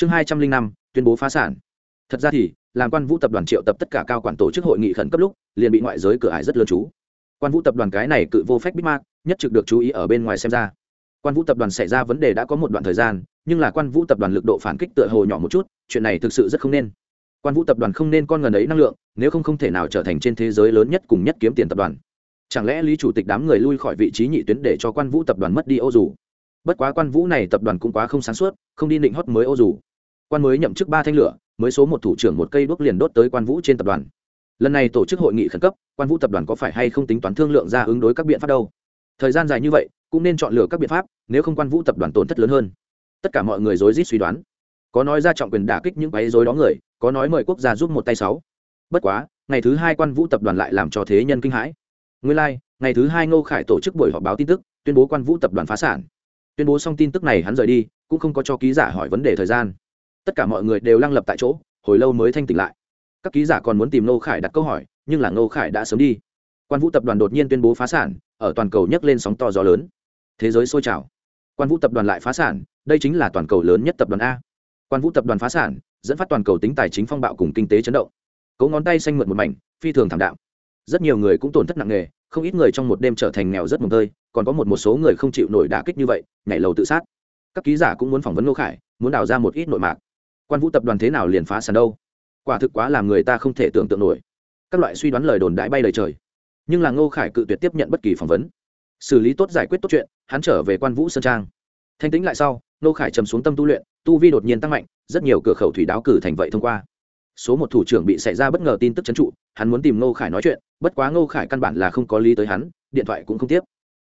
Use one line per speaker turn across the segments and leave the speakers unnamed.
chương hai trăm linh năm, tuyên bố phá sản. Thật ra thì, làm quan vũ tập đoàn triệu tập tất cả cao quản tổ chức hội nghị khẩn cấp lúc, liền bị ngoại giới cửa hải rất lớn chú. Quan vũ tập đoàn cái này cự vô phép bít mạc, nhất trực được chú ý ở bên ngoài xem ra. Quan vũ tập đoàn xảy ra vấn đề đã có một đoạn thời gian, nhưng là quan vũ tập đoàn lực độ phản kích tựa hồ nhỏ một chút, chuyện này thực sự rất không nên. Quan vũ tập đoàn không nên con ngần ấy năng lượng, nếu không không thể nào trở thành trên thế giới lớn nhất cùng nhất kiếm tiền tập đoàn. Chẳng lẽ lý chủ tịch đám người lui khỏi vị trí nhị tuyến để cho quan vũ tập đoàn mất đi ô dù? Bất quá quan vũ này tập đoàn cũng quá không sáng suốt, không đi định hót mới ô dù quan mới nhậm chức ba thanh lửa mới số một thủ trưởng một cây đuốc liền đốt tới quan vũ trên tập đoàn. Lần này tổ chức hội nghị khẩn cấp quan vũ tập đoàn có phải hay không tính toán thương lượng ra ứng đối các biện pháp đâu? Thời gian dài như vậy cũng nên chọn lựa các biện pháp nếu không quan vũ tập đoàn tổn thất lớn hơn. Tất cả mọi người rối rít suy đoán. Có nói ra trọng quyền đả kích những quấy rối đó người có nói mời quốc gia giúp một tay sáu. Bất quá ngày thứ hai quan vũ tập đoàn lại làm cho thế nhân kinh hãi. Nguyên lai、like, ngày thứ hai ngô khải tổ chức buổi họp báo tin tức tuyên bố quan vũ tập đoàn phá sản. Tuyên bố xong tin tức này hắn rời đi cũng không có cho ký giả hỏi vấn đề thời gian tất cả mọi người đều lăng lập tại chỗ, hồi lâu mới thanh tỉnh lại. Các ký giả còn muốn tìm ngô khải đặt câu hỏi, nhưng là ngô khải đã sớm đi. Quan vũ tập đoàn đột nhiên tuyên bố phá sản, ở toàn cầu nhấc lên sóng to gió lớn. Thế giới sôi trào. Quan vũ tập đoàn lại phá sản, đây chính là toàn cầu lớn nhất tập đoàn a. Quan vũ tập đoàn phá sản, dẫn phát toàn cầu tính tài chính phong bạo cùng kinh tế chấn động. Cấu ngón tay xanh mượt một mảnh, phi thường thảm đạm. Rất nhiều người cũng tổn thất nặng nề, không ít người trong một đêm trở thành nghèo rất mồm tơi, còn có một một số người không chịu nổi đả kích như vậy, nhảy lầu tự sát. Các ký giả cũng muốn phỏng vấn ngô khải, muốn đào ra một ít nội mạc quan vũ tập đoàn thế nào liền phá sản đâu? Quả thực quá làm người ta không thể tưởng tượng nổi. Các loại suy đoán lời đồn đãi bay lời trời. Nhưng là ngô khải cự tuyệt tiếp nhận bất kỳ phỏng vấn. Xử lý tốt giải quyết tốt chuyện, hắn trở về quan vũ sơn trang. Thanh tĩnh lại sau, ngô khải trầm xuống tâm tu luyện, tu vi đột nhiên tăng mạnh, rất nhiều cửa khẩu thủy đáo cử thành vậy thông qua. Số một thủ trưởng bị xảy ra bất ngờ tin tức chấn trụ, hắn muốn tìm ngô khải nói chuyện, bất quá ngô khải căn bản là không có lý tới hắn, điện thoại cũng không tiếp.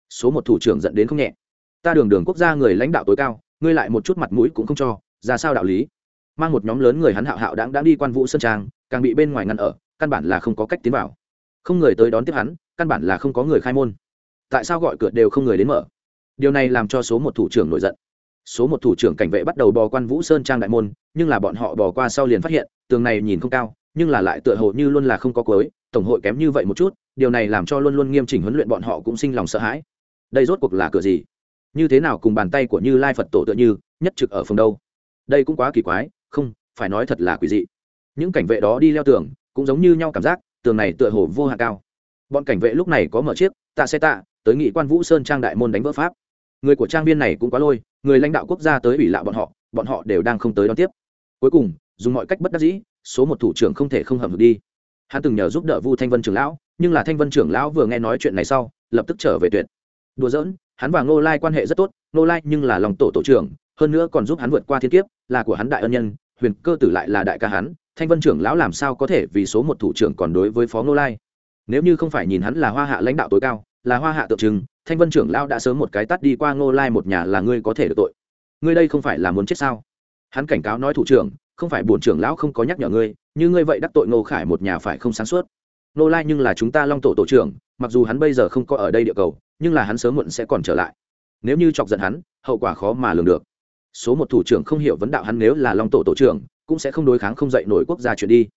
Số một thủ trưởng dẫn đến không nhẹ. Ta đường đường quốc gia người lãnh đạo tối cao, ngươi lại một chút mặt mũi cũng không cho, ra sao đạo lý? Mang một nhóm lớn người hắn hạo hạo đáng đã đi quan vũ sơn trang, càng bị bên ngoài ngăn ở, căn bản là không có cách tiến vào. Không người tới đón tiếp hắn, căn bản là không có người khai môn. Tại sao gọi cửa đều không người đến mở? Điều này làm cho số một thủ trưởng nổi giận. Số một thủ trưởng cảnh vệ bắt đầu bò quan vũ sơn trang đại môn, nhưng là bọn họ bò qua sau liền phát hiện, tường này nhìn không cao, nhưng là lại tựa hồ như luôn là không có cuối, tổng hội kém như vậy một chút, điều này làm cho luôn luôn nghiêm chỉnh huấn luyện bọn họ cũng sinh lòng sợ hãi. Đây rốt cuộc là cửa gì? Như thế nào cùng bàn tay của như lai phật tổ tựa như, nhất trực ở phòng đâu? Đây cũng quá kỳ quái không, phải nói thật là quỷ dị. Những cảnh vệ đó đi leo tường, cũng giống như nhau cảm giác, tường này tựa hồ vô hạn cao. Bọn cảnh vệ lúc này có mở chiếc, tạ xe tạ, tới nghị quan vũ sơn trang đại môn đánh vỡ pháp. Người của trang viên này cũng quá lôi, người lãnh đạo quốc gia tới ủy lạ bọn họ bọn họ đều đang không tới đón tiếp. Cuối cùng, dùng mọi cách bất đắc dĩ, số một thủ trưởng không thể không hầm đi. Hắn từng nhờ giúp đỡ vu thanh vân trưởng lão, nhưng là thanh vân trưởng lão vừa nghe nói chuyện này sau, lập tức trở về tuyệt. Đùa giỡn, hắn và ngô lai quan hệ rất tốt, ngô lai nhưng là lòng tổ tổ trưởng, hơn nữa còn giúp hắn vượt qua thiên kiếp, là của hắn đại ân nhân huyền cơ tử lại là đại ca hắn, thanh vân trưởng lão làm sao có thể vì số một thủ trưởng còn đối với phó ngô lai? Nếu như không phải nhìn hắn là hoa hạ lãnh đạo tối cao, là hoa hạ tượng trưng, thanh vân trưởng lão đã sớm một cái tắt đi qua ngô lai một nhà là ngươi có thể được tội. Ngươi đây không phải là muốn chết sao? Hắn cảnh cáo nói thủ trưởng, không phải bổn trưởng lão không có nhắc nhở ngươi, như ngươi vậy đắc tội ngô khải một nhà phải không sáng suốt. Ngô lai nhưng là chúng ta long tổ tổ trưởng, mặc dù hắn bây giờ không có ở đây địa cầu, nhưng là hắn sớm muộn sẽ còn trở lại. Nếu như chọc giận hắn, hậu quả khó mà lường được số một thủ trưởng không hiểu vấn đạo hắn nếu là long tổ tổ trưởng, cũng sẽ không đối kháng không dạy nổi quốc gia chuyện đi.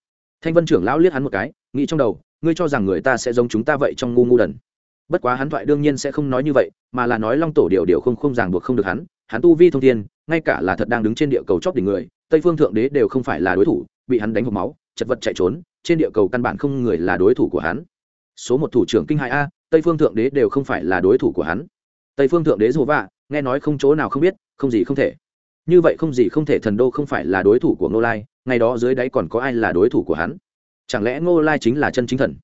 Thanh vân trưởng lão liếc hắn một cái, nghĩ trong đầu, ngươi cho rằng người ta sẽ giống chúng ta vậy trong ngu ngu đần. Bất quá hắn thoại đương nhiên sẽ không nói như vậy, mà là nói long tổ điều điều không không ràng buộc không được hắn hắn tu vi thông thiên, ngay cả là thật đang đứng trên địa cầu chóp đỉnh người, tây phương thượng đế đều không phải là đối thủ, bị hắn đánh hộp máu, chật vật chạy trốn, trên địa cầu căn bản không người là đối thủ của hắn. Số một thủ trưởng kinh hại a, tây phương thượng đế đều không phải là đối thủ của hắn. Tây phương thượng đế dù vạ, nghe nói không chỗ nào không biết, không gì không thể như vậy không gì không thể thần đô không phải là đối thủ của ngô lai, ngày đó dưới đáy còn có ai là đối thủ của hắn? Chẳng lẽ ngô lai chính là chân chính thần?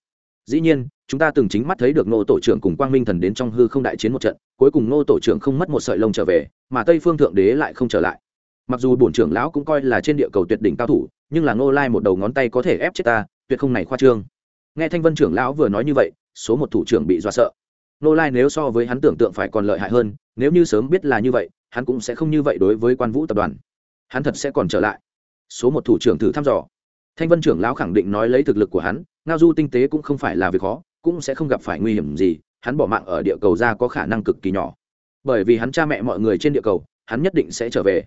Dĩ nhiên, chúng ta từng chính mắt thấy được ngô tổ trưởng cùng quang minh thần đến trong hư không đại chiến một trận, cuối cùng ngô tổ trưởng không mất một sợi lông trở về, mà tây phương thượng đế lại không trở lại. Mặc dù bổn trưởng lão cũng coi là trên địa cầu tuyệt đỉnh cao thủ, nhưng là ngô lai một đầu ngón tay có thể ép chết ta, tuyệt không này khoa trương. Nghe thanh vân trưởng lão vừa nói như vậy, số một thủ trưởng bị dọa sợ. Ngô lai nếu so với hắn tưởng tượng phải còn lợi hại hơn, nếu như sớm biết là như vậy hắn cũng sẽ không như vậy đối với quan vũ tập đoàn. Hắn thật sẽ còn trở lại. Số một thủ trưởng thử thăm dò. Thanh vân trưởng lão khẳng định nói lấy thực lực của hắn, ngao du tinh tế cũng không phải là việc khó, cũng sẽ không gặp phải nguy hiểm gì, hắn bỏ mạng ở địa cầu ra có khả năng cực kỳ nhỏ. Bởi vì hắn cha mẹ mọi người trên địa cầu, hắn nhất định sẽ trở về.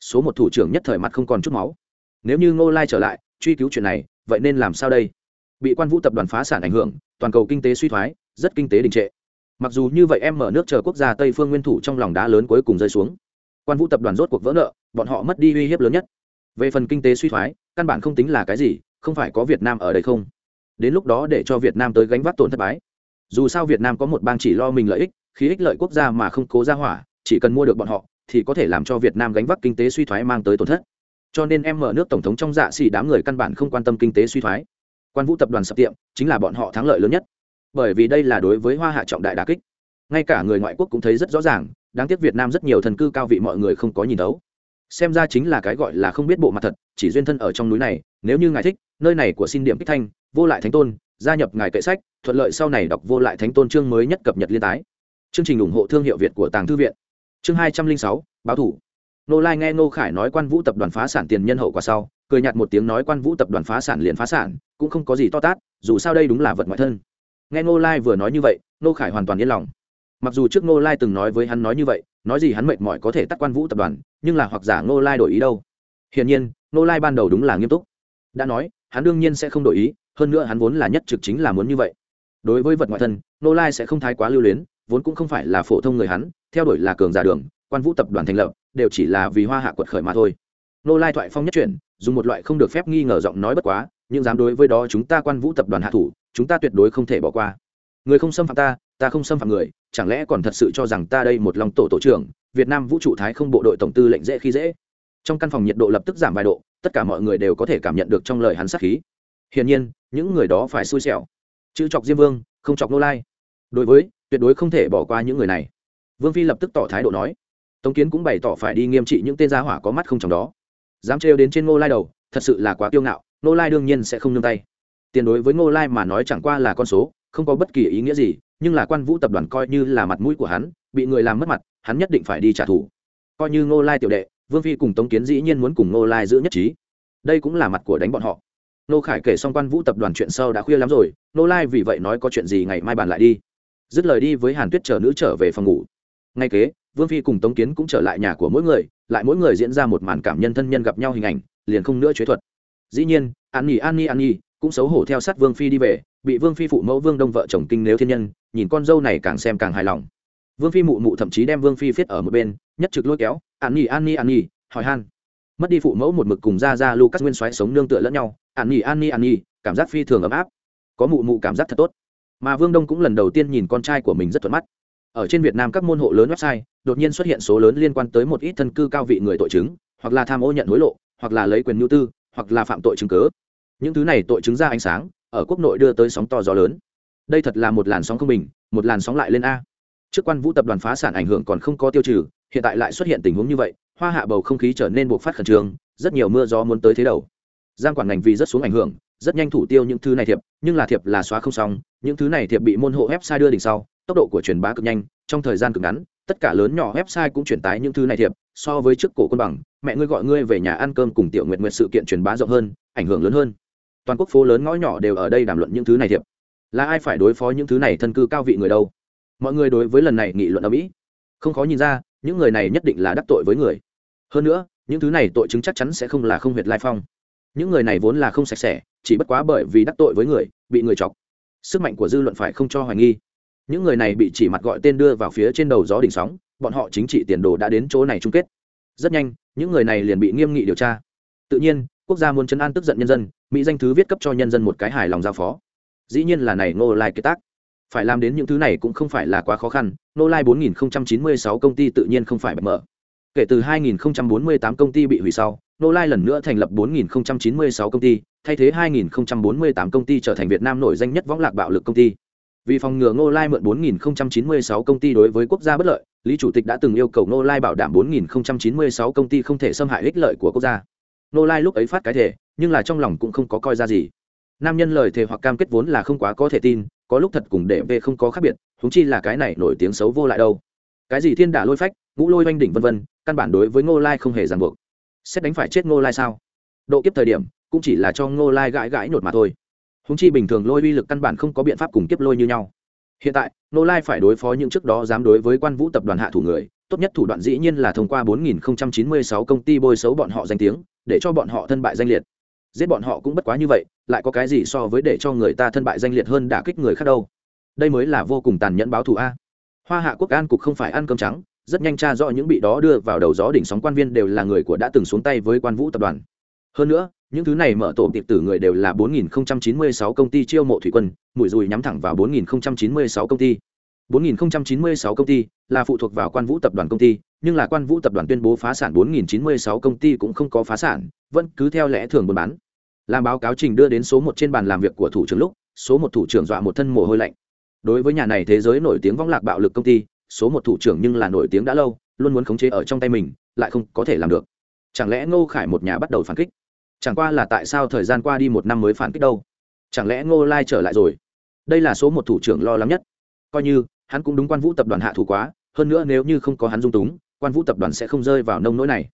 Số một thủ trưởng nhất thời mặt không còn chút máu. Nếu như ngô lai trở lại, truy cứu chuyện này, vậy nên làm sao đây? Bị quan vũ tập đoàn phá sản ảnh hưởng, toàn cầu kinh tế suy thoái, rất kinh tế đình trệ mặc dù như vậy em mở nước chờ quốc gia tây phương nguyên thủ trong lòng đá lớn cuối cùng rơi xuống. Quan vũ tập đoàn rốt cuộc vỡ nợ, bọn họ mất đi uy hiếp lớn nhất. Về phần kinh tế suy thoái, căn bản không tính là cái gì, không phải có việt nam ở đây không? Đến lúc đó để cho việt nam tới gánh vác tổn thất bái. Dù sao việt nam có một bang chỉ lo mình lợi ích khi ích lợi quốc gia mà không cố ra hỏa, chỉ cần mua được bọn họ, thì có thể làm cho việt nam gánh vác kinh tế suy thoái mang tới tổn thất. Cho nên em mở nước tổng thống trong dạ xỉ đám người căn bản không quan tâm kinh tế suy thoái. Quan vũ tập đoàn sập tiệm, chính là bọn họ thắng lợi lớn nhất bởi vì đây là đối với hoa hạ trọng đại đà kích. Ngay cả người ngoại quốc cũng thấy rất rõ ràng, đáng tiếc việt nam rất nhiều thần cư cao vị mọi người không có nhìn đấu xem ra chính là cái gọi là không biết bộ mặt thật, chỉ duyên thân ở trong núi này, nếu như ngài thích, nơi này của xin điểm kích thanh, vô lại thánh tôn, gia nhập ngài kệ sách, thuận lợi sau này đọc vô lại thánh tôn chương mới nhất cập nhật liên tái. Chương trình ủng hộ thương hiệu việt của tàng thư viện. Chương hai trăm linh sáu, báo thủ. Nô lai nghe ngô khải nói quan vũ tập đoàn phá sản tiền nhân hậu quả sau, cười nhạt một tiếng nói quan vũ tập đoàn phá sản liền phá sản, cũng không có gì to tát, dù sao đây đúng là vật ngoại thân nghe ngô lai vừa nói như vậy, ngô khải hoàn toàn yên lòng. Mặc dù trước ngô lai từng nói với hắn nói như vậy, nói gì hắn mệt mỏi có thể tắt quan vũ tập đoàn, nhưng là hoặc giả ngô lai đổi ý đâu. Hiển nhiên, ngô lai ban đầu đúng là nghiêm túc. Đã nói, hắn đương nhiên sẽ không đổi ý, hơn nữa hắn vốn là nhất trực chính là muốn như vậy. Đối với vật ngoại thân, ngô lai sẽ không thái quá lưu luyến, vốn cũng không phải là phổ thông người hắn, theo đuổi là cường giả đường, quan vũ tập đoàn thành lập, đều chỉ là vì hoa hạ quật khởi mà thôi. Ngô lai thoại phong nhất chuyển, dùng một loại không được phép nghi ngờ giọng nói bất quá, nhưng dám đối với đó chúng ta quan vũ tập đoàn hạ thủ chúng ta tuyệt đối không thể bỏ qua. Người không xâm phạm ta ta không xâm phạm người, chẳng lẽ còn thật sự cho rằng ta đây một lòng tổ tổ trưởng, việt nam vũ trụ thái không bộ đội tổng tư lệnh dễ khi dễ? Trong căn phòng nhiệt độ lập tức giảm vài độ, tất cả mọi người đều có thể cảm nhận được trong lời hắn sát khí. Hiển nhiên, những người đó phải xui xẻo. Chữ chọc diêm vương, không chọc nô lai. Đối với, tuyệt đối không thể bỏ qua những người này. Vương phi lập tức tỏ thái độ nói. Tống kiến cũng bày tỏ phải đi nghiêm trị những tên gia hỏa có mắt không trong đó. Dám trêu đến trên ngô lai đầu, thật sự là quá kiêu ngạo, ngô lai đương nhiên sẽ không nương tay tiền đối với ngô lai mà nói chẳng qua là con số, không có bất kỳ ý nghĩa gì, nhưng là quan vũ tập đoàn coi như là mặt mũi của hắn, bị người làm mất mặt, hắn nhất định phải đi trả thù. Coi như ngô lai tiểu đệ, vương phi cùng tống kiến dĩ nhiên muốn cùng ngô lai giữ nhất trí. Đây cũng là mặt của đánh bọn họ. Nô khải kể xong quan vũ tập đoàn chuyện sâu đã khuya lắm rồi nô lai vì vậy nói có chuyện gì ngày mai bàn lại đi. Dứt lời đi với hàn tuyết chờ nữ trở về phòng ngủ. Ngay kế, vương phi cùng tống kiến cũng trở lại nhà của mỗi người, lại mỗi người diễn ra một màn cảm nhân thân nhân gặp nhau hình ảnh, liền không nữa chế thuật. Dĩ nhiên, an nhi an nhi an nhi cũng xấu hổ theo sát vương phi đi về, bị vương phi phụ mẫu vương đông vợ chồng kinh nếu thiên nhân, nhìn con dâu này càng xem càng hài lòng. Vương phi mụ mụ thậm chí đem vương phi viết ở một bên, nhất trực lôi kéo, an nhi an nhi an nhi, hỏi han. Mất đi phụ mẫu một mực cùng ra ra lucas nguyên xoáy sống nương tựa lẫn nhau, an nhi an nhi an nhi, cảm giác phi thường ấm áp. Có mụ mụ cảm giác thật tốt. Mà vương đông cũng lần đầu tiên nhìn con trai của mình rất thuận mắt. Ở trên việt nam các môn hộ lớn website, đột nhiên xuất hiện số lớn liên quan tới một ít thân cư cao vị người tội chứng, hoặc là tham ô nhận hối lộ, hoặc là lấy quyền nhu tư, hoặc là phạm tội chứng cớ những thứ này tội chứng ra ánh sáng, ở quốc nội đưa tới sóng to gió lớn. Đây thật là một làn sóng không bình, một làn sóng lại lên a. Trước quan vũ tập đoàn phá sản ảnh hưởng còn không có tiêu trừ, hiện tại lại xuất hiện tình huống như vậy, hoa hạ bầu không khí trở nên buộc phát khẩn trương, rất nhiều mưa gió muốn tới thế đầu. Giang quản ngành vì rất xuống ảnh hưởng, rất nhanh thủ tiêu những thứ này thiệp, nhưng là thiệp là xóa không xong, những thứ này thiệp bị môn hộ website đưa đỉnh sau, tốc độ của truyền bá cực nhanh, trong thời gian cực ngắn, tất cả lớn nhỏ website cũng truyền tái những thứ này thiệp, so với trước cổ quân bằng, mẹ ngươi gọi ngươi về nhà ăn cơm cùng tiểu nguyện nguyện sự kiện truyền bá rộng hơn, ảnh hưởng lớn hơn toàn quốc phố lớn ngõ nhỏ đều ở đây đàm luận những thứ này thiệp. Là ai phải đối phó những thứ này thân cư cao vị người đâu? Mọi người đối với lần này nghị luận ở mỹ, không khó nhìn ra, những người này nhất định là đắc tội với người. Hơn nữa, những thứ này tội chứng chắc chắn sẽ không là không huyệt lai phong. Những người này vốn là không sạch sẽ, chỉ bất quá bởi vì đắc tội với người, bị người chọc. Sức mạnh của dư luận phải không cho hoài nghi. Những người này bị chỉ mặt gọi tên đưa vào phía trên đầu gió đỉnh sóng, bọn họ chính trị tiền đồ đã đến chỗ này chung kết. Rất nhanh, những người này liền bị nghiêm nghị điều tra. Tự nhiên quốc gia muốn chấn an tức giận nhân dân, mỹ danh thứ viết cấp cho nhân dân một cái hài lòng giao phó. Dĩ nhiên là này nô lai kế tác. Phải làm đến những thứ này cũng không phải là quá khó khăn nô lai 4096 công ty tự nhiên không phải mở. Kể từ 2048 công ty bị hủy sau nô lai lần nữa thành lập 4096 công ty, thay thế 2048 công ty trở thành việt nam nổi danh nhất võng lạc bạo lực công ty. Vì phòng ngừa ngô lai mượn 4096 công ty đối với quốc gia bất lợi, lý chủ tịch đã từng yêu cầu ngô lai bảo đảm 4096 công ty không thể xâm hại ích lợi của quốc gia ngô lai lúc ấy phát cái thể, nhưng là trong lòng cũng không có coi ra gì. Nam nhân lời thề hoặc cam kết vốn là không quá có thể tin, có lúc thật cùng để về không có khác biệt húng chi là cái này nổi tiếng xấu vô lại đâu. Cái gì thiên đả lôi phách, ngũ lôi oanh đỉnh vân vân, căn bản đối với ngô lai không hề ràng buộc. Xét đánh phải chết ngô lai sao? Độ kiếp thời điểm, cũng chỉ là cho ngô lai gãi gãi nhột mà thôi. Húng chi bình thường lôi uy lực căn bản không có biện pháp cùng kiếp lôi như nhau. Hiện tại, ngô lai phải đối phó những trước đó dám đối với quan vũ tập đoàn hạ thủ người, tốt nhất thủ đoạn dĩ nhiên là thông qua 4096 công ty bôi xấu bọn họ danh tiếng để cho bọn họ thân bại danh liệt. Giết bọn họ cũng bất quá như vậy, lại có cái gì so với để cho người ta thân bại danh liệt hơn đả kích người khác đâu? Đây mới là vô cùng tàn nhẫn báo thù a. Hoa hạ quốc an cục không phải ăn cơm trắng, rất nhanh tra rõ những bị đó đưa vào đầu gió đỉnh sóng quan viên đều là người của đã từng xuống tay với quan vũ tập đoàn. Hơn nữa, những thứ này mở tổ tiệp tử người đều là 4096 công ty chiêu mộ thủy quân mũi dùi nhắm thẳng vào 4096 công ty. 4096 công ty là phụ thuộc vào quan vũ tập đoàn công ty, nhưng là quan vũ tập đoàn tuyên bố phá sản 4096 công ty cũng không có phá sản, vẫn cứ theo lẽ thường buôn bán. Làm báo cáo trình đưa đến số một trên bàn làm việc của thủ trưởng lúc, số một thủ trưởng dọa một thân mồ hôi lạnh. Đối với nhà này thế giới nổi tiếng vong lạc bạo lực công ty, số một thủ trưởng nhưng là nổi tiếng đã lâu, luôn muốn khống chế ở trong tay mình, lại không có thể làm được. Chẳng lẽ ngô khải một nhà bắt đầu phản kích? Chẳng qua là tại sao thời gian qua đi một năm mới phản kích đâu? Chẳng lẽ ngô lai trở lại rồi? Đây là số một thủ trưởng lo lắng nhất. Coi như hắn cũng đúng quan vũ tập đoàn hạ thủ quá, hơn nữa nếu như không có hắn dung túng, quan vũ tập đoàn sẽ không rơi vào nông nỗi này.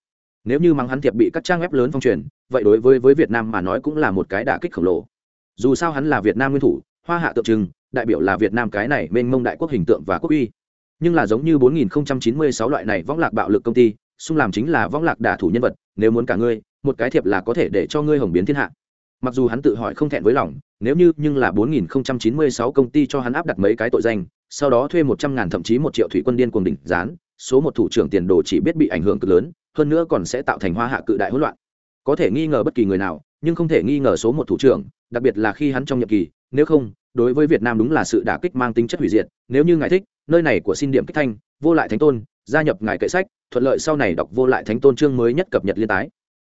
Nếu như mắng hắn thiệp bị các trang web lớn phong truyền, vậy đối với với việt nam mà nói cũng là một cái đả kích khổng lồ. Dù sao hắn là việt nam nguyên thủ, hoa hạ tượng trưng, đại biểu là việt nam cái này mênh mông đại quốc hình tượng và quốc uy. Nhưng là giống như 4096 loại này võng lạc bạo lực công ty, xung làm chính là võng lạc đả thủ nhân vật, nếu muốn cả ngươi, một cái thiệp là có thể để cho ngươi hồng biến thiên hạ. Mặc dù hắn tự hỏi không thẹn với lòng, nếu như nhưng là 4096 công ty cho hắn áp đặt mấy cái tội danh sau đó thuê một trăm ngàn thậm chí một triệu thủy quân điên cuồng đỉnh gián, số một thủ trưởng tiền đồ chỉ biết bị ảnh hưởng cực lớn, hơn nữa còn sẽ tạo thành hoa hạ cự đại hỗn loạn. Có thể nghi ngờ bất kỳ người nào, nhưng không thể nghi ngờ số một thủ trưởng, đặc biệt là khi hắn trong nhiệm kỳ, nếu không, đối với việt nam đúng là sự đả kích mang tính chất hủy diệt, nếu như ngài thích, nơi này của xin điểm kích thanh, vô lại thánh tôn, gia nhập ngài kệ sách, thuận lợi sau này đọc vô lại thánh tôn chương mới nhất cập nhật liên tái.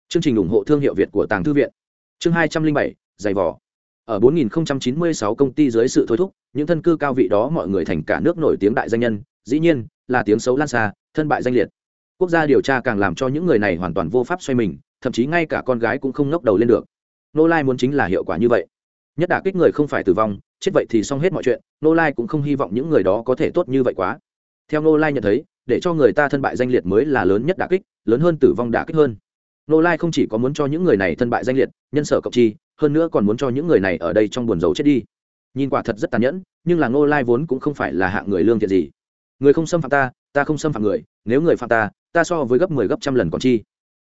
Chương trình ủng hộ thương hiệu việt của tàng thư viện. Chương hai trăm linh bảy, giày vỏ ở 4096 công ty dưới sự thôi thúc, những thân cư cao vị đó mọi người thành cả nước nổi tiếng đại danh nhân, dĩ nhiên, là tiếng xấu lan xa, thân bại danh liệt. Quốc gia điều tra càng làm cho những người này hoàn toàn vô pháp xoay mình, thậm chí ngay cả con gái cũng không ngóc đầu lên được. Nô lai muốn chính là hiệu quả như vậy. Nhất đả kích người không phải tử vong, chết vậy thì xong hết mọi chuyện, nô lai cũng không hy vọng những người đó có thể tốt như vậy quá. Theo nô lai nhận thấy, để cho người ta thân bại danh liệt mới là lớn nhất đả kích, lớn hơn tử vong đả kích hơn. Nô lai không chỉ có muốn cho những người này thân bại danh liệt, nhân sở cộng chi hơn nữa còn muốn cho những người này ở đây trong buồn dầu chết đi. Nhìn quả thật rất tàn nhẫn, nhưng là nô lai vốn cũng không phải là hạng người lương thiện gì. Người không xâm phạm ta ta không xâm phạm người, nếu người phạm ta ta so với gấp mười 10 gấp trăm lần còn chi.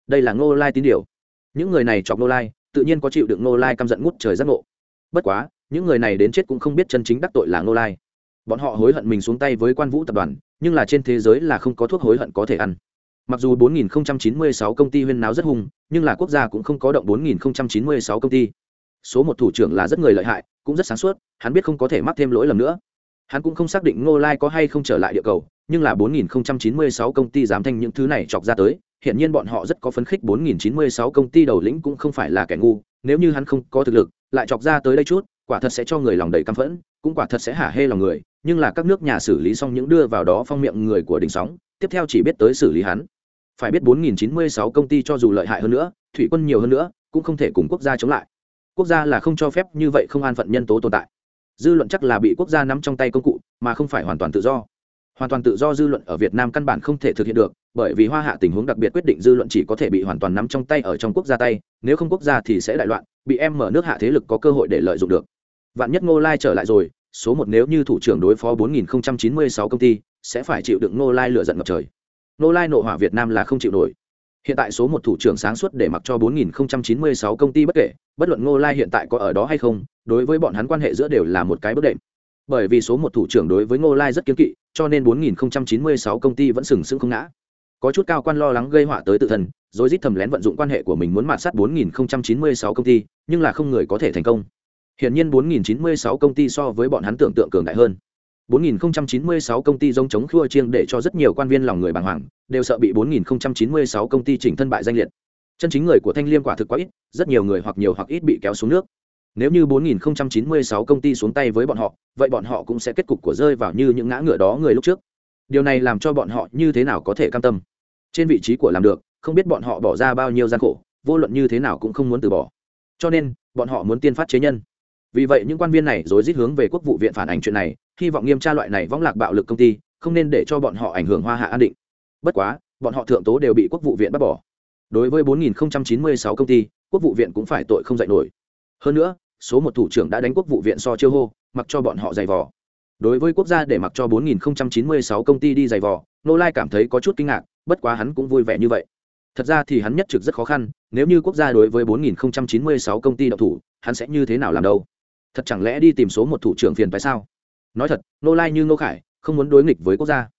Đây là nô lai tín điều. Những người này chọc nô lai, tự nhiên có chịu được nô lai căm giận ngút trời giác ngộ. Bất quá, những người này đến chết cũng không biết chân chính đắc tội là nô lai. Bọn họ hối hận mình xuống tay với quan vũ tập đoàn, nhưng là trên thế giới là không có thuốc hối hận có thể ăn. Mặc dù 4096 công ty huyên náo rất hung nhưng là quốc gia cũng không có động 4096 công ty số một thủ trưởng là rất người lợi hại, cũng rất sáng suốt, hắn biết không có thể mắc thêm lỗi lầm nữa. Hắn cũng không xác định ngô lai có hay không trở lại địa cầu, nhưng là 4096 công ty dám thanh những thứ này chọc ra tới hiện nhiên bọn họ rất có phấn khích 4096 công ty đầu lĩnh cũng không phải là kẻ ngu, nếu như hắn không có thực lực, lại chọc ra tới đây chút, quả thật sẽ cho người lòng đầy căm phẫn, cũng quả thật sẽ hả hê lòng người, nhưng là các nước nhà xử lý xong những đưa vào đó phong miệng người của đỉnh sóng, tiếp theo chỉ biết tới xử lý hắn. Phải biết 4096 công ty cho dù lợi hại hơn nữa, thủy quân nhiều hơn nữa, cũng không thể cùng quốc gia chống lại quốc gia là không cho phép như vậy không an phận nhân tố tồn tại. Dư luận chắc là bị quốc gia nắm trong tay công cụ, mà không phải hoàn toàn tự do. Hoàn toàn tự do dư luận ở việt nam căn bản không thể thực hiện được, bởi vì hoa hạ tình huống đặc biệt quyết định dư luận chỉ có thể bị hoàn toàn nắm trong tay ở trong quốc gia tay, nếu không quốc gia thì sẽ đại loạn, bị em mở nước hạ thế lực có cơ hội để lợi dụng được. Vạn nhất ngô lai trở lại rồi, số một nếu như thủ trưởng đối phó 4096 công ty, sẽ phải chịu đựng ngô lai lựa giận ngập trời. Ngô lai nộ hỏa việt nam là không chịu nổi hiện tại số một thủ trưởng sáng suốt để mặc cho 4096 công ty bất kể, bất luận ngô lai hiện tại có ở đó hay không, đối với bọn hắn quan hệ giữa đều là một cái bất đệm. Bởi vì số một thủ trưởng đối với ngô lai rất kiếm kỵ, cho nên 4096 công ty vẫn sừng sững không ngã. Có chút cao quan lo lắng gây họa tới tự thân, rồi rít thầm lén vận dụng quan hệ của mình muốn mạt sát 4096 công ty, nhưng là không người có thể thành công. Hiển nhiên 4096 công ty so với bọn hắn tưởng tượng cường đại hơn. 4096 công ty giống chống khua chiêng để cho rất nhiều quan viên lòng người bàng hoàng, đều sợ bị 4096 công ty chỉnh thân bại danh liệt. Chân chính người của Thanh Liêm quả thực quá ít, rất nhiều người hoặc nhiều hoặc ít bị kéo xuống nước. Nếu như 4096 công ty xuống tay với bọn họ, vậy bọn họ cũng sẽ kết cục của rơi vào như những ngã ngựa đó người lúc trước. Điều này làm cho bọn họ như thế nào có thể cam tâm. Trên vị trí của làm được, không biết bọn họ bỏ ra bao nhiêu gian khổ, vô luận như thế nào cũng không muốn từ bỏ. Cho nên, bọn họ muốn tiên phát chế nhân vì vậy những quan viên này rối rít hướng về quốc vụ viện phản ảnh chuyện này hy vọng nghiêm tra loại này võng lạc bạo lực công ty, không nên để cho bọn họ ảnh hưởng hoa hạ an định. Bất quá, bọn họ thượng tố đều bị quốc vụ viện bắt bỏ. Đối với 4.096 công ty, quốc vụ viện cũng phải tội không dạy nổi. Hơn nữa, số một thủ trưởng đã đánh quốc vụ viện so chiêu hô, mặc cho bọn họ giày vò. Đối với quốc gia để mặc cho 4.096 công ty đi giày vò nô lai cảm thấy có chút kinh ngạc, bất quá hắn cũng vui vẻ như vậy. Thật ra thì hắn nhất trực rất khó khăn, nếu như quốc gia đối với 4.096 công ty độc thủ, hắn sẽ như thế nào làm đâu? Thật chẳng lẽ đi tìm số một thủ trưởng phiền phải sao? Nói thật nô lai như nô khải, không muốn đối nghịch với quốc gia.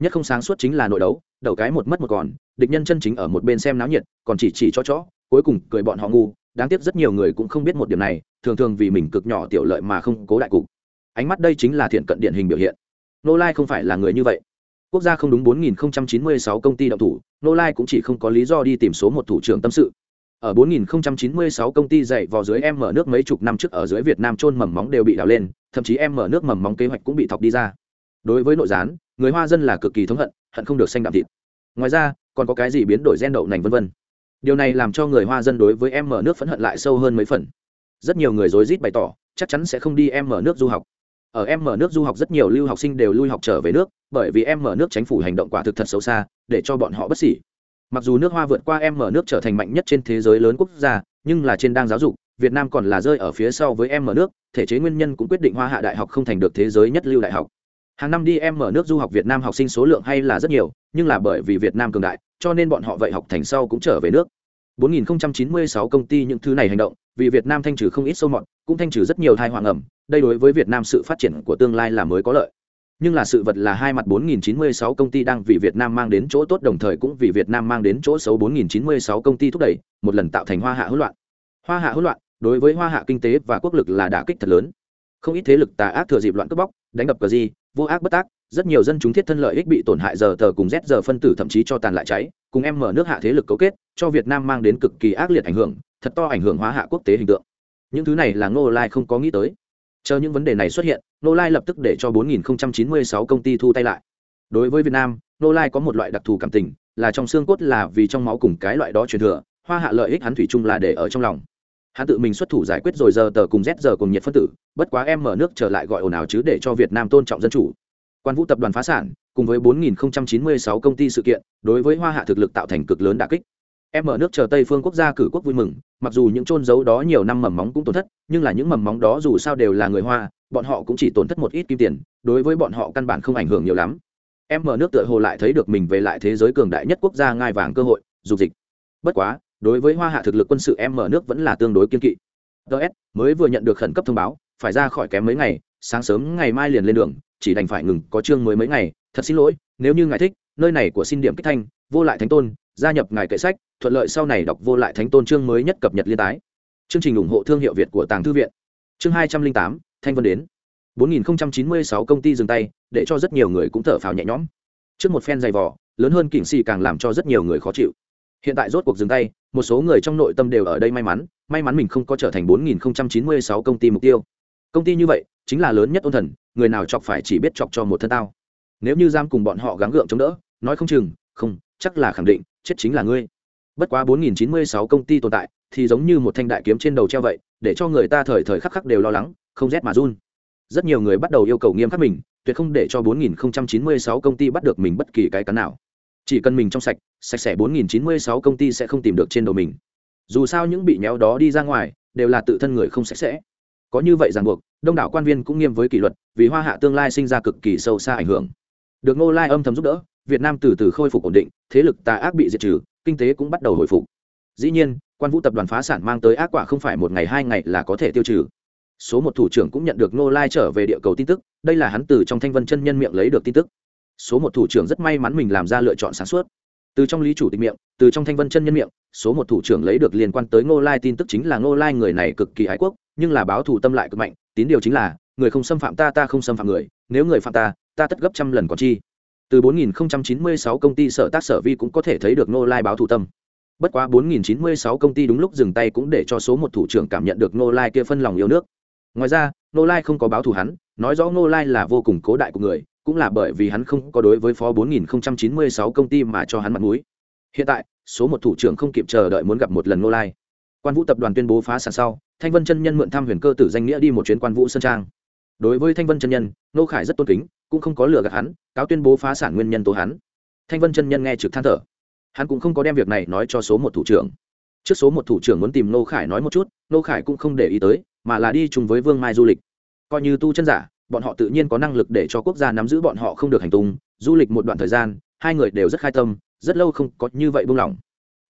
Nhất không sáng suốt chính là nội đấu, đầu cái một mất một còn, địch nhân chân chính ở một bên xem náo nhiệt, còn chỉ chỉ cho chó, cuối cùng cười bọn họ ngu. Đáng tiếc rất nhiều người cũng không biết một điểm này, thường thường vì mình cực nhỏ tiểu lợi mà không cố đại cục. Ánh mắt đây chính là thiện cận điển hình biểu hiện. Nô lai không phải là người như vậy. Quốc gia không đúng 4096 công ty động thủ nô lai cũng chỉ không có lý do đi tìm số một thủ trưởng tâm sự ở 4096 công ty dạy vào dưới em mở nước mấy chục năm trước ở dưới Việt Nam trôn mầm móng đều bị đào lên, thậm chí em mở nước mầm móng kế hoạch cũng bị thọc đi ra. Đối với nội gián, người Hoa dân là cực kỳ thống hận, hận không được xanh đạm thịt. Ngoài ra, còn có cái gì biến đổi gen đậu nành vân vân. Điều này làm cho người Hoa dân đối với em mở nước phẫn hận lại sâu hơn mấy phần. Rất nhiều người rối rít bày tỏ, chắc chắn sẽ không đi em mở nước du học. Ở em mở nước du học rất nhiều lưu học sinh đều lui học trở về nước, bởi vì em mở nước chính phủ hành động quả thực thật xấu xa, để cho bọn họ bất xỉ mặc dù nước hoa vượt qua em mở nước trở thành mạnh nhất trên thế giới lớn quốc gia, nhưng là trên đang giáo dục, việt nam còn là rơi ở phía sau với em mở nước, thể chế nguyên nhân cũng quyết định hoa hạ đại học không thành được thế giới nhất lưu đại học. Hàng năm đi em mở nước du học việt nam học sinh số lượng hay là rất nhiều, nhưng là bởi vì việt nam cường đại, cho nên bọn họ vậy học thành sau cũng trở về nước. 4096 công ty những thứ này hành động, vì việt nam thanh trừ không ít sâu mọt, cũng thanh trừ rất nhiều thai hoàng ẩm đây đối với việt nam sự phát triển của tương lai là mới có lợi nhưng là sự vật là hai mặt 4096 công ty đang vì Việt Nam mang đến chỗ tốt đồng thời cũng vì Việt Nam mang đến chỗ xấu 4096 công ty thúc đẩy, một lần tạo thành hoa hạ hỗn loạn. Hoa hạ hỗn loạn, đối với hoa hạ kinh tế và quốc lực là đả kích thật lớn. Không ít thế lực tà ác thừa dịp loạn cướp bóc, đánh đập cờ gì, vô ác bất tác, rất nhiều dân chúng thiết thân lợi ích bị tổn hại giờ tờ cùng Z giờ phân tử thậm chí cho tàn lại cháy, cùng em mở nước hạ thế lực cấu kết, cho Việt Nam mang đến cực kỳ ác liệt ảnh hưởng, thật to ảnh hưởng hóa hạ quốc tế hình tượng. Những thứ này là Ngô Lai không có nghĩ tới chờ những vấn đề này xuất hiện, nô lai lập tức để cho 4096 công ty thu tay lại. Đối với việt nam, nô lai có một loại đặc thù cảm tình, là trong xương cốt là vì trong máu cùng cái loại đó truyền thừa, hoa hạ lợi ích hắn thủy chung là để ở trong lòng. Hắn tự mình xuất thủ giải quyết rồi giờ tờ cùng z giờ cùng nhiệt phân tử, bất quá em mở nước trở lại gọi ồn ào chứ để cho việt nam tôn trọng dân chủ. Quan vũ tập đoàn phá sản, cùng với 4096 công ty sự kiện, đối với hoa hạ thực lực tạo thành cực lớn đà kích em ở nước chờ tây phương quốc gia cử quốc vui mừng, mặc dù những trôn giấu đó nhiều năm mầm móng cũng tổn thất, nhưng là những mầm móng đó dù sao đều là người hoa, bọn họ cũng chỉ tổn thất một ít kim tiền, đối với bọn họ căn bản không ảnh hưởng nhiều lắm. Em mở nước tựa hồ lại thấy được mình về lại thế giới cường đại nhất quốc gia ngai vàng cơ hội, dục dịch. Bất quá, đối với hoa hạ thực lực quân sự em mở nước vẫn là tương đối kiên kỵ. Ts mới vừa nhận được khẩn cấp thông báo, phải ra khỏi kém mấy ngày, sáng sớm ngày mai liền lên đường, chỉ đành phải ngừng, có chương mới mấy ngày, thật xin lỗi, nếu như ngài thích nơi này của xin điểm kích thanh, vô lại thánh tôn, gia nhập ngài kệ sách, thuận lợi sau này đọc vô lại thánh tôn chương mới nhất cập nhật liên tái. Chương trình ủng hộ thương hiệu việt của tàng thư viện. Chương hai trăm linh tám, thanh vân đến. 4096 công ty dừng tay, để cho rất nhiều người cũng thở phào nhẹ nhõm. Trước một phen dày vỏ lớn hơn kỉnh xì càng làm cho rất nhiều người khó chịu. Hiện tại rốt cuộc dừng tay, một số người trong nội tâm đều ở đây may mắn may mắn mình không có trở thành 4096 công ty mục tiêu. Công ty như vậy, chính là lớn nhất ôn thần, người nào chọc phải chỉ biết chọc cho một thân tao. Nếu như giam cùng bọn họ gắng gượng chống đỡ nói không chừng, không, chắc là khẳng định, chết chính là ngươi. Bất quá 4096 công ty tồn tại, thì giống như một thanh đại kiếm trên đầu treo vậy, để cho người ta thời thời khắc khắc đều lo lắng, không rét mà run. Rất nhiều người bắt đầu yêu cầu nghiêm khắc mình, tuyệt không để cho 4096 công ty bắt được mình bất kỳ cái cắn nào. Chỉ cần mình trong sạch sạch sẽ 4096 công ty sẽ không tìm được trên đầu mình. Dù sao những bị nhéo đó đi ra ngoài, đều là tự thân người không sạch sẽ. Có như vậy ràng buộc, đông đảo quan viên cũng nghiêm với kỷ luật, vì hoa hạ tương lai sinh ra cực kỳ sâu xa ảnh hưởng. Được ngô lai âm thầm giúp đỡ việt nam từ từ khôi phục ổn định, thế lực tà ác bị diệt trừ, kinh tế cũng bắt đầu hồi phục. Dĩ nhiên, quan vũ tập đoàn phá sản mang tới ác quả không phải một ngày hai ngày là có thể tiêu trừ. Số một thủ trưởng cũng nhận được ngô lai trở về địa cầu tin tức, đây là hắn từ trong thanh vân chân nhân miệng lấy được tin tức. Số một thủ trưởng rất may mắn mình làm ra lựa chọn sáng suốt. Từ trong lý chủ tịch miệng, từ trong thanh vân chân nhân miệng, số một thủ trưởng lấy được liên quan tới ngô lai tin tức chính là ngô lai người này cực kỳ ái quốc, nhưng là báo thù tâm lại cực mạnh, tín điều chính là, người không xâm phạm ta ta không xâm phạm người, nếu người phạm ta ta tất gấp trăm lần còn chi từ 4096 công ty sở tác sở vi cũng có thể thấy được Nô lai báo thù tâm. Bất quá 4096 công ty đúng lúc dừng tay cũng để cho số một thủ trưởng cảm nhận được Nô lai kia phân lòng yêu nước. Ngoài ra, Nô lai không có báo thù hắn, nói rõ Nô lai là vô cùng cố đại của người, cũng là bởi vì hắn không có đối với phó 4096 công ty mà cho hắn mặt mũi. Hiện tại, số một thủ trưởng không kịp chờ đợi muốn gặp một lần Nô lai. Quan vũ tập đoàn tuyên bố phá sản sau, thanh vân chân nhân mượn thăm huyền cơ tử danh nghĩa đi một chuyến quan vũ sơn trang đối với thanh vân chân nhân nô khải rất tôn kính, cũng không có lừa gạt hắn, cáo tuyên bố phá sản nguyên nhân tố hắn. Thanh vân chân nhân nghe trực than thở. Hắn cũng không có đem việc này nói cho số một thủ trưởng. Trước số một thủ trưởng muốn tìm nô khải nói một chút nô khải cũng không để ý tới, mà là đi chung với vương mai du lịch. Coi như tu chân giả, bọn họ tự nhiên có năng lực để cho quốc gia nắm giữ bọn họ không được hành tung, du lịch một đoạn thời gian, hai người đều rất khai tâm, rất lâu không có như vậy buông lỏng.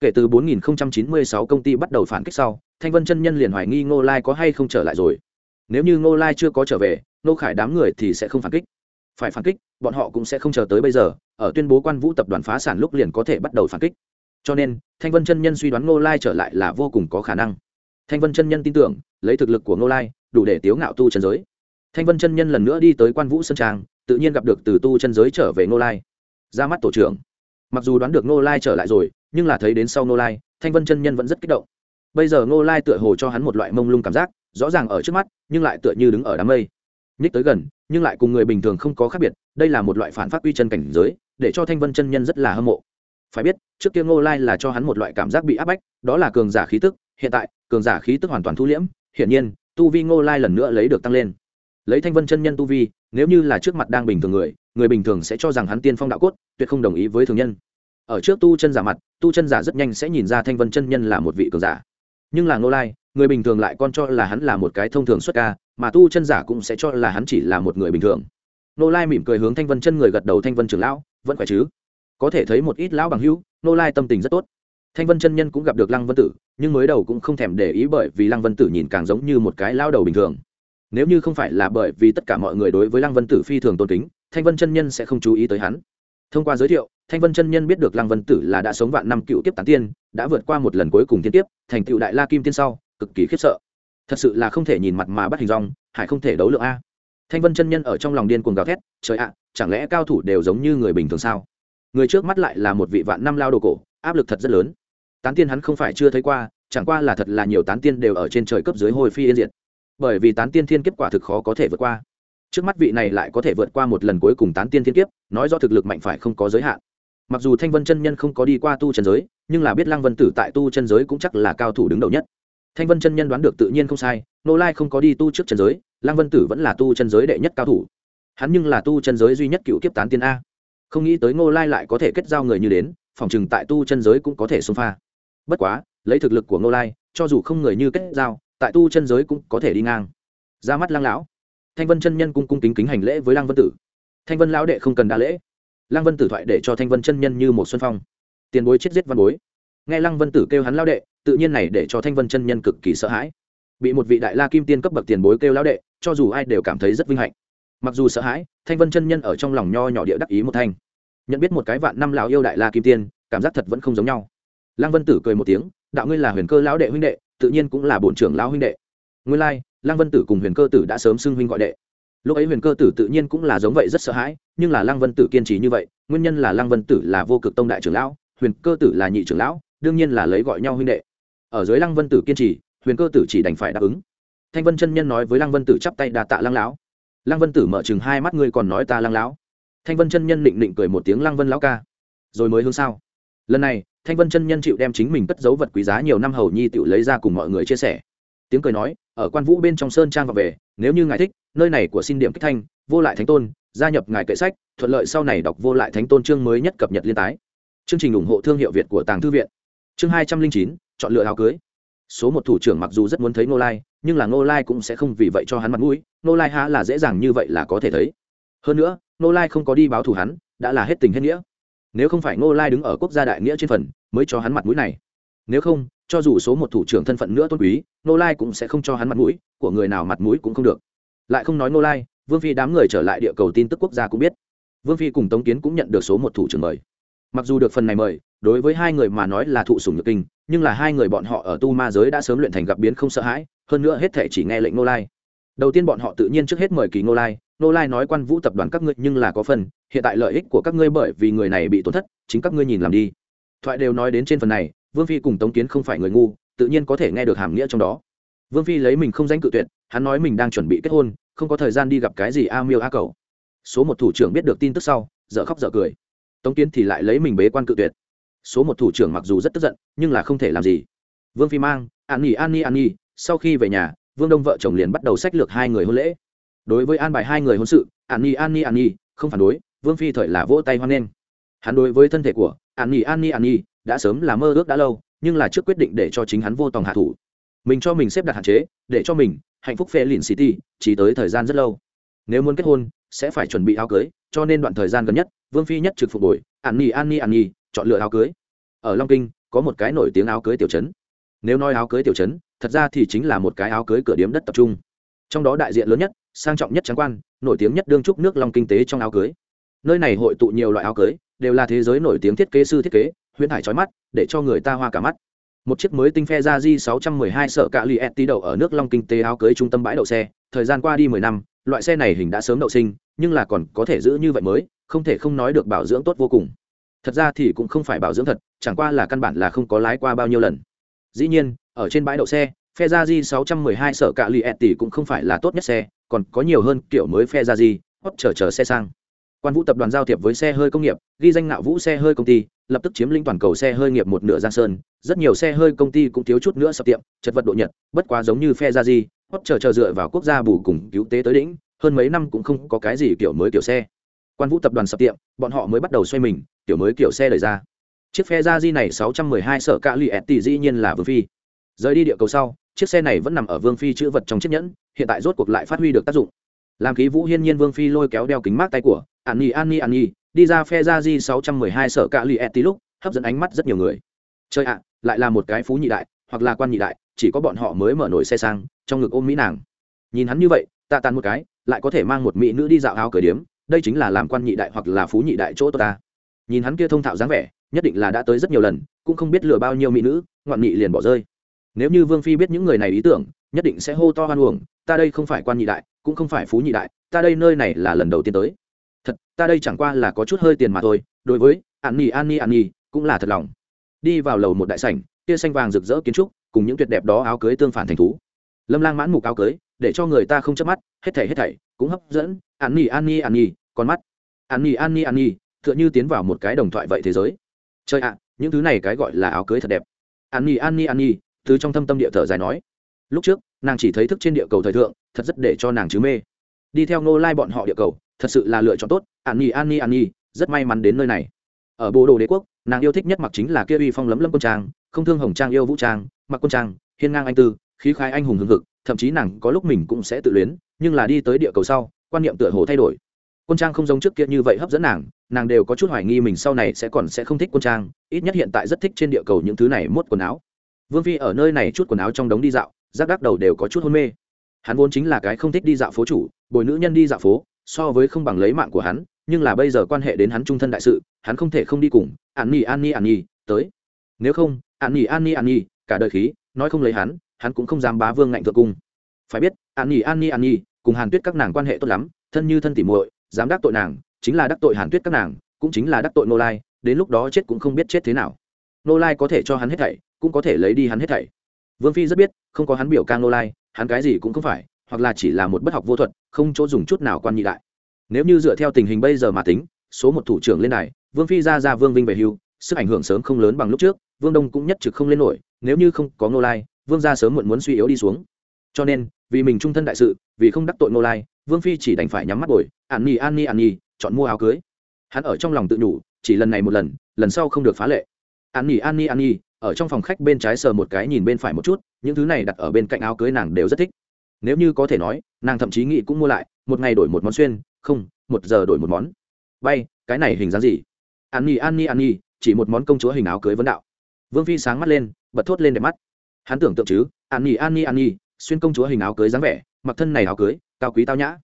Kể từ 4096 công ty bắt đầu phản kích sau, thanh vân chân nhân liền hoài nghi ngô lai có hay không trở lại rồi nếu như ngô lai chưa có trở về, ngô khải đám người thì sẽ không phản kích. Phải phản kích, bọn họ cũng sẽ không chờ tới bây giờ, ở tuyên bố quan vũ tập đoàn phá sản lúc liền có thể bắt đầu phản kích. Cho nên, thanh vân chân nhân suy đoán ngô lai trở lại là vô cùng có khả năng. Thanh vân chân nhân tin tưởng, lấy thực lực của ngô lai, đủ để tiếu ngạo tu chân giới. Thanh vân chân nhân lần nữa đi tới quan vũ sơn trang, tự nhiên gặp được từ tu chân giới trở về ngô lai. Ra mắt tổ trưởng. Mặc dù đoán được ngô lai trở lại rồi, nhưng là thấy đến sau ngô lai, thanh vân chân nhân vẫn rất kích động. Bây giờ ngô lai tựa hồ cho hắn một loại mông lung cảm giác rõ ràng ở trước mắt, nhưng lại tựa như đứng ở đám mây. Nhích tới gần, nhưng lại cùng người bình thường không có khác biệt, đây là một loại phản phát quy chân cảnh giới, để cho thanh vân chân nhân rất là hâm mộ. Phải biết, trước kia ngô lai là cho hắn một loại cảm giác bị áp bách, đó là cường giả khí tức, hiện tại, cường giả khí tức hoàn toàn thu liễm, hiển nhiên, tu vi ngô lai lần nữa lấy được tăng lên. Lấy thanh vân chân nhân tu vi, nếu như là trước mặt đang bình thường người người bình thường sẽ cho rằng hắn tiên phong đạo cốt, tuyệt không đồng ý với thường nhân. Ở trước tu chân giả mặt, tu chân giả rất nhanh sẽ nhìn ra thanh vân chân nhân là một vị cường giả nhưng là ngô lai, người bình thường lại con cho là hắn là một cái thông thường xuất ca, mà tu chân giả cũng sẽ cho là hắn chỉ là một người bình thường. Ngô lai mỉm cười hướng thanh vân chân người gật đầu, thanh vân trưởng lão, vẫn khỏe chứ? Có thể thấy một ít lão bằng hữu, ngô lai tâm tình rất tốt. Thanh vân chân nhân cũng gặp được lăng vân tử, nhưng mới đầu cũng không thèm để ý bởi vì lăng vân tử nhìn càng giống như một cái lao đầu bình thường. Nếu như không phải là bởi vì tất cả mọi người đối với lăng vân tử phi thường tôn kính, thanh vân chân nhân sẽ không chú ý tới hắn. Thông qua giới thiệu thanh vân chân nhân biết được lăng vân tử là đã sống vạn năm cựu kiếp tán tiên, đã vượt qua một lần cuối cùng tiên tiếp thành cựu đại la kim tiên sau, cực kỳ khiếp sợ. Thật sự là không thể nhìn mặt mà bắt hình rong hải không thể đấu lượng a. Thanh vân chân nhân ở trong lòng điên cuồng gào thét, trời ạ, chẳng lẽ cao thủ đều giống như người bình thường sao? Người trước mắt lại là một vị vạn năm lao đồ cổ, áp lực thật rất lớn. Tán tiên hắn không phải chưa thấy qua, chẳng qua là thật là nhiều tán tiên đều ở trên trời cấp dưới hồi phi yên diệt. Bởi vì tán tiên thiên kiếp quả thực khó có thể vượt qua. Trước mắt vị này lại có thể vượt qua một lần cuối cùng tán tiên thiên kiếp, nói do thực lực mạnh phải không có giới hạn mặc dù thanh vân chân nhân không có đi qua tu chân giới, nhưng là biết lăng vân tử tại tu chân giới cũng chắc là cao thủ đứng đầu nhất. Thanh vân chân nhân đoán được tự nhiên không sai nô lai không có đi tu trước chân giới, lăng vân tử vẫn là tu chân giới đệ nhất cao thủ. Hắn nhưng là tu chân giới duy nhất cựu kiếp tán tiên a. Không nghĩ tới ngô lai lại có thể kết giao người như đến, phòng chừng tại tu chân giới cũng có thể xông pha. Bất quá, lấy thực lực của ngô lai, cho dù không người như kết giao, tại tu chân giới cũng có thể đi ngang. Ra mắt lăng lão. Thanh vân chân nhân cung cung kính kính hành lễ với lăng vân tử. Thanh vân lão đệ không cần đa lễ lăng vân tử thoại để cho thanh vân chân nhân như một xuân phong. Tiền bối chết giết văn bối. Nghe lăng vân tử kêu hắn lão đệ, tự nhiên này để cho thanh vân chân nhân cực kỳ sợ hãi. Bị một vị đại la kim tiên cấp bậc tiền bối kêu lão đệ, cho dù ai đều cảm thấy rất vinh hạnh. Mặc dù sợ hãi, thanh vân chân nhân ở trong lòng nho nhỏ địa đắc ý một thanh. Nhận biết một cái vạn năm lão yêu đại la kim tiên, cảm giác thật vẫn không giống nhau. Lăng vân tử cười một tiếng, đạo ngươi là huyền cơ lão đệ huynh đệ, tự nhiên cũng là bổn trưởng lão huynh đệ. Nguyên lai, lăng vân tử cùng huyền cơ tử đã sớm xưng huynh gọi đệ lúc ấy huyền cơ tử tự nhiên cũng là giống vậy rất sợ hãi, nhưng là lăng vân tử kiên trì như vậy, nguyên nhân là lăng vân tử là vô cực tông đại trưởng lão, huyền cơ tử là nhị trưởng lão, đương nhiên là lấy gọi nhau huynh đệ. Ở dưới lăng vân tử kiên trì, huyền cơ tử chỉ đành phải đáp ứng. Thanh vân chân nhân nói với lăng vân tử chắp tay đà tạ lăng lão. Lăng vân tử mở chừng hai mắt ngươi còn nói ta lăng lão. Thanh vân chân nhân định định cười một tiếng lăng vân lão ca. Rồi mới hướng sao? Lần này, thanh vân chân nhân chịu đem chính mình cất dấu vật quý giá nhiều năm hầu nhi tự lấy ra cùng mọi người chia sẻ. Tiếng cười nói, ở quan vũ bên trong sơn trang và về, nếu như ngài thích nơi này của xin điểm kích thanh, vô lại thánh tôn, gia nhập ngài kệ sách, thuận lợi sau này đọc vô lại thánh tôn chương mới nhất cập nhật liên tái. Chương trình ủng hộ thương hiệu việt của tàng thư viện. Chương hai trăm linh chín, chọn lựa áo cưới. Số một thủ trưởng mặc dù rất muốn thấy ngô lai, nhưng là ngô lai cũng sẽ không vì vậy cho hắn mặt mũi, ngô lai há là dễ dàng như vậy là có thể thấy. Hơn nữa, ngô lai không có đi báo thù hắn, đã là hết tình hết nghĩa. Nếu không phải ngô lai đứng ở quốc gia đại nghĩa trên phần, mới cho hắn mặt mũi này. Nếu không, cho dù số một thủ trưởng thân phận nữa tôn quý, ngô lai cũng sẽ không cho hắn mặt mũi, của người nào mặt mũi cũng không được lại không nói Nô lai, vương phi đám người trở lại địa cầu tin tức quốc gia cũng biết. Vương phi cùng tống kiến cũng nhận được số một thủ trưởng mời. Mặc dù được phần này mời, đối với hai người mà nói là thụ sùng nhược kinh, nhưng là hai người bọn họ ở tu ma giới đã sớm luyện thành gặp biến không sợ hãi, hơn nữa hết thể chỉ nghe lệnh Nô lai. Đầu tiên bọn họ tự nhiên trước hết mời kỳ Nô lai. Nô lai nói quan vũ tập đoàn các ngươi nhưng là có phần, hiện tại lợi ích của các ngươi bởi vì người này bị tổn thất, chính các ngươi nhìn làm đi. Thoại đều nói đến trên phần này, vương phi cùng tống kiến không phải người ngu, tự nhiên có thể nghe được hàm nghĩa trong đó. Vương phi lấy mình không danh cự tuyệt hắn nói mình đang chuẩn bị kết hôn, không có thời gian đi gặp cái gì a miêu a cầu. Số một thủ trưởng biết được tin tức sau, dở khóc dở cười. Tống kiến thì lại lấy mình bế quan cự tuyệt. Số một thủ trưởng mặc dù rất tức giận, nhưng là không thể làm gì. Vương phi mang, an nghỉ an nhi an nhi, sau khi về nhà, vương đông vợ chồng liền bắt đầu sách lược hai người hôn lễ. Đối với an bài hai người hôn sự, an nhi an nhi an nhi, không phản đối, vương phi thời là vỗ tay hoan nghênh. Hắn đối với thân thể của an nhi an nhi an nhi đã sớm là mơ ước đã lâu, nhưng là trước quyết định để cho chính hắn vô tòng hạ thủ. Mình cho mình xếp đặt hạn chế, để cho mình hạnh phúc phê lìn city, chỉ tới thời gian rất lâu. Nếu muốn kết hôn, sẽ phải chuẩn bị áo cưới, cho nên đoạn thời gian gần nhất, vương phi nhất trực phục hồi an nhi an nhi an nhi, chọn lựa áo cưới. Ở long kinh, có một cái nổi tiếng áo cưới tiểu trấn. Nếu nói áo cưới tiểu trấn, thật ra thì chính là một cái áo cưới cửa điếm đất tập trung. Trong đó đại diện lớn nhất, sang trọng nhất tráng quan, nổi tiếng nhất đương trúc nước long kinh tế trong áo cưới. Nơi này hội tụ nhiều loại áo cưới, đều là thế giới nổi tiếng thiết kế sư thiết kế, huyễn hải trói mắt, để cho người ta hoa cả mắt một chiếc mới tinh phe ra di 612 sợ cạ li tí đậu ở nước long kinh tế áo cưới trung tâm bãi đậu xe. Thời gian qua đi 10 năm, loại xe này hình đã sớm đậu sinh, nhưng là còn có thể giữ như vậy mới, không thể không nói được bảo dưỡng tốt vô cùng. Thật ra thì cũng không phải bảo dưỡng thật, chẳng qua là căn bản là không có lái qua bao nhiêu lần. Dĩ nhiên, ở trên bãi đậu xe phe ra di 612 sở cạ li tỷ cũng không phải là tốt nhất xe, còn có nhiều hơn kiểu mới phe ra di hot chờ chờ xe sang. Quan vũ tập đoàn giao thiệp với xe hơi công nghiệp, ghi danh nạo vũ xe hơi công ty lập tức chiếm lĩnh toàn cầu xe hơi nghiệp một nửa giang sơn. Rất nhiều xe hơi công ty cũng thiếu chút nữa sập tiệm, chật vật độ nhật, bất quá giống như phe ra di hót chờ chờ dựa vào quốc gia bù cùng cứu tế tới đỉnh, hơn mấy năm cũng không có cái gì kiểu mới kiểu xe. Quan vũ tập đoàn sập tiệm, bọn họ mới bắt đầu xoay mình, kiểu mới kiểu xe lời ra. Chiếc phe ra di này 612 sở cạ lì tỷ dĩ nhiên là vương phi. Rời đi địa cầu sau, chiếc xe này vẫn nằm ở vương phi chữ vật trong chiếc nhẫn, hiện tại rốt cuộc lại phát huy được tác dụng. Làm khí vũ hiên nhiên vương phi lôi kéo đeo kính mát tay của an nhi an nhi an nhi đi ra phe ra di 612 sở cạ lì e tỷ lúc, hấp dẫn ánh mắt rất nhiều người. Chơi ạ, lại là một cái phú nhị đại, hoặc là quan nhị đại, chỉ có bọn họ mới mở nổi xe sang, trong ngực ôm mỹ nàng. Nhìn hắn như vậy tạ tàn một cái, lại có thể mang một mỹ nữ đi dạo áo cởi điếm, đây chính là làm quan nhị đại hoặc là phú nhị đại chỗ ta. Nhìn hắn kia thông thạo dáng vẻ, nhất định là đã tới rất nhiều lần, cũng không biết lừa bao nhiêu mỹ nữ, ngoạn nhị liền bỏ rơi. Nếu như vương phi biết những người này ý tưởng, nhất định sẽ hô to hoan uổng, ta đây không phải quan nhị đại, cũng không phải phú nhị đại, ta đây nơi này là lần đầu tiên tới thật ta đây chẳng qua là có chút hơi tiền mà thôi đối với an nhi an nhi an nhi cũng là thật lòng đi vào lầu một đại sảnh kia xanh vàng rực rỡ kiến trúc cùng những tuyệt đẹp đó áo cưới tương phản thành thú lâm lang mãn mục áo cưới để cho người ta không chớp mắt hết thảy hết thảy cũng hấp dẫn an nhi an nhi an nhi con mắt an nhi an nhi an nhi tựa như tiến vào một cái đồng thoại vậy thế giới trời ạ những thứ này cái gọi là áo cưới thật đẹp an nhi an nhi an nhi từ trong thâm tâm địa thở dài nói lúc trước nàng chỉ thấy thức trên địa cầu thời thượng thật rất để cho nàng chứ mê đi theo nô lai bọn họ địa cầu thật sự là lựa chọn tốt, an nhi an nhi an nhi, rất may mắn đến nơi này. Ở bộ đồ đế quốc, nàng yêu thích nhất mặc chính là kia uy phong lấm lâm quân trang, không thương hồng trang yêu vũ trang, mặc quân trang, hiên ngang anh tư, khí khai anh hùng hưng hực, thậm chí nàng có lúc mình cũng sẽ tự luyến, nhưng là đi tới địa cầu sau, quan niệm tựa hồ thay đổi. Quân trang không giống trước kia như vậy hấp dẫn nàng nàng đều có chút hoài nghi mình sau này sẽ còn sẽ không thích quân trang, ít nhất hiện tại rất thích trên địa cầu những thứ này mốt quần áo. Vương phi ở nơi này chút quần áo trong đống đi dạo rác đắc đầu đều có chút hôn mê. Hắn vốn chính là cái không thích đi dạo phố chủ, bồi nữ nhân đi dạo phố so với không bằng lấy mạng của hắn, nhưng là bây giờ quan hệ đến hắn trung thân đại sự, hắn không thể không đi cùng, an nhi an nhi an nhi, tới. Nếu không, an nhi an nhi an nhi, cả đời khí, nói không lấy hắn hắn cũng không dám bá vương ngạnh thượng cung. Phải biết, an nhi an nhi an nhi, cùng hàn tuyết các nàng quan hệ tốt lắm, thân như thân tỉ muội, dám đắc tội nàng, chính là đắc tội hàn tuyết các nàng, cũng chính là đắc tội nô lai, đến lúc đó chết cũng không biết chết thế nào. Nô lai có thể cho hắn hết thảy, cũng có thể lấy đi hắn hết thảy. Vương phi rất biết, không có hắn biểu ca nô lai, hắn cái gì cũng không phải, hoặc là chỉ là một bất học vô thuật không chỗ dùng chút nào quan nhị đại. Nếu như dựa theo tình hình bây giờ mà tính, số một thủ trưởng lên này vương phi ra ra vương vinh về hưu, sức ảnh hưởng sớm không lớn bằng lúc trước, vương đông cũng nhất trực không lên nổi, nếu như không có nô lai, vương gia sớm muộn muốn suy yếu đi xuống. Cho nên, vì mình trung thân đại sự, vì không đắc tội nô lai, vương phi chỉ đành phải nhắm mắt bồi, an nhi an nhi an nhi, chọn mua áo cưới. Hắn ở trong lòng tự nhủ, chỉ lần này một lần lần sau không được phá lệ. An nhi an nhi an nhi, ở trong phòng khách bên trái sờ một cái nhìn bên phải một chút, những thứ này đặt ở bên cạnh áo cưới nàng đều rất thích nếu như có thể nói nàng thậm chí nghĩ cũng mua lại một ngày đổi một món xuyên không một giờ đổi một món bay cái này hình dáng gì an nhi an nhi an nhi chỉ một món công chúa hình áo cưới vấn đạo vương phi sáng mắt lên bật thốt lên đẹp mắt hắn tưởng tượng chứ an nhi an nhi an nhi xuyên công chúa hình áo cưới dáng vẻ mặc thân này áo cưới cao quý tao nhã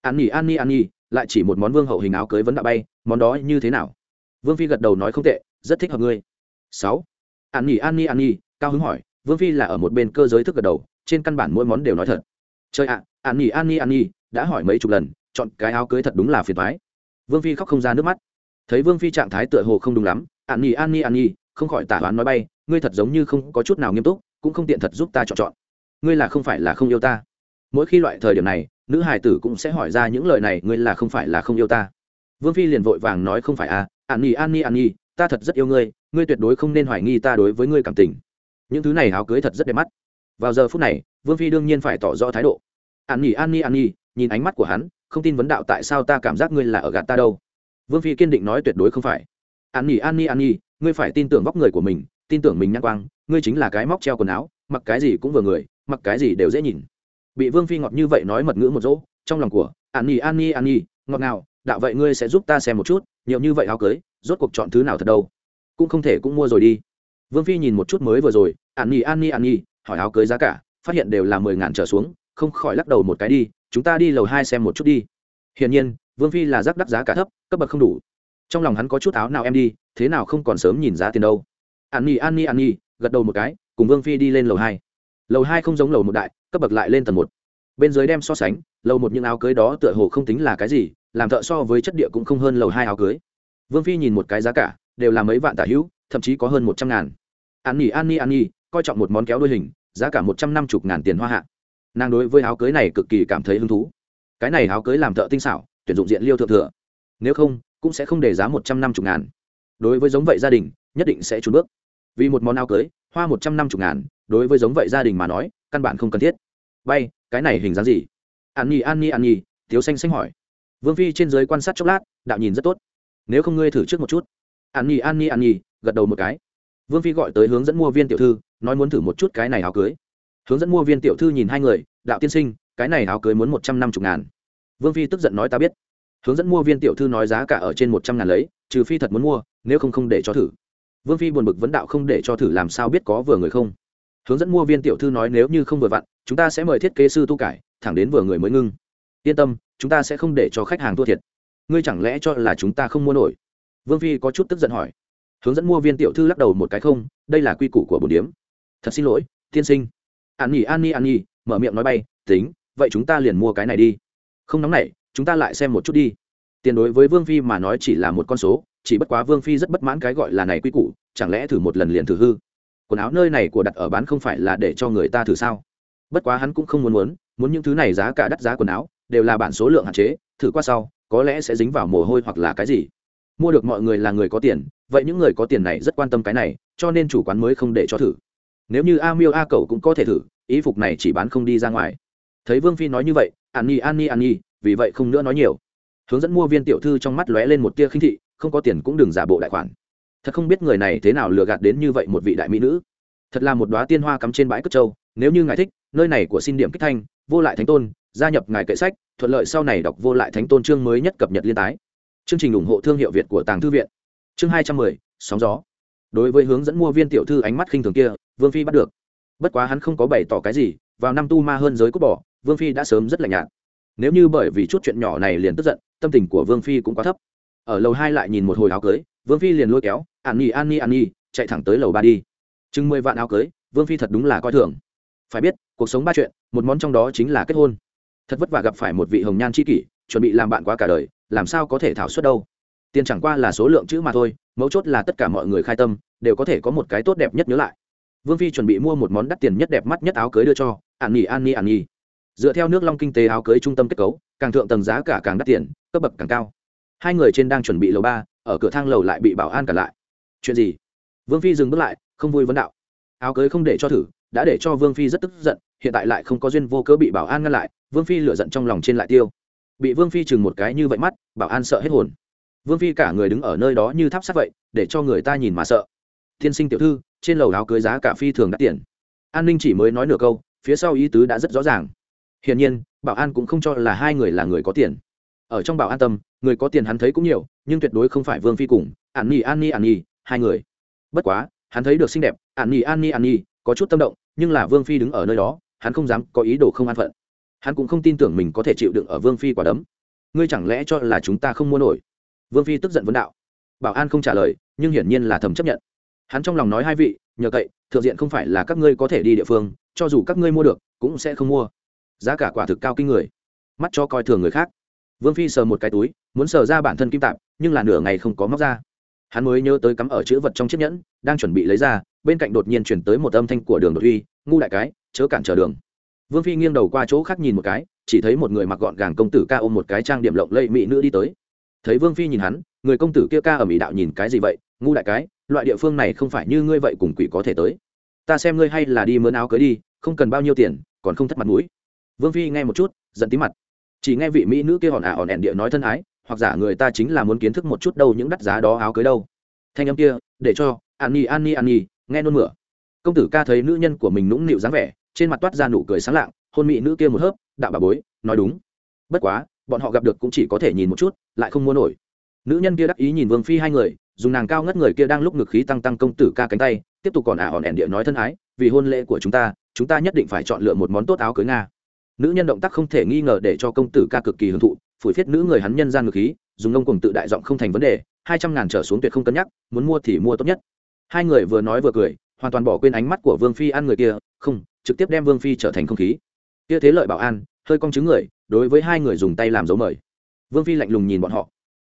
an nhi an nhi an nhi lại chỉ một món vương hậu hình áo cưới vấn đạo bay món đó như thế nào vương phi gật đầu nói không tệ rất thích hợp ngươi sáu an nhi an nhi an nhi cao hứng hỏi vương phi là ở một bên cơ giới thức gật đầu trên căn bản mỗi món đều nói thật trời ạ, an nhi an nhi an nhi, đã hỏi mấy chục lần, chọn cái áo cưới thật đúng là phiền thoái vương phi khóc không ra nước mắt. Thấy vương phi trạng thái tựa hồ không đúng lắm, an nhi an nhi an nhi, không khỏi tả toán nói bay, ngươi thật giống như không có chút nào nghiêm túc, cũng không tiện thật giúp ta chọn chọn. Ngươi là không phải là không yêu ta. Mỗi khi loại thời điểm này, nữ hài tử cũng sẽ hỏi ra những lời này, ngươi là không phải là không yêu ta. Vương phi liền vội vàng nói không phải à an nhi an nhi an nhi, ta thật rất yêu ngươi ngươi tuyệt đối không nên hoài nghi ta đối với ngươi cảm tình. Những thứ này áo cưới thật rất đẹp mắt vào giờ phút này vương phi đương nhiên phải tỏ rõ thái độ an nhi an nhi an nhi nhìn ánh mắt của hắn không tin vấn đạo tại sao ta cảm giác ngươi là ở gạt ta đâu vương phi kiên định nói tuyệt đối không phải an nhi an nhi an nhi ngươi phải tin tưởng vóc người của mình tin tưởng mình nhãn quang ngươi chính là cái móc treo quần áo mặc cái gì cũng vừa người mặc cái gì đều dễ nhìn bị vương phi ngọt như vậy nói mật ngữ một dỗ trong lòng của an nhi an nhi an nhi ngọt nào đạo vậy ngươi sẽ giúp ta xem một chút nhiều như vậy áo cưới rốt cuộc chọn thứ nào thật đâu cũng không thể cũng mua rồi đi vương phi nhìn một chút mới vừa rồi an nhi an nhi an nhi hỏi áo cưới giá cả, phát hiện đều là mười ngàn trở xuống, không khỏi lắc đầu một cái đi, chúng ta đi lầu hai xem một chút đi. Hiển nhiên, vương phi là rắc đắc giá cả thấp, cấp bậc không đủ. Trong lòng hắn có chút áo nào em đi, thế nào không còn sớm nhìn giá tiền đâu. An nhi an nhi an nhi, gật đầu một cái, cùng vương phi đi lên lầu hai. Lầu hai không giống lầu một đại, cấp bậc lại lên tầng một. Bên dưới đem so sánh, lầu một những áo cưới đó tựa hồ không tính là cái gì, làm thợ so với chất địa cũng không hơn lầu hai áo cưới. Vương phi nhìn một cái giá cả, đều là mấy vạn tả hữu, thậm chí có hơn một trăm ngàn. An nhi an nhi an nhi, coi trọng một món kéo đôi hình giá cả một trăm năm mươi ngàn tiền hoa hạ. Nàng đối với áo cưới này cực kỳ cảm thấy hứng thú. Cái này áo cưới làm thợ tinh xảo, tuyển dụng diện liêu thượng thừa. Nếu không, cũng sẽ không để giá một trăm năm mươi ngàn. Đối với giống vậy gia đình, nhất định sẽ trốn bước. Vì một món áo cưới, hoa một trăm năm mươi ngàn, đối với giống vậy gia đình mà nói, căn bản không cần thiết. Bay, cái này hình dáng gì? An nhi an nhi an nhi thiếu xanh xanh hỏi. Vương phi trên giới quan sát chốc lát, đạo nhìn rất tốt. Nếu không ngươi thử trước một chút. An nhi an nhi an nhi, gật đầu một cái. Vương phi gọi tới hướng dẫn mua viên tiểu thư nói muốn thử một chút cái này áo cưới. Hướng dẫn mua viên tiểu thư nhìn hai người, đạo tiên sinh, cái này áo cưới muốn một trăm năm mươi ngàn. Vương phi tức giận nói, ta biết. Hướng dẫn mua viên tiểu thư nói, giá cả ở trên một trăm ngàn lấy, trừ phi thật muốn mua, nếu không không để cho thử. Vương phi buồn bực vấn đạo, không để cho thử làm sao biết có vừa người không? Hướng dẫn mua viên tiểu thư nói, nếu như không vừa vặn, chúng ta sẽ mời thiết kế sư tu cải, thẳng đến vừa người mới ngưng. Yên tâm, chúng ta sẽ không để cho khách hàng thua thiệt. Ngươi chẳng lẽ cho là chúng ta không mua nổi? Vương phi có chút tức giận hỏi. Hướng dẫn mua viên tiểu thư lắc đầu một cái, không, đây là quy củ của bồn điếm thật xin lỗi tiên sinh. An nhỉ, an nhi an nhi mở miệng nói bay tính vậy chúng ta liền mua cái này đi. Không nóng này chúng ta lại xem một chút đi. Tiền đối với vương phi mà nói chỉ là một con số chỉ bất quá vương phi rất bất mãn cái gọi là này quy củ chẳng lẽ thử một lần liền thử hư? Quần áo nơi này của đặt ở bán không phải là để cho người ta thử sao? Bất quá hắn cũng không muốn muốn muốn những thứ này giá cả đắt giá quần áo đều là bản số lượng hạn chế thử qua sau có lẽ sẽ dính vào mồ hôi hoặc là cái gì. Mua được mọi người là người có tiền vậy những người có tiền này rất quan tâm cái này cho nên chủ quán mới không để cho thử nếu như a miêu a cầu cũng có thể thử, ý phục này chỉ bán không đi ra ngoài. Thấy vương phi nói như vậy an nhi an nhi an nhi vì vậy không nữa nói nhiều. Hướng dẫn mua viên tiểu thư trong mắt lóe lên một tia khinh thị, không có tiền cũng đừng giả bộ đại khoản. Thật không biết người này thế nào lừa gạt đến như vậy một vị đại mỹ nữ. Thật là một đoá tiên hoa cắm trên bãi cất châu nếu như ngài thích, nơi này của xin điểm kích thanh, vô lại thánh tôn, gia nhập ngài kệ sách, thuận lợi sau này đọc vô lại thánh tôn chương mới nhất cập nhật liên tái. Chương trình ủng hộ thương hiệu việt của tàng thư viện. Chương hai trăm mười, sóng gió. Đối với hướng dẫn mua viên tiểu thư ánh mắt khinh thường kia vương phi bắt được. Bất quá hắn không có bày tỏ cái gì, vào năm tu ma hơn giới cút bỏ, vương phi đã sớm rất lạnh nhạt. Nếu như bởi vì chút chuyện nhỏ này liền tức giận, tâm tình của vương phi cũng quá thấp. Ở lầu hai lại nhìn một hồi áo cưới, vương phi liền lôi kéo, an nhi an nhi an nhi, chạy thẳng tới lầu ba đi. Chừng mười vạn áo cưới, vương phi thật đúng là coi thường. Phải biết, cuộc sống ba chuyện, một món trong đó chính là kết hôn. Thật vất vả gặp phải một vị hồng nhan c kỷ, chuẩn bị làm bạn quá cả đời, làm sao có thể thảo suất đâu? Tiền chẳng qua là số lượng chữ mà thôi, mấu chốt là tất cả mọi người khai tâm, đều có thể có một cái tốt đẹp nhất nhớ lại vương phi chuẩn bị mua một món đắt tiền nhất đẹp mắt nhất áo cưới đưa cho, an nhi an nhi an nhi. Dựa theo nước long kinh tế áo cưới trung tâm kết cấu, càng thượng tầng giá cả càng đắt tiền, cấp bậc càng cao. Hai người trên đang chuẩn bị lầu ba, ở cửa thang lầu lại bị bảo an cản lại. Chuyện gì? Vương phi dừng bước lại, không vui vấn đạo. Áo cưới không để cho thử, đã để cho vương phi rất tức giận, hiện tại lại không có duyên vô cớ bị bảo an ngăn lại, vương phi lựa giận trong lòng trên lại tiêu. Bị vương phi chừng một cái như vậy mắt, bảo an sợ hết hồn. Vương phi cả người đứng ở nơi đó như tháp sắt vậy, để cho người ta nhìn mà sợ. Tiên sinh tiểu thư trên lầu áo cưới giá cả phi thường đắt tiền. An ninh chỉ mới nói nửa câu, phía sau ý tứ đã rất rõ ràng. Hiển nhiên, bảo an cũng không cho là hai người là người có tiền. Ở trong bảo an tâm, người có tiền hắn thấy cũng nhiều, nhưng tuyệt đối không phải vương phi cùng, an nhi an nhi an nhi hai người. Bất quá, hắn thấy được xinh đẹp, an nhi an nhi an nhi có chút tâm động, nhưng là vương phi đứng ở nơi đó, hắn không dám có ý đồ không an phận. Hắn cũng không tin tưởng mình có thể chịu đựng ở vương phi quả đấm. Ngươi chẳng lẽ cho là chúng ta không mua nổi? Vương phi tức giận vấn đạo. Bảo an không trả lời, nhưng hiển nhiên là thầm chấp nhận hắn trong lòng nói hai vị, nhờ cậy, thượng diện không phải là các ngươi có thể đi địa phương, cho dù các ngươi mua được, cũng sẽ không mua. Giá cả quả thực cao kinh người. Mắt cho coi thường người khác. Vương phi sờ một cái túi, muốn sờ ra bản thân kim tạp, nhưng là nửa ngày không có móc ra. Hắn mới nhớ tới cắm ở chữ vật trong chiếc nhẫn, đang chuẩn bị lấy ra, bên cạnh đột nhiên chuyển tới một âm thanh của đường đột uy, ngu đại cái, chớ cản trở đường. Vương phi nghiêng đầu qua chỗ khác nhìn một cái, chỉ thấy một người mặc gọn gàng công tử ca ôm một cái trang điểm lộng lẫy mỹ nữ đi tới. Thấy vương phi nhìn hắn, người công tử kia ca ở mỹ đạo nhìn cái gì vậy, ngu đại cái loại địa phương này không phải như ngươi vậy cùng quỷ có thể tới. Ta xem ngươi hay là đi mướn áo cưới đi, không cần bao nhiêu tiền, còn không thất mặt mũi. Vương phi nghe một chút, giận tí mặt. Chỉ nghe vị mỹ nữ kia hòn ả à hòn ẻn địa nói thân ái, hoặc giả người ta chính là muốn kiến thức một chút đâu những đắt giá đó áo cưới đâu. Thanh âm kia, để cho, an nhi an nhi an nhi, nghe nôn mửa. Công tử ca thấy nữ nhân của mình nũng nịu dáng vẻ, trên mặt toát ra nụ cười sáng lạng, hôn mỹ nữ kia một hớp, đạo bà bối, nói đúng. Bất quá, bọn họ gặp được cũng chỉ có thể nhìn một chút, lại không mua nổi. Nữ nhân kia đắc ý nhìn vương phi hai người dùng nàng cao ngất người kia đang lúc ngực khí tăng tăng công tử ca cánh tay, tiếp tục còn ả à hòn ẻn địa nói thân ái, vì hôn lễ của chúng ta chúng ta nhất định phải chọn lựa một món tốt áo cưới nga. Nữ nhân động tác không thể nghi ngờ để cho công tử ca cực kỳ hưởng thụ, phủi phiết nữ người hắn nhân gian ngực khí, dùng ngông cùng tự đại giọng không thành vấn đề, hai trăm ngàn trở xuống tuyệt không cân nhắc, muốn mua thì mua tốt nhất. Hai người vừa nói vừa cười, hoàn toàn bỏ quên ánh mắt của vương phi ăn người kia, không, trực tiếp đem vương phi trở thành không khí. Kia thế lợi bảo an, hơi cong chứng người, đối với hai người dùng tay làm dấu mời. Vương phi lạnh lùng nhìn bọn họ.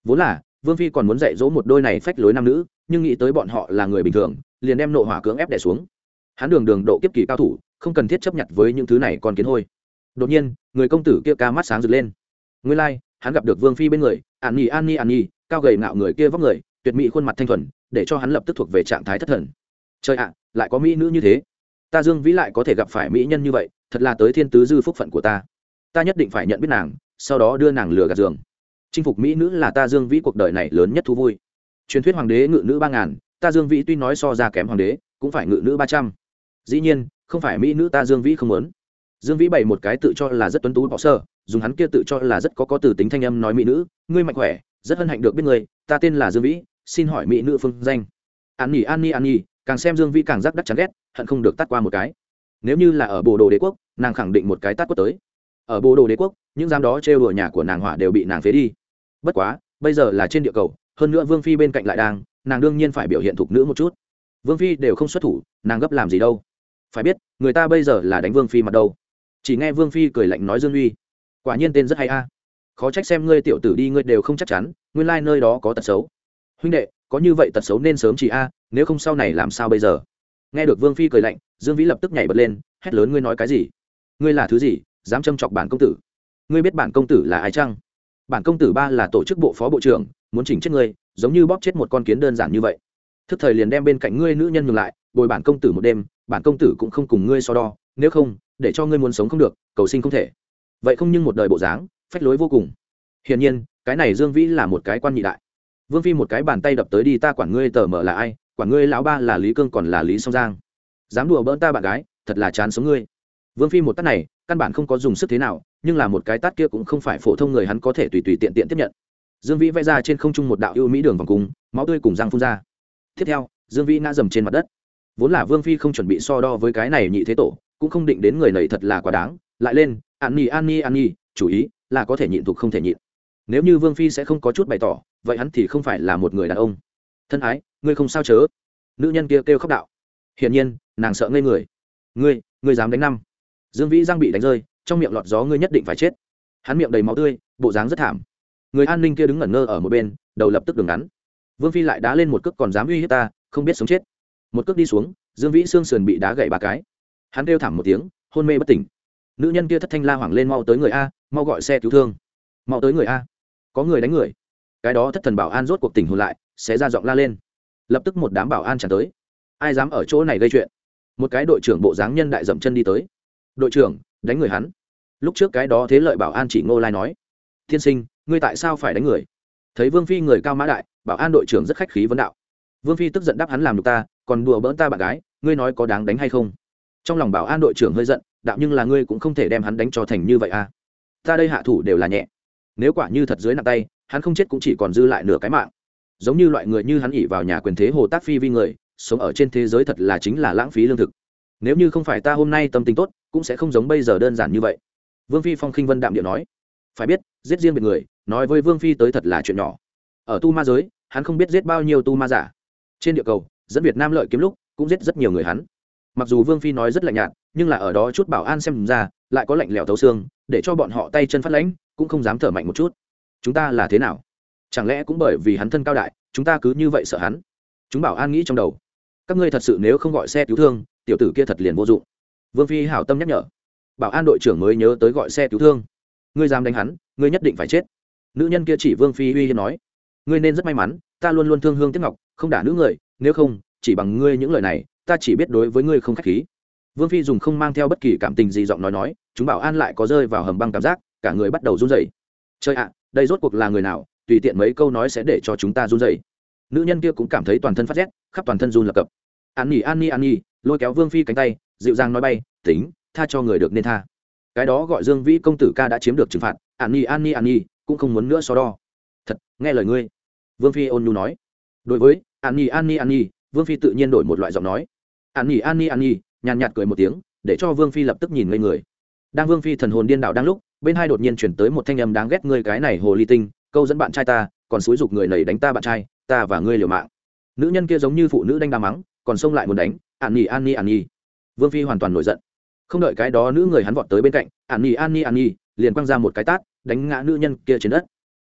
Vốn là vương phi còn muốn dạy dỗ một đôi này phách lối nam nữ nhưng nghĩ tới bọn họ là người bình thường liền đem nộ hỏa cưỡng ép đẻ xuống. Hắn đường đường độ kiếp kỳ cao thủ không cần thiết chấp nhận với những thứ này còn kiến hôi. Đột nhiên người công tử kia ca mắt sáng rực lên. Nguyên lai、like, hắn gặp được vương phi bên người an nhi an nhi an nhi cao gầy ngạo người kia vóc người tuyệt mỹ khuôn mặt thanh thuần để cho hắn lập tức thuộc về trạng thái thất thần. Trời ạ lại có mỹ nữ như thế. Ta dương vĩ lại có thể gặp phải mỹ nhân như vậy thật là tới thiên tứ dư phúc phận của ta. Ta nhất định phải nhận biết nàng sau đó đưa nàng lừa gạt giường chinh phục mỹ nữ là ta dương vĩ cuộc đời này lớn nhất thú vui. Truyền thuyết hoàng đế ngự nữ ba ngàn, ta dương vĩ tuy nói so ra kém hoàng đế, cũng phải ngự nữ ba trăm. Dĩ nhiên, không phải mỹ nữ ta dương vĩ không muốn. Dương vĩ bày một cái tự cho là rất tuấn tú bỏ sơ, dùng hắn kia tự cho là rất có có từ tính thanh âm nói mỹ nữ, ngươi mạnh khỏe, rất hân hạnh được biết người ta tên là dương vĩ, xin hỏi mỹ nữ phương danh. An nhỉ an nhi an nhi, càng xem dương vĩ càng rắc đắc chán ghét, hận không được tắt qua một cái. Nếu như là ở bồ đồ đế quốc, nàng khẳng định một cái tắt quất tới. Ở bồ đồ đế quốc, những giam đó trêu đùa nhà của nàng hỏa đều bị nàng phế đi bất quá, bây giờ là trên địa cầu, hơn nữa vương phi bên cạnh lại đang, nàng đương nhiên phải biểu hiện thục nữ một chút. Vương phi đều không xuất thủ, nàng gấp làm gì đâu? Phải biết, người ta bây giờ là đánh vương phi mặt đâu. Chỉ nghe vương phi cười lạnh nói dương uy, quả nhiên tên rất hay a. Khó trách xem ngươi tiểu tử đi ngươi đều không chắc chắn, nguyên lai、like、nơi đó có tật xấu. Huynh đệ, có như vậy tật xấu nên sớm chỉ a, nếu không sau này làm sao bây giờ? Nghe được vương phi cười lạnh, dương vĩ lập tức nhảy bật lên, hét lớn, ngươi nói cái gì? Ngươi là thứ gì, dám châm chọc bản công tử? Ngươi biết bản công tử là ai chăng? Bản công tử ba là tổ chức bộ phó bộ trưởng, muốn chỉnh chết ngươi, giống như bóp chết một con kiến đơn giản như vậy. Thức thời liền đem bên cạnh ngươi nữ nhân ngừng lại, bồi bản công tử một đêm, bản công tử cũng không cùng ngươi so đo, nếu không, để cho ngươi muốn sống không được, cầu sinh không thể. Vậy không nhưng một đời bộ dáng, phách lối vô cùng. Hiển nhiên, cái này dương vĩ là một cái quan nhị đại. Vương phi một cái bàn tay đập tới đi, ta quản ngươi tờ mở là ai, quản ngươi lão ba là lý cương còn là lý song giang. Dám đùa bỡn ta bạn gái, thật là chán sống ngươi vương phi một tát này, căn bản không có dùng sức thế nào, nhưng là một cái tát kia cũng không phải phổ thông người hắn có thể tùy tùy tiện tiện tiếp nhận. Dương vĩ vẽ ra trên không trung một đạo ưu mỹ đường vòng cung, máu tươi cùng răng phun ra. Tiếp theo, dương vĩ ngã dầm trên mặt đất. Vốn là vương phi không chuẩn bị so đo với cái này nhị thế tổ, cũng không định đến người này thật là quá đáng, lại lên, an nhi an nhi an nhi, chủ ý là có thể nhịn thuộc không thể nhịn. Nếu như vương phi sẽ không có chút bày tỏ, vậy hắn thì không phải là một người đàn ông. Thân ái, ngươi không sao chớ. Nữ nhân kia kêu khóc đạo. Hiển nhiên, nàng sợ ngây người. Ngươi ngươi dám đánh năm dương vĩ giang bị đánh rơi, trong miệng lọt gió ngươi nhất định phải chết. Hắn miệng đầy máu tươi, bộ dáng rất thảm. Người an ninh kia đứng ngẩn ngơ ở một bên, đầu lập tức đường ngắn. Vương phi lại đá lên một cước còn dám uy hiếp ta, không biết sống chết. Một cước đi xuống, dương vĩ xương sườn bị đá gậy ba cái. Hắn kêu thảm một tiếng, hôn mê bất tỉnh. Nữ nhân kia thất thanh la hoảng lên mau tới người a, mau gọi xe cứu thương. Mau tới người a. Có người đánh người. Cái đó thất thần bảo an rốt cuộc tỉnh hồn lại sẽ ra giọng la lên. Lập tức một đám bảo an tràn tới. Ai dám ở chỗ này gây chuyện? Một cái đội trưởng bộ dáng nhân đại dậm chân đi tới đội trưởng, đánh người hắn. Lúc trước cái đó thế lợi bảo an chỉ ngô lai nói tiên sinh, ngươi tại sao phải đánh người? Thấy vương phi người cao mã đại, bảo an đội trưởng rất khách khí vấn đạo. Vương phi tức giận đáp hắn làm được ta, còn đùa bỡn ta bạn gái, ngươi nói có đáng đánh hay không? Trong lòng bảo an đội trưởng hơi giận, đạo nhưng là ngươi cũng không thể đem hắn đánh cho thành như vậy à. Ta đây hạ thủ đều là nhẹ. Nếu quả như thật dưới nặng tay, hắn không chết cũng chỉ còn dư lại nửa cái mạng. Giống như loại người như hắn ỉ vào nhà quyền thế hồ tác phi vi người, sống ở trên thế giới thật là chính là lãng phí lương thực. Nếu như không phải ta hôm nay tâm tình tốt cũng sẽ không giống bây giờ đơn giản như vậy. Vương phi phong khinh vân đạm điệu nói, phải biết, giết riêng biệt người, nói với vương phi tới thật là chuyện nhỏ. Ở tu ma giới, hắn không biết giết bao nhiêu tu ma giả. Trên địa cầu, dẫn việt nam lợi kiếm lúc, cũng giết rất nhiều người hắn. Mặc dù vương phi nói rất lạnh nhạt, nhưng là ở đó chút bảo an xem ra, lại có lạnh lẽo thấu xương, để cho bọn họ tay chân phát lãnh, cũng không dám thở mạnh một chút. Chúng ta là thế nào? Chẳng lẽ cũng bởi vì hắn thân cao đại, chúng ta cứ như vậy sợ hắn? Chúng bảo an nghĩ trong đầu. Các ngươi thật sự nếu không gọi xe cứu thương, tiểu tử kia thật liền vô dụng vương phi hảo tâm nhắc nhở. Bảo an đội trưởng mới nhớ tới gọi xe cứu thương. Ngươi dám đánh hắn, ngươi nhất định phải chết. Nữ nhân kia chỉ vương phi uy hiên nói. Ngươi nên rất may mắn, ta luôn luôn thương hương tiếc ngọc, không đả nữ người, nếu không, chỉ bằng ngươi những lời này, ta chỉ biết đối với ngươi không k h á c h khí. Vương phi dùng không mang theo bất kỳ cảm tình gì giọng nói nói, chúng bảo an lại có rơi vào hầm băng cảm giác, cả người bắt đầu run rẩy. Chơi ạ, đây rốt cuộc là người nào, tùy tiện mấy câu nói sẽ để cho chúng ta run rẩy. Nữ nhân kia cũng cảm thấy toàn thân phát rét, khắp toàn thân run lập cập. An nhi an nhi an nhi lôi kéo vương phi cánh tay dịu dàng nói bay, tính, tha cho người được nên tha. Cái đó gọi dương vĩ công tử ca đã chiếm được trừng phạt, an nhi an nhi an nhi, cũng không muốn nữa so đo. Thật, nghe lời ngươi. Vương phi ôn nhu nói. Đối với, an nhi an nhi an nhi, vương phi tự nhiên đổi một loại giọng nói. An nhi an nhi an nhi, nhàn nhạt cười một tiếng, để cho vương phi lập tức nhìn ngây người. Đang vương phi thần hồn điên đảo đang lúc, bên hai đột nhiên chuyển tới một thanh âm đáng ghét, ngươi cái này hồ ly tinh, câu dẫn bạn trai ta, còn xúi giục người nầy đánh ta bạn trai, ta và ngươi liều mạng. Nữ nhân kia giống như phụ nữ đánh đa mắng, còn xông lại muốn đánh, an nhi an nhi an nhi vương phi hoàn toàn nổi giận. Không đợi cái đó nữ người hắn vọt tới bên cạnh, an nhi an nhi an nhi, liền quăng ra một cái tát, đánh ngã nữ nhân kia trên đất.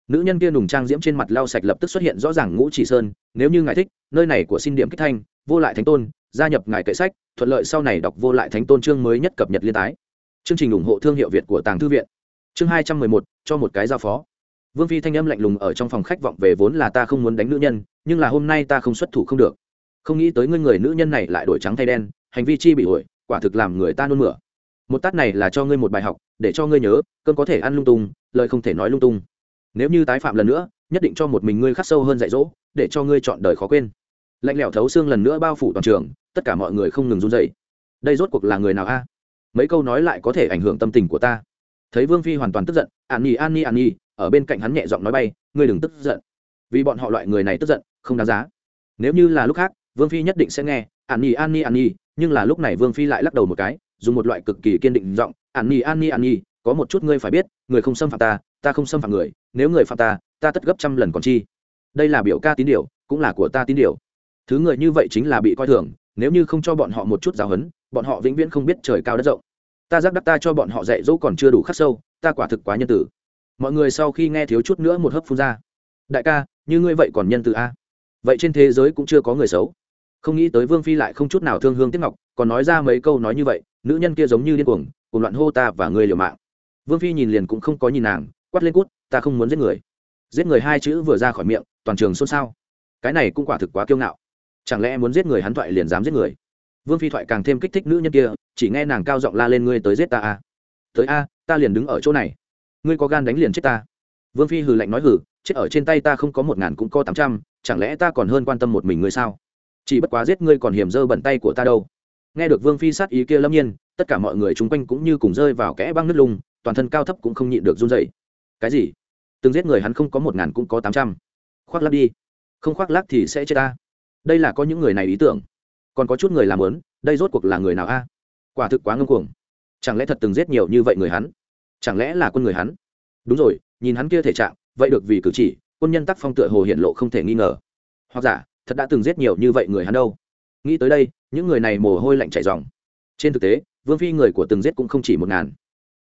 Nữ nhân kia nùng trang diễm trên mặt lau sạch lập tức xuất hiện rõ ràng ngũ chỉ sơn, nếu như ngài thích, nơi này của xin điểm kích thanh, vô lại thánh tôn, gia nhập ngài kệ sách, thuận lợi sau này đọc vô lại thánh tôn chương mới nhất cập nhật liên tái. Chương trình ủng hộ thương hiệu việt của tàng thư viện. Chương hai trăm mười một, cho một cái giao phó. Vương phi thanh âm lạnh lùng ở trong phòng khách vọng về vốn là ta không muốn đánh nữ nhân, nhưng là hôm nay ta không xuất thủ không được. Không nghĩ tới ngươi người nữ nhân này lại đổi trắng thay đen hành vi chi bị ổi quả thực làm người ta nôn mửa. Một tát này là cho ngươi một bài học, để cho ngươi nhớ cơn có thể ăn lung tung, lời không thể nói lung tung. Nếu như tái phạm lần nữa, nhất định cho một mình ngươi khắc sâu hơn dạy dỗ, để cho ngươi chọn đời khó quên. Lạnh lẽo thấu xương lần nữa bao phủ toàn trường, tất cả mọi người không ngừng run dậy đây rốt cuộc là người nào a? Mấy câu nói lại có thể ảnh hưởng tâm tình của ta. Thấy vương phi hoàn toàn tức giận, an nhi an nhi an nhi, ở bên cạnh hắn nhẹ giọng nói bay, ngươi đừng tức giận. Vì bọn họ loại người này tức giận, không đáng giá. Nếu như là lúc khác, vương phi nhất định sẽ nghe, an nhi an nhi an nhi nhưng là lúc này vương phi lại lắc đầu một cái, dùng một loại cực kỳ kiên định giọng, an nhi an nhi an nhi, có một chút ngươi phải biết, người không xâm phạm ta ta không xâm phạm người, nếu người phạm ta ta tất gấp trăm lần còn chi. Đây là biểu ca tín điều, cũng là của ta tín điều. Thứ người như vậy chính là bị coi thường, nếu như không cho bọn họ một chút giáo huấn, bọn họ vĩnh viễn không biết trời cao đất rộng. Ta giác đắc ta cho bọn họ dạy dỗ còn chưa đủ khắc sâu, ta quả thực quá nhân tử. Mọi người sau khi nghe thiếu chút nữa một hớp phun ra. Đại ca, như ngươi vậy còn nhân tử a? Vậy trên thế giới cũng chưa có người xấu không nghĩ tới vương phi lại không chút nào thương hương tiếc ngọc, còn nói ra mấy câu nói như vậy, nữ nhân kia giống như điên cuồng, cùng loạn hô ta và người liều mạng. Vương phi nhìn liền cũng không có nhìn nàng, quát lên cút, ta không muốn giết người. Giết người hai chữ vừa ra khỏi miệng, toàn trường xôn xao. Cái này cũng quả thực quá kiêu ngạo. Chẳng lẽ muốn giết người hắn thoại liền dám giết người? Vương phi thoại càng thêm kích thích nữ nhân kia, chỉ nghe nàng cao giọng la lên ngươi tới giết ta a tới a, ta liền đứng ở chỗ này. Ngươi có gan đánh liền chết ta. Vương phi hừ lạnh nói hừ, chết ở trên tay ta không có một ngàn cũng có tám trăm, chẳng lẽ ta còn hơn quan tâm một mình ngươi sao? Chỉ bất quá giết ngươi còn hiểm dơ bẩn tay của ta đâu. Nghe được vương phi sát ý kia lâm nhiên, tất cả mọi người chung quanh cũng như cùng rơi vào kẽ băng nước lung, toàn thân cao thấp cũng không nhịn được run dậy cái gì? Từng giết người hắn không có một ngàn cũng có tám trăm. Khoác lắc đi. Không khoác lắc thì sẽ chết ta. Đây là có những người này ý tưởng. Còn có chút người làm lớn, đây rốt cuộc là người nào a? Quả thực quá ngông cuồng. Chẳng lẽ thật từng giết nhiều như vậy người hắn? Chẳng lẽ là quân người hắn? Đúng rồi, nhìn hắn kia thể trạng, vậy được vì cử chỉ, quân nhân tác phong tựa hồ hiện lộ không thể nghi ngờ. Hoặc giả thật đã từng giết nhiều như vậy người hắn đâu. Nghĩ tới đây, những người này mồ hôi lạnh chảy dòng trên thực tế, vương phi người của từng giết cũng không chỉ một ngàn.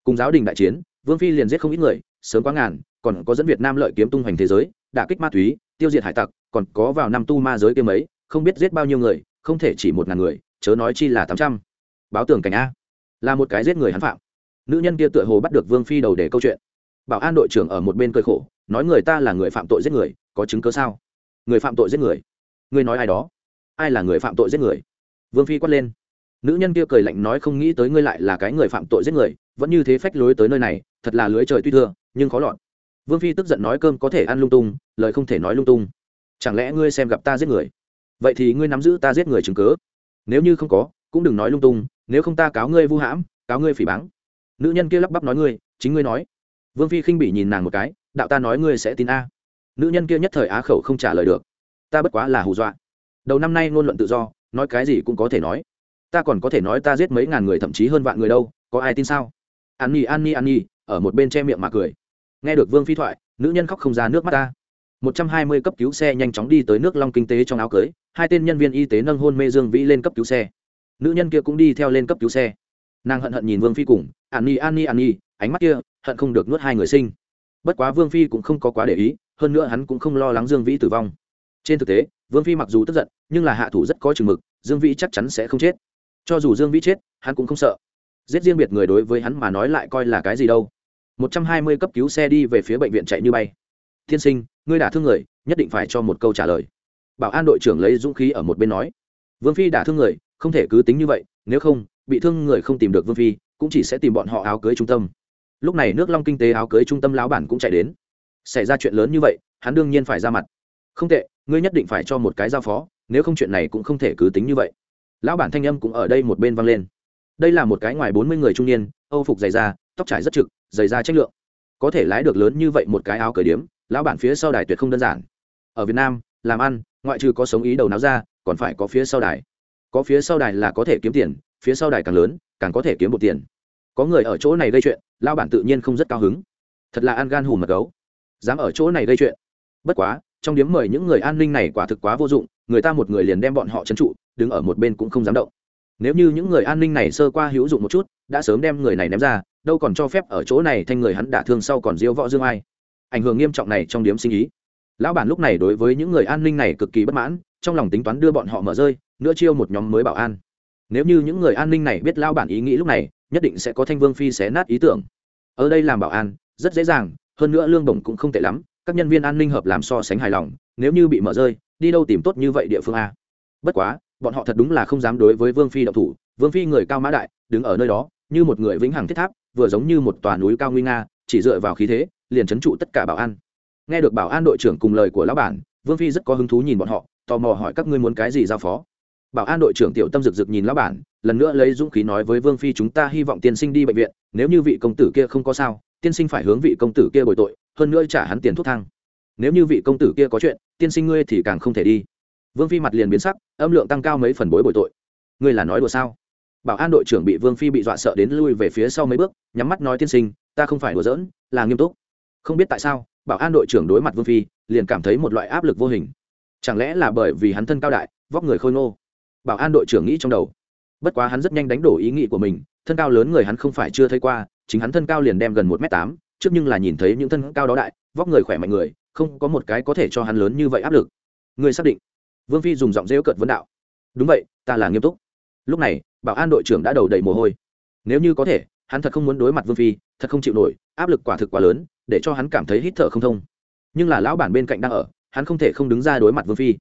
Cùng giáo đình đại chiến, vương phi liền giết không ít người, sớm quá ngàn, còn có dẫn việt nam lợi kiếm tung hoành thế giới, đả kích ma túy, tiêu diệt hải tặc, còn có vào năm tu ma giới kiếm ấy không biết giết bao nhiêu người, không thể chỉ một ngàn người, chớ nói chi là tám trăm. Báo tường cảnh a. Là một cái giết người hắn phạm. Nữ nhân kia tựa hồ bắt được vương phi đầu để câu chuyện. Bảo an đội trưởng ở một bên cơi khổ, nói người ta là người phạm tội giết người, có chứng cớ sao? Người phạm tội giết người. Ngươi nói ai đó? Ai là người phạm tội giết người? Vương phi quát lên. Nữ nhân kia cười lạnh nói không nghĩ tới ngươi lại là cái người phạm tội giết người, vẫn như thế phách lối tới nơi này, thật là lưới trời tuy thưa, nhưng khó lọt. Vương phi tức giận nói cơm có thể ăn lung tung, lời không thể nói lung tung. Chẳng lẽ ngươi xem gặp ta giết người? Vậy thì ngươi nắm giữ ta giết người chứng cớ nếu như không có, cũng đừng nói lung tung, nếu không ta cáo ngươi vu hãm, cáo ngươi phỉ báng. Nữ nhân kia lắp bắp nói ngươi, chính ngươi nói. Vương phi khinh bỉ nhìn nàng một cái, đạo ta nói ngươi sẽ tin a. Nữ nhân kia nhất thời á khẩu không trả lời được ta bất quá là hù dọa. Đầu năm nay ngôn luận tự do, nói cái gì cũng có thể nói. Ta còn có thể nói ta giết mấy ngàn người thậm chí hơn vạn người đâu, có ai tin sao? An nhi an nhi an nhi, ở một bên che miệng mà cười. Nghe được vương phi thoại, nữ nhân khóc không ra nước mắt ta. Một trăm hai mươi cấp cứu xe nhanh chóng đi tới nước long kinh tế trong áo cưới, hai tên nhân viên y tế nâng hôn mê dương vĩ lên cấp cứu xe. Nữ nhân kia cũng đi theo lên cấp cứu xe. Nàng hận hận nhìn vương phi cùng, an nhi an nhi an nhi, ánh mắt kia, hận không được nuốt hai người sinh. Bất quá vương phi cũng không có quá để ý, hơn nữa hắn cũng không lo lắng dương vĩ tử vong trên thực tế, vương phi mặc dù tức giận, nhưng là hạ thủ rất có chừng mực, dương vĩ chắc chắn sẽ không chết. Cho dù dương vĩ chết, hắn cũng không sợ. Giết riêng biệt người đối với hắn mà nói lại coi là cái gì đâu. Một trăm hai mươi cấp cứu xe đi về phía bệnh viện chạy như bay. Tiên sinh, ngươi đả thương người, nhất định phải cho một câu trả lời. Bảo an đội trưởng lấy dũng khí ở một bên nói. Vương phi đả thương người, không thể cứ tính như vậy, nếu không, bị thương người không tìm được vương phi, cũng chỉ sẽ tìm bọn họ áo cưới trung tâm. Lúc này nước long kinh tế áo cưới trung tâm lão bản cũng chạy đến. Xảy ra chuyện lớn như vậy, hắn đương nhiên phải ra mặt không tệ, ngươi nhất định phải cho một cái giao phó, nếu không chuyện này cũng không thể cứ tính như vậy. Lão bản thanh âm cũng ở đây một bên vang lên. Đây là một cái ngoài bốn mươi người trung niên, âu phục dày da, tóc trải rất trực, dày da chất lượng. Có thể lái được lớn như vậy một cái áo cởi điếm, lão bản phía sau đài tuyệt không đơn giản. Ở việt nam, làm ăn, ngoại trừ có sống ý đầu náo ra, còn phải có phía sau đài. Có phía sau đài là có thể kiếm tiền, phía sau đài càng lớn, càng có thể kiếm một tiền. Có người ở chỗ này gây chuyện, lão bản tự nhiên không rất cao hứng. Thật là ăn gan hùm mật gấu. Dám ở chỗ này gây chuyện. Bất quá trong điếm mời những người an ninh này quả thực quá vô dụng, người ta một người liền đem bọn họ trấn trụ, đứng ở một bên cũng không dám động. Nếu như những người an ninh này sơ qua hữu dụng một chút, đã sớm đem người này ném ra, đâu còn cho phép ở chỗ này thanh người hắn đả thương sau còn diêu võ dương ai. Ảnh hưởng nghiêm trọng này trong điếm sinh ý. Lão bản lúc này đối với những người an ninh này cực kỳ bất mãn, trong lòng tính toán đưa bọn họ mở rơi nữa chiêu một nhóm mới bảo an. Nếu như những người an ninh này biết lao bản ý nghĩ lúc này, nhất định sẽ có thanh vương phi xé nát ý tưởng. Ở đây làm bảo an, rất dễ dàng, hơn nữa lương đồng cũng không tệ lắm các nhân viên an ninh hợp làm so sánh hài lòng, nếu như bị mở rơi, đi đâu tìm tốt như vậy địa phương a? Bất quá, bọn họ thật đúng là không dám đối với vương phi động thủ, vương phi người cao mã đại, đứng ở nơi đó, như một người vĩnh hằng thiết tháp, vừa giống như một tòa núi cao nguy nga, chỉ dựa vào khí thế, liền trấn trụ tất cả bảo an. Nghe được bảo an đội trưởng cùng lời của lão bản, vương phi rất có hứng thú nhìn bọn họ, tò mò hỏi các ngươi muốn cái gì giao phó. Bảo an đội trưởng tiểu tâm rực rực nhìn lão bản, lần nữa lấy dũng khí nói với vương phi chúng ta hy vọng tiên sinh đi bệnh viện, nếu như vị công tử kia không có sao, tiên sinh phải hướng vị công tử kia bồi tội hơn nữa trả hắn tiền thuốc thang. Nếu như vị công tử kia có chuyện, tiên sinh ngươi thì càng không thể đi. Vương phi mặt liền biến sắc, âm lượng tăng cao mấy phần bối bồi tội. Ngươi là nói đùa sao? Bảo an đội trưởng bị vương phi bị dọa sợ đến lui về phía sau mấy bước, nhắm mắt nói tiên sinh, ta không phải đùa giỡn, là nghiêm túc. Không biết tại sao, bảo an đội trưởng đối mặt vương phi, liền cảm thấy một loại áp lực vô hình. Chẳng lẽ là bởi vì hắn thân cao đại, vóc người khôi ngô? Bảo an đội trưởng nghĩ trong đầu. Bất quá hắn rất nhanh đánh đổ ý nghĩ của mình, thân cao lớn người hắn không phải chưa thấy qua, chính hắn thân cao liền đem gần một m tám trước nhưng là nhìn thấy những thân cao đó đại, vóc người khỏe mạnh người, không có một cái có thể cho hắn lớn như vậy áp lực. Người xác định? Vương phi dùng giọng rêu cợt vấn đạo. Đúng vậy, ta là nghiêm túc. Lúc này, bảo an đội trưởng đã đầu đầy mồ hôi. Nếu như có thể, hắn thật không muốn đối mặt vương phi, thật không chịu nổi, áp lực quả thực quá lớn, để cho hắn cảm thấy hít thở không thông. Nhưng là lão bản bên cạnh đang ở, hắn không thể không đứng ra đối mặt vương phi.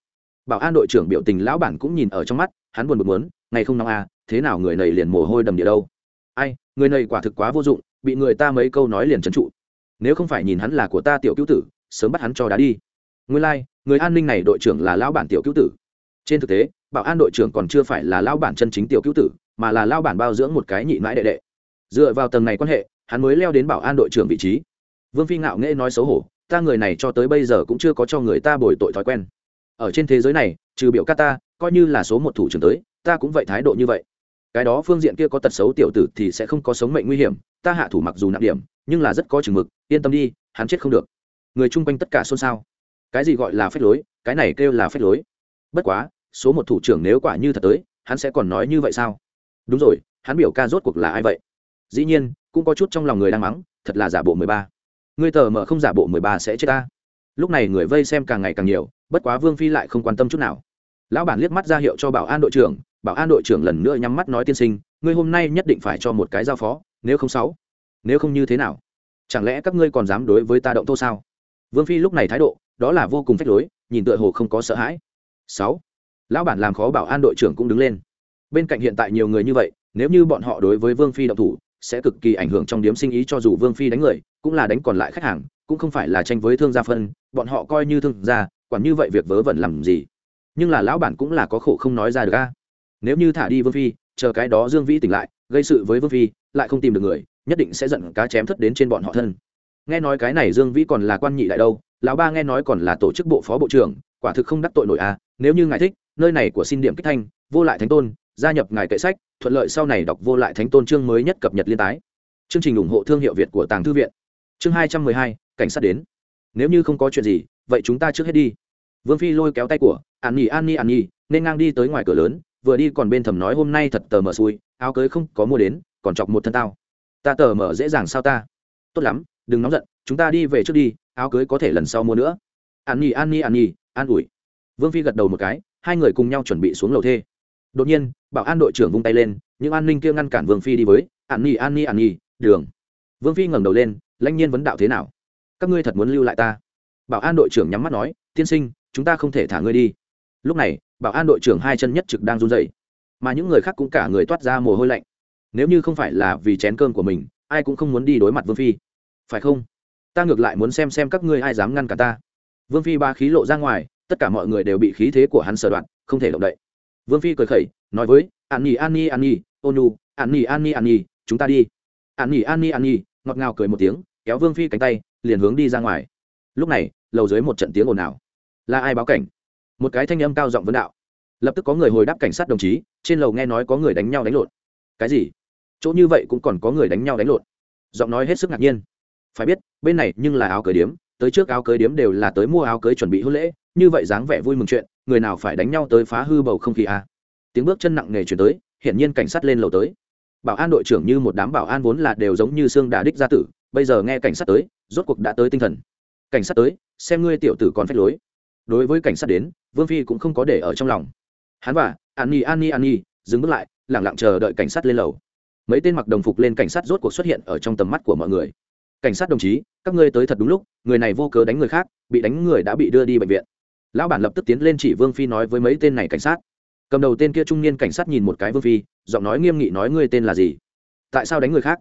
Bảo an đội trưởng biểu tình lão bản cũng nhìn ở trong mắt, hắn buồn bực muốn, ngày không nóng à thế nào người này liền mồ hôi đầm địa đâu? Ai người này quả thực quá vô dụng bị người ta mấy câu nói liền trấn trụ. Nếu không phải nhìn hắn là của ta tiểu cứu tử sớm bắt hắn cho đá đi. Nguyên lai、like, người an ninh này đội trưởng là lão bản tiểu cứu tử. Trên thực tế bảo an đội trưởng còn chưa phải là lão bản chân chính tiểu cứu tử mà là lão bản bao dưỡng một cái nhị mãi đệ đệ. Dựa vào tầng này quan hệ hắn mới leo đến bảo an đội trưởng vị trí. Vương phi ngạo nghễ nói xấu hổ ta người này cho tới bây giờ cũng chưa có cho người ta bồi tội thói quen. Ở trên thế giới này trừ biểu ca ta coi như là số một thủ trưởng tới ta cũng vậy thái độ như vậy cái đó phương diện kia có tật xấu tiểu tử thì sẽ không có sống mệnh nguy hiểm, ta hạ thủ mặc dù nặng điểm, nhưng là rất có chừng mực, yên tâm đi, hắn chết không được. Người chung quanh tất cả xôn xao. Cái gì gọi là phép lối, cái này kêu là phép lối. Bất quá, số một thủ trưởng nếu quả như thật tới, hắn sẽ còn nói như vậy sao? Đúng rồi, hắn biểu ca rốt cuộc là ai vậy? Dĩ nhiên, cũng có chút trong lòng người đang mắng, thật là giả bộ mười ba. Người tờ mờ không giả bộ mười ba sẽ chết ta. Lúc này người vây xem càng ngày càng nhiều, bất quá vương phi lại không quan tâm chút nào lão bản liếc mắt ra hiệu cho bảo an đội trưởng, bảo an đội trưởng lần nữa nhắm mắt nói tiên sinh, ngươi hôm nay nhất định phải cho một cái giao phó, nếu không sáu, nếu không như thế nào? Chẳng lẽ các ngươi còn dám đối với ta động thô sao? Vương phi lúc này thái độ, đó là vô cùng phách lối, nhìn tựa hồ không có sợ hãi. Sáu, lão bản làm khó bảo an đội trưởng cũng đứng lên. Bên cạnh hiện tại nhiều người như vậy, nếu như bọn họ đối với vương phi động thủ, sẽ cực kỳ ảnh hưởng trong điếm sinh ý cho dù vương phi đánh người, cũng là đánh còn lại khách hàng, cũng không phải là tranh với thương gia phân, bọn họ coi như thương gia, quản như vậy việc vớ vẩn làm gì? Nhưng là lão bản cũng là có khổ không nói ra được a. Nếu như thả đi vương phi, chờ cái đó dương vĩ tỉnh lại, gây sự với vương phi, lại không tìm được người, nhất định sẽ giận cá chém thất đến trên bọn họ thân. Nghe nói cái này dương vĩ còn là quan nhị lại đâu, lão ba nghe nói còn là tổ chức bộ phó bộ trưởng, quả thực không đắc tội nổi a. Nếu như ngài thích, nơi này của xin điểm kích thanh, vô lại thánh tôn, gia nhập ngài kệ sách, thuận lợi sau này đọc vô lại thánh tôn chương mới nhất cập nhật liên tái. Chương trình ủng hộ thương hiệu việt của tàng thư viện. Chương hai trăm mười hai, cảnh sát đến. Nếu như không có chuyện gì, vậy chúng ta trước hết đi vương phi lôi kéo tay của, an nhi an nhi an nhi, nên ngang đi tới ngoài cửa lớn, vừa đi còn bên thầm nói hôm nay thật tờ mờ xui, áo cưới không có mua đến, còn chọc một thân tao. Ta tờ mờ dễ dàng sao ta? Tốt lắm, đừng nóng giận, chúng ta đi về trước đi, áo cưới có thể lần sau mua nữa. An nhi an nhi an nhi, an ủi. Vương phi gật đầu một cái, hai người cùng nhau chuẩn bị xuống lầu thê. Đột nhiên, bảo an đội trưởng vung tay lên, những an ninh kia ngăn cản vương phi đi với, an nhi an nhi an nhi, đường. Vương phi ngẩng đầu lên, lãnh nhiên vấn đạo thế nào? Các ngươi thật muốn lưu lại ta? Bảo an đội trưởng nhắm mắt nói, tiên sinh chúng ta không thể thả ngươi đi. Lúc này, bảo an đội trưởng hai chân nhất trực đang run dậy mà những người khác cũng cả người toát ra mồ hôi lạnh. Nếu như không phải là vì chén cơm của mình, ai cũng không muốn đi đối mặt vương phi. Phải không? Ta ngược lại muốn xem xem các ngươi ai dám ngăn cả ta. Vương phi ba khí lộ ra ngoài, tất cả mọi người đều bị khí thế của hắn sờ đoạn không thể động đậy. Vương phi cười khẩy, nói với, an nhi an nhi an nhi ônu an nhi an nhi an nhi, chúng ta đi. An nhi an nhi an nhi, ngọt ngào cười một tiếng, kéo vương phi cánh tay, liền hướng đi ra ngoài. Lúc này, lầu dưới một trận tiếng ồn ào là ai báo cảnh? Một cái thanh âm cao giọng vấn đạo. Lập tức có người hồi đáp cảnh sát đồng chí, trên lầu nghe nói có người đánh nhau đánh lộn. Cái gì? Chỗ như vậy cũng còn có người đánh nhau đánh lộn? Giọng nói hết sức ngạc nhiên. Phải biết, bên này nhưng là áo cưới điếm, tới trước áo cưới điếm đều là tới mua áo cưới chuẩn bị hôn lễ, như vậy dáng vẻ vui mừng chuyện, người nào phải đánh nhau tới phá hư bầu không khí à. tiếng bước chân nặng nề chuyển tới, hiển nhiên cảnh sát lên lầu tới. Bảo an đội trưởng như một đám bảo an vốn là đều giống như xương đà đích gia tử, bây giờ nghe cảnh sát tới, rốt cuộc đã tới tinh thần. Cảnh sát tới, xem ngươi tiểu tử còn phép lối đối với cảnh sát đến, vương phi cũng không có để ở trong lòng. Hắn và an nhi an nhi an nhi, dừng bước lại lẳng lặng chờ đợi cảnh sát lên lầu. Mấy tên mặc đồng phục lên cảnh sát rốt cuộc xuất hiện ở trong tầm mắt của mọi người. Cảnh sát đồng chí, các ngươi tới thật đúng lúc, người này vô cớ đánh người khác, bị đánh người đã bị đưa đi bệnh viện. Lão bản lập tức tiến lên chỉ vương phi nói với mấy tên này cảnh sát. Cầm đầu tên kia trung niên cảnh sát nhìn một cái vương phi, giọng nói nghiêm nghị nói, ngươi tên là gì? Tại sao đánh người khác?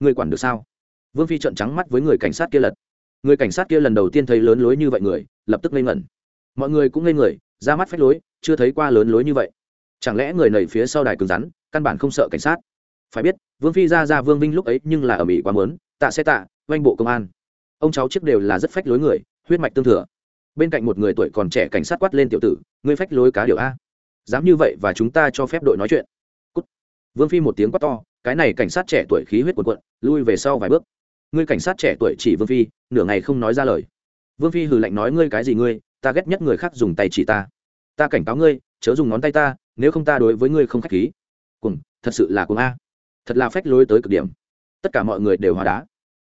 Ngươi quản được sao? Vương phi trợn trắng mắt với người cảnh sát kia lật. Người cảnh sát kia lần đầu tiên thấy lớn lối như vậy người, lập tức ngây ngẩn mọi người cũng ngây người, ra mắt phách lối, chưa thấy qua lớn lối như vậy. Chẳng lẽ người nầy phía sau đài cứng rắn, căn bản không sợ cảnh sát? Phải biết, vương phi ra ra vương vinh lúc ấy nhưng là ở mỹ quá mớn tạ xe tạ, oanh bộ công an. Ông cháu trước đều là rất phách lối người, huyết mạch tương thừa. Bên cạnh một người tuổi còn trẻ cảnh sát quát lên tiểu tử, ngươi phách lối cá điều a. Dám như vậy và chúng ta cho phép đội nói chuyện. Cút. vương phi một tiếng quát to, cái này cảnh sát trẻ tuổi khí huyết cuộn cuộn, lui về sau vài bước. Ngươi cảnh sát trẻ tuổi chỉ, vương phi, nửa ngày không nói ra lời. Vương phi hừ lạnh nói, ngươi cái gì ngươi? Ta ghét nhất người khác dùng tay chỉ ta. Ta cảnh cáo ngươi, chớ dùng ngón tay ta, nếu không ta đối với ngươi không k h á c h khí. Cùng thật sự là cùng a. Thật là phách lối tới cực điểm. Tất cả mọi người đều hóa đá.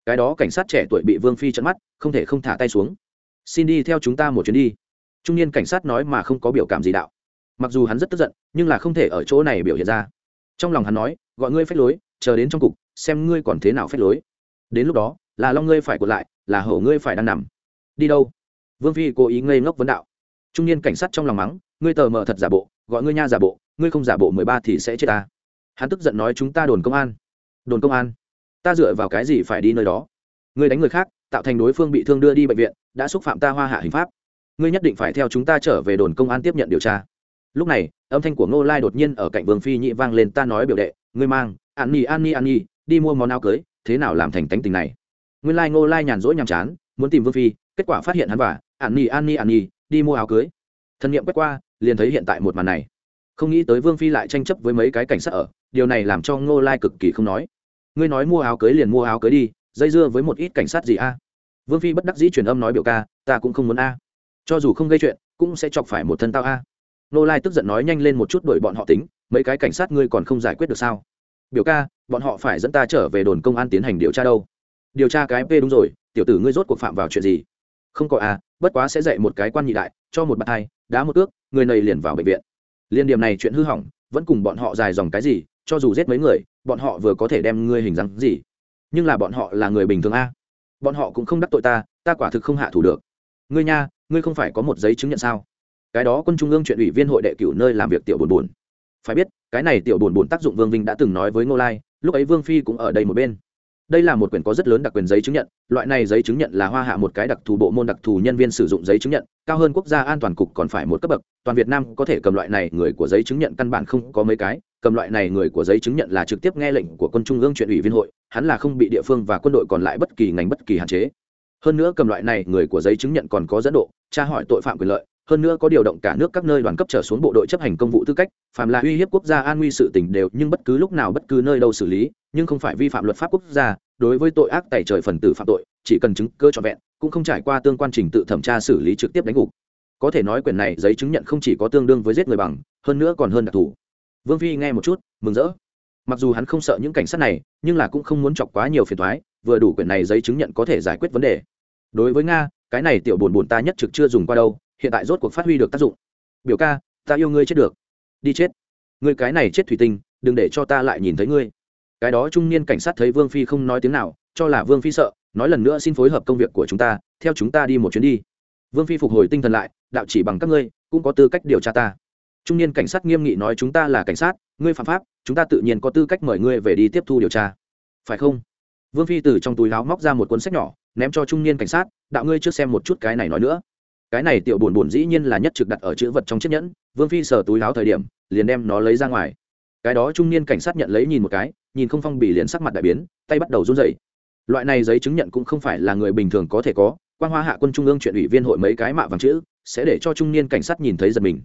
Cái đó cảnh sát trẻ tuổi bị vương phi trận mắt, không thể không thả tay xuống. Xin đi theo chúng ta một chuyến đi. Trung niên cảnh sát nói mà không có biểu cảm gì đạo. Mặc dù hắn rất tức giận, nhưng là không thể ở chỗ này biểu hiện ra. Trong lòng hắn nói, gọi ngươi phách lối, chờ đến trong cục, xem ngươi còn thế nào phách lối. Đến lúc đó, là long ngươi phải cột lại, là hổ ngươi phải đang nằm. Đi đâu? Vương phi cố ý ngây ngốc vấn đạo. Trung niên cảnh sát trong lòng mắng, ngươi tờ mờ thật giả bộ, gọi ngươi nha giả bộ, ngươi không giả bộ mười ba thì sẽ chết ta. Hắn tức giận nói, chúng ta đồn công an, đồn công an. Ta dựa vào cái gì phải đi nơi đó? Ngươi đánh người khác, tạo thành đối phương bị thương đưa đi bệnh viện, đã xúc phạm ta hoa hạ hình pháp. Ngươi nhất định phải theo chúng ta trở về đồn công an tiếp nhận điều tra. Lúc này, âm thanh của ngô lai đột nhiên ở cạnh vương phi nhị vang lên, ta nói biểu đệ, ngươi mang an nhi an nhi an nhi, đi mua món áo cưới, thế nào làm thành tánh tình này? Nguyên lai ngô lai nhàn rỗi nhàm chán, muốn tìm vương phi, kết quả phát hiện hắn và an nhi an nhi an nhi đi mua áo cưới. Thân nhiệm quét qua, liền thấy hiện tại một màn này. Không nghĩ tới vương phi lại tranh chấp với mấy cái cảnh sát ở, điều này làm cho ngô lai cực kỳ không nói. Ngươi nói mua áo cưới liền mua áo cưới đi, dây dưa với một ít cảnh sát gì a? Vương phi bất đắc dĩ truyền âm nói biểu ca, ta cũng không muốn a. Cho dù không gây chuyện, cũng sẽ chọc phải một thân tao a. Ngô lai tức giận nói nhanh lên một chút đuổi bọn họ tính, mấy cái cảnh sát ngươi còn không giải quyết được sao? Biểu ca, bọn họ phải dẫn ta trở về đồn công an tiến hành điều tra đâu. Điều tra cái p đúng rồi, tiểu tử ngươi rốt cuộc phạm vào chuyện gì? Không có a bất quá sẽ dạy một cái quan nhị đại, cho một bạn hai, đá một ước người này liền vào bệnh viện. Liên điểm này chuyện hư hỏng, vẫn cùng bọn họ dài dòng cái gì, cho dù giết mấy người, bọn họ vừa có thể đem ngươi hình dáng gì. Nhưng là bọn họ là người bình thường a. Bọn họ cũng không đắc tội ta ta quả thực không hạ thủ được. Ngươi nha, ngươi không phải có một giấy chứng nhận sao? Cái đó quân trung ương chuyện ủy viên hội đệ cửu nơi làm việc tiểu buồn buồn. Phải biết, cái này tiểu buồn buồn tác dụng vương vinh đã từng nói với ngô lai, lúc ấy vương phi cũng ở đây một bên đây là một quyển có rất lớn đặc quyền giấy chứng nhận, loại này giấy chứng nhận là hoa hạ một cái đặc thù bộ môn đặc thù nhân viên sử dụng giấy chứng nhận, cao hơn quốc gia an toàn cục còn phải một cấp bậc, toàn việt nam có thể cầm loại này, người của giấy chứng nhận căn bản không có mấy cái, cầm loại này, người của giấy chứng nhận là trực tiếp nghe lệnh của quân trung ương chuyện ủy viên hội, hắn là không bị địa phương và quân đội còn lại bất kỳ ngành bất kỳ hạn chế. Hơn nữa cầm loại này, người của giấy chứng nhận còn có dẫn độ, tra hỏi tội phạm quyền lợi, hơn nữa có điều động cả nước các nơi đoàn cấp trở xuống bộ đội chấp hành công vụ tư cách, phàm là uy hiếp quốc gia an nguy sự tỉnh đều, nhưng bất cứ lúc nào bất cứ nơi đâu xử lý nhưng không phải vi phạm luật pháp quốc gia, đối với tội ác tẩy trời phần tử phạm tội, chỉ cần chứng cơ trọn vẹn, cũng không trải qua tương quan trình tự thẩm tra xử lý trực tiếp đánh gục. Có thể nói quyền này giấy chứng nhận không chỉ có tương đương với giết người bằng, hơn nữa còn hơn đặc thù. Vương phi nghe một chút, mừng rỡ. Mặc dù hắn không sợ những cảnh sát này, nhưng là cũng không muốn chọc quá nhiều phiền thoái vừa đủ quyền này giấy chứng nhận có thể giải quyết vấn đề. Đối với nga, cái này tiểu buồn buồn ta nhất trực chưa dùng qua đâu, hiện tại rốt cuộc phát huy được tác dụng. Biểu ca, ta yêu ngươi chết được. Đi chết. Ngươi cái này chết thủy tinh, đừng để cho ta lại nhìn thấy ngươi cái đó trung niên cảnh sát thấy vương phi không nói tiếng nào, cho là vương phi sợ, nói lần nữa xin phối hợp công việc của chúng ta, theo chúng ta đi một chuyến đi. Vương phi phục hồi tinh thần lại, đạo chỉ bằng các ngươi, cũng có tư cách điều tra ta. Trung niên cảnh sát nghiêm nghị nói chúng ta là cảnh sát, ngươi phạm pháp, chúng ta tự nhiên có tư cách mời ngươi về đi tiếp thu điều tra. Phải không? Vương phi từ trong túi láo móc ra một cuốn sách nhỏ, ném cho trung niên cảnh sát, đạo ngươi trước xem một chút cái này nói nữa. Cái này tiểu buồn buồn dĩ nhiên là nhất trực đặt ở chữ vật trong chiếc nhẫn, vương phi sờ túi láo thời điểm, liền đem nó lấy ra ngoài. Cái đó trung niên cảnh sát nhận lấy nhìn một cái nhìn không phong bì liền sắc mặt đại biến, tay bắt đầu run dậy loại này giấy chứng nhận cũng không phải là người bình thường có thể có quan hoa hạ quân trung ương chuyện ủy viên hội mấy cái mạ vàng chữ, sẽ để cho trung niên cảnh sát nhìn thấy giật mình.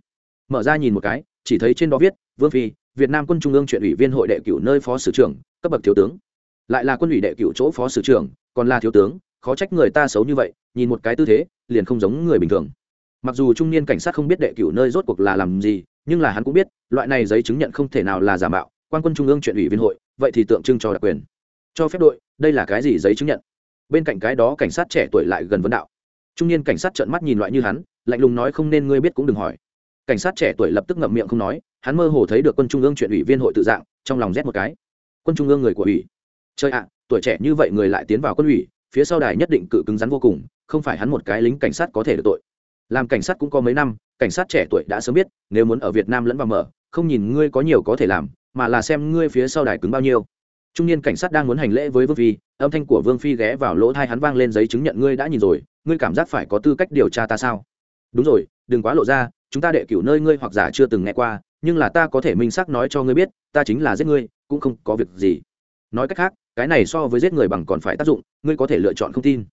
Mở ra nhìn một cái, chỉ thấy trên đó viết, vương phi, việt nam quân trung ương chuyện ủy viên hội đệ cửu nơi phó sử trưởng, cấp bậc thiếu tướng. Lại là quân ủy đệ cửu chỗ phó sử trưởng, còn là thiếu tướng, khó trách người ta xấu như vậy, nhìn một cái tư thế, liền không giống người bình thường. Mặc dù trung niên cảnh sát không biết đệ cửu nơi rốt cuộc là làm gì, nhưng là hắn cũng biết, loại này giấy chứng nhận không thể nào là giả mạo quan quân trung ương chuyện ủy viên hội, vậy thì tượng trưng cho đặc quyền. Cho phép đội, đây là cái gì giấy chứng nhận? Bên cạnh cái đó cảnh sát trẻ tuổi lại gần vấn đạo. Trung niên cảnh sát trợn mắt nhìn loại như hắn, lạnh lùng nói không nên ngươi biết cũng đừng hỏi. Cảnh sát trẻ tuổi lập tức ngậm miệng không nói, hắn mơ hồ thấy được quân trung ương chuyện ủy viên hội tự dạng, trong lòng rét một cái. Quân trung ương người của ủy. Chơi ạ, tuổi trẻ như vậy người lại tiến vào quân ủy, phía sau đài nhất định cự cứng rắn vô cùng, không phải hắn một cái lính cảnh sát có thể được tội. Làm cảnh sát cũng có mấy năm, cảnh sát trẻ tuổi đã sớm biết, nếu muốn ở việt nam lẫn vào mở, không nhìn ngươi có nhiều có thể làm mà là xem ngươi phía sau đài cứng bao nhiêu. Trung niên cảnh sát đang muốn hành lễ với vương phi, âm thanh của vương phi ghé vào lỗ thai hắn vang lên giấy chứng nhận ngươi đã nhìn rồi, ngươi cảm giác phải có tư cách điều tra ta sao? Đúng rồi, đừng quá lộ ra, chúng ta đệ cửu nơi ngươi hoặc giả chưa từng nghe qua, nhưng là ta có thể minh xác nói cho ngươi biết, ta chính là giết ngươi, cũng không có việc gì. Nói cách khác, cái này so với giết người bằng còn phải tác dụng, ngươi có thể lựa chọn không tin.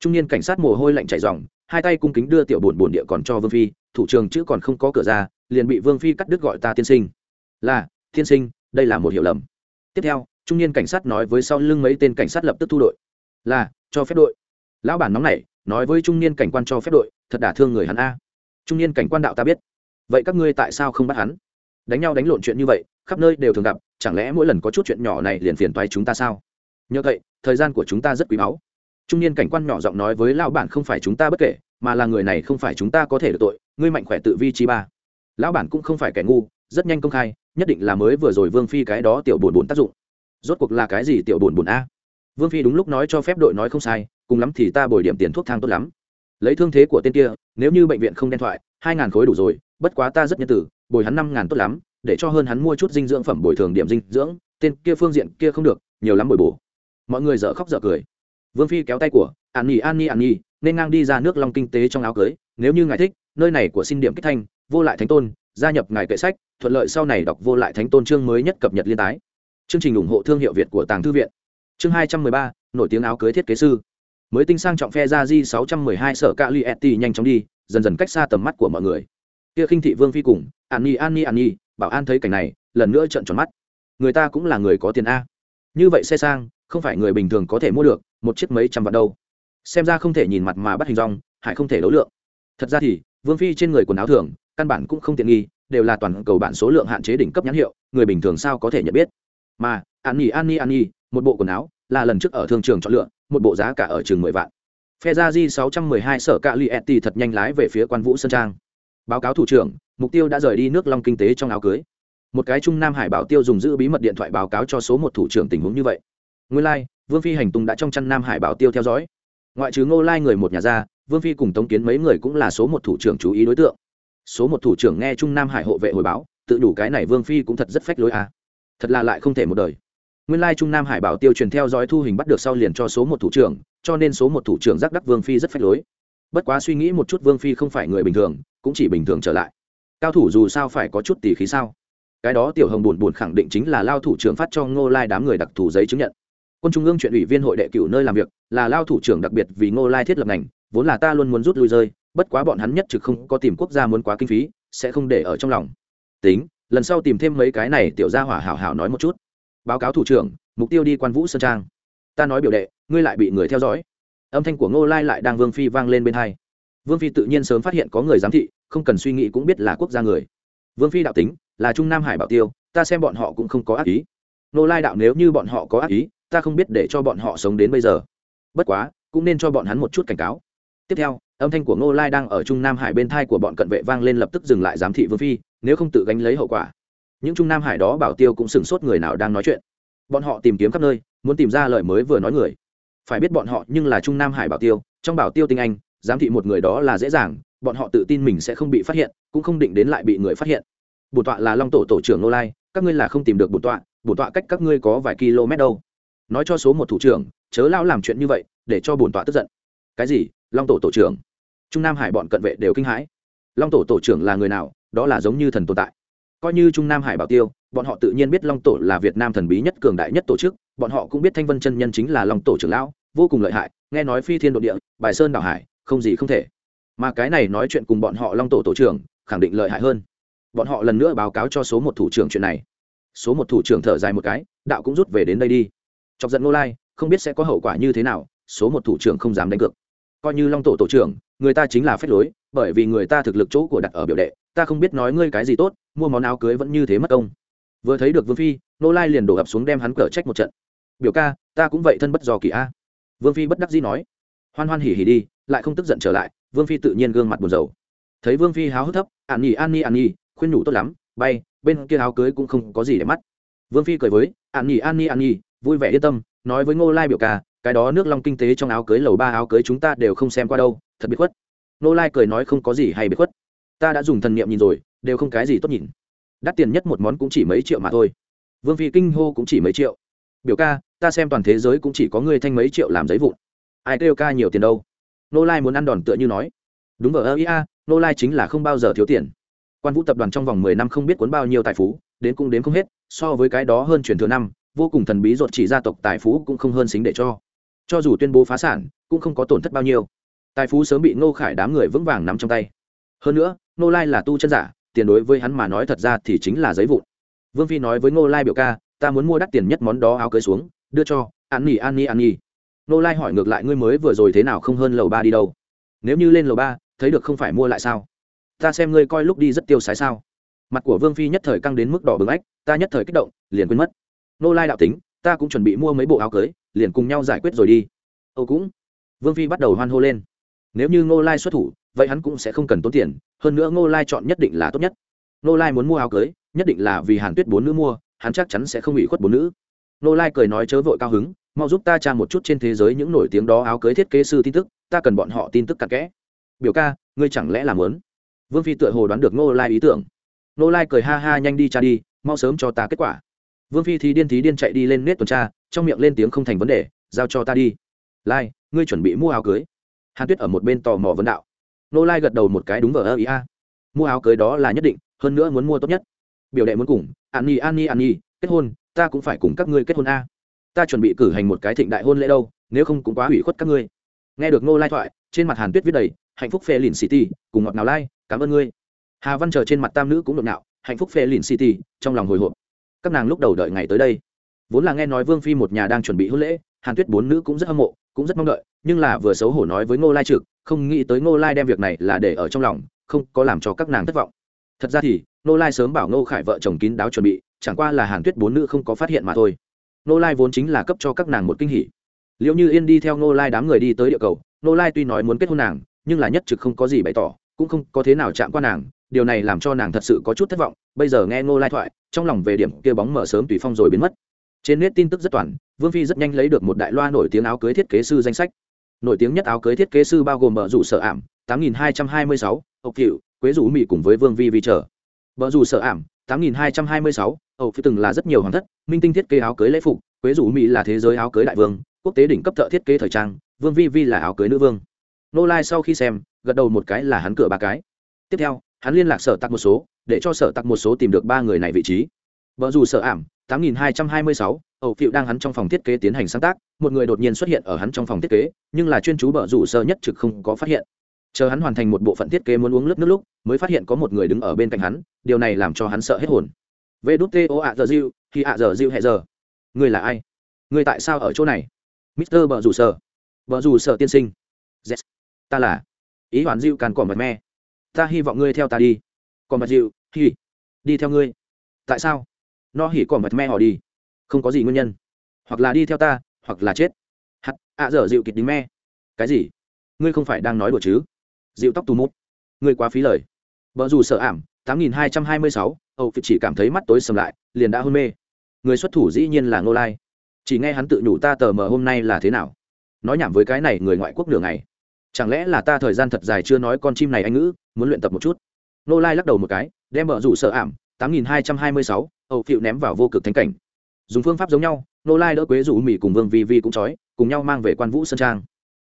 Trung niên cảnh sát mồ hôi lạnh chảy dòng hai tay cung kính đưa tiểu bổn bổn địa còn cho vương phi, thủ trường chữ còn không có cửa ra, liền bị vương phi cắt đứt gọi ta tiên sinh. Là tiên sinh, đây là một hiểu lầm. Tiếp theo, trung niên cảnh sát nói với sau lưng mấy tên cảnh sát lập tức thu đội. Là, cho phép đội. Lão bản nóng này nói với trung niên cảnh quan cho phép đội, thật đả thương người hắn a. Trung niên cảnh quan đạo ta biết. Vậy các ngươi tại sao không bắt hắn? Đánh nhau đánh lộn chuyện như vậy, khắp nơi đều thường gặp, chẳng lẽ mỗi lần có chút chuyện nhỏ này liền phiền toái chúng ta sao? Nhờ vậy, thời gian của chúng ta rất quý báu. Trung niên cảnh quan nhỏ giọng nói với lão bản không phải chúng ta bất kể, mà là người này không phải chúng ta có thể được tội, ngươi mạnh khỏe tự vi trí ba. Lão bản cũng không phải kẻ ngu, rất nhanh công khai nhất định là mới vừa rồi vương phi cái đó tiểu buồn buồn tác dụng. Rốt cuộc là cái gì tiểu buồn buồn a? Vương phi đúng lúc nói cho phép đội nói không sai, cùng lắm thì ta bồi điểm tiền thuốc thang tốt lắm. Lấy thương thế của tên kia, nếu như bệnh viện không đen thoại, hai ngàn khối đủ rồi, bất quá ta rất nhân tử bồi hắn năm ngàn tốt lắm, để cho hơn hắn mua chút dinh dưỡng phẩm bồi thường điểm dinh dưỡng, tên kia phương diện kia không được, nhiều lắm bồi bổ. Mọi người dở khóc dở cười. Vương phi kéo tay của, an nhi an nhi an nhi, nên ngang đi ra nước long kinh tế trong áo cưới, nếu như ngài thích, nơi này của xin điểm kích thanh, vô lại thánh tôn gia nhập ngài kệ sách, thuận lợi sau này đọc vô lại thánh tôn chương mới nhất cập nhật liên tái. Chương trình ủng hộ thương hiệu việt của tàng thư viện. Chương hai trăm mười ba, nổi tiếng áo cưới thiết kế sư. Mới tinh sang trọng phe ra di sáu trăm mười hai sở cạ li et nhanh chóng đi, dần dần cách xa tầm mắt của mọi người. Kia khinh thị vương phi cùng, an ni an ni an ni bảo an thấy cảnh này, lần nữa trợn tròn mắt. Người ta cũng là người có tiền a. Như vậy xe sang, không phải người bình thường có thể mua được một chiếc mấy trăm vạn đâu. Xem ra không thể nhìn mặt mà bắt hình rong hải không thể đấu lượng. Thật ra thì, vương phi trên người quần áo thường căn bản cũng không tiện nghi đều là toàn cầu bản số lượng hạn chế đỉnh cấp nhãn hiệu người bình thường sao có thể nhận biết. Mà an nhi an nhi an nhi một bộ quần áo là lần trước ở thương trường chọn lựa một bộ giá cả ở trường mười vạn. Phe ra di sáu trăm mười hai sở cạ li eti thật nhanh lái về phía quan vũ sơn trang. Báo cáo thủ trưởng mục tiêu đã rời đi nước long kinh tế trong áo cưới. Một cái trung nam hải bảo tiêu dùng giữ bí mật điện thoại báo cáo cho số một thủ trưởng tình huống như vậy. Nguyên lai、like, vương phi hành tung đã trong chăn nam hải bảo tiêu theo dõi. Ngoại trừ ngô lai người một nhà ra vương phi cùng tống kiến mấy người cũng là số một thủ trưởng chú ý đối tượng số một thủ trưởng nghe trung nam hải hộ vệ hồi báo, tự đủ cái này vương phi cũng thật rất phách lối à. thật là lại không thể một đời. Nguyên lai trung nam hải bảo tiêu truyền theo dõi thu hình bắt được sau liền cho số một thủ trưởng, cho nên số một thủ trưởng giác đắc vương phi rất phách lối. Bất quá suy nghĩ một chút vương phi không phải người bình thường, cũng chỉ bình thường trở lại. Cao thủ dù sao phải có chút tỉ khí sao? Cái đó tiểu hồng buồn buồn khẳng định chính là lao thủ trưởng phát cho ngô lai đám người đặc thù giấy chứng nhận. Quân trung ương chuyện ủy viên hội đệ cửu nơi làm việc, là lao thủ trưởng đặc biệt vì ngô lai thiết lập ngành, vốn là ta luôn muốn rút lui rơi bất quá bọn hắn nhất trực không có tìm quốc gia muốn quá kinh phí, sẽ không để ở trong lòng. Tính, lần sau tìm thêm mấy cái này tiểu gia hỏa hảo hảo nói một chút. Báo cáo thủ trưởng, mục tiêu đi quan vũ sơn trang. Ta nói biểu đệ, ngươi lại bị người theo dõi. Âm thanh của ngô lai lại đang vương phi vang lên bên hai. Vương phi tự nhiên sớm phát hiện có người giám thị, không cần suy nghĩ cũng biết là quốc gia người. Vương phi đạo tính, là trung nam hải bảo tiêu, ta xem bọn họ cũng không có ác ý. Ngô lai đạo nếu như bọn họ có ác ý, ta không biết để cho bọn họ sống đến bây giờ. Bất quá, cũng nên cho bọn hắn một chút cảnh cáo. Tiếp theo âm thanh của ngô lai đang ở trung nam hải bên thai của bọn cận vệ vang lên lập tức dừng lại giám thị vương phi, nếu không tự gánh lấy hậu quả. Những trung nam hải đó bảo tiêu cũng sửng sốt người nào đang nói chuyện. Bọn họ tìm kiếm khắp nơi, muốn tìm ra lời mới vừa nói người. Phải biết bọn họ nhưng là trung nam hải bảo tiêu, trong bảo tiêu tinh anh, giám thị một người đó là dễ dàng, bọn họ tự tin mình sẽ không bị phát hiện, cũng không định đến lại bị người phát hiện. Bổn tọa là long tổ tổ trưởng Ngô lai, các ngươi là không tìm được bổn tọa bổn tọa cách các ngươi có vài km đâu. Nói cho số một thủ trưởng, chớ lao làm chuyện như vậy, để cho bổn tọa tức giận. Cái gì? Long tổ tổ trưởng? Trung nam hải bọn cận vệ đều kinh hãi. Long tổ tổ trưởng là người nào, đó là giống như thần tồn tại. Coi như trung nam hải bảo tiêu, bọn họ tự nhiên biết long tổ là việt nam thần bí nhất cường đại nhất tổ chức, bọn họ cũng biết thanh vân chân nhân chính là long tổ trưởng lão, vô cùng lợi hại, nghe nói phi thiên đ ộ địa, bài sơn đảo hải, không gì không thể. Mà cái này nói chuyện cùng bọn họ long tổ tổ trưởng, khẳng định lợi hại hơn. Bọn họ lần nữa báo cáo cho số một thủ trưởng chuyện này. Số một thủ trưởng thở dài một cái, đạo cũng rút về đến đây đi. Chọc giận ngô lai, không biết sẽ có hậu quả như thế nào, số một thủ trưởng không dám đánh cược. Coi như long tổ tổ trưởng người ta chính là phép lối, bởi vì người ta thực lực chỗ của đặt ở biểu đệ, ta không biết nói ngươi cái gì tốt, mua món áo cưới vẫn như thế mất công. Vừa thấy được vương phi, nô lai liền đổ ập xuống đem hắn cở trách một trận. Biểu ca, ta cũng vậy thân bất do kỳ a. Vương phi bất đắc dĩ nói. Hoan hoan hỉ hỉ đi, lại không tức giận trở lại, vương phi tự nhiên gương mặt buồn rầu. Thấy vương phi háo hức thấp ạn nhì an nhi an nhi, khuyên nhủ tốt lắm, bay, bên kia áo cưới cũng không có gì để mắt. Vương phi cười với ạn nhì an nhi an nhi, vui vẻ yên tâm, nói với ngô lai biểu ca, cái đó nước long kinh tế trong áo cưới lầu ba áo cưới chúng ta đều không xem qua đâu thật biệt khuất. Nô lai cười nói không có gì hay biệt khuất. Ta đã dùng thần niệm nhìn rồi, đều không cái gì tốt nhìn. Đắt tiền nhất một món cũng chỉ mấy triệu mà thôi. Vương phi kinh hô cũng chỉ mấy triệu. Biểu ca, ta xem toàn thế giới cũng chỉ có ngươi thanh mấy triệu làm giấy vụn. Ai kêu ca nhiều tiền đâu? Nô lai muốn ăn đòn tựa như nói. Đúng vờ ơ ia nô lai chính là không bao giờ thiếu tiền. Quan vũ tập đoàn trong vòng mười năm không biết cuốn bao nhiêu tài phú, đến cũng đến không hết, so với cái đó hơn truyền thừa năm, vô cùng thần bí dột chỉ gia tộc tài phú cũng không hơn xính để cho. Cho dù tuyên bố phá sản, cũng không có tổn thất bao nhiêu tài phú sớm bị ngô khải đám người vững vàng nắm trong tay. Hơn nữa, ngô lai là tu chân giả, tiền đối với hắn mà nói thật ra thì chính là giấy vụn. Vương phi nói với ngô lai biểu ca, ta muốn mua đắt tiền nhất món đó áo cưới xuống, đưa cho an nhi an nhi an nhi. Ngô lai hỏi ngược lại, ngươi mới vừa rồi thế nào không hơn lầu ba đi đâu? Nếu như lên lầu ba, thấy được không phải mua lại sao? Ta xem ngươi coi lúc đi rất tiêu sái sao. Mặt của vương phi nhất thời căng đến mức đỏ bừng ách, ta nhất thời kích động, liền quên mất. Nô lai đạo tính, ta cũng chuẩn bị mua mấy bộ áo cưới, liền cùng nhau giải quyết rồi đi. Âu cũng. Vương phi bắt đầu hoan hô lên nếu như ngô lai xuất thủ, vậy hắn cũng sẽ không cần tốn tiền, hơn nữa ngô lai chọn nhất định là tốt nhất. Ngô lai muốn mua áo cưới, nhất định là vì hàn tuyết bốn nữ mua, hắn chắc chắn sẽ không bị khuất bốn nữ. Ngô lai cười nói chớ vội cao hứng, mau giúp ta tra một chút trên thế giới những nổi tiếng đó áo cưới thiết kế sư tin tức, ta cần bọn họ tin tức cặn kẽ. Biểu ca, ngươi chẳng lẽ làm lớn? Vương phi tựa hồ đoán được ngô lai ý tưởng. Ngô lai cười ha ha nhanh đi tra đi, mau sớm cho ta kết quả. Vương phi thì điên thí điên chạy đi lên nết tuần tra, trong miệng lên tiếng không thành vấn đề, giao cho ta đi. Lai, ngươi chuẩn bị mua áo cưới hàn tuyết ở một bên tò mò vấn đạo. Nô lai gật đầu một cái đúng vờ, ơ, ý a. Mua áo cưới đó là nhất định, hơn nữa muốn mua tốt nhất. Biểu đệ muốn cùng, an nhi an nhi an nhi, kết hôn, ta cũng phải cùng các ngươi kết hôn a. Ta chuẩn bị cử hành một cái thịnh đại hôn lễ đâu, nếu không cũng quá hủy khuất các ngươi. Nghe được nô lai thoại, trên mặt hàn tuyết viết đầy, hạnh phúc phê lìn city, cùng ngọt nào lai, cảm ơn ngươi. Hà văn chờ trên mặt tam nữ cũng nhộn nạo, hạnh phúc phê lìn city, trong lòng hồi hộp. Các nàng lúc đầu đợi ngày tới đây. Vốn là nghe nói vương phi một nhà đang chuẩn bị hôn lễ hàn tuyết bốn nữ cũng rất hâm mộ, cũng rất mong đợi, nhưng là vừa xấu hổ nói với ngô lai trực, không nghĩ tới ngô lai đem việc này là để ở trong lòng, không có làm cho các nàng thất vọng. Thật ra thì, ngô lai sớm bảo ngô khải vợ chồng kín đáo chuẩn bị, chẳng qua là hàn tuyết bốn nữ không có phát hiện mà thôi. Ngô lai vốn chính là cấp cho các nàng một kinh hỉ. Liệu như yên đi theo ngô lai đám người đi tới địa cầu, ngô lai tuy nói muốn kết hôn nàng, nhưng là nhất trực không có gì bày tỏ, cũng không có thế nào chạm qua nàng, điều này làm cho nàng thật sự có chút thất vọng. Bây giờ nghe ngô lai thoại, trong lòng về điểm kia bóng mở sớm tùy phong rồi biến mất. Trên nét tin tức rất toàn vương phi rất nhanh lấy được một đại loa nổi tiếng áo cưới thiết kế sư danh sách. Nổi tiếng nhất áo cưới thiết kế sư bao gồm mở rủ sở ảm, tám nghìn hai trăm hai mươi sáu ộc cựu quế rủ mỹ cùng với vương vi vi trở. Mở rủ sở ảm, tám nghìn hai trăm hai mươi sáu ộc phi từng là rất nhiều hoàng thất, minh tinh thiết kế áo cưới lễ phục, quế rủ mỹ là thế giới áo cưới đại vương, quốc tế đỉnh cấp thợ thiết kế thời trang, vương vi vi là áo cưới nữ vương. Nô lai sau khi xem, gật đầu một cái là hắn cửa ba cái. Tiếp theo, hắn liên lạc sở tặc một số, để cho sở tặc một số tìm được ba người này vị trí. Vợ dù sở ảm, tám nghìn hai trăm hai mươi sáu ẩu phiệu đang hắn trong phòng thiết kế tiến hành sáng tác, một người đột nhiên xuất hiện ở hắn trong phòng thiết kế, nhưng là chuyên chú bờ rủ sơ nhất trực không có phát hiện. Chờ hắn hoàn thành một bộ phận thiết kế muốn uống lớp nước lúc, mới phát hiện có một người đứng ở bên cạnh hắn, điều này làm cho hắn sợ hết hồn. Vê đút tê ô ạ giờ diêu khi ạ giờ diêu hẹ giờ. Người là ai? Người tại sao ở chỗ này? Mister bờ rủ sơ. Bờ rủ sơ tiên sinh. Yes. ta là. Ý hoàn diêu càn cỏ mật me. Ta hy vọng ngươi theo ta đi. Còn mật diêu hi. Đi theo ngươi. Tại sao? No hỉ còn mật me họ đi không có gì nguyên nhân. Hoặc là đi theo ta, hoặc là chết. Hắt ạ dở dịu kịt đính me. Cái gì? Ngươi không phải đang nói đùa chứ? Dịu tóc tù mút ngươi quá phí lời. Vợ dù sợ ảm, tám nghìn hai trăm hai mươi sáu, âu phi chỉ cảm thấy mắt tối sầm lại, liền đã hôn mê. Người xuất thủ dĩ nhiên là ngô lai. Chỉ nghe hắn tự nhủ ta tờ mờ hôm nay là thế nào? Nói nhảm với cái này người ngoại quốc đường này chẳng lẽ là ta thời gian thật dài chưa nói con chim này anh ngữ, muốn luyện tập một chút? Ngô lai lắc đầu một cái, đem vợ rủ sợ ảm, tám nghìn hai trăm hai mươi sáu, âu phịu ném vào vô cực thánh cảnh dùng phương pháp giống nhau, nô lai đỡ quế rủ mỹ cùng vương vi vi cũng trói, cùng nhau mang về quan vũ sơn trang.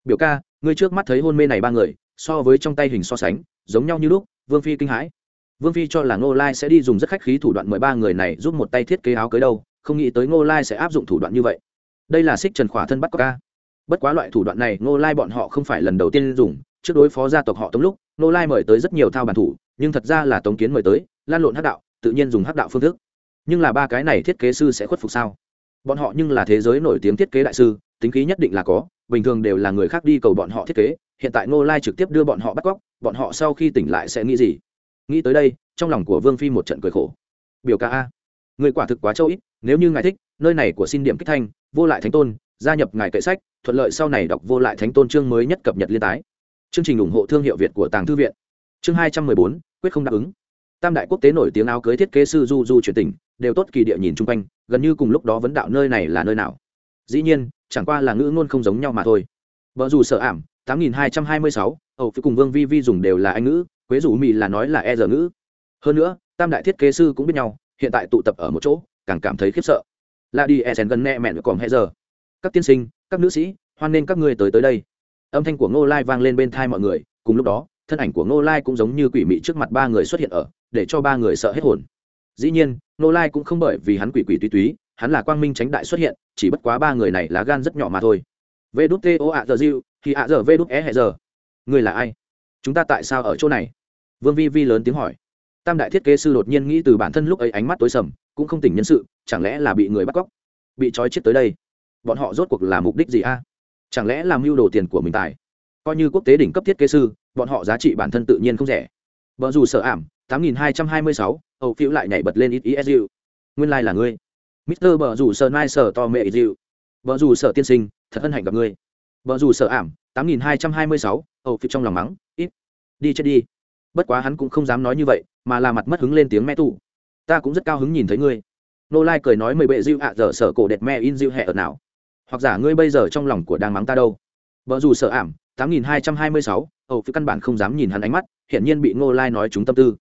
Biểu ca, ngươi trước mắt thấy hôn mê này ba người, so với trong tay hình so sánh, giống nhau như lúc, vương phi kinh hãi. Vương phi cho là ngô lai sẽ đi dùng rất khách khí thủ đoạn mời ba người này giúp một tay thiết kế áo cưới đâu, không nghĩ tới ngô lai sẽ áp dụng thủ đoạn như vậy. Đây là xích trần khỏa thân bắt có ca. Bất quá loại thủ đoạn này ngô lai bọn họ không phải lần đầu tiên dùng. Trước đối phó gia tộc họ tống lúc ngô lai mời tới rất nhiều thao bản thủ, nhưng thật ra là tống kiến mời tới, lan lộn hắc đạo, tự nhiên dùng hắc đạo phương thức nhưng là ba cái này thiết kế sư sẽ khuất phục sao? Bọn họ nhưng là thế giới nổi tiếng thiết kế đại sư, tính khí nhất định là có, bình thường đều là người khác đi cầu bọn họ thiết kế, hiện tại ngô lai trực tiếp đưa bọn họ bắt cóc, bọn họ sau khi tỉnh lại sẽ nghĩ gì? Nghĩ tới đây, trong lòng của vương phi một trận cười khổ. Biểu ca a, người quả thực quá châu ít, nếu như ngài thích, nơi này của xin điểm kích thanh, vô lại thánh tôn, gia nhập ngài kệ sách, thuận lợi sau này đọc vô lại thánh tôn chương mới nhất cập nhật liên tái. Chương trình ủng hộ thương hiệu việt của tàng thư viện. Chương hai trăm mười bốn, quyết không đáp ứng. Tam đại quốc tế nổi tiếng áo cưới thiết kế sư du du chuyển tỉnh đều tốt kỳ địa nhìn chung quanh, gần như cùng lúc đó vấn đạo nơi này là nơi nào. Dĩ nhiên, chẳng qua là ngữ ngôn không giống nhau mà thôi. Vợ dù sợ ảm, tám nghìn hai trăm hai mươi sáu, ẩu phi cùng vương vi vi dùng đều là anh ngữ, quế rủ mì là nói là e giờ ngữ. Hơn nữa, tam đại thiết kế sư cũng biết nhau, hiện tại tụ tập ở một chỗ, càng cảm thấy khiếp sợ. Là đi e sen gần nẹ mẹn còn hẹ giờ. Các tiên sinh, các nữ sĩ, hoan nên các ngươi tới tới đây. Âm thanh của ngô lai vang lên bên thai mọi người, cùng lúc đó, thân ảnh của ngô lai cũng giống như quỷ mị trước mặt ba người xuất hiện ở, để cho ba người sợ hết hồn dĩ nhiên nô lai cũng không bởi vì hắn quỷ quỷ túy túy, hắn là quang minh tránh đại xuất hiện, chỉ bất quá ba người này lá gan rất nhỏ mà thôi. Vê đút tê ô ạ giờ diệu thì ạ giờ vê đút é hẹ giờ. Người là ai? Chúng ta tại sao ở chỗ này? Vương vi vi lớn tiếng hỏi. Tam đại thiết kế sư đột nhiên nghĩ từ bản thân lúc ấy ánh mắt tối sầm, cũng không tỉnh nhân sự, chẳng lẽ là bị người bắt cóc? Bị trói chết tới đây. Bọn họ rốt cuộc là mục đích gì a? Chẳng lẽ làm mưu đồ tiền của mình tài coi như quốc tế đỉnh cấp thiết kế sư, bọn họ giá trị bản thân tự nhiên không rẻ. Vợ dù sợ ảm tám nghìn hai trăm hai mươi sáu, âu phiếu lại nhảy bật lên ít ý e isu nguyên lai là ngươi. Mister Bở rủ sở nai sở to mẹ isu Bở rủ sở tiên sinh, thật hân hạnh gặp ngươi. Bở rủ sở ảm, tám nghìn hai trăm hai mươi sáu, âu phiếu trong lòng mắng, ít, đi chết đi. Bất quá hắn cũng không dám nói như vậy, mà là mặt mất hứng lên tiếng mẹ tụ ta cũng rất cao hứng nhìn thấy ngươi. Nô lai cười nói, mười bệ diêu ạ dở sở cổ đẹp mẹ in diêu hẹ ở nào? Hoặc giả ngươi bây giờ trong lòng của đang mắng ta đâu? Bở rủ sở ảm, tám nghìn hai phi căn bản không dám nhìn hắn ánh mắt, hiển nhiên bị ngô lai nói chúng tâm tư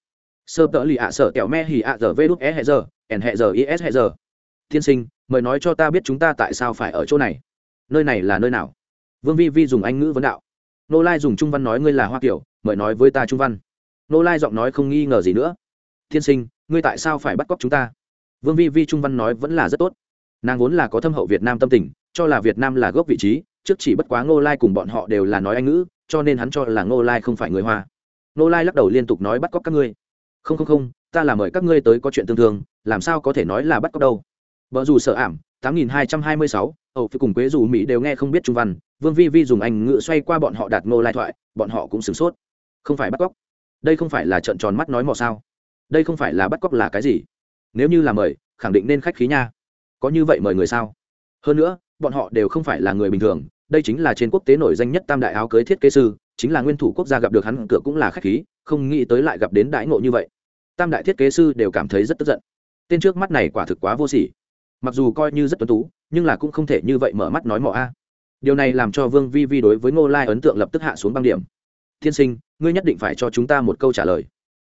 sơ tỡ lì ạ, sợ kẹo me hì ạ, giờ vê đúc e hẹ giờ, ẻn hẹ giờ is hẹ giờ. Tiên sinh, mời nói cho ta biết chúng ta tại sao phải ở chỗ này. Nơi này là nơi nào? Vương vi vi dùng anh ngữ vấn đạo. Nô lai dùng trung văn nói ngươi là hoa kiểu mời nói với ta trung văn. Nô lai giọng nói không nghi ngờ gì nữa. Tiên sinh, ngươi tại sao phải bắt cóc chúng ta? Vương vi vi trung văn nói vẫn là rất tốt. Nàng vốn là có thâm hậu việt nam tâm tình, cho là việt nam là gốc vị trí, trước chỉ bất quá ngô lai cùng bọn họ đều là nói anh ngữ, cho nên hắn cho là ngô lai không phải người hoa. Ngô lai lắc đầu liên tục nói bắt cóc các ngươi không không không, ta là mời các ngươi tới có chuyện tương thương, làm sao có thể nói là bắt cóc đâu. Vợ dù sợ ảm, tám nghìn hai trăm hai mươi sáu, ẩu phi cùng quế dù mỹ đều nghe không biết trung văn, vương vi vi dùng anh ngựa xoay qua bọn họ đạt ngô lai thoại, bọn họ cũng sửng sốt. Không phải bắt cóc. Đây không phải là trận tròn mắt nói mò sao. Đây không phải là bắt cóc là cái gì? Nếu như là mời, khẳng định nên khách khí nha. Có như vậy mời người sao? Hơn nữa, bọn họ đều không phải là người bình thường, đây chính là trên quốc tế nổi danh nhất tam đại áo cưới thiết kế sư, chính là nguyên thủ quốc gia gặp được hắn, cửa cũng là khách khí không nghĩ tới lại gặp đến đãi ngộ như vậy. Tam đại thiết kế sư đều cảm thấy rất tức giận. Tên trước mắt này quả thực quá vô sỉ. Mặc dù coi như rất tuấn tú, nhưng là cũng không thể như vậy mở mắt nói mỏ a. Điều này làm cho vương vi vi đối với ngô lai ấn tượng lập tức hạ xuống băng điểm. Tiên sinh, ngươi nhất định phải cho chúng ta một câu trả lời.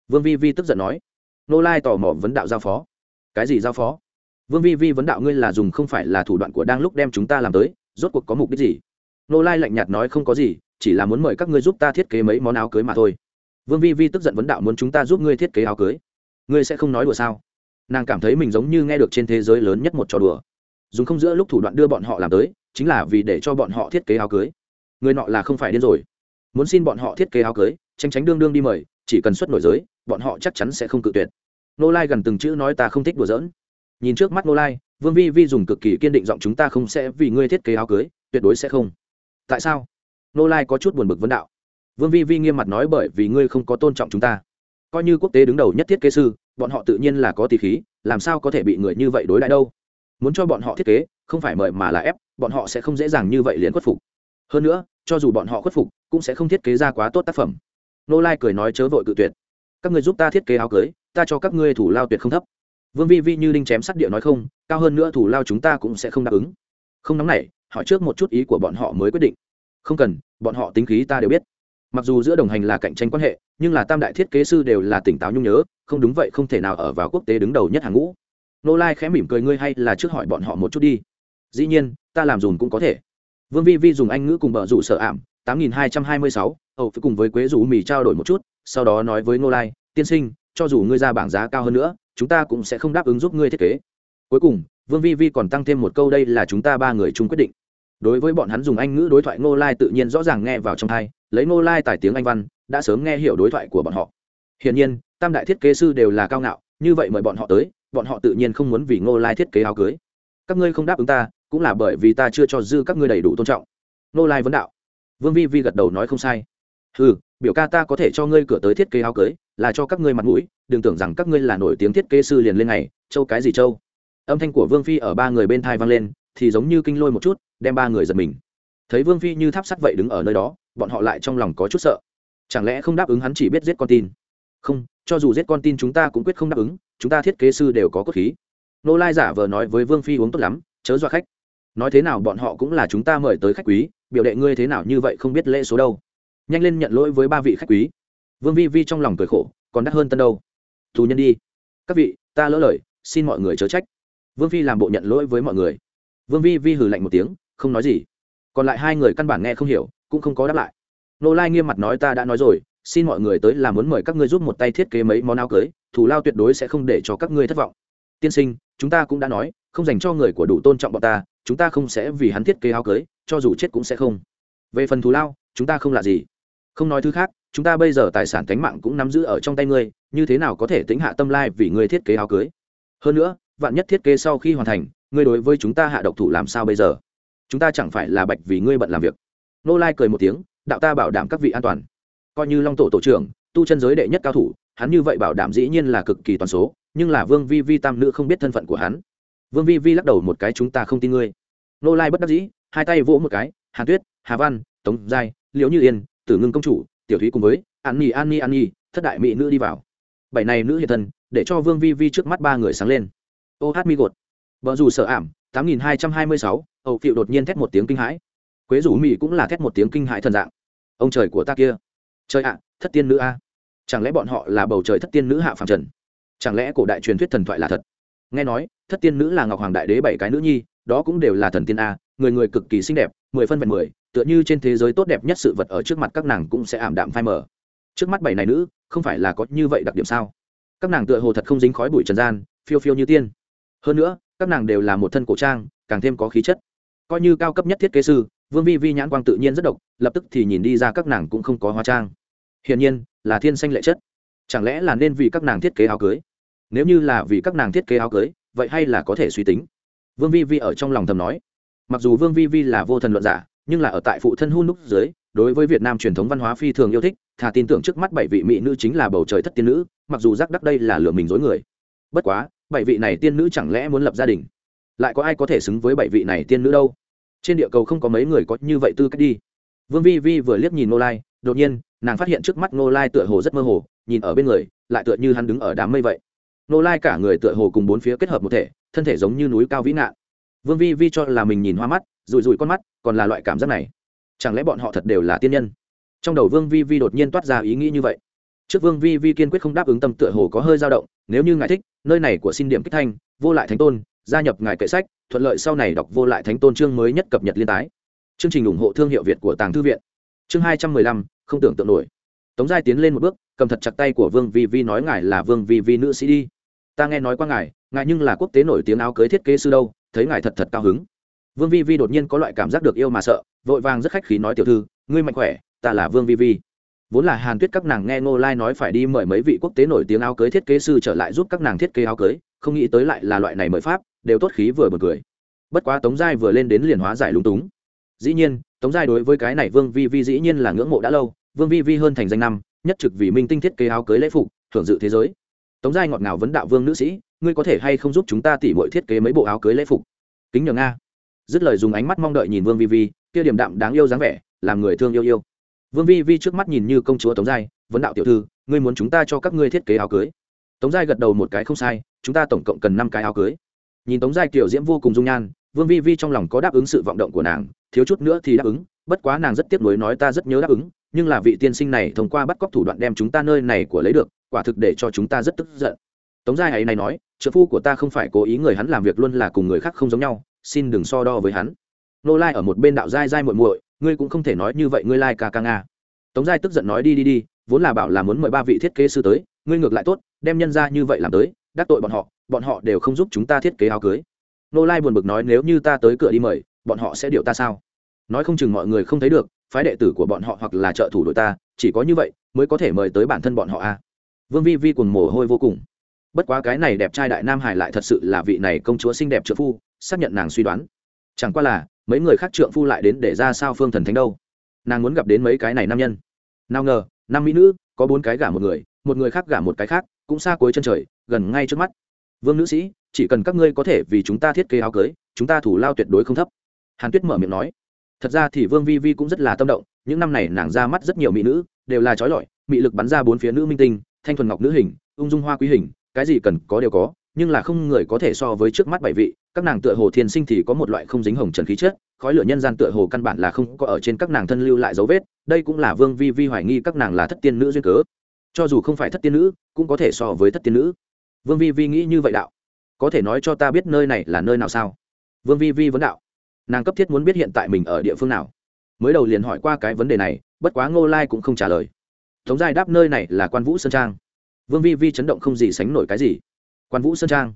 Vương vi vi tức giận nói. Ngô lai tò mò vấn đạo giao phó. Cái gì giao phó? Vương vi vi vấn đạo ngươi là dùng không phải là thủ đoạn của đang lúc đem chúng ta làm tới, rốt cuộc có mục đích gì? Ngô lai lạnh nhạt nói, không có gì, chỉ là muốn mời các ngươi giúp ta thiết kế mấy món áo cưới mà thôi vương vi vi tức giận vấn đạo muốn chúng ta giúp ngươi thiết kế áo cưới. Ngươi sẽ không nói đùa sao? Nàng cảm thấy mình giống như nghe được trên thế giới lớn nhất một trò đùa. Dùng không giữa lúc thủ đoạn đưa bọn họ làm tới, chính là vì để cho bọn họ thiết kế áo cưới. Người nọ là không phải điên rồi. Muốn xin bọn họ thiết kế áo cưới tránh tránh đương đương đi mời, chỉ cần xuất nổi giới, bọn họ chắc chắn sẽ không cự tuyệt. Nô lai gần từng chữ nói ta không thích đùa giỡn. Nhìn trước mắt nô lai, vương vi vi dùng cực kỳ kiên định giọng chúng ta không sẽ vì ngươi thiết kế áo cưới, tuyệt đối sẽ không. Tại sao? Nô lai có chút buồn bực vấn đạo vương vi vi nghiêm mặt nói bởi vì ngươi không có tôn trọng chúng ta. Coi như quốc tế đứng đầu nhất thiết kế sư, bọn họ tự nhiên là có tỷ khí, làm sao có thể bị người như vậy đối đãi đâu? Muốn cho bọn họ thiết kế, không phải mời mà là ép, bọn họ sẽ không dễ dàng như vậy liền khuất phục. Hơn nữa, cho dù bọn họ khuất phục, cũng sẽ không thiết kế ra quá tốt tác phẩm. Nô lai cười nói chớ vội cự tuyệt. Các người giúp ta thiết kế áo cưới, ta cho các ngươi thủ lao tuyệt không thấp. Vương vi vi như đinh chém sắt địa nói không, cao hơn nữa thủ lao chúng ta cũng sẽ không đáp ứng. Không nóng này hỏi trước một chút ý của bọn họ mới quyết định. Không cần, bọn họ tính khí ta đều biết mặc dù giữa đồng hành là cạnh tranh quan hệ, nhưng là tam đại thiết kế sư đều là tỉnh táo nhung nhớ, không đúng vậy không thể nào ở vào quốc tế đứng đầu nhất hàng ngũ. Nô lai khẽ mỉm cười, ngươi hay là trước hỏi bọn họ một chút đi. Dĩ nhiên, ta làm dùn cũng có thể. Vương vi vi dùng anh ngữ cùng bờ rủ sợ ảm, tám nghìn hai trăm hai mươi sáu phải cùng với quế rủ mì trao đổi một chút, sau đó nói với nô lai, tiên sinh, cho dù ngươi ra bảng giá cao hơn nữa, chúng ta cũng sẽ không đáp ứng giúp ngươi thiết kế. Cuối cùng, vương vi vi còn tăng thêm một câu, đây là chúng ta ba người chung quyết định. Đối với bọn hắn dùng anh ngữ đối thoại ngô lai tự nhiên rõ ràng nghe vào trong thai lấy ngô lai tài tiếng anh văn, đã sớm nghe hiểu đối thoại của bọn họ. Hiển nhiên, tam đại thiết kế sư đều là cao ngạo, như vậy mời bọn họ tới, bọn họ tự nhiên không muốn vì ngô lai thiết kế áo cưới. Các ngươi không đáp ứng ta, cũng là bởi vì ta chưa cho dư các ngươi đầy đủ tôn trọng. Nô lai vấn đạo. Vương vi vi gật đầu nói không sai. Ừ biểu ca ta có thể cho ngươi cửa tới thiết kế áo cưới, là cho các ngươi mặt mũi, đừng tưởng rằng các ngươi là nổi tiếng thiết kế sư liền lên này, châu cái gì châu. Âm thanh của vương phi ở ba người bên thai vang lên, thì giống như kinh lôi một chút, đem ba người giật mình thấy vương phi như tháp sắt vậy đứng ở nơi đó, bọn họ lại trong lòng có chút sợ. Chẳng lẽ không đáp ứng hắn chỉ biết giết con tin? Không, cho dù giết con tin chúng ta cũng quyết không đáp ứng, chúng ta thiết kế sư đều có cốt khí. Nô lai giả vờ nói với vương phi uống tốt lắm, chớ dọa khách. Nói thế nào bọn họ cũng là chúng ta mời tới khách quý, biểu đệ ngươi thế nào như vậy không biết lễ số đâu. Nhanh lên nhận lỗi với ba vị khách quý. Vương vi vi trong lòng cười khổ, còn đắt hơn tân đâu. Tù nhân đi. Các vị, ta lỡ lời, xin mọi người chớ trách. Vương phi làm bộ nhận lỗi với mọi người. Vương vi vi hừ lạnh một tiếng, không nói gì còn lại hai người căn bản nghe không hiểu, cũng không có đáp lại. Nô lai nghiêm mặt nói, ta đã nói rồi, xin mọi người tới là muốn mời các ngươi giúp một tay thiết kế mấy món áo cưới thủ lao tuyệt đối sẽ không để cho các ngươi thất vọng. Tiên sinh, chúng ta cũng đã nói, không dành cho người của đủ tôn trọng bọn ta, chúng ta không sẽ vì hắn thiết kế áo cưới, cho dù chết cũng sẽ không. Về phần thù lao, chúng ta không là gì. Không nói thứ khác, chúng ta bây giờ tài sản cánh mạng cũng nắm giữ ở trong tay ngươi, như thế nào có thể tính hạ tâm lai vì ngươi thiết kế áo cưới? Hơn nữa, vạn nhất thiết kế sau khi hoàn thành, ngươi đối với chúng ta hạ độc thủ làm sao bây giờ? Chúng ta chẳng phải là bạch vì ngươi bận làm việc. Nô lai cười một tiếng, đạo ta bảo đảm các vị an toàn. Coi như long tổ tổ trưởng, tu chân giới đệ nhất cao thủ, hắn như vậy bảo đảm dĩ nhiên là cực kỳ toàn số, nhưng là vương vi vi tam nữ không biết thân phận của hắn. Vương vi vi lắc đầu một cái, chúng ta không tin ngươi. Nô lai bất đắc dĩ, hai tay vỗ một cái, hàn tuyết, hà văn, tống giai, liễu như yên, tử ngưng công chủ, tiểu thúy cùng với, an nhi an nhi an nhi, thất đại mỹ nữ đi vào. Bảy này nữ hiện thân, để cho vương vi vi trước mắt ba người sáng lên. Ô hát mi gột. Vợ dù sợ ảm, tám nghìn hai trăm hai mươi sáu Âu phiệu đột nhiên thét một tiếng kinh hãi. Quế rủ mỹ cũng là thét một tiếng kinh hãi thần dạng. Ông trời của ta kia. Trời ạ, thất tiên nữ a. Chẳng lẽ bọn họ là bầu trời thất tiên nữ hạ phàm trần? Chẳng lẽ cổ đại truyền thuyết thần thoại là thật? Nghe nói, thất tiên nữ là ngọc hoàng đại đế bảy cái nữ nhi, đó cũng đều là thần tiên a, người người cực kỳ xinh đẹp, mười phân vẹn mười, tựa như trên thế giới tốt đẹp nhất sự vật ở trước mặt các nàng cũng sẽ ảm đạm phai mờ. Trước mắt bảy này nữ, không phải là có như vậy đặc điểm sao? Các nàng tựa hồ thật không dính khói bụi trần gian, phiêu phiêu như tiên. Hơn nữa, các nàng đều là một thân cổ trang, càng thêm có khí chất coi như cao cấp nhất thiết kế sư, vương vi vi nhãn quang tự nhiên rất độc, lập tức thì nhìn đi ra các nàng cũng không có hóa trang. Hiển nhiên, là thiên xanh lệ chất. Chẳng lẽ là nên vì các nàng thiết kế áo cưới? Nếu như là vì các nàng thiết kế áo cưới, vậy hay là có thể suy tính? Vương vi vi ở trong lòng thầm nói. Mặc dù vương vi vi là vô thần luận giả, nhưng là ở tại phụ thân hun núc dưới, đối với việt nam truyền thống văn hóa phi thường yêu thích, thà tin tưởng trước mắt bảy vị mỹ nữ chính là bầu trời thất tiên nữ, mặc dù giác đắc đây là lừa mình dối người. Bất quá, bảy vị này tiên nữ chẳng lẽ muốn lập gia đình? Lại có ai có thể xứng với bảy vị này tiên nữ đâu? Trên địa cầu không có mấy người có như vậy tư cách đi. Vương vi vi vừa liếc nhìn nô lai, đột nhiên, nàng phát hiện trước mắt nô lai tựa hồ rất mơ hồ, nhìn ở bên người, lại tựa như hắn đứng ở đám mây vậy. Nô lai cả người tựa hồ cùng bốn phía kết hợp một thể, thân thể giống như núi cao vĩ ngạn. Vương vi vi cho là mình nhìn hoa mắt, rụi rụi con mắt, còn là loại cảm giác này. Chẳng lẽ bọn họ thật đều là tiên nhân? Trong đầu vương vi vi đột nhiên toát ra ý nghĩ như vậy. Trước vương vi vi kiên quyết không đáp ứng tâm tựa hồ có hơi dao động, nếu như ngài thích, nơi này của xin điểm kích thanh, vô lại thánh tôn gia nhập ngài kệ sách, thuận lợi sau này đọc vô lại thánh tôn chương mới nhất cập nhật liên tái. Chương trình ủng hộ thương hiệu việt của tàng thư viện. Chương hai trăm mười lăm, không tưởng tượng nổi. Tống giai tiến lên một bước, cầm thật chặt tay của vương vi vi nói ngài là vương vi vi nữ sĩ đi. Ta nghe nói qua ngài ngài nhưng là quốc tế nổi tiếng áo cưới thiết kế sư đâu, thấy ngài thật thật cao hứng. Vương vi vi đột nhiên có loại cảm giác được yêu mà sợ, vội vàng rất khách khí nói tiểu thư, ngươi mạnh khỏe, ta là vương vi vi. Vốn là hàn tuyết các nàng nghe ngô lai nói phải đi mời mấy vị quốc tế nổi tiếng áo cưới thiết kế sư trở lại giúp các nàng thiết kế áo cưới, không nghĩ tới lại là loại này mời pháp đều tốt khí vừa bật cười. Bất quá tống giai vừa lên đến liền hóa giải lúng túng. Dĩ nhiên, tống giai đối với cái này vương vi vi dĩ nhiên là ngưỡng mộ đã lâu, vương vi vi hơn thành danh năm, nhất trực vì minh tinh thiết kế áo cưới lễ phục, thưởng dự thế giới. Tống giai ngọt ngào vấn đạo vương nữ sĩ, ngươi có thể hay không giúp chúng ta tỉ mọi thiết kế mấy bộ áo cưới lễ phục? Kính nhờ nga. Dứt lời dùng ánh mắt mong đợi nhìn vương vi vi, kia điểm đạm đáng yêu dáng vẻ, làm người thương yêu yêu. Vương vi vi trước mắt nhìn như công chúa tống giai, vấn đạo tiểu thư, ngươi muốn chúng ta cho các ngươi thiết kế áo cưới? Tống giai gật đầu một cái không sai, chúng ta tổng cộng cần năm cái áo cưới nhìn tống giai kiểu diễm vô cùng dung nhan, vương vi vi trong lòng có đáp ứng sự vọng động của nàng, thiếu chút nữa thì đáp ứng, bất quá nàng rất tiếc nuối nói ta rất nhớ đáp ứng, nhưng là vị tiên sinh này thông qua bắt cóc thủ đoạn đem chúng ta nơi này của lấy được, quả thực để cho chúng ta rất tức giận. Tống giai ấy này nói, trợ phu của ta không phải cố ý người hắn làm việc luôn là cùng người khác không giống nhau, xin đừng so đo với hắn. Nô lai ở một bên đạo giai giai muội muội, ngươi cũng không thể nói như vậy, ngươi lai ca ca nga. Tống giai tức giận nói đi đi đi, vốn là bảo là muốn mời ba vị thiết kế sư tới, ngươi ngược lại tốt, đem nhân ra như vậy làm tới đắc tội bọn họ bọn họ đều không giúp chúng ta thiết kế áo cưới. Nô lai buồn bực nói, nếu như ta tới cửa đi mời, bọn họ sẽ điệu ta sao? Nói không chừng mọi người không thấy được, phái đệ tử của bọn họ hoặc là trợ thủ đội ta, chỉ có như vậy mới có thể mời tới bản thân bọn họ a. Vương vi vi cùng mồ hôi vô cùng. Bất quá cái này đẹp trai đại nam hải lại thật sự là vị này công chúa xinh đẹp trợ phu, xác nhận nàng suy đoán. Chẳng qua là, mấy người khác trượng phu lại đến để ra sao phương thần thánh đâu. Nàng muốn gặp đến mấy cái này nam nhân. Nào ngờ năm mỹ nữ, có bốn cái gả một người một người khác gả một cái khác, cũng xa cuối chân trời gần ngay trước mắt. Vương nữ sĩ, chỉ cần các ngươi có thể vì chúng ta thiết kế áo cưới, chúng ta thủ lao tuyệt đối không thấp. Hàn tuyết mở miệng nói. Thật ra thì vương vi vi cũng rất là tâm động, những năm này nàng ra mắt rất nhiều mỹ nữ, đều là trói lọi, mỹ lực bắn ra bốn phía nữ minh tinh, thanh thuần ngọc nữ hình, ung dung hoa quý hình, cái gì cần có đều có, nhưng là không người có thể so với trước mắt bảy vị, các nàng tựa hồ thiên sinh thì có một loại không dính hồng trần khí chất, khói lửa nhân gian tựa hồ căn bản là không có ở trên các nàng thân lưu lại dấu vết, đây cũng là vương vi vi hoài nghi các nàng là thất tiên nữ duyên cớ. Cho dù không phải thất tiên nữ, cũng có thể so với thất tiên nữ vương vi vi nghĩ như vậy đạo. Có thể nói cho ta biết nơi này là nơi nào sao? Vương vi vi vấn đạo. Nàng cấp thiết muốn biết hiện tại mình ở địa phương nào. Mới đầu liền hỏi qua cái vấn đề này, bất quá ngô lai cũng không trả lời. Tống giai đáp nơi này là quan vũ sơn trang. Vương vi vi chấn động không gì sánh nổi cái gì. Quan vũ sơn trang.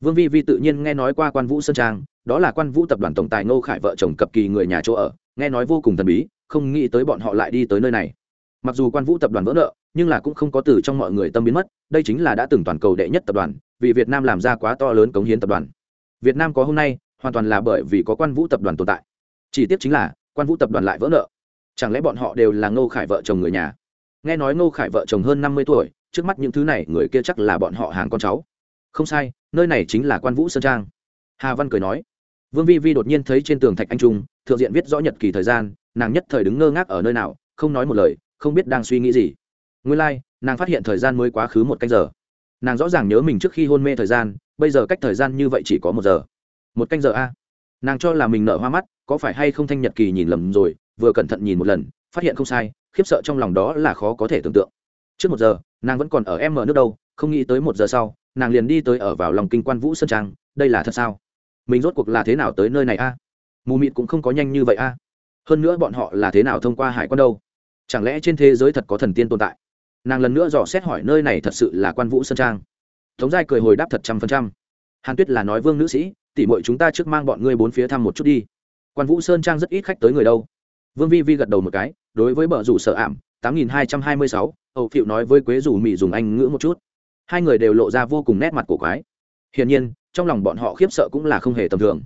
Vương vi vi tự nhiên nghe nói qua quan vũ sơn trang, đó là quan vũ tập đoàn tổng tài ngô khải vợ chồng cập kỳ người nhà chỗ ở, nghe nói vô cùng thần bí, không nghĩ tới bọn họ lại đi tới nơi này mặc dù quan vũ tập đoàn vỡ nợ, nhưng là cũng không có từ trong mọi người tâm biến mất, đây chính là đã từng toàn cầu đệ nhất tập đoàn, vì việt nam làm ra quá to lớn cống hiến tập đoàn. Việt nam có hôm nay, hoàn toàn là bởi vì có quan vũ tập đoàn tồn tại. Chỉ tiếc chính là, quan vũ tập đoàn lại vỡ nợ. Chẳng lẽ bọn họ đều là ngô khải vợ chồng người nhà? Nghe nói ngô khải vợ chồng hơn năm mươi tuổi, trước mắt những thứ này người kia chắc là bọn họ hàng con cháu. Không sai, nơi này chính là quan vũ sơn trang. Hà văn cười nói. Vương vi vi đột nhiên thấy trên tường thạch anh trung, thượng diện viết rõ nhật kỳ thời gian, nàng nhất thời đứng ngơ ngác ở nơi nào, không nói một lời không biết đang suy nghĩ gì. Nguyên lai、like, nàng phát hiện thời gian mới quá khứ một canh giờ. Nàng rõ ràng nhớ mình trước khi hôn mê thời gian bây giờ cách thời gian như vậy chỉ có một giờ. Một canh giờ a? Nàng cho là mình nở hoa mắt có phải hay không thanh nhật kỳ nhìn lầm rồi vừa cẩn thận nhìn một lần phát hiện không sai khiếp sợ trong lòng đó là khó có thể tưởng tượng. Trước một giờ nàng vẫn còn ở em mở nước đâu không nghĩ tới một giờ sau nàng liền đi tới ở vào lòng kinh quan vũ sơn trang đây là thật sao? Mình rốt cuộc là thế nào tới nơi này a? Mù mịt cũng không có nhanh như vậy a. Hơn nữa bọn họ là thế nào thông qua hải quan đâu? Chẳng lẽ trên thế giới thật có thần tiên tồn tại? Nàng lần nữa dò xét hỏi nơi này thật sự là quan vũ sơn trang. Tống giai cười hồi đáp thật trăm phần trăm. Hàn tuyết là nói vương nữ sĩ, tỉ mội chúng ta trước mang bọn ngươi bốn phía thăm một chút đi. Quan vũ sơn trang rất ít khách tới người đâu. Vương vi vi gật đầu một cái, đối với bờ rủ sợ ảm, tám nghìn hai trăm hai mươi sáu, âu phịu nói với quế rủ mỹ dùng anh ngữ một chút. Hai người đều lộ ra vô cùng nét mặt cổ quái. Hiển nhiên, trong lòng bọn họ khiếp sợ cũng là không hề tầm thường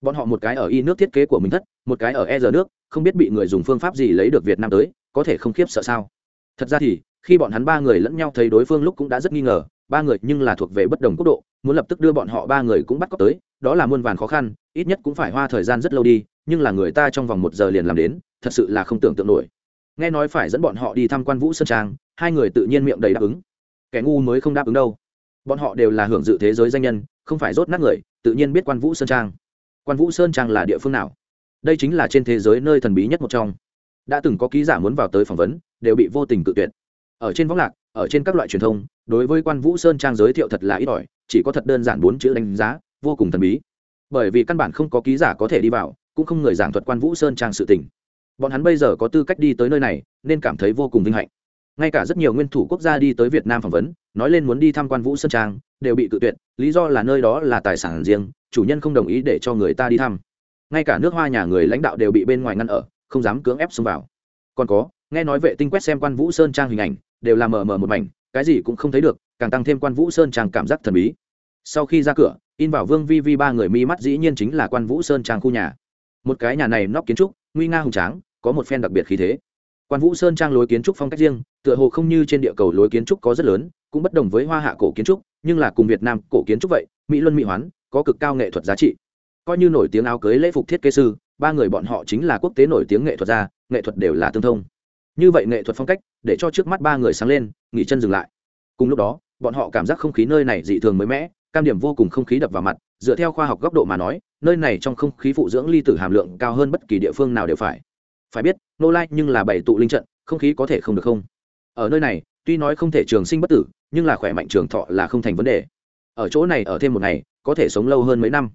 bọn họ một cái ở y nước thiết kế của mình thất, một cái ở e giờ nước, không biết bị người dùng phương pháp gì lấy được việt nam tới, có thể không khiếp sợ sao? Thật ra thì, khi bọn hắn ba người lẫn nhau thấy đối phương lúc cũng đã rất nghi ngờ, ba người nhưng là thuộc về bất đồng quốc độ, muốn lập tức đưa bọn họ ba người cũng bắt cóc tới, đó là muôn vàn khó khăn, ít nhất cũng phải hoa thời gian rất lâu đi, nhưng là người ta trong vòng một giờ liền làm đến, thật sự là không tưởng tượng nổi. Nghe nói phải dẫn bọn họ đi tham quan vũ sơn trang, hai người tự nhiên miệng đầy đáp ứng. Kẻ ngu mới không đáp ứng đâu. Bọn họ đều là hưởng dự thế giới danh nhân, không phải rốt nát người, tự nhiên biết quan vũ sơn trang quan vũ sơn trang là địa phương nào? Đây chính là trên thế giới nơi thần bí nhất một trong. Đã từng có ký giả muốn vào tới phỏng vấn, đều bị vô tình cự tuyệt. Ở trên võng lạc, ở trên các loại truyền thông, đối với quan vũ sơn trang giới thiệu thật là ít ỏi, chỉ có thật đơn giản bốn chữ đánh giá, vô cùng thần bí. Bởi vì căn bản không có ký giả có thể đi vào, cũng không người giảng thuật quan vũ sơn trang sự tình. Bọn hắn bây giờ có tư cách đi tới nơi này, nên cảm thấy vô cùng vinh hạnh. Ngay cả rất nhiều nguyên thủ quốc gia đi tới việt nam phỏng vấn nói lên muốn đi tham quan vũ sơn trang, đều bị cự tuyệt, lý do là nơi đó là tài sản riêng, chủ nhân không đồng ý để cho người ta đi thăm. Ngay cả nước hoa nhà người lãnh đạo đều bị bên ngoài ngăn ở, không dám cưỡng ép xông vào. Còn có, nghe nói vệ tinh quét xem quan vũ sơn trang hình ảnh, đều là mờ mờ một mảnh, cái gì cũng không thấy được, càng tăng thêm quan vũ sơn trang cảm giác thần bí. Sau khi ra cửa, in vào vương vi vi ba người mi mắt dĩ nhiên chính là quan vũ sơn trang khu nhà. Một cái nhà này nóc kiến trúc, nguy nga hùng tráng, có một phen đặc biệt khí thế quan vũ sơn trang lối kiến trúc phong cách riêng, tựa hồ không như trên địa cầu lối kiến trúc có rất lớn, cũng bất đồng với hoa hạ cổ kiến trúc, nhưng là cùng việt nam cổ kiến trúc vậy, mỹ luân mỹ hoán, có cực cao nghệ thuật giá trị. Coi như nổi tiếng áo cưới lễ phục thiết kế sư, ba người bọn họ chính là quốc tế nổi tiếng nghệ thuật gia, nghệ thuật đều là tương thông. Như vậy nghệ thuật phong cách, để cho trước mắt ba người sáng lên, nghỉ chân dừng lại. Cùng lúc đó, bọn họ cảm giác không khí nơi này dị thường mới mẻ, cam điểm vô cùng không khí đập vào mặt, dựa theo khoa học góc độ mà nói, nơi này trong không khí phụ dưỡng ly tử hàm lượng cao hơn bất kỳ địa phương nào đều phải phải biết nô lai nhưng là bảy tụ linh trận, không khí có thể không được không. Ở nơi này, tuy nói không thể trường sinh bất tử, nhưng là khỏe mạnh trường thọ là không thành vấn đề. Ở chỗ này ở thêm một ngày, có thể sống lâu hơn mấy năm.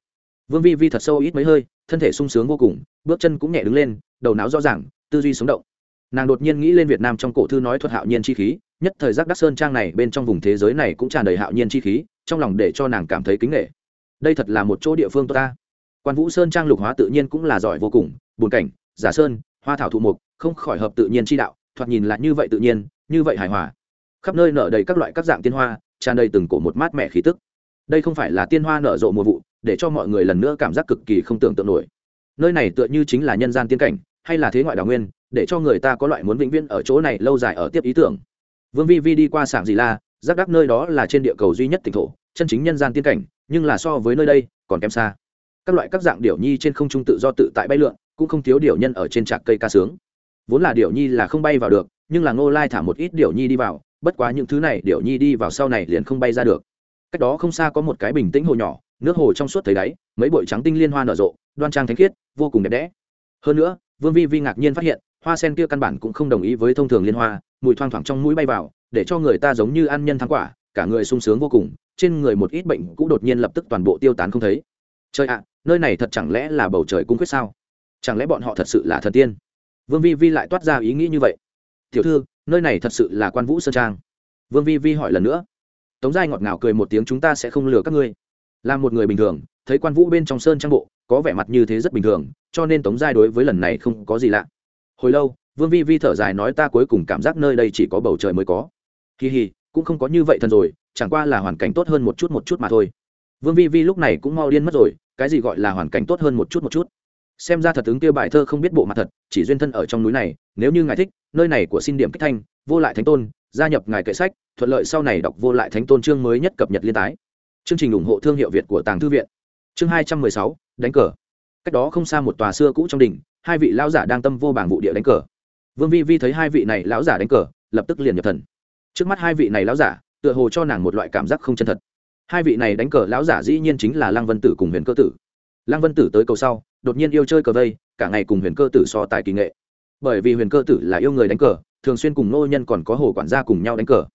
Vương vi vi thật sâu ít mấy hơi, thân thể sung sướng vô cùng, bước chân cũng nhẹ đứng lên, đầu não rõ ràng, tư duy sống động. Nàng đột nhiên nghĩ lên việt nam trong cổ thư nói thuật hạo nhiên chi khí, nhất thời giác đắc sơn trang này bên trong vùng thế giới này cũng tràn đầy hạo nhiên chi khí, trong lòng để cho nàng cảm thấy kính nghệ. Đây thật là một chỗ địa phương tốt ta. Quan vũ sơn trang lục hóa tự nhiên cũng là giỏi vô cùng bùn cảnh, giả sơn hoa thảo thụ mục, không khỏi hợp tự nhiên chi đạo, thoạt nhìn là như vậy tự nhiên, như vậy hài hòa. Khắp nơi nở đầy các loại các dạng tiên hoa, tràn đầy từng cổ một mát mẻ khí tức. Đây không phải là tiên hoa nở rộ mùa vụ, để cho mọi người lần nữa cảm giác cực kỳ không tưởng tượng nổi. Nơi này tựa như chính là nhân gian tiên cảnh, hay là thế ngoại đào nguyên, để cho người ta có loại muốn vĩnh viễn ở chỗ này lâu dài ở tiếp ý tưởng. Vương vi vi đi qua sảng dì la, giác đắc nơi đó là trên địa cầu duy nhất tỉnh thổ, chân chính nhân gian tiên cảnh, nhưng là so với nơi đây, còn kém xa. Các loại các dạng điểu nhi trên không trung tự do tự tại bay lượn cũng không thiếu điểu nhân ở trên trạc cây ca sướng. Vốn là điểu nhi là không bay vào được, nhưng là ngô lai thả một ít điểu nhi đi vào, bất quá những thứ này điểu nhi đi vào sau này liền không bay ra được. Cách đó không xa có một cái bình tĩnh hồ nhỏ, nước hồ trong suốt thấy đáy, mấy bụi trắng tinh liên hoa nở rộ, đoan trang thánh khiết, vô cùng đẹp đẽ. Hơn nữa, vương vi vi ngạc nhiên phát hiện, hoa sen kia căn bản cũng không đồng ý với thông thường liên hoa, mùi thoang thoảng trong mũi bay vào, để cho người ta giống như ăn nhân thắng quả, cả người sung sướng vô cùng, trên người một ít bệnh cũng đột nhiên lập tức toàn bộ tiêu tán không thấy. Trời ạ, nơi này thật chẳng lẽ là bầu trời cung quyết sao? Chẳng lẽ bọn họ thật sự là thần tiên? Vương vi vi lại toát ra ý nghĩ như vậy. Tiểu thư, nơi này thật sự là quan vũ sơn trang. Vương vi vi hỏi lần nữa. Tống giai ngọt ngào cười một tiếng, chúng ta sẽ không lừa các ngươi. Là một người bình thường, thấy quan vũ bên trong sơn trang bộ, có vẻ mặt như thế rất bình thường, cho nên tống giai đối với lần này không có gì lạ. Hồi lâu, vương vi vi thở dài nói ta cuối cùng cảm giác nơi đây chỉ có bầu trời mới có. Kỳ hì, cũng không có như vậy thần rồi, chẳng qua là hoàn cảnh tốt hơn một chút một chút mà thôi. Vương vi vi lúc này cũng mau điên mất rồi, cái gì gọi là hoàn cảnh tốt hơn một chút một chút? Xem ra thật tướng tiêu bài thơ không biết bộ mặt thật, chỉ duyên thân ở trong núi này, nếu như ngài thích, nơi này của xin điểm kích thanh, vô lại thánh tôn, gia nhập ngài kệ sách, thuận lợi sau này đọc vô lại thánh tôn chương mới nhất cập nhật liên tái. Chương trình ủng hộ thương hiệu việt của tàng thư viện. Chương hai trăm mười sáu, đánh cờ. Cách đó không xa một tòa xưa cũ trong đình, hai vị lão giả đang tâm vô bảng vụ địa đánh cờ. Vương vi vi thấy hai vị này lão giả đánh cờ, lập tức liền nhập thần. Trước mắt hai vị này lão giả, tựa hồ cho nàng một loại cảm giác không chân thật. Hai vị này đánh cờ lão giả dĩ nhiên chính là lăng vân tử cùng huyền cơ tử lăng vân tử tới cầu sau, đột nhiên yêu chơi cờ vây, cả ngày cùng huyền cơ tử so tài kỳ nghệ. Bởi vì huyền cơ tử là yêu người đánh cờ, thường xuyên cùng ngô nhân còn có hồ quản gia cùng nhau đánh cờ.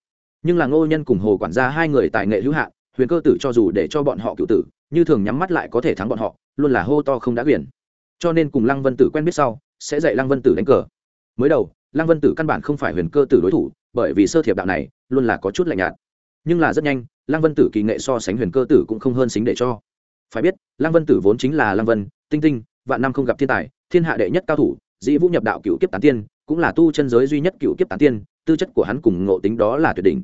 Nhưng là ngô nhân cùng hồ quản gia hai người tài nghệ hữu hạn, huyền cơ tử cho dù để cho bọn họ cựu tử, như thường nhắm mắt lại có thể thắng bọn họ, luôn là hô to không đã quyền. Cho nên cùng lăng vân tử quen biết sau, sẽ dạy lăng vân tử đánh cờ. Mới đầu, lăng vân tử căn bản không phải huyền cơ tử đối thủ, bởi vì sơ thiệp đạo này luôn là có chút lạnh nhạt. Nhưng là rất nhanh, lăng vân tử kỳ nghệ so sánh huyền cơ tử cũng không hơn xính để cho phải biết, lăng vân tử vốn chính là lăng vân, tinh tinh, vạn năm không gặp thiên tài, thiên hạ đệ nhất cao thủ, dĩ vũ nhập đạo cựu kiếp tán tiên, cũng là tu chân giới duy nhất cựu kiếp tán tiên, tư chất của hắn cùng ngộ tính đó là tuyệt đỉnh.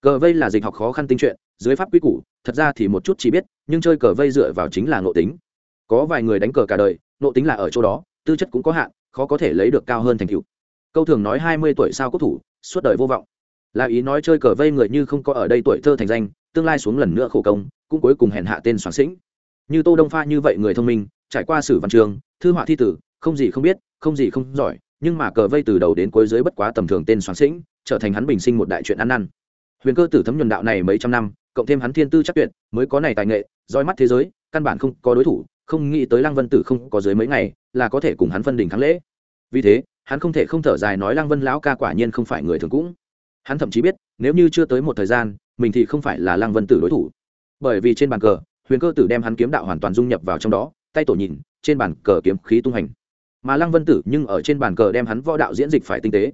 Cờ vây là dịch học khó khăn tinh chuyện, dưới pháp quy củ, thật ra thì một chút chỉ biết, nhưng chơi cờ vây dựa vào chính là ngộ tính. Có vài người đánh cờ cả đời, ngộ tính là ở chỗ đó, tư chất cũng có hạn, khó có thể lấy được cao hơn thành cựu câu thường nói hai mươi tuổi sao quốc thủ, suốt đời vô vọng. Là ý nói chơi cờ vây người như không có ở đây tuổi thơ thành danh, tương lai xuống lần nữa khổ công, cũng cuối cùng hèn hạ tên soạn sĩnh như tô đông pha như vậy người thông minh, trải qua sử văn trường, thư họa thi tử, không gì không biết, không gì không giỏi, nhưng mà cờ vây từ đầu đến cuối dưới bất quá tầm thường tên soạn sĩnh, trở thành hắn bình sinh một đại chuyện ăn năn. Huyền cơ tử thấm nhuần đạo này mấy trăm năm, cộng thêm hắn thiên tư chắc tuyệt, mới có này tài nghệ, roi mắt thế giới, căn bản không có đối thủ, không nghĩ tới lăng vân tử không có dưới mấy ngày, là có thể cùng hắn phân đỉnh thắng lễ. Vì thế, hắn không thể không thở dài nói lăng vân lão ca quả nhiên không phải người thường cũng. Hắn thậm chí biết, nếu như chưa tới một thời gian, mình thì không phải là lăng vân tử đối thủ. Bởi vì trên bàn cờ huyền cơ tử đem hắn kiếm đạo hoàn toàn dung nhập vào trong đó, tay tổ nhìn, trên bàn cờ kiếm khí tung hành. Mà lăng vân tử nhưng ở trên bàn cờ đem hắn võ đạo diễn dịch phải tinh tế.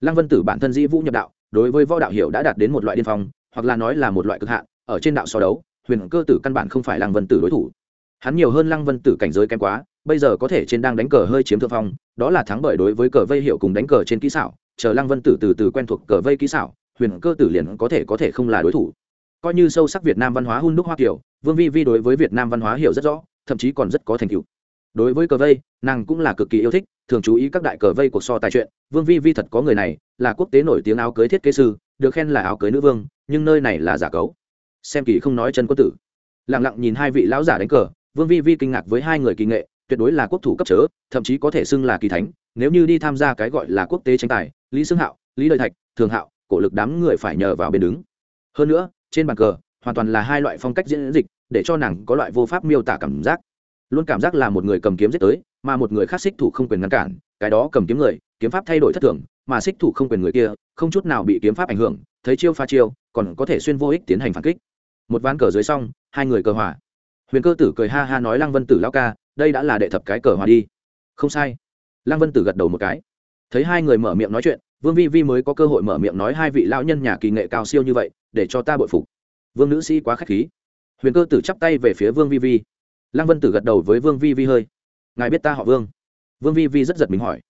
Lăng vân tử bản thân dĩ vũ nhập đạo, đối với võ đạo hiểu đã đạt đến một loại điên phong, hoặc là nói là một loại cực hạn, ở trên đạo so đấu, huyền cơ tử căn bản không phải lăng vân tử đối thủ. Hắn nhiều hơn lăng vân tử cảnh giới kém quá, bây giờ có thể trên đang đánh cờ hơi chiếm thượng phong, đó là thắng bởi đối với cờ vây hiệu cùng đánh cờ trên kỹ xảo, chờ lăng vân tử từ từ quen thuộc cờ vây kỹ xảo, huyền cơ tử liền có thể có thể không là đối thủ. Coi như sâu sắc việt nam văn hóa hun đúc hoa kiều vương vi vi đối với việt nam văn hóa hiểu rất rõ, thậm chí còn rất có thành tựu. Đối với cờ vây, nàng cũng là cực kỳ yêu thích, thường chú ý các đại cờ vây cuộc so tài chuyện. Vương vi vi thật có người này, là quốc tế nổi tiếng áo cưới thiết kế sư, được khen là áo cưới nữ vương, nhưng nơi này là giả cấu. Xem kỳ không nói chân quân tử. Lặng lặng nhìn hai vị lão giả đánh cờ, vương vi vi kinh ngạc với hai người kỳ nghệ, tuyệt đối là quốc thủ cấp chớ, thậm chí có thể xưng là kỳ thánh. Nếu như đi tham gia cái gọi là quốc tế tranh tài, lý xương hạo, lý đời thạch, thường hạo, cổ lực đám người phải nhờ vào bên đứng. Hơn nữa, trên bàn cờ hoàn toàn là hai loại phong cách diễn dịch, để cho nàng có loại vô pháp miêu tả cảm giác. Luôn cảm giác là một người cầm kiếm giết tới, mà một người khác xích thủ không quyền ngăn cản, cái đó cầm kiếm người, kiếm pháp thay đổi thất thường, mà xích thủ không quyền người kia, không chút nào bị kiếm pháp ảnh hưởng, thấy chiêu pha chiêu, còn có thể xuyên vô ích tiến hành phản kích. Một ván cờ dưới xong, hai người cờ hỏa huyền cơ tử cười ha ha nói lăng vân tử lao ca, đây đã là đệ thập cái cờ hòa đi. Không sai. Lăng vân tử gật đầu một cái. Thấy hai người mở miệng nói chuyện, vương vi vi mới có cơ hội mở miệng nói hai vị lão nhân nhà kỳ nghệ cao siêu như vậy, để cho ta bội phục vương nữ sĩ quá k h á c h khí. Huyền cơ tử chắp tay về phía vương vi vi. Lăng vân tử gật đầu với vương vi vi hơi. Ngài biết ta họ vương. Vương vi vi rất giật mình hỏi.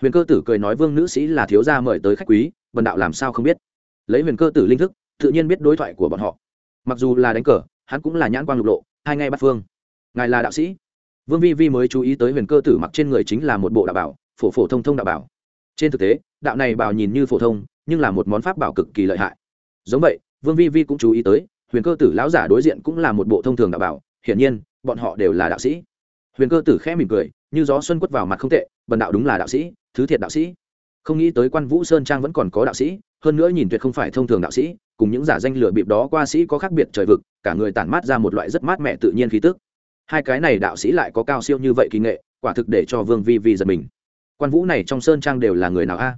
Huyền cơ tử cười nói vương nữ sĩ là thiếu gia mời tới khách quý, bần đạo làm sao không biết? Lấy huyền cơ tử linh thức, tự nhiên biết đối thoại của bọn họ. Mặc dù là đánh cờ, hắn cũng là nhãn quang lục lộ, hai ngay bắt phương. Ngài là đạo sĩ. Vương vi vi mới chú ý tới huyền cơ tử mặc trên người chính là một bộ đạo bảo, phổ phổ thông thông đạo bảo. Trên thực tế, đạo này bảo nhìn như phổ thông, nhưng là một món pháp bảo cực kỳ lợi hại. Giống vậy vương vi vi cũng chú ý tới, huyền cơ tử lão giả đối diện cũng là một bộ thông thường đạo bảo, hiển nhiên, bọn họ đều là đạo sĩ. Huyền cơ tử khẽ mỉm cười, như gió xuân quất vào mặt không tệ, bần đạo đúng là đạo sĩ, thứ thiệt đạo sĩ. Không nghĩ tới quan vũ sơn trang vẫn còn có đạo sĩ, hơn nữa nhìn tuyệt không phải thông thường đạo sĩ, cùng những giả danh lừa bịp đó qua sĩ có khác biệt trời vực, cả người tản mát ra một loại rất mát mẻ tự nhiên khí tức. Hai cái này đạo sĩ lại có cao siêu như vậy kỳ nghệ, quả thực để cho vương vi vi giật mình. Quan vũ này trong sơn trang đều là người nào a?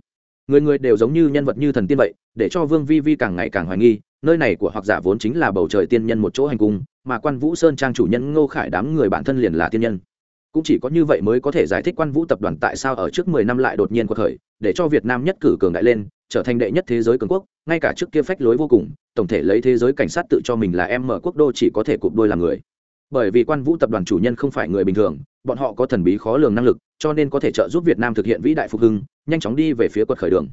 Người người đều giống như nhân vật như thần tiên vậy, để cho vương vi vi càng ngày càng hoài nghi, nơi này của hoặc giả vốn chính là bầu trời tiên nhân một chỗ hành cung, mà quan vũ sơn trang chủ nhân ngô khải đám người bản thân liền là tiên nhân. Cũng chỉ có như vậy mới có thể giải thích quan vũ tập đoàn tại sao ở trước mười năm lại đột nhiên cuộc khởi, để cho việt nam nhất cử cường đại lên, trở thành đệ nhất thế giới cường quốc, ngay cả trước kia phách lối vô cùng, tổng thể lấy thế giới cảnh sát tự cho mình là em mở quốc đô chỉ có thể cụp đôi làm người bởi vì quan vũ tập đoàn chủ nhân không phải người bình thường, bọn họ có thần bí khó lường năng lực, cho nên có thể trợ giúp việt nam thực hiện vĩ đại phục hưng, nhanh chóng đi về phía quật khởi đường.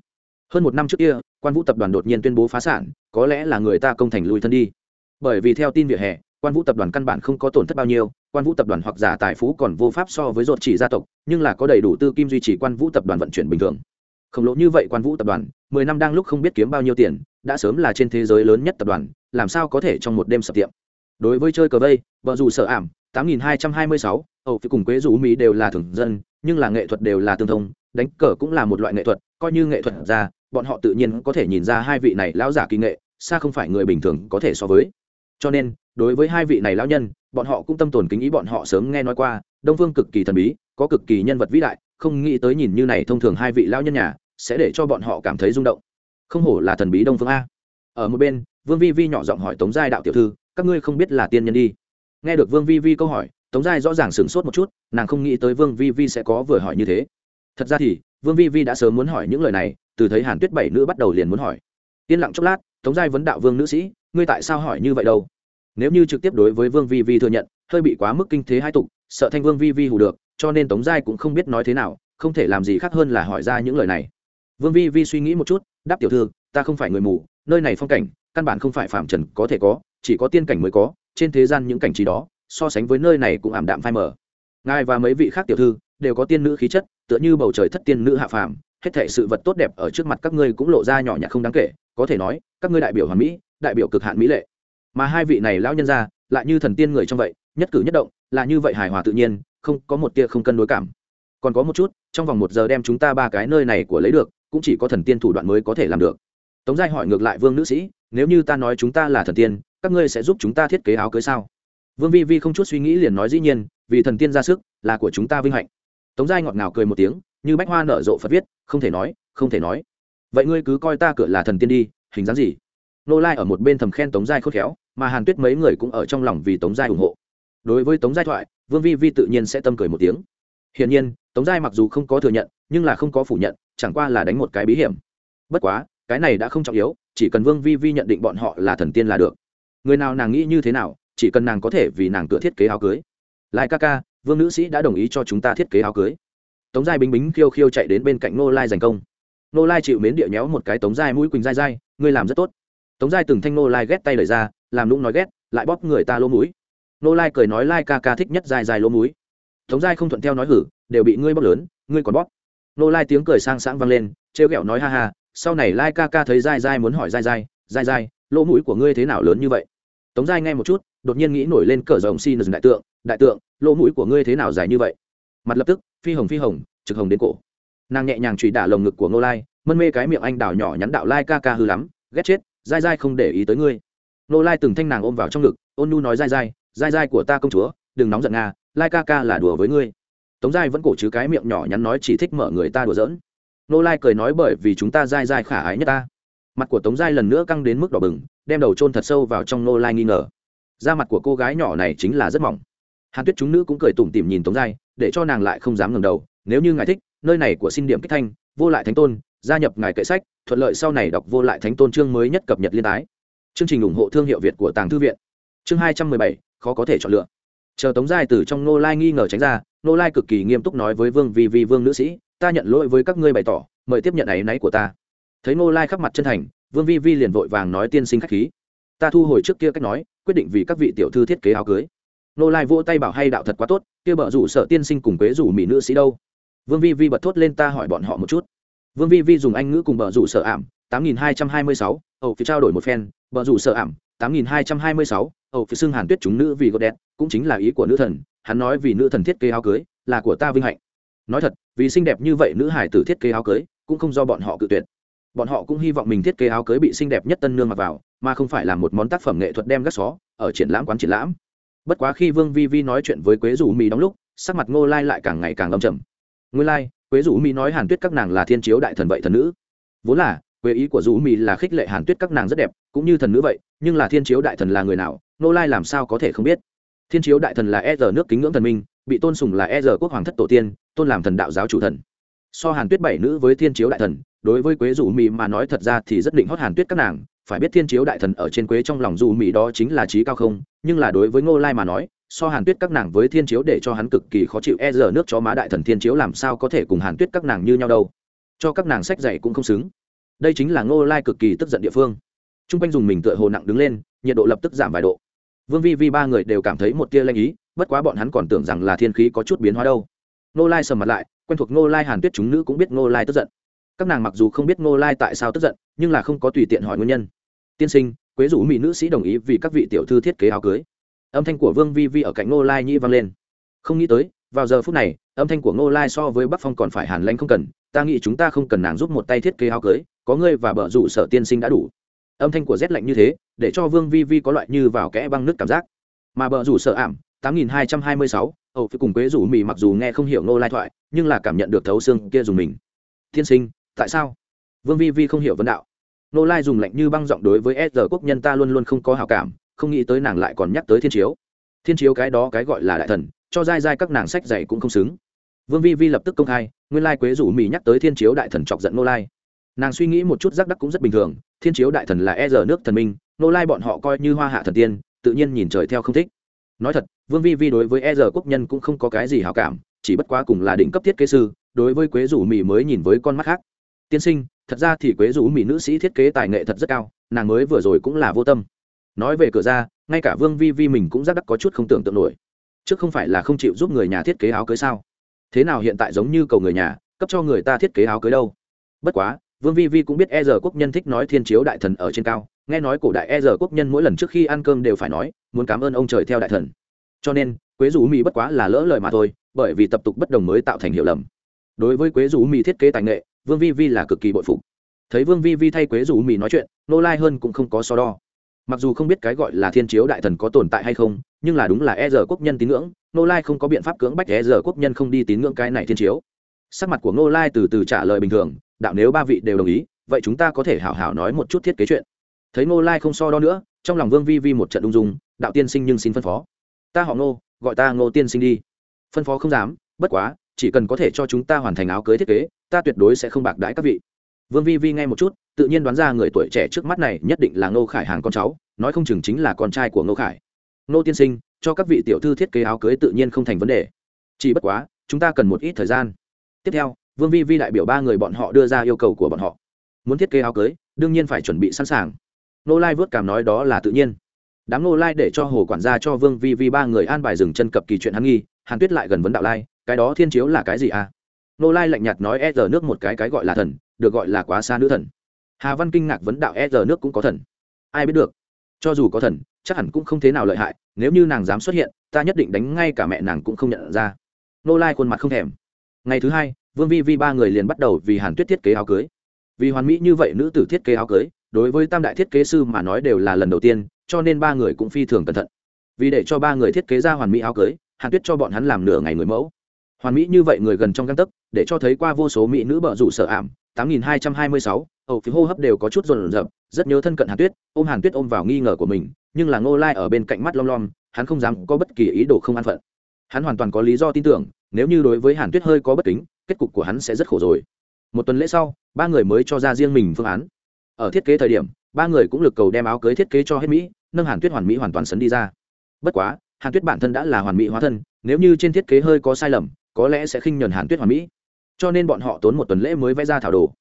Hơn một năm trước kia, quan vũ tập đoàn đột nhiên tuyên bố phá sản, có lẽ là người ta công thành lùi thân đi. Bởi vì theo tin vỉa hè, quan vũ tập đoàn căn bản không có tổn thất bao nhiêu, quan vũ tập đoàn hoặc giả tài phú còn vô pháp so với ruột chỉ gia tộc, nhưng là có đầy đủ tư kim duy trì quan vũ tập đoàn vận chuyển bình thường. Khổng lồ như vậy quan vũ tập đoàn, mười năm đang lúc không biết kiếm bao nhiêu tiền, đã sớm là trên thế giới lớn nhất tập đoàn, làm sao có thể trong một đêm sập tiệm? Đối với chơi cờ vây, vợ dù sợ ảm, tám nghìn hai trăm hai mươi sáu, ẩu phi cùng quế rủ mỹ đều là thường dân, nhưng là nghệ thuật đều là tương thông, đánh cờ cũng là một loại nghệ thuật, coi như nghệ thuật ra, bọn họ tự nhiên có thể nhìn ra hai vị này lão giả kỳ nghệ, xa không phải người bình thường có thể so với. Cho nên, đối với hai vị này lão nhân, bọn họ cũng tâm tồn kính ý bọn họ sớm nghe nói qua, đông phương cực kỳ thần bí, có cực kỳ nhân vật vĩ đại, không nghĩ tới nhìn như này thông thường hai vị lão nhân nhà, sẽ để cho bọn họ cảm thấy rung động. Không hổ là thần bí đông phương a. Ở một bên, vương vi vi nhỏ giọng hỏi tống giai đạo tiểu thư các ngươi không biết là tiên nhân đi. Nghe được vương vi vi câu hỏi, tống giai rõ ràng sửng sốt một chút, nàng không nghĩ tới vương vi vi sẽ có vừa hỏi như thế. Thật ra thì, vương vi vi đã sớm muốn hỏi những lời này, từ thấy hàn tuyết bảy nữ bắt đầu liền muốn hỏi. Yên lặng chốc lát, tống giai vấn đạo vương nữ sĩ, ngươi tại sao hỏi như vậy đâu? Nếu như trực tiếp đối với vương vi vi thừa nhận, hơi bị quá mức kinh thế hai tục, sợ thanh vương vi vi hù được, cho nên tống giai cũng không biết nói thế nào, không thể làm gì khác hơn là hỏi ra những lời này. Vương vi vi suy nghĩ một chút, đáp tiểu thư, ta không phải người mù, nơi này phong cảnh căn bản không phải phạm trần có thể có, chỉ có tiên cảnh mới có, trên thế gian những cảnh trí đó, so sánh với nơi này cũng ảm đạm phai mờ. Ngài và mấy vị khác tiểu thư đều có tiên nữ khí chất, tựa như bầu trời thất tiên nữ hạ phàm, hết thể sự vật tốt đẹp ở trước mặt các ngươi cũng lộ ra nhỏ nhặt không đáng kể, có thể nói, các ngươi đại biểu hoàn mỹ, đại biểu cực hạn mỹ lệ. Mà hai vị này lão nhân ra lại như thần tiên người trong vậy, nhất cử nhất động, là như vậy hài hòa tự nhiên, không có một tia không cân đối cảm. Còn có một chút, trong vòng một giờ đem chúng ta ba cái nơi này của lấy được, cũng chỉ có thần tiên thủ đoạn mới có thể làm được tống giai hỏi ngược lại vương nữ sĩ, nếu như ta nói chúng ta là thần tiên, các ngươi sẽ giúp chúng ta thiết kế áo cưới sao? Vương vi vi không chút suy nghĩ liền nói dĩ nhiên, vì thần tiên ra sức, là của chúng ta vinh hạnh. Tống giai ngọt ngào cười một tiếng, như bách hoa nở rộ phật viết, không thể nói, không thể nói. Vậy ngươi cứ coi ta cửa là thần tiên đi, hình dáng gì? Nô lai ở một bên thầm khen tống giai khôn khéo, mà hàn tuyết mấy người cũng ở trong lòng vì tống giai ủng hộ. Đối với tống giai thoại, vương vi vi tự nhiên sẽ tâm cười một tiếng. Hiển nhiên, tống giai mặc dù không có thừa nhận, nhưng là không có phủ nhận, chẳng qua là đánh một cái bí hiểm. Bất quá cái này đã không trọng yếu, chỉ cần vương vi vi nhận định bọn họ là thần tiên là được. Người nào nàng nghĩ như thế nào, chỉ cần nàng có thể vì nàng cửa thiết kế áo cưới. Lai ca ca, vương nữ sĩ đã đồng ý cho chúng ta thiết kế áo cưới. Tống giai bính bính khiêu khiêu chạy đến bên cạnh nô lai giành công. Nô lai chịu mến địa nhéo một cái tống giai mũi quỳnh dai dai, ngươi làm rất tốt. Tống giai từng thanh nô lai ghét tay lời ra, làm lũng nói ghét, lại bóp người ta lỗ mũi. Nô lai cười nói lai ca ca thích nhất dai dai lỗ mũi. Tống giai không thuận theo nói hử, đều bị ngươi bóp lớn, ngươi còn bóp. Nô lai tiếng cười sang sáng vang lên, trêu ghẹo nói ha ha sau này lai ca ca thấy dai dai muốn hỏi dai dai dai dai lỗ mũi của ngươi thế nào lớn như vậy? Tống dai nghe một chút, đột nhiên nghĩ nổi lên cờ rồng xin đại tượng đại tượng, lỗ mũi của ngươi thế nào dài như vậy? Mặt lập tức, phi hồng phi hồng, trực hồng đến cổ. Nàng nhẹ nhàng trụy đả lồng ngực của ngô lai, mân mê cái miệng anh đào nhỏ nhắn đạo lai ca ca hư lắm, ghét chết dai dai không để ý tới ngươi. Ngô lai từng thanh nàng ôm vào trong ngực, ôn nu nói dai dai dai dai của ta công chúa, đừng nóng giận nga, lai ca ca là đùa với ngươi. Tống dai vẫn cổ chứ cái miệng nhỏ nhắn nói chỉ thích mở người ta đùa giỡn nô lai cười nói bởi vì chúng ta dai dai khả ái nhất ta. Mặt của tống giai lần nữa căng đến mức đỏ bừng, đem đầu chôn thật sâu vào trong nô lai nghi ngờ. Da mặt của cô gái nhỏ này chính là rất mỏng. Hàn tuyết chúng nữ cũng cười tủm tỉm nhìn tống giai, để cho nàng lại không dám ngẩng đầu, nếu như ngài thích, nơi này của xin điểm kích thanh, vô lại thánh tôn, gia nhập ngài kệ sách, thuận lợi sau này đọc vô lại thánh tôn chương mới nhất cập nhật liên tái. Chương trình ủng hộ thương hiệu việt của tàng thư viện. Chương hai trăm mười bảy, khó có thể chọn lựa. Chờ tống giai từ trong nô lai nghi ngờ tránh ra, nô lai cực kỳ nghiêm túc nói với vương vì vi vương nữ sĩ ta nhận lỗi với các ngươi bày tỏ, mời tiếp nhận áy náy của ta. Thấy nô lai khắp mặt chân thành, vương vi vi liền vội vàng nói tiên sinh khách khí. Ta thu hồi trước kia cách nói, quyết định vì các vị tiểu thư thiết kế áo cưới. Nô lai vỗ tay bảo hay đạo thật quá tốt, kia bợ rủ sợ tiên sinh cùng quế rủ mỹ nữ sĩ đâu? Vương vi vi bật thốt lên ta hỏi bọn họ một chút. Vương vi vi dùng anh ngữ cùng bợ rủ sợ ảm, tám nghìn hai trăm hai mươi sáu, ẩu phía trao đổi một phen, bợ rủ sợ ảm, tám nghìn hai trăm hai mươi sáu, ẩu phía xưng hàn tuyết chúng nữ vì gọt đẹp cũng chính là ý của nữ thần, hắn nói vì nữ thần thiết kế áo cưới, là của ta vinh hạnh nói thật, vì xinh đẹp như vậy nữ hải tử thiết kế áo cưới, cũng không do bọn họ cự tuyệt. Bọn họ cũng hy vọng mình thiết kế áo cưới bị xinh đẹp nhất tân nương mặc vào, mà không phải là một món tác phẩm nghệ thuật đem gác xó, ở triển lãm quán triển lãm. Bất quá khi vương vi vi nói chuyện với quế rủ mỹ đóng lúc, sắc mặt ngô lai lại càng ngày càng âm trầm. Nguyên lai, quế rủ mỹ nói hàn tuyết các nàng là thiên chiếu đại thần vậy thần nữ. Vốn là, quế ý của rủ mỹ là khích lệ hàn tuyết các nàng rất đẹp, cũng như thần nữ vậy, nhưng là thiên chiếu đại thần là người nào, ngô lai làm sao có thể không biết? Thiên chiếu đại thần là e giờ nước kính ngưỡng thần minh bị tôn sùng là e giờ quốc hoàng thất tổ tiên, tôn làm thần đạo giáo chủ thần. So hàn tuyết bảy nữ với thiên chiếu đại thần, đối với quế Dù mỹ mà nói thật ra thì rất định hót hàn tuyết các nàng. Phải biết thiên chiếu đại thần ở trên quế trong lòng dù mỹ đó chính là trí cao không, nhưng là đối với ngô lai mà nói, so hàn tuyết các nàng với thiên chiếu để cho hắn cực kỳ khó chịu. E giờ nước cho má đại thần thiên chiếu làm sao có thể cùng hàn tuyết các nàng như nhau đâu? Cho các nàng sách dạy cũng không xứng. Đây chính là ngô lai cực kỳ tức giận địa phương. T r u n g quanh dùng mình tựa hồ nặng đứng lên, nhiệt độ lập tức giảm vài độ vương vi vi ba người đều cảm thấy một tia lanh ý, bất quá bọn hắn còn tưởng rằng là thiên khí có chút biến hóa đâu. Ngô lai sầm mặt lại, quen thuộc ngô lai hàn tuyết chúng nữ cũng biết ngô lai tức giận. Các nàng mặc dù không biết ngô lai tại sao tức giận, nhưng là không có tùy tiện hỏi nguyên nhân. Tiên sinh, quế rủ mỹ nữ sĩ đồng ý vì các vị tiểu thư thiết kế áo cưới. Âm thanh của vương vi vi ở cạnh ngô lai nhi vang lên. Không nghĩ tới, vào giờ phút này, âm thanh của ngô lai so với bắc phong còn phải hàn lãnh không cần, ta nghĩ chúng ta không cần nàng giúp một tay thiết kế áo cưới, có ngươi và bờ rủ sở tiên sinh đã đủ. Âm thanh của rét lạnh như thế để cho vương vi vi có loại như vào kẽ băng nước cảm giác. Mà bờ rủ sợ ảm, tám nghìn hai trăm hai mươi sáu, ẩu phi cùng quế rủ mì mặc dù nghe không hiểu ngô lai thoại, nhưng là cảm nhận được thấu xương kia dùng mình. Tiên sinh, tại sao? Vương vi vi không hiểu vấn đạo. Nô lai dùng lạnh như băng giọng đối với s quốc nhân ta luôn luôn không có hào cảm, không nghĩ tới nàng lại còn nhắc tới thiên chiếu. Thiên chiếu cái đó cái gọi là đại thần, cho dai dai các nàng sách dạy cũng không xứng. Vương vi vi lập tức công khai, nguyên lai quế rủ mì nhắc tới thiên chiếu đại thần chọc giận nô lai. Nàng suy nghĩ một chút rắc đắc cũng rất bình thường, thiên chiếu đại thần là e giờ nước thần minh nô lai bọn họ coi như hoa hạ thần tiên, tự nhiên nhìn trời theo không thích. Nói thật, vương vi vi đối với e giờ quốc nhân cũng không có cái gì hào cảm, chỉ bất quá cùng là đỉnh cấp thiết kế sư, đối với quế rủ mỹ mới nhìn với con mắt khác. Tiên sinh, thật ra thì quế rủ mỹ nữ sĩ thiết kế tài nghệ thật rất cao, nàng mới vừa rồi cũng là vô tâm. Nói về cửa ra, ngay cả vương vi vi mình cũng rắc đắc có chút không tưởng tượng nổi. Chứ không phải là không chịu giúp người nhà thiết kế áo cưới sao? Thế nào hiện tại giống như cầu người nhà, cấp cho người ta thiết kế áo cưới đâu? Bất quá, vương vi vi cũng biết e giờ quốc nhân thích nói thiên chiếu đại thần ở trên cao nghe nói cổ đại e giờ quốc nhân mỗi lần trước khi ăn cơm đều phải nói, muốn cảm ơn ông trời theo đại thần. Cho nên, quế rủ mỹ bất quá là lỡ lời mà thôi, bởi vì tập tục bất đồng mới tạo thành hiểu lầm. Đối với quế rủ mỹ thiết kế tài nghệ, vương vi vi là cực kỳ bội phục. Thấy vương vi vi thay quế rủ mỹ nói chuyện, nô lai hơn cũng không có so đo. Mặc dù không biết cái gọi là thiên chiếu đại thần có tồn tại hay không, nhưng là đúng là e giờ quốc nhân tín ngưỡng, nô lai không có biện pháp cưỡng bách e giờ quốc nhân không đi tín ngưỡng cái này thiên chiếu. Sắc mặt của nô lai từ từ trả lời bình thường, đạo nếu ba vị đều đồng ý, vậy chúng ta có thể hảo hảo nói một chút thiết kế chuyện thấy Ngô lai không so đo nữa, trong lòng vương vi vi một trận ung dung, đạo tiên sinh nhưng xin phân phó. Ta họ ngô, gọi ta ngô tiên sinh đi. Phân phó không dám, bất quá, chỉ cần có thể cho chúng ta hoàn thành áo cưới thiết kế, ta tuyệt đối sẽ không bạc đãi các vị. Vương vi vi nghe một chút, tự nhiên đoán ra người tuổi trẻ trước mắt này nhất định là ngô khải hàng con cháu, nói không chừng chính là con trai của ngô khải. Ngô tiên sinh, cho các vị tiểu thư thiết kế áo cưới tự nhiên không thành vấn đề. Chỉ bất quá, chúng ta cần một ít thời gian. Tiếp theo, vương vi vi đại biểu ba người bọn họ đưa ra yêu cầu của bọn họ. Muốn thiết kế áo cưới, đương nhiên phải chuẩn bị sẵn sàng nô lai vớt cảm nói đó là tự nhiên. Đám nô lai để cho hồ quản gia cho vương vi vi ba người an bài dừng chân cập kỳ chuyện hắn nghi, hàn tuyết lại gần vấn đạo lai, cái đó thiên chiếu là cái gì à? Nô lai lạnh nhạt nói e giờ nước một cái cái gọi là thần, được gọi là quá xa nữ thần. Hà văn kinh ngạc vấn đạo e giờ nước cũng có thần. Ai biết được? Cho dù có thần, chắc hẳn cũng không thế nào lợi hại, nếu như nàng dám xuất hiện, ta nhất định đánh ngay cả mẹ nàng cũng không nhận ra. Nô lai khuôn mặt không thèm. Ngày thứ hai, vương vi vi ba người liền bắt đầu vì hàn tuyết thiết kế áo cưới. Vì hoàn mỹ như vậy nữ tử thiết kế áo cưới đối với tam đại thiết kế sư mà nói đều là lần đầu tiên, cho nên ba người cũng phi thường cẩn thận. Vì để cho ba người thiết kế ra hoàn mỹ áo cưới, hàn tuyết cho bọn hắn làm nửa ngày người mẫu. Hoàn mỹ như vậy người gần trong găng tấc, để cho thấy qua vô số mỹ nữ bợ rủ sợ ảm, tám nghìn hai trăm hai mươi sáu, ẩu hô hấp đều có chút rồn rập rất nhớ thân cận hàn tuyết, ôm hàn tuyết ôm vào nghi ngờ của mình, nhưng là ngô lai ở bên cạnh mắt lom lom, hắn không dám có bất kỳ ý đồ không an phận. Hắn hoàn toàn có lý do tin tưởng, nếu như đối với hàn tuyết hơi có bất kính, kết cục của hắn sẽ rất khổ rồi. Một tuần lễ sau, ba người mới cho ra riêng mình phương án ở thiết kế thời điểm, ba người cũng lực cầu đem áo cưới thiết kế cho hết mỹ, nâng hàn tuyết hoàn mỹ hoàn toàn sấn đi ra. Bất quá, hàn tuyết bản thân đã là hoàn mỹ hóa thân, nếu như trên thiết kế hơi có sai lầm, có lẽ sẽ khinh nhuần hàn tuyết hoàn mỹ. Cho nên bọn họ tốn một tuần lễ mới vẽ ra thảo đồ.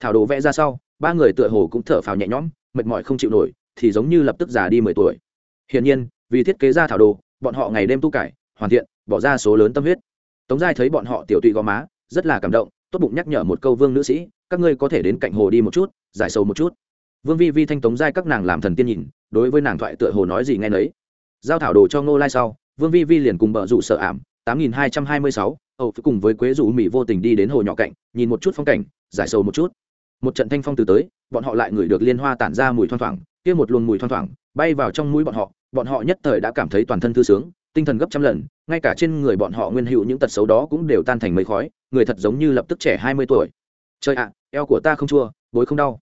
Thảo đồ vẽ ra sau, ba người tựa hồ cũng thở phào nhẹ nhõm, mệt mỏi không chịu nổi, thì giống như lập tức già đi mười tuổi. Hiển nhiên, vì thiết kế ra thảo đồ, bọn họ ngày đêm tu cải, hoàn thiện, bỏ ra số lớn tâm huyết. Tống giai thấy bọn họ tiểu tụy gò má, rất là cảm động, tốt bụng nhắc nhở một câu vương nữ sĩ, các ngươi có thể đến cạnh hồ đi một chút giải sầu một chút. Vương vi vi thanh tống giai các nàng làm thần tiên nhìn, đối với nàng thoại tựa hồ nói gì nghe nấy. Giao thảo đồ cho ngô lai sau, vương vi vi liền cùng bờ rủ sợ ảm, tám nghìn hai trăm hai mươi sáu, ẩu cùng với quế rủ mỹ vô tình đi đến hồ nhỏ cạnh, nhìn một chút phong cảnh, giải sầu một chút. Một trận thanh phong từ tới, bọn họ lại ngửi được liên hoa tản ra mùi thoang thoảng, kia một luồng mùi thoang thoảng, bay vào trong mũi bọn họ bọn họ nhất thời đã cảm thấy toàn thân thư sướng, tinh thần gấp trăm lần, ngay cả trên người bọn họ nguyên hữu những tật xấu đó cũng đều tan thành mấy khói, người thật giống như lập tức trẻ hai mươi tuổi. Trời ạ, eo của ta không chua, bối không đau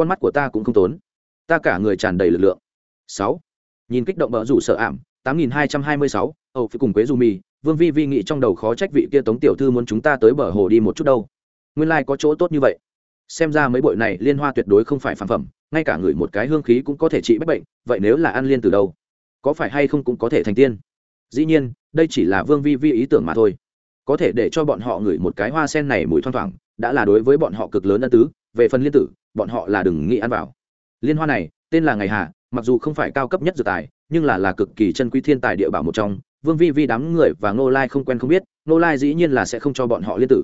con mắt của ta cũng không tốn. Ta cả người tràn đầy lực lượng. Sáu. Nhìn kích động bờ rủ sợ ảm, tám nghìn hai trăm hai mươi sáu, âu phi cùng quế du mi, vương vi vi nghĩ trong đầu khó trách vị kia tống tiểu thư muốn chúng ta tới bờ hồ đi một chút đâu. Nguyên lai、like、có chỗ tốt như vậy. Xem ra mấy bội này liên hoa tuyệt đối không phải phản phẩm, ngay cả người một cái hương khí cũng có thể trị bách bệnh, vậy nếu là ăn liên từ đâu? Có phải hay không cũng có thể thành tiên? Dĩ nhiên, đây chỉ là vương vi vi ý tưởng mà thôi có thể để cho bọn họ ngửi một cái hoa sen này mùi thoang thoảng, đã là đối với bọn họ cực lớn ân tứ, về phần liên tử, bọn họ là đừng nghĩ ăn vào. Liên hoa này, tên là ngày hà, mặc dù không phải cao cấp nhất dự tài, nhưng là là cực kỳ chân quý thiên tài địa bảo một trong. Vương vi vi đám người và ngô lai không quen không biết, ngô lai dĩ nhiên là sẽ không cho bọn họ liên tử.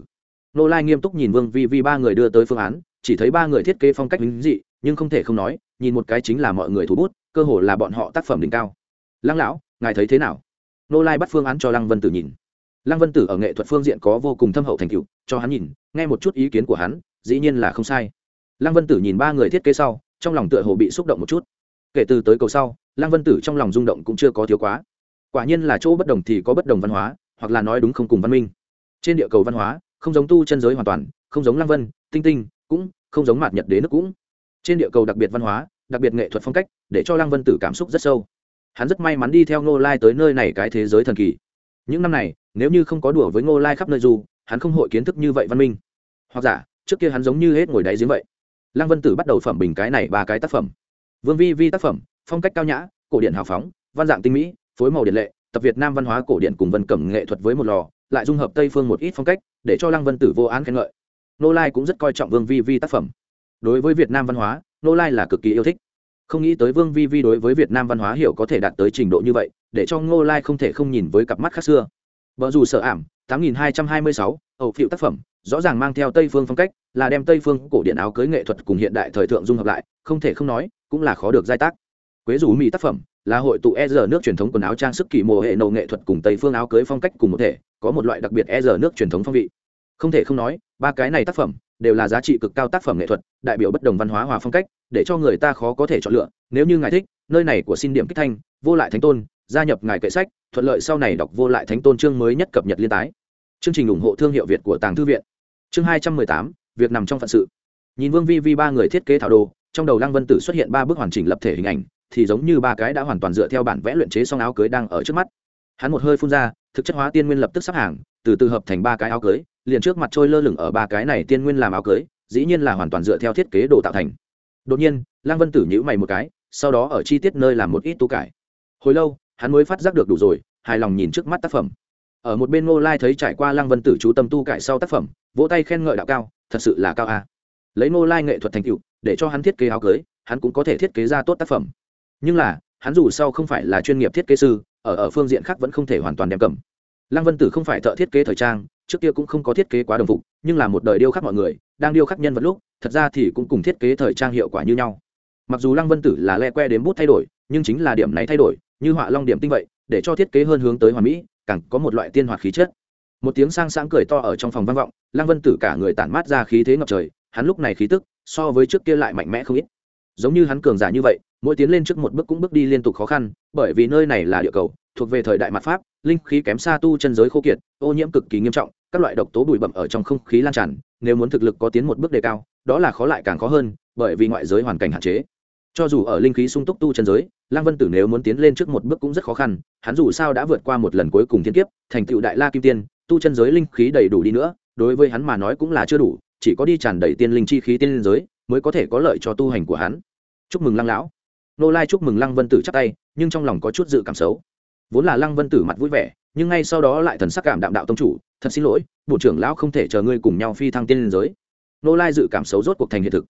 Ngô lai nghiêm túc nhìn vương vi vi ba người đưa tới phương án, chỉ thấy ba người thiết kế phong cách lính dị, nhưng không thể không nói, nhìn một cái chính là mọi người thủ bút, cơ hồ là bọn họ tác phẩm đỉnh cao. Lăng lão, ngài thấy thế nào? Ngô lai bắt phương án cho lăng vân tử nhìn lăng vân tử ở nghệ thuật phương diện có vô cùng thâm hậu thành tựu, cho hắn nhìn, nghe một chút ý kiến của hắn, dĩ nhiên là không sai. Lăng vân tử nhìn ba người thiết kế sau, trong lòng tựa hồ bị xúc động một chút. Kể từ tới cầu sau, lăng vân tử trong lòng rung động cũng chưa có thiếu quá. Quả nhiên là chỗ bất đồng thì có bất đồng văn hóa, hoặc là nói đúng không cùng văn minh. Trên địa cầu văn hóa, không giống tu chân giới hoàn toàn, không giống lăng vân, tinh tinh, cũng không giống mạt nhật đế nước cũng. Trên địa cầu đặc biệt văn hóa, đặc biệt nghệ thuật phong cách, để cho lăng vân tử cảm xúc rất sâu. Hắn rất may mắn đi theo ngô lai tới nơi này cái thế giới thần kỳ. Những năm này nếu như không có đùa với ngô lai khắp nơi du hắn không hội kiến thức như vậy văn minh. Hoặc giả, trước kia hắn giống như hết ngồi đáy giếng vậy. Lăng vân tử bắt đầu phẩm bình cái này ba cái tác phẩm. Vương vi vi tác phẩm, phong cách cao nhã, cổ điển hào phóng, văn dạng tinh mỹ, phối màu điện lệ, tập việt nam văn hóa cổ điển cùng vân cẩm nghệ thuật với một lò, lại dung hợp tây phương một ít phong cách, để cho lăng vân tử vô án khen ngợi. Nô lai cũng rất coi trọng vương vi vi tác phẩm. Đối với việt nam văn hóa nô lai là cực kỳ yêu thích. Không nghĩ tới vương vi vi đối với việt nam văn hóa hiểu có thể đạt tới trình độ như vậy, để cho ngô lai không thể không nhìn với cặp mắt khác xưa vợ dù sợ ảm, tám nghìn hai trăm hai mươi sáu, ẩu phiệu tác phẩm, rõ ràng mang theo tây phương phong cách, là đem tây phương cổ điện áo cưới nghệ thuật cùng hiện đại thời thượng dung hợp lại, không thể không nói, cũng là khó được giai tác. Quế rủ mỹ tác phẩm, là hội tụ e nước truyền thống quần áo trang sức kỳ mùa hệ nậu nghệ thuật cùng tây phương áo cưới phong cách cùng một thể, có một loại đặc biệt e nước truyền thống phong vị. Không thể không nói, ba cái này tác phẩm, đều là giá trị cực cao tác phẩm nghệ thuật, đại biểu bất đồng văn hóa hòa phong cách, để cho người ta khó có thể chọn lựa, nếu như ngài thích, nơi này của xin điểm kích thanh, vô lại thánh tôn gia nhập ngài kệ sách, thuận lợi sau này đọc vô lại thánh tôn chương mới nhất cập nhật liên tái. Chương trình ủng hộ thương hiệu việt của tàng thư viện. Chương hai trăm mười tám, việc nằm trong phận sự. Nhìn vương vi vi ba người thiết kế thảo đồ, trong đầu lăng vân tử xuất hiện ba bước hoàn chỉnh lập thể hình ảnh, thì giống như ba cái đã hoàn toàn dựa theo bản vẽ luyện chế xong áo cưới đang ở trước mắt. Hắn một hơi phun ra, thực chất hóa tiên nguyên lập tức sắp hàng, từ từ hợp thành ba cái áo cưới, liền trước mặt trôi lơ lửng ở ba cái này tiên nguyên làm áo cưới, dĩ nhiên là hoàn toàn dựa theo thiết kế đồ tạo thành. Đột nhiên, lăng vân tử nhữ mày một cái, sau đó ở chi tiết nơi làm một ít tu cải. Hồi lâu hắn mới phát giác được đủ rồi, hài lòng nhìn trước mắt tác phẩm. Ở một bên ngô lai thấy trải qua lăng vân tử chú tâm tu cải sau tác phẩm, vỗ tay khen ngợi đạo cao, thật sự là cao a. Lấy ngô lai nghệ thuật thành tựu, để cho hắn thiết kế áo cưới, hắn cũng có thể thiết kế ra tốt tác phẩm. Nhưng là, hắn dù sau không phải là chuyên nghiệp thiết kế sư, ở ở phương diện khác vẫn không thể hoàn toàn đem cầm. Lăng vân tử không phải thợ thiết kế thời trang, trước kia cũng không có thiết kế quá đồng phục, nhưng là một đời điêu khắc mọi người, đang điêu khắc nhân vật lúc, thật ra thì cũng cùng thiết kế thời trang hiệu quả như nhau. Mặc dù lăng vân tử là le que đến bút thay đổi, nhưng chính là điểm này thay đổi như họa long điểm tinh vậy, để cho thiết kế hơn hướng tới hoàn mỹ, càng có một loại tiên hoạt khí chất. Một tiếng sang sáng cười to ở trong phòng vang vọng, lăng vân tử cả người tản mát ra khí thế ngập trời, hắn lúc này khí tức, so với trước kia lại mạnh mẽ không ít. Giống như hắn cường giả như vậy, mỗi tiến lên trước một bước cũng bước đi liên tục khó khăn, bởi vì nơi này là địa cầu, thuộc về thời đại mặt pháp, linh khí kém xa tu chân giới khô kiệt, ô nhiễm cực kỳ nghiêm trọng, các loại độc tố bụi bậm ở trong không khí lan tràn, nếu muốn thực lực có tiến một bước đề cao, đó là khó lại càng khó hơn, bởi vì ngoại giới hoàn cảnh hạn chế cho dù ở linh khí sung túc tu chân giới, lăng vân tử nếu muốn tiến lên trước một bước cũng rất khó khăn, hắn dù sao đã vượt qua một lần cuối cùng thiên kiếp, thành tựu đại la kim tiên, tu chân giới linh khí đầy đủ đi nữa, đối với hắn mà nói cũng là chưa đủ, chỉ có đi tràn đầy tiên linh chi khí tiên linh giới mới có thể có lợi cho tu hành của hắn. Chúc mừng lăng lão. Nô lai chúc mừng lăng vân tử chắc tay, nhưng trong lòng có chút dự cảm xấu. Vốn là lăng vân tử mặt vui vẻ, nhưng ngay sau đó lại thần sắc cảm đạm đạo tông chủ, thật xin lỗi, bộ trưởng lão không thể chờ ngươi cùng nhau phi thăng tiên giới. Nô lai dự cảm xấu rốt cuộc thành hiện thực.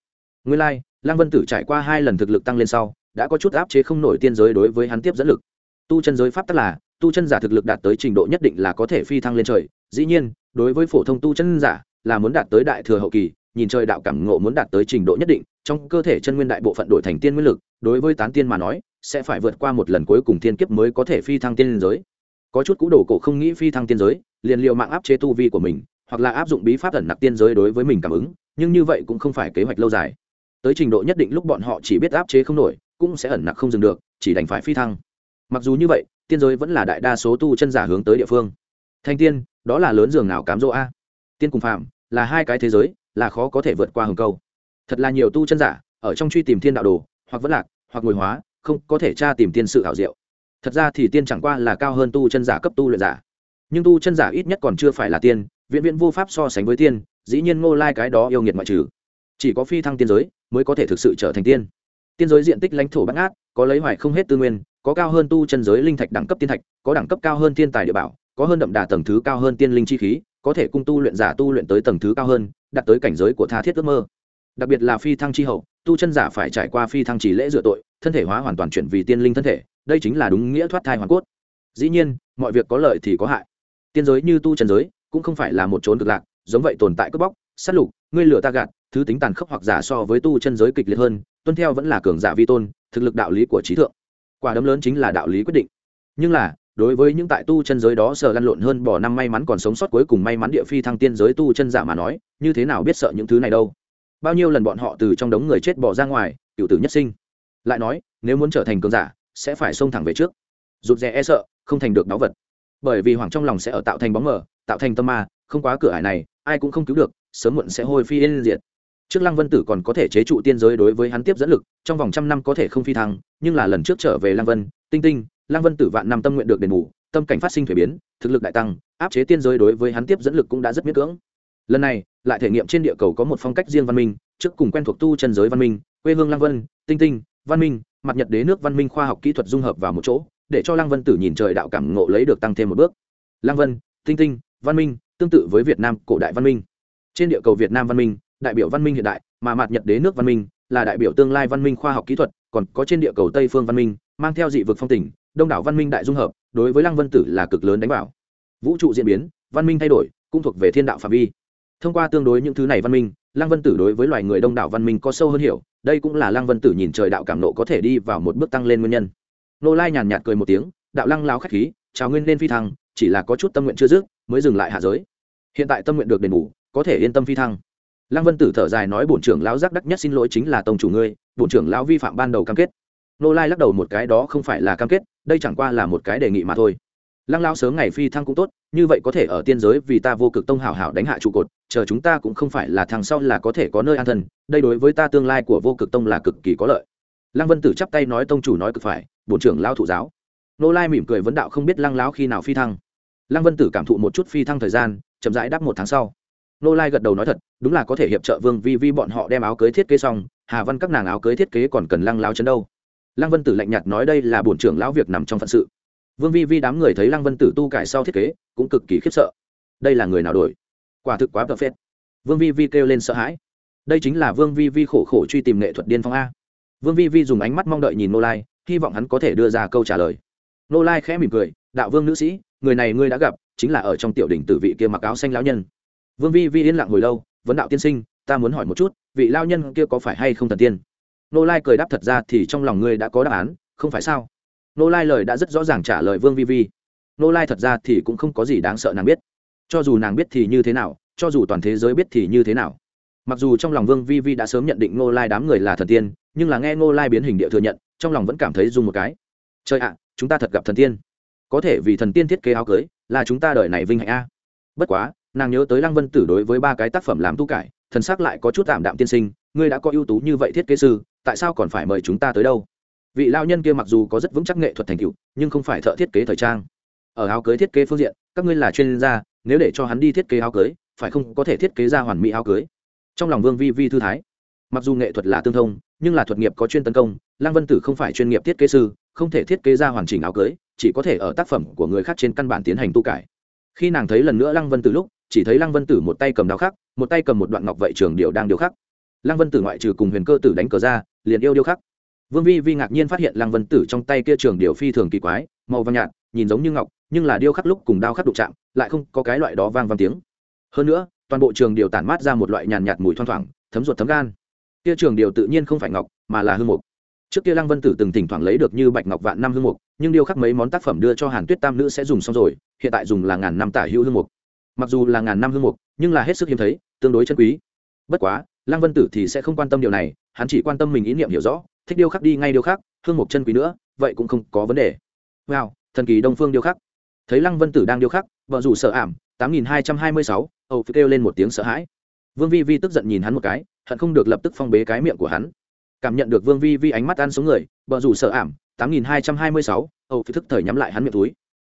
Nguyên lai lăng vân tử trải qua hai lần thực lực tăng lên sau, đã có chút áp chế không nổi tiên giới đối với hắn tiếp dẫn lực. Tu chân giới pháp tắc là, tu chân giả thực lực đạt tới trình độ nhất định là có thể phi thăng lên trời. Dĩ nhiên, đối với phổ thông tu chân giả là muốn đạt tới đại thừa hậu kỳ, nhìn trời đạo cảm ngộ muốn đạt tới trình độ nhất định, trong cơ thể chân nguyên đại bộ phận đổi thành tiên nguyên lực, đối với tán tiên mà nói, sẽ phải vượt qua một lần cuối cùng thiên kiếp mới có thể phi thăng tiên giới. Có chút cũ đồ cổ không nghĩ phi thăng tiên giới, liền liệu mạng áp chế tu vi của mình, hoặc là áp dụng bí pháp ẩn nặc tiên giới đối với mình cảm ứng, nhưng như vậy cũng không phải kế hoạch lâu dài tới trình độ nhất định lúc bọn họ chỉ biết áp chế không nổi, cũng sẽ ẩn nặc không dừng được, chỉ đành phải phi thăng. Mặc dù như vậy, tiên giới vẫn là đại đa số tu chân giả hướng tới địa phương. Thanh tiên, đó là lớn giường nào cám dỗ a? Tiên cùng phạm là hai cái thế giới, là khó có thể vượt qua hừng câu. Thật là nhiều tu chân giả, ở trong truy tìm thiên đạo đồ, hoặc vẫn lạc, hoặc ngồi hóa, không có thể tra tìm tiên sự hảo diệu. Thật ra thì tiên chẳng qua là cao hơn tu chân giả cấp tu luyện giả. Nhưng tu chân giả ít nhất còn chưa phải là tiên, viễn viễn vô pháp so sánh với tiên, dĩ nhiên ngô lai cái đó yêu nghiệt ngoại trừ. Chỉ có phi thăng tiên giới mới có thể thực sự trở thành tiên. Tiên giới diện tích lãnh thổ bắt ngát, có lấy hoài không hết tư nguyên, có cao hơn tu chân giới linh thạch đẳng cấp tiên thạch, có đẳng cấp cao hơn thiên tài địa bảo, có hơn đậm đà tầng thứ cao hơn tiên linh chi khí, có thể cung tu luyện giả tu luyện tới tầng thứ cao hơn, đạt tới cảnh giới của tha thiết ước mơ. Đặc biệt là phi thăng chi hậu, tu chân giả phải trải qua phi thăng chỉ lễ rửa tội, thân thể hóa hoàn toàn chuyển vì tiên linh thân thể, đây chính là đúng nghĩa thoát thai hoàn cốt. Dĩ nhiên, mọi việc có lợi thì có hại. Tiên giới như tu chân giới cũng không phải là một trốn cực lạc, giống vậy tồn tại cướp bóc, sát lục, ngươi lửa ta gạt thứ tính tàn khốc hoặc giả so với tu chân giới kịch liệt hơn, tuân theo vẫn là cường giả vi tôn, thực lực đạo lý của trí thượng. Quả đấm lớn chính là đạo lý quyết định. Nhưng là, đối với những tại tu chân giới đó sợ lăn lộn hơn bỏ năm may mắn còn sống sót cuối cùng may mắn địa phi thăng tiên giới tu chân giả mà nói, như thế nào biết sợ những thứ này đâu? Bao nhiêu lần bọn họ từ trong đống người chết bỏ ra ngoài, cựu tử nhất sinh. Lại nói, nếu muốn trở thành cường giả, sẽ phải xông thẳng về trước. Rụt rè e sợ, không thành được báu vật. Bởi vì hoàng trong lòng sẽ ở tạo thành bóng mờ, tạo thành tâm ma, không quá cửa ải này, ai cũng không cứu được, sớm muộn sẽ hôi phi yên diệt trước lăng vân tử còn có thể chế trụ tiên giới đối với hắn tiếp dẫn lực, trong vòng trăm năm có thể không phi thăng, nhưng là lần trước trở về lăng vân, tinh tinh, lăng vân tử vạn năm tâm nguyện được đền bù, tâm cảnh phát sinh thuế biến, thực lực đại tăng, áp chế tiên giới đối với hắn tiếp dẫn lực cũng đã rất miễn cưỡng. Lần này, lại thể nghiệm trên địa cầu có một phong cách riêng văn minh, trước cùng quen thuộc tu chân giới văn minh, quê hương lăng vân, tinh tinh, văn minh, mặt nhật đế nước văn minh khoa học kỹ thuật dung hợp vào một chỗ, để cho lăng vân tử nhìn trời đạo cảm ngộ lấy được tăng thêm một bước. Lăng vân, tinh tinh, văn minh, tương tự với việt nam cổ đại văn minh. Trên địa cầu việt nam văn minh đại biểu văn minh hiện đại, mà mạt nhật đế nước văn minh là đại biểu tương lai văn minh khoa học kỹ thuật, còn có trên địa cầu tây phương văn minh, mang theo dị vực phong tỉnh đông đảo văn minh đại dung hợp, đối với lăng vân tử là cực lớn đánh bảo vũ trụ diễn biến, văn minh thay đổi, cũng thuộc về thiên đạo phạm vi. Thông qua tương đối những thứ này văn minh, lăng vân tử đối với loài người đông đảo văn minh có sâu hơn hiểu, đây cũng là lăng vân tử nhìn trời đạo cảm nộ có thể đi vào một bước tăng lên nguyên nhân. Nô lai nhàn nhạt cười một tiếng, đạo lăng láo k h á c h khí, chào nguyên lên phi thăng, chỉ là có chút tâm nguyện chưa dứt, mới dừng lại hạ giới. Hiện tại tâm nguyện được đền bù, có thể yên tâm phi thăng lăng vân tử thở dài nói, bổn trưởng lão giác đắc nhất xin lỗi chính là tông chủ ngươi, bổn trưởng lão vi phạm ban đầu cam kết. Nô lai lắc đầu, một cái đó không phải là cam kết, đây chẳng qua là một cái đề nghị mà thôi. Lăng lão sớm ngày phi thăng cũng tốt, như vậy có thể ở tiên giới vì ta vô cực tông hảo hảo đánh hạ trụ cột, chờ chúng ta cũng không phải là thằng sau là có thể có nơi an thân, đây đối với ta tương lai của vô cực tông là cực kỳ có lợi. Lăng vân tử chắp tay nói, tông chủ nói cực phải, bổn trưởng lão thụ giáo. Nô lai mỉm cười vấn đạo, không biết lăng lão khi nào phi thăng? Lăng vân tử cảm thụ một chút phi thăng thời gian, chậm rãi đáp, một tháng sau nô lai gật đầu nói thật, đúng là có thể hiệp trợ vương vi vi bọn họ đem áo cưới thiết kế xong, hà văn các nàng áo cưới thiết kế còn cần lăng lao chấn đâu. Lăng vân tử lạnh nhạt nói đây là bổn trưởng lão việc nằm trong phận sự. Vương vi vi đám người thấy lăng vân tử tu cải sau thiết kế, cũng cực kỳ khiếp sợ. Đây là người nào đổi? Quả thực quá phết. Vương vi vi kêu lên sợ hãi. Đây chính là vương vi vi khổ khổ truy tìm nghệ thuật điên phong a. Vương vi vi dùng ánh mắt mong đợi nhìn nô lai, hy vọng hắn có thể đưa ra câu trả lời. Nô lai khẽ mỉm cười, đạo vương nữ sĩ, người này ngươi đã gặp, chính là ở trong tiểu đỉnh tử vị kia mặc áo xanh lão nhân vương vi vi yên lặng hồi lâu, vấn đạo tiên sinh, ta muốn hỏi một chút, vị lao nhân kia có phải hay không thần tiên? Nô lai cười đáp thật ra thì trong lòng ngươi đã có đáp án, không phải sao? Nô lai lời đã rất rõ ràng trả lời vương vi vi. Nô lai thật ra thì cũng không có gì đáng sợ nàng biết. Cho dù nàng biết thì như thế nào, cho dù toàn thế giới biết thì như thế nào. Mặc dù trong lòng vương vi vi đã sớm nhận định nô lai đám người là thần tiên, nhưng là nghe nô lai biến hình địa thừa nhận, trong lòng vẫn cảm thấy dùng một cái. Trời ạ, chúng ta thật gặp thần tiên. Có thể vì thần tiên thiết kế áo cưới, là chúng ta đợi này vinh hạnh a. Bất quá nàng nhớ tới lăng vân tử đối với ba cái tác phẩm làm tu cải, thần sắc lại có chút tạm đạm tiên sinh, ngươi đã có ưu tú như vậy thiết kế sư, tại sao còn phải mời chúng ta tới đâu? Vị lao nhân kia mặc dù có rất vững chắc nghệ thuật thành tựu, nhưng không phải thợ thiết kế thời trang. Ở áo cưới thiết kế phương diện, các ngươi là chuyên gia, nếu để cho hắn đi thiết kế áo cưới, phải không có thể thiết kế ra hoàn mỹ áo cưới? Trong lòng vương vi vi thư thái. Mặc dù nghệ thuật là tương thông, nhưng là thuật nghiệp có chuyên tấn công, lăng vân tử không phải chuyên nghiệp thiết kế sư, không thể thiết kế ra hoàn chỉnh áo cưới, chỉ có thể ở tác phẩm của người khác trên căn bản tiến hành tu cải. Khi nàng thấy lần nữa lăng vân tử lúc chỉ thấy lăng vân tử một tay cầm đao khắc, một tay cầm một đoạn ngọc vậy trường điệu đang điêu khắc. Lăng vân tử ngoại trừ cùng huyền cơ tử đánh cờ ra, liền yêu điêu khắc. Vương vi vi ngạc nhiên phát hiện lăng vân tử trong tay kia trường điệu phi thường kỳ quái, màu vàng nhạt, nhìn giống như ngọc, nhưng là điêu khắc lúc cùng đao khắc đụng chạm, lại không có cái loại đó vang vang tiếng. Hơn nữa, toàn bộ trường điệu tản mát ra một loại nhàn nhạt mùi thoang thoảng, thấm ruột thấm gan. Kia trường điệu tự nhiên không phải ngọc, mà là hương mục. Trước kia lăng vân tử từng thỉnh thoảng lấy được như bạch ngọc vạn năm hương mục, nhưng điêu khắc mấy món tác phẩm đưa cho hàn tuyết tam nữ sẽ dùng xong rồi, hiện tại dùng là ngàn năm tả hữu hương mục mặc dù là ngàn năm hương mục, nhưng là hết sức hiếm thấy, tương đối chân quý. Bất quá, lăng vân tử thì sẽ không quan tâm điều này, hắn chỉ quan tâm mình ý niệm hiểu rõ, thích điêu khắc đi ngay điêu khắc, hương mục chân quý nữa, vậy cũng không có vấn đề. Wow, thần kỳ đông phương điêu khắc. Thấy lăng vân tử đang điêu khắc, vợ rủ sợ ảm, tám nghìn hai trăm hai mươi sáu, âu phi kêu lên một tiếng sợ hãi. Vương vi vi tức giận nhìn hắn một cái, hận không được lập tức phong bế cái miệng của hắn. Cảm nhận được vương vi vi ánh mắt ăn xuống người, vợ rủ sợ ảm, tám nghìn hai trăm hai mươi sáu, âu phi thức thời nhắm lại hắn miệng túi.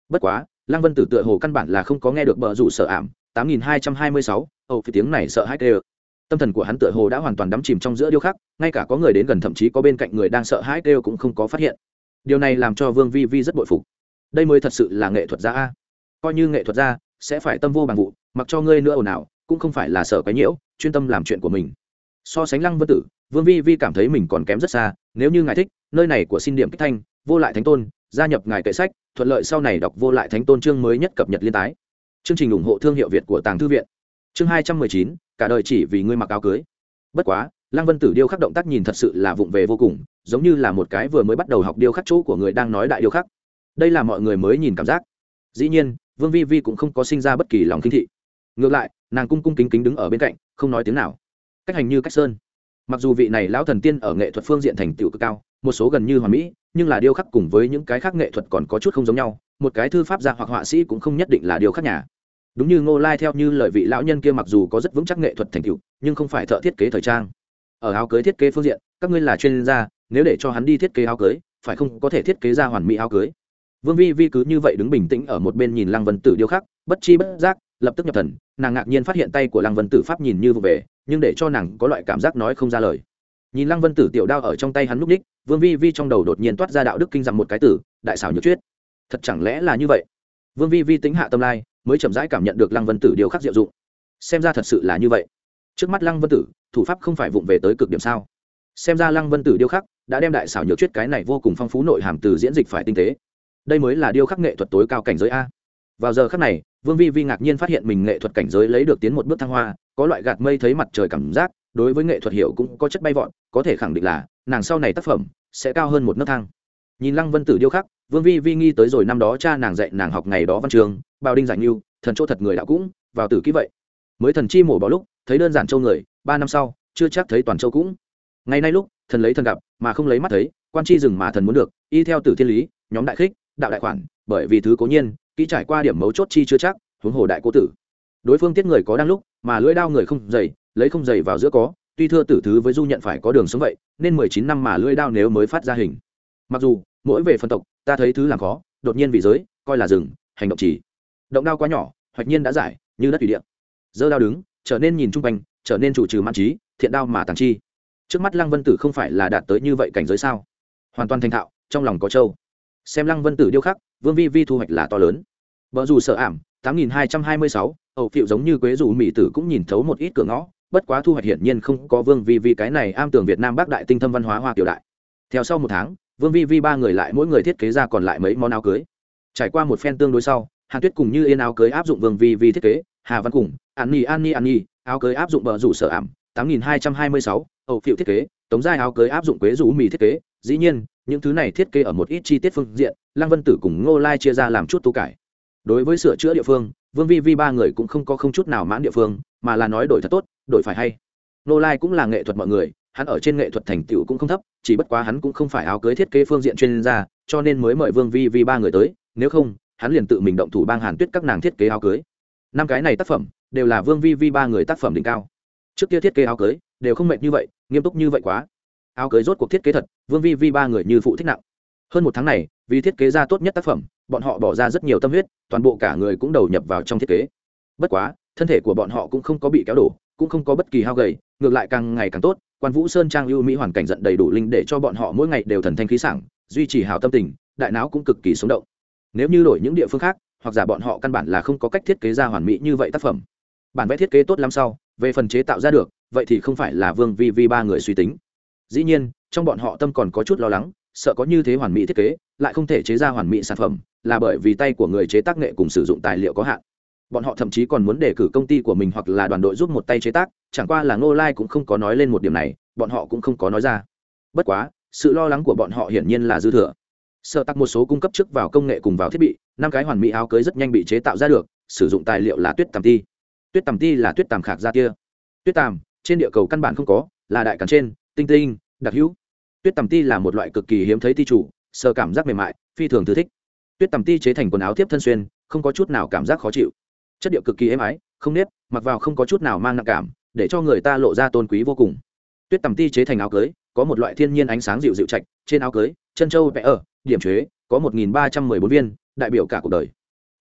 Bất quá lăng vân tử tựa hồ căn bản là không có nghe được bờ rủ sợ ảm, tám nghìn hai trăm hai mươi sáu âu phi tiếng này sợ hãi kêu. Tâm thần của hắn tựa hồ đã hoàn toàn đắm chìm trong giữa điêu khắc, ngay cả có người đến gần thậm chí có bên cạnh người đang sợ hãi kêu cũng không có phát hiện. Điều này làm cho vương vi vi rất bội phục. Đây mới thật sự là nghệ thuật gia a. Coi như nghệ thuật gia, sẽ phải tâm vô bằng vụ, mặc cho ngươi nữa ồn ào, cũng không phải là sợ cái nhiễu, chuyên tâm làm chuyện của mình. So sánh lăng vân tử, vương vi vi cảm thấy mình còn kém rất xa, nếu như ngài thích, nơi này của xin điểm kích thanh, vô lại thánh tôn, gia nhập ngài kệ sách thuận lợi sau này đọc vô lại thánh tôn chương mới nhất cập nhật liên tái. Chương trình ủng hộ thương hiệu việt của tàng thư viện. Chương hai trăm mười chín, cả đời chỉ vì ngươi mặc áo cưới. Bất quá, lăng vân tử điêu khắc động tác nhìn thật sự là vụng về vô cùng, giống như là một cái vừa mới bắt đầu học điêu khắc chỗ của người đang nói đại điêu khắc. Đây là mọi người mới nhìn cảm giác. Dĩ nhiên, vương vi vi cũng không có sinh ra bất kỳ lòng kinh thị. Ngược lại, nàng cung cung kính kính đứng ở bên cạnh, không nói tiếng nào. Cách hành như cách sơn. Mặc dù vị này lão thần tiên ở nghệ thuật phương diện thành tựu cực cao, một số gần như hoàn mỹ nhưng là điêu khắc cùng với những cái khác nghệ thuật còn có chút không giống nhau, một cái thư pháp gia hoặc họa sĩ cũng không nhất định là điêu khắc nhà. Đúng như ngô lai theo như lời vị lão nhân kia mặc dù có rất vững chắc nghệ thuật thành tựu, nhưng không phải thợ thiết kế thời trang. Ở áo cưới thiết kế phương diện, các ngươi là chuyên gia, nếu để cho hắn đi thiết kế áo cưới, phải không có thể thiết kế ra hoàn mỹ áo cưới? Vương vi vi cứ như vậy đứng bình tĩnh ở một bên nhìn lăng vân tử điêu khắc, bất chi bất giác, lập tức nhập thần, nàng ngạc nhiên phát hiện tay của lăng vân tử pháp nhìn như vụ về, nhưng để cho nàng có loại cảm giác nói không ra lời nhìn lăng vân tử tiểu đao ở trong tay hắn núp ních vương vi vi trong đầu đột nhiên toát ra đạo đức kinh rằng một cái tử, đại xảo nhược chuyết thật chẳng lẽ là như vậy? Vương vi vi tính hạ tâm lai, mới chậm rãi cảm nhận được lăng vân tử điều khắc diệu dụng. Xem ra thật sự là như vậy. Trước mắt lăng vân tử, thủ pháp không phải vụng về tới cực điểm sao? Xem ra lăng vân tử điêu khắc đã đem đại xảo nhược chuyết cái này vô cùng phong phú nội hàm từ diễn dịch phải tinh tế. Đây mới là điêu khắc nghệ thuật tối cao cảnh giới a. Vào giờ khắc này, vương vi vi ngạc nhiên phát hiện mình nghệ thuật cảnh giới lấy được tiến một bước thăng hoa, có loại gạt mây thấy mặt trời cảm giác, đối với nghệ thuật hiểu cũng có chất bay vọn có thể khẳng định là, nàng sau này tác phẩm sẽ cao hơn một nấc thang. Nhìn lăng vân tử điêu khắc, vương vi vi nghi tới rồi năm đó cha nàng dạy nàng học ngày đó văn trường bao đinh giải nghiêu thần chỗ thật người đạo cũng, vào tử kỹ vậy. Mới thần chi mổ bỏ lúc, thấy đơn giản châu người, ba năm sau, chưa chắc thấy toàn châu cũng. Ngày nay lúc, thần lấy thần gặp, mà không lấy mắt thấy, quan chi rừng mà thần muốn được, y theo tử thiên lý, nhóm đại khích, đạo đại khoản, bởi vì thứ cố nhiên, kỹ trải qua điểm mấu chốt chi chưa chắc, huống hồ đại cố tử. Đối phương tiết người có đang lúc, mà lưỡi đao người không dày, lấy không dày vào giữa có tuy thưa tử thứ với du nhận phải có đường sống vậy, nên mười chín năm mà lưỡi đao nếu mới phát ra hình. Mặc dù, mỗi về phân tộc, ta thấy thứ làm khó, đột nhiên vị giới, coi là rừng, hành động chỉ. Động đao quá nhỏ, hoạch nhiên đã giải, như đất thủy điện. Dơ đao đứng, trở nên nhìn chung quanh, trở nên chủ trừ mãn trí, thiện đao mà tàng chi. Trước mắt lăng vân tử không phải là đạt tới như vậy cảnh giới sao? Hoàn toàn thành thạo, trong lòng có châu xem lăng vân tử điêu khắc, vương vi vi thu hoạch là to lớn. Vợ dù sợ ảm, tám nghìn hai trăm hai mươi sáu, ẩu phiệu giống như quế dù mỹ tử cũng nhìn thấu một ít cửa ngõ bất quá thu hoạch hiển nhiên không có vương vi vi, cái này am tường việt nam bắc đại tinh thâm văn hóa hoa tiểu đại. Theo sau một tháng, vương vi vi ba người lại mỗi người thiết kế ra còn lại mấy món áo cưới. Trải qua một phen tương đối sau, hàn tuyết cùng như yên áo cưới áp dụng vương vi vi thiết kế, hà văn cùng, an nhi an nhi an nhi, áo cưới áp dụng bờ rủ sở ảm, tám nghìn hai trăm hai mươi sáu, ẩu phiệu thiết kế, tống giai áo cưới áp dụng quế rủ mì thiết kế. Dĩ nhiên, những thứ này thiết kế ở một ít chi tiết phương diện, lăng vân tử cùng ngô lai chia ra làm chút tu cải. Đối với sửa chữa địa phương, vương vi vi ba người cũng không có không chút nào mãn địa phương, mà là nói đổi thật tốt đổi phải hay. Nô lai cũng là nghệ thuật mọi người, hắn ở trên nghệ thuật thành tựu cũng không thấp, chỉ bất quá hắn cũng không phải áo cưới thiết kế phương diện chuyên gia, cho nên mới mời vương vi vi ba người tới, nếu không, hắn liền tự mình động thủ bang hàn tuyết các nàng thiết kế áo cưới. Năm cái này tác phẩm, đều là vương vi vi ba người tác phẩm đỉnh cao. Trước kia thiết kế áo cưới, đều không mệt như vậy, nghiêm túc như vậy quá. Áo cưới rốt cuộc thiết kế thật, vương vi vi ba người như phụ thích nặng. Hơn một tháng này, vì thiết kế ra tốt nhất tác phẩm, bọn họ bỏ ra rất nhiều tâm huyết, toàn bộ cả người cũng đầu nhập vào trong thiết kế. Bất quá, thân thể của bọn họ cũng không có bị kéo đổ cũng không có bất kỳ hao gầy, ngược lại càng ngày càng tốt, quan vũ sơn trang ưu mỹ hoàn cảnh giận đầy đủ linh để cho bọn họ mỗi ngày đều thần thanh khí sảng, duy trì hào tâm tình, đại não cũng cực kỳ sống động. Nếu như đổi những địa phương khác, hoặc giả bọn họ căn bản là không có cách thiết kế ra hoàn mỹ như vậy tác phẩm. Bản vẽ thiết kế tốt lắm sau, về phần chế tạo ra được, vậy thì không phải là vương vi vi ba người suy tính. Dĩ nhiên, trong bọn họ tâm còn có chút lo lắng, sợ có như thế hoàn mỹ thiết kế, lại không thể chế ra hoàn mỹ sản phẩm, là bởi vì tay của người chế tác nghệ cùng sử dụng tài liệu có hạn bọn họ thậm chí còn muốn đề cử công ty của mình hoặc là đoàn đội giúp một tay chế tác, chẳng qua là ngô lai cũng không có nói lên một điểm này, bọn họ cũng không có nói ra. Bất quá, sự lo lắng của bọn họ hiển nhiên là dư thừa. Sợ tắc một số cung cấp trước vào công nghệ cùng vào thiết bị, năm cái hoàn mỹ áo cưới rất nhanh bị chế tạo ra được, sử dụng tài liệu là tuyết tàm ti. Tuyết tàm ti là tuyết tàm khạc ra kia. Tuyết tàm trên địa cầu căn bản không có, là đại cản trên, tinh tinh, đặc hữu. Tuyết tầm ti là một loại cực kỳ hiếm thấy ti chủ sơ cảm giác mềm mại, phi thường thư thích. Tuyết tầm ti chế thành quần áo tiếp thân xuyên, không có chút nào cảm giác khó chịu chất điệu cực kỳ êm ái, không nếp, mặc vào không có chút nào mang nặng cảm, để cho người ta lộ ra tôn quý vô cùng. Tuyết tầm ti chế thành áo cưới, có một loại thiên nhiên ánh sáng dịu dịu chạch trên áo cưới, chân châu vẽ ở, điểm chế, có một nghìn ba trăm mười bốn viên, đại biểu cả cuộc đời.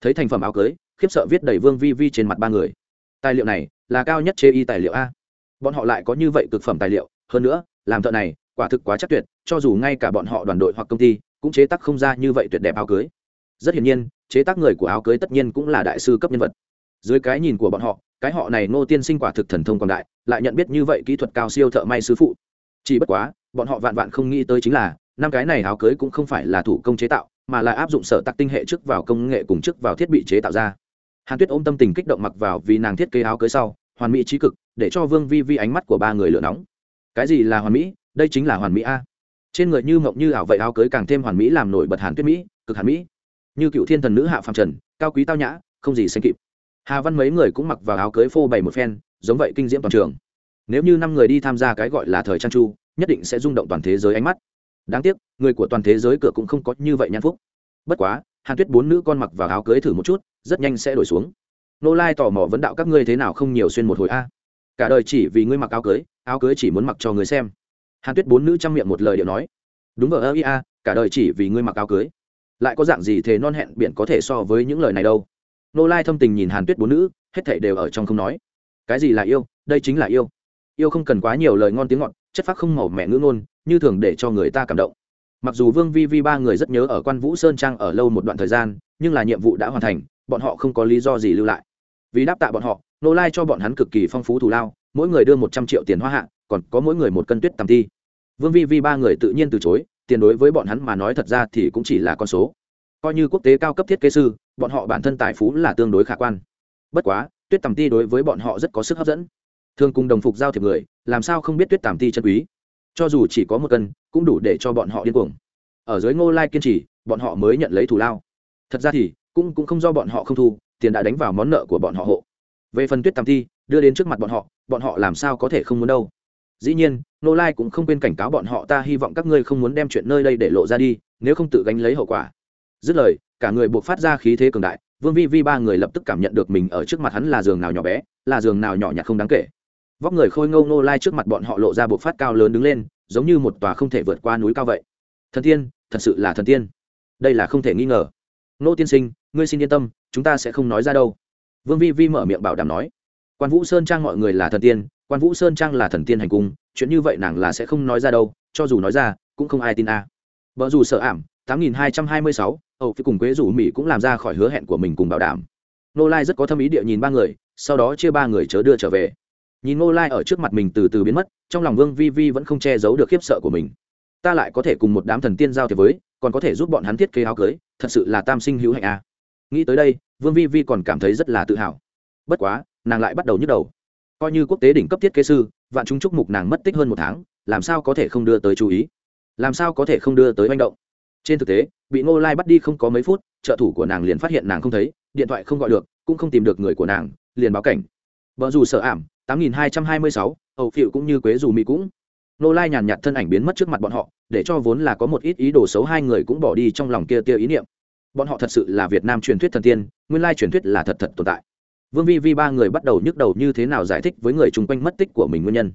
Thấy thành phẩm áo cưới, khiếp sợ viết đầy vương vi vi trên mặt ba người. Tài liệu này, là cao nhất chế y tài liệu a. Bọn họ lại có như vậy cực phẩm tài liệu, hơn nữa, làm thợ này, quả thực quá chắc tuyệt, cho dù ngay cả bọn họ đoàn đội hoặc công ty, cũng chế tác không ra như vậy tuyệt đẹp áo cưới. Rất hiển nhiên, chế tác người của áo cưới tất nhiên cũng là đại sư cấp nhân vật dưới cái nhìn của bọn họ, cái họ này ngô tiên sinh quả thực thần thông quảng đại, lại nhận biết như vậy kỹ thuật cao siêu thợ may sứ phụ. Chỉ bất quá, bọn họ vạn vạn không nghĩ tới chính là, năm cái này áo cưới cũng không phải là thủ công chế tạo, mà là áp dụng sở tạc tinh hệ trước vào công nghệ cùng trước vào thiết bị chế tạo ra. Hàn tuyết ôm tâm tình kích động mặc vào vì nàng thiết kế áo cưới sau, hoàn mỹ trí cực, để cho vương vi vi ánh mắt của ba người lửa nóng. Cái gì là hoàn mỹ? Đây chính là hoàn mỹ a. Trên người như mộng như ảo vậy áo cưới càng thêm hoàn mỹ làm nổi bật hàn tuyết mỹ, cực hàn mỹ. Như cựu thiên thần nữ hạ phạm trần, cao quý tao nhã, không gì sánh kịp hà văn mấy người cũng mặc vào áo cưới phô bày một phen, giống vậy kinh diễm toàn trường. Nếu như năm người đi tham gia cái gọi là thời trang chu, nhất định sẽ rung động toàn thế giới ánh mắt. Đáng tiếc, người của toàn thế giới cửa cũng không có như vậy nhan phúc. Bất quá, hàn tuyết bốn nữ con mặc vào áo cưới thử một chút, rất nhanh sẽ đổi xuống. Nô lai tò mò vấn đạo các ngươi thế nào không nhiều xuyên một hồi a? Cả đời chỉ vì ngươi mặc áo cưới áo cưới chỉ muốn mặc cho người xem. Hàn tuyết bốn nữ chăm miệng một lời điệu nói. Đúng vờ ơ ia cả đời chỉ vì ngươi mặc áo cưới. Lại có dạng gì thế non hẹn biện có thể so với những lời này đâu? Nô lai thâm tình nhìn hàn tuyết bốn nữ, hết thảy đều ở trong không nói. Cái gì là yêu? Đây chính là yêu. Yêu không cần quá nhiều lời ngon tiếng ngọt, chất phác không màu mẹ ngữ ngôn, như thường để cho người ta cảm động. Mặc dù vương vi vi ba người rất nhớ ở quan vũ sơn trang ở lâu một đoạn thời gian, nhưng là nhiệm vụ đã hoàn thành, bọn họ không có lý do gì lưu lại. Vì đáp tạ bọn họ, nô lai cho bọn hắn cực kỳ phong phú thù lao, mỗi người đưa một trăm triệu tiền hoa hạ, còn có mỗi người một cân tuyết tầm thi vương vi vi ba người tự nhiên từ chối, tiền đối với bọn hắn mà nói thật ra thì cũng chỉ là con số coi như quốc tế cao cấp thiết kế sư, bọn họ bản thân tài phú là tương đối khả quan. Bất quá, tuyết tầm ti đối với bọn họ rất có sức hấp dẫn. Thường cùng đồng phục giao thiệp người, làm sao không biết tuyết tàm ti chân quý? Cho dù chỉ có một cân, cũng đủ để cho bọn họ điên cuồng. Ở dưới ngô lai kiên trì, bọn họ mới nhận lấy thù lao. Thật ra thì, cũng cũng không do bọn họ không thu, tiền đã đánh vào món nợ của bọn họ hộ. Về phần tuyết tàm ti, đưa đến trước mặt bọn họ bọn họ làm sao có thể không muốn đâu? Dĩ nhiên, ngô lai cũng không quên cảnh cáo bọn họ, ta hy vọng các ngươi không muốn đem chuyện nơi đây để lộ ra đi, nếu không tự gánh lấy hậu quả dứt lời, cả người buộc phát ra khí thế cường đại, vương vi vi ba người lập tức cảm nhận được mình ở trước mặt hắn là giường nào nhỏ bé, là giường nào nhỏ nhặt không đáng kể. Vóc người khôi ngâu nô lai trước mặt bọn họ lộ ra buộc phát cao lớn đứng lên, giống như một tòa không thể vượt qua núi cao vậy. Thần tiên thật sự là thần tiên. Đây là không thể nghi ngờ. Nô tiên sinh, ngươi xin yên tâm, chúng ta sẽ không nói ra đâu. Vương vi vi mở miệng bảo đảm nói. Quan vũ sơn trang mọi người là thần tiên, quan vũ sơn trang là thần tiên hành cung, chuyện như vậy nàng là sẽ không nói ra đâu, cho dù nói ra, cũng không ai tin a. À. vợ dù sợ ảm, tám nghìn hai trăm hai mươi sáu âu phi cùng quế rủ mỹ cũng làm ra khỏi hứa hẹn của mình cùng bảo đảm. Nô lai rất có tâm ý địa nhìn ba người, sau đó chia ba người chớ đưa trở về. Nhìn nô lai ở trước mặt mình từ từ biến mất, trong lòng vương vi vi vẫn không che giấu được khiếp sợ của mình. Ta lại có thể cùng một đám thần tiên giao thế với, còn có thể giúp bọn hắn thiết kế áo cưới, thật sự là tam sinh hữu hạnh a nghĩ tới đây, vương vi vi còn cảm thấy rất là tự hào. Bất quá, nàng lại bắt đầu nhức đầu. Coi như quốc tế đỉnh cấp thiết kế sư, vạn chúng chúc mục nàng mất tích hơn một tháng, làm sao có thể không đưa tới chú ý? Làm sao có thể không đưa tới manh động? Trên thực tế, bị ngô lai bắt đi không có mấy phút, trợ thủ của nàng liền phát hiện nàng không thấy, điện thoại không gọi được, cũng không tìm được người của nàng, liền báo cảnh. Vợ dù sợ ảm, tám nghìn hai trăm hai mươi sáu, ẩu phịu cũng như quế dù mỹ cũng. Ngô lai nhàn nhạt thân ảnh biến mất trước mặt bọn họ, để cho vốn là có một ít ý đồ xấu hai người cũng bỏ đi trong lòng kia tia ý niệm. Bọn họ thật sự là việt nam truyền thuyết thần tiên, nguyên lai truyền thuyết là thật thật tồn tại. Vương vi vi ba người bắt đầu nhức đầu như thế nào giải thích với người chung quanh mất tích của mình nguyên nhân.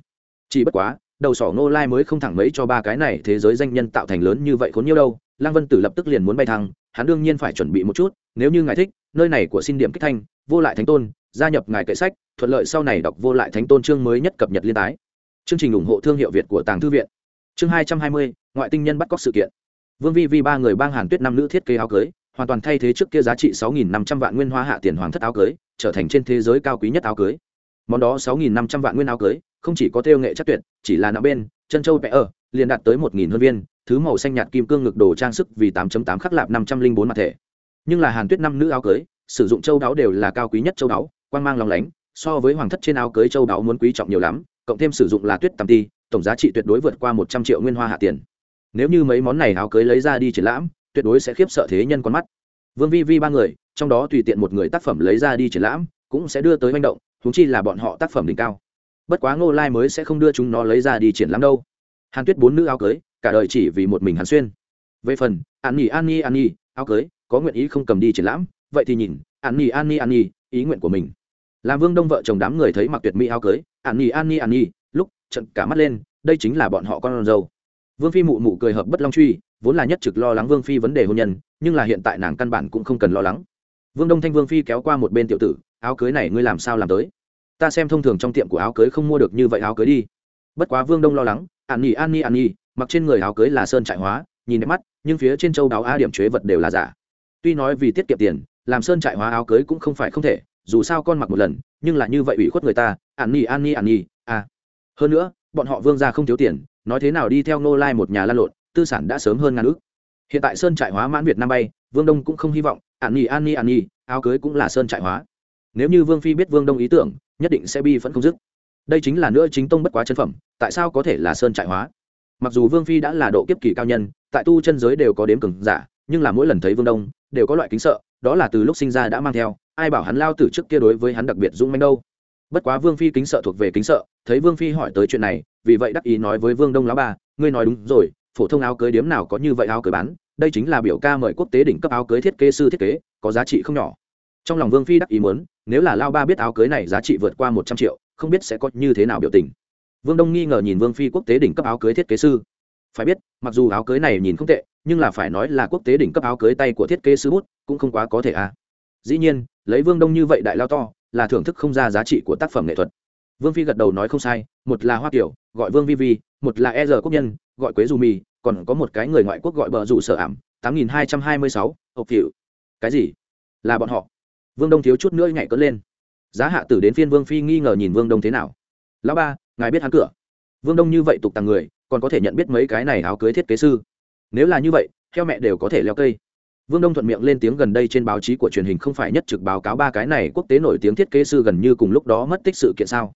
Chỉ bất quá, đầu sỏ ngô lai mới không thẳng mấy cho ba cái này thế giới danh nhân tạo thành lớn như vậy khốn nhiêu đâu lăng vân tử lập tức liền muốn bay thăng, hắn đương nhiên phải chuẩn bị một chút, nếu như ngài thích, nơi này của xin điểm kích thanh, vô lại thánh tôn, gia nhập ngài kệ sách, thuận lợi sau này đọc vô lại thánh tôn chương mới nhất cập nhật liên tái. Chương trình ủng hộ thương hiệu việt của tàng thư viện. Chương hai trăm hai mươi, ngoại tinh nhân bắt cóc sự kiện. Vương vi vi ba người bang hàn tuyết năm nữ thiết kế áo cưới, hoàn toàn thay thế trước kia giá trị sáu nghìn năm trăm vạn nguyên hoa hạ tiền hoàng thất áo cưới, trở thành trên thế giới cao quý nhất áo cưới. Món đó sáu nghìn năm trăm vạn nguyên áo cưới, không chỉ có theo nghệ chất tuyệt, chỉ là nạo bên, chân châu vẽ ở, liền đạt tới một nghìn hơn viên thứ màu xanh nhạt kim cương ngực đồ trang sức vì 8.8 khắc lạp 504 mặt thể. Nhưng là hàn tuyết năm nữ áo cưới, sử dụng châu đáo đều là cao quý nhất châu đáo, quang mang long lánh, so với hoàng thất trên áo cưới châu đáo muốn quý trọng nhiều lắm, cộng thêm sử dụng là tuyết tam ti, tổng giá trị tuyệt đối vượt qua một trăm triệu nguyên hoa hạ tiền. Nếu như mấy món này áo cưới lấy ra đi triển lãm, tuyệt đối sẽ khiếp sợ thế nhân con mắt. Vương vi vi ba người, trong đó tùy tiện một người tác phẩm lấy ra đi triển lãm, cũng sẽ đưa tới manh động, huống chi là bọn họ tác phẩm đỉnh cao. Bất quá ngô lai mới sẽ không đưa chúng nó lấy ra đi triển lãm đâu. Hàn tuyết bốn nữ áo cưới cả đời chỉ vì một mình hắn xuyên về phần an nhi an nhi an nhi áo cưới có nguyện ý không cầm đi triển lãm vậy thì nhìn an nhi an nhi an nhi ý nguyện của mình làm vương đông vợ chồng đám người thấy mặc tuyệt mỹ áo cưới an nhi an nhi an nhi lúc trận cả mắt lên đây chính là bọn họ con dâu vương phi mụ mụ cười hợp bất long truy vốn là nhất trực lo lắng vương phi vấn đề hôn nhân nhưng là hiện tại nàng căn bản cũng không cần lo lắng vương đông thanh vương phi kéo qua một bên tiểu tử áo cưới này ngươi làm sao làm tới ta xem thông thường trong tiệm của áo cưới không mua được như vậy áo cưới đi bất quá vương đông lo lắng an nhi an nhi an nhi mặc trên người áo cưới là sơn trại hóa, nhìn đẹp mắt, nhưng phía trên châu đáo a điểm chế vật đều là giả. Tuy nói vì tiết kiệm tiền, làm sơn trại hóa áo cưới cũng không phải không thể, dù sao con mặc một lần, nhưng là như vậy ủy khuất người ta an nhi an nhi an nhi à. Hơn nữa, bọn họ vương ra không thiếu tiền, nói thế nào đi theo nô lai một nhà lan lộn, tư sản đã sớm hơn ngàn ước hiện tại sơn trại hóa mãn việt nam bay, vương đông cũng không hy vọng an nhi an nhi an nhi áo cưới cũng là sơn trại hóa. Nếu như vương phi biết vương đông ý tưởng, nhất định sẽ bi vẫn không dứt. Đây chính là nữa chính tông bất quá chân phẩm, tại sao có thể là sơn trại hóa? Mặc dù vương phi đã là độ kiếp kỳ cao nhân, tại tu chân giới đều có đếm cường giả, nhưng là mỗi lần thấy vương đông, đều có loại kính sợ, đó là từ lúc sinh ra đã mang theo, ai bảo hắn lao từ trước kia đối với hắn đặc biệt dũng manh đâu. Bất quá vương phi kính sợ thuộc về kính sợ, thấy vương phi hỏi tới chuyện này, vì vậy đắc ý nói với vương đông lão ba ngươi nói đúng rồi, phổ thông áo cưới điếm nào có như vậy áo cưới bán? Đây chính là biểu ca mời quốc tế đỉnh cấp áo cưới thiết kế sư thiết kế, có giá trị không nhỏ. Trong lòng vương phi đắc ý muốn, nếu là lao ba biết áo cưới này giá trị vượt qua một trăm triệu, không biết sẽ có như thế nào biểu tình vương đông nghi ngờ nhìn vương phi quốc tế đỉnh cấp áo cưới thiết kế sư. Phải biết, mặc dù áo cưới này nhìn không tệ, nhưng là phải nói là quốc tế đỉnh cấp áo cưới tay của thiết kế sư bút cũng không quá có thể à. Dĩ nhiên, lấy vương đông như vậy đại lao to, là thưởng thức không ra giá trị của tác phẩm nghệ thuật. Vương phi gật đầu nói không sai, một là hoa kiểu gọi vương vi vi, một là e r quốc nhân, gọi quế dù mì, còn có một cái người ngoại quốc gọi bờ rủ sở ảm, tám nghìn hai trăm hai mươi sáu hộp hiệu cái gì? Là bọn họ. Vương đông thiếu chút nữa nhảy cất lên. Giá hạ tử đến phiên vương phi nghi ngờ nhìn vương đông thế nào. Lão ba ngài biết hắn cửa. Vương đông như vậy tục tàng người, còn có thể nhận biết mấy cái này áo cưới thiết kế sư. Nếu là như vậy, theo mẹ đều có thể leo cây. Vương đông thuận miệng lên tiếng gần đây trên báo chí của truyền hình không phải nhất trực báo cáo ba cái này quốc tế nổi tiếng thiết kế sư gần như cùng lúc đó mất tích sự kiện sao?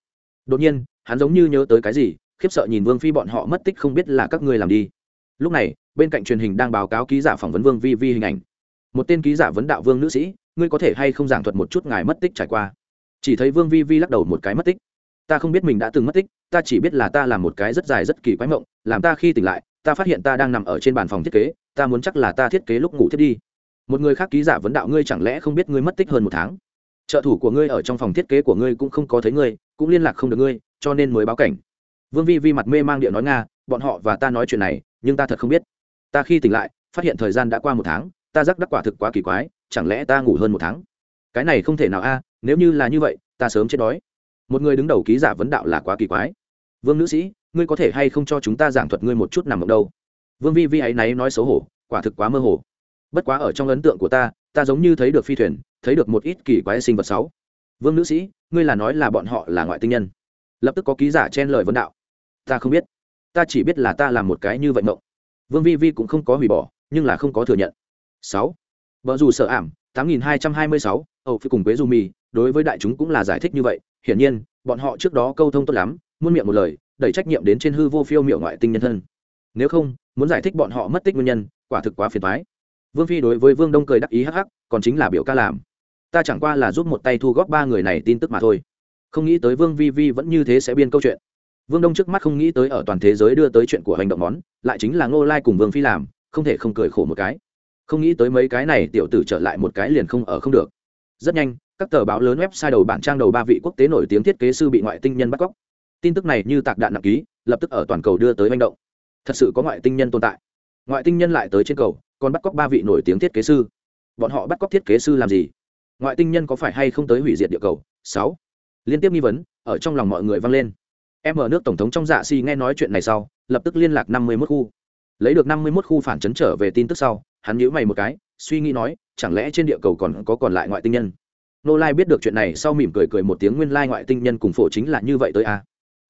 Đột nhiên, hắn giống như nhớ tới cái gì, khiếp sợ nhìn vương phi bọn họ mất tích không biết là các ngươi làm đi. Lúc này, bên cạnh truyền hình đang báo cáo ký giả phỏng vấn vương vi vi hình ảnh. Một tên ký giả vấn đạo vương nữ sĩ, ngươi có thể hay không giảng thuật một chút ngài mất tích trải qua? Chỉ thấy vương vi vi lắc đầu một cái mất tích ta không biết mình đã từng mất tích, ta chỉ biết là ta làm một cái rất dài rất kỳ quái mộng, làm ta khi tỉnh lại, ta phát hiện ta đang nằm ở trên bàn phòng thiết kế, ta muốn chắc là ta thiết kế lúc ngủ thiết đi. Một người khác ký giả vấn đạo ngươi chẳng lẽ không biết ngươi mất tích hơn một tháng? Trợ thủ của ngươi ở trong phòng thiết kế của ngươi cũng không có thấy ngươi, cũng liên lạc không được ngươi, cho nên mới báo cảnh. Vương vi vi mặt mê mang điện nói nga, bọn họ và ta nói chuyện này, nhưng ta thật không biết. Ta khi tỉnh lại, phát hiện thời gian đã qua một tháng, ta rắc đắc quả thực quá kỳ quái, chẳng lẽ ta ngủ hơn một tháng? Cái này không thể nào a, nếu như là như vậy, ta sớm chết đói một người đứng đầu ký giả vấn đạo là quá kỳ quái. Vương nữ sĩ, ngươi có thể hay không cho chúng ta giảng thuật ngươi một chút nằm ở đâu? Vương vi vi ấy náy nói xấu hổ, quả thực quá mơ hồ. Bất quá ở trong ấn tượng của ta ta giống như thấy được phi thuyền, thấy được một ít kỳ quái sinh vật sáu. Vương nữ sĩ, ngươi là nói là bọn họ là ngoại tinh nhân. Lập tức có ký giả chen lời vấn đạo. Ta không biết. Ta chỉ biết là ta làm một cái như vậy mộng. Vương vi vi cũng không có hủy bỏ, nhưng là không có thừa nhận. Sáu. Vợ dù sợ ảm, tám nghìn hai trăm hai mươi sáu, âu phi cùng với du mì, đối với đại chúng cũng là giải thích như vậy hiển nhiên, bọn họ trước đó câu thông tốt lắm, muôn miệng một lời, đẩy trách nhiệm đến trên hư vô phiêu miểu ngoại tinh nhân thân. Nếu không, muốn giải thích bọn họ mất tích nguyên nhân, quả thực quá phiền thoái vương phi đối với vương đông cười đắc ý hắc hắc, còn chính là biểu ca làm. Ta chẳng qua là giúp một tay thu góp ba người này tin tức mà thôi. Không nghĩ tới vương vi vi vẫn như thế sẽ biên câu chuyện. Vương đông trước mắt không nghĩ tới ở toàn thế giới đưa tới chuyện của hành động món, lại chính là ngô lai cùng vương phi làm, không thể không cười khổ một cái. Không nghĩ tới mấy cái này tiểu tử trở lại một cái liền không ở không được. Rất nhanh các tờ báo lớn website đầu bản trang đầu ba vị quốc tế nổi tiếng thiết kế sư bị ngoại tinh nhân bắt cóc. Tin tức này như tạc đạn nặng ký, lập tức ở toàn cầu đưa tới manh động. Thật sự có ngoại tinh nhân tồn tại. Ngoại tinh nhân lại tới trên cầu, còn bắt cóc ba vị nổi tiếng thiết kế sư. Bọn họ bắt cóc thiết kế sư làm gì? Ngoại tinh nhân có phải hay không tới hủy diệt địa cầu? Sáu. Liên tiếp nghi vấn, ở trong lòng mọi người vang lên. Em ở nước tổng thống trong dạ si nghe nói chuyện này sau, lập tức liên lạc năm mươi 51 khu. Lấy được năm mươi 51 khu phản chấn trở về tin tức sau, hắn nhíu mày một cái, suy nghĩ nói, chẳng lẽ trên địa cầu còn có còn lại ngoại tinh nhân? Nô lai biết được chuyện này sau mỉm cười cười một tiếng nguyên lai ngoại tinh nhân cùng phổ chính là như vậy tới a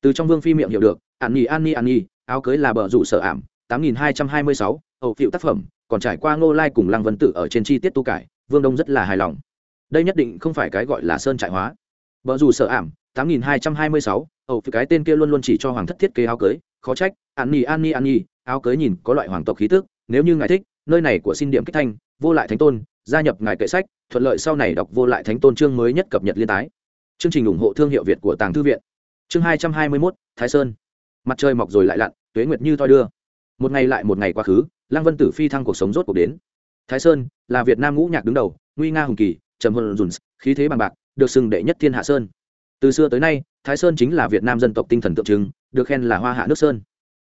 từ trong vương phi miệng hiểu được, an nhi an nhi an nhi, áo cưới là bờ rủ sở ảm, tám nghìn hai trăm hai mươi sáu, hậu phiệu tác phẩm, còn trải qua Nô lai cùng lăng vân tử ở trên chi tiết tu cải, vương đông rất là hài lòng. Đây nhất định không phải cái gọi là sơn trại hóa. Bờ rủ sở ảm, tám nghìn hai trăm hai mươi sáu ẩu cái tên kia luôn luôn chỉ cho hoàng thất thiết kế áo cưới, khó trách, an nhi an nhi an nhi, áo cưới nhìn có loại hoàng tộc khí tức, nếu như ngài thích, nơi này của xin điểm kích thanh, vô lại thánh tôn gia nhập ngài kệ sách, thuận lợi sau này đọc vô lại thánh tôn chương mới nhất cập nhật liên tái. Chương trình ủng hộ thương hiệu việt của tàng thư viện. Chương hai trăm hai mươi mốt, thái sơn. Mặt trời mọc rồi lại lặn, tuế nguyệt như toi đưa. Một ngày lại một ngày quá khứ, lăng vân tử phi thăng cuộc sống rốt cuộc đến. Thái sơn là việt nam ngũ nhạc đứng đầu, nguy nga hùng kỳ, trầm hồn dùn, khí thế bằng bạc, được sừng đệ nhất thiên hạ sơn. Từ xưa tới nay, thái sơn chính là việt nam dân tộc tinh thần tượng trưng, được khen là hoa hạ nước sơn.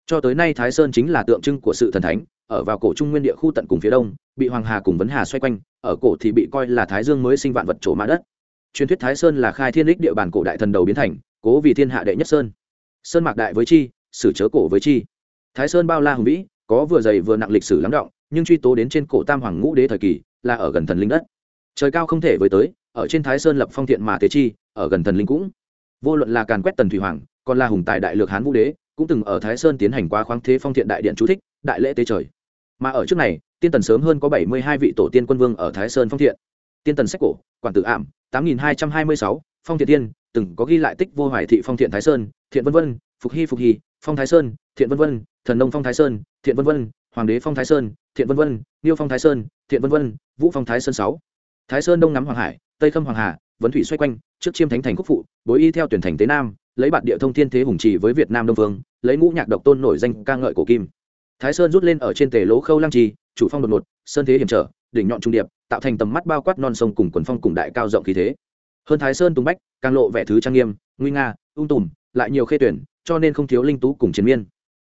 Cho tới nay thái sơn chính là tượng trưng của sự thần thánh ở vào cổ trung nguyên địa khu tận cùng phía đông, bị hoàng hà cùng vấn hà xoay quanh, ở cổ thì bị coi là thái dương mới sinh vạn vật trổ mã đất. Truyền thuyết thái sơn là khai thiên đích địa bàn cổ đại thần đầu biến thành, cố vì thiên hạ đệ nhất sơn. Sơn mạc đại với chi, sử chớ cổ với chi. Thái sơn bao la hùng vĩ, có vừa dày vừa nặng lịch sử lắng động, nhưng truy tố đến trên cổ tam hoàng ngũ đế thời kỳ, là ở gần thần linh đất. Trời cao không thể với tới, ở trên thái sơn lập phong thiện mà tế chi, ở gần thần linh cũng. Vô luận là càn quét tần thủy hoàng, còn là hùng tài đại lược hán vũ đế, cũng từng ở thái sơn tiến hành qua khoáng thế phong thiện đại điện chú thích đại lễ tế trời. Mà ở trước này, tiên tần sớm hơn có bảy mươi hai vị tổ tiên quân vương ở thái sơn phong thiện. Tiên tần sách cổ, quản tử ảm, tám nghìn hai trăm hai mươi sáu, phong thiện tiên, từng có ghi lại tích vô hoài thị phong thiện thái sơn, thiện vân vân, phục hy phục hy, phong thái sơn, thiện vân vân, thần nông phong thái sơn, thiện vân vân, hoàng đế phong thái sơn, thiện vân vân niêu phong thái sơn, thiện vân vân, vũ phong thái sơn sáu. Thái sơn đông ngắm hoàng hải, tây khâm hoàng hà, vấn thủy xoay quanh, trước chiêm thánh thành quốc phụ, bối y theo tuyển thành tế nam, lấy bạt địa thông thiên thế hùng trì với việt nam đông vương, lấy ngũ nhạc độc tôn nổi danh ca ngợi cổ kim thái sơn rút lên ở trên tề lỗ khâu lăng trì, chủ phong đột ngột, sơn thế hiểm trở, đỉnh nhọn trung điệp, tạo thành tầm mắt bao quát non sông cùng quần phong cùng đại cao rộng khí thế. Hơn thái sơn tung bách, càng lộ vẻ thứ trang nghiêm, nguy nga, ung tùm, lại nhiều khê tuyển, cho nên không thiếu linh tú cùng chiến miên.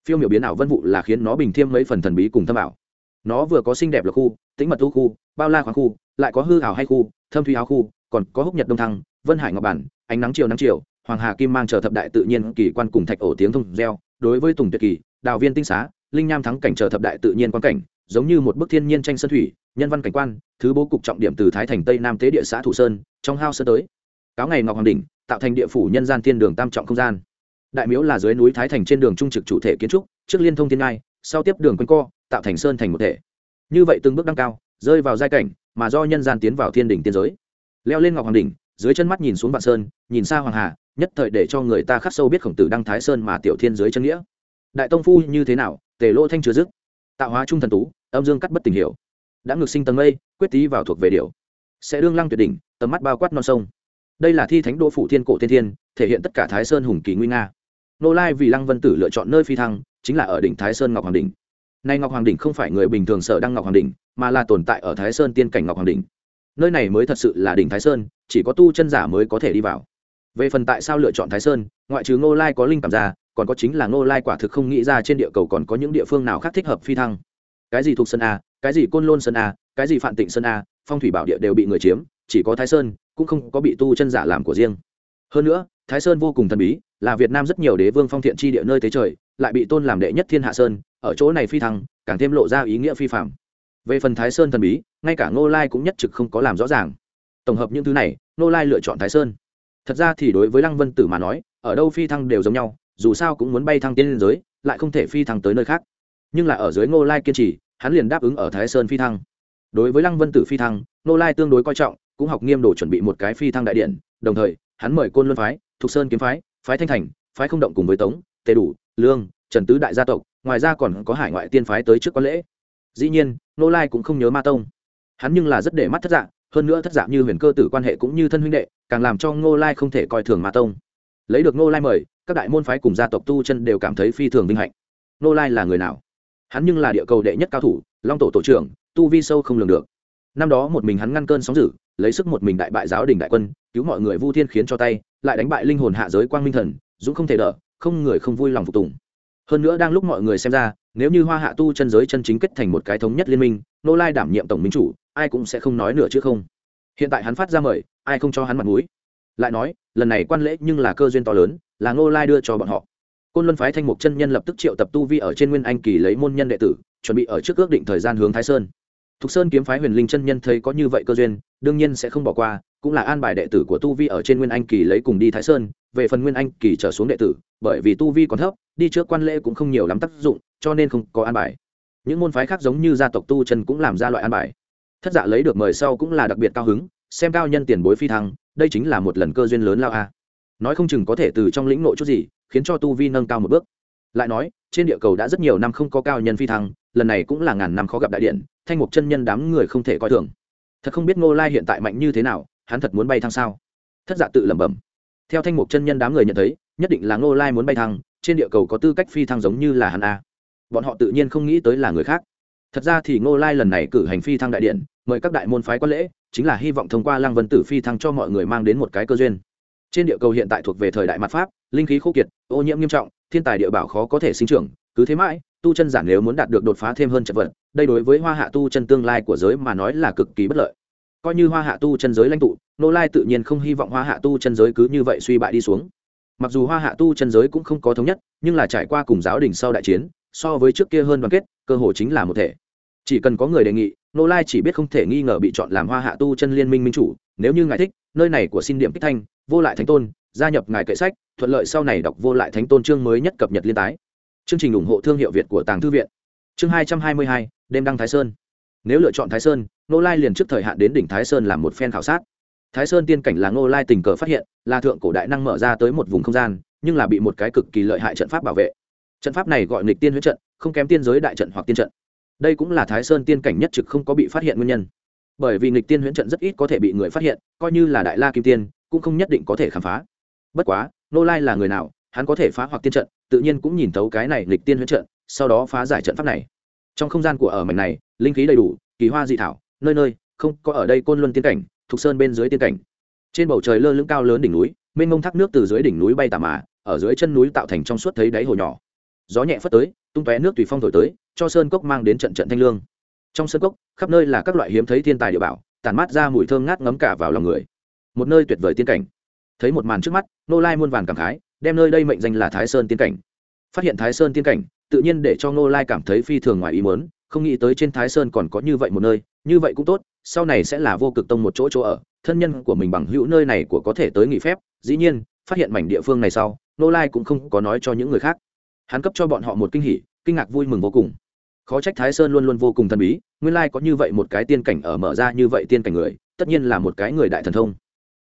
Phiêu miểu biến ảo vân vụ là khiến nó bình thêm mấy phần thần bí cùng thâm ảo. Nó vừa có xinh đẹp là khu, tĩnh mật tu khu, bao la khoáng khu, lại có hư ảo hay khu, thâm thủy áo khu, còn có húc nhật đông thăng, vân hải ngọc bản, ánh nắng chiều nắng chiều, hoàng hà kim mang chờ thập đại tự nhiên kỳ quan cùng thạch ổ tiếng thông reo, đối với tùng tuyệt kỳ đào viên tinh xá linh nham thắng cảnh chờ thập đại tự nhiên quan cảnh, giống như một bức thiên nhiên tranh sơn thủy, nhân văn cảnh quan, thứ bố cục trọng điểm từ thái thành tây nam tế địa xã thủ sơn, trong hao sơ tới. Cáo ngày ngọc hoàng đỉnh, tạo thành địa phủ nhân gian thiên đường tam trọng không gian. Đại miếu là dưới núi thái thành trên đường trung trực chủ thể kiến trúc, trước liên thông thiên ngai, sau tiếp đường quanh co, tạo thành sơn thành một thể. Như vậy từng bước đăng cao, rơi vào giai cảnh, mà do nhân gian tiến vào thiên đỉnh tiên giới. Leo lên ngọc hoàng đỉnh, dưới chân mắt nhìn xuống vạn sơn, nhìn xa hoàng hà, nhất thời để cho người ta khắc sâu biết khổng tử đăng thái sơn mà tiểu thiên dưới chân nghĩa đại tông phu như thế nào, tề lỗ thanh chưa dứt. Tạo hóa trung thần tú, âm dương cắt bất tình hiểu. Đã ngược sinh tầng mây, quyết tý vào thuộc về điều sẽ đương lăng tuyệt đỉnh, tầm mắt bao quát non sông. Đây là thi thánh đô phủ thiên cổ thiên thiên, thể hiện tất cả thái sơn hùng kỳ nguy nga. Nô lai vì lăng vân tử lựa chọn nơi phi thăng, chính là ở đỉnh thái sơn ngọc hoàng đỉnh. Nay ngọc hoàng đỉnh không phải người bình thường sở đăng ngọc hoàng đỉnh, mà là tồn tại ở thái sơn tiên cảnh ngọc hoàng đỉnh. Nơi này mới thật sự là đỉnh thái sơn, chỉ có tu chân giả mới có thể đi vào. Về phần tại sao lựa chọn thái sơn, ngoại trừ ngô lai có linh cảm ra còn có chính là ngô lai quả thực không nghĩ ra trên địa cầu còn có những địa phương nào khác thích hợp phi thăng. Cái gì thuộc sơn a, cái gì côn lôn sơn a, cái gì phạm tịnh sơn a, phong thủy bảo địa đều bị người chiếm, chỉ có thái sơn cũng không có bị tu chân giả làm của riêng. Hơn nữa, thái sơn vô cùng thần bí, là việt nam rất nhiều đế vương phong thiện tri địa nơi thế trời, lại bị tôn làm đệ nhất thiên hạ sơn, ở chỗ này phi thăng, càng thêm lộ ra ý nghĩa phi phạm về phần thái sơn thần bí, ngay cả ngô lai cũng nhất trực không có làm rõ ràng. Tổng hợp những thứ này, ngô lai lựa chọn thái sơn. Thật ra thì đối với lăng vân tử mà nói, ở đâu phi thăng đều giống nhau dù sao cũng muốn bay thăng tiên lên giới, lại không thể phi thăng tới nơi khác. Nhưng là ở dưới ngô lai kiên trì, hắn liền đáp ứng ở thái sơn phi thăng. Đối với lăng vân tử phi thăng, ngô lai tương đối coi trọng, cũng học nghiêm đồ chuẩn bị một cái phi thăng đại điện, đồng thời, hắn mời côn luân phái, thục sơn kiếm phái phái thanh thành, phái không động cùng với tống, tề đủ, lương, trần tứ đại gia tộc, ngoài ra còn có hải ngoại tiên phái tới trước có lễ. Dĩ nhiên, Ngô lai cũng không nhớ ma tông. Hắn nhưng là rất để mắt thất dạng hơn nữa thất dạng như huyền cơ tử quan hệ cũng như thân huynh đệ, càng làm cho ngô lai không thể coi thường ma tông. Lấy được ngô lai mời các đại môn phái cùng gia tộc tu chân đều cảm thấy phi thường vinh hạnh. Nô lai là người nào? Hắn nhưng là địa cầu đệ nhất cao thủ, long tổ tổ trưởng, tu vi sâu không lường được. Năm đó một mình hắn ngăn cơn sóng dữ, lấy sức một mình đại bại giáo đình đại quân, cứu mọi người vu thiên khiến cho tay, lại đánh bại linh hồn hạ giới quang minh thần, dũng không thể đỡ, không người không vui lòng phục tùng. Hơn nữa đang lúc mọi người xem ra, nếu như hoa hạ tu chân giới chân chính kết thành một cái thống nhất liên minh, nô lai đảm nhiệm tổng minh chủ, ai cũng sẽ không nói nữa chứ không. Hiện tại hắn phát ra mời, ai không cho hắn mặt mũi? Lại nói lần này quan lễ nhưng là cơ duyên to lớn, là Ngô lai đưa cho bọn họ. Côn luân phái thanh mục chân nhân lập tức triệu tập tu vi ở trên nguyên anh kỳ lấy môn nhân đệ tử, chuẩn bị ở trước ước định thời gian hướng thái sơn. Thục sơn kiếm phái huyền linh chân nhân thấy có như vậy cơ duyên, đương nhiên sẽ không bỏ qua, cũng là an bài đệ tử của tu vi ở trên nguyên anh kỳ lấy cùng đi thái sơn, về phần nguyên anh kỳ trở xuống đệ tử, bởi vì tu vi còn thấp, đi trước quan lễ cũng không nhiều lắm tác dụng, cho nên không có an bài. Những môn phái khác giống như gia tộc tu chân cũng làm ra loại an bài. Thất dạ lấy được mời sau cũng là đặc biệt cao hứng, xem cao nhân tiền bối phi thăng đây chính là một lần cơ duyên lớn lao a. Nói không chừng có thể từ trong lĩnh nội chút gì, khiến cho tu vi nâng cao một bước. Lại nói, trên địa cầu đã rất nhiều năm không có cao nhân phi thăng, lần này cũng là ngàn năm khó gặp đại điện, thanh mục chân nhân đám người không thể coi thường. Thật không biết ngô lai hiện tại mạnh như thế nào, hắn thật muốn bay thăng sao? Thất dạ tự lẩm bẩm. Theo thanh mục chân nhân đám người nhận thấy, nhất định là ngô lai muốn bay thăng, trên địa cầu có tư cách phi thăng giống như là hắn a. Bọn họ tự nhiên không nghĩ tới là người khác. Thật ra thì ngô lai lần này cử hành phi thăng đại điện mời các đại môn phái quan lễ, chính là hy vọng thông qua lăng vân tử phi thăng cho mọi người mang đến một cái cơ duyên. Trên địa cầu hiện tại thuộc về thời đại mặt pháp, linh khí khô kiệt, ô nhiễm nghiêm trọng, thiên tài địa bảo khó có thể sinh trưởng, cứ thế mãi, tu chân giản nếu muốn đạt được đột phá thêm hơn chật vật, đây đối với hoa hạ tu chân tương lai của giới mà nói là cực kỳ bất lợi. Coi như hoa hạ tu chân giới lãnh tụ, nô lai tự nhiên không hy vọng hoa hạ tu chân giới cứ như vậy suy bại đi xuống. Mặc dù hoa hạ tu chân giới cũng không có thống nhất, nhưng là trải qua cùng giáo đình sau đại chiến, so với trước kia hơn đoàn kết, cơ hội chính là một thể. Chỉ cần có người đề nghị nô lai chỉ biết không thể nghi ngờ bị chọn làm hoa hạ tu chân liên minh minh chủ, nếu như ngài thích, nơi này của xin điểm kích thanh, vô lại thánh tôn, gia nhập ngài kệ sách, thuận lợi sau này đọc vô lại thánh tôn chương mới nhất cập nhật liên tái. Chương trình ủng hộ thương hiệu việt của tàng thư viện. Chương hai trăm hai mươi hai, đêm đăng thái sơn. Nếu lựa chọn thái sơn, nô lai liền trước thời hạn đến đỉnh thái sơn làm một phen khảo sát. Thái sơn tiên cảnh là nô lai tình cờ phát hiện, là thượng cổ đại năng mở ra tới một vùng không gian, nhưng là bị một cái cực kỳ lợi hại trận pháp bảo vệ. Trận pháp này gọi nịch tiên huyết trận, không kém tiên giới đại trận hoặc tiên trận đây cũng là thái sơn tiên cảnh nhất trực không có bị phát hiện nguyên nhân. Bởi vì nghịch tiên huyễn trận rất ít có thể bị người phát hiện, coi như là đại la kim tiên, cũng không nhất định có thể khám phá. Bất quá, nô lai là người nào, hắn có thể phá hoặc tiên trận, tự nhiên cũng nhìn thấu cái này nghịch tiên huyễn trận, sau đó phá giải trận pháp này. Trong không gian của ở mảnh này, linh khí đầy đủ, kỳ hoa dị thảo, nơi nơi, không có ở đây côn luân tiên cảnh thục sơn bên dưới tiên cảnh. Trên bầu trời lơ lưng cao lớn đỉnh núi, mênh mông thác nước từ dưới đỉnh núi bay tà mà, ở dưới chân núi tạo thành trong suốt thấy đáy hồ nhỏ. Gió nhẹ phất tới, tung tóe nước tùy phong thổi tới cho sơn cốc mang đến trận trận thanh lương. Trong sơn cốc, khắp nơi là các loại hiếm thấy thiên tài địa bảo tàn mát ra mùi thơm ngát ngấm cả vào lòng người. Một nơi tuyệt vời tiên cảnh. Thấy một màn trước mắt, nô lai muôn vàn cảm khái, đem nơi đây mệnh danh là thái sơn tiên cảnh. Phát hiện thái sơn tiên cảnh, tự nhiên để cho nô lai cảm thấy phi thường ngoài ý mớn không nghĩ tới trên thái sơn còn có như vậy một nơi, như vậy cũng tốt, sau này sẽ là vô cực tông một chỗ chỗ ở, thân nhân của mình bằng hữu nơi này của có thể tới nghỉ phép, dĩ nhiên, phát hiện mảnh địa phương này sau, nô lai cũng không có nói cho những người khác. Hắn cấp cho bọn họ một kinh hỉ, kinh ngạc vui mừng vô cùng khó trách thái sơn luôn luôn vô cùng thần bí, nguyên lai có như vậy một cái tiên cảnh ở mở ra như vậy tiên cảnh người, tất nhiên là một cái người đại thần thông.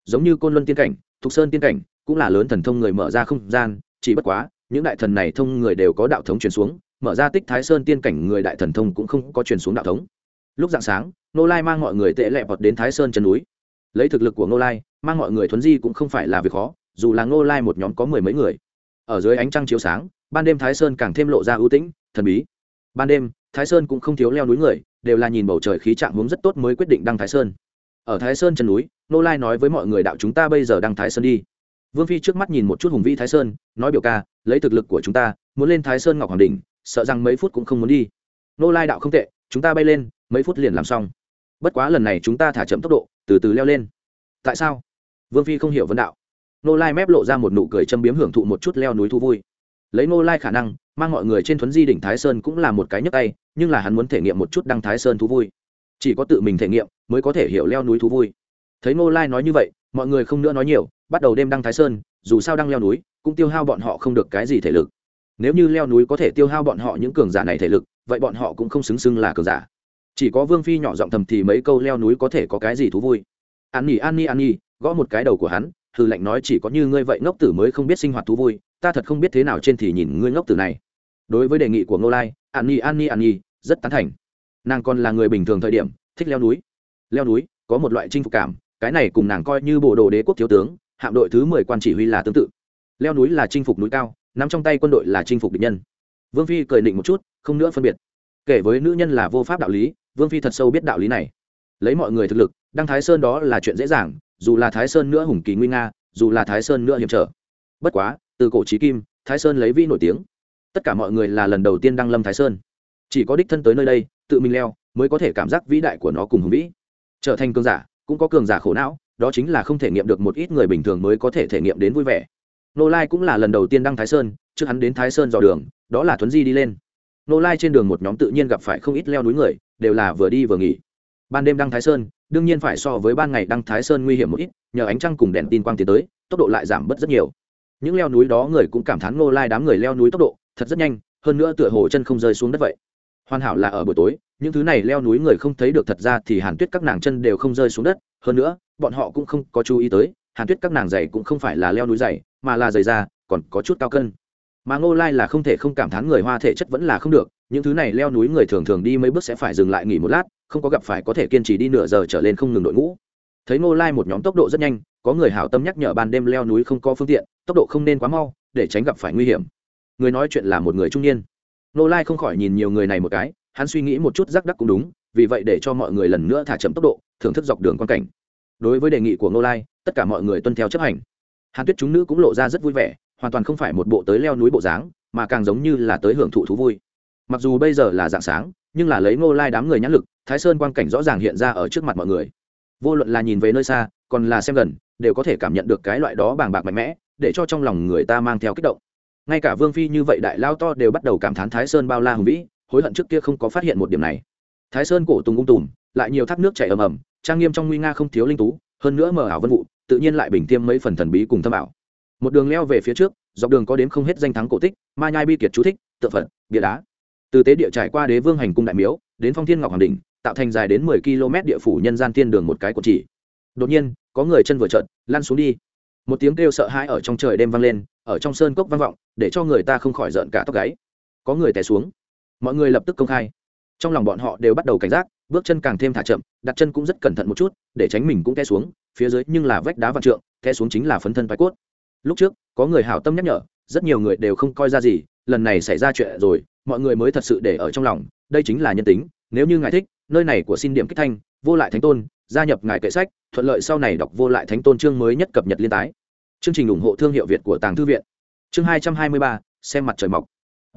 Giống như côn luân tiên cảnh, thục sơn tiên cảnh, cũng là lớn thần thông người mở ra không gian, chỉ bất quá, những đại thần này thông người đều có đạo thống truyền xuống, mở ra tích thái sơn tiên cảnh người đại thần thông cũng không có truyền xuống đạo thống. Lúc dạng sáng nô lai mang mọi người tệ lẹ vọt đến thái sơn chân núi. Lấy thực lực của nô lai, mang mọi người thuấn di cũng không phải là việc khó, dù là nô lai một nhóm có mười mấy người. Ở dưới ánh trăng chiếu sáng, ban đêm thái sơn càng thêm lộ ra ưu tĩnh, thần bí. Ban đêm thái sơn cũng không thiếu leo núi người, đều là nhìn bầu trời khí trạng hướng rất tốt mới quyết định đăng thái sơn. Ở thái sơn chân núi, nô lai nói với mọi người đạo chúng ta bây giờ đăng thái sơn đi. Vương phi trước mắt nhìn một chút hùng vĩ thái sơn, nói biểu ca, lấy thực lực của chúng ta, muốn lên thái sơn ngọc hoàng đình sợ rằng mấy phút cũng không muốn đi. Nô lai đạo không tệ, chúng ta bay lên, mấy phút liền làm xong. Bất quá lần này chúng ta thả chậm tốc độ, từ từ leo lên. Tại sao? Vương phi không hiểu vấn đạo. Nô lai mép lộ ra một nụ cười châm biếm hưởng thụ một chút leo núi thu vui lấy nô lai khả năng, mang mọi người trên thuấn di đỉnh thái sơn cũng là một cái nhấp tay, nhưng là hắn muốn thể nghiệm một chút đăng thái sơn thú vui. Chỉ có tự mình thể nghiệm mới có thể hiểu leo núi thú vui. Thấy nô lai nói như vậy, mọi người không nữa nói nhiều, bắt đầu đêm đăng thái sơn, dù sao đăng leo núi cũng tiêu hao bọn họ không được cái gì thể lực. Nếu như leo núi có thể tiêu hao bọn họ những cường giả này thể lực, vậy bọn họ cũng không xứng xưng là cường giả. Chỉ có vương phi nhỏ giọng thầm thì mấy câu leo núi có thể có cái gì thú vui. An nhi an nhi an nhi, gõ một cái đầu của hắn hư lệnh nói chỉ có như ngươi vậy ngốc tử mới không biết sinh hoạt thú vui ta thật không biết thế nào trên thì nhìn ngươi ngốc từ này. Đối với đề nghị của ngô lai, an nhi an nhi an nhi, rất tán thành. Nàng còn là người bình thường thời điểm, thích leo núi. Leo núi, có một loại chinh phục cảm, cái này cùng nàng coi như bộ đồ đế quốc thiếu tướng, hạm đội thứ mười quan chỉ huy là tương tự. Leo núi là chinh phục núi cao, nắm trong tay quân đội là chinh phục địch nhân. Vương phi cười định một chút, không nữa phân biệt. Kể với nữ nhân là vô pháp đạo lý, vương phi thật sâu biết đạo lý này. Lấy mọi người thực lực, đăng thái sơn đó là chuyện dễ dàng, dù là thái sơn nữa hùng kỳ nguy nga, dù là thái sơn nữa hiểm trở. Bất quá từ cổ trí kim, thái sơn lấy vi nổi tiếng. Tất cả mọi người là lần đầu tiên đăng lâm thái sơn. Chỉ có đích thân tới nơi đây, tự mình leo, mới có thể cảm giác vĩ đại của nó cùng hùng vĩ. Trở thành cường giả, cũng có cường giả khổ não, đó chính là không thể nghiệm được một ít người bình thường mới có thể thể nghiệm đến vui vẻ. Nô lai cũng là lần đầu tiên đăng thái sơn, trước hắn đến thái sơn dò đường, đó là thuấn di đi lên. Nô lai trên đường một nhóm tự nhiên gặp phải không ít leo núi người, đều là vừa đi vừa nghỉ. Ban đêm đăng thái sơn, đương nhiên phải so với ban ngày đăng thái sơn nguy hiểm một ít, nhờ ánh trăng cùng đèn tin quang tiến tới, tốc độ lại giảm bớt rất nhiều những leo núi đó người cũng cảm thán ngô lai đám người leo núi tốc độ, thật rất nhanh, hơn nữa tựa hồ chân không rơi xuống đất vậy. Hoàn hảo là ở buổi tối, những thứ này leo núi người không thấy được thật ra thì hàn tuyết các nàng chân đều không rơi xuống đất. Hơn nữa, bọn họ cũng không có chú ý tới, hàn tuyết các nàng giày cũng không phải là leo núi giày, mà là giày da, còn có chút cao cân. Mà ngô lai là không thể không cảm thán người hoa thể chất vẫn là không được, những thứ này leo núi người thường thường đi mấy bước sẽ phải dừng lại nghỉ một lát, không có gặp phải có thể kiên trì đi nửa giờ trở lên không ngừng đội ngũ. Thấy ngô lai một nhóm tốc độ rất nhanh có người hảo tâm nhắc nhở ban đêm leo núi không có phương tiện, tốc độ không nên quá mau, để tránh gặp phải nguy hiểm. Người nói chuyện là một người trung niên. Ngô lai không khỏi nhìn nhiều người này một cái, hắn suy nghĩ một chút rắc đắc cũng đúng, vì vậy để cho mọi người lần nữa thả chậm tốc độ, thưởng thức dọc đường quan cảnh. Đối với đề nghị của ngô lai, tất cả mọi người tuân theo chấp hành. Hàn tuyết chúng nữ cũng lộ ra rất vui vẻ, hoàn toàn không phải một bộ tới leo núi bộ dáng, mà càng giống như là tới hưởng thụ thú vui. Mặc dù bây giờ là dạng sáng, nhưng là lấy ngô lai đám người nhãn lực, thái sơn quan cảnh rõ ràng hiện ra ở trước mặt mọi người. Vô luận là nhìn về nơi xa, còn là xem gần đều có thể cảm nhận được cái loại đó bàng bạc mạnh mẽ, để cho trong lòng người ta mang theo kích động. Ngay cả vương phi như vậy đại lao to đều bắt đầu cảm thán thái sơn bao la hùng vĩ, hối hận trước kia không có phát hiện một điểm này. Thái sơn cổ tùng ung tùm, lại nhiều thác nước chảy ầm ầm, trang nghiêm trong nguy nga không thiếu linh tú, hơn nữa mờ ảo vân vụ, tự nhiên lại bình tiêm mấy phần thần bí cùng thâm ảo. Một đường leo về phía trước, dọc đường có đến không hết danh thắng cổ tích, ma nhai bi kiệt chú thích tự phật, bia đá. Từ tế địa trải qua đế vương hành cung đại miếu, đến phong thiên ngọc hoàng đình tạo thành dài đến mười km địa phủ nhân gian thiên đường một cái của chỉ đột nhiên, có người chân vừa trợn, lăn xuống đi. Một tiếng kêu sợ hãi ở trong trời đêm vang lên, ở trong sơn cốc vang vọng, để cho người ta không khỏi rợn cả tóc gáy. Có người té xuống. Mọi người lập tức công khai. Trong lòng bọn họ đều bắt đầu cảnh giác, bước chân càng thêm thả chậm, đặt chân cũng rất cẩn thận một chút, để tránh mình cũng té xuống, phía dưới nhưng là vách đá vạn trượng, té xuống chính là phấn thân bài cốt. Lúc trước, có người hảo tâm nhắc nhở, rất nhiều người đều không coi ra gì, lần này xảy ra chuyện rồi, mọi người mới thật sự để ở trong lòng, đây chính là nhân tính, nếu như ngài thích, nơi này của xin điểm kích thanh, vô lại thánh tôn gia nhập ngài kệ sách, thuận lợi sau này đọc vô lại thánh tôn chương mới nhất cập nhật liên tái. Chương trình ủng hộ thương hiệu việt của tàng thư viện. Chương hai trăm hai mươi ba, xem mặt trời mọc.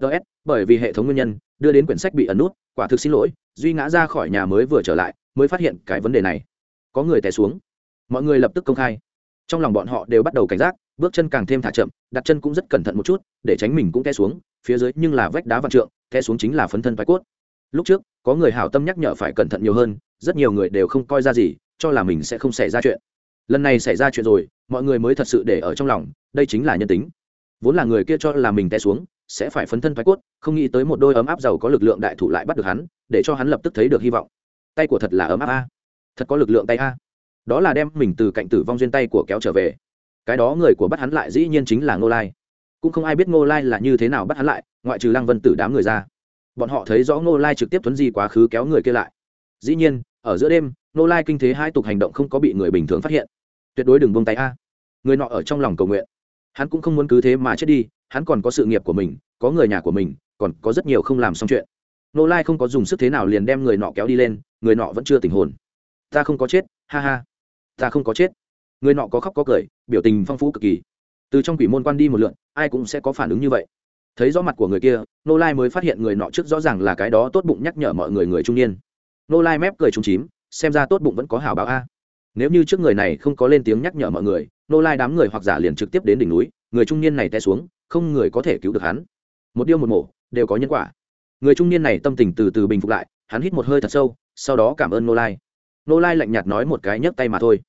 Ts bởi vì hệ thống nguyên nhân, đưa đến quyển sách bị ẩn nút, quả thực xin lỗi, duy ngã ra khỏi nhà mới vừa trở lại, mới phát hiện cái vấn đề này. Có người té xuống. Mọi người lập tức công khai. Trong lòng bọn họ đều bắt đầu cảnh giác, bước chân càng thêm thả chậm, đặt chân cũng rất cẩn thận một chút, để tránh mình cũng té xuống, phía dưới nhưng là vách đá vạn trượng, té xuống chính là phấn thân vai cốt. Lúc trước, có người hảo tâm nhắc nhở phải cẩn thận nhiều hơn rất nhiều người đều không coi ra gì, cho là mình sẽ không xảy ra chuyện. Lần này xảy ra chuyện rồi, mọi người mới thật sự để ở trong lòng, đây chính là nhân tính. Vốn là người kia cho là mình té xuống, sẽ phải phấn thân thoái cốt, không nghĩ tới một đôi ấm áp giàu có lực lượng đại thủ lại bắt được hắn, để cho hắn lập tức thấy được hy vọng. Tay của thật là ấm áp a. Thật có lực lượng tay a. Đó là đem mình từ cạnh tử vong duyên tay của kéo trở về. Cái đó người của bắt hắn lại dĩ nhiên chính là ngô lai. Cũng không ai biết ngô lai là như thế nào bắt hắn lại, ngoại trừ lăng vân tử đám người ra. Bọn họ thấy rõ ngô lai trực tiếp thuấn di quá khứ kéo người kia lại. Dĩ nhiên ở giữa đêm, Nô lai kinh thế hai tục hành động không có bị người bình thường phát hiện. Tuyệt đối đừng buông tay a. Người nọ ở trong lòng cầu nguyện. Hắn cũng không muốn cứ thế mà chết đi, hắn còn có sự nghiệp của mình, có người nhà của mình, còn có rất nhiều không làm xong chuyện. Nô lai không có dùng sức thế nào liền đem người nọ kéo đi lên, người nọ vẫn chưa tình hồn. Ta không có chết, ha ha. Ta không có chết. Người nọ có khóc có cười, biểu tình phong phú cực kỳ. Từ trong quỷ môn quan đi một lượn, ai cũng sẽ có phản ứng như vậy. Thấy rõ mặt của người kia, nô lai mới phát hiện người nọ trước rõ ràng là cái đó tốt bụng nhắc nhở mọi người người trung niên nô lai mép cười trúng chím, xem ra tốt bụng vẫn có hào báo a. Nếu như trước người này không có lên tiếng nhắc nhở mọi người, nô lai đám người hoặc giả liền trực tiếp đến đỉnh núi, người trung niên này té xuống, không người có thể cứu được hắn. Một điêu một mổ, đều có nhân quả. Người trung niên này tâm tình từ từ bình phục lại, hắn hít một hơi thật sâu, sau đó cảm ơn nô lai. Nô lai lạnh nhạt nói một cái nhấc tay mà thôi.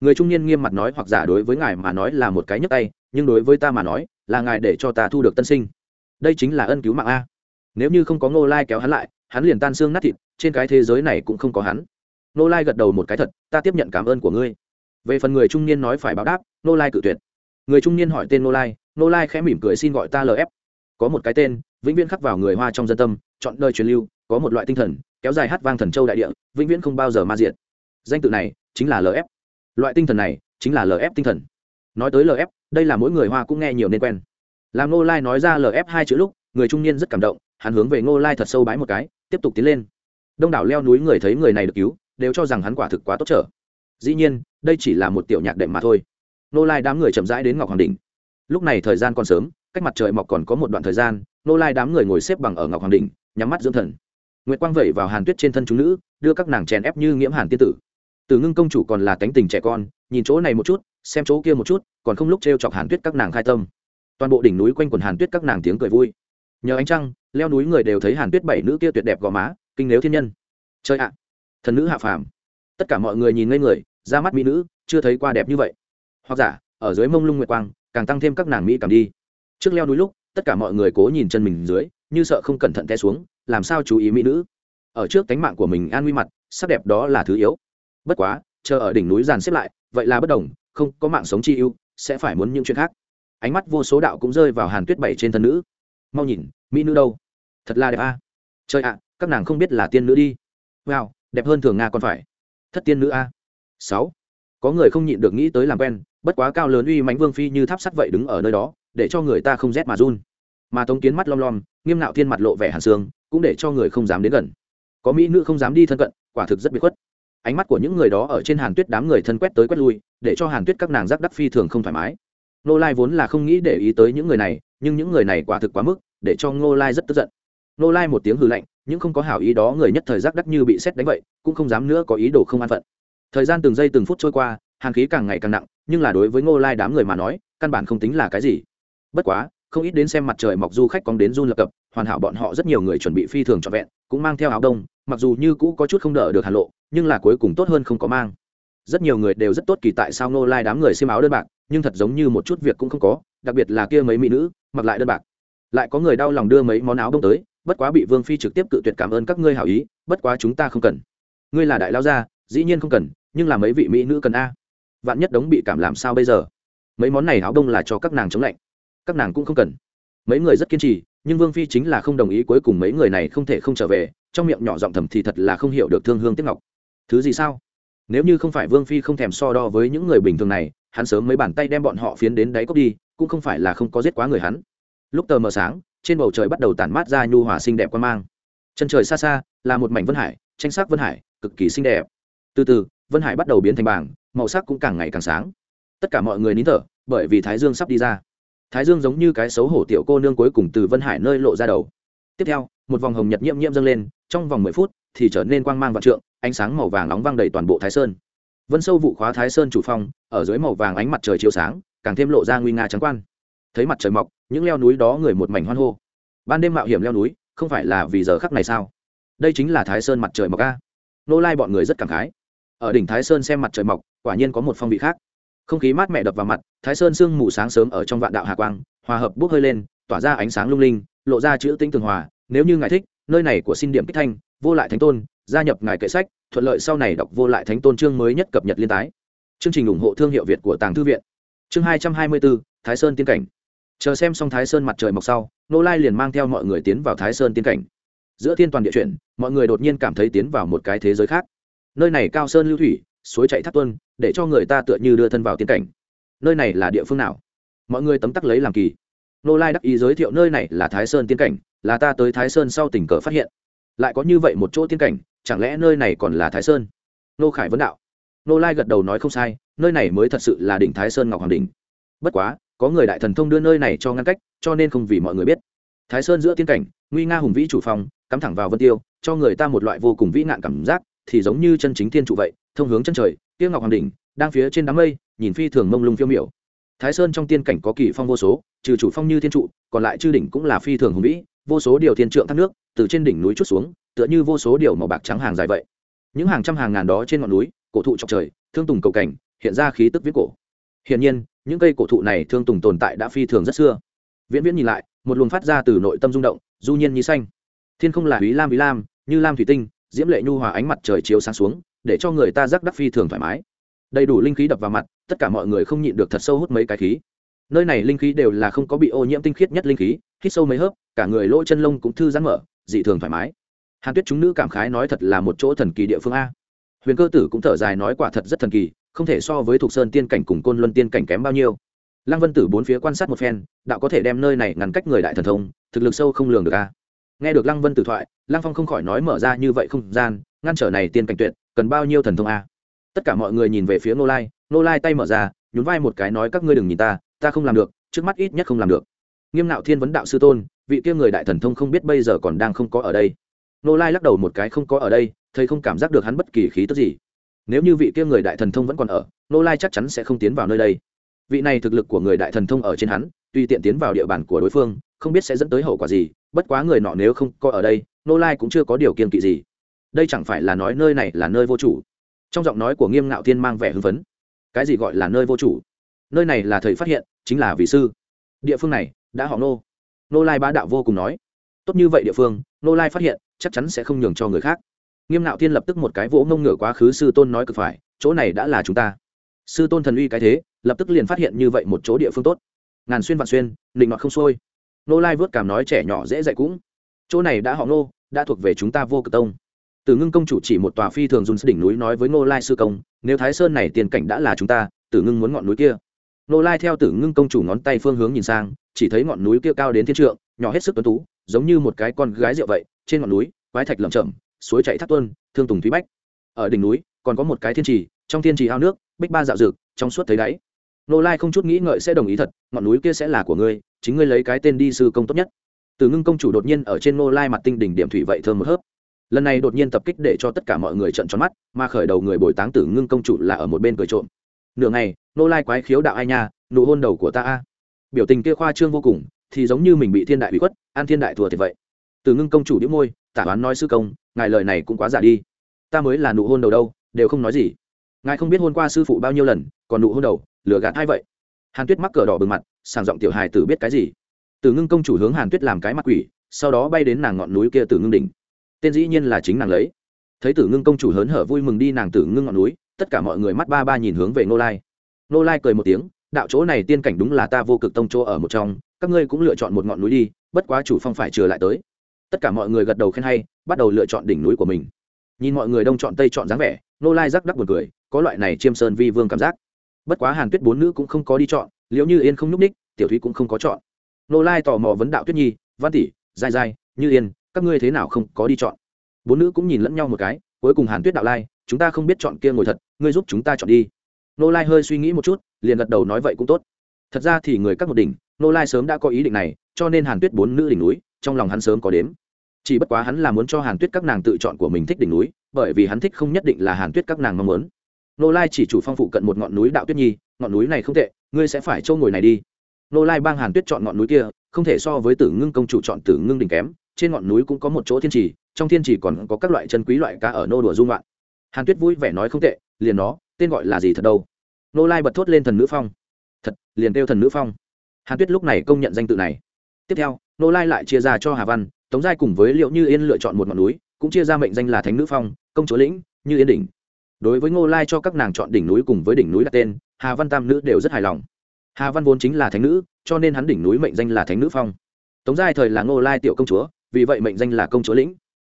Người trung niên nghiêm mặt nói hoặc giả đối với ngài mà nói là một cái nhấc tay, nhưng đối với ta mà nói, là ngài để cho ta thu được tân sinh. Đây chính là ân cứu mạng a. Nếu như không có nô lai kéo hắn lại, hắn liền tan xương nát thịt trên cái thế giới này cũng không có hắn. Nô lai gật đầu một cái thật, ta tiếp nhận cảm ơn của ngươi. Về phần người trung niên nói phải báo đáp, nô lai cự tuyệt. Người trung niên hỏi tên nô lai nô lai khẽ mỉm cười xin gọi ta lf có một cái tên, vĩnh viễn khắc vào người hoa trong dân tâm, chọn nơi truyền lưu, có một loại tinh thần, kéo dài hát vang thần châu đại địa, vĩnh viễn không bao giờ ma diện danh tự này chính là lf loại tinh thần này chính là lf tinh thần. Nói tới lf đây là mỗi người hoa cũng nghe nhiều nên quen. Làm nô lai nói ra lf hai chữ lúc, người trung niên rất cảm động, hắn hướng về nô lai thật sâu bái một cái, tiếp tục tiến lên đông đảo leo núi người thấy người này được cứu, đều cho rằng hắn quả thực quá tốt trở. Dĩ nhiên, đây chỉ là một tiểu nhạc đệm mà thôi. Nô lai đám người chậm rãi đến ngọc hoàng đình lúc này thời gian còn sớm, cách mặt trời mọc còn có một đoạn thời gian, nô lai đám người ngồi xếp bằng ở ngọc hoàng đình nhắm mắt dưỡng thần. Nguyệt quang vẩy vào hàn tuyết trên thân chúng nữ, đưa các nàng chèn ép như nghiễm hàn tiên tử. Từ ngưng công chủ còn là cánh tình trẻ con, nhìn chỗ này một chút, xem chỗ kia một chút, còn không lúc t r e o chọc hàn tuyết các nàng khai tâm. Toàn bộ đỉnh núi quanh quần hàn tuyết các nàng tiếng cười vui. Nhờ ánh trăng, leo núi người đều thấy hàn tuyết bảy nữ kia tuyệt đẹp gò má kinh nếu thiên nhân. Chơi ạ, thần nữ hạ phàm. Tất cả mọi người nhìn ngây người ra mắt mỹ nữ, chưa thấy qua đẹp như vậy. Hoặc giả, ở dưới mông lung nguyệt quang, càng tăng thêm các nàng mỹ cảm đi. Trước leo núi lúc, tất cả mọi người cố nhìn chân mình dưới, như sợ không cẩn thận té xuống, làm sao chú ý mỹ nữ? Ở trước cánh mạng của mình an nguy mặt, sắc đẹp đó là thứ yếu. Bất quá, chờ ở đỉnh núi dàn xếp lại, vậy là bất đồng, không có mạng sống chi ưu, sẽ phải muốn những chuyện khác. Ánh mắt vô số đạo cũng rơi vào hàn tuyết bảy trên thân nữ. Mau nhìn, mỹ nữ đâu? Thật là đẹp a. À? trời ạ các nàng không biết là tiên nữ đi. Wow, đẹp hơn thường nga còn phải. Thất tiên nữ a. Sáu. Có người không nhịn được nghĩ tới làm quen, bất quá cao lớn uy mãnh vương phi như tháp sắt vậy đứng ở nơi đó, để cho người ta không rét mà run. Mà tống kiến mắt lom lom, nghiêm nạo thiên mặt lộ vẻ hàn xương cũng để cho người không dám đến gần. Có mỹ nữ không dám đi thân cận, quả thực rất bị khuất. Ánh mắt của những người đó ở trên hàn tuyết đám người thân quét tới quét lui, để cho hàn tuyết các nàng giác đắc phi thường không thoải mái. Nô lai vốn là không nghĩ để ý tới những người này, nhưng những người này quả thực quá mức, để cho ngô lai rất tức giận nô lai một tiếng hư lạnh, những không có hảo ý đó người nhất thời giác đắc như bị xét đánh vậy, cũng không dám nữa có ý đồ không an phận. Thời gian từng giây từng phút trôi qua, hàng khí càng ngày càng nặng, nhưng là đối với ngô lai đám người mà nói, căn bản không tính là cái gì. Bất quá, không ít đến xem mặt trời mọc du khách còn đến run lập cập, hoàn hảo bọn họ rất nhiều người chuẩn bị phi thường trọn vẹn, cũng mang theo áo đông, mặc dù như cũ có chút không đỡ được hàn lộ, nhưng là cuối cùng tốt hơn không có mang. Rất nhiều người đều rất tốt kỳ tại sao ngô lai đám người xiêm áo đơn bạc, nhưng thật giống như một chút việc cũng không có, đặc biệt là kia mấy mỹ nữ, mặc lại đơn bạc. Lại có người đau lòng đưa mấy món áo đông tới bất quá bị vương phi trực tiếp cự tuyệt cảm ơn các ngươi hảo ý, bất quá chúng ta không cần. Ngươi là đại lao gia, dĩ nhiên không cần, nhưng là mấy vị mỹ nữ cần a. Vạn nhất đống bị cảm làm sao bây giờ? Mấy món này áo đông là cho các nàng chống lạnh, các nàng cũng không cần. Mấy người rất kiên trì, nhưng vương phi chính là không đồng ý cuối cùng mấy người này không thể không trở về, trong miệng nhỏ giọng thầm thì thật là không hiểu được thương hương tiếc ngọc. Thứ gì sao? Nếu như không phải vương phi không thèm so đo với những người bình thường này, hắn sớm mấy bàn tay đem bọn họ phiến đến đáy cốc đi, cũng không phải là không có giết quá người hắn. Lúc tờ mờ sáng trên bầu trời bắt đầu tản mát ra nhu hòa xinh đẹp quan mang. Chân trời xa xa là một mảnh vân hải, tranh sắc vân hải, cực kỳ xinh đẹp. Từ từ, vân hải bắt đầu biến thành bảng màu sắc cũng càng ngày càng sáng. Tất cả mọi người nín thở, bởi vì thái dương sắp đi ra. Thái dương giống như cái xấu hổ tiểu cô nương cuối cùng từ vân hải nơi lộ ra đầu. Tiếp theo, một vòng hồng nhật nhiễm nhiễm dâng lên, trong vòng mười phút thì trở nên quang mang vạn trượng, ánh sáng màu vàng nóng vang đầy toàn bộ thái sơn. Vân sâu vụ khóa thái sơn chủ phong ở dưới màu vàng ánh mặt trời chiếu sáng, càng thêm lộ ra nguy nga trắng quan thấy mặt trời mọc, những leo núi đó người một mảnh hoan hô. Ban đêm mạo hiểm leo núi, không phải là vì giờ khắc này sao? Đây chính là thái sơn mặt trời mọc a. Nô lai bọn người rất cảm khái. Ở đỉnh thái sơn xem mặt trời mọc, quả nhiên có một phong vị khác. Không khí mát mẻ đập vào mặt, thái sơn sương mù sáng sớm ở trong vạn đạo hà quang, hòa hợp bốc hơi lên, tỏa ra ánh sáng lung linh, lộ ra chữ tinh tường hòa. Nếu như ngài thích, nơi này của xin điểm kích thanh, vô lại thánh tôn, gia nhập ngài kệ sách, thuận lợi sau này đọc vô lại thánh tôn chương mới nhất cập nhật liên tái. Chương trình ủng hộ thương hiệu việt của tàng thư viện. Chương hai trăm hai mươi bốn thái sơn tiên cảnh chờ xem xong thái sơn mặt trời mọc sau nô lai liền mang theo mọi người tiến vào thái sơn tiên cảnh. Giữa thiên toàn địa chuyển, mọi người đột nhiên cảm thấy tiến vào một cái thế giới khác. Nơi này cao sơn lưu thủy, suối chạy thác tuân để cho người ta tựa như đưa thân vào tiên cảnh. Nơi này là địa phương nào? Mọi người tấm tắc lấy làm kỳ. Nô lai đắc ý giới thiệu nơi này là thái sơn tiên cảnh, là ta tới thái sơn sau tình cờ phát hiện. Lại có như vậy một chỗ tiên cảnh, chẳng lẽ nơi này còn là thái sơn? Nô khải vấn đạo. Nô lai gật đầu nói không sai, nơi này mới thật sự là đỉnh thái sơn ngọc hoàng đình bất quá có người đại thần thông đưa nơi này cho ngăn cách, cho nên không vì mọi người biết. Thái sơn giữa tiên cảnh, nguy nga hùng vĩ chủ phòng cắm thẳng vào vân tiêu, cho người ta một loại vô cùng vĩ nạn cảm giác, thì giống như chân chính thiên trụ vậy, thông hướng chân trời tiêu ngọc hoàng đỉnh, đang phía trên đám mây, nhìn phi thường mông lung phiêu miểu. Thái sơn trong tiên cảnh có kỳ phong vô số, trừ chủ phong như thiên trụ, còn lại chư đỉnh cũng là phi thường hùng vĩ, vô số điều thiên trượng thác nước, từ trên đỉnh núi chút xuống, tựa như vô số điều màu bạc trắng hàng dài vậy. Những hàng trăm hàng ngàn đó trên ngọn núi, cổ thụ trọc trời, thương tùng cầu cảnh, hiện ra khí tức viết cổ. Hiển nhiên những cây cổ thụ này thương tùng tồn tại đã phi thường rất xưa. Viễn viễn nhìn lại, một luồng phát ra từ nội tâm rung động, du nhiên như xanh. Thiên không là ý lam ý lam, như lam thủy tinh, diễm lệ nhu hòa ánh mặt trời chiếu sáng xuống, để cho người ta rắc đắc phi thường thoải mái. Đầy đủ linh khí đập vào mặt, tất cả mọi người không nhịn được thật sâu hút mấy cái khí. Nơi này linh khí đều là không có bị ô nhiễm tinh khiết nhất linh khí, hít sâu mấy hớp, cả người lỗ chân lông cũng thư giãn mở, dị thường thoải mái. Hàn tuyết chúng nữ cảm khái nói thật là một chỗ thần kỳ địa phương a. Huyền cơ tử cũng thở dài nói quả thật rất thần kỳ không thể so với thuộc sơn tiên cảnh cùng côn luân tiên cảnh kém bao nhiêu. Lăng vân tử bốn phía quan sát một phen, đạo có thể đem nơi này ngăn cách người đại thần thông, thực lực sâu không lường được a. Nghe được lăng vân tử thoại, lăng phong không khỏi nói mở ra như vậy không gian, ngăn trở này tiên cảnh tuyệt, cần bao nhiêu thần thông a? Tất cả mọi người nhìn về phía nô lai nô lai tay mở ra, nhún vai một cái nói các ngươi đừng nhìn ta ta không làm được, trước mắt ít nhất không làm được. Nghiêm nạo thiên vấn đạo sư tôn, vị kia người đại thần thông không biết bây giờ còn đang không có ở đây. Nô lai lắc đầu một cái không có ở đây thầy không cảm giác được hắn bất kỳ khí tức gì nếu như vị kia người đại thần thông vẫn còn ở, nô lai chắc chắn sẽ không tiến vào nơi đây. Vị này thực lực của người đại thần thông ở trên hắn tuy tiện tiến vào địa bàn của đối phương, không biết sẽ dẫn tới hậu quả gì, bất quá người nọ nếu không có ở đây, nô lai cũng chưa có điều kiên kỵ gì. Đây chẳng phải là nói nơi này là nơi vô chủ. Trong giọng nói của nghiêm ngạo thiên mang vẻ hưng phấn. Cái gì gọi là nơi vô chủ? Nơi này là thầy phát hiện, chính là vị sư. Địa phương này, đã họ nô. Nô lai bá đạo vô cùng nói. Tốt như vậy địa phương, nô lai phát hiện, chắc chắn sẽ không nhường cho người khác nghiêm Nạo thiên lập tức một cái vỗ ngông ngửa quá khứ sư tôn nói cực phải, chỗ này đã là chúng ta. Sư tôn thần uy cái thế, lập tức liền phát hiện như vậy một chỗ địa phương tốt. Ngàn xuyên vạn xuyên định ngọt không sôi nô lai vớt cảm nói trẻ nhỏ dễ dạy cũng. Chỗ này đã họ nô, đã thuộc về chúng ta vô cực tông. Từ ngưng công chủ chỉ một tòa phi thường dùng đỉnh núi nói với nô lai sư công, nếu thái sơn này tiền cảnh đã là chúng ta tử ngưng muốn ngọn núi kia. Nô lai theo tử ngưng công chủ ngón tay phương hướng nhìn sang, chỉ thấy ngọn núi kia cao đến thiên trượng, nhỏ hết sức tuấn tú, giống như một cái con gái rượu vậy, trên ngọn núi, quái thạch lởm chởm suối chạy thác tuân thương tùng thúy bách. Ở đỉnh núi, còn có một cái thiên trì, trong thiên trì ao nước, bích ba dạo dực trong suốt thấy đáy. Nô lai không chút nghĩ ngợi sẽ đồng ý thật, ngọn núi kia sẽ là của ngươi, chính ngươi lấy cái tên đi sư công tốt nhất. Từ ngưng công chủ đột nhiên ở trên nô lai mặt tinh đỉnh điểm thủy vậy thơm một hớp. Lần này đột nhiên tập kích để cho tất cả mọi người trận tròn mắt, mà khởi đầu người bồi táng tử ngưng công chủ là ở một bên cười trộm. Nửa ngày nô lai quái khiếu đạo ai nha, nụ hôn đầu của ta a. Biểu tình kia khoa trương vô cùng, thì giống như mình bị thiên đại bị khuất an thiên đại thừa thì vậy. Từ ngưng công chủ đĩu môi tả toán nói sư công, ngài lời này cũng quá giả đi. Ta mới là nụ hôn đầu đâu, đều không nói gì. Ngài không biết hôn qua sư phụ bao nhiêu lần, còn nụ hôn đầu, lừa gạt hay vậy? Hàn tuyết mắc cờ đỏ bừng mặt sàng giọng tiểu hài tử biết cái gì? Từ ngưng công chủ hướng hàn tuyết làm cái mặt quỷ, sau đó bay đến nàng ngọn núi kia từ ngưng đỉnh. Tên dĩ nhiên là chính nàng lấy. Thấy tử ngưng công chủ hớn hở vui mừng đi nàng tử ngưng ngọn núi, tất cả mọi người mắt ba ba nhìn hướng về nô lai. Nô lai cười một tiếng, đạo chỗ này tiên cảnh đúng là ta vô cực tông chỗ ở một trong, các ngươi cũng lựa chọn một ngọn núi đi, bất quá chủ phong phải trở lại tới tất cả mọi người gật đầu khen hay, bắt đầu lựa chọn đỉnh núi của mình. Nhìn mọi người đông chọn tây chọn dáng vẻ nô lai rắc đắc buồn cười, có loại này chiêm sơn vi vương cảm giác. Bất quá hàn tuyết bốn nữ cũng không có đi chọn liệu như yên không nhúc ních, tiểu thúy cũng không có chọn. Nô lai tò mò vấn đạo tuyết nhi, văn tỷ dai dai như yên, các ngươi thế nào không có đi chọn? Bốn nữ cũng nhìn lẫn nhau một cái, cuối cùng hàn tuyết đạo lai, chúng ta không biết chọn kia ngồi thật, ngươi giúp chúng ta chọn đi. Nô lai hơi suy nghĩ một chút, liền gật đầu nói vậy cũng tốt. Thật ra thì người các một đỉnh nô lai sớm đã có ý định này, cho nên hàn tuyết bốn nữ đỉnh núi, trong lòng hắn sớm có đếm chỉ bất quá hắn là muốn cho hàn tuyết các nàng tự chọn của mình thích đỉnh núi, bởi vì hắn thích không nhất định là hàn tuyết các nàng mong muốn. Nô lai chỉ chủ phong phụ cận một ngọn núi đạo tuyết nhi, ngọn núi này không tệ, ngươi sẽ phải trâu ngồi này đi. Nô lai bang hàn tuyết chọn ngọn núi kia, không thể so với tử ngưng công chủ chọn tử ngưng đỉnh kém, trên ngọn núi cũng có một chỗ thiên trì, trong thiên trì còn có các loại chân quý loại cá ở nô đùa dung loạn hàn tuyết vui vẻ nói không tệ, liền nó, tên gọi là gì thật đâu? Nô lai bật thốt lên thần nữ phong. Thật, liền kêu thần nữ phong. Hàn tuyết lúc này công nhận danh tự này. Tiếp theo, nô lai lại chia ra cho hà văn tống giai cùng với liệu như yên lựa chọn một ngọn núi, cũng chia ra mệnh danh là thánh nữ phong, công chúa lĩnh, như yên đỉnh. Đối với ngô lai cho các nàng chọn đỉnh núi cùng với đỉnh núi đặt tên, hà văn tam nữ đều rất hài lòng. Hà văn vốn chính là thánh nữ, cho nên hắn đỉnh núi mệnh danh là thánh nữ phong. Tống giai thời là ngô lai tiểu công chúa, vì vậy mệnh danh là công chúa lĩnh.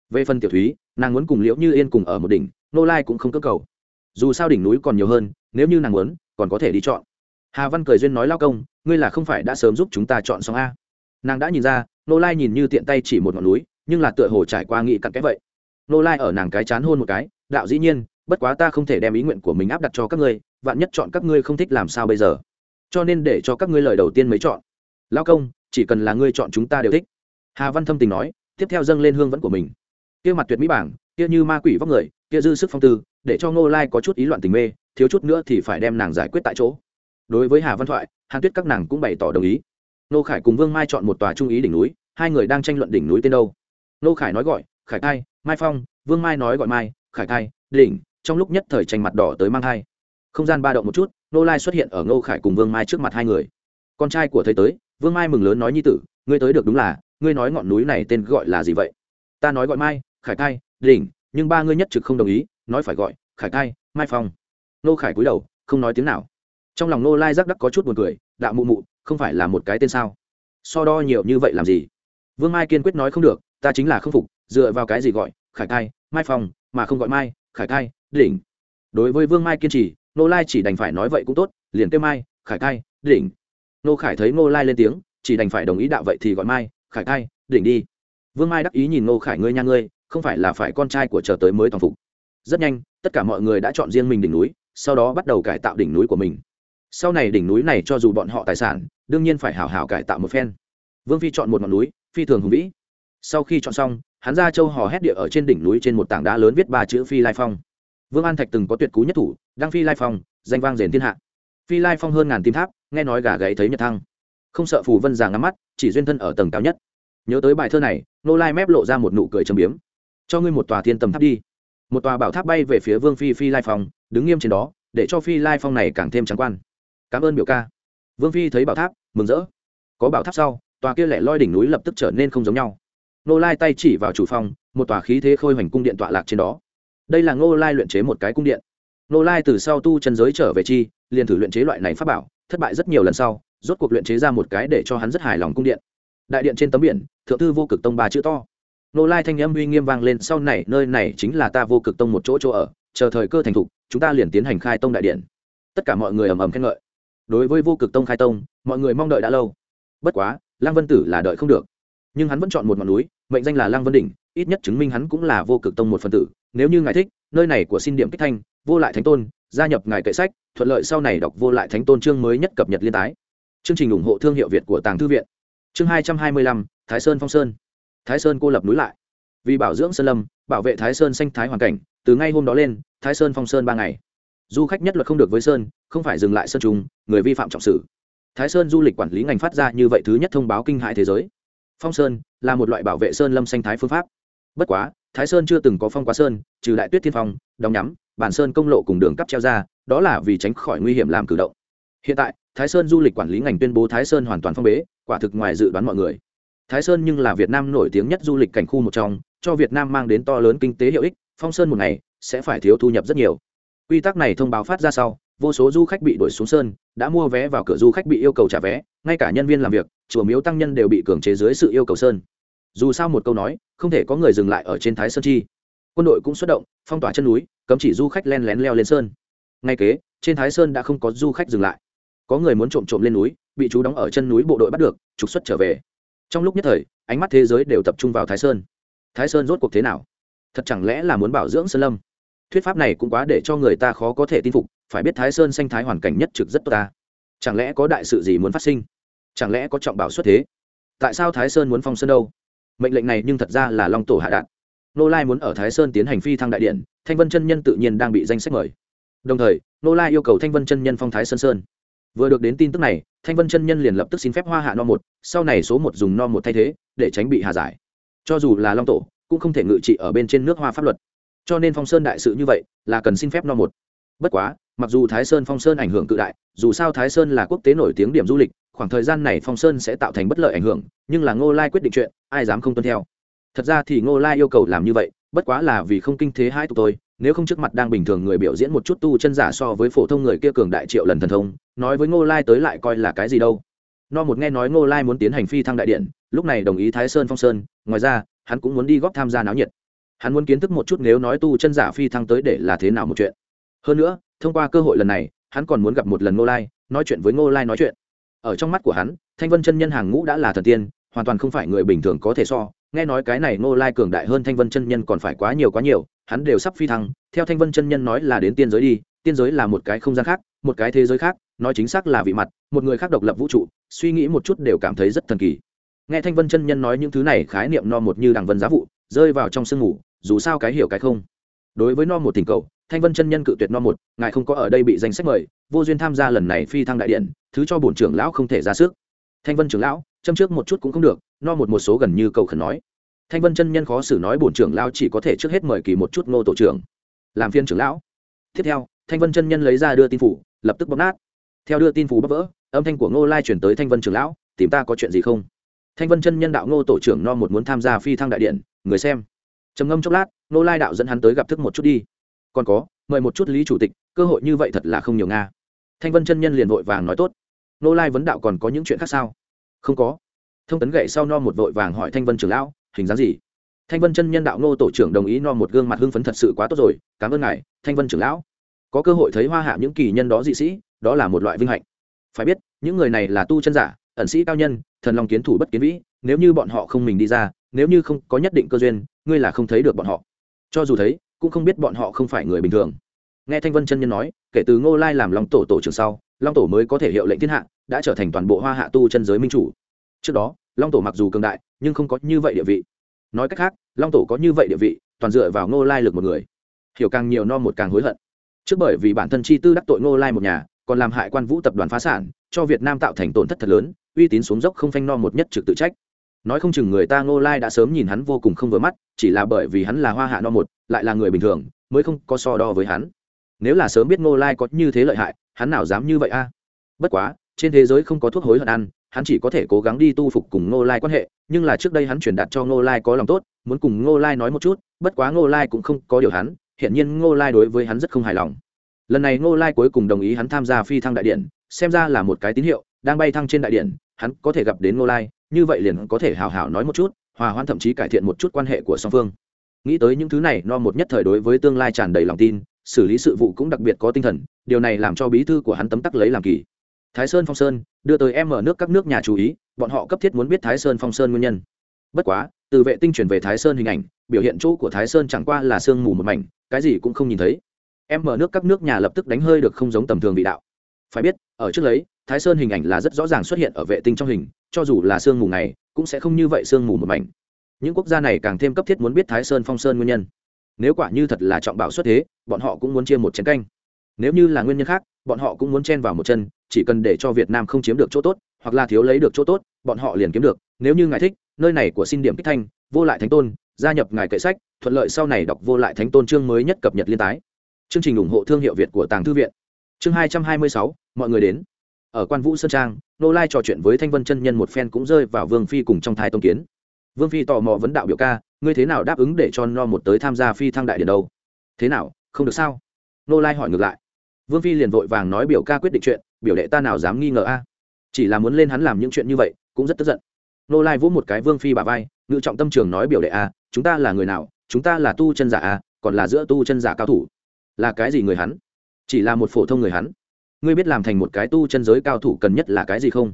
Về phần tiểu thúy, nàng muốn cùng liễu như yên cùng ở một đỉnh, ngô lai cũng không cơ cầu. Dù sao đỉnh núi còn nhiều hơn, nếu như nàng muốn, còn có thể đi chọn. Hà văn cười duyên nói lao công, ngươi là không phải đã sớm giúp chúng ta chọn xong a? Nàng đã nhìn ra nô lai nhìn như tiện tay chỉ một ngọn núi, nhưng là tựa hồ trải qua nghị cặn cái vậy. Nô lai ở nàng cái chán hôn một cái, đạo dĩ nhiên, bất quá ta không thể đem ý nguyện của mình áp đặt cho các ngươi, vạn nhất chọn các ngươi không thích làm sao bây giờ. Cho nên để cho các ngươi lời đầu tiên mới chọn. Lao công, chỉ cần là ngươi chọn chúng ta đều thích. Hà văn thâm tình nói, tiếp theo dâng lên hương vẫn của mình. Kia mặt tuyệt mỹ bảng, kia như ma quỷ vóc người, kia dư sức phong tư, để cho ngô lai có chút ý loạn tình mê, thiếu chút nữa thì phải đem nàng giải quyết tại chỗ. Đối với hà văn thoại, hàn tuyết các nàng cũng bày tỏ đồng ý nô khải cùng vương mai chọn một tòa trung ý đỉnh núi, hai người đang tranh luận đỉnh núi tên đâu. Nô khải nói gọi, khải thai, mai phong. Vương mai nói gọi mai, khải thai, đỉnh. Trong lúc nhất thời tranh mặt đỏ tới mang thai. Không gian ba động một chút, nô lai xuất hiện ở ngô khải cùng vương mai trước mặt hai người. Con trai của thầy tới. Vương mai mừng lớn nói nhi tử, ngươi tới được đúng là, ngươi nói ngọn núi này tên gọi là gì vậy? Ta nói gọi mai, khải thai, đỉnh, nhưng ba ngươi nhất trực không đồng ý, nói phải gọi, khải thai, mai phong. Nô khải cúi đầu, không nói tiếng nào. Trong lòng nô lai rắc đắc có chút buồn cười, đạo mụ mụ không phải là một cái tên sao? So đo nhiều như vậy làm gì? Vương mai kiên quyết nói không được, ta chính là không phục, dựa vào cái gì gọi, khải thai mai phong, mà không gọi mai, khải thai đỉnh. Đối với vương mai kiên trì nô lai chỉ đành phải nói vậy cũng tốt, liền kêu mai, khải thai đỉnh. Nô khải thấy nô lai lên tiếng, chỉ đành phải đồng ý đạo vậy thì gọi mai, khải thai đỉnh đi. Vương mai đắc ý nhìn nô khải ngươi nha ngươi, không phải là phải con trai của chờ tới mới toàn phục. Rất nhanh, tất cả mọi người đã chọn riêng mình đỉnh núi, sau đó bắt đầu cải tạo đỉnh núi của mình sau này đỉnh núi này cho dù bọn họ tài sản, đương nhiên phải hảo hảo cải tạo một phen. Vương phi chọn một ngọn núi, phi thường hùng vĩ. Sau khi chọn xong, hắn ra châu hò hét địa ở trên đỉnh núi trên một tảng đá lớn viết ba chữ phi lai phong. Vương an thạch từng có tuyệt cú nhất thủ, đăng phi lai phong, danh vang rền thiên hạ. Phi lai phong hơn ngàn tim tháp, nghe nói gà gáy thấy nhật thăng. Không sợ phù vân già ngắm mắt, chỉ duyên thân ở tầng cao nhất. Nhớ tới bài thơ này, nô lai mép lộ ra một nụ cười trầm biếm. Cho ngươi một tòa thiên tầm tháp đi. Một tòa bảo tháp bay về phía vương phi phi lai phong, đứng nghiêm trên đó, để cho phi lai phong này càng thêm trắng quan cảm ơn biểu ca. Vương phi thấy bảo tháp, mừng rỡ. Có bảo tháp sau, tòa kia lẻ loi đỉnh núi lập tức trở nên không giống nhau. Nô lai tay chỉ vào chủ phòng, một tòa khí thế khôi hoành cung điện tọa lạc trên đó. Đây là ngô lai luyện chế một cái cung điện. Nô lai từ sau tu chân giới trở về chi, liền thử luyện chế loại này pháp bảo, thất bại rất nhiều lần sau, rốt cuộc luyện chế ra một cái để cho hắn rất hài lòng cung điện. Đại điện trên tấm biển, thượng thư vô cực tông ba chữ to. Nô lai thanh âm uy nghiêm vang lên, sau này, nơi này chính là ta vô cực tông một chỗ chỗ ở, chờ thời cơ thành thục, chúng ta liền tiến hành khai tông đại điện. Tất cả mọi người ầm ầm khen ngợi đối với vô cực tông khai tông, mọi người mong đợi đã lâu. Bất quá, lăng vân tử là đợi không được. Nhưng hắn vẫn chọn một ngọn núi, mệnh danh là lăng vân đỉnh, ít nhất chứng minh hắn cũng là vô cực tông một phần tử. Nếu như ngài thích, nơi này của xin điểm kích thanh, vô lại thánh tôn, gia nhập ngài kệ sách, thuận lợi sau này đọc vô lại thánh tôn chương mới nhất cập nhật liên tái. Chương trình ủng hộ thương hiệu việt của tàng thư viện. Chương hai trăm hai mươi lăm, thái sơn phong sơn. Thái sơn cô lập núi lại. Vì bảo dưỡng sơn lâm, bảo vệ thái sơn xanh thái hoàn cảnh, từ ngay hôm đó lên, thái sơn phong sơn ba ngày. Du khách nhất luật không được với sơn không phải dừng lại sơn Trung, người vi phạm trọng sử. Thái sơn du lịch quản lý ngành phát ra như vậy thứ nhất thông báo kinh hại thế giới. Phong sơn là một loại bảo vệ sơn lâm xanh thái phương pháp. Bất quá thái sơn chưa từng có phong quá sơn trừ đại tuyết thiên phong đóng nhắm bản sơn công lộ cùng đường cắp treo ra đó là vì tránh khỏi nguy hiểm làm cử động. Hiện tại thái sơn du lịch quản lý ngành tuyên bố thái sơn hoàn toàn phong bế quả thực ngoài dự đoán mọi người. Thái sơn nhưng là việt nam nổi tiếng nhất du lịch cảnh khu một trong cho việt nam mang đến to lớn kinh tế hiệu ích phong sơn một ngày sẽ phải thiếu thu nhập rất nhiều. Quy tắc này thông báo phát ra sau vô số du khách bị đuổi xuống sơn, đã mua vé vào cửa du khách bị yêu cầu trả vé, ngay cả nhân viên làm việc, chùa miếu tăng nhân đều bị cưỡng chế dưới sự yêu cầu sơn. Dù sao một câu nói, không thể có người dừng lại ở trên thái sơn chi. Quân đội cũng xuất động, phong tỏa chân núi, cấm chỉ du khách len lén leo lên sơn. Ngay kế, trên thái sơn đã không có du khách dừng lại. Có người muốn trộm trộm lên núi, bị chú đóng ở chân núi bộ đội bắt được, trục xuất trở về. Trong lúc nhất thời, ánh mắt thế giới đều tập trung vào thái sơn. Thái sơn rốt cuộc thế nào? Thật chẳng lẽ là muốn bảo dưỡng sơn lâm? Thuyết pháp này cũng quá để cho người ta khó có thể tin phục phải biết thái sơn xanh thái hoàn cảnh nhất trực rất tốt ta. Chẳng lẽ có đại sự gì muốn phát sinh? Chẳng lẽ có trọng bảo xuất thế? Tại sao thái sơn muốn phong sơn đâu? Mệnh lệnh này nhưng thật ra là long tổ hạ đạn. Nô lai muốn ở thái sơn tiến hành phi thăng đại điện, thanh vân chân nhân tự nhiên đang bị danh sách mời. Đồng thời, nô lai yêu cầu thanh vân chân nhân phong thái sơn sơn. Vừa được đến tin tức này, thanh vân chân nhân liền lập tức xin phép hoa hạ no một, sau này số một dùng no một thay thế, để tránh bị hạ giải. Cho dù là long tổ, cũng không thể ngự trị ở bên trên nước hoa pháp luật. Cho nên phong sơn đại sự như vậy là cần xin phép no một. Bất quá mặc dù thái sơn phong sơn ảnh hưởng cự đại, dù sao thái sơn là quốc tế nổi tiếng điểm du lịch, khoảng thời gian này phong sơn sẽ tạo thành bất lợi ảnh hưởng, nhưng là ngô lai quyết định chuyện, ai dám không tuân theo. Thật ra thì ngô lai yêu cầu làm như vậy, bất quá là vì không kinh thế hai tụi tôi nếu không trước mặt đang bình thường người biểu diễn một chút tu chân giả so với phổ thông người kia cường đại triệu lần thần thông, nói với ngô lai tới lại coi là cái gì đâu. No một nghe nói ngô lai muốn tiến hành phi thăng đại điện, lúc này đồng ý thái sơn phong sơn, ngoài ra, hắn cũng muốn đi góp tham gia náo nhiệt. Hắn muốn kiến thức một chút nếu nói tu chân giả phi thăng tới để là thế nào một chuyện. Hơn nữa thông qua cơ hội lần này, hắn còn muốn gặp một lần ngô lai, nói chuyện với ngô lai nói chuyện. Ở trong mắt của hắn, thanh vân chân nhân hàng ngũ đã là thần tiên, hoàn toàn không phải người bình thường có thể so. Nghe nói cái này ngô lai cường đại hơn thanh vân chân nhân còn phải quá nhiều quá nhiều, hắn đều sắp phi thăng. Theo thanh vân chân nhân nói là đến tiên giới đi, tiên giới là một cái không gian khác, một cái thế giới khác, nói chính xác là vị mặt, một người khác độc lập vũ trụ, suy nghĩ một chút đều cảm thấy rất thần kỳ. Nghe thanh vân chân nhân nói những thứ này, khái niệm no một như đằng vân giá vụ, rơi vào trong sương ngủ dù sao cái hiểu cái không. Đối với no một tình cầu thanh vân chân nhân cự tuyệt no một, ngài không có ở đây bị danh sách mời, vô duyên tham gia lần này phi thăng đại điện, thứ cho bổn trưởng lão không thể ra sức. Thanh vân trưởng lão, châm trước một chút cũng không được, no một một số gần như cầu khẩn nói. Thanh vân chân nhân khó xử nói bổn trưởng lão chỉ có thể trước hết mời kỳ một chút ngô tổ trưởng. Làm phiên trưởng lão. Tiếp theo, thanh vân chân nhân lấy ra đưa tin phủ, lập tức bóp nát. Theo đưa tin phủ bóp vỡ, âm thanh của ngô lai chuyển tới thanh vân trưởng lão, tìm ta có chuyện gì không? Thanh vân chân nhân đạo ngô tổ trưởng no một muốn tham gia phi thăng đại điện, người xem. Trầm ngâm chốc lát, ngô lai đạo dẫn hắn tới gặp thức một chút đi còn có, mời một chút lý chủ tịch, cơ hội như vậy thật là không nhiều nga. Thanh vân chân nhân liền vội vàng nói tốt. Nô lai vấn đạo còn có những chuyện khác sao? Không có. Thông tấn gậy sau no một vội vàng hỏi thanh vân trưởng lão, hình dáng gì? Thanh vân chân nhân đạo nô tổ trưởng đồng ý no một gương mặt hưng phấn thật sự quá tốt rồi, cảm ơn ngài, thanh vân trưởng lão. Có cơ hội thấy hoa hạ những kỳ nhân đó dị sĩ, đó là một loại vinh hạnh. Phải biết, những người này là tu chân giả, ẩn sĩ cao nhân, thần lòng kiến thủ bất kiến vĩ, nếu như bọn họ không mình đi ra, nếu như không có nhất định cơ duyên, ngươi là không thấy được bọn họ. Cho dù thấy cũng không biết bọn họ không phải người bình thường. Nghe thanh vân chân nhân nói, kể từ ngô lai làm long tổ tổ trưởng sau, long tổ mới có thể hiệu lệnh thiên hạ, đã trở thành toàn bộ hoa hạ tu chân giới minh chủ. Trước đó, long tổ mặc dù cường đại, nhưng không có như vậy địa vị. Nói cách khác, long tổ có như vậy địa vị, toàn dựa vào ngô lai lực một người. Hiểu càng nhiều no một càng hối hận. Trước bởi vì bản thân chi tư đắc tội ngô lai một nhà, còn làm hại quan vũ tập đoàn phá sản, cho việt nam tạo thành tổn thất thật lớn, uy tín xuống dốc không phanh no một nhất trực tự trách nói không chừng người ta ngô lai đã sớm nhìn hắn vô cùng không vừa mắt, chỉ là bởi vì hắn là hoa hạ no một, lại là người bình thường, mới không có so đo với hắn. Nếu là sớm biết ngô lai có như thế lợi hại, hắn nào dám như vậy a? Bất quá, trên thế giới không có thuốc hối hận ăn, hắn chỉ có thể cố gắng đi tu phục cùng ngô lai quan hệ, nhưng là trước đây hắn truyền đạt cho ngô lai có lòng tốt, muốn cùng ngô lai nói một chút, bất quá ngô lai cũng không có điều hắn hiện nhiên ngô lai đối với hắn rất không hài lòng. Lần này ngô lai cuối cùng đồng ý hắn tham gia phi thăng đại điện, xem ra là một cái tín hiệu, đang bay thăng trên đại điện, hắn có thể gặp đến ngô lai như vậy liền có thể hào hào nói một chút, hòa hoan thậm chí cải thiện một chút quan hệ của song phương. Nghĩ tới những thứ này, no một nhất thời đối với tương lai tràn đầy lòng tin, xử lý sự vụ cũng đặc biệt có tinh thần, điều này làm cho bí thư của hắn tấm tắc lấy làm kỳ. Thái sơn phong sơn, đưa tới em ở nước các nước nhà chú ý, bọn họ cấp thiết muốn biết thái sơn phong sơn nguyên nhân. Bất quá, từ vệ tinh chuyển về thái sơn hình ảnh, biểu hiện chỗ của thái sơn chẳng qua là sương mù một mảnh, cái gì cũng không nhìn thấy. Em mở nước các nước nhà lập tức đánh hơi được không giống tầm thường vị đạo. Phải biết, ở trước lấy, thái sơn hình ảnh là rất rõ ràng xuất hiện ở vệ tinh trong hình cho dù là sương mù này cũng sẽ không như vậy sương mù một mảnh. Những quốc gia này càng thêm cấp thiết muốn biết thái sơn phong sơn nguyên nhân. Nếu quả như thật là trọng bảo xuất thế, bọn họ cũng muốn chia một chén canh. Nếu như là nguyên nhân khác, bọn họ cũng muốn chen vào một chân, chỉ cần để cho việt nam không chiếm được chỗ tốt, hoặc là thiếu lấy được chỗ tốt, bọn họ liền kiếm được. Nếu như ngài thích, nơi này của xin điểm kích thanh, vô lại thánh tôn, gia nhập ngài kệ sách, thuận lợi sau này đọc vô lại thánh tôn chương mới nhất cập nhật liên tái. Chương trình ủng hộ thương hiệu việt của tàng thư viện. Chương hai trăm hai mươi sáu, mọi người đến ở quan vũ sơn trang, nô lai trò chuyện với thanh vân chân nhân một phen cũng rơi vào vương phi cùng trong thái tông kiến. Vương phi tò mò vấn đạo biểu ca, ngươi thế nào đáp ứng để cho no một tới tham gia phi thăng đại điện đâu? Thế nào, không được sao? Nô lai hỏi ngược lại. Vương phi liền vội vàng nói biểu ca quyết định chuyện, biểu đệ ta nào dám nghi ngờ a? Chỉ là muốn lên hắn làm những chuyện như vậy, cũng rất tức giận. Nô lai vỗ một cái vương phi bà vai, ngự trọng tâm trường nói biểu đệ a, chúng ta là người nào? Chúng ta là tu chân giả a, còn là giữa tu chân giả cao thủ? Là cái gì người hắn? Chỉ là một phổ thông người hắn ngươi biết làm thành một cái tu chân giới cao thủ cần nhất là cái gì không?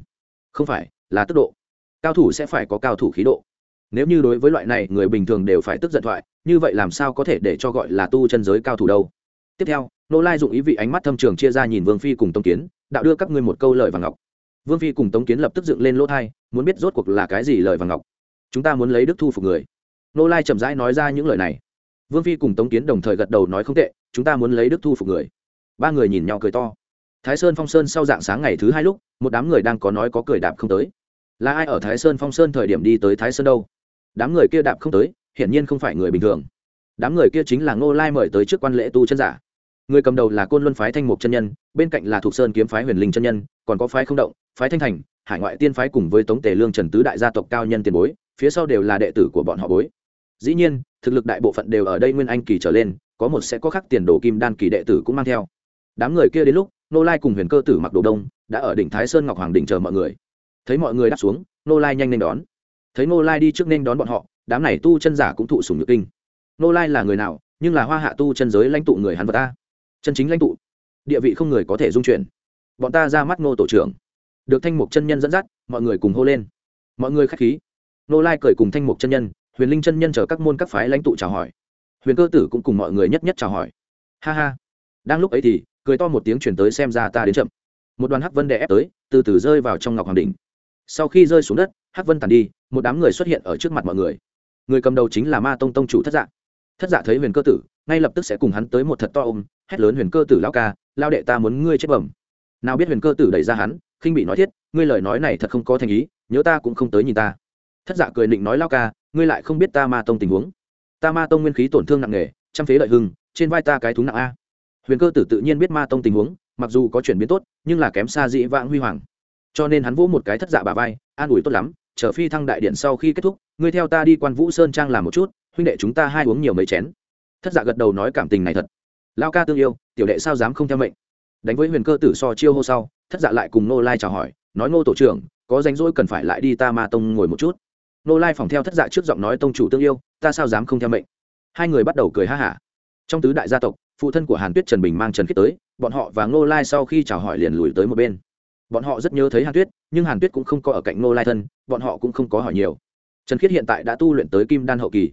Không phải, là tức độ. Cao thủ sẽ phải có cao thủ khí độ. Nếu như đối với loại này, người bình thường đều phải tức giận thoại, như vậy làm sao có thể để cho gọi là tu chân giới cao thủ đâu? Tiếp theo, nô lai dụng ý vị ánh mắt thâm trường chia ra nhìn vương phi cùng tống kiến, đạo đưa các ngươi một câu lời và ngọc. Vương phi cùng tống kiến lập tức dựng lên lỗ thai, muốn biết rốt cuộc là cái gì lời và ngọc. Chúng ta muốn lấy đức thu phục người. Nô lai chậm rãi nói ra những lời này. Vương phi cùng tống kiến đồng thời gật đầu nói không tệ, chúng ta muốn lấy đức thu phục người. Ba người nhìn nhau cười to thái sơn phong sơn sau dạng sáng ngày thứ hai lúc, một đám người đang có nói có cười đạp không tới. Là ai ở thái sơn phong sơn thời điểm đi tới thái sơn đâu? Đám người kia đạp không tới, hiển nhiên không phải người bình thường. Đám người kia chính là ngô lai mời tới trước quan lễ tu chân giả. Người cầm đầu là côn luân phái thanh mục chân nhân, bên cạnh là thục sơn kiếm phái huyền linh chân nhân, còn có phái không động, phái thanh thành, hải ngoại tiên phái cùng với tống tề lương trần tứ đại gia tộc cao nhân tiền bối, phía sau đều là đệ tử của bọn họ bối. Dĩ nhiên, thực lực đại bộ phận đều ở đây nguyên anh kỳ trở lên, có một sẽ có khắc tiền đồ kim đan kỳ đệ tử cũng mang theo. Đám người kia đến lúc nô lai cùng huyền cơ tử mặc đồ đông, đã ở đỉnh thái sơn ngọc hoàng đỉnh chờ mọi người. Thấy mọi người đáp xuống, nô lai nhanh nên đón. Thấy nô lai đi trước nên đón bọn họ, đám này tu chân giả cũng thụ sùng nhược kinh. Nô lai là người nào, nhưng là hoa hạ tu chân giới lãnh tụ người hắn vật ta. Chân chính lãnh tụ. Địa vị không người có thể dung chuyển. Bọn ta ra mắt Nô tổ trưởng. Được thanh mục chân nhân dẫn dắt, mọi người cùng hô lên. Mọi người k h á c h khí. Nô lai cười cùng thanh mục chân nhân, huyền linh chân nhân chở các môn các phái lãnh tụ chào hỏi. Huyền cơ tử cũng cùng mọi người nhất nhất chào hỏi. Ha ha. Đang lúc ấy thì cười to một tiếng chuyển tới xem ra ta đến chậm. Một đoàn hắc vân đè ép tới, từ từ rơi vào trong ngọc hoàng đình sau khi rơi xuống đất, hắc vân tàn đi, một đám người xuất hiện ở trước mặt mọi người. Người cầm đầu chính là ma tông tông chủ thất dạ. Thất dạ thấy huyền cơ tử, ngay lập tức sẽ cùng hắn tới một thật to ôm, hét lớn huyền cơ tử lao ca lao đệ ta muốn ngươi chết bẩm. Nào biết huyền cơ tử đẩy ra hắn, khinh bị nói thiết, ngươi lời nói này thật không có thành ý, nhớ ta cũng không tới nhìn ta. Thất dạ cười định nói lao ca, ngươi lại không biết ta ma tông tình huống. Ta ma tông nguyên khí tổn thương nặng nề, trăm phế lợi hưng, trên vai ta cái thú nặng a huyền cơ tử tự nhiên biết ma tông tình huống, mặc dù có chuyển biến tốt, nhưng là kém xa dị vãng huy hoàng. Cho nên hắn vỗ một cái thất dạ bà vai, an ủi tốt lắm, chờ phi thăng đại điện sau khi kết thúc, ngươi theo ta đi quan vũ sơn trang làm một chút, huynh đệ chúng ta hai uống nhiều mấy chén. Thất dạ gật đầu nói cảm tình này thật. Lao ca tương yêu, tiểu đệ sao dám không theo mệnh? Đánh với huyền cơ tử so chiêu hô sau, thất dạ lại cùng nô lai chào hỏi, nói ngô tổ trưởng, có danh rỗi cần phải lại đi ta ma tông ngồi một chút. Nô lai phòng theo thất dạ trước giọng nói tông chủ tương yêu, ta sao dám không theo mệnh? Hai người bắt đầu cười ha hả. Trong tứ đại gia tộc phụ thân của hàn tuyết trần bình mang trần khiết tới, bọn họ và ngô lai sau khi chào hỏi liền lùi tới một bên. Bọn họ rất nhớ thấy hàn tuyết, nhưng hàn tuyết cũng không có ở cạnh ngô lai thân, bọn họ cũng không có hỏi nhiều. Trần khiết hiện tại đã tu luyện tới kim đan hậu kỳ.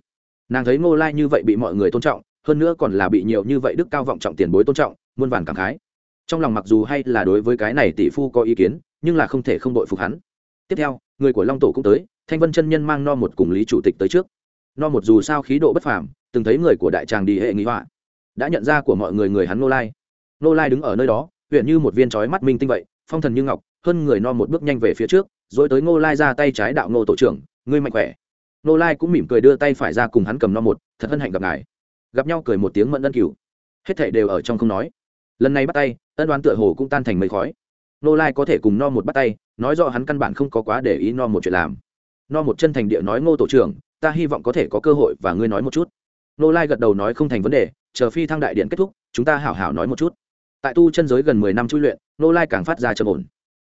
Nàng thấy ngô lai như vậy bị mọi người tôn trọng, hơn nữa còn là bị nhiều như vậy đức cao vọng trọng tiền bối tôn trọng, muôn vàn cảm khái. Trong lòng mặc dù hay là đối với cái này tỷ phu có ý kiến, nhưng là không thể không đội phục hắn. Tiếp theo, người của long tổ cũng tới, thanh vân chân nhân mang no một cùng lý chủ tịch tới trước. No một dù sao khí độ bất phàm, từng thấy người của đại tràng đi hệ nghị họa đã nhận ra của mọi người người hắn nô lai. Nô lai đứng ở nơi đó huyện như một viên trói mắt minh tinh vậy, phong thần như ngọc, hơn người no một bước nhanh về phía trước, rồi tới ngô lai ra tay trái đạo ngô tổ trưởng, ngươi mạnh khỏe. Nô lai cũng mỉm cười đưa tay phải ra cùng hắn cầm no một, thật hân hạnh gặp ngài. Gặp nhau cười một tiếng mẫn ân cửu. Hết thảy đều ở trong không nói. Lần này bắt tay, ân đoán tựa hồ cũng tan thành mây khói. Nô lai có thể cùng no một bắt tay, nói rõ hắn căn bản không có quá để ý no một chuyện làm. No một chân thành địa nói, ngô tổ trưởng, ta hy vọng có thể có cơ hội và ngươi nói một chút nô lai gật đầu nói không thành vấn đề, chờ phi thăng đại điện kết thúc, chúng ta hảo hảo nói một chút. Tại tu chân giới gần mười năm chui luyện nô lai càng phát ra trầm ổn.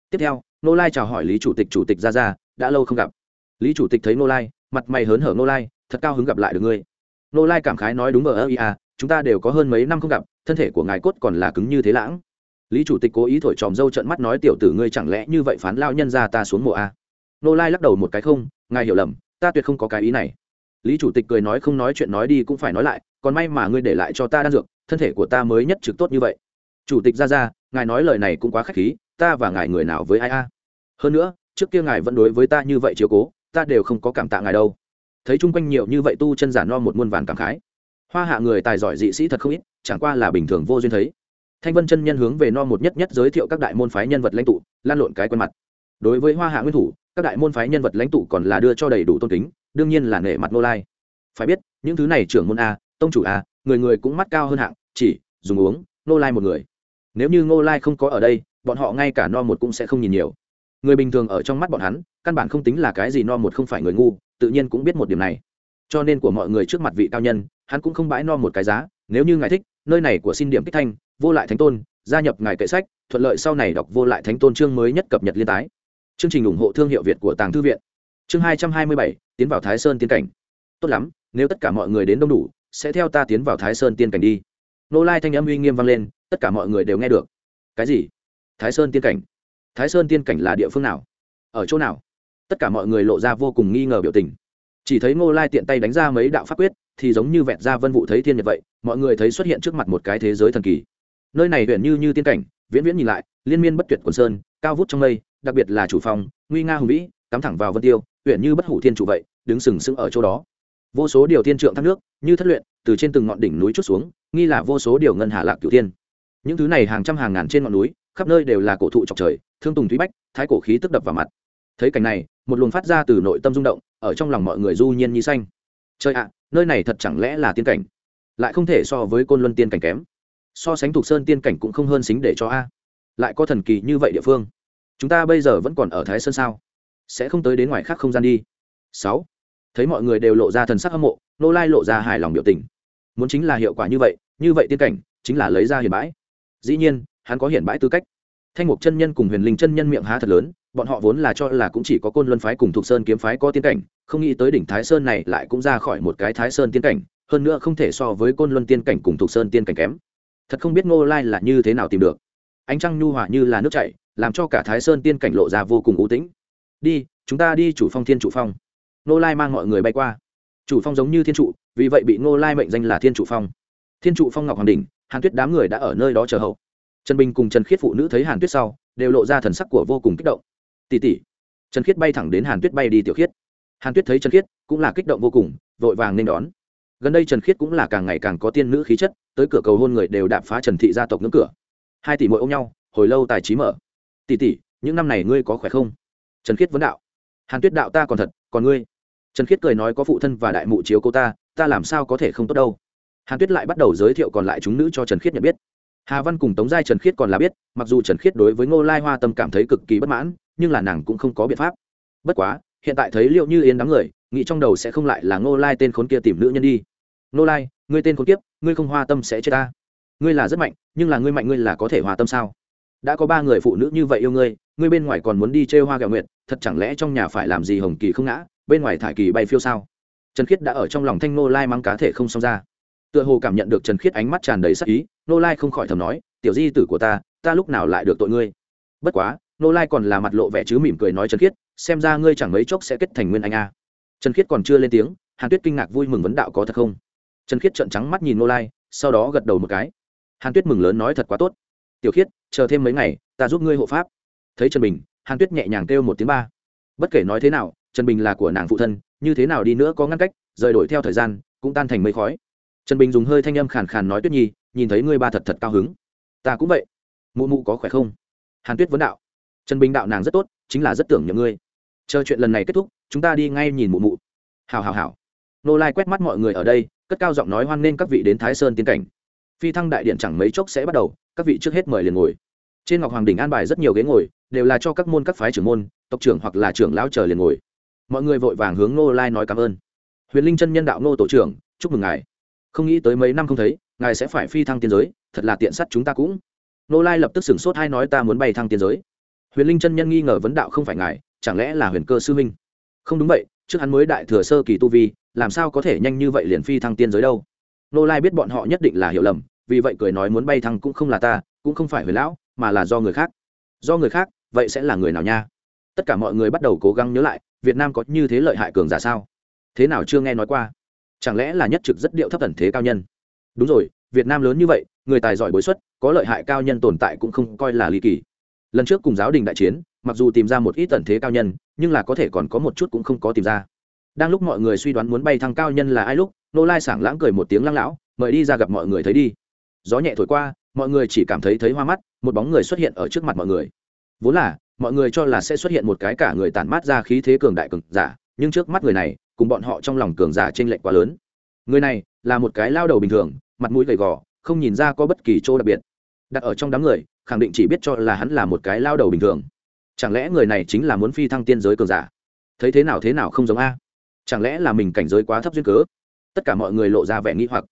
Tiếp theo nô lai chào hỏi lý chủ tịch chủ tịch ra ra đã lâu không gặp. Lý chủ tịch thấy nô lai, mặt mày hớn hở nô lai, thật cao hứng gặp lại được ngươi. Nô lai cảm khái nói đúng ở ơ ia chúng ta đều có hơn mấy năm không gặp, thân thể của ngài cốt còn là cứng như thế lãng. Lý chủ tịch cố ý thổi tròm dâu trận mắt nói, tiểu tử ngươi chẳng lẽ như vậy phán lao nhân ra ta xuống mộ à? a nô lai lắc đầu một cái không, ngài hiểu lầm, ta tuyệt không có cái ý này lý chủ tịch cười nói không nói chuyện nói đi cũng phải nói lại, còn may mà ngươi để lại cho ta đan dược, thân thể của ta mới nhất trực tốt như vậy. Chủ tịch ra ra, ngài nói lời này cũng quá k h á c h khí, ta và ngài người nào với ai a? Hơn nữa, trước kia ngài vẫn đối với ta như vậy chiều cố, ta đều không có cảm tạ ngài đâu. Thấy chung quanh nhiều như vậy tu chân giả no một muôn vàn cảm khái. Hoa hạ người tài giỏi dị sĩ thật không ít, chẳng qua là bình thường vô duyên thấy. Thanh vân chân nhân hướng về no một nhất nhất giới thiệu các đại môn phái nhân vật lãnh tụ, lan lộn cái quen mặt. Đối với hoa hạ nguyên thủ, các đại môn phái nhân vật lãnh tụ còn là đưa cho đầy đủ tôn kính đương nhiên là nể mặt nô lai. Phải biết, những thứ này trưởng môn a, tông chủ a, người người cũng mắt cao hơn hạng, chỉ dùng uống nô lai một người. Nếu như nô lai không có ở đây, bọn họ ngay cả no một cũng sẽ không nhìn nhiều. Người bình thường ở trong mắt bọn hắn, căn bản không tính là cái gì no một không phải người ngu, tự nhiên cũng biết một điểm này. Cho nên của mọi người trước mặt vị cao nhân, hắn cũng không bãi no một cái giá, nếu như ngài thích, nơi này của xin điểm kích thanh, vô lại thánh tôn, gia nhập ngài kệ sách, thuận lợi sau này đọc vô lại thánh tôn chương mới nhất cập nhật liên tái. Chương trình ủng hộ thương hiệu việt của tàng thư viện chương hai trăm hai mươi bảy, tiến vào thái sơn tiên cảnh. Tốt lắm, nếu tất cả mọi người đến đông đủ, sẽ theo ta tiến vào thái sơn tiên cảnh đi. Nô lai thanh âm uy nghiêm vang lên, tất cả mọi người đều nghe được. Cái gì? Thái sơn tiên cảnh? Thái sơn tiên cảnh là địa phương nào? Ở chỗ nào? Tất cả mọi người lộ ra vô cùng nghi ngờ biểu tình. Chỉ thấy ngô lai tiện tay đánh ra mấy đạo pháp quyết, thì giống như vẹn ra vân vụ thấy thiên nhật vậy, mọi người thấy xuất hiện trước mặt một cái thế giới thần kỳ. Nơi này huyện như như tiên cảnh, viễn viễn nhìn lại, liên miên bất tuyệt quần sơn, cao vút trong mây, đặc biệt là chủ phòng nguy nga hùng vĩ, cắm thẳng vào vân tiêu huyện như bất hủ thiên chủ vậy, đứng sừng sững ở chỗ đó. Vô số điều thiên trượng thác nước, như thất luyện, từ trên từng ngọn đỉnh núi chút xuống, nghi là vô số điều ngân hà lạc cửu thiên. những thứ này hàng trăm hàng ngàn trên ngọn núi, khắp nơi đều là cổ thụ trọc trời, thương tùng thúy bách, thái cổ khí tức đập vào mặt. Thấy cảnh này, một luồng phát ra từ nội tâm rung động, ở trong lòng mọi người du nhiên như xanh. Trời ạ, nơi này thật chẳng lẽ là tiên cảnh? Lại không thể so với côn luân tiên cảnh kém. So sánh thuộc sơn tiên cảnh cũng không hơn xính để cho a. Lại có thần kỳ như vậy địa phương. Chúng ta bây giờ vẫn còn ở thái sơn sao? Sẽ không tới đến ngoài khác không gian đi. Sáu, thấy mọi người đều lộ ra thần sắc hâm mộ, nô lai lộ ra hài lòng biểu tình. Muốn chính là hiệu quả như vậy như vậy tiên cảnh, chính là lấy ra hiển bãi. Dĩ nhiên, hắn có hiển bãi tư cách. Thanh mục chân nhân cùng huyền linh chân nhân miệng há thật lớn, bọn họ vốn là cho là cũng chỉ có côn luân phái cùng thục sơn kiếm phái có tiên cảnh, không nghĩ tới đỉnh thái sơn này lại cũng ra khỏi một cái thái sơn tiên cảnh, hơn nữa không thể so với côn luân tiên cảnh cùng thục sơn tiên cảnh kém. Thật không biết ngô lai là như thế nào tìm được. Ánh trăng nhu hòa như là nước chảy, làm cho cả thái sơn tiên cảnh lộ ra vô cùng ưu tĩnh đi, chúng ta đi chủ phong thiên chủ phong. Ngô lai mang mọi người bay qua. Chủ phong giống như thiên trụ, vì vậy bị ngô lai mệnh danh là thiên trụ phong. Thiên trụ phong ngọc hoàng đình hàn tuyết đám người đã ở nơi đó chờ hậu. Trần bình cùng trần khiết phụ nữ thấy hàn tuyết sau, đều lộ ra thần sắc của vô cùng kích động. Tỉ tỉ trần khiết bay thẳng đến hàn tuyết bay đi tiểu khiết. Hàn tuyết thấy trần khiết, cũng là kích động vô cùng, vội vàng nên đón. Gần đây trần khiết cũng là càng ngày càng có tiên nữ khí chất, tới cửa cầu hôn người đều đạp phá trần thị gia tộc ngưỡng cửa. Hai tỷ mỗi ôm nhau, hồi lâu tài trí mở. Tỷ tỷ, những năm này ngươi có khỏe không? Trần khiết vấn đạo. Hàn tuyết đạo ta còn thật, còn ngươi. Trần khiết cười nói có phụ thân và đại mụ chiếu cô ta ta làm sao có thể không tốt đâu. Hàn tuyết lại bắt đầu giới thiệu còn lại chúng nữ cho trần khiết nhận biết. Hà văn cùng tống giai trần khiết còn là biết, mặc dù trần khiết đối với ngô lai hoa tâm cảm thấy cực kỳ bất mãn, nhưng là nàng cũng không có biện pháp. Bất quá, hiện tại thấy liệu như yên đám người, nghĩ trong đầu sẽ không lại là ngô lai tên khốn kia tìm nữ nhân đi. Ngô lai, ngươi tên khốn kiếp, ngươi không hoa tâm sẽ chết ta. Ngươi là rất mạnh, nhưng là ngươi mạnh ngươi là có thể hòa tâm sao? Đã có ba người phụ nữ như vậy yêu ngươi ngươi bên ngoài còn muốn đi chơi hoa gạo nguyện thật chẳng lẽ trong nhà phải làm gì hồng kỳ không ngã, bên ngoài thải kỳ bay phiêu sao? Trần khiết đã ở trong lòng thanh nô lai mang cá thể không xong ra. Tựa hồ cảm nhận được trần khiết ánh mắt tràn đầy sắc ý nô lai không khỏi thầm nói, tiểu di tử của ta ta lúc nào lại được tội ngươi? Bất quá nô lai còn là mặt lộ vẻ chứ mỉm cười nói trần khiết, xem ra ngươi chẳng mấy chốc sẽ kết thành nguyên anh a. Trần khiết còn chưa lên tiếng, hàn tuyết kinh ngạc vui mừng vấn đạo có thật không? Trần khiết trợn trắng mắt nhìn nô lai, sau đó gật đầu một cái. Hàn tuyết mừng lớn nói thật quá tốt tiểu khiết, chờ thêm mấy ngày, ta giúp ngươi hộ pháp. Thấy trần bình, hàn tuyết nhẹ nhàng kêu một tiếng ba. Bất kể nói thế nào, trần bình là của nàng phụ thân, như thế nào đi nữa có ngăn cách, rời đổi theo thời gian, cũng tan thành mây khói. Trần bình dùng hơi thanh âm khàn khàn nói tuyết nhi, nhìn thấy ngươi ba thật thật cao hứng. Ta cũng vậy. Mụ mụ có khỏe không? Hàn tuyết vấn đạo. Trần bình đạo nàng rất tốt, chính là rất tưởng nhầm ngươi. Chờ chuyện lần này kết thúc, chúng ta đi ngay nhìn mụ mụ. Hào hào hào nô lai quét mắt mọi người ở đây, cất cao giọng nói hoan nghênh các vị đến thái sơn tiến cảnh. Phi thăng đại điện chẳng mấy chốc sẽ bắt đầu các vị trước hết mời liền ngồi. Trên ngọc hoàng đình an bài rất nhiều ghế ngồi, đều là cho các môn các phái trưởng môn, tộc trưởng hoặc là trưởng lão chờ liền ngồi. Mọi người vội vàng hướng nô lai nói cảm ơn. Huyền linh chân nhân đạo nô tổ trưởng, chúc mừng ngài. Không nghĩ tới mấy năm không thấy, ngài sẽ phải phi thăng tiên giới, thật là tiện sắt chúng ta cũng. Nô lai lập tức sửng sốt hai nói ta muốn bay thăng tiên giới. Huyền linh chân nhân nghi ngờ vấn đạo không phải ngài, chẳng lẽ là huyền cơ sư minh không đúng vậy, trước hắn mới đại thừa sơ kỳ tu vi, làm sao có thể nhanh như vậy liền phi thăng tiên giới đâu? Nô lai biết bọn họ nhất định là hiểu lầm vì vậy cười nói muốn bay thăng cũng không là ta, cũng không phải huyền lão, mà là do người khác. Do người khác, vậy sẽ là người nào nha? Tất cả mọi người bắt đầu cố gắng nhớ lại, việt nam có như thế lợi hại cường giả sao? Thế nào chưa nghe nói qua? Chẳng lẽ là nhất trực rất điệu thấp tần thế cao nhân? Đúng rồi, việt nam lớn như vậy, người tài giỏi bối xuất, có lợi hại cao nhân tồn tại cũng không coi là ly kỳ. Lần trước cùng giáo đình đại chiến, mặc dù tìm ra một ít tần thế cao nhân, nhưng là có thể còn có một chút cũng không có tìm ra. Đang lúc mọi người suy đoán muốn bay thăng cao nhân là ai lúc, nô lai sảng lãng cười một tiếng lăng lão mời đi ra gặp mọi người thấy đi gió nhẹ thổi qua, mọi người chỉ cảm thấy thấy hoa mắt, một bóng người xuất hiện ở trước mặt mọi người. Vốn là, mọi người cho là sẽ xuất hiện một cái cả người tản mát ra khí thế cường đại cường giả, nhưng trước mắt người này, cùng bọn họ trong lòng cường giả t r ê n lệch quá lớn. Người này, là một cái lao đầu bình thường, mặt mũi gầy gò, không nhìn ra có bất kỳ chỗ đặc biệt. Đặt ở trong đám người, khẳng định chỉ biết cho là hắn là một cái lao đầu bình thường. Chẳng lẽ người này chính là muốn phi thăng tiên giới cường giả? Thấy thế nào thế nào không giống a? Chẳng lẽ là mình cảnh giới quá thấp duyên cớ? Tất cả mọi người lộ ra vẻ nghĩ hoặc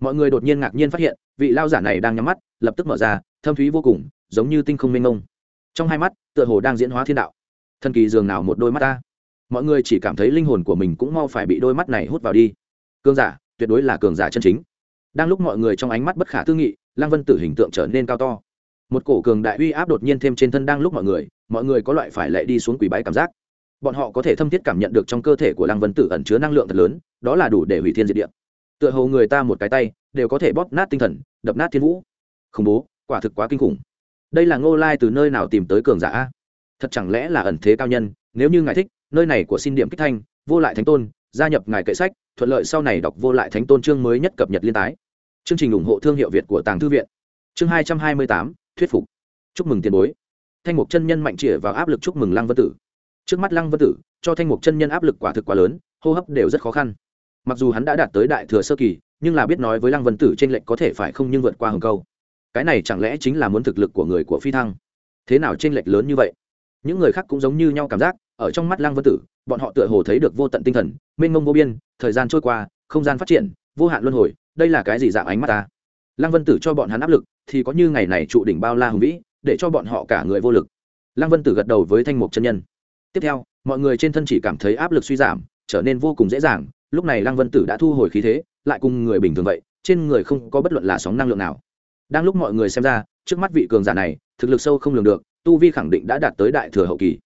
mọi người đột nhiên ngạc nhiên phát hiện, vị lao giả này đang nhắm mắt, lập tức mở ra, thâm thúy vô cùng, giống như tinh không mênh mông. Trong hai mắt, tựa hồ đang diễn hóa thiên đạo. Thần kỳ dường nào một đôi mắt ta? Mọi người chỉ cảm thấy linh hồn của mình cũng mau phải bị đôi mắt này hút vào đi. Cường giả, tuyệt đối là cường giả chân chính. Đang lúc mọi người trong ánh mắt bất khả tư nghị, lăng vân tử hình tượng trở nên cao to. Một cổ cường đại uy áp đột nhiên thêm trên thân đang lúc mọi người mọi người có loại phải lệ đi xuống quỷ bái cảm giác. Bọn họ có thể thâm thiết cảm nhận được trong cơ thể của lăng vân tử ẩn chứa năng lượng thật lớn, đó là đủ để hủy thiên diệt địa tựa hồ người ta một cái tay, đều có thể bóp nát tinh thần, đập nát thiên vũ. Khủng bố, quả thực quá kinh khủng. Đây là ngô lai từ nơi nào tìm tới cường giả thật chẳng lẽ là ẩn thế cao nhân, nếu như ngài thích, nơi này của xin điểm kích thanh, vô lại thánh tôn, gia nhập ngài kệ sách, thuận lợi sau này đọc vô lại thánh tôn chương mới nhất cập nhật liên tái. Chương trình ủng hộ thương hiệu việt của tàng thư viện. Chương hai trăm hai mươi tám, thuyết phục. Chúc mừng tiền bối. Thanh mục chân nhân mạnh chĩa vào áp lực chúc mừng lăng vân tử. Trước mắt lăng vân tử, cho thanh mục chân nhân áp lực quả thực quá lớn, hô hấp đều rất khó khăn mặc dù hắn đã đạt tới đại thừa sơ kỳ, nhưng là biết nói với lăng vân tử t r ê n lệch có thể phải không nhưng vượt qua hồng câu. Cái này chẳng lẽ chính là muốn thực lực của người của phi thăng? Thế nào t r ê n lệch lớn như vậy? Những người khác cũng giống như nhau cảm giác, ở trong mắt lăng vân tử, bọn họ tựa hồ thấy được vô tận tinh thần, mênh mông vô biên, thời gian trôi qua, không gian phát triển, vô hạn luân hồi, đây là cái gì dạng ánh mắt ta? Lăng vân tử cho bọn hắn áp lực, thì có như ngày này trụ đỉnh bao la hùng vĩ, để cho bọn họ cả người vô lực. Lăng vân tử gật đầu với thanh mục chân nhân. Tiếp theo, mọi người trên thân chỉ cảm thấy áp lực suy giảm, trở nên vô cùng dễ dàng lúc này lăng vân tử đã thu hồi khí thế, lại cùng người bình thường vậy, trên người không có bất luận là sóng năng lượng nào. Đang lúc mọi người xem ra, trước mắt vị cường giả này, thực lực sâu không lường được, tu vi khẳng định đã đạt tới đại thừa hậu kỳ.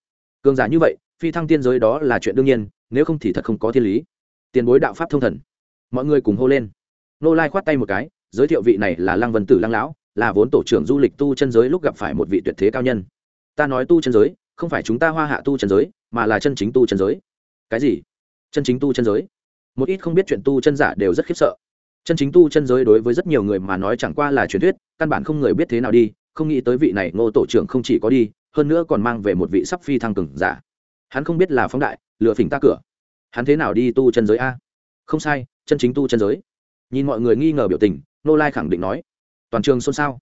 Cường giả như vậy, phi thăng tiên giới đó là chuyện đương nhiên, nếu không thì thật không có thiên lý. Tiền bối đạo pháp thông thần. Mọi người cùng hô lên. Nô lai khoát tay một cái, giới thiệu vị này là lăng vân tử lăng lão, là vốn tổ trưởng du lịch tu chân giới lúc gặp phải một vị tuyệt thế cao nhân. Ta nói tu chân giới, không phải chúng ta hoa hạ tu chân giới, mà là chân chính tu chân giới. Cái gì? Chân chính tu chân giới? Một ít không biết chuyện tu chân giả đều rất khiếp sợ. Chân chính tu chân giới đối với rất nhiều người mà nói chẳng qua là truyền thuyết, căn bản không người biết thế nào đi, không nghĩ tới vị này ngô tổ trưởng không chỉ có đi, hơn nữa còn mang về một vị sắp phi thăng cường giả. Hắn không biết là phóng đại lựa phỉnh ta cửa. Hắn thế nào đi tu chân giới a? Không sai, chân chính tu chân giới. Nhìn mọi người nghi ngờ biểu tình nô lai khẳng định nói. Toàn trường xôn xao.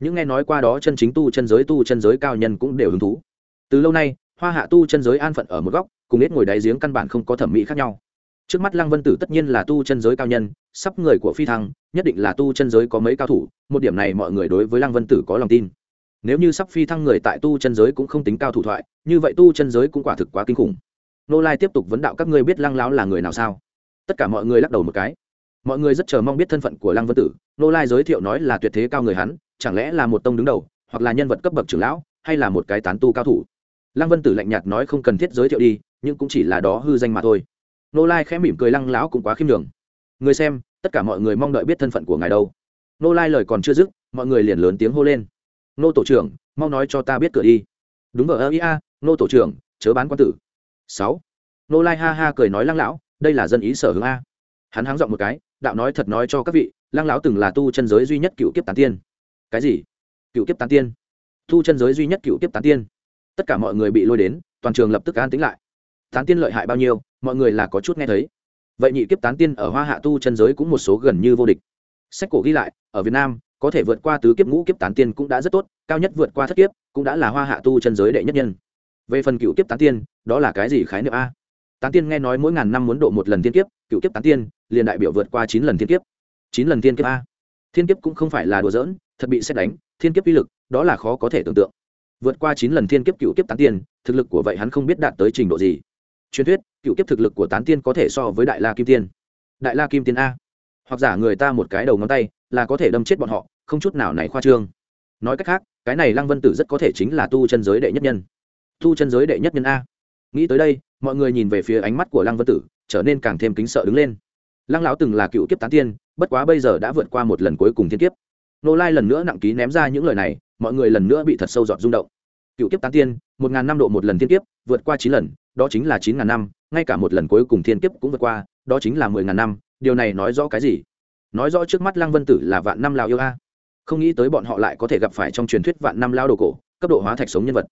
Những nghe nói qua đó chân chính tu chân giới tu chân giới cao nhân cũng đều hứng thú. Từ lâu nay, hoa hạ tu chân giới an phận ở một góc, cùng ít ngồi đáy giếng căn bản không có thẩm mỹ khác nhau trước mắt lăng vân tử tất nhiên là tu chân giới cao nhân, sắp người của phi thăng, nhất định là tu chân giới có mấy cao thủ, một điểm này mọi người đối với lăng vân tử có lòng tin. Nếu như sắp phi thăng người tại tu chân giới cũng không tính cao thủ thoại, như vậy tu chân giới cũng quả thực quá kinh khủng. Nô lai tiếp tục vấn đạo các ngươi biết lăng láo là người nào sao? Tất cả mọi người lắc đầu một cái. Mọi người rất chờ mong biết thân phận của lăng vân tử. Nô lai giới thiệu nói là tuyệt thế cao người hắn, chẳng lẽ là một tông đứng đầu, hoặc là nhân vật cấp bậc trưởng lão, hay là một cái tán tu cao thủ? Lăng vân tử lạnh nhạt nói không cần thiết giới thiệu đi, nhưng cũng chỉ là đó hư danh mà thôi nô lai khẽ mỉm cười lăng lão cũng quá khiêm đường người xem, tất cả mọi người mong đợi biết thân phận của ngài đâu. Nô lai lời còn chưa dứt, mọi người liền lớn tiếng hô lên. Nô tổ trưởng, mau nói cho ta biết cửa đi. Đúng vờ ơ ia nô tổ trưởng, chớ bán quan tử. Sáu. Nô lai ha ha cười nói lăng lão đây là dân ý sở hướng a. Hắn háng giọng một cái, đạo nói thật nói cho các vị, lăng lão từng là tu chân giới duy nhất cựu kiếp tán tiên. Cái gì? Cựu kiếp tán tiên. Tu chân giới duy nhất cựu kiếp tán tiên. Tất cả mọi người bị lôi đến, toàn trường lập tức an tính lại tán tiên lợi hại bao nhiêu, mọi người là có chút nghe thấy. Vậy nhị kiếp tán tiên ở hoa hạ tu chân giới cũng một số gần như vô địch. Sách cổ ghi lại, ở việt nam, có thể vượt qua tứ kiếp ngũ kiếp tán tiên cũng đã rất tốt, cao nhất vượt qua thất kiếp cũng đã là hoa hạ tu chân giới đệ nhất nhân. Về phần cựu kiếp tán tiên, đó là cái gì khái niệm a? Tán tiên nghe nói mỗi ngàn năm muốn độ một lần thiên kiếp, cựu kiếp tán tiên, liền đại biểu vượt qua chín lần thiên kiếp. Chín lần thiên kiếp a? Thiên kiếp cũng không phải là đùa giỡn, thật bị xét đánh, thiên kiếp uy lực, đó là khó có thể tưởng tượng. Vượt qua chín lần thiên kiếp cựu kiếp tán tiên, thực lực của vậy hắn không biết đạt tới trình độ gì truyền thuyết, cựu kiếp thực lực của tán tiên có thể so với đại la kim tiên. Đại la kim tiên a. Hoặc giả người ta một cái đầu ngón tay, là có thể đâm chết bọn họ, không chút nào này khoa trương. Nói cách khác, cái này lăng vân tử rất có thể chính là tu chân giới đệ nhất nhân. Tu chân giới đệ nhất nhân a. Nghĩ tới đây, mọi người nhìn về phía ánh mắt của lăng vân tử, trở nên càng thêm kính sợ đứng lên. Lăng lão từng là cựu kiếp tán tiên, bất quá bây giờ đã vượt qua một lần cuối cùng thiên kiếp. Nô lai lần nữa nặng ký ném ra những lời này, mọi người lần nữa bị thật sâu giọt rung động cựu kiếp tán tiên, một ngàn năm độ một lần thiên kiếp, vượt qua chín lần, đó chính là chín ngàn năm, ngay cả một lần cuối cùng thiên kiếp cũng vượt qua, đó chính là mười ngàn năm, điều này nói rõ cái gì? Nói rõ trước mắt lăng vân tử là vạn năm lao yêu a. Không nghĩ tới bọn họ lại có thể gặp phải trong truyền thuyết vạn năm lao đồ cổ, cấp độ hóa thạch sống nhân vật.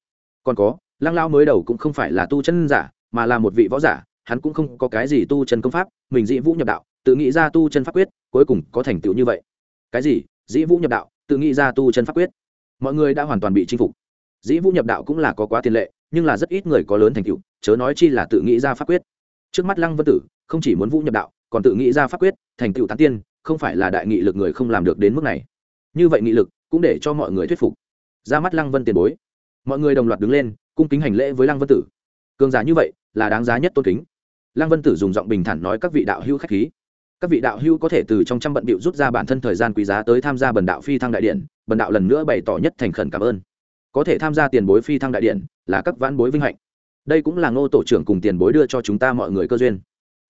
Còn có, lăng lao mới đầu cũng không phải là tu chân giả, mà là một vị võ giả, hắn cũng không có cái gì tu chân công pháp, mình dĩ vũ nhập đạo, tự nghĩ ra tu chân pháp quyết, cuối cùng có thành tựu như vậy. Cái gì? Dĩ vũ nhập đạo, tự nghĩ ra tu chân pháp quyết. Mọi người đã hoàn toàn bị chinh phục dĩ vũ nhập đạo cũng là có quá tiền lệ, nhưng là rất ít người có lớn thành tựu, chớ nói chi là tự nghĩ ra pháp quyết. Trước mắt lăng vân tử, không chỉ muốn vũ nhập đạo, còn tự nghĩ ra pháp quyết, thành tựu tán tiên, không phải là đại nghị lực người không làm được đến mức này. Như vậy nghị lực cũng để cho mọi người thuyết phục. Ra mắt lăng vân tiền bối. Mọi người đồng loạt đứng lên, cung kính hành lễ với lăng vân tử. Cường giả như vậy là đáng giá nhất tôn kính. Lăng vân tử dùng giọng bình thản nói các vị đạo hữu khách khí. Các vị đạo hữu có thể từ trong trăm bận bịu rút ra bản thân thời gian quý giá tới tham gia bần đạo phi thăng đại điện, bần đạo lần nữa bày tỏ nhất thành khẩn cảm ơn có thể tham gia tiền bối phi thăng đại điện là các vãn bối vinh hạnh. Đây cũng là ngô tổ trưởng cùng tiền bối đưa cho chúng ta mọi người cơ duyên.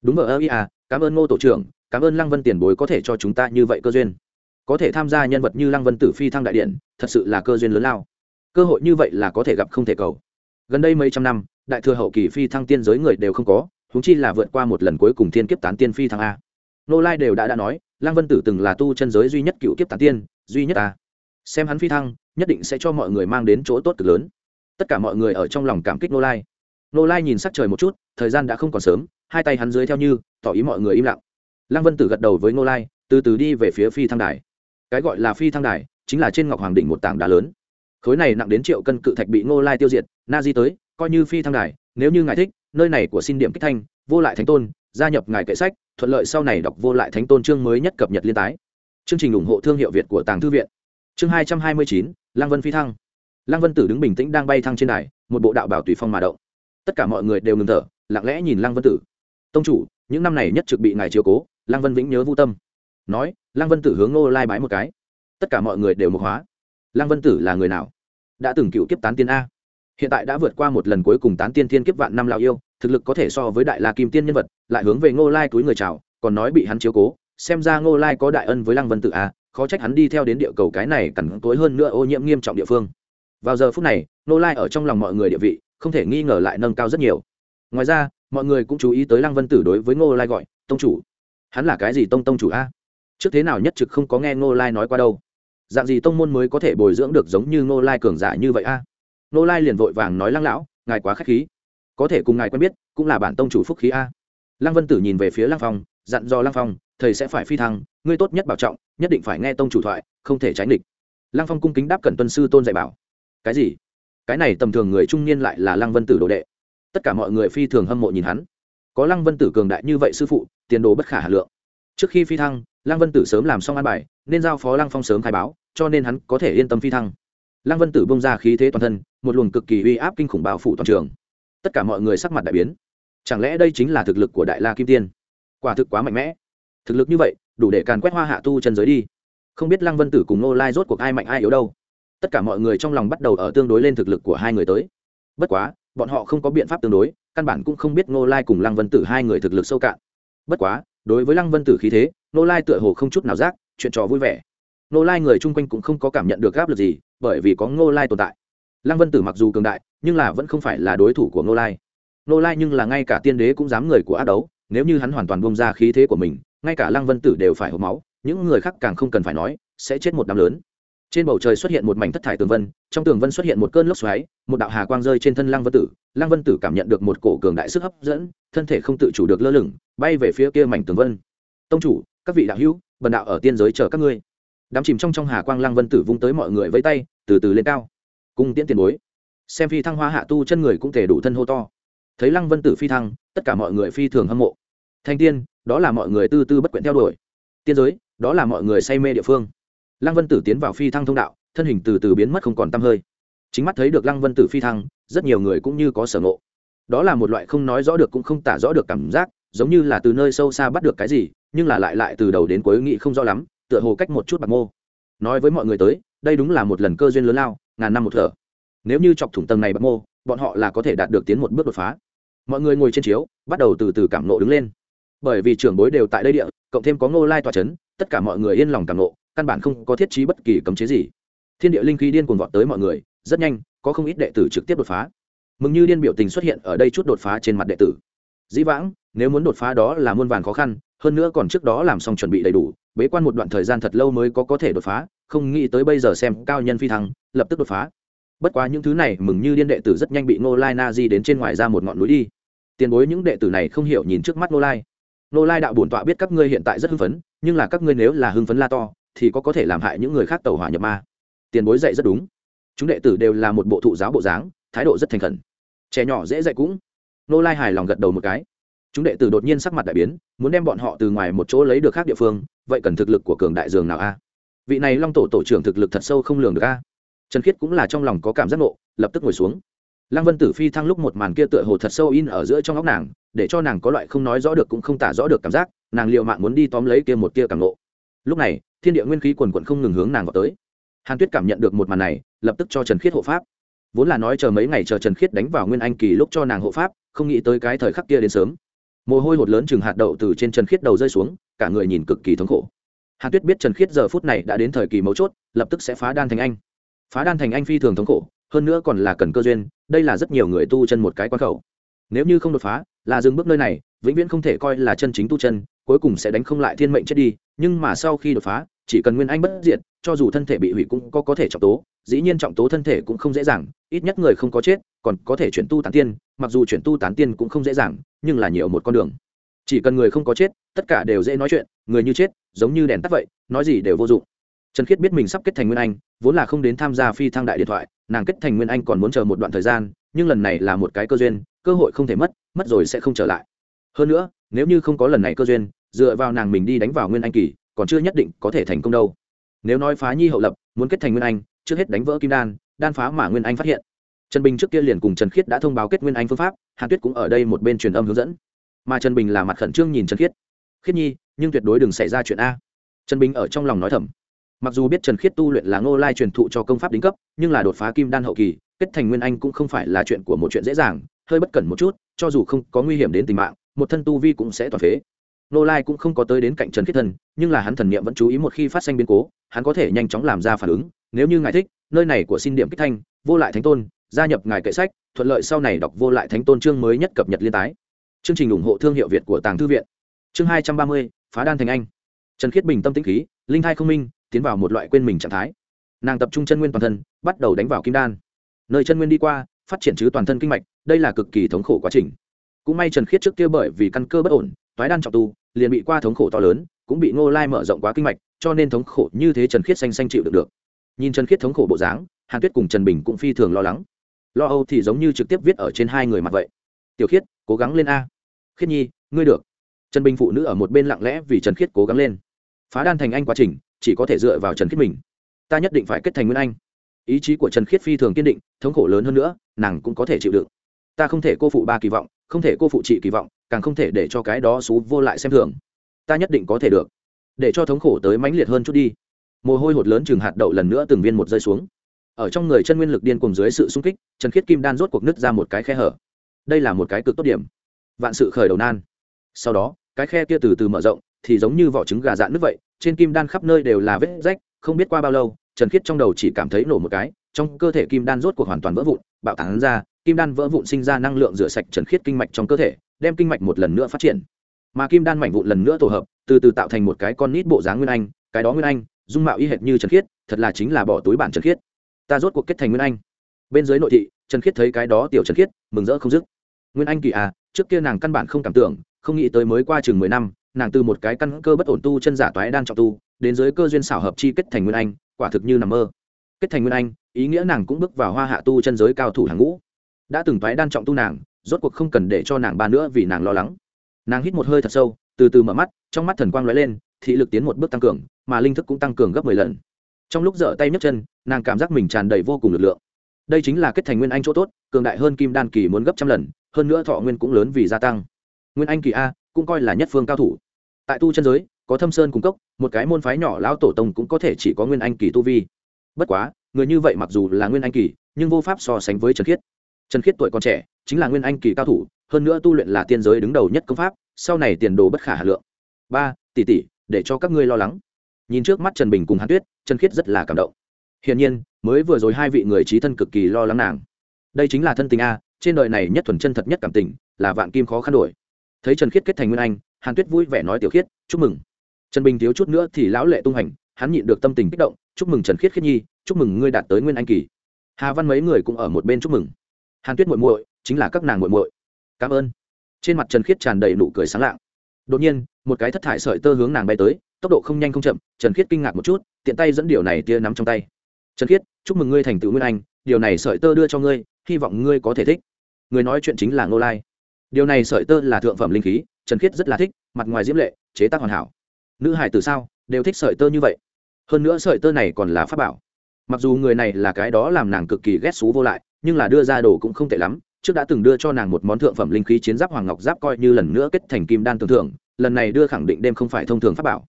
Đúng vợ ơ ý à cảm ơn ngô tổ trưởng, cảm ơn lăng vân tiền bối có thể cho chúng ta như vậy cơ duyên. Có thể tham gia nhân vật như lăng vân tử phi thăng đại điện, thật sự là cơ duyên lớn lao. Cơ hội như vậy là có thể gặp không thể cầu. Gần đây mấy trăm năm, đại thừa hậu kỳ phi thăng tiên giới người đều không có húng chi là vượt qua một lần cuối cùng thiên kiếp tán tiên phi thăng a. Nô lai đều đã đã nói, lăng vân tử từng là tu chân giới duy nhất cựu kiếp tán tiên, duy nhất a xem hắn phi thăng nhất định sẽ cho mọi người mang đến chỗ tốt cực lớn. Tất cả mọi người ở trong lòng cảm kích nô lai. Nô lai nhìn sắc trời một chút, thời gian đã không còn sớm, hai tay hắn dưới theo như, tỏ ý mọi người im lặng. Lăng vân tử gật đầu với nô lai, từ từ đi về phía phi thăng đài. Cái gọi là phi thăng đài chính là trên ngọc hoàng đỉnh một tảng đá lớn. Khối này nặng đến triệu cân cự thạch bị nô lai tiêu diệt, na di tới, coi như phi thăng đài, nếu như ngài thích, nơi này của xin điểm kích thanh, vô lại thánh tôn, gia nhập ngài kệ sách, thuận lợi sau này đọc vô lại thánh tôn chương mới nhất cập nhật liên tái. Chương trình ủng hộ thương hiệu việt của tàng thư viện. Chương hai trăm hai mươi chín lang vân phi thăng. Lang vân tử đứng bình tĩnh đang bay thăng trên đài, một bộ đạo bảo tùy phong mà động. Tất cả mọi người đều ngừng thở, lặng lẽ nhìn lang vân tử. Tông chủ, những năm này nhất trực bị ngài chiếu cố. Lang vân vĩnh nhớ vô tâm. Nói lang vân tử hướng ngô lai bái một cái. Tất cả mọi người đều mộc hóa. Lang vân tử là người nào? Đã từng cựu kiếp tán tiên a. Hiện tại đã vượt qua một lần cuối cùng tán tiên thiên kiếp vạn năm lao yêu, thực lực có thể so với đại la kim tiên nhân vật, lại hướng về ngô lai túi người chào, còn nói bị hắn chiếu cố, xem ra ngô lai có đại ân với lăng vân Tử a khó trách hắn đi theo đến địa cầu cái này cẩn tối hơn nữa ô nhiễm nghiêm trọng địa phương. Vào giờ phút này ngô lai ở trong lòng mọi người địa vị, không thể nghi ngờ lại nâng cao rất nhiều. Ngoài ra, mọi người cũng chú ý tới lăng vân tử đối với ngô lai gọi, tông chủ. Hắn là cái gì tông tông chủ a? Trước thế nào nhất trực không có nghe ngô lai nói qua đâu. Dạng gì tông môn mới có thể bồi dưỡng được giống như ngô lai cường giả như vậy a? Ngô lai liền vội vàng nói, lăng lão, ngài quá k h á c h khí. Có thể cùng ngài quen biết, cũng là bản tông chủ phúc khí a. Lăng vân tử nhìn về phía lăng phong, dặn dò lăng phong thầy sẽ phải phi thăng, ngươi tốt nhất bảo trọng, nhất định phải nghe tông chủ thoại, không thể tránh địch lăng phong cung kính đáp cẩn tuân sư tôn dạy bảo. Cái gì? Cái này tầm thường người trung niên lại là lăng vân tử đồ đệ. Tất cả mọi người phi thường hâm mộ nhìn hắn. Có lăng vân tử cường đại như vậy sư phụ, tiền đồ bất khả hà lượng. Trước khi phi thăng, lăng vân tử sớm làm xong an bài, nên giao phó lăng phong sớm khai báo, cho nên hắn có thể yên tâm phi thăng. Lăng vân tử bông ra khí thế toàn thân, một luồng cực kỳ uy áp kinh khủng bao phủ toàn trường. Tất cả mọi người sắc mặt đại biến. Chẳng lẽ đây chính là thực lực của đại la kim tiên? Quả thực quá mạnh mẽ thực lực như vậy, đủ để càn quét hoa hạ tu chân giới đi. Không biết lăng vân tử cùng nô lai rốt cuộc ai mạnh ai yếu đâu. Tất cả mọi người trong lòng bắt đầu ở tương đối lên thực lực của hai người tới. Bất quá, bọn họ không có biện pháp tương đối, căn bản cũng không biết nô lai cùng lăng vân tử hai người thực lực sâu cạn. Bất quá, đối với lăng vân tử khí thế nô lai tựa hồ không chút nào giác, chuyện trò vui vẻ. Nô lai người chung quanh cũng không có cảm nhận được áp lực gì, bởi vì có Ngô lai tồn tại. Lăng vân tử mặc dù cường đại, nhưng là vẫn không phải là đối thủ của Ngô lai. Nô lai nhưng là ngay cả tiên đế cũng dám người của ác đấu, nếu như hắn hoàn toàn bông ra khí thế của mình ngay cả lăng vân tử đều phải hộp máu, những người khác càng không cần phải nói, sẽ chết một đám lớn. Trên bầu trời xuất hiện một mảnh thất thải tường vân, trong tường vân xuất hiện một cơn lốc xoáy, một đạo hà quang rơi trên thân lăng vân tử. Lăng vân tử cảm nhận được một cổ cường đại sức hấp dẫn, thân thể không tự chủ được lơ lửng, bay về phía kia mảnh tường vân. Tông chủ, các vị đạo hữu, bần đạo ở tiên giới chờ các ngươi. Đám chìm trong trong hà quang lăng vân tử vung tới mọi người với tay, từ từ lên cao. Cung tiễn tiền bối. Xem phi thăng hoa hạ tu chân người cũng thể đủ thân hô to. Thấy lăng vân tử phi thăng, tất cả mọi người phi thường hâm mộ. Thanh tiên đó là mọi người tư tư bất quyện theo đuổi. Tiên giới, đó là mọi người say mê địa phương. Lăng vân tử tiến vào phi thăng thông đạo, thân hình từ từ biến mất không còn t hơi. Chính mắt thấy được lăng vân tử phi thăng, rất nhiều người cũng như có sở ngộ. Đó là một loại không nói rõ được cũng không tả rõ được cảm giác, giống như là từ nơi sâu xa bắt được cái gì, nhưng là lại lại từ đầu đến cuối nghĩ không rõ lắm, tựa hồ cách một chút bạc mô. Nói với mọi người tới, đây đúng là một lần cơ duyên lớn lao, ngàn năm một thở. Nếu như chọc thủng tầng này bạc mô, bọn họ là có thể đạt được tiến một bước đột phá. Mọi người ngồi trên chiếu, bắt đầu từ từ cảm nộ đứng lên bởi vì trưởng bối đều tại đây địa, cộng thêm có ngô lai tòa c h ấ n tất cả mọi người yên lòng càng nộ, căn bản không có thiết trí bất kỳ cấm chế gì. Thiên địa linh khí điên cuồng vọt tới mọi người, rất nhanh, có không ít đệ tử trực tiếp đột phá. Mừng như điên biểu tình xuất hiện ở đây chút đột phá trên mặt đệ tử. Dĩ vãng, nếu muốn đột phá đó là muôn vàn khó khăn, hơn nữa còn trước đó làm xong chuẩn bị đầy đủ, bế quan một đoạn thời gian thật lâu mới có có thể đột phá, không nghĩ tới bây giờ xem cao nhân phi thăng, lập tức đột phá. Bất quá những thứ này, mừng như điên đệ tử rất nhanh bị ngô lai na di đến trên ngoài ra một ngọn núi đi. Tiền bối những đệ tử này không hiểu nhìn trước mắt Ngô lai nô lai đạo bổn tọa biết các ngươi hiện tại rất hưng phấn, nhưng là các ngươi nếu là hưng phấn la to, thì có có thể làm hại những người khác tàu hỏa nhập ma. Tiền bối dạy rất đúng. Chúng đệ tử đều là một bộ thụ giáo bộ dáng, thái độ rất thành khẩn. Trẻ nhỏ dễ dạy cũng. Nô lai hài lòng gật đầu một cái. Chúng đệ tử đột nhiên sắc mặt đại biến, muốn đem bọn họ từ ngoài một chỗ lấy được khác địa phương, vậy cần thực lực của cường đại dường nào a? Vị này long tổ tổ trưởng thực lực thật sâu không lường được a. Trần khiết cũng là trong lòng có cảm giác nộ lập tức ngồi xuống. Lăng vân tử phi thăng lúc một màn kia tựa hồ thật sâu in ở giữa trong óc nàng để cho nàng có loại không nói rõ được cũng không tả rõ được cảm giác, nàng liệu mạng muốn đi tóm lấy kia một kia càng nộ lúc này, thiên địa nguyên khí quần quận không ngừng hướng nàng vào tới. Hàn tuyết cảm nhận được một màn này, lập tức cho trần khiết hộ pháp. Vốn là nói chờ mấy ngày chờ trần khiết đánh vào nguyên anh kỳ lúc cho nàng hộ pháp, không nghĩ tới cái thời khắc kia đến sớm. Mồ hôi hột lớn chừng hạt đậu từ trên trần khiết đầu rơi xuống, cả người nhìn cực kỳ thống khổ. Hàn tuyết biết trần khiết giờ phút này đã đến thời kỳ mấu chốt, lập tức sẽ phá đan thành anh. Phá đan thành anh phi thường thống khổ, hơn nữa còn là cần cơ duyên, đây là rất nhiều người tu chân một cái quan khẩu. Nếu như không đột phá là dừng bước nơi này, vĩnh viễn không thể coi là chân chính tu chân, cuối cùng sẽ đánh không lại thiên mệnh chết đi, nhưng mà sau khi đột phá, chỉ cần nguyên anh bất diệt, cho dù thân thể bị hủy cũng có có thể trọng tố, dĩ nhiên trọng tố thân thể cũng không dễ dàng, ít nhất người không có chết, còn có thể chuyển tu tán tiên, mặc dù chuyển tu tán tiên cũng không dễ dàng, nhưng là nhiều một con đường. Chỉ cần người không có chết, tất cả đều dễ nói chuyện, người như chết, giống như đèn tắt vậy, nói gì đều vô dụng. Trần khiết biết mình sắp kết thành nguyên anh, vốn là không đến tham gia phi thăng đại điện thoại, nàng kết thành nguyên anh còn muốn chờ một đoạn thời gian, nhưng lần này là một cái cơ duyên cơ hội không thể mất mất rồi sẽ không trở lại. Hơn nữa, nếu như không có lần này cơ duyên, dựa vào nàng mình đi đánh vào nguyên anh kỳ, còn chưa nhất định có thể thành công đâu. Nếu nói phá nhi hậu lập, muốn kết thành nguyên anh, trước hết đánh vỡ kim đan đan phá mà nguyên anh phát hiện. Trần bình trước kia liền cùng trần khiết đã thông báo kết nguyên anh phương pháp, hàn tuyết cũng ở đây một bên truyền âm hướng dẫn. Mà trần bình là mặt khẩn trương nhìn trần khiết. Khiết nhi, nhưng tuyệt đối đừng xảy ra chuyện a. Trần bình ở trong lòng nói thầm. Mặc dù biết trần khiết tu luyện là ngô lai truyền thụ cho công pháp đính cấp, nhưng là đột phá kim đan hậu kỳ, kết thành nguyên anh cũng không phải là chuyện của một chuyện dễ dàng hơi bất cẩn một chút, cho dù không có nguy hiểm đến tính mạng, một thân tu vi cũng sẽ toàn phế. Nô lai cũng không có tới đến cạnh trần khiết thần, nhưng là hắn thần niệm vẫn chú ý một khi phát sinh biến cố, hắn có thể nhanh chóng làm ra phản ứng. Nếu như ngài thích, nơi này của xin điểm kích thanh, vô lại thánh tôn, gia nhập ngài kệ sách, thuận lợi sau này đọc vô lại thánh tôn chương mới nhất cập nhật liên tái. Chương trình ủng hộ thương hiệu việt của tàng thư viện. Chương hai trăm ba mươi, phá đan thành anh. Trần khiết bình tâm tĩnh khí, linh thai không minh, tiến vào một loại quên mình trạng thái. Nàng tập trung chân nguyên toàn thân, bắt đầu đánh vào kim đan. Nơi chân nguyên đi qua phát triển chứ toàn thân kinh mạch, đây là cực kỳ thống khổ quá trình. Cũng may trần khiết trước kia bởi vì căn cơ bất ổn, toái đan trọng tu, liền bị qua thống khổ to lớn, cũng bị ngô lai mở rộng quá kinh mạch, cho nên thống khổ như thế trần khiết xanh xanh chịu được được. Nhìn trần khiết thống khổ bộ dáng, hàn tuyết cùng trần bình cũng phi thường lo lắng. Lo âu thì giống như trực tiếp viết ở trên hai người mặt vậy. Tiểu khiết, cố gắng lên a. Khiết nhi, ngươi được. Trần bình phụ nữ ở một bên lặng lẽ vì trần khiết cố gắng lên. Phá đan thành anh quá trình, chỉ có thể dựa vào trần khiết mình. Ta nhất định phải kết thành nguyên anh ý chí của trần khiết phi thường kiên định, thống khổ lớn hơn nữa, nàng cũng có thể chịu đựng. Ta không thể cô phụ ba kỳ vọng, không thể cô phụ chị kỳ vọng, càng không thể để cho cái đó xú vô lại xem thường. Ta nhất định có thể được. Để cho thống khổ tới mãnh liệt hơn chút đi. Mồ hôi hột lớn chừng hạt đậu lần nữa từng viên một rơi xuống. Ở trong người chân nguyên lực điên cùng dưới sự sung kích, trần khiết kim đan rốt cuộc nứt ra một cái khe hở. Đây là một cái cực tốt điểm. Vạn sự khởi đầu nan. Sau đó, cái khe kia từ từ mở rộng, thì giống như vỏ trứng gà dạn nước vậy, trên kim đan khắp nơi đều là vết rách, không biết qua bao lâu trần khiết trong đầu chỉ cảm thấy nổ một cái, trong cơ thể kim đan rốt cuộc hoàn toàn vỡ vụn, bạo tán ra, kim đan vỡ vụn sinh ra năng lượng rửa sạch trần khiết kinh mạch trong cơ thể, đem kinh mạch một lần nữa phát triển. Mà kim đan mảnh vụn lần nữa tổ hợp, từ từ tạo thành một cái con nít bộ dáng nguyên anh, cái đó nguyên anh, dung mạo y hệt như trần khiết, thật là chính là bỏ túi bản trần khiết. Ta rốt cuộc kết thành nguyên anh. Bên dưới nội thị, trần khiết thấy cái đó tiểu trần khiết, mừng rỡ không dứt. Nguyên anh kỳ à trước kia nàng căn bản không cảm tưởng, không nghĩ tới mới qua chừng mười năm, nàng từ một cái căn cơ bất ổn tu chân giả toái đan trọng tu, đến dưới cơ duyên xảo hợp chi kết thành nguyên anh quả thực như nằm mơ. Kết thành nguyên anh, ý nghĩa nàng cũng bước vào hoa hạ tu chân giới cao thủ hàng ngũ. Đã từng thoái đan trọng tu nàng, rốt cuộc không cần để cho nàng ba nữa vì nàng lo lắng. Nàng hít một hơi thật sâu, từ từ mở mắt, trong mắt thần quang lóe lên, thị lực tiến một bước tăng cường, mà linh thức cũng tăng cường gấp mười lần. Trong lúc dở tay nhấc chân, nàng cảm giác mình tràn đầy vô cùng lực lượng. Đây chính là kết thành nguyên anh chỗ tốt, cường đại hơn kim đan kỳ muốn gấp trăm lần, hơn nữa thọ nguyên cũng lớn vì gia tăng. Nguyên anh kỳ a, cũng coi là nhất phương cao thủ. Tại tu chân giới có thâm sơn cung cấp một cái môn phái nhỏ lão tổ tông cũng có thể chỉ có nguyên anh kỳ tu vi. Bất quá, người như vậy mặc dù là nguyên anh kỳ, nhưng vô pháp so sánh với trần khiết. Trần khiết tuổi còn trẻ, chính là nguyên anh kỳ cao thủ, hơn nữa tu luyện là tiên giới đứng đầu nhất công pháp, sau này tiền đồ bất khả hà lượng. Ba, tỷ tỷ, để cho các ngươi lo lắng. Nhìn trước mắt trần bình cùng hàn tuyết, trần khiết rất là cảm động. Hiển nhiên, mới vừa rồi hai vị người trí thân cực kỳ lo lắng nàng. Đây chính là thân tình a, trên đời này nhất thuần chân thật nhất cảm tình, là vạn kim khó khăn đổi. Thấy trần khiết kết thành nguyên anh, hàn tuyết vui vẻ nói tiểu khiết, chúc mừng trần bình thiếu chút nữa thì lão lệ tung hành, hắn nhịn được tâm tình kích động, chúc mừng trần khiết khiết nhi, chúc mừng ngươi đạt tới nguyên anh kỳ. Hà văn mấy người cũng ở một bên chúc mừng. Hàn tuyết muội muội, chính là các nàng muội muội. Cảm ơn. Trên mặt trần khiết tràn đầy nụ cười sáng lạng. Đột nhiên, một cái thất thải sợi tơ hướng nàng bay tới, tốc độ không nhanh không chậm, trần khiết kinh ngạc một chút, tiện tay dẫn điều này tia nắm trong tay. Trần khiết, chúc mừng ngươi thành tựu nguyên anh, điều này sợi tơ đưa cho ngươi, hy vọng ngươi có thể thích. Người nói chuyện chính là ngô lai. Điều này sợi tơ là thượng phẩm linh khí, trần khiết rất là thích, mặt ngoài diễm lệ, chế tác hoàn hảo nữ hải từ sao, đều thích sợi tơ như vậy. Hơn nữa sợi tơ này còn là pháp bảo. Mặc dù người này là cái đó làm nàng cực kỳ ghét xú vô lại, nhưng là đưa ra đồ cũng không tệ lắm, trước đã từng đưa cho nàng một món thượng phẩm linh khí chiến giáp hoàng ngọc giáp coi như lần nữa kết thành kim đan tưởng thưởng, lần này đưa khẳng định đêm không phải thông thường pháp bảo.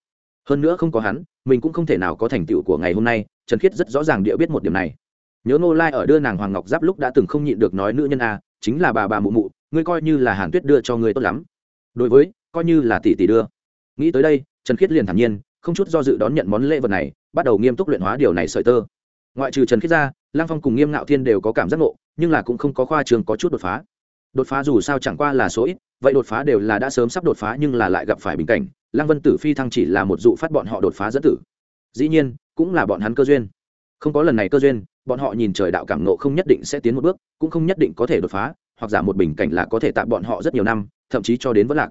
Hơn nữa không có hắn, mình cũng không thể nào có thành tựu của ngày hôm nay, trần khiết rất rõ ràng địa biết một điểm này. Nhớ nô lai ở đưa nàng hoàng ngọc giáp lúc đã từng không nhịn được nói nữ nhân a chính là bà bà mụ mụ, ngươi coi như là hàn tuyết đưa cho ngươi tốt lắm. Đối với, coi như là tỷ tỷ đưa nghĩ tới đây, trần khiết liền thản nhiên, không chút do dự đón nhận món lễ vật này, bắt đầu nghiêm túc luyện hóa điều này sợi tơ. Ngoại trừ trần khiết ra lang phong cùng nghiêm ngạo thiên đều có cảm giác ngộ, nhưng là cũng không có khoa trường có chút đột phá. Đột phá dù sao chẳng qua là số ít, vậy đột phá đều là đã sớm sắp đột phá nhưng là lại gặp phải bình cảnh Lang vân tử phi thăng chỉ là một dụ phát bọn họ đột phá dẫn tử. Dĩ nhiên, cũng là bọn hắn cơ duyên. Không có lần này cơ duyên, bọn họ nhìn trời đạo cảm nộ không nhất định sẽ tiến một bước, cũng không nhất định có thể đột phá, hoặc giả một bình cảnh là có thể tạm bọn họ rất nhiều năm, thậm chí cho đến vất lạc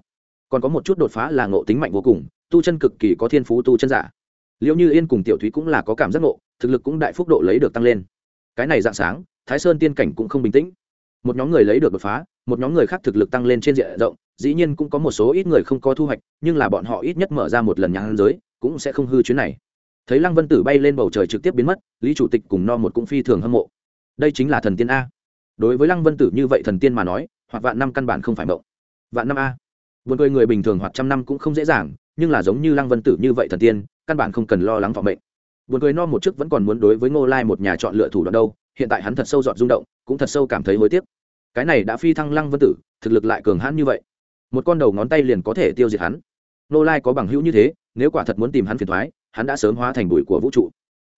còn có một chút đột phá là ngộ tính mạnh vô cùng, tu chân cực kỳ có thiên phú tu chân giả. Liệu như yên cùng tiểu thúy cũng là có cảm giác ngộ, thực lực cũng đại phúc độ lấy được tăng lên. Cái này dạng sáng, thái sơn tiên cảnh cũng không bình tĩnh. Một nhóm người lấy được đột phá, một nhóm người khác thực lực tăng lên trên diện rộng, dĩ nhiên cũng có một số ít người không có thu hoạch, nhưng là bọn họ ít nhất mở ra một lần nhãn giới, cũng sẽ không hư chuyến này. Thấy lăng vân tử bay lên bầu trời trực tiếp biến mất, lý chủ tịch cùng no một cũng phi thường hâm mộ. Đây chính là thần tiên a. Đối với lăng vân tử như vậy thần tiên mà nói hoặc vạn năm căn bản không phải mộng. Vạn năm a buồn cười người bình thường hoặc trăm năm cũng không dễ dàng nhưng là giống như lăng vân tử như vậy thần tiên căn bản không cần lo lắng vọng mệnh buồn cười no một trước vẫn còn muốn đối với ngô lai một nhà chọn lựa thủ đoạn đâu hiện tại hắn thật sâu dọn rung động cũng thật sâu cảm thấy hối tiếc. Cái này đã phi thăng lăng vân tử thực lực lại cường hãn như vậy. Một con đầu ngón tay liền có thể tiêu diệt hắn. Ngô lai có bằng hữu như thế nếu quả thật muốn tìm hắn phiền toái, hắn đã sớm hóa thành bụi của vũ trụ.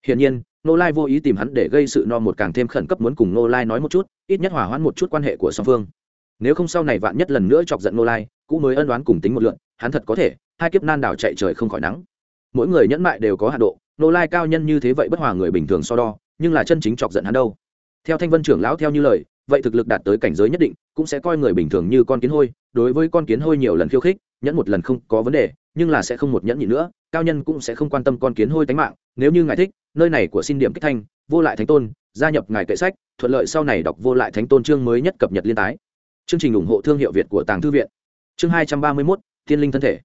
Hiển nhiên Ngô lai vô ý tìm hắn để gây sự no một càng thêm khẩn cấp muốn cùng Ngô lai nói một chút ít nhất hòa hoãn một chút quan hệ của song phương. Nếu không sau này vạn nhất lần nữa chọc giận nô lai cũ mới ân đoán cùng tính một lượn, hắn thật có thể, hai kiếp nan đảo chạy trời không khỏi nắng. Mỗi người nhẫn mại đều có hạ độ, nô lai cao nhân như thế vậy bất hòa người bình thường so đo, nhưng là chân chính chọc giận hắn đâu. Theo thanh vân trưởng lão theo như lời, vậy thực lực đạt tới cảnh giới nhất định, cũng sẽ coi người bình thường như con kiến hôi, đối với con kiến hôi nhiều lần khiêu khích, nhẫn một lần không có vấn đề, nhưng là sẽ không một nhẫn nhị nữa, cao nhân cũng sẽ không quan tâm con kiến hôi tánh mạng, nếu như ngài thích, nơi này của xin điểm kích thanh, vô lại thánh tôn, gia nhập ngài kệ sách, thuận lợi sau này đọc vô lại thánh tôn chương mới nhất cập nhật liên tái. Chương trình ủng hộ thương hiệu việt của tàng thư viện chương hai trăm ba mươi mốt, thiên linh thân thể.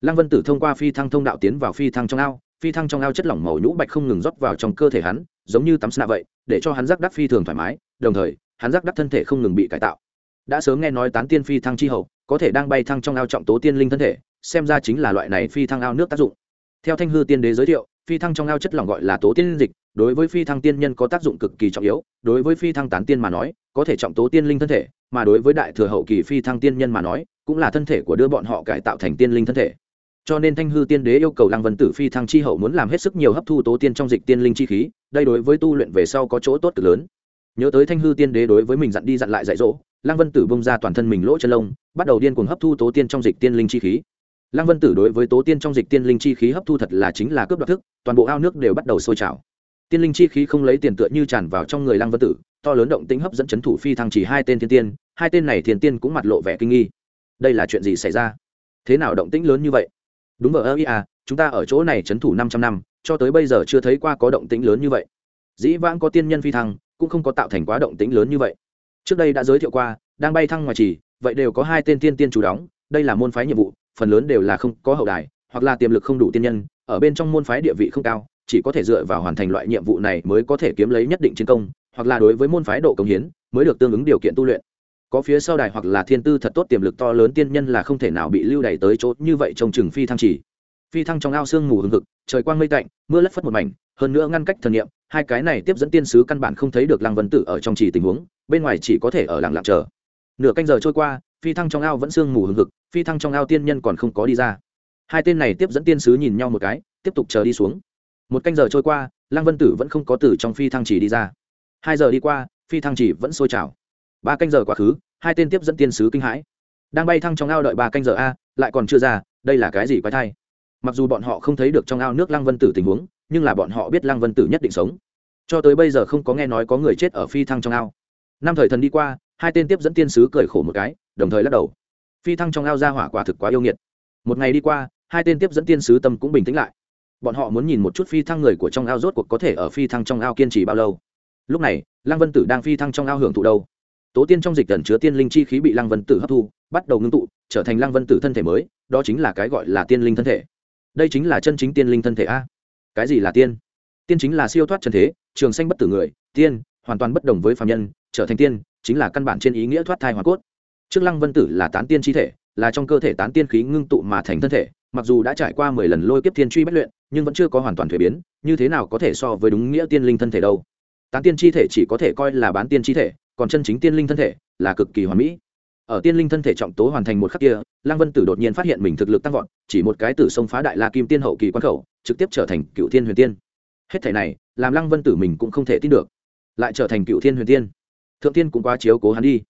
Lăng vân tử thông qua phi thăng thông đạo tiến vào phi thăng trong ao, phi thăng trong ao chất lỏng màu nhũ bạch không ngừng rót vào trong cơ thể hắn, giống như tắm sna vậy, để cho hắn giác đắc phi thường thoải mái, đồng thời, hắn giác đắc thân thể không ngừng bị cải tạo. Đã sớm nghe nói tán tiên phi thăng chi hậu, có thể đang bay thăng trong ao trọng tố tiên linh thân thể, xem ra chính là loại này phi thăng ao nước tác dụng. Theo thanh hư tiên đế giới thiệu, phi thăng trong ao chất lỏng gọi là tố tiên dịch, đối với phi thăng tiên nhân có tác dụng cực kỳ trọng yếu, đối với phi thăng tán tiên mà nói, có thể trọng tố tiên linh thân thể, mà đối với đại thừa hậu kỳ phi thăng tiên nhân mà nói cũng là thân thể của đưa bọn họ cải tạo thành tiên linh thân thể. Cho nên thanh hư tiên đế yêu cầu lăng vân tử phi thăng chi hậu muốn làm hết sức nhiều hấp thu tố tiên trong dịch tiên linh chi khí, đây đối với tu luyện về sau có chỗ tốt cực lớn. Nhớ tới thanh hư tiên đế đối với mình dặn đi dặn lại dạy dỗ, lăng vân tử bông ra toàn thân mình lỗ chân lông, bắt đầu điên cuồng hấp thu tố tiên trong dịch tiên linh chi khí. Lăng vân tử đối với tố tiên trong dịch tiên linh chi khí hấp thu thật là chính là cướp đoạt thức, toàn bộ ao nước đều bắt đầu sôi trào. Tiên linh chi khí không lấy tiền tựa như tràn vào trong người lăng vân tử, to lớn động tính hấp dẫn chấn thủ phi thăng chỉ hai tên thiên tiên, hai tên này thiên tiên cũng mặt lộ vẻ kinh nghi đây là chuyện gì xảy ra? Thế nào động tĩnh lớn như vậy? Đúng vợ ơ ý à chúng ta ở chỗ này c h ấ n thủ năm trăm năm, cho tới bây giờ chưa thấy qua có động tĩnh lớn như vậy. Dĩ vãng có tiên nhân phi thăng, cũng không có tạo thành quá động tĩnh lớn như vậy. Trước đây đã giới thiệu qua, đang bay thăng ngoài trì, vậy đều có hai tên tiên tiên chủ đóng, đây là môn phái nhiệm vụ, phần lớn đều là không, có hậu đài, hoặc là tiềm lực không đủ tiên nhân, ở bên trong môn phái địa vị không cao, chỉ có thể dựa vào hoàn thành loại nhiệm vụ này mới có thể kiếm lấy nhất định chiến công, hoặc là đối với môn phái độ công hiến, mới được tương ứng điều kiện tu luyện có phía sau đài hoặc là thiên tư thật tốt tiềm lực to lớn tiên nhân là không thể nào bị lưu đày tới chỗ như vậy trong chừng phi thăng chỉ. Phi thăng trong ao sương mù hừng hực, trời quang mây tạnh, mưa lất phất một mảnh, hơn nữa ngăn cách thần niệm, hai cái này tiếp dẫn tiên sứ căn bản không thấy được lăng vân tử ở trong trì tình huống, bên ngoài chỉ có thể ở lặng lặng chờ. Nửa canh giờ trôi qua, phi thăng trong ao vẫn sương mù hừng hực, phi thăng trong ao tiên nhân còn không có đi ra. Hai tên này tiếp dẫn tiên sứ nhìn nhau một cái, tiếp tục chờ đi xuống. Một canh giờ trôi qua, lăng vân tử vẫn không có tử trong phi thăng chỉ đi ra. Hai giờ đi qua, phi thăng chỉ vẫn sôi trào ba canh giờ quá khứ, hai tên tiếp dẫn tiên sứ kinh hãi. Đang bay thăng trong ao đợi ba canh giờ a, lại còn chưa ra, đây là cái gì quái thai? Mặc dù bọn họ không thấy được trong ao nước lăng vân tử tình huống, nhưng là bọn họ biết lăng vân tử nhất định sống. Cho tới bây giờ không có nghe nói có người chết ở phi thăng trong ao. Năm thời thần đi qua, hai tên tiếp dẫn tiên sứ cười khổ một cái, đồng thời lắc đầu. Phi thăng trong ao ra hỏa quả thực quá yêu nghiệt. Một ngày đi qua, hai tên tiếp dẫn tiên sứ tâm cũng bình tĩnh lại. Bọn họ muốn nhìn một chút phi thăng người của trong ao rốt cuộc có thể ở phi thăng trong ao kiên trì bao lâu. Lúc này, lăng vân tử đang phi thăng trong ao hưởng thụ đâu? Tố tiên trong dịch gần chứa tiên linh chi khí bị lăng vân tử hấp thu, bắt đầu ngưng tụ, trở thành lăng vân tử thân thể mới, đó chính là cái gọi là tiên linh thân thể. Đây chính là chân chính tiên linh thân thể a. Cái gì là tiên? Tiên chính là siêu thoát trần thế, trường sanh bất tử người, tiên, hoàn toàn bất đồng với phạm nhân, trở thành tiên, chính là căn bản trên ý nghĩa thoát thai hoàn cốt. Trước lăng vân tử là tán tiên chi thể, là trong cơ thể tán tiên khí ngưng tụ mà thành thân thể, mặc dù đã trải qua mười lần lôi kiếp thiên truy bất luyện, nhưng vẫn chưa có hoàn toàn thuế biến, như thế nào có thể so với đúng nghĩa tiên linh thân thể đâu? Tán tiên chi thể chỉ có thể coi là bán tiên chi thể còn chân chính tiên linh thân thể là cực kỳ hoàn mỹ. Ở tiên linh thân thể trọng tố hoàn thành một khắc kia, lăng vân tử đột nhiên phát hiện mình thực lực tăng vọt, chỉ một cái tử sông phá đại la kim tiên hậu kỳ quan khẩu, trực tiếp trở thành cựu thiên huyền tiên. Hết thể này, làm lăng vân tử mình cũng không thể tin được. Lại trở thành cựu thiên huyền tiên. Thượng tiên cũng quá chiếu cố hắn đi.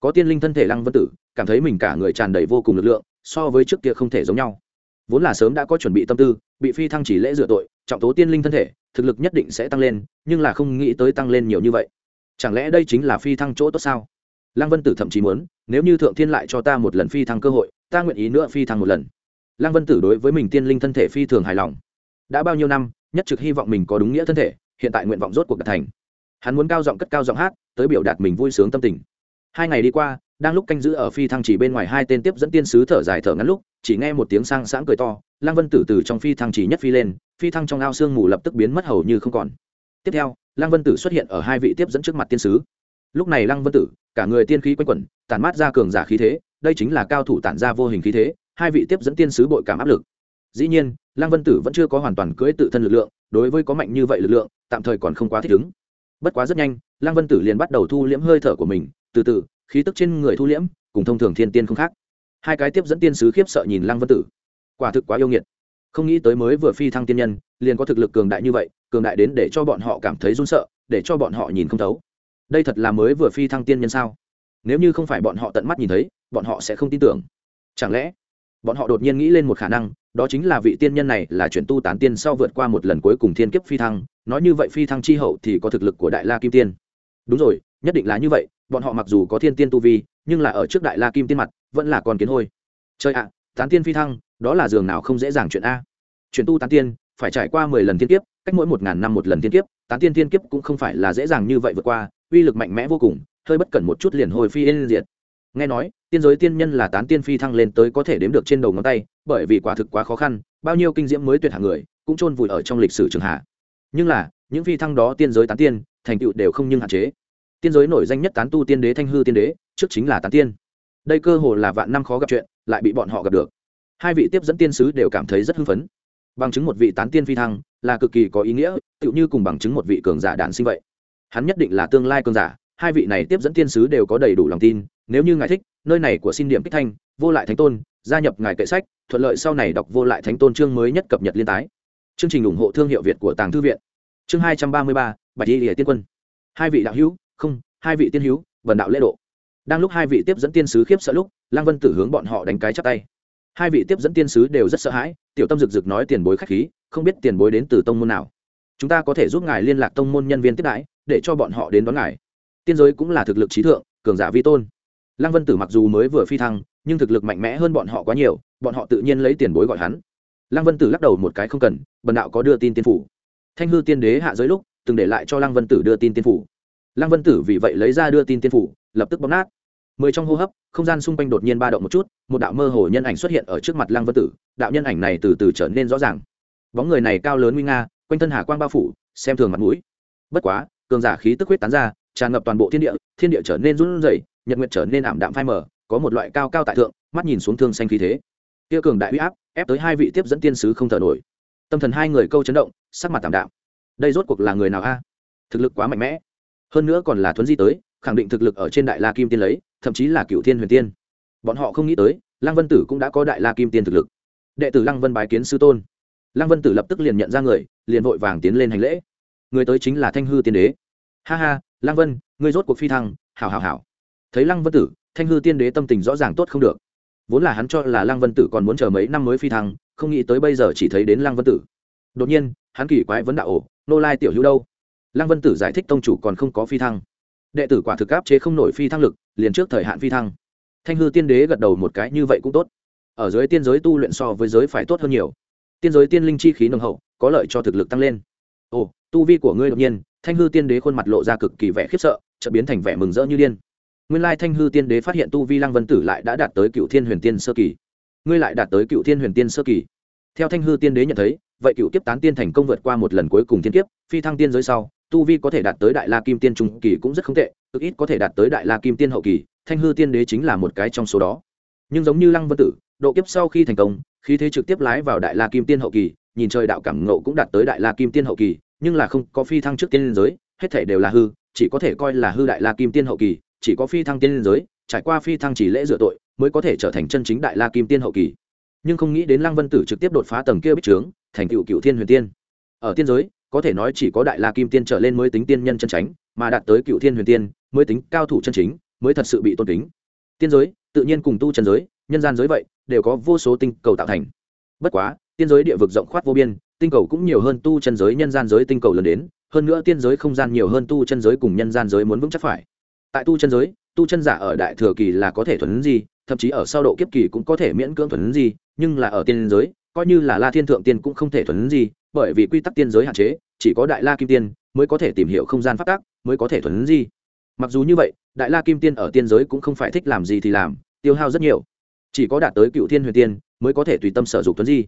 Có tiên linh thân thể lăng vân tử, cảm thấy mình cả người tràn đầy vô cùng lực lượng, so với trước kia không thể giống nhau. Vốn là sớm đã có chuẩn bị tâm tư, bị phi thăng chỉ lễ dựa tội, trọng tố tiên linh thân thể, thực lực nhất định sẽ tăng lên, nhưng là không nghĩ tới tăng lên nhiều như vậy chẳng lẽ đây chính là phi thăng chỗ tốt sao? Lăng vân tử thậm chí muốn, nếu như thượng thiên lại cho ta một lần phi thăng cơ hội, ta nguyện ý nữa phi thăng một lần. Lăng vân tử đối với mình tiên linh thân thể phi thường hài lòng. Đã bao nhiêu năm, nhất trực hy vọng mình có đúng nghĩa thân thể, hiện tại nguyện vọng rốt cuộc đạt thành. Hắn muốn cao giọng cất cao giọng hát, tới biểu đạt mình vui sướng tâm tình. Hai ngày đi qua, đang lúc canh giữ ở phi thăng chỉ bên ngoài hai tên tiếp dẫn tiên sứ thở dài thở ngắn lúc, chỉ nghe một tiếng sang sáng cười to, lăng vân tử từ trong phi thăng chỉ nhất phi lên, phi thăng trong ao sương mù lập tức biến mất hầu như không còn. Tiếp theo lăng vân tử xuất hiện ở hai vị tiếp dẫn trước mặt tiên sứ. Lúc này lăng vân tử, cả người tiên khí quanh quẩn, tản mát ra cường giả khí thế, đây chính là cao thủ tản ra vô hình khí thế, hai vị tiếp dẫn tiên sứ bội cảm áp lực. Dĩ nhiên, lăng vân tử vẫn chưa có hoàn toàn cưỡi tự thân lực lượng, đối với có mạnh như vậy lực lượng, tạm thời còn không quá thích ứng. Bất quá rất nhanh, lăng vân tử liền bắt đầu thu liễm hơi thở của mình, từ từ, khí tức trên người thu liễm, cùng thông thường thiên tiên không khác. Hai cái tiếp dẫn tiên sứ khiếp sợ nhìn lăng vân tử. Quả thực quá yêu nghiệt. Không nghĩ tới mới vừa phi thăng tiên nhân, liền có thực lực cường đại như vậy cường đại đến để cho bọn họ cảm thấy run sợ, để cho bọn họ nhìn không thấu. Đây thật là mới vừa phi thăng tiên nhân sao? Nếu như không phải bọn họ tận mắt nhìn thấy, bọn họ sẽ không tin tưởng. Chẳng lẽ, bọn họ đột nhiên nghĩ lên một khả năng, đó chính là vị tiên nhân này là chuyển tu tán tiên sau vượt qua một lần cuối cùng thiên kiếp phi thăng, nói như vậy phi thăng chi hậu thì có thực lực của đại la kim tiên. Đúng rồi, nhất định là như vậy, bọn họ mặc dù có thiên tiên tu vi, nhưng là ở trước đại la kim tiên mặt, vẫn là con kiến hôi. Chơi ạ, tán tiên phi thăng, đó là giường nào không dễ dàng chuyện a. Chuyển tu tán tiên phải trải qua mười lần thiên kiếp, cách mỗi một ngàn năm một lần thiên kiếp, tán tiên thiên kiếp cũng không phải là dễ dàng như vậy vượt qua, uy lực mạnh mẽ vô cùng, hơi bất cẩn một chút liền hồi phi yên diệt. Nghe nói, tiên giới tiên nhân là tán tiên phi thăng lên tới có thể đếm được trên đầu ngón tay, bởi vì quả thực quá khó khăn, bao nhiêu kinh diễm mới tuyệt hạng người, cũng chôn vùi ở trong lịch sử trường hạ. Nhưng là, những phi thăng đó tiên giới tán tiên, thành tựu đều không nhưng hạn chế. Tiên giới nổi danh nhất tán tu tiên đế thanh hư tiên đế, trước chính là tán tiên. Đây cơ hồ là vạn năm khó gặp chuyện, lại bị bọn họ gặp được. Hai vị tiếp dẫn tiên sứ đều cảm thấy rất hưng phấn bằng chứng một vị tán tiên phi thăng là cực kỳ có ý nghĩa, tựu như cùng bằng chứng một vị cường giả đản sinh vậy. Hắn nhất định là tương lai cường giả, hai vị này tiếp dẫn tiên sứ đều có đầy đủ lòng tin, nếu như ngài thích, nơi này của xin điểm kích thanh, vô lại thánh tôn, gia nhập ngài kệ sách, thuận lợi sau này đọc vô lại thánh tôn chương mới nhất cập nhật liên tái. Chương trình ủng hộ thương hiệu việt của tàng thư viện. Chương hai trăm ba mươi ba, bạch y lìa tiên quân. Hai vị đạo hữu, không, hai vị tiên hữu vần đạo lễ độ. Đang lúc hai vị tiếp dẫn tiên sứ khiếp sợ lúc, lăng vân tử hướng bọn họ đánh cái chắp tay hai vị tiếp dẫn tiên sứ đều rất sợ hãi, tiểu tâm rực rực nói tiền bối khách khí, không biết tiền bối đến từ tông môn nào. Chúng ta có thể giúp ngài liên lạc tông môn nhân viên tiếp đãi, để cho bọn họ đến đón ngài. Tiên giới cũng là thực lực trí thượng, cường giả vi tôn. Lăng vân tử mặc dù mới vừa phi thăng, nhưng thực lực mạnh mẽ hơn bọn họ quá nhiều, bọn họ tự nhiên lấy tiền bối gọi hắn. Lăng vân tử lắc đầu một cái không cần, bần đạo có đưa tin tiên phủ. Thanh hư tiên đế hạ giới lúc, từng để lại cho lăng vân tử đưa tin tiên phủ. Lăng vân tử vì vậy lấy ra đưa tin tiên phủ, lập tức bóp nát mười trong hô hấp, không gian xung quanh đột nhiên ba động một chút, một đạo mơ hồ nhân ảnh xuất hiện ở trước mặt lăng vân tử, đạo nhân ảnh này từ từ trở nên rõ ràng. Bóng người này cao lớn nguy nga, quanh thân hà quang bao phủ, xem thường mặt mũi. Bất quá, cường giả khí tức huyết tán ra, tràn ngập toàn bộ thiên địa thiên địa trở nên run rẩy, nhật nguyệt trở nên ảm đạm phai mờ, có một loại cao cao tại thượng, mắt nhìn xuống thương xanh khí thế. Kia cường đại uy áp, ép tới hai vị tiếp dẫn tiên sứ không thở nổi. Tâm thần hai người câu chấn động, sắc mặt tạm đạm. Đây rốt cuộc là người nào a? Thực lực quá mạnh mẽ. Hơn nữa còn là thuấn di tới, khẳng định thực lực ở trên đại la kim tiên lấy thậm chí là cựu thiên huyền tiên. Bọn họ không nghĩ tới, lăng vân tử cũng đã có đại la kim tiên thực lực. Đệ tử lăng vân bái kiến sư tôn. Lăng vân tử lập tức liền nhận ra người, liền vội vàng tiến lên hành lễ. Người tới chính là thanh hư tiên đế. Ha ha, lăng vân, ngươi rốt cuộc phi thăng, hảo hảo hảo. Thấy lăng vân tử, thanh hư tiên đế tâm tình rõ ràng tốt không được. Vốn là hắn cho là lăng vân tử còn muốn chờ mấy năm mới phi thăng, không nghĩ tới bây giờ chỉ thấy đến lăng vân tử. Đột nhiên, hắn kỳ quái vấn đạo ổ, nô lai tiểu hữu đâu? Lăng vân tử giải thích tông chủ còn không có phi thăng đệ tử quả thực áp chế không nổi phi thăng lực, liền trước thời hạn phi thăng. Thanh hư tiên đế gật đầu một cái, như vậy cũng tốt. Ở dưới tiên giới tu luyện so với giới phải tốt hơn nhiều. Tiên giới tiên linh chi khí nồng hậu, có lợi cho thực lực tăng lên. Ồ, tu vi của ngươi đột nhiên, thanh hư tiên đế khuôn mặt lộ ra cực kỳ vẻ khiếp sợ, chợt biến thành vẻ mừng rỡ như điên. Nguyên lai thanh hư tiên đế phát hiện tu vi lăng vân tử lại đã đạt tới cựu thiên huyền tiên sơ kỳ. Ngươi lại đạt tới cựu thiên huyền tiên sơ kỳ. Theo thanh hư tiên đế nhận thấy, vậy cựu tiếp tán tiên thành công vượt qua một lần cuối cùng thiên kiếp, phi thăng tiên giới sau tu vi có thể đạt tới đại la kim tiên trung kỳ cũng rất không tệ, cực ít có thể đạt tới đại la kim tiên hậu kỳ, thanh hư tiên đế chính là một cái trong số đó. Nhưng giống như lăng vân tử, độ kiếp sau khi thành công, khí thế trực tiếp lái vào đại la kim tiên hậu kỳ, nhìn trời đạo cảm ngộ cũng đạt tới đại la kim tiên hậu kỳ, nhưng là không có phi thăng trước tiên giới, hết thể đều là hư, chỉ có thể coi là hư đại la kim tiên hậu kỳ, chỉ có phi thăng tiên giới, trải qua phi thăng chỉ lễ dựa tội, mới có thể trở thành chân chính đại la kim tiên hậu kỳ. Nhưng không nghĩ đến lăng vân tử trực tiếp đột phá tầng kia bích trướng, thành cựu cựu thiên huyền tiên. Ở tiên giới có thể nói chỉ có đại la kim tiên trở lên mới tính tiên nhân chân tránh mà đạt tới cựu thiên huyền tiên, mới tính cao thủ chân chính, mới thật sự bị tôn kính. Tiên giới, tự nhiên cùng tu chân giới, nhân gian giới vậy, đều có vô số tinh cầu tạo thành. Bất quá, tiên giới địa vực rộng khoát vô biên, tinh cầu cũng nhiều hơn tu chân giới, nhân gian giới tinh cầu lớn đến, hơn nữa tiên giới không gian nhiều hơn tu chân giới cùng nhân gian giới muốn vững chắc phải. Tại tu chân giới, tu chân giả ở đại thừa kỳ là có thể thuần gì thậm chí ở sau độ kiếp kỳ cũng có thể miễn cưỡng thuần gì nhưng là ở tiên giới, coi như là la thiên thượng tiên cũng không thể thuần gì bởi vì quy tắc tiên giới hạn chế, chỉ có đại la kim tiên mới có thể tìm hiểu không gian phát tác mới có thể thuần di. mặc dù như vậy, đại la kim tiên ở tiên giới cũng không phải thích làm gì thì làm, tiêu hao rất nhiều. Chỉ có đạt tới cựu thiên huyền tiên mới có thể tùy tâm sở dụng thuần di.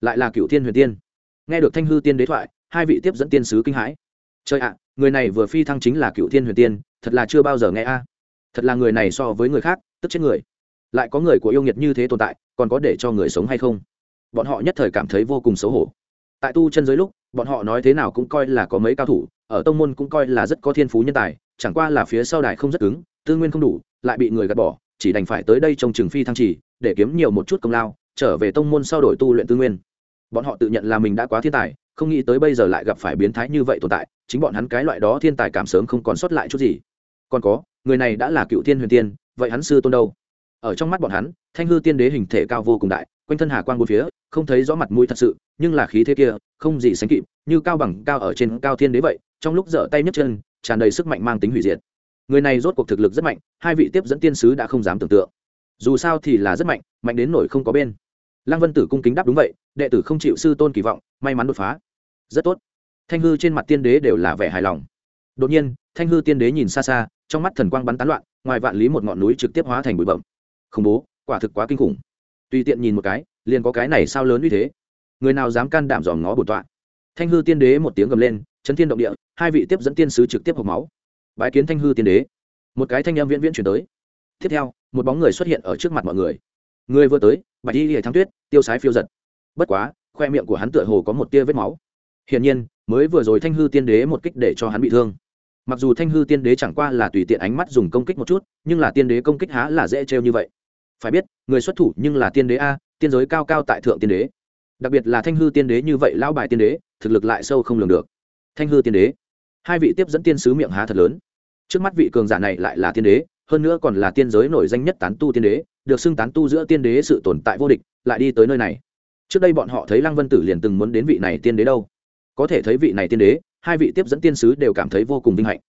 Lại là cựu thiên huyền tiên. Nghe được thanh hư tiên đế thoại, hai vị tiếp dẫn tiên sứ kinh hãi. Trời ạ, người này vừa phi thăng chính là cựu thiên huyền tiên, thật là chưa bao giờ nghe a. Thật là người này so với người khác, tức chết người. Lại có người của yêu nghiệt như thế tồn tại, còn có để cho người sống hay không? Bọn họ nhất thời cảm thấy vô cùng xấu hổ tại tu chân giới lúc, bọn họ nói thế nào cũng coi là có mấy cao thủ, ở tông môn cũng coi là rất có thiên phú nhân tài, chẳng qua là phía sau đài không rất cứng, tư nguyên không đủ, lại bị người gạt bỏ, chỉ đành phải tới đây trông trường phi thăng trì, để kiếm nhiều một chút công lao, trở về tông môn sau đổi tu luyện tư nguyên. Bọn họ tự nhận là mình đã quá thiên tài, không nghĩ tới bây giờ lại gặp phải biến thái như vậy tồn tại, chính bọn hắn cái loại đó thiên tài cảm sớm không còn sót lại chút gì. Còn có, người này đã là cựu thiên huyền tiên, vậy hắn sư tôn đâu? Ở trong mắt bọn hắn, thanh hư tiên đế hình thể cao vô cùng đại quanh thân hà quang bốn phía, không thấy rõ mặt mũi thật sự, nhưng là khí thế kia, không gì sánh kịp, như cao bằng cao ở trên cao thiên đế vậy, trong lúc dở tay nhấc chân, tràn đầy sức mạnh mang tính hủy diệt. Người này rốt cuộc thực lực rất mạnh, hai vị tiếp dẫn tiên sứ đã không dám tưởng tượng. Dù sao thì là rất mạnh mạnh đến nổi không có bên. Lăng vân tử cung kính đáp đúng vậy, đệ tử không chịu sư tôn kỳ vọng, may mắn đột phá. Rất tốt. Thanh hư trên mặt tiên đế đều là vẻ hài lòng. Đột nhiên, thanh hư tiên đế nhìn xa xa, trong mắt thần quang bắn tán loạn, ngoài vạn lý một ngọn núi trực tiếp hóa thành bụi bẩm khủng bố, quả thực quá kinh khủng tùy tiện nhìn một cái, liền có cái này sao lớn như thế. Người nào dám can đảm dòm ngó bổn tọa? Thanh hư tiên đế một tiếng gầm lên, chấn thiên động địa, hai vị tiếp dẫn tiên sứ trực tiếp hộp máu. Bái kiến thanh hư tiên đế. Một cái thanh em viễn viễn chuyển tới. Tiếp theo, một bóng người xuất hiện ở trước mặt mọi người. Người vừa tới, bạch y hệ thắng tuyết, tiêu sái phiêu giật. Bất quá, khoe miệng của hắn tựa hồ có một tia vết máu. Hiển nhiên, mới vừa rồi thanh hư tiên đế một kích để cho hắn bị thương. Mặc dù thanh hư tiên đế chẳng qua là tùy tiện ánh mắt dùng công kích một chút, nhưng là tiên đế công kích há là dễ trêu như vậy phải biết, người xuất thủ nhưng là tiên đế a, tiên giới cao cao tại thượng tiên đế. Đặc biệt là thanh hư tiên đế như vậy lão bài tiên đế, thực lực lại sâu không lường được. Thanh hư tiên đế. Hai vị tiếp dẫn tiên sứ miệng há thật lớn. Trước mắt vị cường giả này lại là tiên đế, hơn nữa còn là tiên giới nổi danh nhất tán tu tiên đế, được xưng tán tu giữa tiên đế sự tồn tại vô địch, lại đi tới nơi này. Trước đây bọn họ thấy lăng vân tử liền từng muốn đến vị này tiên đế đâu. Có thể thấy vị này tiên đế, hai vị tiếp dẫn tiên sứ đều cảm thấy vô cùng vinh hạnh.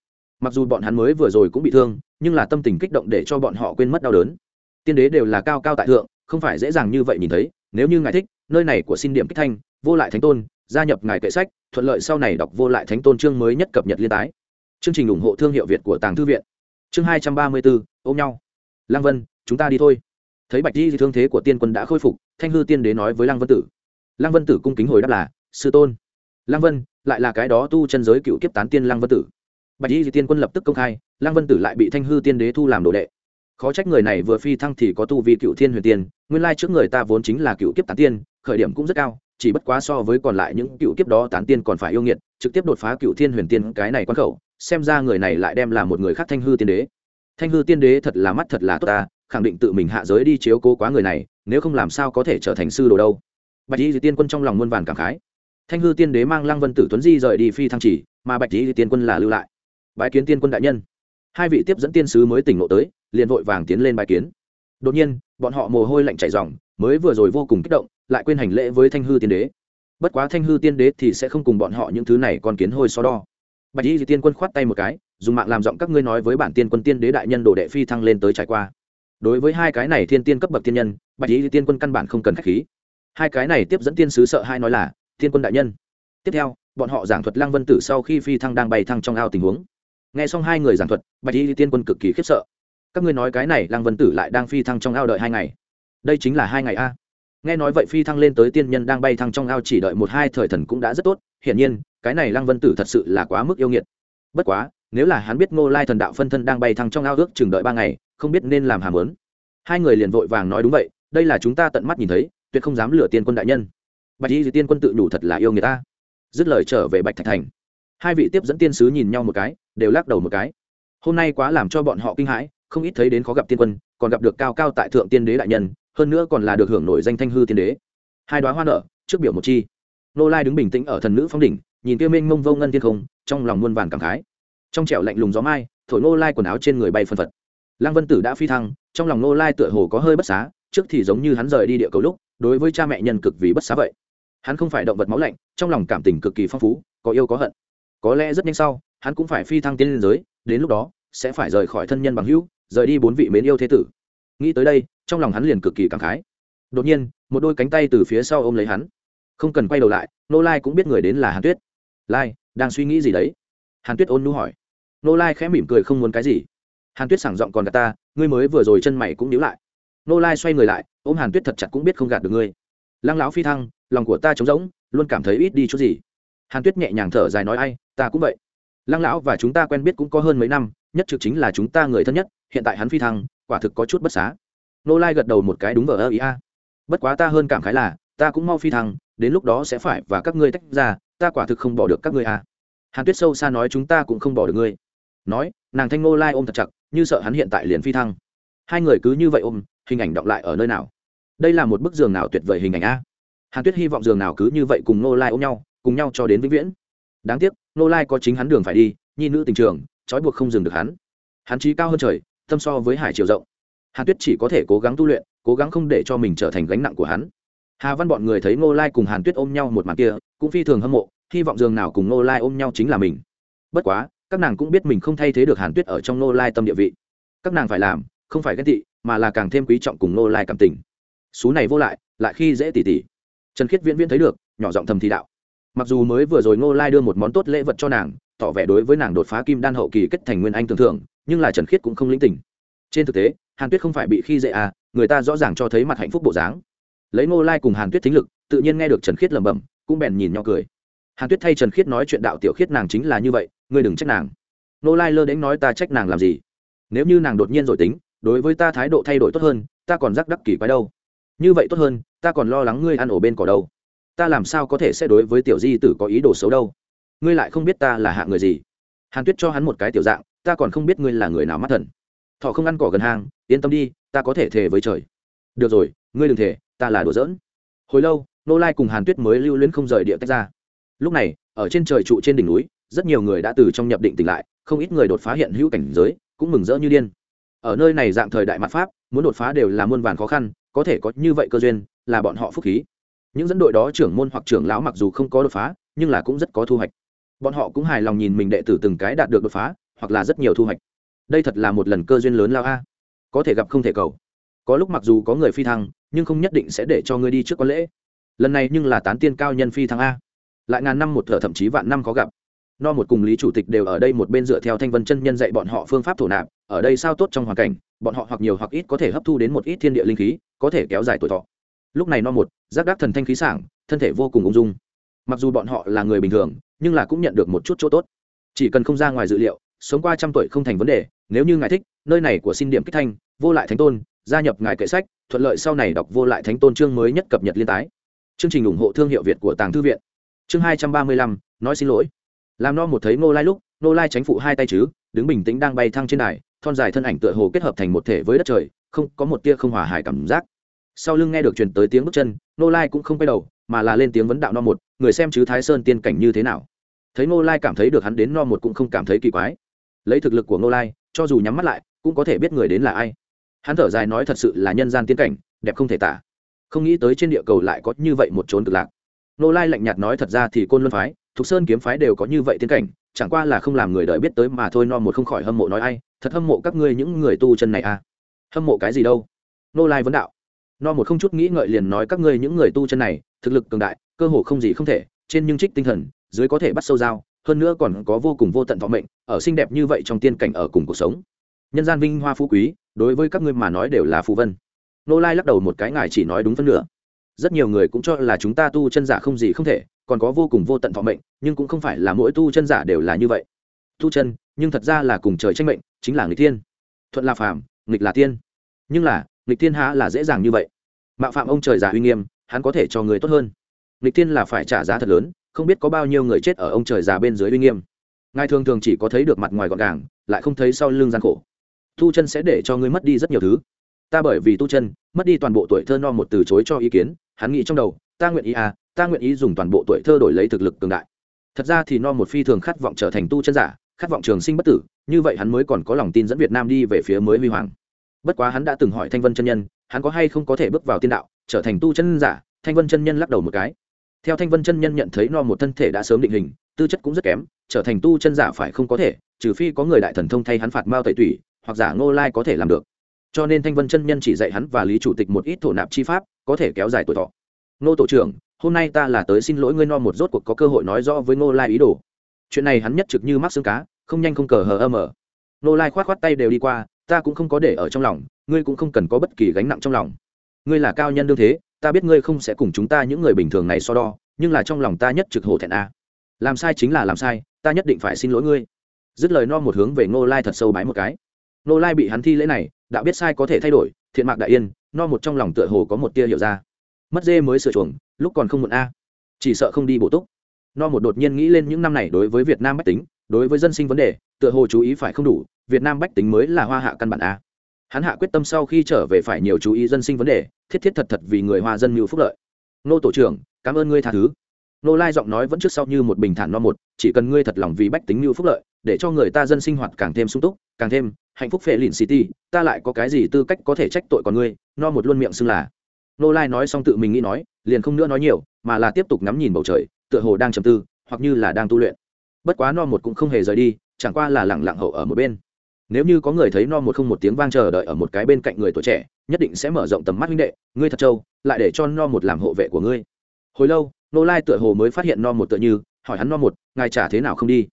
Mặc dù bọn hắn mới vừa rồi cũng bị thương, nhưng là tâm tình kích động để cho bọn họ quên mất đau đớn tiên đế đều là cao cao tại thượng, không phải dễ dàng như vậy nhìn thấy, nếu như ngài thích, nơi này của xin điểm kích thanh, vô lại thánh tôn, gia nhập ngài kệ sách, thuận lợi sau này đọc vô lại thánh tôn chương mới nhất cập nhật liên tái. Chương trình ủng hộ thương hiệu việt của tàng thư viện. Chương hai trăm ba mươi bốn ôm nhau. Lăng vân, chúng ta đi thôi. Thấy bạch di thương thế của tiên quân đã khôi phục, thanh hư tiên đế nói với lăng vân tử. Lăng vân tử cung kính hồi đáp là, sư tôn. Lăng vân, lại là cái đó tu chân giới cựu kiếp tán tiên lăng vân tử. Bạch di tiên quân lập tức công khai, lăng vân tử lại bị thanh hư tiên đế thu làm đồ đệ khó trách người này vừa phi thăng thì có tu vi cựu thiên huyền tiên, nguyên lai trước người ta vốn chính là cựu kiếp tán tiên, khởi điểm cũng rất cao, chỉ bất quá so với còn lại những cựu kiếp đó tán tiên còn phải yêu nghiệt, trực tiếp đột phá cựu thiên huyền tiên cái này quan khẩu, xem ra người này lại đem là một người khác thanh hư tiên đế. Thanh hư tiên đế thật là mắt thật là tốt ta, khẳng định tự mình hạ giới đi chiếu cố quá người này, nếu không làm sao có thể trở thành sư đồ đâu. Bạch y tiên quân trong lòng muôn vàn cảm khái. Thanh hư tiên đế mang lăng vân tử tuấn di rời đi phi thăng chỉ, mà bạch y tiên quân là lưu lại. Bãi kiến tiên quân đại nhân hai vị tiếp dẫn tiên sứ mới tỉnh ngộ tới, liền vội vàng tiến lên bài kiến. Đột nhiên, bọn họ mồ hôi lạnh chảy ròng, mới vừa rồi vô cùng kích động, lại quên hành lễ với thanh hư tiên đế. Bất quá thanh hư tiên đế thì sẽ không cùng bọn họ những thứ này còn kiến hôi so đo. Bạch y tiên quân khoát tay một cái, dùng mạng làm giọng các ngươi nói với bản tiên quân tiên đế đại nhân đồ đệ phi thăng lên tới trải qua. Đối với hai cái này thiên tiên cấp bậc tiên nhân, bạch y tiên quân căn bản không cần k h á c h khí. Hai cái này tiếp dẫn tiên sứ sợ hai nói là thiên quân đại nhân. Tiếp theo, bọn họ giảng thuật lăng vân tử sau khi phi thăng đang bay thăng trong ao tình huống nghe xong hai người giảng thuật, bạch y tiên quân cực kỳ khiếp sợ. Các ngươi nói cái này lăng vân tử lại đang phi thăng trong ao đợi hai ngày. Đây chính là hai ngày a. Nghe nói vậy phi thăng lên tới tiên nhân đang bay thăng trong ao chỉ đợi một hai thời thần cũng đã rất tốt, hiển nhiên, cái này lăng vân tử thật sự là quá mức yêu nghiệt. Bất quá, nếu là hắn biết ngô lai thần đạo phân thân đang bay thăng trong ao ước chừng đợi ba ngày, không biết nên làm hàm lớn hai người liền vội vàng nói đúng vậy, đây là chúng ta tận mắt nhìn thấy, tuyệt không dám lừa tiên quân đại nhân. Bạch y tiên quân tự đủ thật là yêu người ta dứt lời trở về bạch thạch thành. Hai vị tiếp dẫn tiên sứ nhìn nhau một cái đều lắc đầu một cái. Hôm nay quá làm cho bọn họ kinh hãi, không ít thấy đến khó gặp tiên quân, còn gặp được cao cao tại thượng tiên đế đại nhân, hơn nữa còn là được hưởng nổi danh thanh hư tiên đế. Hai đoá hoa nở, trước biểu một chi. Nô lai đứng bình tĩnh ở thần nữ phong đỉnh, nhìn kia mênh mông vô ngân thiên không, trong lòng muôn vàn cảm khái. Trong trẻo lạnh lùng gió mai, thổi nô lai quần áo trên người bay phân phật. Lăng vân tử đã phi thăng, trong lòng nô lai tựa hồ có hơi bất xá, trước thì giống như hắn rời đi địa cầu lúc, đối với cha mẹ nhân cực vì bất xá vậy. Hắn không phải động vật máu lạnh, trong lòng cảm tình cực kỳ phong phú, có yêu có hận. Có lẽ rất nhanh sau hắn cũng phải phi thăng tiên lên giới, đến lúc đó, sẽ phải rời khỏi thân nhân bằng hữu, rời đi bốn vị mến yêu thế tử. Nghĩ tới đây, trong lòng hắn liền cực kỳ cảm khái. Đột nhiên, một đôi cánh tay từ phía sau ôm lấy hắn. Không cần quay đầu lại, nô lai cũng biết người đến là hàn tuyết. Lai, đang suy nghĩ gì đấy? Hàn tuyết ôn nu hỏi. Nô lai khẽ mỉm cười không muốn cái gì. Hàn tuyết sảng giọng còn gạt ta, ngươi mới vừa rồi chân mày cũng nhíu lại. Nô lai xoay người lại, ôm hàn tuyết thật chặt cũng biết không gạt được ngươi. Lăng lão phi thăng, lòng của ta trống rỗng, luôn cảm thấy ít đi chút gì. Hàn tuyết nhẹ nhàng thở dài nói, ai, ta cũng vậy lăng lão và chúng ta quen biết cũng có hơn mấy năm, nhất trực chính là chúng ta người thân nhất, hiện tại hắn phi thăng, quả thực có chút bất xá. Nô lai gật đầu một cái đúng vờ ơ ý a. Bất quá ta hơn cảm khái là, ta cũng mau phi thăng, đến lúc đó sẽ phải và các ngươi tách ra, ta quả thực không bỏ được các ngươi a. Hàn tuyết sâu xa nói chúng ta cũng không bỏ được ngươi. Nói, nàng thanh nô lai ôm thật chặt, như sợ hắn hiện tại liền phi thăng. Hai người cứ như vậy ôm, hình ảnh đọng lại ở nơi nào? Đây là một bức giường nào tuyệt vời hình ảnh a. Hàn tuyết hy vọng giường nào cứ như vậy cùng nô lai ôm nhau, cùng nhau cho đến vĩnh viễn đáng tiếc nô lai có chính hắn đường phải đi, nhi nữ tình trường, trói buộc không dừng được hắn. Hắn trí cao hơn trời, tâm so với hải chiều rộng. Hàn tuyết chỉ có thể cố gắng tu luyện, cố gắng không để cho mình trở thành gánh nặng của hắn. Hà văn bọn người thấy nô lai cùng hàn tuyết ôm nhau một màn kia, cũng phi thường hâm mộ, hy vọng dường nào cùng nô lai ôm nhau chính là mình. Bất quá, các nàng cũng biết mình không thay thế được hàn tuyết ở trong nô lai tâm địa vị. Các nàng phải làm, không phải ghen tị, mà là càng thêm quý trọng cùng nô lai cảm tình. Xú này vô lại lại khi dễ tỉ tỉ. Trần khiết viễn viễn thấy được, nhỏ giọng thầm thì đạo mặc dù mới vừa rồi Ngô lai đưa một món tốt lễ vật cho nàng, tỏ vẻ đối với nàng đột phá kim đan hậu kỳ kết thành nguyên anh tưởng thưởng, nhưng là trần khiết cũng không linh tỉnh trên thực tế, hàn tuyết không phải bị khi dễ à người ta rõ ràng cho thấy mặt hạnh phúc bộ dáng. Lấy Ngô lai cùng hàn tuyết thính lực, tự nhiên nghe được trần khiết lẩm bẩm, cũng bèn nhìn nhau cười. Hàn tuyết thay trần khiết nói chuyện đạo tiểu khiết nàng chính là như vậy, ngươi đừng trách nàng. Ngô lai lơ đến nói ta trách nàng làm gì? Nếu như nàng đột nhiên rồi tính, đối với ta thái độ thay đổi tốt hơn, ta còn rắc đắc kỳ quái đâu. Như vậy tốt hơn, ta còn lo lắng ngươi ăn ổ bên cỏ đâu ta làm sao có thể sẽ đối với tiểu di tử có ý đồ xấu đâu? Ngươi lại không biết ta là hạ người gì. Hàn tuyết cho hắn một cái tiểu dạng, ta còn không biết ngươi là người nào mắt thần. Thọ không ăn cỏ gần hang, yên tâm đi, ta có thể thề với trời. Được rồi, ngươi đừng thề, ta là đùa giỡn. Hồi lâu, nô lai cùng hàn tuyết mới lưu luyến không rời địa tách ra. Lúc này, ở trên trời trụ trên đỉnh núi, rất nhiều người đã từ trong nhập định tỉnh lại, không ít người đột phá hiện hữu cảnh giới, cũng mừng rỡ như điên. Ở nơi này dạng thời đại mặt pháp, muốn đột phá đều là muôn vàn khó khăn, có thể có như vậy cơ duyên, là bọn họ phúc khí những dẫn đội đó trưởng môn hoặc trưởng lão mặc dù không có đột phá, nhưng là cũng rất có thu hoạch. Bọn họ cũng hài lòng nhìn mình đệ tử từng cái đạt được đột phá, hoặc là rất nhiều thu hoạch. Đây thật là một lần cơ duyên lớn lao a. Có thể gặp không thể cầu. Có lúc mặc dù có người phi thăng, nhưng không nhất định sẽ để cho ngươi đi trước có lễ. Lần này nhưng là tán tiên cao nhân phi thăng a. Lại ngàn năm một thở thậm chí vạn năm có gặp. No một cùng lý chủ tịch đều ở đây một bên dựa theo thanh vân chân nhân dạy bọn họ phương pháp thổ nạp, ở đây sao tốt trong hoàn cảnh, bọn họ hoặc nhiều hoặc ít có thể hấp thu đến một ít thiên địa linh khí, có thể kéo dài tuổi thọ lúc này no một, giác đắc thần thanh khí sảng, thân thể vô cùng ung dung. Mặc dù bọn họ là người bình thường, nhưng là cũng nhận được một chút chỗ tốt. Chỉ cần không ra ngoài dự liệu, sống qua trăm tuổi không thành vấn đề, nếu như ngài thích, nơi này của xin điểm kích thanh, vô lại thánh tôn, gia nhập ngài kệ sách, thuận lợi sau này đọc vô lại thánh tôn chương mới nhất cập nhật liên tái. Chương trình ủng hộ thương hiệu việt của tàng thư viện. Chương hai trăm ba mươi lăm, nói xin lỗi. Làm no một thấy nô lai lúc nô lai tránh phụ hai tay chứ, đứng bình tĩnh đang bay thăng trên đài, thon dài thân ảnh tựa hồ kết hợp thành một thể với đất trời, không có một tia không hòa hài cảm giác sau lưng nghe được truyền tới tiếng bước chân nô lai cũng không quay đầu, mà là lên tiếng vấn đạo no một, người xem chứ thái sơn tiên cảnh như thế nào. Thấy nô lai cảm thấy được hắn đến no một cũng không cảm thấy kỳ quái. Lấy thực lực của nô lai, cho dù nhắm mắt lại, cũng có thể biết người đến là ai. Hắn thở dài nói thật sự là nhân gian tiên cảnh, đẹp không thể tả. Không nghĩ tới trên địa cầu lại có như vậy một trốn cực lạc. Nô lai lạnh nhạt nói thật ra thì côn luân phái, thục sơn kiếm phái đều có như vậy tiên cảnh, chẳng qua là không làm người đợi biết tới mà thôi no một không khỏi hâm mộ nói ai, thật hâm mộ các ngươi những người tu chân này à. Hâm mộ cái gì đâu? Nô lai vấn đạo no một không chút nghĩ ngợi liền nói các ngươi những người tu chân này, thực lực cường đại, cơ hồ không gì không thể, trên nhưng trích tinh thần, dưới có thể bắt sâu dao, hơn nữa còn có vô cùng vô tận thọ mệnh, ở xinh đẹp như vậy trong tiên cảnh ở cùng cuộc sống. Nhân gian vinh hoa phú quý, đối với các ngươi mà nói đều là phù vân. Nô lai lắc đầu một cái ngài chỉ nói đúng phân nửa. Rất nhiều người cũng cho là chúng ta tu chân giả không gì không thể, còn có vô cùng vô tận thọ mệnh, nhưng cũng không phải là mỗi tu chân giả đều là như vậy. Tu chân, nhưng thật ra là cùng trời tranh mệnh, chính là người tiên thuận là phàm, nghịch là tiên. Nhưng là nghịch Thiên há là dễ dàng như vậy. Mạo phạm ông trời già uy nghiêm, hắn có thể cho người tốt hơn. Nghịch Thiên là phải trả giá thật lớn, không biết có bao nhiêu người chết ở ông trời già bên dưới uy nghiêm. Ngài thường thường chỉ có thấy được mặt ngoài gọn gàng, lại không thấy sau lưng gian khổ. Tu chân sẽ để cho ngươi mất đi rất nhiều thứ. Ta bởi vì tu chân, mất đi toàn bộ tuổi thơ no một từ chối cho ý kiến, hắn nghĩ trong đầu, ta nguyện ý à ta nguyện ý dùng toàn bộ tuổi thơ đổi lấy thực lực cường đại. Thật ra thì no một phi thường khát vọng trở thành tu chân giả, khát vọng trường sinh bất tử, như vậy hắn mới còn có lòng tin dẫn việt nam đi về phía mới huy hoàng bất quá hắn đã từng hỏi thanh vân chân nhân, hắn có hay không có thể bước vào tiên đạo, trở thành tu chân giả? Thanh vân chân nhân lắc đầu một cái. Theo thanh vân chân nhân nhận thấy no một thân thể đã sớm định hình, tư chất cũng rất kém, trở thành tu chân giả phải không có thể, trừ phi có người đại thần thông thay hắn phạt mao tẩy tủy, hoặc giả ngô lai có thể làm được. Cho nên thanh vân chân nhân chỉ dạy hắn và lý chủ tịch một ít thổ nạp chi pháp, có thể kéo dài tuổi thọ. Nô tổ trưởng, hôm nay ta là tới xin lỗi ngươi no một rốt cuộc có cơ hội nói rõ với ngô lai ý đồ. Chuyện này hắn nhất trực như mắc xương cá, không nhanh không cờ hờ ơ mờ. Ngô lai khoát khoát tay đều đi qua ta cũng không có để ở trong lòng, ngươi cũng không cần có bất kỳ gánh nặng trong lòng. Ngươi là cao nhân đương thế, ta biết ngươi không sẽ cùng chúng ta những người bình thường này so đo, nhưng là trong lòng ta nhất trực hổ thẹn a. Làm sai chính là làm sai, ta nhất định phải xin lỗi ngươi. Dứt lời no một hướng về ngô lai thật sâu bái một cái. Ngô lai bị hắn thi lễ này đã biết sai có thể thay đổi, thiện mạc đại yên, no một trong lòng tựa hồ có một tia hiểu ra. Mất dê mới sửa chuồng, lúc còn không muộn a. Chỉ sợ không đi bổ túc. No một đột nhiên nghĩ lên những năm này đối với việt nam bách tính đối với dân sinh vấn đề, tựa hồ chú ý phải không đủ, việt nam bách tính mới là hoa hạ căn bản a. Hắn hạ quyết tâm sau khi trở về phải nhiều chú ý dân sinh vấn đề, thiết thiết thật thật vì người hoa dân mưu phúc lợi. Nô tổ trưởng, cảm ơn ngươi tha thứ. Nô lai giọng nói vẫn trước sau như một bình thản no một, chỉ cần ngươi thật lòng vì bách tính mưu phúc lợi, để cho người ta dân sinh hoạt càng thêm sung túc, càng thêm hạnh phúc phệ lìn city ta lại có cái gì tư cách có thể trách tội con ngươi, no một luôn miệng xưng là. Nô lai nói xong tự mình nghĩ nói, liền không nữa nói nhiều, mà là tiếp tục ngắm nhìn bầu trời, tựa hồ đang trầm tư, hoặc như là đang tu luyện bất quá no một cũng không hề rời đi, chẳng qua là lẳng lặng hậu ở một bên. Nếu như có người thấy no một không một tiếng vang chờ đợi ở một cái bên cạnh người tuổi trẻ, nhất định sẽ mở rộng tầm mắt huynh đệ, ngươi thật trâu, lại để cho no một làm hộ vệ của ngươi. Hồi lâu, nô lai tựa hồ mới phát hiện no một tựa như, hỏi hắn no một, ngài trả thế nào không đi?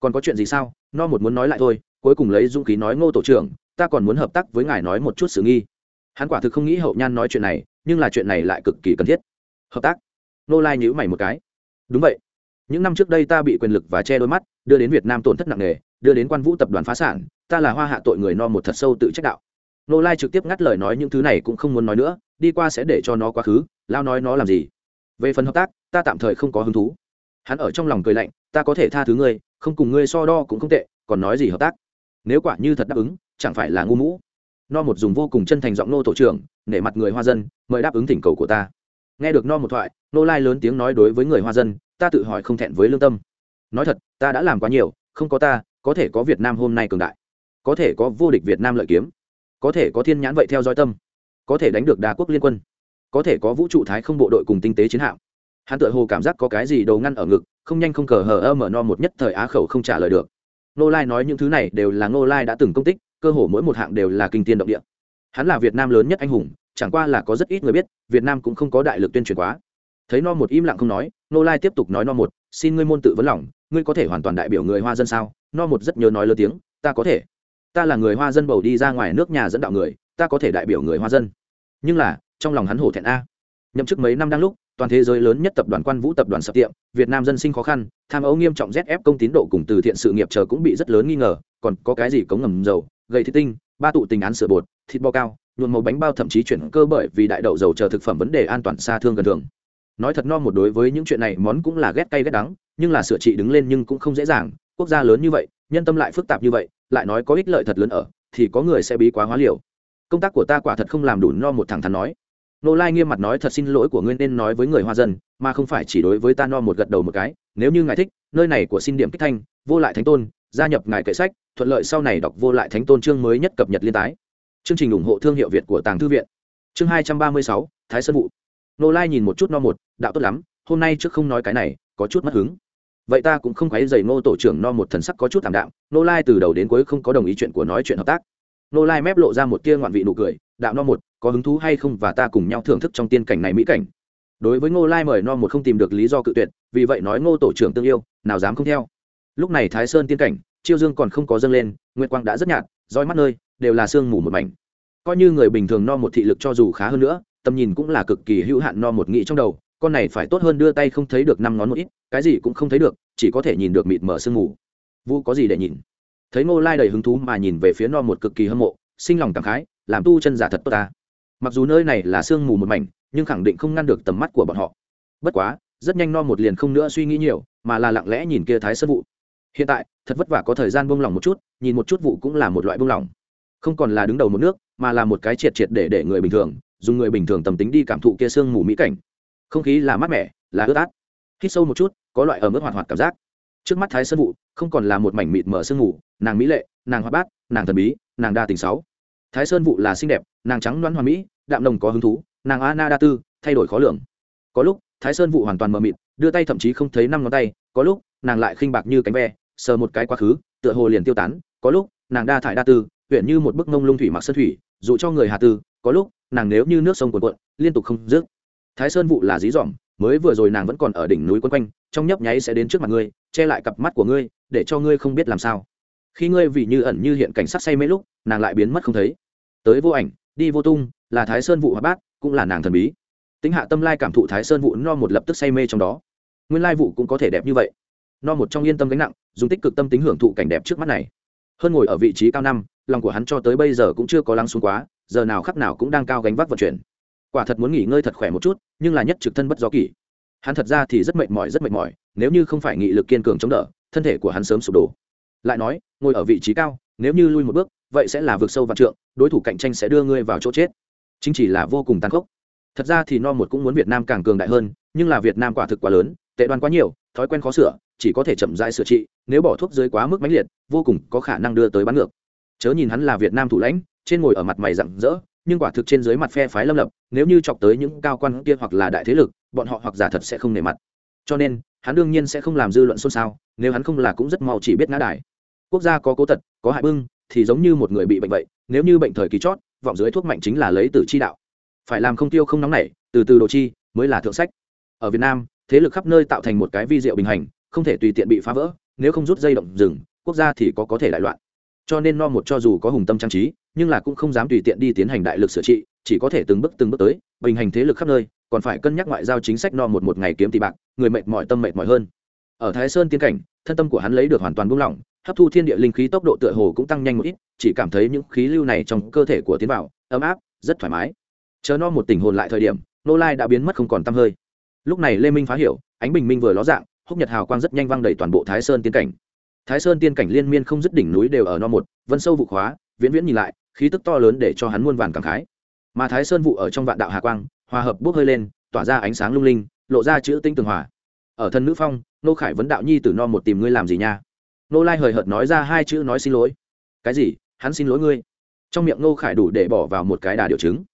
Còn có chuyện gì sao? No một muốn nói lại thôi, cuối cùng lấy dũng khí nói ngô tổ trưởng, ta còn muốn hợp tác với ngài nói một chút sự nghi. Hắn quả thực không nghĩ hậu nhan nói chuyện này, nhưng là chuyện này lại cực kỳ cần thiết. Hợp tác? Nô lai nhữ mày một cái. Đúng vậy những năm trước đây ta bị quyền lực và che đôi mắt, đưa đến việt nam tổn thất nặng nề, đưa đến quan vũ tập đoàn phá sản, ta là hoa hạ tội người no một thật sâu tự trách đạo. Nô lai trực tiếp ngắt lời nói những thứ này cũng không muốn nói nữa, đi qua sẽ để cho nó quá khứ, lao nói nó làm gì. Về phần hợp tác, ta tạm thời không có hứng thú. Hắn ở trong lòng cười lạnh, ta có thể tha thứ ngươi, không cùng ngươi so đo cũng không tệ, còn nói gì hợp tác? Nếu quả như thật đáp ứng, chẳng phải là ngu mũ? No một dùng vô cùng chân thành giọng nô tổ trưởng, nể mặt người hoa dân, mời đáp ứng thỉnh cầu của ta. Nghe được no một thoại nô lai lớn tiếng nói đối với người hoa dân ta tự hỏi không thẹn với lương tâm. Nói thật, ta đã làm quá nhiều, không có ta, có thể có việt nam hôm nay cường đại. Có thể có vô địch việt nam lợi kiếm. Có thể có thiên nhãn vậy theo dõi tâm. Có thể đánh được đa quốc liên quân. Có thể có vũ trụ thái không bộ đội cùng tinh tế chiến hạm. Hắn tự hồ cảm giác có cái gì đầu ngăn ở ngực, không nhanh không cờ hờ ơ mở no một nhất thời á khẩu không trả lời được. Nô lai nói những thứ này đều là nô lai đã từng công tích, cơ hồ mỗi một hạng đều là kinh tiên động địa. Hắn là việt nam lớn nhất anh hùng, chẳng qua là có rất ít người biết, việt nam cũng không có đại lực tuyên truyền quá thấy no một im lặng không nói nô lai tiếp tục nói no một, xin ngươi môn tự vấn lòng, ngươi có thể hoàn toàn đại biểu người hoa dân sao? No một rất nhớ nói lớn tiếng, ta có thể. Ta là người hoa dân bầu đi ra ngoài nước nhà dẫn đạo người, ta có thể đại biểu người hoa dân. Nhưng là, trong lòng hắn hổ thẹn a. Nhậm chức mấy năm đang lúc, toàn thế giới lớn nhất tập đoàn quan vũ tập đoàn sập tiệm, việt nam dân sinh khó khăn, tham ấu nghiêm trọng ép công tín độ cùng từ thiện sự nghiệp chờ cũng bị rất lớn nghi ngờ, còn có cái gì cống ngầm dầu gây thị tinh, ba tụ tình án sửa bột, thịt bò cao, nhuộm màu bánh bao thậm chí chuyển cơ bởi vì đại đậu dầu chờ thực phẩm vấn đề an toàn xa thương gần thường nói thật no một đối với những chuyện này, món cũng là ghét cay ghét đắng, nhưng là sửa trị đứng lên nhưng cũng không dễ dàng. Quốc gia lớn như vậy, nhân tâm lại phức tạp như vậy, lại nói có ích lợi thật lớn ở, thì có người sẽ bí quá hóa liều. Công tác của ta quả thật không làm đủ no một thẳng thắn nói. Nô lai nghiêm mặt nói thật xin lỗi của ngươi nên nói với người hoa dân, mà không phải chỉ đối với ta no một gật đầu một cái. Nếu như ngài thích, nơi này của xin điểm kích thanh, vô lại thánh tôn, gia nhập ngài kệ sách, thuận lợi sau này đọc vô lại thánh tôn chương mới nhất cập nhật liên tái. Chương trình ủng hộ thương hiệu việt của tàng thư viện. Chương hai trăm ba mươi sáu, thái sơn vụ nô lai nhìn một chút no một, đạo tốt lắm, hôm nay trước không nói cái này, có chút mất hứng. Vậy ta cũng không quấy dày Nô tổ trưởng no một thần sắc có chút thảm đạm nô lai từ đầu đến cuối không có đồng ý chuyện của nói chuyện hợp tác. Nô lai mép lộ ra một tia ngoạn vị nụ cười, đạo no một, có hứng thú hay không và ta cùng nhau thưởng thức trong tiên cảnh này mỹ cảnh. Đối với ngô lai mời no một không tìm được lý do cự tuyệt, vì vậy nói ngô tổ trưởng tương yêu, nào dám không theo. Lúc này thái sơn tiên cảnh, chiêu dương còn không có dâng lên, nguyệt quang đã rất nhạt, roi mắt nơi, đều là sương mù một mảnh. Coi như người bình thường no một thị lực cho dù khá hơn nữa tầm nhìn cũng là cực kỳ hữu hạn no một nghĩ trong đầu, con này phải tốt hơn đưa tay không thấy được năm ngón một ít, cái gì cũng không thấy được, chỉ có thể nhìn được mịt mở sương mù. Vu có gì để nhìn? Thấy ngô lai đầy hứng thú mà nhìn về phía no một cực kỳ hâm mộ, sinh lòng cảm khái, làm tu chân giả thật tốt ta. Mặc dù nơi này là sương mù một mảnh, nhưng khẳng định không ngăn được tầm mắt của bọn họ. Bất quá, rất nhanh no một liền không nữa suy nghĩ nhiều, mà là lặng lẽ nhìn kia thái sơn vụ hiện tại, thật vất vả có thời gian buông lỏng một chút, nhìn một chút vụ cũng là một loại buông lỏng không còn là đứng đầu một nước, mà là một cái triệt triệt để để người bình thường dùng người bình thường tầm tính đi cảm thụ kia sương mù mỹ cảnh. Không khí là mát mẻ, là ướt át. Hít sâu một chút, có loại ở mức hoạt hoạt cảm giác. Trước mắt thái sơn vụ không còn là một mảnh mịt mở sương mù, nàng mỹ lệ, nàng hoa bát, nàng thần bí, nàng đa tình sáu. Thái sơn vụ là xinh đẹp, nàng trắng đoán hoa mỹ, đạm nồng có hứng thú, nàng ana đa tư, thay đổi khó lường. Có lúc, thái sơn vụ hoàn toàn mờ mịt, đưa tay thậm chí không thấy năm ngón tay, có lúc, nàng lại khinh bạc như cánh ve, sờ một cái quá khứ, tựa hồ liền tiêu tán, có lúc, nàng đa thải đa tư, huyện như một bức mông lung thủy mặc sơn thủy, dụ cho người hà tư có lúc, nàng nếu như nước sông cuồn cuộn, liên tục không dứt. Thái sơn vụ là dí dỏm, mới vừa rồi nàng vẫn còn ở đỉnh núi quân quanh, trong nhấp nháy sẽ đến trước mặt ngươi, che lại cặp mắt của ngươi, để cho ngươi không biết làm sao. Khi ngươi vì như ẩn như hiện cảnh sát say mấy lúc, nàng lại biến mất không thấy. Tới vô ảnh, đi vô tung, là thái sơn vụ hóa bát, cũng là nàng thần bí. Tính hạ tâm lai cảm thụ thái sơn vụ no một lập tức say mê trong đó. Nguyên lai vụ cũng có thể đẹp như vậy. No một trong yên tâm gánh nặng, dùng tích cực tâm tính hưởng thụ cảnh đẹp trước mắt này. Hơn ngồi ở vị trí cao năm, lòng của hắn cho tới bây giờ cũng chưa có lắng xuống quá giờ nào khắc nào cũng đang cao gánh vác vận chuyển. Quả thật muốn nghỉ ngơi thật khỏe một chút, nhưng là nhất trực thân bất gió kỷ. Hắn thật ra thì rất mệt mỏi, rất mệt mỏi, nếu như không phải nghị lực kiên cường chống đỡ, thân thể của hắn sớm sụp đổ. Lại nói, ngồi ở vị trí cao, nếu như lui một bước, vậy sẽ là vượt sâu vạn trượng, đối thủ cạnh tranh sẽ đưa ngươi vào chỗ chết. Chính chỉ là vô cùng tàn khốc. Thật ra thì no một cũng muốn việt nam càng cường đại hơn, nhưng là việt nam quả thực quá lớn, tệ đoan quá nhiều, thói quen khó sửa, chỉ có thể chậm rãi sửa trị, nếu bỏ thuốc dưới quá mức mãnh liệt, vô cùng có khả năng đưa tới bán ngược. Chớ nhìn hắn là việt nam thủ lãnh trên ngồi ở mặt mày rặng rỡ, nhưng quả thực trên dưới mặt phe phái lâm lập, nếu như chọc tới những cao quan kia hoặc là đại thế lực, bọn họ hoặc giả thật sẽ không nề mặt. Cho nên, hắn đương nhiên sẽ không làm dư luận xôn xao, nếu hắn không là cũng rất mau chỉ biết ngã đài. Quốc gia có cố tật, có hại bưng, thì giống như một người bị bệnh vậy, nếu như bệnh thời kỳ chót, vọng dưới thuốc mạnh chính là lấy từ chi đạo. Phải làm không tiêu không nóng nảy, từ từ đồ chi, mới là thượng sách. Ở việt nam, thế lực khắp nơi tạo thành một cái vi diệu bình hành, không thể tùy tiện bị phá vỡ, nếu không rút dây động rừng, quốc gia thì có có thể đại loạn. Cho nên no một cho dù có hùng tâm trang trí nhưng là cũng không dám tùy tiện đi tiến hành đại lực sửa trị, chỉ có thể từng bước từng bước tới, bình hành thế lực khắp nơi, còn phải cân nhắc ngoại giao chính sách no một một ngày kiếm tỷ bạc, người mệt mỏi tâm mệt mỏi hơn. Ở thái sơn tiên cảnh, thân tâm của hắn lấy được hoàn toàn buông lỏng, hấp thu thiên địa linh khí tốc độ tựa hồ cũng tăng nhanh một ít, chỉ cảm thấy những khí lưu này trong cơ thể của tiến bảo, ấm áp, rất thoải mái. Chờ no một tình hồn lại thời điểm, nô lai đã biến mất không còn t hơi. Lúc này lê minh phá hiểu, ánh bình minh vừa ló dạng, húc nhật hào quang rất nhanh văng đầy toàn bộ thái sơn tiên cảnh. Thái sơn tiên cảnh liên miên không dứt đỉnh núi đều ở no một, vân sâu vụ khóa viễn viễn nhìn lại, khí tức to lớn để cho hắn muôn vàn cảm khái. Mà thái sơn vụ ở trong vạn đạo hà quang, hòa hợp bốc hơi lên, tỏa ra ánh sáng lung linh, lộ ra chữ tinh tường hòa. Ở thân nữ phong, nô khải vấn đạo nhi tử no một tìm ngươi làm gì nha? Nô lai hời hợt nói ra hai chữ nói xin lỗi. Cái gì? Hắn xin lỗi ngươi. Trong miệng nô khải đủ để bỏ vào một cái đà điều chứng.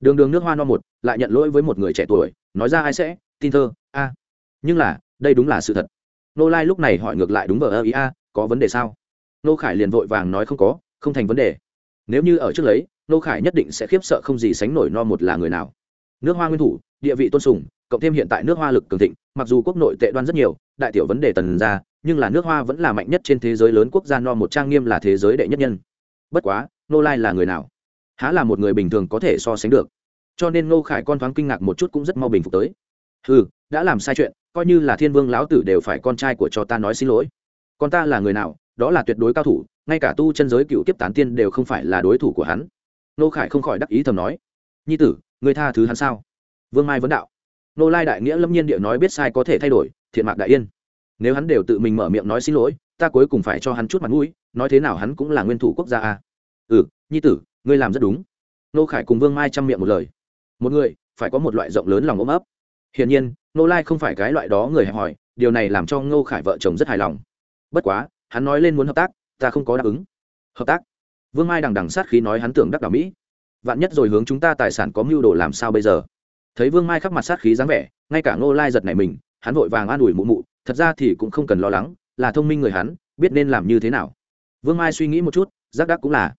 Đường đường nước hoa no một, lại nhận lỗi với một người trẻ tuổi, nói ra ai sẽ? Tin thơ, a. Nhưng là, đây đúng là sự thật. Nô lai lúc này hỏi ngược lại đúng vờ ơ ý a, có vấn đề sao? Nô khải liền vội vàng nói không có không thành vấn đề. Nếu như ở trước lấy, nô khải nhất định sẽ khiếp sợ không gì sánh nổi no một là người nào. Nước hoa nguyên thủ, địa vị tôn sùng, cộng thêm hiện tại nước hoa lực cường thịnh, mặc dù quốc nội tệ đoan rất nhiều, đại tiểu vấn đề tần ra, nhưng là nước hoa vẫn là mạnh nhất trên thế giới lớn quốc gia no một trang nghiêm là thế giới đệ nhất nhân. Bất quá, nô lai là người nào? Há là một người bình thường có thể so sánh được. Cho nên nô khải con thoáng kinh ngạc một chút cũng rất mau bình phục tới. Ừ đã làm sai chuyện, coi như là thiên vương lão tử đều phải con trai của cho ta nói xin lỗi. Con ta là người nào? Đó là tuyệt đối cao thủ, ngay cả tu chân giới cựu tiếp tán tiên đều không phải là đối thủ của hắn. Nô khải không khỏi đắc ý thầm nói, nhi tử người tha thứ hắn sao? Vương mai vấn đạo. Nô lai đại nghĩa lâm nhiên địa nói biết sai có thể thay đổi, thiện mạc đại yên. Nếu hắn đều tự mình mở miệng nói xin lỗi, ta cuối cùng phải cho hắn chút mặt mũi, nói thế nào hắn cũng là nguyên thủ quốc gia à. ừ nhi tử, ngươi làm rất đúng. Nô khải cùng vương mai chăm miệng một lời. Một người, phải có một loại rộng lớn lòng ôm ấp. Hiển nhiên, nô lai không phải cái loại đó người hẹp hòi, điều này làm cho ngô khải vợ chồng rất hài lòng. Bất quá hắn nói lên muốn hợp tác, ta không có đáp ứng. Hợp tác? Vương mai đằng đằng sát khí nói hắn tưởng đắc đảo mỹ. Vạn nhất rồi hướng chúng ta tài sản có mưu đồ làm sao bây giờ? Thấy vương mai khắc mặt sát khí dáng vẻ, ngay cả ngô lai giật này mình, hắn vội vàng an ủi mụ mụ, thật ra thì cũng không cần lo lắng, là thông minh người hắn, biết nên làm như thế nào. Vương mai suy nghĩ một chút, giác đắc cũng là.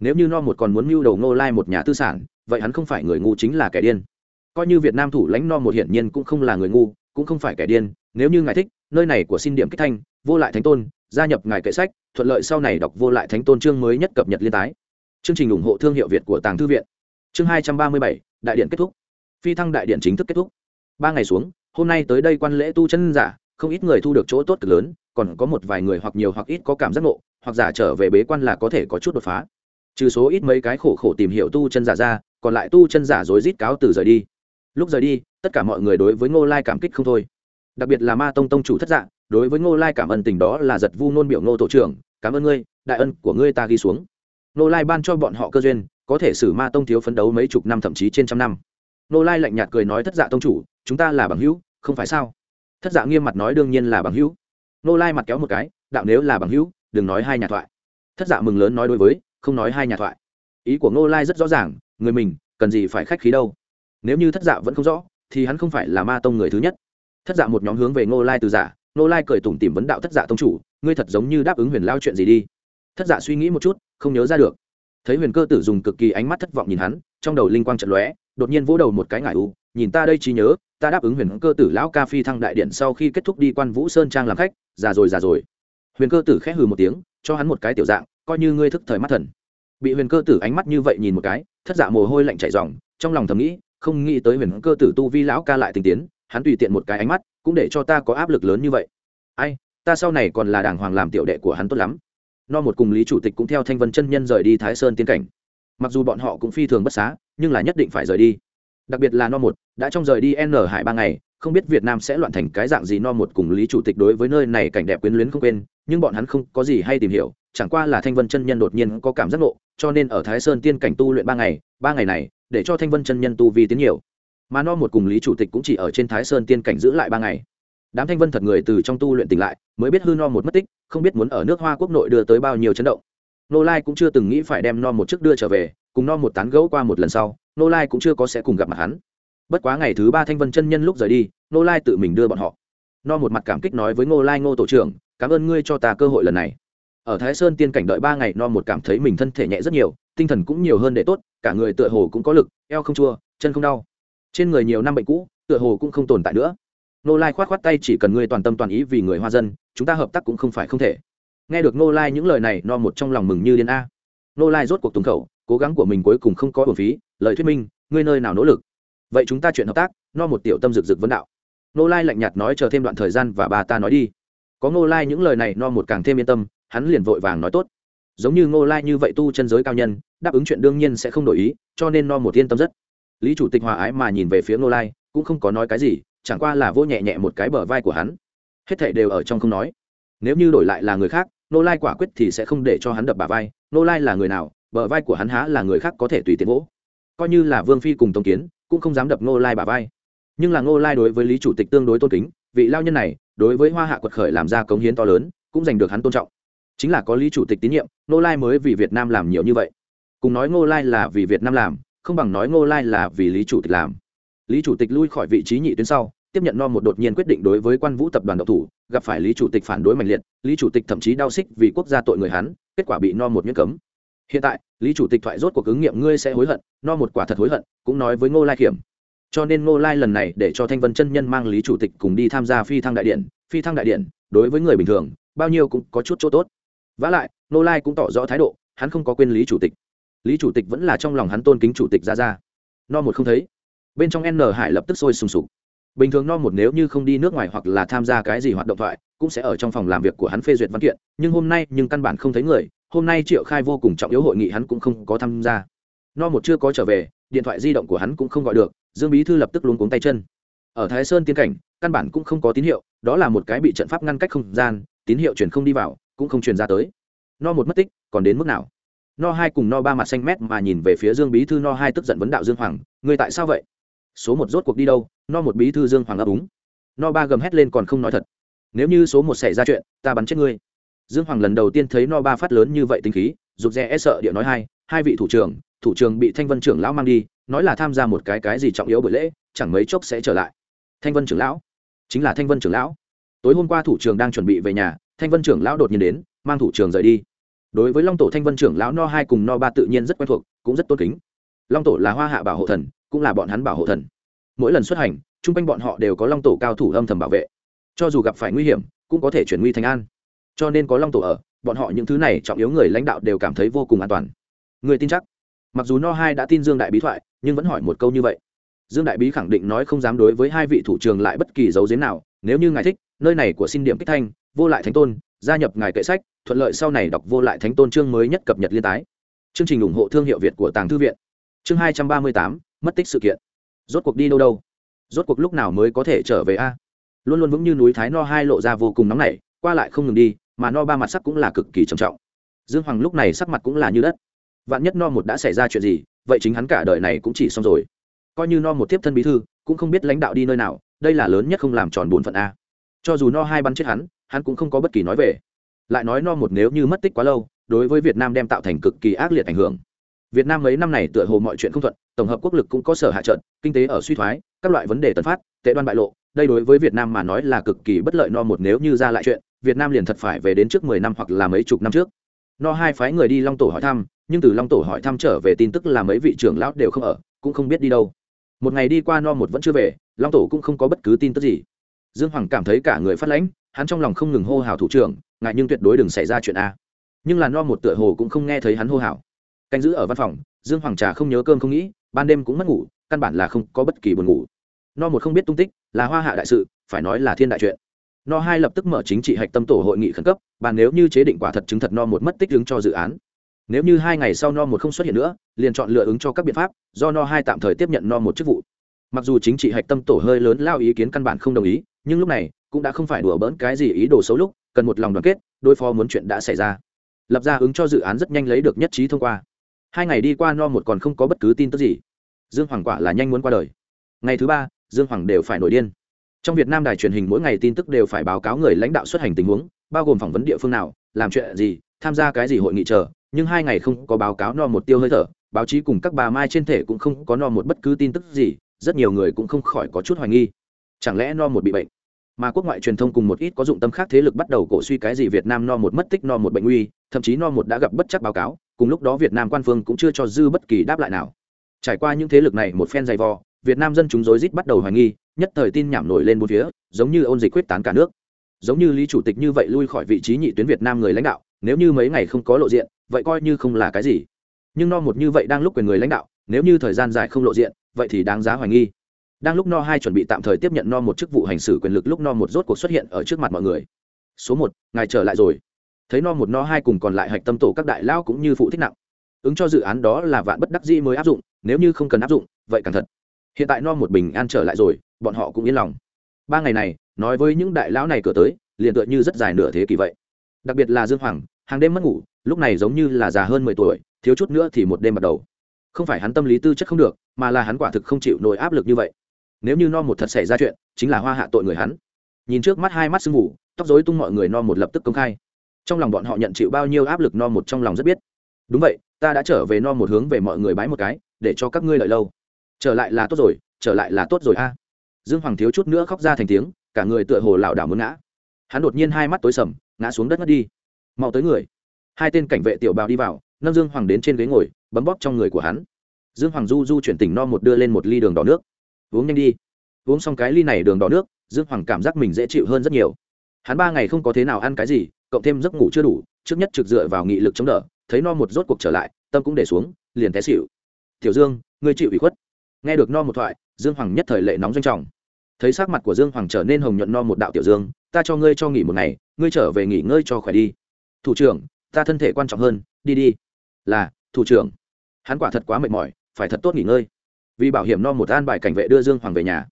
Nếu như no một còn muốn mưu đồ ngô lai một nhà tư sản, vậy hắn không phải người ngu chính là kẻ điên. Coi như việt nam thủ lãnh no một hiển nhiên cũng không là người ngu, cũng không phải kẻ điên, nếu như ngài thích, nơi này của xin điểm kích thanh, vô lại thánh tôn gia nhập ngài kệ sách, thuận lợi sau này đọc vô lại thánh tôn chương mới nhất cập nhật liên tái. Chương trình ủng hộ thương hiệu việt của tàng thư viện. Chương hai trăm ba mươi bảy, đại điện kết thúc. Phi thăng đại điện chính thức kết thúc. Ba ngày xuống, hôm nay tới đây quan lễ tu chân giả, không ít người thu được chỗ tốt cực lớn, còn có một vài người hoặc nhiều hoặc ít có cảm giác ngộ, hoặc giả trở về bế quan là có thể có chút đột phá. Trừ số ít mấy cái khổ khổ tìm hiểu tu chân giả ra, còn lại tu chân giả rối rít cáo từ rời đi. Lúc rời đi, tất cả mọi người đối với ngô lai cảm kích không thôi. Đặc biệt là ma tông tông chủ thất dạng đối với ngô lai cảm ơn tình đó là giật vu nôn biểu ngô tổ trưởng, cảm ơn ngươi, đại ân của ngươi ta ghi xuống. Ngô lai ban cho bọn họ cơ duyên, có thể xử ma tông thiếu phấn đấu mấy chục năm thậm chí trên trăm năm. Ngô lai lạnh nhạt cười nói, thất dạ tông chủ, chúng ta là bằng hữu, không phải sao? Thất dạ nghiêm mặt nói, đương nhiên là bằng hữu. Ngô lai mặt kéo một cái, đạo nếu là bằng hữu, đừng nói hai nhà thoại. Thất dạ mừng lớn nói đối với, không nói hai nhà thoại. Ý của ngô lai rất rõ ràng, người mình, cần gì phải khách khí đâu. Nếu như thất dạ vẫn không rõ, thì hắn không phải là ma tông người thứ nhất. Thất dạ một nhóm hướng về ngô lai từ giả Nô lai cười tủm tìm vấn đạo thất dạ tông chủ, ngươi thật giống như đáp ứng huyền lao chuyện gì đi. Thất dạ suy nghĩ một chút, không nhớ ra được. Thấy huyền cơ tử dùng cực kỳ ánh mắt thất vọng nhìn hắn, trong đầu linh quang trận lóe, đột nhiên vỗ đầu một cái ngải u, nhìn ta đây trí nhớ, ta đáp ứng huyền cơ tử lão ca phi thăng đại điện sau khi kết thúc đi quan vũ sơn trang làm khách, già rồi già rồi. Huyền cơ tử khẽ hừ một tiếng, cho hắn một cái tiểu dạng, coi như ngươi thức thời mắt thần. Bị huyền cơ tử ánh mắt như vậy nhìn một cái, thất dạ mồ hôi lạnh chảy dòng trong lòng thầm nghĩ, không nghĩ tới huyền cơ tử tu vi lão ca lại tình tiến hắn tùy tiện một cái ánh mắt, cũng để cho ta có áp lực lớn như vậy. Ai, ta sau này còn là đàng hoàng làm tiểu đệ của hắn tốt lắm. No một cùng lý chủ tịch cũng theo thanh vân chân nhân rời đi thái sơn tiên cảnh. Mặc dù bọn họ cũng phi thường bất xá, nhưng là nhất định phải rời đi. Đặc biệt là no một đã trong rời đi n hải ba ngày, không biết việt nam sẽ loạn thành cái dạng gì no một cùng lý chủ tịch đối với nơi này cảnh đẹp quyến luyến không quên, nhưng bọn hắn không có gì hay tìm hiểu, chẳng qua là thanh vân chân nhân đột nhiên có cảm giác ngộ, cho nên ở thái sơn tiên cảnh tu luyện ba ngày ba ngày này, để cho thanh vân chân nhân tu vi tiến nhiều mà no một cùng lý chủ tịch cũng chỉ ở trên thái sơn tiên cảnh giữ lại ba ngày. Đám thanh vân thật người từ trong tu luyện tỉnh lại, mới biết hư no một mất tích, không biết muốn ở nước hoa quốc nội đưa tới bao nhiêu chấn động. Nô lai cũng chưa từng nghĩ phải đem no một chiếc đưa trở về, cùng no một tán gẫu qua một lần sau, nô lai cũng chưa có sẽ cùng gặp mặt hắn. Bất quá ngày thứ ba thanh vân chân nhân lúc rời đi, nô lai tự mình đưa bọn họ. No một mặt cảm kích nói với ngô lai ngô tổ trưởng, cảm ơn ngươi cho ta cơ hội lần này. Ở thái sơn tiên cảnh đợi ba ngày, no một cảm thấy mình thân thể nhẹ rất nhiều, tinh thần cũng nhiều hơn để tốt, cả người tựa hồ cũng có lực, eo không chua, chân không đau trên người nhiều năm bệnh cũ, tựa hồ cũng không tồn tại nữa. Nô lai khoát khoát tay, chỉ cần ngươi toàn tâm toàn ý vì người hoa dân, chúng ta hợp tác cũng không phải không thể. Nghe được nô lai những lời này, no một trong lòng mừng như điên a. Nô lai rốt cuộc tùng khẩu, cố gắng của mình cuối cùng không có bổn phí, lời thuyết minh, ngươi nơi nào nỗ lực? Vậy chúng ta chuyện hợp tác, no một tiểu tâm rực rực vấn đạo. Nô lai lạnh nhạt nói, chờ thêm đoạn thời gian và bà ta nói đi. Có nô lai những lời này, no một càng thêm yên tâm, hắn liền vội vàng nói, tốt. Giống như Nô lai như vậy tu chân giới cao nhân, đáp ứng chuyện đương nhiên sẽ không đổi ý, cho nên no một yên tâm rất lý chủ tịch hòa ái mà nhìn về phía ngô lai, cũng không có nói cái gì, chẳng qua là vô nhẹ nhẹ một cái bờ vai của hắn. Hết thảy đều ở trong không nói. Nếu như đổi lại là người khác nô lai quả quyết thì sẽ không để cho hắn đập bà vai nô lai là người nào, bờ vai của hắn há là người khác có thể tùy tiện vỗ. Coi như là vương phi cùng tống kiến, cũng không dám đập nô lai bà vai. Nhưng là nô lai đối với lý chủ tịch tương đối tôn kính, vị lao nhân này, đối với hoa hạ quật khởi làm ra cống hiến to lớn, cũng giành được hắn tôn trọng. Chính là có lý chủ tịch tín nhiệm nô lai mới vì việt nam làm nhiều như vậy. Cùng nói nô lai là vì việt nam làm không bằng nói ngô lai là vì lý chủ tịch làm. Lý chủ tịch lui khỏi vị trí nhị tuyến sau, tiếp nhận no một đột nhiên quyết định đối với quan vũ tập đoàn độc thủ, gặp phải lý chủ tịch phản đối mạnh liệt, lý chủ tịch thậm chí đau xích vì quốc gia tội người hắn, kết quả bị no một miễn cấm. Hiện tại, lý chủ tịch thoại rốt cuộc ứng nghiệm ngươi sẽ hối hận, no một quả thật hối hận, cũng nói với ngô lai kiểm cho nên ngô lai lần này để cho thanh vân chân nhân mang lý chủ tịch cùng đi tham gia phi thăng đại điện, phi thăng đại điện, đối với người bình thường, bao nhiêu cũng có chút chỗ tốt. Vả lại, ngô lai cũng tỏ rõ thái độ, hắn không có quên lý chủ tịch lý chủ tịch vẫn là trong lòng hắn tôn kính chủ tịch ra ra. No một không thấy. Bên trong n hải lập tức sôi sùng sục. Bình thường no một nếu như không đi nước ngoài hoặc là tham gia cái gì hoạt động thoại, cũng sẽ ở trong phòng làm việc của hắn phê duyệt văn kiện, nhưng hôm nay nhưng căn bản không thấy người, hôm nay triệu khai vô cùng trọng yếu hội nghị hắn cũng không có tham gia. No một chưa có trở về, điện thoại di động của hắn cũng không gọi được, dương bí thư lập tức luống cuống tay chân. Ở thái sơn tiên cảnh, căn bản cũng không có tín hiệu, đó là một cái bị trận pháp ngăn cách không gian, tín hiệu truyền không đi vào, cũng không truyền ra tới. No một mất tích, còn đến mức nào? No hai cùng no ba mặt xanh mét mà nhìn về phía dương bí thư, no hai tức giận vấn đạo dương hoàng người tại sao vậy? Số một rốt cuộc đi đâu? No một bí thư dương hoàng ấp úng. No ba gầm hét lên còn không nói thật. Nếu như số một xảy ra chuyện, ta bắn chết ngươi. Dương hoàng lần đầu tiên thấy no ba phát lớn như vậy tính khí, rụt rè e sợ điệu nói hai hai vị thủ trưởng thủ trưởng bị thanh vân trưởng lão mang đi, nói là tham gia một cái cái gì trọng yếu buổi lễ, chẳng mấy chốc sẽ trở lại. Thanh vân trưởng lão? Chính là thanh vân trưởng lão. Tối hôm qua thủ trưởng đang chuẩn bị về nhà, thanh vân trưởng lão đột nhiên đến, mang thủ trưởng rời đi đối với long tổ thanh vân trưởng lão no hai cùng no ba tự nhiên rất quen thuộc, cũng rất tôn kính. Long tổ là hoa hạ bảo hộ thần, cũng là bọn hắn bảo hộ thần. Mỗi lần xuất hành, chung quanh bọn họ đều có long tổ cao thủ âm thầm bảo vệ. Cho dù gặp phải nguy hiểm, cũng có thể chuyển nguy thành an. Cho nên có long tổ ở, bọn họ những thứ này trọng yếu người lãnh đạo đều cảm thấy vô cùng an toàn. Người tin chắc. Mặc dù no hai đã tin dương đại bí thoại, nhưng vẫn hỏi một câu như vậy. Dương đại bí khẳng định nói không dám đối với hai vị thủ trường lại bất kỳ dấu giếm nào, nếu như ngài thích, nơi này của xin điểm kích thanh, vô lại thánh tôn gia nhập ngài kệ sách, thuận lợi sau này đọc vô lại thánh tôn chương mới nhất cập nhật liên tái. Chương trình ủng hộ thương hiệu việt của tàng thư viện. Chương hai trăm ba mươi tám, mất tích sự kiện. Rốt cuộc đi đâu đâu? Rốt cuộc lúc nào mới có thể trở về a? Luôn luôn vững như núi thái no hai lộ ra vô cùng nóng nảy, qua lại không ngừng đi, mà no ba mặt sắc cũng là cực kỳ trầm trọng. Dương hoàng lúc này sắc mặt cũng là như đất. Vạn nhất no một đã xảy ra chuyện gì, vậy chính hắn cả đời này cũng chỉ xong rồi. Coi như no một tiếp thân bí thư, cũng không biết lãnh đạo đi nơi nào, đây là lớn nhất không làm tròn bổn phận a. Cho dù no hai bắn chết hắn hắn cũng không có bất kỳ nói về. Lại nói no một nếu như mất tích quá lâu, đối với việt nam đem tạo thành cực kỳ ác liệt ảnh hưởng. Việt nam mấy năm này tựa hồ mọi chuyện không thuận, tổng hợp quốc lực cũng có sở hạ trận kinh tế ở suy thoái, các loại vấn đề tấn phát, tệ đoan bại lộ, đây đối với việt nam mà nói là cực kỳ bất lợi no một nếu như ra lại chuyện, việt nam liền thật phải về đến trước mười năm hoặc là mấy chục năm trước. No hai phái người đi long tổ hỏi thăm, nhưng từ long tổ hỏi thăm trở về tin tức là mấy vị trưởng lão đều không ở, cũng không biết đi đâu. Một ngày đi qua no một vẫn chưa về, long tổ cũng không có bất cứ tin tức gì. Dương hoàng cảm thấy cả người phát lãnh hắn trong lòng không ngừng hô hào thủ trưởng, ngại nhưng tuyệt đối đừng xảy ra chuyện a. Nhưng là no một tựa hồ cũng không nghe thấy hắn hô hào. Canh giữ ở văn phòng, dương hoàng trà không nhớ cơm không nghĩ, ban đêm cũng mất ngủ, căn bản là không có bất kỳ buồn ngủ. No một không biết tung tích, là hoa hạ đại sự, phải nói là thiên đại chuyện. No hai lập tức mở chính trị hạch tâm tổ hội nghị khẩn cấp, bàn nếu như chế định quả thật chứng thật no một mất tích ứng cho dự án. Nếu như hai ngày sau no một không xuất hiện nữa, liền chọn lựa ứng cho các biện pháp, do no hai tạm thời tiếp nhận no một chức vụ. Mặc dù chính trị hạch tâm tổ hơi lớn lao ý kiến căn bản không đồng ý, nhưng lúc này cũng đã không phải đùa bỡn cái gì ý đồ xấu lúc, cần một lòng đoàn kết, đối phó muốn chuyện đã xảy ra. Lập ra ứng cho dự án rất nhanh lấy được nhất trí thông qua. Hai ngày đi qua no một còn không có bất cứ tin tức gì. Dương hoàng quả là nhanh muốn qua đời. Ngày thứ ba, dương hoàng đều phải nổi điên. Trong việt nam đài truyền hình mỗi ngày tin tức đều phải báo cáo người lãnh đạo xuất hành tình huống, bao gồm phỏng vấn địa phương nào, làm chuyện gì, tham gia cái gì hội nghị chờ, nhưng hai ngày không có báo cáo no một tiêu hơi thở, báo chí cùng các bà mai trên thể cũng không có no một bất cứ tin tức gì, rất nhiều người cũng không khỏi có chút hoài nghi. Chẳng lẽ no một bị bệnh? Mà quốc ngoại truyền thông cùng một ít có dụng tâm khác thế lực bắt đầu cổ suy cái gì việt nam no một mất tích, no một bệnh nguy, thậm chí no một đã gặp bất chắc báo cáo, cùng lúc đó việt nam quan phương cũng chưa cho dư bất kỳ đáp lại nào. Trải qua những thế lực này một phen dày vò, việt nam dân chúng rối rít bắt đầu hoài nghi, nhất thời tin nhảm nổi lên bốn phía, giống như ôn dịch quyết tán cả nước. Giống như lý chủ tịch như vậy lui khỏi vị trí nhị tuyến việt nam người lãnh đạo, nếu như mấy ngày không có lộ diện, vậy coi như không là cái gì. Nhưng no một như vậy đang lúc quyền người lãnh đạo, nếu như thời gian dài không lộ diện, vậy thì đáng giá hoài nghi đang lúc no hai chuẩn bị tạm thời tiếp nhận no một chức vụ hành xử quyền lực, lúc no một rốt cuộc xuất hiện ở trước mặt mọi người. Số một, ngài trở lại rồi. Thấy no một, no hai cùng còn lại hạch tâm tổ các đại lao cũng như phụ thích nặng. Ứng cho dự án đó là vạn bất đắc dĩ mới áp dụng, nếu như không cần áp dụng, vậy càng thật. Hiện tại no một bình an trở lại rồi, bọn họ cũng yên lòng. Ba ngày này, nói với những đại lão này cửa tới, liền tựa như rất dài nửa thế kỷ vậy. Đặc biệt là dương hoàng, hàng đêm mất ngủ, lúc này giống như là già hơn mười tuổi, thiếu chút nữa thì một đêm bắt đầu. Không phải hắn tâm lý tư chất không được, mà là hắn quả thực không chịu nổi áp lực như vậy nếu như no một thật xảy ra chuyện, chính là hoa hạ tội người hắn. Nhìn trước mắt hai mắt sưng ngủ, tóc dối tung mọi người no một lập tức công khai. Trong lòng bọn họ nhận chịu bao nhiêu áp lực no một trong lòng rất biết. Đúng vậy, ta đã trở về no một hướng về mọi người bái một cái, để cho các ngươi lợi lâu. Trở lại là tốt rồi, trở lại là tốt rồi a. Dương hoàng thiếu chút nữa khóc ra thành tiếng, cả người tựa hồ lảo đảo muốn ngã. Hắn đột nhiên hai mắt tối sầm, ngã xuống đất ngất đi. Mau tới người. Hai tên cảnh vệ tiểu bào đi vào, nâng dương hoàng đến trên ghế ngồi, bấm bóp trong người của hắn. Dương hoàng du du chuyển tỉnh no một đưa lên một ly đường đỏ nước uống nhanh đi. Uống xong cái ly này đường đỏ nước, dương hoàng cảm giác mình dễ chịu hơn rất nhiều. Hắn ba ngày không có thế nào ăn cái gì, cộng thêm giấc ngủ chưa đủ, trước nhất trực dựa vào nghị lực chống đỡ, thấy no một rốt cuộc trở lại, tâm cũng để xuống, liền té xịu tiểu dương, ngươi chịu ủy khuất. Nghe được no một thoại, dương hoàng nhất thời lệ nóng doanh trọng. Thấy sắc mặt của dương hoàng trở nên hồng nhuận no một đạo tiểu dương, ta cho ngươi cho nghỉ một ngày, ngươi trở về nghỉ ngơi cho khỏe đi. Thủ trưởng, ta thân thể quan trọng hơn, đi đi. Là, thủ trưởng. Hắn quả thật quá mệt mỏi, phải thật tốt nghỉ ngơi vì bảo hiểm no một an bài cảnh vệ đưa dương hoàng về nhà.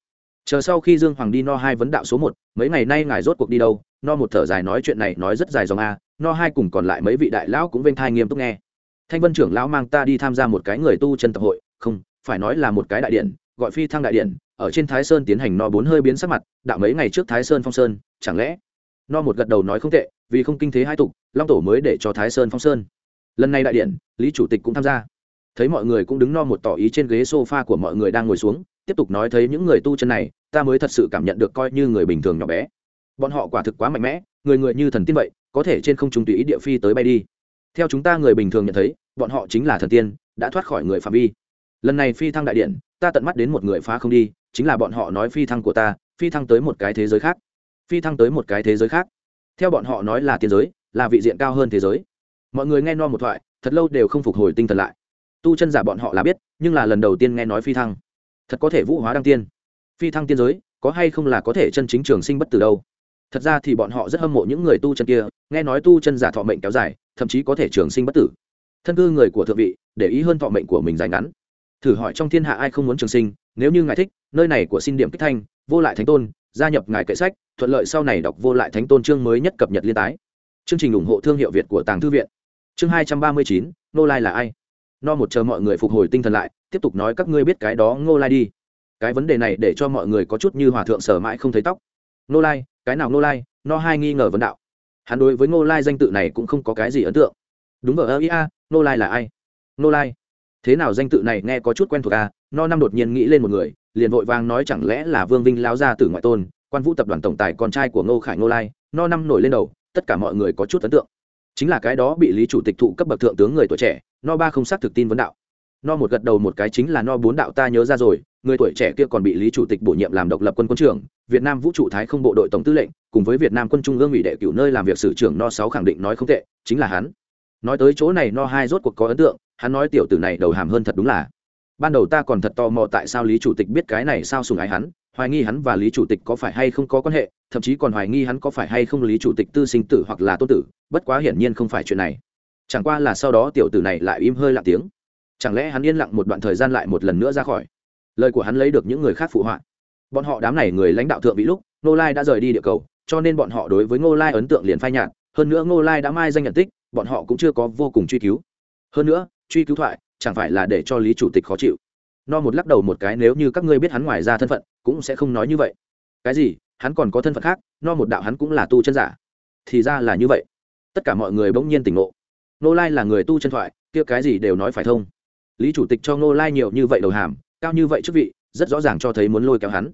Chờ sau khi dương hoàng đi no hai vấn đạo số một, mấy ngày nay ngài rốt cuộc đi đâu? No một thở dài nói chuyện này nói rất dài dòng a, no hai cùng còn lại mấy vị đại lão cũng vênh thai nghiêm túc nghe. Thanh vân trưởng lão mang ta đi tham gia một cái người tu chân tập hội, không, phải nói là một cái đại điện, gọi phi thăng đại điện, ở trên thái sơn tiến hành no bốn hơi biến sắc mặt, đạo mấy ngày trước thái sơn phong sơn, chẳng lẽ? No một gật đầu nói không tệ, vì không kinh thế hai tục, long tổ mới để cho thái sơn phong sơn. Lần này đại điện, lý chủ tịch cũng tham gia thấy mọi người cũng đứng no một tỏ ý trên ghế sofa của mọi người đang ngồi xuống, tiếp tục nói thấy những người tu chân này, ta mới thật sự cảm nhận được coi như người bình thường nhỏ bé. Bọn họ quả thực quá mạnh mẽ, người người như thần tiên vậy, có thể trên không trung tùy ý địa phi tới bay đi. Theo chúng ta người bình thường nhận thấy, bọn họ chính là thần tiên, đã thoát khỏi người phạm vi. Lần này phi thăng đại điện, ta tận mắt đến một người phá không đi, chính là bọn họ nói phi thăng của ta, phi thăng tới một cái thế giới khác. Phi thăng tới một cái thế giới khác. Theo bọn họ nói là tiên giới, là vị diện cao hơn thế giới. Mọi người nghe no một thoại, thật lâu đều không phục hồi tinh thần lại tu chân giả bọn họ là biết, nhưng là lần đầu tiên nghe nói phi thăng. Thật có thể vũ hóa đăng tiên. Phi thăng tiên giới, có hay không là có thể chân chính trường sinh bất từ đâu? Thật ra thì bọn họ rất hâm mộ những người tu chân kia, nghe nói tu chân giả thọ mệnh kéo dài, thậm chí có thể trường sinh bất tử. Thân cư người của thượng vị, để ý hơn thọ mệnh của mình dài ngắn. Thử hỏi trong thiên hạ ai không muốn trường sinh, nếu như ngài thích, nơi này của xin điểm kích thanh, vô lại thánh tôn, gia nhập ngài kệ sách, thuận lợi sau này đọc vô lại thánh tôn chương mới nhất cập nhật liên tái. Chương trình ủng hộ thương hiệu việt của tàng thư viện. Chương hai trăm ba mươi chín, nô lai là ai? No một chờ mọi người phục hồi tinh thần lại, tiếp tục nói các ngươi biết cái đó ngô lai đi. Cái vấn đề này để cho mọi người có chút như hòa thượng sở mãi không thấy tóc. Ngô lai, cái nào ngô lai? No hai nghi ngờ vấn đạo. Hắn đối với ngô lai danh tự này cũng không có cái gì ấn tượng. Đúng vờ ơ ia ngô lai là ai? Ngô lai. Thế nào danh tự này nghe có chút quen thuộc à no năm đột nhiên nghĩ lên một người, liền vội vàng nói chẳng lẽ là vương vinh lao ra từ ngoại tôn, quan vũ tập đoàn tổng tài con trai của ngô khải ngô lai. No năm nổi lên đầu, tất cả mọi người có chút ấn tượng. Chính là cái đó bị lý chủ tịch thụ cấp bậc thượng tướng người tuổi trẻ no ba không xác thực tin vấn đạo. No một gật đầu một cái chính là no bốn đạo ta nhớ ra rồi, người tuổi trẻ kia còn bị lý chủ tịch bổ nhiệm làm độc lập quân quân trưởng, việt nam vũ trụ thái không bộ đội tổng tư lệnh, cùng với việt nam quân trung ương ủy đệ cửu nơi làm việc sử trưởng no sáu khẳng định nói không tệ, chính là hắn. Nói tới chỗ này no hai rốt cuộc có ấn tượng, hắn nói tiểu tử này đầu hàm hơn thật đúng là. Ban đầu ta còn thật tò mò tại sao lý chủ tịch biết cái này sao sùng ái hắn, hoài nghi hắn và lý chủ tịch có phải hay không có quan hệ, thậm chí còn hoài nghi hắn có phải hay không lý chủ tịch tư sinh tử hoặc là tôn tử, bất quá hiển nhiên không phải chuyện này chẳng qua là sau đó tiểu tử này lại im hơi lặng tiếng. Chẳng lẽ hắn yên lặng một đoạn thời gian lại một lần nữa ra khỏi? Lời của hắn lấy được những người khác phụ họa. Bọn họ đám này người lãnh đạo thượng vị lúc, ngô lai đã rời đi địa cầu, cho nên bọn họ đối với ngô lai ấn tượng liền phai nhạt. Hơn nữa ngô lai đã mai danh nhận tích, bọn họ cũng chưa có vô cùng truy cứu. Hơn nữa, truy cứu thoại chẳng phải là để cho lý chủ tịch khó chịu. No một lắc đầu một cái nếu như các ngươi biết hắn ngoài ra thân phận, cũng sẽ không nói như vậy. Cái gì? Hắn còn có thân phận khác, no một đạo hắn cũng là tu chân giả. Thì ra là như vậy. Tất cả mọi người bỗng nhiên tỉnh ngộ nô lai là người tu chân thoại, kia cái gì đều nói phải thông. Lý chủ tịch cho nô lai nhiều như vậy đầu hàm, cao như vậy chức vị, rất rõ ràng cho thấy muốn lôi kéo hắn.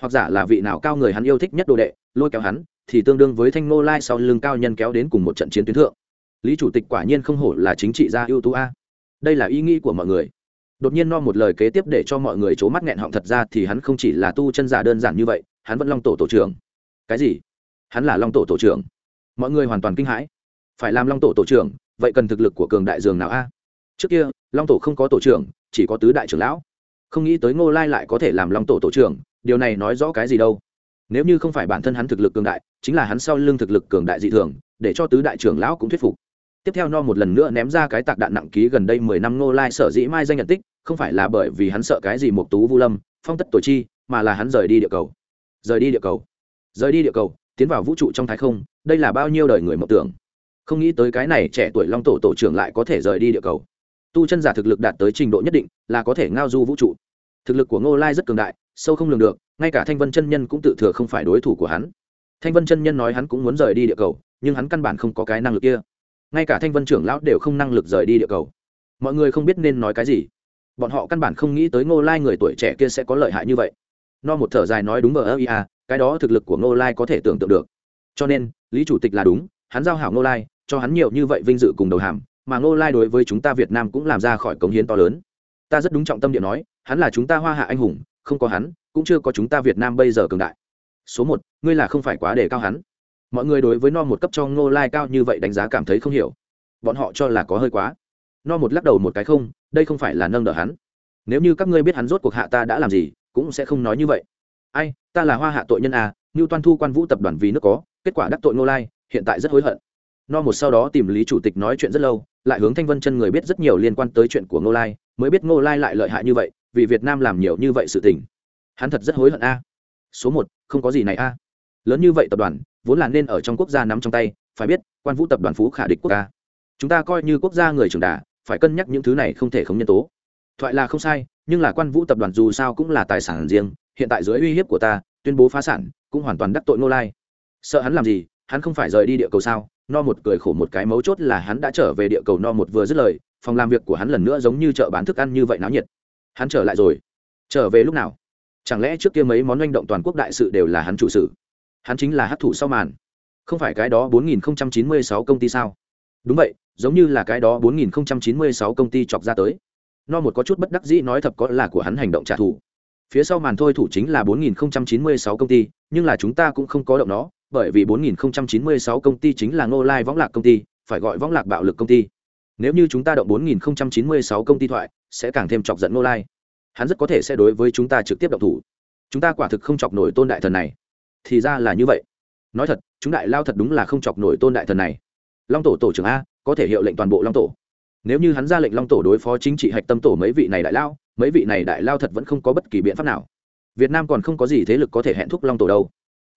Hoặc giả là vị nào cao người hắn yêu thích nhất đồ đệ, lôi kéo hắn, thì tương đương với thanh nô lai sau lưng cao nhân kéo đến cùng một trận chiến tuyến thượng. Lý chủ tịch quả nhiên không hổ là chính trị gia ưu tú a. Đây là ý nghĩ của mọi người. Đột nhiên no một lời kế tiếp để cho mọi người c h ố mắt nghẹn họng thật ra thì hắn không chỉ là tu chân giả đơn giản như vậy, hắn vẫn long tổ tổ trưởng. Cái gì? Hắn là long tổ tổ trưởng. Mọi người hoàn toàn kinh hãi. Phải làm long tổ tổ trưởng vậy cần thực lực của cường đại dường nào a? Trước kia, long tổ không có tổ trưởng, chỉ có tứ đại trưởng lão. Không nghĩ tới ngô lai lại có thể làm long tổ tổ trưởng, điều này nói rõ cái gì đâu? Nếu như không phải bản thân hắn thực lực cường đại, chính là hắn sau lưng thực lực cường đại dị thường, để cho tứ đại trưởng lão cũng thuyết phục. Tiếp theo no một lần nữa ném ra cái tạc đạn nặng ký gần đây mười năm ngô lai sở dĩ mai danh nhận tích, không phải là bởi vì hắn sợ cái gì một tú vu lâm, phong tất tổ chi, mà là hắn rời đi địa cầu. Rời đi địa cầu. Rời đi địa cầu, tiến vào vũ trụ trong thái không, đây là bao nhiêu đời người mộng tưởng không nghĩ tới cái này trẻ tuổi long tổ tổ trưởng lại có thể rời đi địa cầu. Tu chân giả thực lực đạt tới trình độ nhất định, là có thể ngao du vũ trụ. Thực lực của ngô lai rất cường đại, sâu không lường được, ngay cả thanh vân chân nhân cũng tự thừa không phải đối thủ của hắn. Thanh vân chân nhân nói hắn cũng muốn rời đi địa cầu, nhưng hắn căn bản không có cái năng lực kia. Ngay cả thanh vân trưởng lão đều không năng lực rời đi địa cầu. Mọi người không biết nên nói cái gì. Bọn họ căn bản không nghĩ tới ngô lai người tuổi trẻ kia sẽ có lợi hại như vậy. No một thở dài nói đúng ở ơ ia cái đó thực lực của ngô lai có thể tưởng tượng được. Cho nên, lý chủ tịch là đúng, hắn giao hảo ngô lai cho hắn nhiều như vậy vinh dự cùng đầu hàm, mà ngô lai đối với chúng ta việt nam cũng làm ra khỏi cống hiến to lớn. Ta rất đúng trọng tâm điện nói, hắn là chúng ta hoa hạ anh hùng, không có hắn, cũng chưa có chúng ta việt nam bây giờ cường đại. Số một, ngươi là không phải quá đề cao hắn. Mọi người đối với no một cấp cho ngô lai cao như vậy đánh giá cảm thấy không hiểu. Bọn họ cho là có hơi quá. No một lắc đầu một cái không, đây không phải là nâng đỡ hắn. Nếu như các ngươi biết hắn rốt cuộc hạ ta đã làm gì, cũng sẽ không nói như vậy. Ai, ta là hoa hạ tội nhân à như toan thu quan vũ tập đoàn vì nước có, kết quả đắc tội ngô lai, hiện tại rất hối hận no một sau đó tìm lý chủ tịch nói chuyện rất lâu, lại hướng thanh vân chân người biết rất nhiều liên quan tới chuyện của ngô lai, mới biết ngô lai lại lợi hại như vậy, vì việt nam làm nhiều như vậy sự tình. Hắn thật rất hối hận a. Số một, không có gì này a. Lớn như vậy tập đoàn, vốn là nên ở trong quốc gia nắm trong tay, phải biết, quan vũ tập đoàn phú khả địch quốc ca chúng ta coi như quốc gia người trưởng đà, phải cân nhắc những thứ này không thể không nhân tố. Thoại là không sai, nhưng là quan vũ tập đoàn dù sao cũng là tài sản riêng, hiện tại dưới uy hiếp của ta, tuyên bố phá sản, cũng hoàn toàn đắc tội ngô lai. Sợ hắn làm gì, hắn không phải rời đi địa cầu sao? No một cười khổ một cái mấu chốt là hắn đã trở về địa cầu no một vừa dứt lời, phòng làm việc của hắn lần nữa giống như chợ bán thức ăn như vậy náo nhiệt. Hắn trở lại rồi. Trở về lúc nào? Chẳng lẽ trước kia mấy món manh động toàn quốc đại sự đều là hắn chủ sự? Hắn chính là hát thủ sau màn. Không phải cái đó 4096 công ty sao? Đúng vậy, giống như là cái đó 4096 công ty chọc ra tới. No một có chút bất đắc dĩ nói thật có là của hắn hành động trả thù. Phía sau màn thôi thủ chính là 4096 công ty, nhưng là chúng ta cũng không có động nó bởi vì 4096 công ty chính là ngô lai võng lạc công ty, phải gọi võng lạc bạo lực công ty. Nếu như chúng ta động 4096 công ty thoại, sẽ càng thêm chọc giận ngô lai. Hắn rất có thể sẽ đối với chúng ta trực tiếp động thủ. Chúng ta quả thực không chọc nổi tôn đại thần này. Thì ra là như vậy. Nói thật, chúng đại lao thật đúng là không chọc nổi tôn đại thần này. Long tổ tổ trưởng a, có thể hiệu lệnh toàn bộ long tổ. Nếu như hắn ra lệnh long tổ đối phó chính trị hạch tâm tổ mấy vị này đại lao, mấy vị này đại lao thật vẫn không có bất kỳ biện pháp nào. Việt nam còn không có gì thế lực có thể hẹn thúc long tổ đâu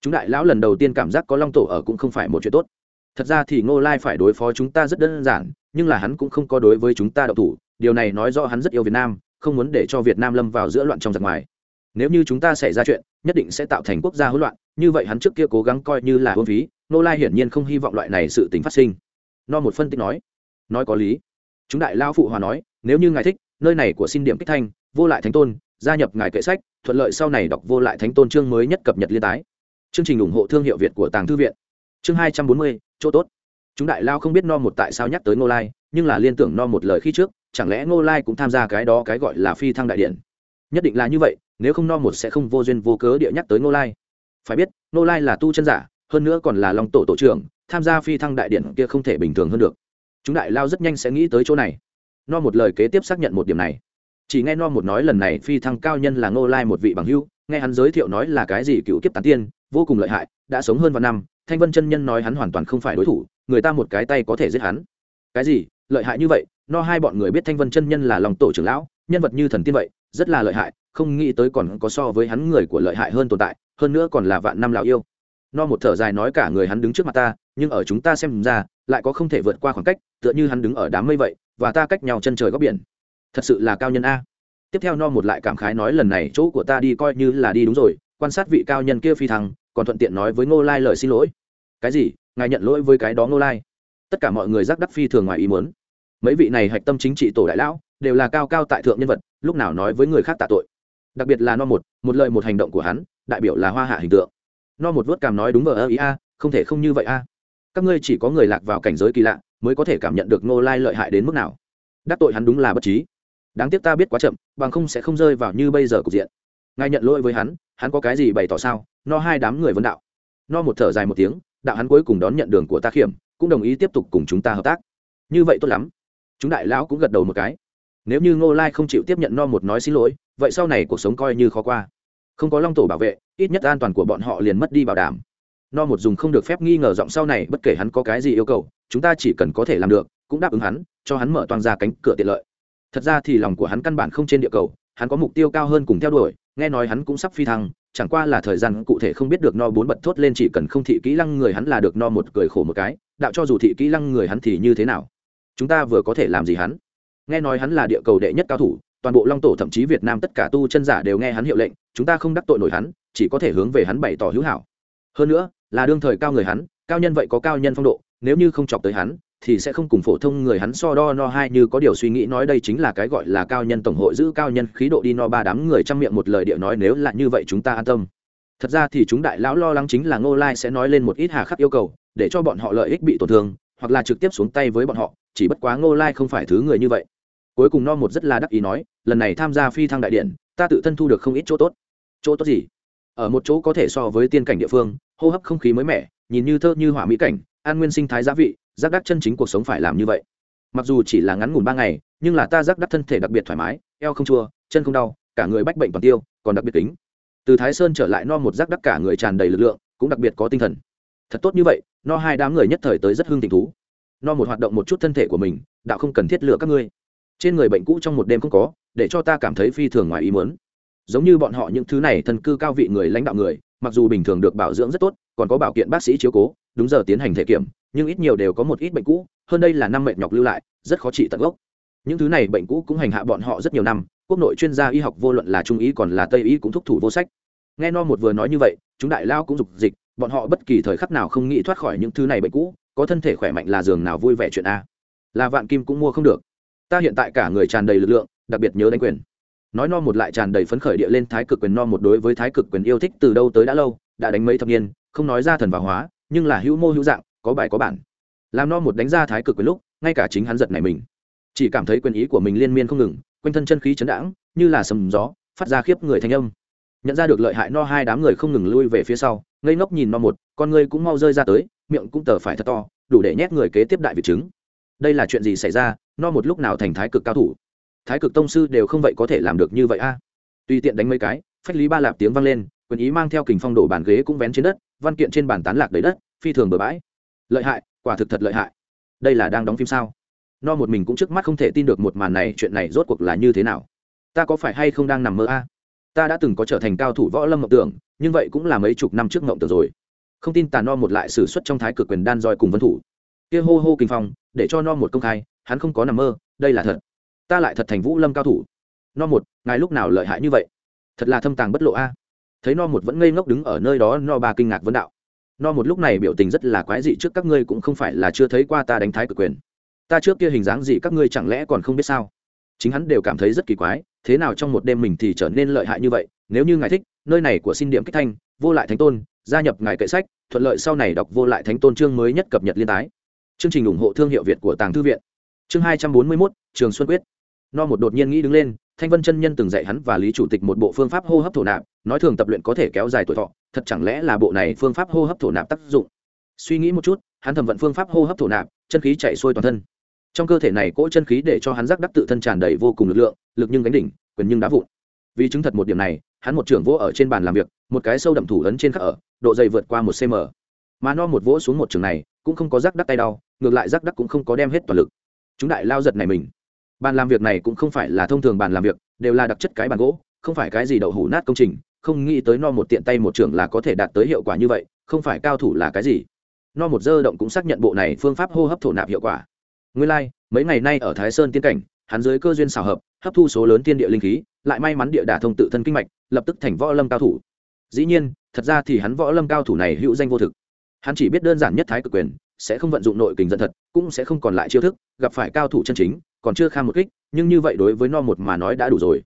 chúng đại lão lần đầu tiên cảm giác có long tổ ở cũng không phải một chuyện tốt. Thật ra thì ngô lai phải đối phó chúng ta rất đơn giản, nhưng là hắn cũng không có đối với chúng ta đậu thủ. Điều này nói rõ hắn rất yêu việt nam, không muốn để cho việt nam lâm vào giữa loạn trong giặc ngoài. Nếu như chúng ta xảy ra chuyện, nhất định sẽ tạo thành quốc gia hỗn loạn, như vậy hắn trước kia cố gắng coi như là hôn phí, ngô lai hiển nhiên không hy vọng loại này sự t phát sinh. No một phân tích nói. Nói có lý. Chúng đại lao phụ hòa nói, nếu như ngài thích, nơi này của xin điểm kích thanh, vô lại thánh tôn, gia nhập ngài kệ sách, thuận lợi sau này đọc vô lại thánh tôn chương mới nhất cập nhật liên tái chương trình ủng hộ thương hiệu việt của tàng thư viện. Chương hai trăm bốn mươi, chỗ tốt. Chúng đại lao không biết no một tại sao nhắc tới ngô lai, nhưng là liên tưởng no một lời khi trước, chẳng lẽ ngô lai cũng tham gia cái đó cái gọi là phi thăng đại điện? Nhất định là như vậy, nếu không no một sẽ không vô duyên vô cớ địa nhắc tới ngô lai. Phải biết, ngô lai là tu chân giả, hơn nữa còn là long tổ tổ trưởng, tham gia phi thăng đại điện kia không thể bình thường hơn được. Chúng đại lao rất nhanh sẽ nghĩ tới chỗ này. No một lời kế tiếp xác nhận một điểm này chỉ nghe no một nói lần này phi thăng cao nhân là ngô lai một vị bằng hưu nghe hắn giới thiệu nói là cái gì cựu kiếp tán tiên, vô cùng lợi hại, đã sống hơn vài năm, thanh vân chân nhân nói hắn hoàn toàn không phải đối thủ, người ta một cái tay có thể giết hắn. Cái gì? Lợi hại như vậy? No hai bọn người biết thanh vân chân nhân là lòng tổ trưởng lão, nhân vật như thần tiên vậy, rất là lợi hại, không nghĩ tới còn có so với hắn người của lợi hại hơn tồn tại, hơn nữa còn là vạn năm lão yêu. No một thở dài nói cả người hắn đứng trước mặt ta, nhưng ở chúng ta xem ra, lại có không thể vượt qua khoảng cách, tựa như hắn đứng ở đám mây vậy, và ta cách nhau chân trời góc biển thật sự là cao nhân a. Tiếp theo no một lại cảm khái nói lần này chỗ của ta đi coi như là đi đúng rồi, quan sát vị cao nhân kia phi thăng, còn thuận tiện nói với ngô lai lời xin lỗi. Cái gì? Ngài nhận lỗi với cái đó ngô lai. Tất cả mọi người giác đắc phi thường ngoài ý muốn. Mấy vị này hạch tâm chính trị tổ đại lão, đều là cao cao tại thượng nhân vật, lúc nào nói với người khác tạ tội. Đặc biệt là no một một lời một hành động của hắn, đại biểu là hoa hạ hình tượng. No một vớt cảm nói đúng vờ ơ ý a, không thể không như vậy a. Các ngươi chỉ có người lạc vào cảnh giới kỳ lạ, mới có thể cảm nhận được ngô lai lợi hại đến mức nào. Đắc tội hắn đúng là bất trí đáng tiếc ta biết quá chậm, bằng không sẽ không rơi vào như bây giờ cục diện. Ngài nhận lỗi với hắn hắn có cái gì bày tỏ sao? No hai đám người vấn đạo. No một thở dài một tiếng, đạo hắn cuối cùng đón nhận đường của ta khiểm, cũng đồng ý tiếp tục cùng chúng ta hợp tác. Như vậy tốt lắm. Chúng đại lão cũng gật đầu một cái. Nếu như ngô lai không chịu tiếp nhận no một nói xin lỗi, vậy sau này cuộc sống coi như khó qua. Không có long tổ bảo vệ, ít nhất an toàn của bọn họ liền mất đi bảo đảm. No một dùng không được phép nghi ngờ giọng sau này, bất kể hắn có cái gì yêu cầu, chúng ta chỉ cần có thể làm được, cũng đáp ứng hắn, cho hắn mở toàn ra cánh cửa tiện lợi thật ra thì lòng của hắn căn bản không trên địa cầu, hắn có mục tiêu cao hơn cùng theo đuổi, nghe nói hắn cũng sắp phi thăng, chẳng qua là thời gian cụ thể không biết được no bốn bật thốt lên chỉ cần không thị kỹ lăng người hắn là được no một cười khổ một cái, đạo cho dù thị kỹ lăng người hắn thì như thế nào? Chúng ta vừa có thể làm gì hắn? Nghe nói hắn là địa cầu đệ nhất cao thủ, toàn bộ long tổ thậm chí việt nam tất cả tu chân giả đều nghe hắn hiệu lệnh, chúng ta không đắc tội nổi hắn, chỉ có thể hướng về hắn bày tỏ hữu hảo. Hơn nữa, là đương thời cao người hắn, cao nhân vậy có cao nhân phong độ, nếu như không chọc tới hắn thì sẽ không cùng phổ thông người hắn so đo no hai như có điều suy nghĩ nói đây chính là cái gọi là cao nhân tổng hội giữ cao nhân khí độ đi no ba đám người trong miệng một lời địa nói nếu là như vậy chúng ta an tâm. Thật ra thì chúng đại lão lo lắng chính là ngô lai sẽ nói lên một ít hà khắc yêu cầu, để cho bọn họ lợi ích bị tổn thương, hoặc là trực tiếp xuống tay với bọn họ, chỉ bất quá ngô lai không phải thứ người như vậy. Cuối cùng no một rất là đắc ý nói, lần này tham gia phi thăng đại điện, ta tự thân thu được không ít chỗ tốt. Chỗ tốt gì? Ở một chỗ có thể so với tiên cảnh địa phương, hô hấp không khí mới mẻ, nhìn như thơ như hỏa mỹ cảnh, an nguyên sinh thái giá vị giác đắc chân chính cuộc sống phải làm như vậy. Mặc dù chỉ là ngắn ngủn ba ngày, nhưng là ta giác đắc thân thể đặc biệt thoải mái, eo không chua, chân không đau, cả người bách bệnh toàn tiêu, còn đặc biệt tính từ thái sơn trở lại no một giác đắc cả người tràn đầy lực lượng, cũng đặc biệt có tinh thần. Thật tốt như vậy, no hai đám người nhất thời tới rất hưng tình thú. No một hoạt động một chút thân thể của mình, đạo không cần thiết lựa các ngươi. Trên người bệnh cũ trong một đêm không có, để cho ta cảm thấy phi thường ngoài ý muốn. Giống như bọn họ những thứ này thân cư cao vị người lãnh đạo người, mặc dù bình thường được bảo dưỡng rất tốt, còn có bảo kiện bác sĩ chiếu cố, đúng giờ tiến hành thể kiểm nhưng ít nhiều đều có một ít bệnh cũ, hơn đây là năm mệnh nhọc lưu lại, rất khó trị tận gốc. Những thứ này bệnh cũ cũng hành hạ bọn họ rất nhiều năm, quốc nội chuyên gia y học vô luận là trung ý còn là tây ý cũng thúc thủ vô sách. Nghe no một vừa nói như vậy, chúng đại lao cũng dục dịch, bọn họ bất kỳ thời khắc nào không nghĩ thoát khỏi những thứ này bệnh cũ, có thân thể khỏe mạnh là giường nào vui vẻ chuyện a. Là vạn kim cũng mua không được. Ta hiện tại cả người tràn đầy lực lượng, đặc biệt nhớ đánh quyền. Nói no một lại tràn đầy phấn khởi địa lên thái cực quyền no một đối với thái cực quyền yêu thích từ đâu tới đã lâu, đã đánh mấy thập niên, không nói ra thần và hóa, nhưng là hữu mô hữu dạng có bài có bản. Làm no một đánh ra thái cực quyền lúc, ngay cả chính hắn giật này mình. Chỉ cảm thấy quyền ý của mình liên miên không ngừng, quanh thân chân khí chấn đãng, như là sầm gió, phát ra khiếp người thanh âm. Nhận ra được lợi hại no hai đám người không ngừng lui về phía sau, ngây ngốc nhìn no một, con ngươi cũng mau rơi ra tới, miệng cũng tờ phải thật to, đủ để nhét người kế tiếp đại vị chứng. Đây là chuyện gì xảy ra, no một lúc nào thành thái cực cao thủ? Thái cực tông sư đều không vậy có thể làm được như vậy a? Tùy tiện đánh mấy cái, phách lý ba lạp tiếng vang lên, quyền ý mang theo kình phong đổ bàn ghế cũng vén trên đất, văn kiện trên bàn tán lạc đầy đất, phi thường bừa bãi lợi hại, quả thực thật lợi hại. Đây là đang đóng phim sao? No một mình cũng trước mắt không thể tin được một màn này, chuyện này rốt cuộc là như thế nào? Ta có phải hay không đang nằm mơ a? Ta đã từng có trở thành cao thủ võ lâm mộng tưởng, nhưng vậy cũng là mấy chục năm trước mộng tưởng rồi. Không tin tà no một lại xử suất trong thái cực quyền đan roi cùng vân thủ. Kia hô hô kinh phong, để cho no một công khai, hắn không có nằm mơ, đây là thật. Ta lại thật thành vũ lâm cao thủ. No một, ngài lúc nào lợi hại như vậy? Thật là thâm tàng bất lộ a. Thấy no một vẫn ngây ngốc đứng ở nơi đó, no ba kinh ngạc vấn đạo no một lúc này biểu tình rất là quái dị trước các ngươi cũng không phải là chưa thấy qua ta đánh thái cực quyền. Ta trước kia hình dáng gì các ngươi chẳng lẽ còn không biết sao? Chính hắn đều cảm thấy rất kỳ quái, thế nào trong một đêm mình thì trở nên lợi hại như vậy? Nếu như ngài thích, nơi này của xin điểm kích thanh, vô lại thánh tôn, gia nhập ngài kệ sách, thuận lợi sau này đọc vô lại thánh tôn chương mới nhất cập nhật liên tái. Chương trình ủng hộ thương hiệu việt của tàng thư viện. Chương hai trăm bốn mươi mốt, trường xuân quyết. No một đột nhiên nghĩ đứng lên, thanh vân chân nhân từng dạy hắn và lý chủ tịch một bộ phương pháp hô hấp thổ nạp, nói thường tập luyện có thể kéo dài tuổi thọ thật chẳng lẽ là bộ này phương pháp hô hấp thổ nạp tác dụng? Suy nghĩ một chút, hắn thẩm vận phương pháp hô hấp thổ nạp, chân khí chạy xuôi toàn thân. Trong cơ thể này cỗ chân khí để cho hắn giác đắc tự thân tràn đầy vô cùng lực lượng, lực nhưng gánh đỉnh, quyền nhưng đá vụn. Vì chứng thật một điểm này, hắn một trưởng vỗ ở trên bàn làm việc, một cái sâu đậm thủ ấn trên khắc ở, độ dày vượt qua một cm mà no một vỗ xuống một trường này, cũng không có giác đắc tay đau, ngược lại giác đắc cũng không có đem hết toàn lực. Chúng đại lao giật này mình. Bàn làm việc này cũng không phải là thông thường bàn làm việc, đều là đặc chất cái bàn gỗ, không phải cái gì đậu hủ nát công trình không nghĩ tới no một tiện tay một trưởng là có thể đạt tới hiệu quả như vậy không phải cao thủ là cái gì. No một dơ động cũng xác nhận bộ này phương pháp hô hấp thổ nạp hiệu quả. Nguyên lai、like, mấy ngày nay ở thái sơn tiên cảnh hắn dưới cơ duyên xào hợp hấp thu số lớn tiên địa linh khí lại may mắn địa đả thông tự thân kinh mạch lập tức thành võ lâm cao thủ. Dĩ nhiên thật ra thì hắn võ lâm cao thủ này hữu danh vô thực. Hắn chỉ biết đơn giản nhất thái cực quyền sẽ không vận dụng nội kình dẫn thật cũng sẽ không còn lại chiêu thức gặp phải cao thủ chân chính còn chưa kham một kích nhưng như vậy đối với no một mà nói đã đủ rồi.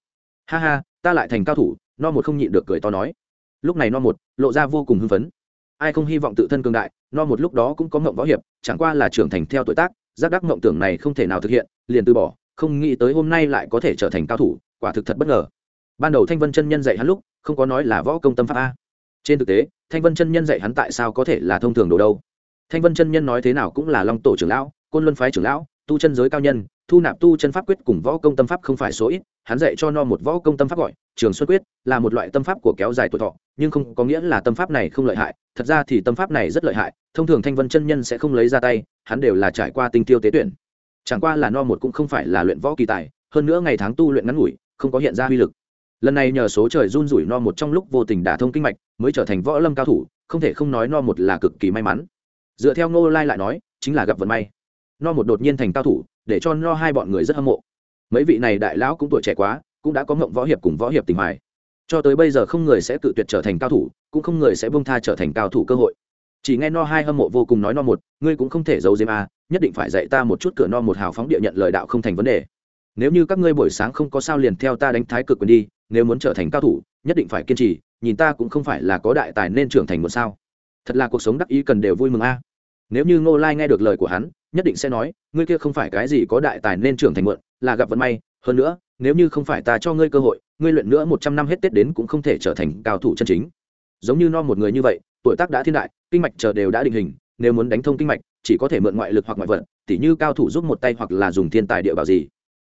Ha ha ta lại thành cao thủ no một không nhịn được cười to nói. Lúc này no một, lộ ra vô cùng hưng phấn. Ai không hy vọng tự thân cường đại, no một lúc đó cũng có mộng võ hiệp, chẳng qua là trưởng thành theo tuổi tác, giác đắc mộng tưởng này không thể nào thực hiện, liền từ bỏ, không nghĩ tới hôm nay lại có thể trở thành cao thủ, quả thực thật bất ngờ. Ban đầu thanh vân chân nhân dạy hắn lúc, không có nói là võ công tâm pháp a. Trên thực tế, thanh vân chân nhân dạy hắn tại sao có thể là thông thường đồ đâu? Thanh vân chân nhân nói thế nào cũng là long tổ trưởng lão, côn luân phái trưởng lão, tu chân giới cao nhân, thu nạp tu chân pháp quyết cùng võ công tâm pháp không phải số ít hắn dạy cho no một võ công tâm pháp gọi, trường xuân quyết, là một loại tâm pháp của kéo dài tuổi thọ, nhưng không có nghĩa là tâm pháp này không lợi hại. Thật ra thì tâm pháp này rất lợi hại, thông thường thanh vân chân nhân sẽ không lấy ra tay, hắn đều là trải qua tinh tiêu tế tuyển. Chẳng qua là no một cũng không phải là luyện võ kỳ tài, hơn nữa ngày tháng tu luyện ngắn ngủi, không có hiện ra uy lực. Lần này nhờ số trời run rủi no một trong lúc vô tình đả thông kinh mạch, mới trở thành võ lâm cao thủ, không thể không nói no một là cực kỳ may mắn. Dựa theo ngô lai lại nói, chính là gặp vận may. No một đột nhiên thành cao thủ, để cho no hai bọn người rất hâm mộ mấy vị này đại lão cũng tuổi trẻ quá cũng đã có ngộng võ hiệp cùng võ hiệp tình hoài. Cho tới bây giờ không người sẽ tự tuyệt trở thành cao thủ cũng không người sẽ bông tha trở thành cao thủ cơ hội. Chỉ nghe no hai hâm mộ vô cùng nói no một ngươi cũng không thể giấu giếm a, nhất định phải dạy ta một chút cửa no một hào phóng địa nhận lời đạo không thành vấn đề. Nếu như các ngươi buổi sáng không có sao liền theo ta đánh thái cực quyền đi nếu muốn trở thành cao thủ nhất định phải kiên trì nhìn ta cũng không phải là có đại tài nên trưởng thành một sao. Thật là cuộc sống đắc ý cần đều vui mừng a. Nếu như ngô lai nghe được lời của hắn nhất định sẽ nói ngươi kia không phải cái gì có đại tài nên trưởng thành mượn là gặp vận may, hơn nữa, nếu như không phải ta cho ngươi cơ hội, ngươi luyện nữa một trăm năm hết tết đến cũng không thể trở thành cao thủ chân chính. Giống như no một người như vậy, tuổi tác đã thiên đại, kinh mạch chờ đều đã định hình, nếu muốn đánh thông kinh mạch, chỉ có thể mượn ngoại lực hoặc ngoại vật tỉ như cao thủ giúp một tay hoặc là dùng thiên tài địa bảo gì.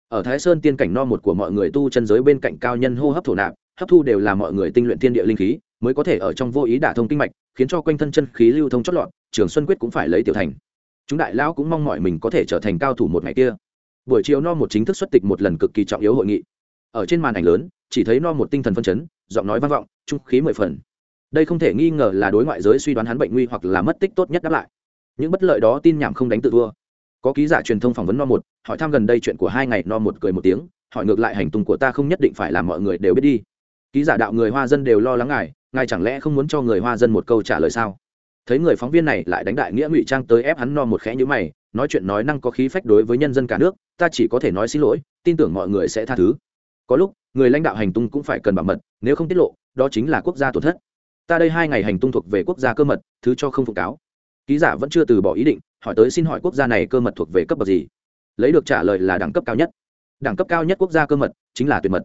Ở thái sơn tiên cảnh no một của mọi người tu chân giới bên cạnh cao nhân hô hấp thổ nạp, hấp thu đều là mọi người tinh luyện thiên địa linh khí, mới có thể ở trong vô ý đả thông kinh mạch, khiến cho quanh thân chân khí lưu thông chót lọt, trường xuân quyết cũng phải lấy tiểu thành. Chúng đại lão cũng mong mọi mình có thể trở thành cao thủ một ngày kia buổi chiều no một chính thức xuất tịch một lần cực kỳ trọng yếu hội nghị. Ở trên màn ảnh lớn, chỉ thấy no một tinh thần phân chấn, giọng nói vang vọng, trung khí mười phần. Đây không thể nghi ngờ là đối ngoại giới suy đoán hắn bệnh nguy hoặc là mất tích tốt nhất đáp lại. Những bất lợi đó tin nhảm không đánh tự thua. Có ký giả truyền thông phỏng vấn no một, hỏi thăm gần đây chuyện của hai ngày no một cười một tiếng, hỏi ngược lại hành tung của ta không nhất định phải làm mọi người đều biết đi. Ký giả đạo người hoa dân đều lo lắng ngài ngài chẳng lẽ không muốn cho người hoa dân một câu trả lời sao? Thấy người phóng viên này lại đánh đại nghĩa ngụy trang tới ép hắn no một khẽ như mày nói chuyện nói năng có khí phách đối với nhân dân cả nước, ta chỉ có thể nói xin lỗi, tin tưởng mọi người sẽ tha thứ. Có lúc, người lãnh đạo hành tung cũng phải cần bảo mật, nếu không tiết lộ, đó chính là quốc gia tổn thất. Ta đây hai ngày hành tung thuộc về quốc gia cơ mật, thứ cho không phục cáo. Ký giả vẫn chưa từ bỏ ý định, hỏi tới xin hỏi quốc gia này cơ mật thuộc về cấp bậc gì. Lấy được trả lời là đẳng cấp cao nhất. Đẳng cấp cao nhất quốc gia cơ mật chính là tuyệt mật.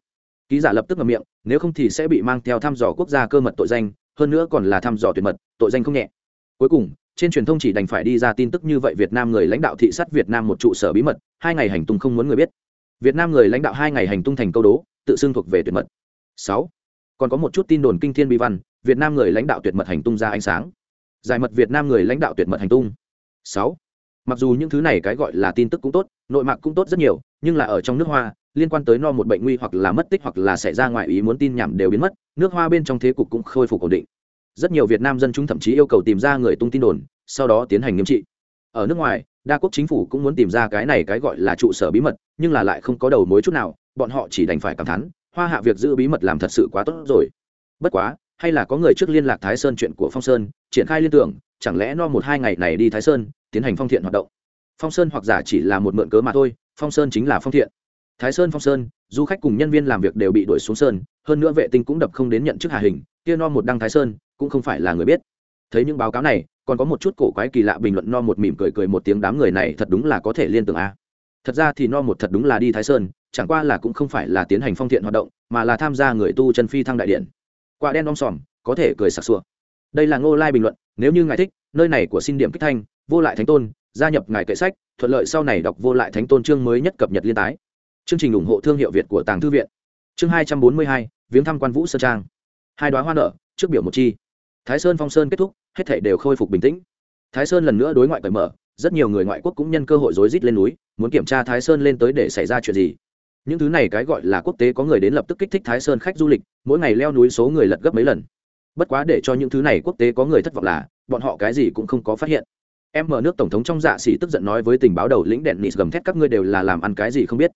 Ký giả lập tức ngậm miệng, nếu không thì sẽ bị mang theo thăm dò quốc gia cơ mật tội danh, hơn nữa còn là thăm dò tuyệt mật, tội danh không nhẹ. Cuối cùng trên truyền thông chỉ đành phải đi ra tin tức như vậy việt nam người lãnh đạo thị sát việt nam một trụ sở bí mật, hai ngày hành tung không muốn người biết. Việt nam người lãnh đạo hai ngày hành tung thành câu đố, tự xưng thuộc về tuyệt mật. Sáu, còn có một chút tin đồn kinh thiên bi văn, việt nam người lãnh đạo tuyệt mật hành tung ra ánh sáng. Giải mật việt nam người lãnh đạo tuyệt mật hành tung. Sáu, mặc dù những thứ này cái gọi là tin tức cũng tốt, nội mạc cũng tốt rất nhiều, nhưng là ở trong nước hoa, liên quan tới no một bệnh nguy hoặc là mất tích hoặc là xảy ra ngoài ý muốn tin nhảm đều biến mất, nước hoa bên trong thế cục cũng khôi phục ổn định rất nhiều việt nam dân chúng thậm chí yêu cầu tìm ra người tung tin đồn, sau đó tiến hành nghiêm trị. Ở nước ngoài, đa quốc chính phủ cũng muốn tìm ra cái này cái gọi là trụ sở bí mật, nhưng là lại không có đầu mối chút nào, bọn họ chỉ đành phải cảm thán, hoa hạ việc giữ bí mật làm thật sự quá tốt rồi. Bất quá, hay là có người trước liên lạc thái sơn chuyện của phong sơn, triển khai liên tưởng, chẳng lẽ no một hai ngày này đi thái sơn, tiến hành phong thiện hoạt động. Phong sơn hoặc giả chỉ là một mượn cớ mà thôi, phong sơn chính là phong thiện. Thái sơn, phong sơn, du khách cùng nhân viên làm việc đều bị đuổi xuống sơn, hơn nữa vệ tinh cũng đập không đến nhận chức hà hình, kia no một đăng thái sơn cũng không phải là người biết. Thấy những báo cáo này, còn có một chút cổ quái kỳ lạ bình luận no một mỉm cười cười một tiếng đám người này thật đúng là có thể liên tưởng a. Thật ra thì no một thật đúng là đi thái sơn, chẳng qua là cũng không phải là tiến hành phong thiện hoạt động, mà là tham gia người tu chân phi thăng đại điện. Quả đen om sòm, có thể cười sặc sụa. Đây là ngô lai bình luận, nếu như ngài thích, nơi này của xin điểm kích thanh, vô lại thánh tôn, gia nhập ngài kệ sách, thuận lợi sau này đọc vô lại thánh tôn chương mới nhất cập nhật liên tái. Chương trình ủng hộ thương hiệu việt của tàng thư viện. Chương hai trăm bốn mươi hai, viếng thăm quan vũ sơn trang. Hai đoá hoa nở, trước biểu một chi thái sơn phong sơn kết thúc, hết thể đều khôi phục bình tĩnh. Thái sơn lần nữa đối ngoại cởi mở, rất nhiều người ngoại quốc cũng nhân cơ hội rối rít lên núi, muốn kiểm tra thái sơn lên tới để xảy ra chuyện gì. Những thứ này cái gọi là quốc tế có người đến lập tức kích thích thái sơn khách du lịch, mỗi ngày leo núi số người lật gấp mấy lần. Bất quá để cho những thứ này quốc tế có người thất vọng là, bọn họ cái gì cũng không có phát hiện. Em mở nước tổng thống trong dạ xỉ tức giận nói với tình báo đầu lĩnh đèn nịt gầm thét, các ngươi đều là làm ăn cái gì không biết?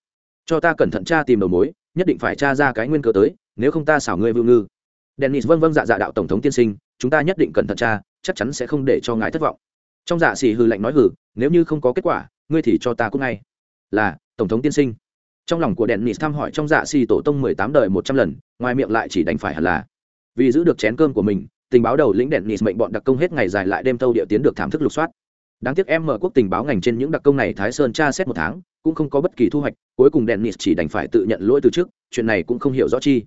Cho ta cẩn thận tra tìm đầu mối, nhất định phải tra ra cái nguyên cơ tới, nếu không ta xảo ngươi vưu ngư. Dennis vâng vâng dạ dạ đạo tổng thống tiên sinh chúng ta nhất định cẩn thận tra chắc chắn sẽ không để cho ngài thất vọng. Trong dạ xỉ hư lạnh nói hử nếu như không có kết quả, ngươi thì cho ta cũng ngay. Là, tổng thống tiên sinh. Trong lòng của đèn nịt thăm hỏi trong dạ xỉ tổ tông mười tám đời một trăm lần, ngoài miệng lại chỉ đành phải hẳn là, vì giữ được chén cơm của mình, tình báo đầu lĩnh đèn nịt mệnh bọn đặc công hết ngày dài lại đêm tâu địa tiến được thảm thức lục soát. Đáng tiếc em mở quốc tình báo ngành trên những đặc công này thái sơn tra xét một tháng, cũng không có bất kỳ thu hoạch, cuối cùng đèn nịt chỉ đành phải tự nhận lỗi từ trước, chuyện này cũng không hiểu rõ chi.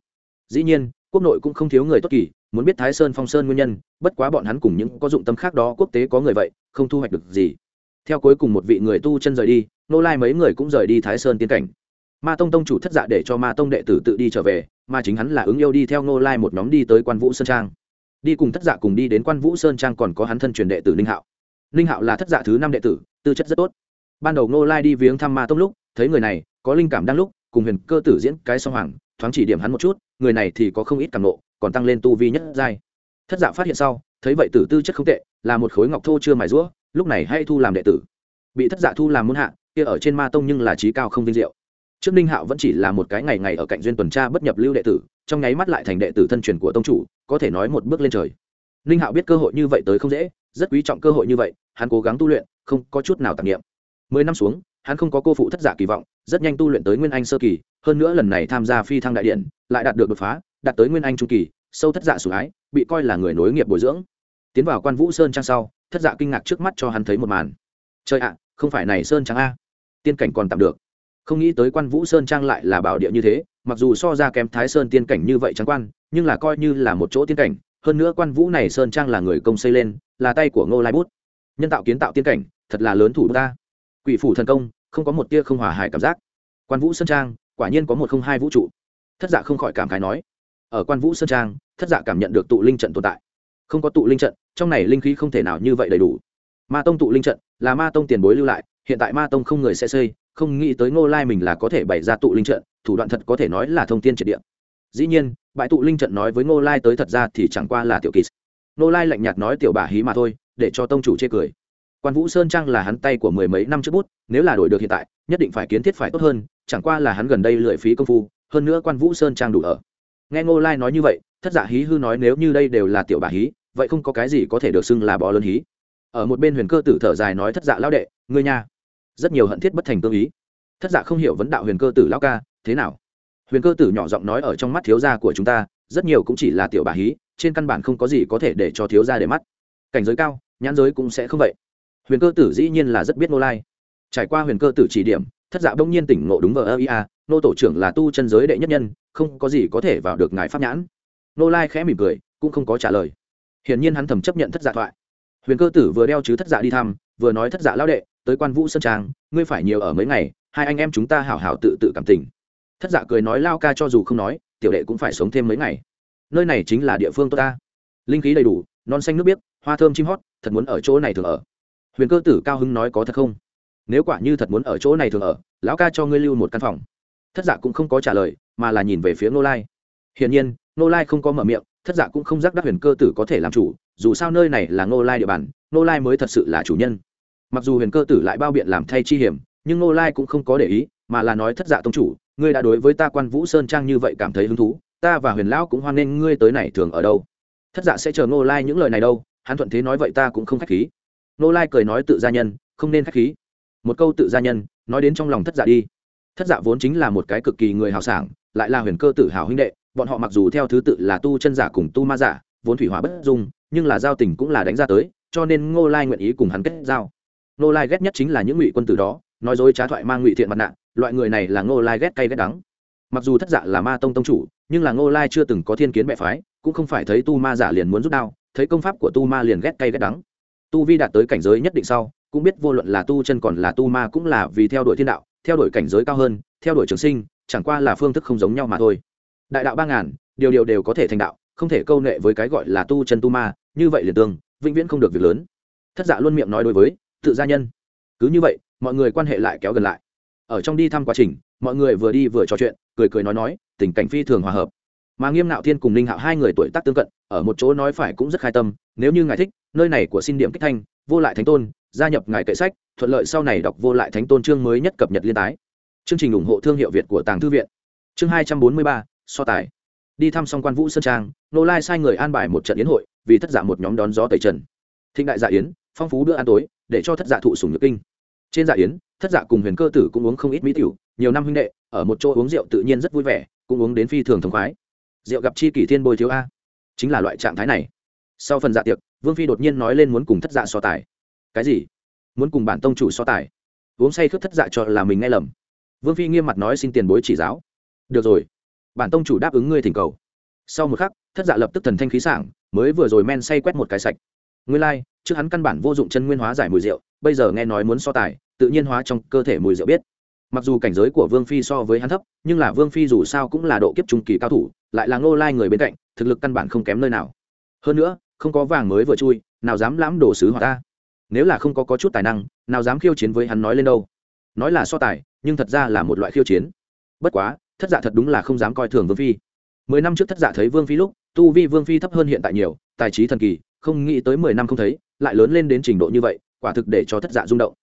Dĩ nhiên, quốc nội cũng không thiếu người tốt kỳ muốn biết thái sơn phong sơn nguyên nhân, bất quá bọn hắn cùng những có dụng tâm khác đó quốc tế có người vậy, không thu hoạch được gì. Theo cuối cùng một vị người tu chân rời đi, nô lai mấy người cũng rời đi thái sơn tiến cảnh. Ma tông tông chủ thất dạ để cho ma tông đệ tử tự đi trở về, mà chính hắn là ứng yêu đi theo nô lai một nhóm đi tới quan vũ sơn trang. Đi cùng thất dạ cùng đi đến quan vũ sơn trang còn có hắn thân truyền đệ tử ninh hạo. Ninh hạo là thất dạ thứ năm đệ tử, tư chất rất tốt. Ban đầu nô lai đi viếng thăm ma tông lúc, thấy người này có linh cảm đang lúc, cùng huyền cơ tử diễn cái song hoàng, thoáng chỉ điểm hắn một chút, người này thì có không ít cảm nộ còn tăng lên tu vi nhất giai. Thất dạ phát hiện sau, thấy vậy tử tư chất không tệ, là một khối ngọc thô chưa mài rũa, lúc này hay thu làm đệ tử. Bị thất dạ thu làm muôn hạ, kia ở trên ma tông nhưng là trí cao không vinh diệu. Trước ninh hạo vẫn chỉ là một cái ngày ngày ở cạnh duyên tuần tra bất nhập lưu đệ tử, trong nháy mắt lại thành đệ tử thân truyền của tông chủ, có thể nói một bước lên trời. Ninh hạo biết cơ hội như vậy tới không dễ, rất quý trọng cơ hội như vậy, hắn cố gắng tu luyện, không có chút nào tạp nghiệm mười năm xuống, hắn không có cô phụ thất giả kỳ vọng, rất nhanh tu luyện tới nguyên anh sơ kỳ, hơn nữa lần này tham gia phi thăng đại điện, lại đạt được đột phá đạt tới nguyên anh trung kỳ, sâu thất dạ sủng ái, bị coi là người nối nghiệp bồi dưỡng. Tiến vào quan vũ sơn trang sau, thất dạ kinh ngạc trước mắt cho hắn thấy một màn. Trời ạ, không phải này sơn trang a. Tiên cảnh còn tạm được. Không nghĩ tới quan vũ sơn trang lại là bảo địa như thế, mặc dù so ra kém thái sơn tiên cảnh như vậy trắng quan, nhưng là coi như là một chỗ tiên cảnh. Hơn nữa quan vũ này sơn trang là người công xây lên, là tay của ngô lai bút. Nhân tạo kiến tạo tiên cảnh, thật là lớn thủ ta. Quỷ phủ thần công, không có một tia không hòa hài cảm giác. Quan vũ sơn trang, quả nhiên có một không hai vũ trụ. Thất dạ không khỏi cảm khái nói ở quan vũ sơn trang, thất dạ cảm nhận được tụ linh trận tồn tại. Không có tụ linh trận, trong này linh khí không thể nào như vậy đầy đủ. Ma tông tụ linh trận là ma tông tiền bối lưu lại, hiện tại ma tông không người sẽ xây, không nghĩ tới ngô lai mình là có thể bày ra tụ linh trận, thủ đoạn thật có thể nói là thông tin triệt địa. Dĩ nhiên bại tụ linh trận nói với ngô lai tới thật ra thì chẳng qua là tiểu kỳ. Ngô lai lạnh nhạt nói tiểu bà hí mà thôi, để cho tông chủ chê cười. Quan vũ sơn trang là hắn tay của mười mấy năm trước bút, nếu là đổi được hiện tại, nhất định phải kiến thiết phải tốt hơn, chẳng qua là hắn gần đây lười phí công phu, hơn nữa quan vũ sơn trang đủ ở nghe ngô lai nói như vậy, thất giả hí hư nói nếu như đây đều là tiểu bà hí, vậy không có cái gì có thể được xưng là bò lớn hí. Ở một bên huyền cơ tử thở dài nói thất dạ lao đệ, ngươi nha. Rất nhiều hận thiết bất thành tương ý. Thất dạ không hiểu vấn đạo huyền cơ tử lao ca, thế nào? Huyền cơ tử nhỏ giọng nói ở trong mắt thiếu gia của chúng ta, rất nhiều cũng chỉ là tiểu bà hí, trên căn bản không có gì có thể để cho thiếu gia để mắt. Cảnh giới cao, nhãn giới cũng sẽ không vậy. Huyền cơ tử dĩ nhiên là rất biết nô lai. Trải qua huyền cơ tử chỉ điểm thất dạ bỗng nhiên tỉnh ngộ đúng vờ ơ ia nô tổ trưởng là tu chân giới đệ nhất nhân, không có gì có thể vào được ngài pháp nhãn. Nô lai khẽ mỉm cười, cũng không có trả lời. Hiển nhiên hắn thầm chấp nhận thất dạ thoại. Huyền cơ tử vừa đeo chứ thất dạ đi thăm, vừa nói thất dạ lao đệ, tới quan vũ sơn trang, ngươi phải nhiều ở mấy ngày, hai anh em chúng ta hảo hảo tự tự cảm tình. Thất dạ cười nói lao ca cho dù không nói, tiểu đệ cũng phải sống thêm mấy ngày. Nơi này chính là địa phương tốt ta. Linh khí đầy đủ, non xanh nước biếc, hoa thơm chim hót, thật muốn ở chỗ này thường ở. Huyền cơ tử cao hứng nói có thật không? Nếu quả như thật muốn ở chỗ này thường ở, lão ca cho ngươi lưu một căn phòng. Thất giả cũng không có trả lời, mà là nhìn về phía nô lai. Hiển nhiên nô lai không có mở miệng, thất giả cũng không giác đắc huyền cơ tử có thể làm chủ, dù sao nơi này là nô lai địa bàn nô lai mới thật sự là chủ nhân. Mặc dù huyền cơ tử lại bao biện làm thay chi hiểm, nhưng nô lai cũng không có để ý, mà là nói thất giả tông chủ, ngươi đã đối với ta quan vũ sơn trang như vậy cảm thấy hứng thú, ta và huyền lão cũng hoan nghênh ngươi tới này thường ở đâu. Thất giả sẽ chờ nô lai những lời này đâu, hắn thuận thế nói vậy ta cũng không k h á c h khí. Nô lai cười nói tự gia nhân, không nên k h á c h khí một câu tự gia nhân, nói đến trong lòng thất dạ đi. Thất dạ vốn chính là một cái cực kỳ người hào sảng, lại là huyền cơ tử hào huynh đệ, bọn họ mặc dù theo thứ tự là tu chân giả cùng tu ma giả, vốn thủy hỏa bất dung, nhưng là giao tình cũng là đánh ra tới, cho nên ngô lai nguyện ý cùng hắn kết giao. Ngô lai ghét nhất chính là những ngụy quân tử đó, nói dối trá thoại mang ngụy thiện mặt nạ, loại người này là ngô lai ghét cay ghét đắng. Mặc dù thất dạ là ma tông tông chủ, nhưng là ngô lai chưa từng có thiên kiến mẹ phái, cũng không phải thấy tu ma giả liền muốn rút đao, thấy công pháp của tu ma liền ghét cay ghét đắng. Tu vi đạt tới cảnh giới nhất định sau cũng biết vô luận là tu chân còn là tu ma cũng là vì theo đuổi thiên đạo, theo đuổi cảnh giới cao hơn, theo đuổi trường sinh, chẳng qua là phương thức không giống nhau mà thôi. Đại đạo ba ngàn, điều điều đều có thể thành đạo, không thể câu nệ với cái gọi là tu chân tu ma, như vậy liền tương, vĩnh viễn không được việc lớn. Thất dạ luôn miệng nói đối với, tự gia nhân. Cứ như vậy, mọi người quan hệ lại kéo gần lại. Ở trong đi thăm quá trình, mọi người vừa đi vừa trò chuyện, cười cười nói nói, tình cảnh phi thường hòa hợp mà nghiêm nạo thiên cùng ninh hạo hai người tuổi tác tương cận, ở một chỗ nói phải cũng rất khai tâm, nếu như ngài thích, nơi này của xin điểm kích thanh, vô lại thánh tôn, gia nhập ngài kệ sách, thuận lợi sau này đọc vô lại thánh tôn chương mới nhất cập nhật liên tái. Chương trình ủng hộ thương hiệu việt của tàng thư viện. Chương hai trăm bốn mươi ba, so tài. Đi thăm xong quan vũ sơn trang, nô lai sai người an bài một trận yến hội, vì thất giả một nhóm đón gió tẩy trần. Thịnh đại dạ yến, phong phú bữa ăn tối, để cho thất giả thụ sùng nhược kinh. Trên dạ yến, thất giả cùng huyền cơ tử cũng uống không ít mỹ tiểu, nhiều năm huynh đệ, ở một chỗ uống rượu tự nhiên rất vui vẻ, cũng uống đến phi thường thống khoái rượu gặp chi kỷ thiên bồi thiếu a. Chính là loại trạng thái này. Sau phần dạ tiệc vương phi đột nhiên nói lên muốn cùng thất dạ so tài. Cái gì? Muốn cùng bản tông chủ so tài? Uống say khước thất dạ cho là mình nghe lầm. Vương phi nghiêm mặt nói xin tiền bối chỉ giáo. Được rồi. Bản tông chủ đáp ứng ngươi thỉnh cầu. Sau một khắc thất dạ lập tức thần thanh khí sảng mới vừa rồi men say quét một cái sạch. Ngươi lai、like, trước hắn căn bản vô dụng chân nguyên hóa giải mùi rượu bây giờ nghe nói muốn so tài tự nhiên hóa trong cơ thể mùi rượu biết mặc dù cảnh giới của vương phi so với hắn thấp nhưng là vương phi dù sao cũng là độ kiếp trung kỳ cao thủ lại là ngô lai người bên cạnh thực lực căn bản không kém nơi nào. Hơn nữa không có vàng mới vừa chui nào dám lãm đồ sứ hoặc ta. Nếu là không có, có chút tài năng nào dám khiêu chiến với hắn nói lên đâu. Nói là so tài nhưng thật ra là một loại khiêu chiến. Bất quá thất dạ thật đúng là không dám coi thường vương phi. Mười năm trước thất dạ thấy vương phi lúc tu vi vương phi thấp hơn hiện tại nhiều tài trí thần kỳ không nghĩ tới mười năm không thấy lại lớn lên đến trình độ như vậy quả thực để cho thất dạ rung động.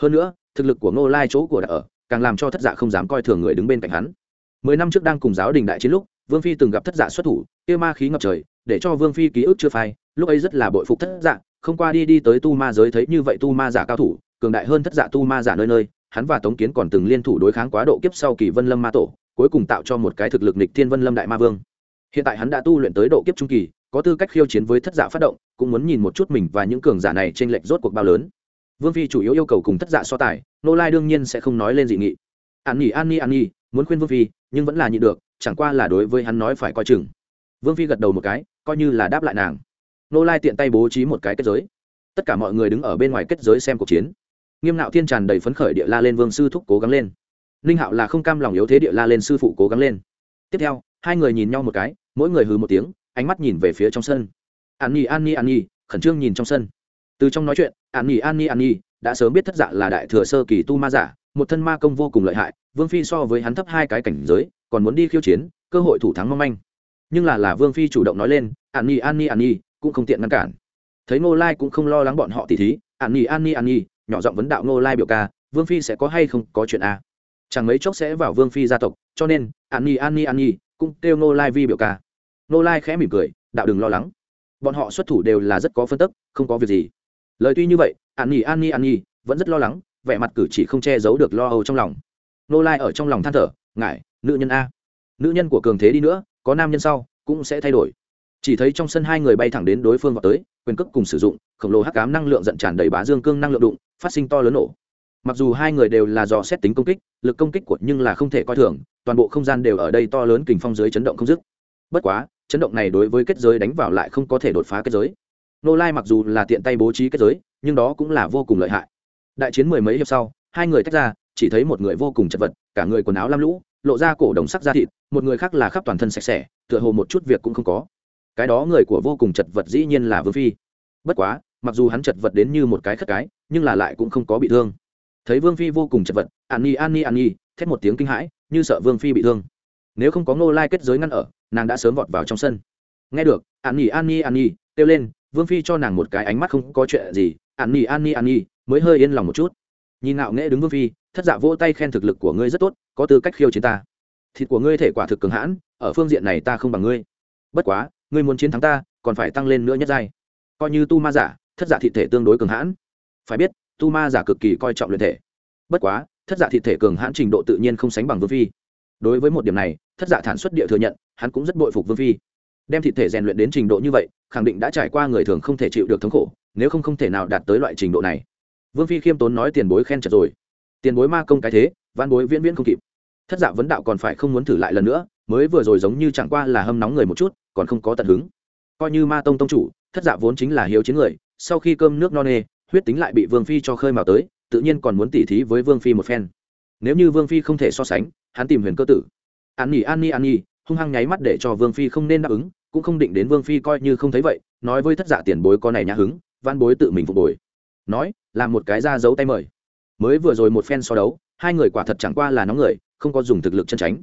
Hơn nữa thực lực của ngô lai chỗ của đã ở càng làm cho thất dạ không dám coi thường người đứng bên cạnh hắn. Mười năm trước đang cùng giáo đình đại chiến lúc, vương phi từng gặp thất dạ xuất thủ, kia ma khí ngập trời, để cho vương phi ký ức chưa phai, lúc ấy rất là bội phục thất dạ không qua đi đi tới tu ma giới thấy như vậy tu ma giả cao thủ, cường đại hơn thất dạ tu ma giả nơi nơi, hắn và tống kiến còn từng liên thủ đối kháng quá độ kiếp sau kỳ vân lâm ma tổ, cuối cùng tạo cho một cái thực lực nịch thiên vân lâm đại ma vương. Hiện tại hắn đã tu luyện tới độ kiếp trung kỳ, có tư cách khiêu chiến với thất dạ phát động, cũng muốn nhìn một chút mình và những cường giả này trên lệch rốt cuộc bao lớn. Vương phi chủ yếu yêu cầu cùng thất dạ so tài nô lai đương nhiên sẽ không nói lên dị nghị. An nhỉ an nhi an nhi, muốn khuyên vương phi, nhưng vẫn là nhịn được, chẳng qua là đối với hắn nói phải coi chừng. Vương phi gật đầu một cái, coi như là đáp lại nàng. Nô lai tiện tay bố trí một cái kết giới. Tất cả mọi người đứng ở bên ngoài kết giới xem cuộc chiến. Nghiêm nạo thiên tràn đầy phấn khởi địa la lên vương sư thúc cố gắng lên. Ninh hạo là không cam lòng yếu thế địa la lên sư phụ cố gắng lên. Tiếp theo, hai người nhìn nhau một cái, mỗi người hừ một tiếng, ánh mắt nhìn về phía trong sân. An nhi an nhi an nhi, khẩn trương nhìn trong sân. Từ trong nói chuyện, an nhi an nhi an nhi đã sớm biết thất dạ là đại thừa sơ kỳ tu ma giả, một thân ma công vô cùng lợi hại, vương phi so với hắn thấp hai cái cảnh giới, còn muốn đi khiêu chiến, cơ hội thủ thắng mong manh. Nhưng là là vương phi chủ động nói lên, an nhi an nhi an nhi, cũng không tiện ngăn cản. Thấy ngô lai cũng không lo lắng bọn họ tỉ thí, an nhi an nhi an nhi, nhỏ giọng vấn đạo ngô lai biểu ca, vương phi sẽ có hay không có chuyện a chẳng mấy chốc sẽ vào vương phi gia tộc, cho nên, an nhi an nhi an nhi, cũng kêu ngô lai vi biểu ca. Ngô lai khẽ mỉm cười, đạo đừng lo lắng. Bọn họ xuất thủ đều là rất có phân tức, không có việc gì. Lời tuy như vậy an nhi an nhi an nhi, vẫn rất lo lắng, vẻ mặt cử chỉ không che giấu được lo âu trong lòng. Nô lai ở trong lòng than thở ngại nữ nhân a, nữ nhân của cường thế đi nữa, có nam nhân sau, cũng sẽ thay đổi. Chỉ thấy trong sân hai người bay thẳng đến đối phương vào tới, quyền cước cùng sử dụng, khổng lồ hắc cám năng lượng giận tràn đầy bá dương cương năng lượng đụng, phát sinh to lớn nổ. Mặc dù hai người đều là dò xét tính công kích, lực công kích của nhưng là không thể coi thường, toàn bộ không gian đều ở đây to lớn kình phong dưới chấn động không dứt. Bất quá, chấn động này đối với kết giới đánh vào lại không có thể đột phá kết giới nô lai mặc dù là tiện tay bố trí kết giới, nhưng đó cũng là vô cùng lợi hại. Đại chiến mười mấy hiệp sau, hai người tách ra, chỉ thấy một người vô cùng chật vật, cả người quần áo lam lũ, lộ ra cổ đồng sắc da thịt, một người khác là khắp toàn thân sạch sẽ, tựa hồ một chút việc cũng không có. Cái đó người của vô cùng chật vật dĩ nhiên là vương phi. Bất quá, mặc dù hắn chật vật đến như một cái khất cái, nhưng là lại cũng không có bị thương. Thấy vương phi vô cùng chật vật, an nhi an nhi an nhi, thét một tiếng kinh hãi, như sợ vương phi bị thương. Nếu không có ngô lai kết giới ngăn ở, nàng đã sớm vọt vào trong sân. Nghe được, an nhi an nhi an nhi, kêu lên vương phi cho nàng một cái ánh mắt không có chuyện gì, an nhi an nhi an nhi, mới hơi yên lòng một chút. Nhìn ngạo nghễ đứng vương phi, thất dạ vỗ tay khen thực lực của ngươi rất tốt, có tư cách khiêu chiến ta. Thịt của ngươi thể quả thực cường hãn, ở phương diện này ta không bằng ngươi. Bất quá, ngươi muốn chiến thắng ta, còn phải tăng lên nữa nhất giai. Coi như tu ma giả, thất dạ giả thị thể tương đối cường hãn. Phải biết, tu ma giả cực kỳ coi trọng luyện thể. Bất quá, thất dạ giả thị thể cường hãn trình độ tự nhiên không sánh bằng vương phi. Đối với một điểm này, thất giả thản xuất địa thừa nhận, hắn cũng rất bội phục vương phi đem thị thể rèn luyện đến trình độ như vậy, khẳng định đã trải qua người thường không thể chịu được thống khổ, nếu không không thể nào đạt tới loại trình độ này. Vương phi khiêm tốn nói tiền bối khen chật rồi. Tiền bối ma công cái thế văn bối viễn viễn không kịp. Thất dạ vấn đạo còn phải không muốn thử lại lần nữa, mới vừa rồi giống như chẳng qua là hâm nóng người một chút, còn không có tận hứng. Coi như ma tông tông chủ, thất dạ vốn chính là hiếu chiến người, sau khi cơm nước no nê, huyết tính lại bị vương phi cho khơi mào tới, tự nhiên còn muốn tỉ thí với vương phi một phen. Nếu như vương phi không thể so sánh, hắn tìm huyền cơ tử. An nhi an nhi an nhi hung hăng nháy mắt để cho vương phi không nên đáp ứng cũng không định đến vương phi coi như không thấy vậy, nói với thất giả tiền bối có này nhã hứng văn bối tự mình phục bồi nói, làm một cái ra giấu tay mời. Mới vừa rồi một phen so đấu, hai người quả thật chẳng qua là nóng người, không có dùng thực lực chân tránh.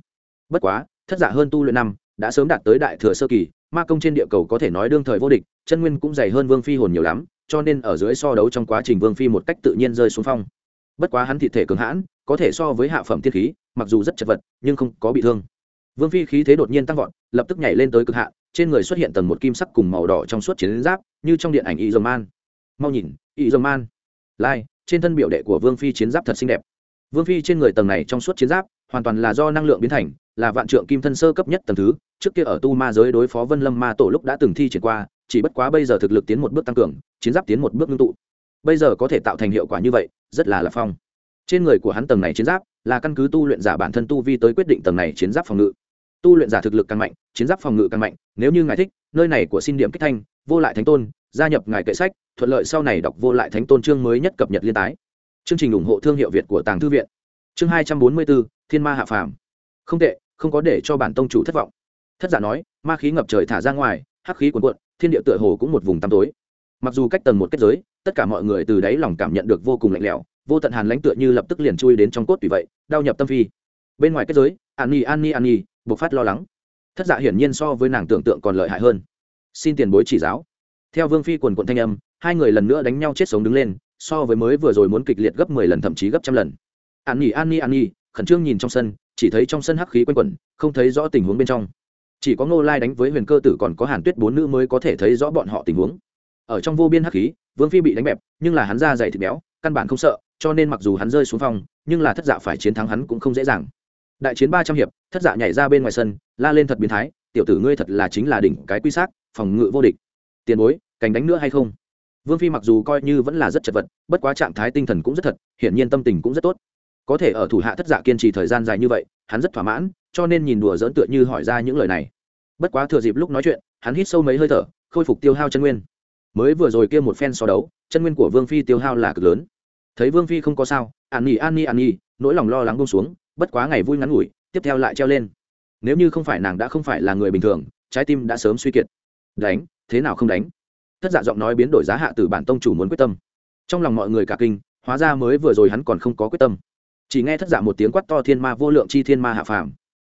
Bất quá, thất giả hơn tu luyện năm, đã sớm đạt tới đại thừa sơ kỳ, ma công trên địa cầu có thể nói đương thời vô địch, chân nguyên cũng dày hơn vương phi hồn nhiều lắm, cho nên ở dưới so đấu trong quá trình vương phi một cách tự nhiên rơi xuống phong. Bất quá hắn thị thể cường hãn, có thể so với hạ phẩm thiết khí, mặc dù rất chật vật, nhưng không có bị thương. Vương phi khí thế đột nhiên tăng vọt, lập tức nhảy lên tới cực hạ trên người xuất hiện tầng một kim sắc cùng màu đỏ trong suốt chiến giáp, như trong điện ảnh y dơ man. Mau nhìn y dơ man. Lai, trên thân biểu đệ của vương phi chiến giáp thật xinh đẹp. Vương phi trên người tầng này trong suốt chiến giáp, hoàn toàn là do năng lượng biến thành, là vạn trượng kim thân sơ cấp nhất tầng thứ. Trước kia ở tu ma giới đối phó vân lâm ma tổ lúc đã từng thi triển qua, chỉ bất quá bây giờ thực lực tiến một bước tăng cường, chiến giáp tiến một bước ngưng tụ. Bây giờ có thể tạo thành hiệu quả như vậy, rất là lạc phong. Trên người của hắn tầng này chiến giáp, là căn cứ tu luyện giả bản thân tu vi tới quyết định tầng này chiến giáp phòng ngự. Tu luyện giả thực lực càng mạnh chiến giáp phòng ngự càng mạnh, nếu như ngài thích, nơi này của xin điểm kích thanh, vô lại thánh tôn, gia nhập ngài kệ sách, thuận lợi sau này đọc vô lại thánh tôn chương mới nhất cập nhật liên tái. Chương trình ủng hộ thương hiệu việt của tàng thư viện. Chương hai trăm bốn mươi bốn thiên ma hạ phàm. Không tệ, không có để cho bản tông chủ thất vọng. Thất giả nói, ma khí ngập trời thả ra ngoài, hắc khí cuồn cuộn, thiên địa tựa hồ cũng một vùng tăm tối. Mặc dù cách tầng một kết giới, tất cả mọi người từ đáy lòng cảm nhận được vô cùng lạnh lẽo, vô tận hàn lãnh tựa như lập tức liền chui đến trong cốt vì vậy, đau nhập tâm phi. Bên ngoài kết giới, an nhi an nhi an nhi bộc phát lo lắng thất dạ hiển nhiên so với nàng tưởng tượng còn lợi hại hơn. Xin tiền bối chỉ giáo. Theo vương phi quần quận thanh âm, hai người lần nữa đánh nhau chết sống đứng lên, so với mới vừa rồi muốn kịch liệt gấp mười lần thậm chí gấp trăm lần. An nhi an nhi an nhi, khẩn trương nhìn trong sân, chỉ thấy trong sân hắc khí quanh quẩn, không thấy rõ tình huống bên trong. Chỉ có ngô lai đánh với huyền cơ tử còn có hàn tuyết bốn nữ mới có thể thấy rõ bọn họ tình huống. Ở trong vô biên hắc khí, vương phi bị đánh bẹp, nhưng là hắn da dày thịt béo, căn bản không sợ, cho nên mặc dù hắn rơi xuống phong nhưng là thất dạ phải chiến thắng hắn cũng không dễ dàng đại chiến ba trăm hiệp, thất dạ nhảy ra bên ngoài sân, la lên thật biến thái, tiểu tử ngươi thật là chính là đỉnh cái quy xác, phòng ngự vô địch. Tiền bối, cành đánh nữa hay không? Vương phi mặc dù coi như vẫn là rất chật vật, bất quá trạng thái tinh thần cũng rất thật, hiển nhiên tâm tình cũng rất tốt. Có thể ở thủ hạ thất dạ kiên trì thời gian dài như vậy, hắn rất thỏa mãn, cho nên nhìn đùa dỡn tựa như hỏi ra những lời này. Bất quá thừa dịp lúc nói chuyện, hắn hít sâu mấy hơi thở, khôi phục tiêu hao chân nguyên. Mới vừa rồi kia một phen so đấu, chân nguyên của vương phi tiêu hao là cực lớn. Thấy vương phi không có sao, an nhi an nhi an nhi, nỗi lòng lo lắng bông xuống bất quá ngày vui ngắn ngủi, tiếp theo lại treo lên. Nếu như không phải nàng đã không phải là người bình thường, trái tim đã sớm suy kiệt. Đánh, thế nào không đánh? Thất dạ giọng nói biến đổi giá hạ từ bản tông chủ muốn quyết tâm. Trong lòng mọi người cả kinh, hóa ra mới vừa rồi hắn còn không có quyết tâm. Chỉ nghe thất dạ một tiếng quát to thiên ma vô lượng chi thiên ma hạ phàm.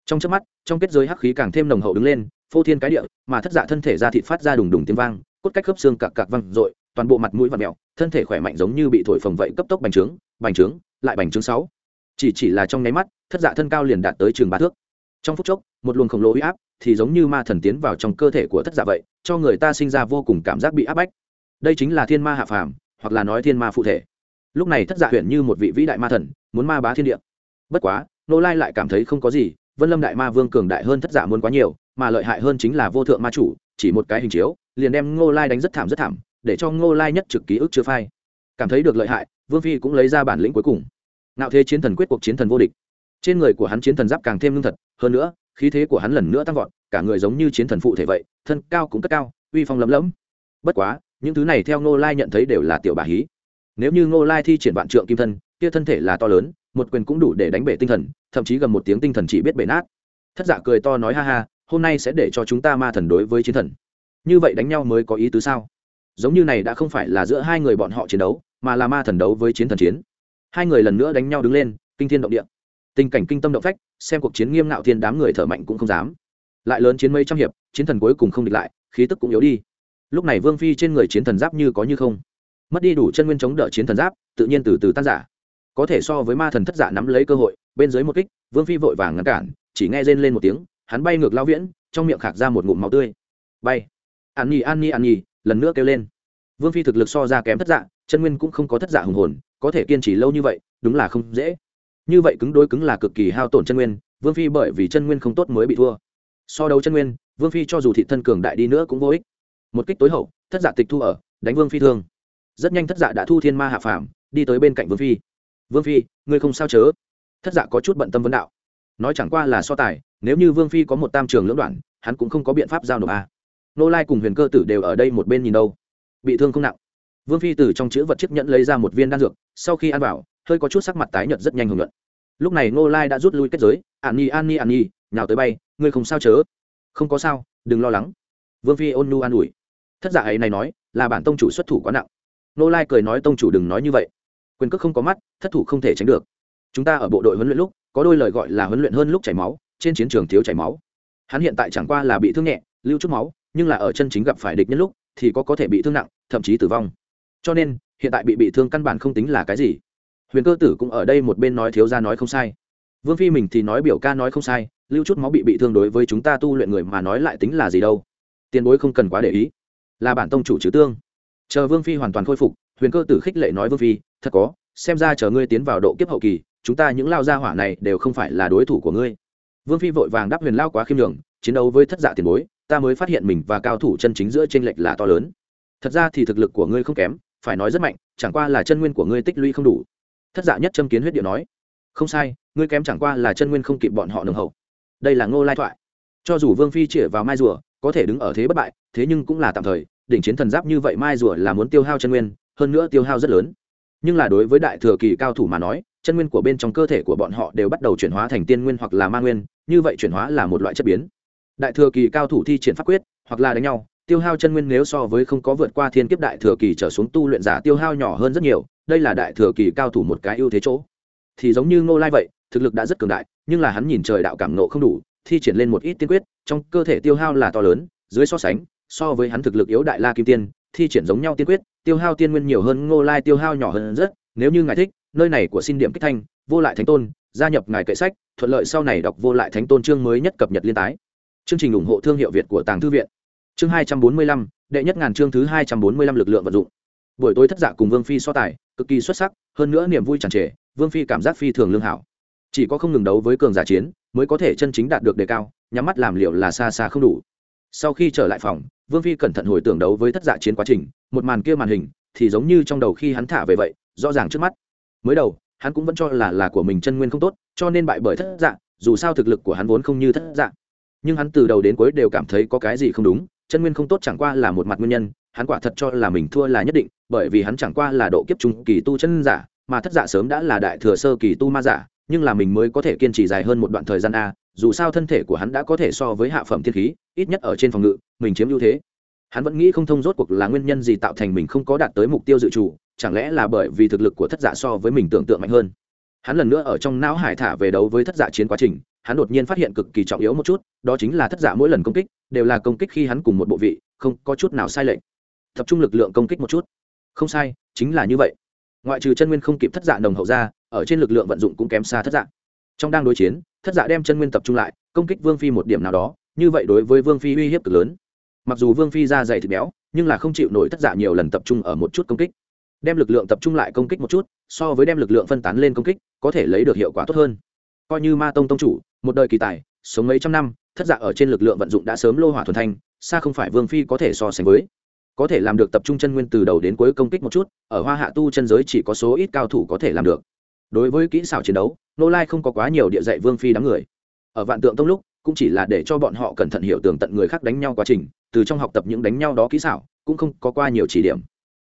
Trong chớp mắt, trong kết giới hắc khí càng thêm nồng hậu đứng lên, phô thiên cái địa, mà thất dạ thân thể ra thịt phát ra đùng đùng tiếng vang, cốt cách khớp xương cạc cạc văng r toàn bộ mặt mũi và mẹo thân thể khỏe mạnh giống như bị thổi phồng vậy cấp tốc bành trướng bành trướng, lại bành trướng sáu chỉ chỉ là trong nháy mắt, thất dạ thân cao liền đạt tới trường ba thước. Trong phút chốc, một luồng khổng lồ huy áp thì giống như ma thần tiến vào trong cơ thể của thất dạ vậy, cho người ta sinh ra vô cùng cảm giác bị áp bách. Đây chính là thiên ma hạ phàm, hoặc là nói thiên ma phụ thể. Lúc này thất dạ huyện như một vị vĩ đại ma thần, muốn ma bá thiên địa. Bất quá, nô lai lại cảm thấy không có gì, vân lâm đại ma vương cường đại hơn thất dạ muốn quá nhiều, mà lợi hại hơn chính là vô thượng ma chủ, chỉ một cái hình chiếu, liền đem ngô lai đánh rất thảm rất thảm, để cho ngô lai nhất trực ký ức chưa phai. Cảm thấy được lợi hại, vương phi cũng lấy ra bản lĩnh cuối cùng nạo thế chiến thần quyết cuộc chiến thần vô địch. Trên người của hắn chiến thần giáp càng thêm lương thật, hơn nữa, khí thế của hắn lần nữa tăng vọt, cả người giống như chiến thần phụ thể vậy, thân cao cũng cất cao, uy phong lấm lẫm bất quá, những thứ này theo ngô lai nhận thấy đều là tiểu bà hí. Nếu như ngô lai thi triển vạn trượng kim thân, kia thân thể là to lớn, một quyền cũng đủ để đánh bể tinh thần, thậm chí gần một tiếng tinh thần chỉ biết bể nát. Thất dạ cười to nói ha ha, hôm nay sẽ để cho chúng ta ma thần đối với chiến thần. Như vậy đánh nhau mới có ý tứ sao? Giống như này đã không phải là giữa hai người bọn họ chiến đấu, mà là ma thần đấu với chiến thần chiến hai người lần nữa đánh nhau đứng lên, kinh thiên động địa. Tình cảnh kinh tâm động phách, xem cuộc chiến nghiêm ngạo thiên đám người thở mạnh cũng không dám. Lại lớn chiến mấy trăm hiệp, chiến thần cuối cùng không địch lại, khí tức cũng yếu đi. Lúc này vương phi trên người chiến thần giáp như có như không. Mất đi đủ chân nguyên chống đỡ chiến thần giáp, tự nhiên từ từ tan giả có thể so với ma thần thất giả nắm lấy cơ hội, bên dưới một kích, vương phi vội vàng ngăn cản, chỉ nghe rên lên một tiếng, hắn bay ngược lao viễn, trong miệng khạc ra một ngụm máu tươi. Bay. An nhi an nhi an nhi, lần nữa kêu lên. Vương phi thực lực so ra kém thất dạ chân nguyên cũng không có thất dạ hùng hồn có thể kiên trì lâu như vậy, đúng là không dễ. Như vậy cứng đối cứng là cực kỳ hao tổn chân nguyên, vương phi bởi vì chân nguyên không tốt mới bị thua. So đấu chân nguyên, vương phi cho dù thị thân cường đại đi nữa cũng vô ích. Một kích tối hậu, thất dạ tịch thu ở, đánh vương phi thương. Rất nhanh thất dạ đã thu thiên ma hạ phàm, đi tới bên cạnh vương phi. Vương phi, ngươi không sao chớ? Thất dạ có chút bận tâm vấn đạo. Nói chẳng qua là so tài, nếu như vương phi có một tam trường lưỡng đoạn, hắn cũng không có biện pháp giao nộp a. Nô lai cùng huyền cơ tử đều ở đây một bên nhìn đâu. Bị thương không nặng vương phi từ trong chữ vật chiếc nhẫn lấy ra một viên đan dược, sau khi ăn vào, hơi có chút sắc mặt tái nhợt rất nhanh hưởng luận. Lúc này Ngô lai đã rút lui kết giới, an nhi an nhi an nhi, nhào tới bay, ngươi không sao chớ? Không có sao, đừng lo lắng. Vương phi ôn nu an ủi. Thất giả ấy này nói, là bản tông chủ xuất thủ quá nặng. Ngô lai cười nói, tông chủ đừng nói như vậy. Quyền cước không có mắt, thất thủ không thể tránh được. Chúng ta ở bộ đội huấn luyện lúc, có đôi lời gọi là huấn luyện hơn lúc chảy máu, trên chiến trường thiếu chảy máu. Hắn hiện tại chẳng qua là bị thương nhẹ, lưu chút máu, nhưng là ở chân chính gặp phải địch nhân lúc, thì có có thể bị thương nặng, thậm chí tử vong cho nên, hiện tại bị bị thương căn bản không tính là cái gì. Huyền cơ tử cũng ở đây một bên nói thiếu ra nói không sai. Vương phi mình thì nói biểu ca nói không sai, lưu chút máu bị bị thương đối với chúng ta tu luyện người mà nói lại tính là gì đâu. Tiền bối không cần quá để ý. Là bản tông chủ chứ tương. Chờ vương phi hoàn toàn khôi phục, huyền cơ tử khích lệ nói vương phi, thật có, xem ra chờ ngươi tiến vào độ kiếp hậu kỳ, chúng ta những lao gia hỏa này đều không phải là đối thủ của ngươi. Vương phi vội vàng đáp huyền lao quá khiêm nhường, chiến đấu với thất dạ tiền bối, ta mới phát hiện mình và cao thủ chân chính giữa t r ê n lệch là to lớn. Thật ra thì thực lực của ngươi không kém phải nói rất mạnh, chẳng qua là chân nguyên của ngươi tích lũy không đủ. Thất dạ nhất châm kiến huyết điệu nói, không sai, ngươi kém chẳng qua là chân nguyên không kịp bọn họ nồng hậu. Đây là ngô lai thoại. Cho dù vương phi chĩa vào mai rùa, có thể đứng ở thế bất bại, thế nhưng cũng là tạm thời, đỉnh chiến thần giáp như vậy mai rùa là muốn tiêu hao chân nguyên, hơn nữa tiêu hao rất lớn. Nhưng là đối với đại thừa kỳ cao thủ mà nói, chân nguyên của bên trong cơ thể của bọn họ đều bắt đầu chuyển hóa thành tiên nguyên hoặc là ma nguyên, như vậy chuyển hóa là một loại chất biến. Đại thừa kỳ cao thủ thi triển pháp quyết, hoặc là đánh nhau tiêu hao chân nguyên nếu so với không có vượt qua thiên kiếp đại thừa kỳ trở xuống tu luyện giả tiêu hao nhỏ hơn rất nhiều, đây là đại thừa kỳ cao thủ một cái ưu thế chỗ. Thì giống như ngô lai vậy, thực lực đã rất cường đại, nhưng là hắn nhìn trời đạo cảm nộ không đủ, thi triển lên một ít tiên quyết, trong cơ thể tiêu hao là to lớn, dưới so sánh, so với hắn thực lực yếu đại la kim tiên, thi triển giống nhau tiên quyết, tiêu hao tiên nguyên nhiều hơn ngô lai, tiêu hao nhỏ hơn rất, nếu như ngài thích, nơi này của xin điểm kích thanh, vô lại thánh tôn, gia nhập ngài kệ sách, thuận lợi sau này đọc vô lại thánh tôn chương mới nhất cập nhật liên tái. Chương trình ủng hộ thương hiệu việt của tàng thư viện chương hai trăm bốn mươi lăm, đệ nhất ngàn chương thứ hai trăm bốn mươi lăm lực lượng vận dụng. Buổi tối thất dạ cùng vương phi so tài, cực kỳ xuất sắc, hơn nữa niềm vui tràn trề, vương phi cảm giác phi thường lương hảo. Chỉ có không ngừng đấu với cường giả chiến, mới có thể chân chính đạt được đề cao, nhắm mắt làm liệu là xa xa không đủ. Sau khi trở lại phòng, vương phi cẩn thận hồi tưởng đấu với thất dạ chiến quá trình, một màn kia màn hình, thì giống như trong đầu khi hắn thả về vậy, rõ ràng trước mắt. Mới đầu, hắn cũng vẫn cho là là của mình chân nguyên không tốt, cho nên bại bởi thất dạ dù sao thực lực của hắn vốn không như thất dạ. Nhưng hắn từ đầu đến cuối đều cảm thấy có cái gì không đúng chân nguyên không tốt chẳng qua là một mặt nguyên nhân, hắn quả thật cho là mình thua là nhất định, bởi vì hắn chẳng qua là độ kiếp trung kỳ tu chân giả, mà thất giả sớm đã là đại thừa sơ kỳ tu ma giả, nhưng là mình mới có thể kiên trì dài hơn một đoạn thời gian a, dù sao thân thể của hắn đã có thể so với hạ phẩm thiên khí, ít nhất ở trên phòng ngự, mình chiếm ưu thế. Hắn vẫn nghĩ không thông rốt cuộc là nguyên nhân gì tạo thành mình không có đạt tới mục tiêu dự trù, chẳng lẽ là bởi vì thực lực của thất giả so với mình tưởng tượng mạnh hơn? Hắn lần nữa ở trong não hải thả về đấu với thất giả chiến quá trình, hắn đột nhiên phát hiện cực kỳ trọng yếu một chút, đó chính là thất giả mỗi lần công kích, đều là công kích khi hắn cùng một bộ vị, không có chút nào sai lệch. Tập trung lực lượng công kích một chút. Không sai, chính là như vậy. Ngoại trừ chân nguyên không kịp thất giả nồng hậu ra, ở trên lực lượng vận dụng cũng kém xa thất giả trong đang đối chiến, thất giả đem chân nguyên tập trung lại, công kích vương phi một điểm nào đó, như vậy đối với vương phi uy hiếp cực lớn. Mặc dù vương phi da dày thịt béo, nhưng là không chịu nổi thất giả nhiều lần tập trung ở một chút công kích. Đem lực lượng tập trung lại công kích một chút so với đem lực lượng phân tán lên công kích, có thể lấy được hiệu quả tốt hơn. Coi như ma tông tông chủ, một đời kỳ tài, sống mấy trăm năm, thất dạ ở trên lực lượng vận dụng đã sớm lô hỏa thuần thanh, xa không phải vương phi có thể so sánh với. Có thể làm được tập trung chân nguyên từ đầu đến cuối công kích một chút, ở hoa hạ tu chân giới chỉ có số ít cao thủ có thể làm được. Đối với kỹ xảo chiến đấu, nô lai không có quá nhiều địa dạy vương phi đám người. Ở vạn tượng tông lúc, cũng chỉ là để cho bọn họ cẩn thận hiểu tường tận người khác đánh nhau quá trình, từ trong học tập những đánh nhau đó kỹ xảo, cũng không có qua nhiều chỉ điểm.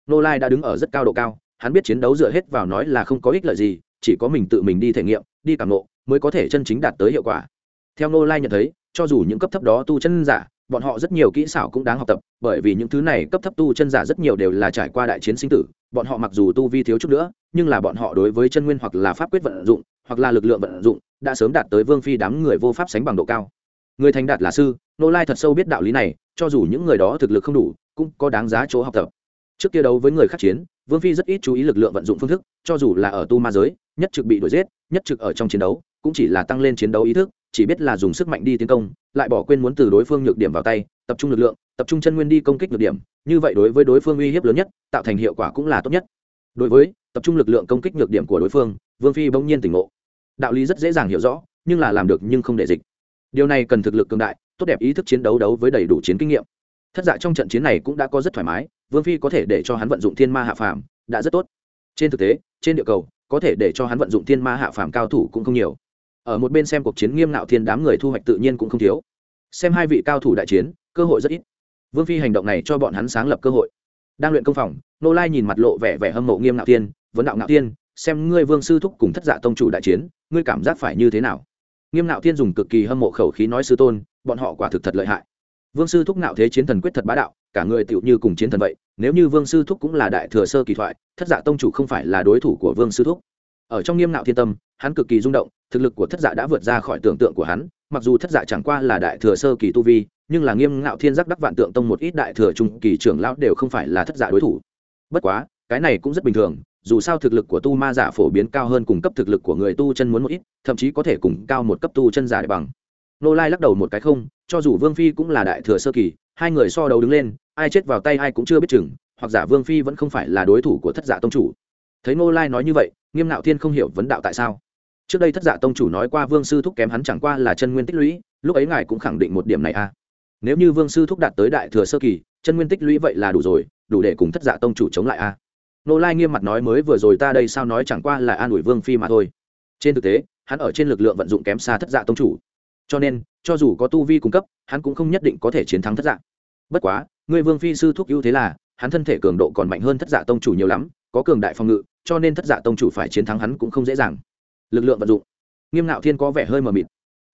Nô lai đã đứng ở rất cao độ cao hắn biết chiến đấu dựa hết vào nói là không có ích lợi gì, chỉ có mình tự mình đi thể nghiệm, đi cảm nộ mới có thể chân chính đạt tới hiệu quả. Theo nô lai nhận thấy, cho dù những cấp thấp đó tu chân giả, bọn họ rất nhiều kỹ xảo cũng đáng học tập, bởi vì những thứ này cấp thấp tu chân giả rất nhiều đều là trải qua đại chiến sinh tử, bọn họ mặc dù tu vi thiếu chút nữa, nhưng là bọn họ đối với chân nguyên hoặc là pháp quyết vận dụng, hoặc là lực lượng vận dụng, đã sớm đạt tới vương phi đám người vô pháp sánh bằng độ cao. Người thành đạt là sư nô lai thật sâu biết đạo lý này, cho dù những người đó thực lực không đủ, cũng có đáng giá chỗ học tập. Trước kia đấu với người khác chiến vương phi rất ít chú ý lực lượng vận dụng phương thức, cho dù là ở tu ma giới, nhất trực bị đuổi giết, nhất trực ở trong chiến đấu, cũng chỉ là tăng lên chiến đấu ý thức, chỉ biết là dùng sức mạnh đi tiến công, lại bỏ quên muốn từ đối phương nhược điểm vào tay, tập trung lực lượng, tập trung chân nguyên đi công kích nhược điểm, như vậy đối với đối phương uy hiếp lớn nhất, tạo thành hiệu quả cũng là tốt nhất. Đối với tập trung lực lượng công kích nhược điểm của đối phương, vương phi bỗng nhiên tỉnh ngộ. Đạo lý rất dễ dàng hiểu rõ, nhưng là làm được nhưng không để dịch. Điều này cần thực lực cường đại, tốt đẹp ý thức chiến đấu đấu với đầy đủ chiến kinh nghiệm. Thất dạ trong trận chiến này cũng đã có rất thoải mái vương phi có thể để cho hắn vận dụng thiên ma hạ phàm, đã rất tốt. Trên thực tế, trên địa cầu, có thể để cho hắn vận dụng thiên ma hạ phàm cao thủ cũng không nhiều. Ở một bên xem cuộc chiến nghiêm nạo thiên đám người thu hoạch tự nhiên cũng không thiếu. Xem hai vị cao thủ đại chiến, cơ hội rất ít. Vương phi hành động này cho bọn hắn sáng lập cơ hội. Đang luyện công phòng, nô lai nhìn mặt lộ vẻ vẻ hâm mộ nghiêm nạo thiên, vấn đạo nạo thiên, xem ngươi vương sư thúc cùng thất dạ tông chủ đại chiến, ngươi cảm giác phải như thế nào? Nghiêm nạo thiên dùng cực kỳ hâm mộ khẩu khí nói sư tôn, bọn họ quả thực thật lợi hại. Vương sư thúc nạo thế chiến thần quyết thật bá đạo cả người tựu như cùng chiến thần vậy, nếu như vương sư thúc cũng là đại thừa sơ kỳ thoại, thất dạ tông chủ không phải là đối thủ của vương sư thúc. Ở trong nghiêm nạo thiên tâm, hắn cực kỳ rung động, thực lực của thất dạ đã vượt ra khỏi tưởng tượng của hắn, mặc dù thất dạ chẳng qua là đại thừa sơ kỳ tu vi, nhưng là nghiêm ngạo thiên giác đắc vạn tượng tông một ít đại thừa trung kỳ trưởng lão đều không phải là thất dạ đối thủ. Bất quá, cái này cũng rất bình thường, dù sao thực lực của tu ma giả phổ biến cao hơn cùng cấp thực lực của người tu chân muốn một ít, thậm chí có thể cùng cao một cấp tu chân giả để bằng. Nô lai lắc đầu một cái không, cho dù vương phi cũng là đại thừa sơ kỳ hai người so đầu đứng lên, ai chết vào tay ai cũng chưa biết chừng, hoặc giả vương phi vẫn không phải là đối thủ của thất giả tông chủ. Thấy Ngô lai nói như vậy, nghiêm nạo thiên không hiểu vấn đạo tại sao. Trước đây thất giả tông chủ nói qua vương sư thúc kém hắn chẳng qua là chân nguyên tích lũy, lúc ấy ngài cũng khẳng định một điểm này a nếu như vương sư thúc đạt tới đại thừa sơ kỳ, chân nguyên tích lũy vậy là đủ rồi, đủ để cùng thất giả tông chủ chống lại à. a nô lai nghiêm mặt nói mới vừa rồi ta đây sao nói chẳng qua là an ủi vương phi mà thôi. Trên thực tế, hắn ở trên lực lượng vận dụng kém xa thất dạ tông chủ. Cho nên cho dù có tu vi cung cấp, hắn cũng không nhất định có thể chiến thắng thất dạ. Bất quá người vương phi sư thúc ưu thế là, hắn thân thể cường độ còn mạnh hơn thất dạ tông chủ nhiều lắm, có cường đại phòng ngự, cho nên thất dạ tông chủ phải chiến thắng hắn cũng không dễ dàng. Lực lượng vận dụng. Nghiêm ngạo thiên có vẻ hơi mờ mịt.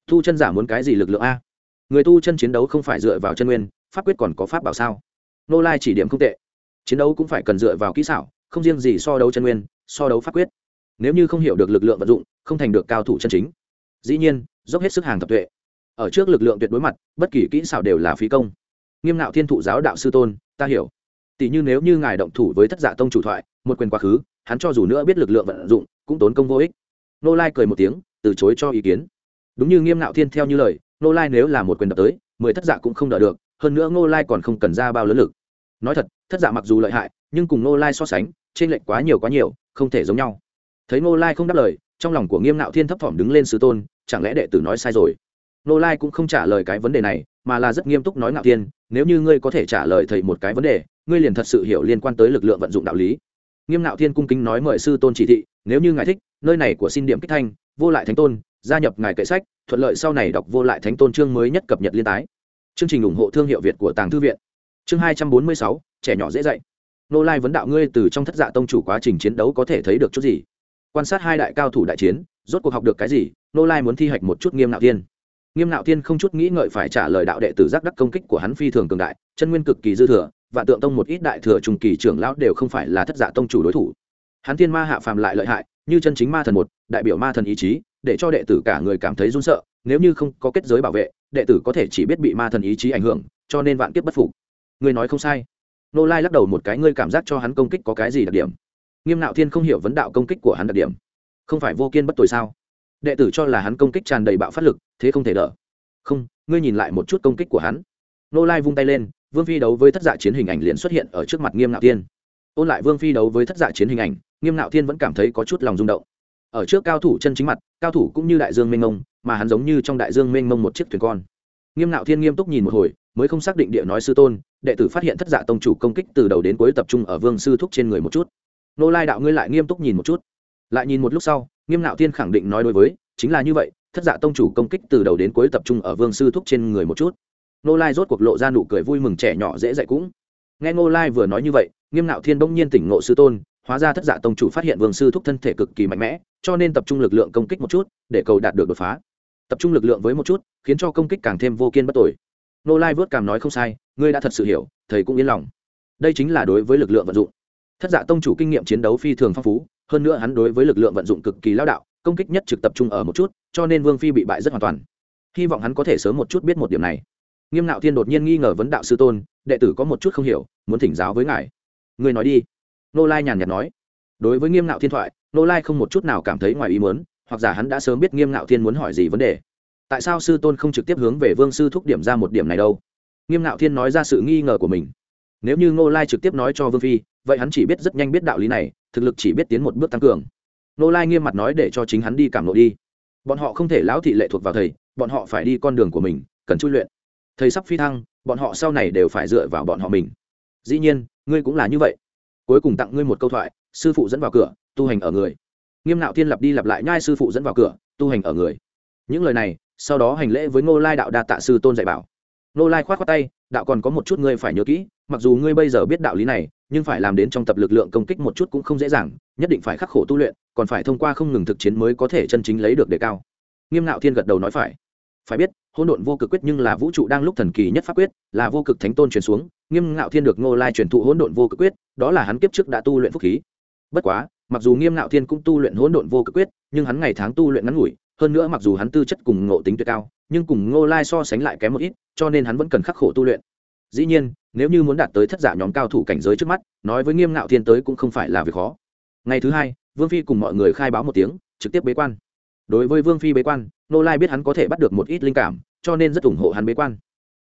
Tu chân giả muốn cái gì lực lượng a? Người tu chân chiến đấu không phải dựa vào chân nguyên, pháp quyết còn có pháp bảo sao? Nô lai chỉ điểm không tệ. Chiến đấu cũng phải cần dựa vào kỹ xảo, không riêng gì so đấu chân nguyên, so đấu pháp quyết. Nếu như không hiểu được lực lượng vận dụng, không thành được cao thủ chân chính. Dĩ nhiên, dốc hết sức hàng tập tuệ ở trước lực lượng tuyệt đối mặt, bất kỳ kỹ xảo đều là phí công. Nghiêm ngạo thiên thụ giáo đạo sư tôn, ta hiểu. Tỷ như nếu như ngài động thủ với thất dạ tông chủ thoại, một quyền quá khứ, hắn cho dù nữa biết lực lượng vận dụng, cũng tốn công vô ích. Nô lai cười một tiếng, từ chối cho ý kiến. Đúng như nghiêm ngạo thiên theo như lời, nô lai nếu là một quyền đập tới, mười thất dạ cũng không đỡ được, hơn nữa nô lai còn không cần ra bao lớn lực. Nói thật, thất dạ mặc dù lợi hại, nhưng cùng nô lai so sánh trên lệnh quá nhiều quá nhiều, không thể giống nhau. Thấy nô lai không đáp lời, trong lòng của nghiêm ngạo thiên thấp thỏm đứng lên sư tôn, chẳng lẽ đệ tử nói sai rồi? Nô lai cũng không trả lời cái vấn đề này, mà là rất nghiêm túc nói ngạo thiên, nếu như ngươi có thể trả lời thầy một cái vấn đề, ngươi liền thật sự hiểu liên quan tới lực lượng vận dụng đạo lý. Nghiêm Ngạo thiên cung kính nói mời sư tôn chỉ thị, nếu như ngài thích, nơi này của xin điểm kích thanh, vô lại thánh tôn, gia nhập ngài kệ sách, thuận lợi sau này đọc vô lại thánh tôn chương mới nhất cập nhật liên tái. Chương trình ủng hộ thương hiệu việt của tàng thư viện. Chương hai trăm bốn mươi sáu, trẻ nhỏ dễ dạy. Nô lai vấn đạo ngươi từ trong thất dạ tông chủ quá trình chiến đấu có thể thấy được chút gì? Quan sát hai đại cao thủ đại chiến, rốt cuộc học được cái gì? Nô lai muốn thi hạch một chút nghiêm ngạo thiên nghiêm nạo thiên không chút nghĩ ngợi phải trả lời đạo đệ tử giác đắc công kích của hắn phi thường cường đại, chân nguyên cực kỳ dư thừa, và tượng tông một ít đại thừa trùng kỳ trưởng lão đều không phải là thất giả tông chủ đối thủ. Hắn thiên ma hạ phàm lại lợi hại, như chân chính ma thần một, đại biểu ma thần ý chí, để cho đệ tử cả người cảm thấy run sợ, nếu như không có kết giới bảo vệ, đệ tử có thể chỉ biết bị ma thần ý chí ảnh hưởng, cho nên vạn kiếp bất phục. Ngươi nói không sai. Nô lai lắc đầu một cái, ngươi cảm giác cho hắn công kích có cái gì đặc điểm? Nghiêm nạo thiên không hiểu vấn đạo công kích của hắn đặc điểm. Không phải vô kiên bất tồi sao? Đệ tử cho là hắn công kích tràn đầy bạo phát lực, thế không thể đỡ. Không, ngươi nhìn lại một chút công kích của hắn. Nô lai vung tay lên, vương phi đấu với thất dạ chiến hình ảnh liền xuất hiện ở trước mặt nghiêm nạo thiên. Ôn lại vương phi đấu với thất dạ chiến hình ảnh, nghiêm nạo thiên vẫn cảm thấy có chút lòng rung động. Ở trước cao thủ chân chính mặt, cao thủ cũng như đại dương mênh mông, mà hắn giống như trong đại dương mênh mông một chiếc thuyền con. Nghiêm nạo thiên nghiêm túc nhìn một hồi, mới không xác định địa nói sư tôn, đệ tử phát hiện thất dạ tông chủ công kích từ đầu đến cuối tập trung ở vương sư thúc trên người một chút. Nô lai đạo ngươi lại nghiêm túc nhìn một chút. Lại nhìn một lúc sau nghiêm nạo thiên khẳng định nói đối với, chính là như vậy, thất dạ tông chủ công kích từ đầu đến cuối tập trung ở vương sư thúc trên người một chút. Nô lai rốt cuộc lộ ra nụ cười vui mừng trẻ nhỏ dễ dạy cũng. Nghe nô lai vừa nói như vậy, nghiêm nạo thiên bỗng nhiên tỉnh ngộ sư tôn, hóa ra thất dạ tông chủ phát hiện vương sư thúc thân thể cực kỳ mạnh mẽ, cho nên tập trung lực lượng công kích một chút, để cầu đạt được đột phá. Tập trung lực lượng với một chút, khiến cho công kích càng thêm vô kiên bất tội nô lai vớt cảm nói không sai, ngươi đã thật sự hiểu, thầy cũng yên lòng. Đây chính là đối với lực lượng vận dụng. Thất dạ tông chủ kinh nghiệm chiến đấu phi thường phong phú hơn nữa hắn đối với lực lượng vận dụng cực kỳ lao đạo, công kích nhất trực tập trung ở một chút, cho nên vương phi bị bại rất hoàn toàn. Hy vọng hắn có thể sớm một chút biết một điểm này. Nghiêm nạo thiên đột nhiên nghi ngờ vấn đạo sư tôn, đệ tử có một chút không hiểu, muốn thỉnh giáo với ngài. Người nói đi. Nô lai nhàn nhạt nói. Đối với nghiêm nạo thiên thoại, nô lai không một chút nào cảm thấy ngoài ý muốn, hoặc giả hắn đã sớm biết nghiêm nạo thiên muốn hỏi gì vấn đề. Tại sao sư tôn không trực tiếp hướng về vương sư thúc điểm ra một điểm này đâu? Nghiêm nạo thiên nói ra sự nghi ngờ của mình. Nếu như ngô lai trực tiếp nói cho vương phi vậy hắn chỉ biết rất nhanh biết đạo lý này, thực lực chỉ biết tiến một bước tăng cường. Ngô lai nghiêm mặt nói để cho chính hắn đi cảm lộ đi. Bọn họ không thể lão thị lệ thuộc vào thầy, bọn họ phải đi con đường của mình, cần chui luyện. Thầy sắp phi thăng, bọn họ sau này đều phải dựa vào bọn họ mình. Dĩ nhiên, ngươi cũng là như vậy. Cuối cùng tặng ngươi một câu thoại, sư phụ dẫn vào cửa, tu hành ở người. Nghiêm nạo thiên lặp đi lặp lại nhai sư phụ dẫn vào cửa, tu hành ở người. Những lời này, sau đó hành lễ với ngô lai đạo đa tạ sư tôn dạy bảo. Ngô lai k h o á t khoác tay, đạo còn có một chút ngươi phải nhớ kỹ, mặc dù ngươi bây giờ biết đạo lý này nhưng phải làm đến trong tập lực lượng công kích một chút cũng không dễ dàng, nhất định phải khắc khổ tu luyện, còn phải thông qua không ngừng thực chiến mới có thể chân chính lấy được đề cao. Nghiêm nạo thiên gật đầu nói phải. Phải biết, hỗn độn vô cực quyết nhưng là vũ trụ đang lúc thần kỳ nhất pháp quyết, là vô cực thánh tôn truyền xuống, nghiêm ngạo thiên được ngô lai truyền thụ hỗn độn vô cực quyết, đó là hắn kiếp trước đã tu luyện phúc khí. Bất quá, mặc dù nghiêm ngạo thiên cũng tu luyện hỗn độn vô cực quyết, nhưng hắn ngày tháng tu luyện ngắn ngủi, hơn nữa mặc dù hắn tư chất cùng ngộ tính tuyệt cao, nhưng cùng ngô lai so sánh lại kém một ít, cho nên hắn vẫn cần khắc khổ tu luyện. Dĩ nhiên nếu như muốn đạt tới thất giả nhóm cao thủ cảnh giới trước mắt, nói với nghiêm ngạo thiên tới cũng không phải là việc khó. Ngày thứ hai, vương phi cùng mọi người khai báo một tiếng, trực tiếp bế quan. Đối với vương phi bế quan nô lai biết hắn có thể bắt được một ít linh cảm, cho nên rất ủng hộ hắn bế quan.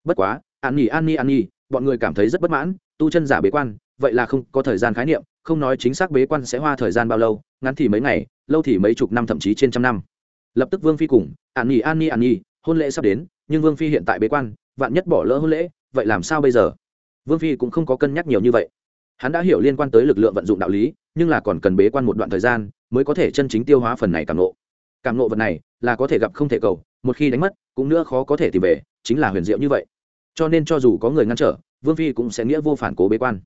Bất quá, an nhỉ an nhi an nhi, bọn người cảm thấy rất bất mãn, tu chân giả bế quan, vậy là không có thời gian khái niệm, không nói chính xác bế quan sẽ hoa thời gian bao lâu, ngắn thì mấy ngày, lâu thì mấy chục năm thậm chí trên trăm năm. Lập tức vương phi cùng, an nhỉ an nhi an nhi, hôn lễ sắp đến, nhưng vương phi hiện tại bế quan, vạn nhất bỏ lỡ hôn lễ, vậy làm sao bây giờ? Vương phi cũng không có cân nhắc nhiều như vậy. Hắn đã hiểu liên quan tới lực lượng vận dụng đạo lý, nhưng là còn cần bế quan một đoạn thời gian mới có thể chân chính tiêu hóa phần này cảm nộ cảm nộ vật này là có thể gặp không thể cầu, một khi đánh mất, cũng nữa khó có thể tìm về, chính là huyền diệu như vậy. Cho nên cho dù có người ngăn trở, vương phi cũng sẽ nghĩa vô phản cố bế quan.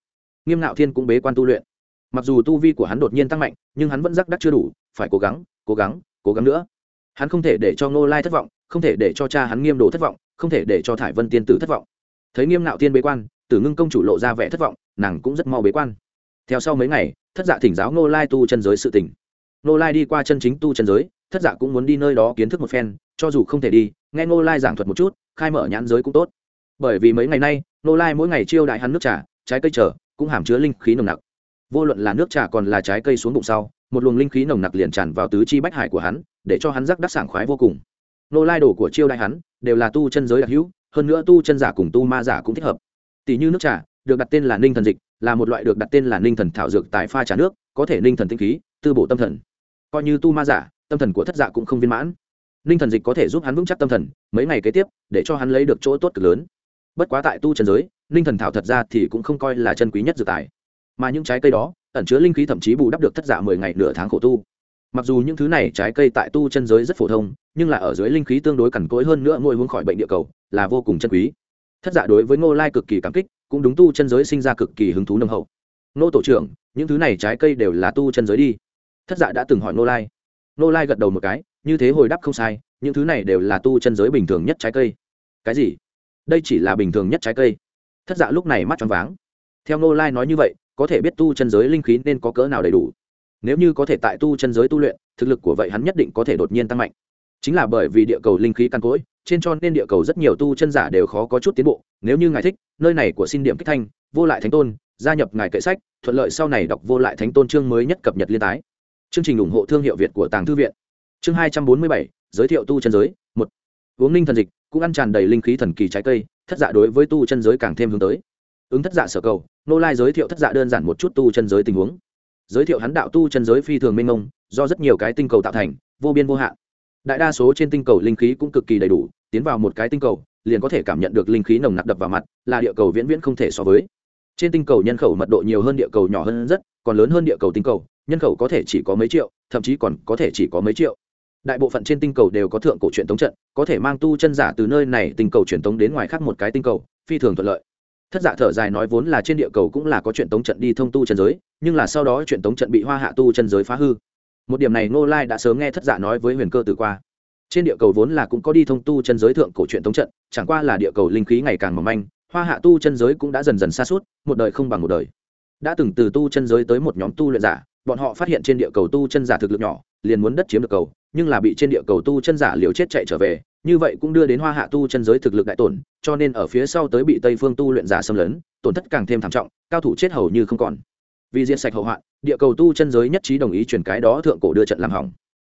Nghiêm Nạo thiên cũng bế quan tu luyện. Mặc dù tu vi của hắn đột nhiên tăng mạnh, nhưng hắn vẫn rắc đắc chưa đủ, phải cố gắng cố gắng cố gắng nữa. Hắn không thể để cho ngô lai thất vọng, không thể để cho cha hắn nghiêm đồ thất vọng, không thể để cho thải vân tiên tử thất vọng. Thấy nghiêm Nạo thiên bế quan tử ngưng công chủ lộ ra vẻ thất vọng, nàng cũng rất mau bế quan. Theo sau mấy ngày, thất dạ thỉnh giáo Nô lai tu chân giới sự tỉnh Nô lai đi qua chân chính tu chân giới, thất dạ cũng muốn đi nơi đó kiến thức một phen, cho dù không thể đi, nghe Nô lai giảng thuật một chút, khai mở nhãn giới cũng tốt. Bởi vì mấy ngày nay Nô lai mỗi ngày chiêu đại hắn nước trà, trái cây trở cũng hàm chứa linh khí nồng nặc. Vô luận là nước trà còn là trái cây xuống bụng sau, một luồng linh khí nồng nặc liền tràn vào tứ chi bách hải của hắn, để cho hắn rắc đắc sảng khoái vô cùng. Nô lai đồ của chiêu đại hắn, đều là tu chân giới đặc hữu, hơn nữa tu chân giả cùng tu ma giả cũng thích hợp tỷ như nước trà, được đặt tên là ninh thần dịch, là một loại được đặt tên là ninh thần thảo dược tại pha trà nước, có thể ninh thần tinh khí, tư bổ tâm thần. Coi như tu ma giả, tâm thần của thất dạ cũng không viên mãn. Ninh thần dịch có thể giúp hắn vững chắc tâm thần, mấy ngày kế tiếp, để cho hắn lấy được chỗ tốt cực lớn. Bất quá tại tu trần giới, ninh thần thảo thật ra thì cũng không coi là chân quý nhất dược tài. Mà những trái cây đó, ẩn chứa linh khí thậm chí bù đắp được thất dạ mười ngày nửa tháng khổ tu. Mặc dù những thứ này trái cây tại tu chân giới rất phổ thông, nhưng là ở dưới linh khí tương đối cằn cỗi hơn nữa ngôi hướng khỏi bệnh địa cầu, là vô cùng chân quý thất dạ đối với ngô lai cực kỳ cảm kích, cũng đúng tu chân giới sinh ra cực kỳ hứng thú nồng hậu. Nô tổ trưởng, những thứ này trái cây đều là tu chân giới đi. Thất dạ đã từng hỏi nô lai. Nô lai gật đầu một cái, như thế hồi đáp không sai, những thứ này đều là tu chân giới bình thường nhất trái cây. Cái gì? Đây chỉ là bình thường nhất trái cây. Thất dạ lúc này mắt tròn váng. Theo nô lai nói như vậy, có thể biết tu chân giới linh khí nên có cỡ nào đầy đủ. Nếu như có thể tại tu chân giới tu luyện, thực lực của vậy hắn nhất định có thể đột nhiên tăng mạnh. Chính là bởi vì địa cầu linh khí căn cỗi trên cho nên địa cầu rất nhiều tu chân giả đều khó có chút tiến bộ, nếu như ngài thích, nơi này của xin điểm kích thanh, vô lại thánh tôn, gia nhập ngài kệ sách, thuận lợi sau này đọc vô lại thánh tôn chương mới nhất cập nhật liên tái. Chương trình ủng hộ thương hiệu việt của tàng thư viện. Chương hai trăm bốn mươi bảy, giới thiệu tu chân giới, một. Uống ninh thần dịch, cũng ăn tràn đầy linh khí thần kỳ trái cây, thất dạ đối với tu chân giới càng thêm hướng tới. Ứng thất dạ sở cầu, nô lai giới thiệu thất dạ đơn giản một chút tu chân giới tình huống. Giới thiệu hắn đạo tu chân giới phi thường minh mông, do rất nhiều cái tinh cầu tạo thành, vô biên vô hạn đại đa số trên tinh cầu linh khí cũng cực kỳ đầy đủ, tiến vào một cái tinh cầu, liền có thể cảm nhận được linh khí nồng nặc đập vào mặt, là địa cầu viễn viễn không thể so với. Trên tinh cầu nhân khẩu mật độ nhiều hơn địa cầu nhỏ hơn rất, còn lớn hơn địa cầu tinh cầu, nhân khẩu có thể chỉ có mấy triệu, thậm chí còn có thể chỉ có mấy triệu. Đại bộ phận trên tinh cầu đều có thượng cổ truyền tống trận, có thể mang tu chân giả từ nơi này tinh cầu truyền tống đến ngoài khác một cái tinh cầu, phi thường thuận lợi. Thất giả dạ thở dài nói vốn là trên địa cầu cũng là có truyền tống trận đi thông tu chân giới, nhưng là sau đó truyền tống trận bị hoa hạ tu chân giới phá hư một điểm này ngô lai đã sớm nghe thất giả nói với huyền cơ từ qua. Trên địa cầu vốn là cũng có đi thông tu chân giới thượng cổ truyện tống trận, chẳng qua là địa cầu linh khí ngày càng mỏng manh, hoa hạ tu chân giới cũng đã dần dần xa suốt một đời không bằng một đời. Đã từng từ tu chân giới tới một nhóm tu luyện giả, bọn họ phát hiện trên địa cầu tu chân giả thực lực nhỏ, liền muốn đất chiếm được cầu, nhưng là bị trên địa cầu tu chân giả liều chết chạy trở về, như vậy cũng đưa đến hoa hạ tu chân giới thực lực đại tổn, cho nên ở phía sau tới bị tây phương tu luyện giả xâm lấn, tổn thất càng thêm thảm trọng, cao thủ chết hầu như không còn vì diện sạch hậu hoạn, địa cầu tu chân giới nhất trí đồng ý chuyển cái đó thượng cổ đưa trận làm hỏng.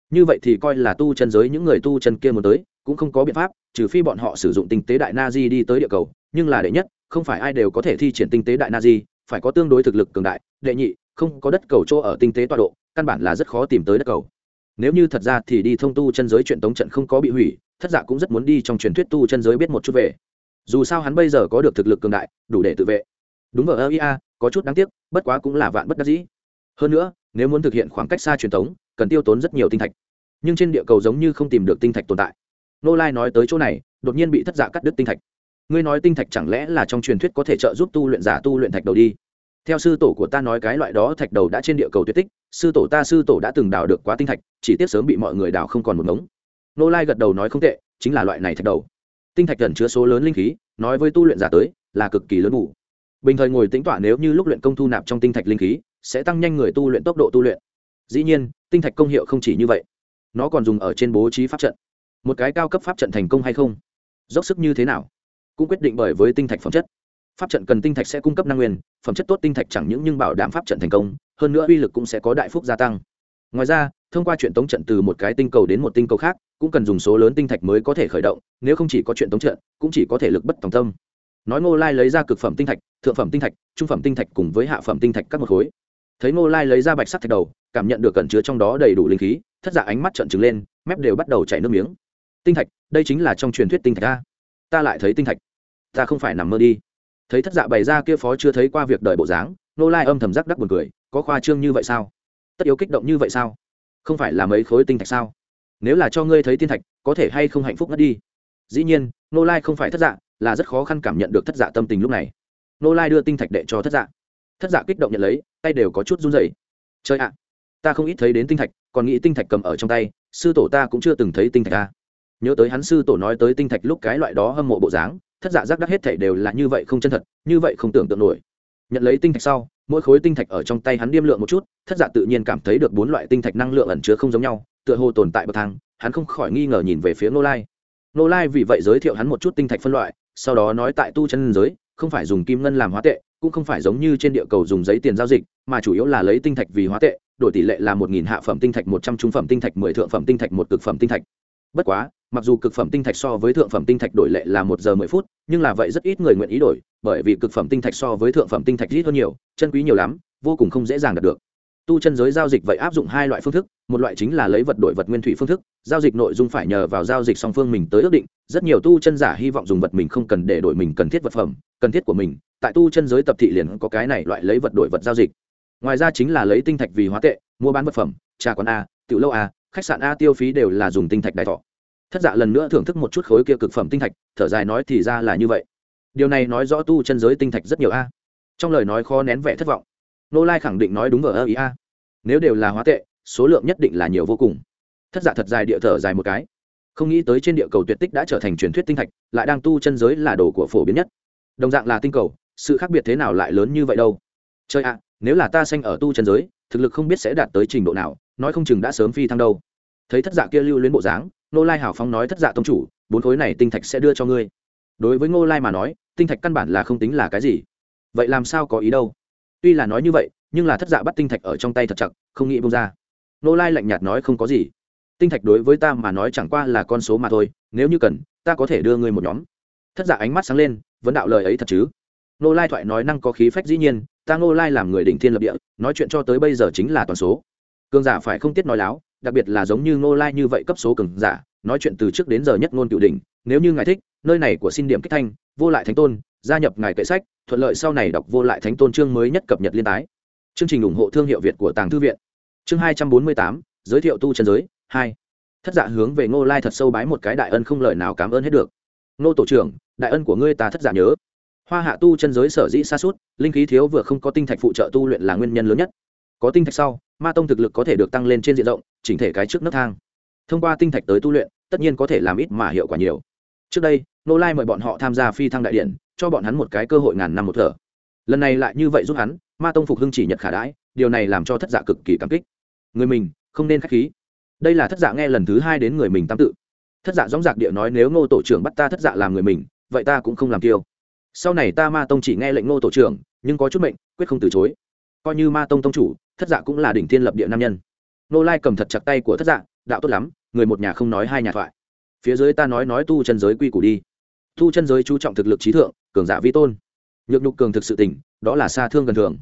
Như vậy thì coi là tu chân giới những người tu chân kia muốn tới, cũng không có biện pháp, trừ phi bọn họ sử dụng tinh tế đại na di đi tới địa cầu, nhưng là đệ nhất, không phải ai đều có thể thi triển tinh tế đại na di phải có tương đối thực lực cường đại, đệ nhị, không có đất cầu chỗ ở tinh tế tọa độ, căn bản là rất khó tìm tới đất cầu. Nếu như thật ra thì đi thông tu chân giới chuyện tống trận không có bị hủy, thất giả cũng rất muốn đi trong truyền thuyết tu chân giới biết một chút về. Dù sao hắn bây giờ có được thực lực cường đại, đủ để tự vệ. Đúng vào ơ ia có chút đáng tiếc bất quá cũng là vạn bất đắc dĩ. Hơn nữa nếu muốn thực hiện khoảng cách xa truyền thống, cần tiêu tốn rất nhiều tinh thạch. Nhưng trên địa cầu giống như không tìm được tinh thạch tồn tại. Nô lai nói tới chỗ này đột nhiên bị thất giả cắt đứt tinh thạch. Ngươi nói tinh thạch chẳng lẽ là trong truyền thuyết có thể trợ giúp tu luyện giả tu luyện thạch đầu đi? Theo sư tổ của ta nói cái loại đó thạch đầu đã trên địa cầu tuyệt tích sư tổ ta sư tổ đã từng đào được quá tinh thạch chỉ tiếp sớm bị mọi người đào không còn một ngống. Nô lai gật đầu nói không tệ chính là loại này thạch đầu. Tinh thạch gần chứa số lớn linh khí nói với tu luyện giả tới là cực kỳ lớn ngủ bình thời ngồi tính tỏa nếu như lúc luyện công thu nạp trong tinh thạch linh khí, sẽ tăng nhanh người tu luyện tốc độ tu luyện. Dĩ nhiên, tinh thạch công hiệu không chỉ như vậy. Nó còn dùng ở trên bố trí pháp trận. Một cái cao cấp pháp trận thành công hay không? Dốc sức như thế nào? Cũng quyết định bởi với tinh thạch phẩm chất. Pháp trận cần tinh thạch sẽ cung cấp năng nguyên, phẩm chất tốt tinh thạch chẳng những nhưng bảo đảm pháp trận thành công, hơn nữa uy lực cũng sẽ có đại phúc gia tăng. Ngoài ra, thông qua chuyện tống trận từ một cái tinh cầu đến một tinh cầu khác, cũng cần dùng số lớn tinh thạch mới có thể khởi động, nếu không chỉ có chuyện tống trận, cũng chỉ có thể lực bất tòng tâm nói ngô lai lấy ra cực phẩm tinh thạch, thượng phẩm tinh thạch, trung phẩm tinh thạch cùng với hạ phẩm tinh thạch các một khối. Thấy ngô lai lấy ra bạch sắc thạch đầu, cảm nhận được cẩn chứa trong đó đầy đủ linh khí, thất giả ánh mắt trợn trừng lên, mép đều bắt đầu chảy nước miếng. Tinh thạch, đây chính là trong truyền thuyết tinh thạch ta ta lại thấy tinh thạch. Ta không phải nằm mơ đi. Thấy thất dạ bày ra kia phó chưa thấy qua việc đợi bộ dáng nô lai âm thầm rắc đắc buồn cười, có khoa trương như vậy sao? Tất yếu kích động như vậy sao? Không phải là mấy khối tinh thạch sao? Nếu là cho ngươi thấy tinh thạch, có thể hay không hạnh phúc ngất đi? Dĩ nhiên nô lai không phải thất dạ là rất khó khăn cảm nhận được thất dạ tâm tình lúc này. Nô lai đưa tinh thạch đệ cho thất dạ. Thất dạ kích động nhận lấy, tay đều có chút run rẩy. Chơi ạ, ta không ít thấy đến tinh thạch, còn nghĩ tinh thạch cầm ở trong tay, sư tổ ta cũng chưa từng thấy tinh thạch ta nhớ tới hắn sư tổ nói tới tinh thạch lúc cái loại đó hâm mộ bộ dáng, thất dạ giác đắc hết thể đều là như vậy không chân thật, như vậy không tưởng tượng nổi. Nhận lấy tinh thạch sau, mỗi khối tinh thạch ở trong tay hắn điêm lượng một chút, thất dạ tự nhiên cảm thấy được bốn loại tinh thạch năng lượng ẩn chứa không giống nhau, tựa hồ tồn tại bậc thang, hắn không khỏi nghi ngờ nhìn về phía nô lai. Nô lai vì vậy giới thiệu hắn một chút tinh thạch phân loại sau đó nói tại tu chân giới, không phải dùng kim ngân làm hóa tệ, cũng không phải giống như trên địa cầu dùng giấy tiền giao dịch, mà chủ yếu là lấy tinh thạch vì hóa tệ, đổi tỷ lệ là một nghìn hạ phẩm tinh thạch, một trăm trung phẩm tinh thạch, mười thượng phẩm tinh thạch, một cực phẩm tinh thạch. Bất quá, mặc dù cực phẩm tinh thạch so với thượng phẩm tinh thạch đổi lệ là một giờ mười phút, nhưng là vậy rất ít người nguyện ý đổi, bởi vì cực phẩm tinh thạch so với thượng phẩm tinh thạch ít hơn nhiều, chân quý nhiều lắm, vô cùng không dễ dàng đạt được tu chân giới giao dịch vậy áp dụng hai loại phương thức, một loại chính là lấy vật đổi vật nguyên thủy phương thức, giao dịch nội dung phải nhờ vào giao dịch song phương mình tới ước định, rất nhiều tu chân giả hy vọng dùng vật mình không cần để đổi mình cần thiết vật phẩm, cần thiết của mình, tại tu chân giới tập thị liền có cái này loại lấy vật đổi vật giao dịch. Ngoài ra chính là lấy tinh thạch vì hóa tệ, mua bán vật phẩm, trà quán a, tiểu lâu a, khách sạn a tiêu phí đều là dùng tinh thạch đại thọ. Thất dạ lần nữa thưởng thức một chút khối kia cực phẩm tinh thạch, thở dài nói thì ra là như vậy. Điều này nói rõ tu chân giới tinh thạch rất nhiều a. Trong lời nói khó nén vẻ thất vọng nô lai khẳng định nói đúng vờ ơ ý a. Nếu đều là hóa tệ, số lượng nhất định là nhiều vô cùng. Thất dạ thật dài địa thở dài một cái. Không nghĩ tới trên địa cầu tuyệt tích đã trở thành truyền thuyết tinh thạch, lại đang tu chân giới là đồ của phổ biến nhất. Đồng dạng là tinh cầu, sự khác biệt thế nào lại lớn như vậy đâu? Chơi ạ, nếu là ta sanh ở tu chân giới, thực lực không biết sẽ đạt tới trình độ nào, nói không chừng đã sớm phi thăng đâu. Thấy thất dạ kia lưu luyến bộ dáng, nô lai hảo phong nói thất dạ tông chủ, bốn khối này tinh thạch sẽ đưa cho ngươi. Đối với ngô lai mà nói, tinh thạch căn bản là không tính là cái gì. Vậy làm sao có ý đâu? Tuy là nói như vậy, nhưng là thất dạ bắt tinh thạch ở trong tay thật chặt, không nghĩ bông ra. Nô lai lạnh nhạt nói không có gì. Tinh thạch đối với ta mà nói chẳng qua là con số mà thôi, nếu như cần, ta có thể đưa ngươi một nhóm. Thất dạ ánh mắt sáng lên vẫn đạo lời ấy thật chứ? Nô lai thoại nói năng có khí phách dĩ nhiên, ta nô lai làm người đỉnh thiên lập địa, nói chuyện cho tới bây giờ chính là toàn số. Cường giả phải không tiết nói láo, đặc biệt là giống như nô lai như vậy cấp số cường giả, nói chuyện từ trước đến giờ nhất ngôn cựu đỉnh, nếu như ngài thích, nơi này của xin điểm kích thanh, vô lại thánh tôn gia nhập ngài kệ sách, thuận lợi sau này đọc vô lại thánh tôn chương mới nhất cập nhật liên tái. Chương trình ủng hộ thương hiệu việt của tàng thư viện. Chương hai trăm bốn mươi tám, giới thiệu tu chân giới, hai. Thất dạ hướng về ngô lai thật sâu bái một cái đại ân không lời nào cảm ơn hết được. Ngô tổ trưởng, đại ân của ngươi ta thất dạ nhớ. Hoa hạ tu chân giới sở dĩ xa suốt, linh khí thiếu vừa không có tinh thạch phụ trợ tu luyện là nguyên nhân lớn nhất. Có tinh thạch sau, ma tông thực lực có thể được tăng lên trên diện rộng, chỉnh thể cái trước nấc thang. Thông qua tinh thạch tới tu luyện, tất nhiên có thể làm ít mà hiệu quả nhiều trước đây nô lai mời bọn họ tham gia phi thăng đại điện, cho bọn hắn một cái cơ hội ngàn năm một thở. Lần này lại như vậy giúp hắn, ma tông phục hưng chỉ nhật khả đãi, điều này làm cho thất dạ cực kỳ cảm kích. Người mình, không nên k h á c h khí. Đây là thất dạ nghe lần thứ hai đến người mình tam tự. Thất dạ dóng dạc địa nói nếu ngô tổ trưởng bắt ta thất dạ làm người mình, vậy ta cũng không làm kiêu. Sau này ta ma tông chỉ nghe lệnh ngô tổ trưởng, nhưng có chút mệnh, quyết không từ chối. Coi như ma tông tông chủ, thất dạ cũng là đỉnh thiên lập địa nam nhân. Nô lai cầm thật chặt tay của thất dạ đạo tốt lắm, người một nhà không nói hai nhà thoại phía dưới ta nói nói tu chân giới quy củ đi. Tu chân giới chú trọng thực lực trí thượng, cường giả vi tôn. Nhược nhục cường thực sự tỉnh, đó là xa thương gần thường.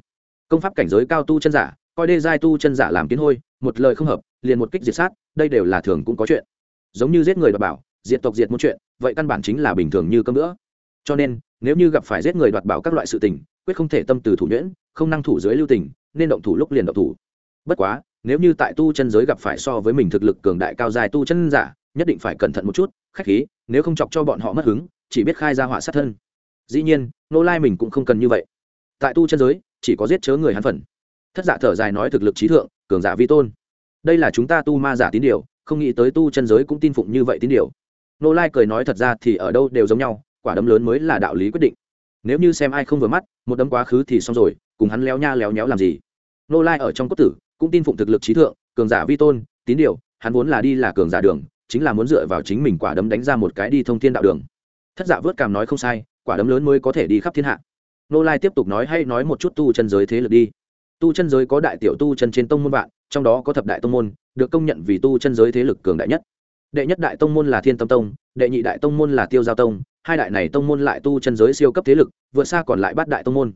Công pháp cảnh giới cao tu chân giả, coi đê giai tu chân giả làm kiến hôi, một lời không hợp, liền một kích diệt sát, đây đều là thường cũng có chuyện. Giống như giết người đoạt bảo, diệt tộc diệt một chuyện, vậy căn bản chính là bình thường như cơm nữa cho nên, nếu như gặp phải giết người đoạt bảo các loại sự tình, quyết không thể tâm từ thủ nhuyễn, không năng thủ dưới lưu tình, nên động thủ lúc liền động thủ. Bất quá, nếu như tại tu chân giới gặp phải so với mình thực lực cường đại cao dài tu chân giả nhất định phải cẩn thận một chút, khách khí, nếu không chọc cho bọn họ mất hứng, chỉ biết khai ra họa sát thân. Dĩ nhiên nô lai mình cũng không cần như vậy. Tại tu chân giới, chỉ có giết chớ người hắn phần. Thất giả dạ thở dài nói thực lực trí thượng, cường giả vi tôn. Đây là chúng ta tu ma giả tín điều, không nghĩ tới tu chân giới cũng tin phụng như vậy tín điều. Nô lai cười nói thật ra thì ở đâu đều giống nhau, quả đấm lớn mới là đạo lý quyết định. Nếu như xem ai không vừa mắt, một đấm quá khứ thì xong rồi, cùng hắn léo nha léo nhéo làm gì? Nô lai ở trong cốt tử, cũng tin phụng thực lực trí thượng, cường giả vi tôn, tín điều, hắn vốn là đi là cường giả đường chính là muốn dựa vào chính mình quả đấm đánh ra một cái đi thông thiên đạo đường. Thất giả dạ vớt cảm nói không sai, quả đấm lớn mới có thể đi khắp thiên hạ. Nô lai tiếp tục nói hay nói một chút tu chân giới thế lực đi. Tu chân giới có đại tiểu tu chân trên tông môn vạn, trong đó có thập đại tông môn, được công nhận vì tu chân giới thế lực cường đại nhất. Đệ nhất đại tông môn là thiên tâm tông, đệ nhị đại tông môn là tiêu giao tông, hai đại này tông môn lại tu chân giới siêu cấp thế lực, vượt xa còn lại bát đại tông môn.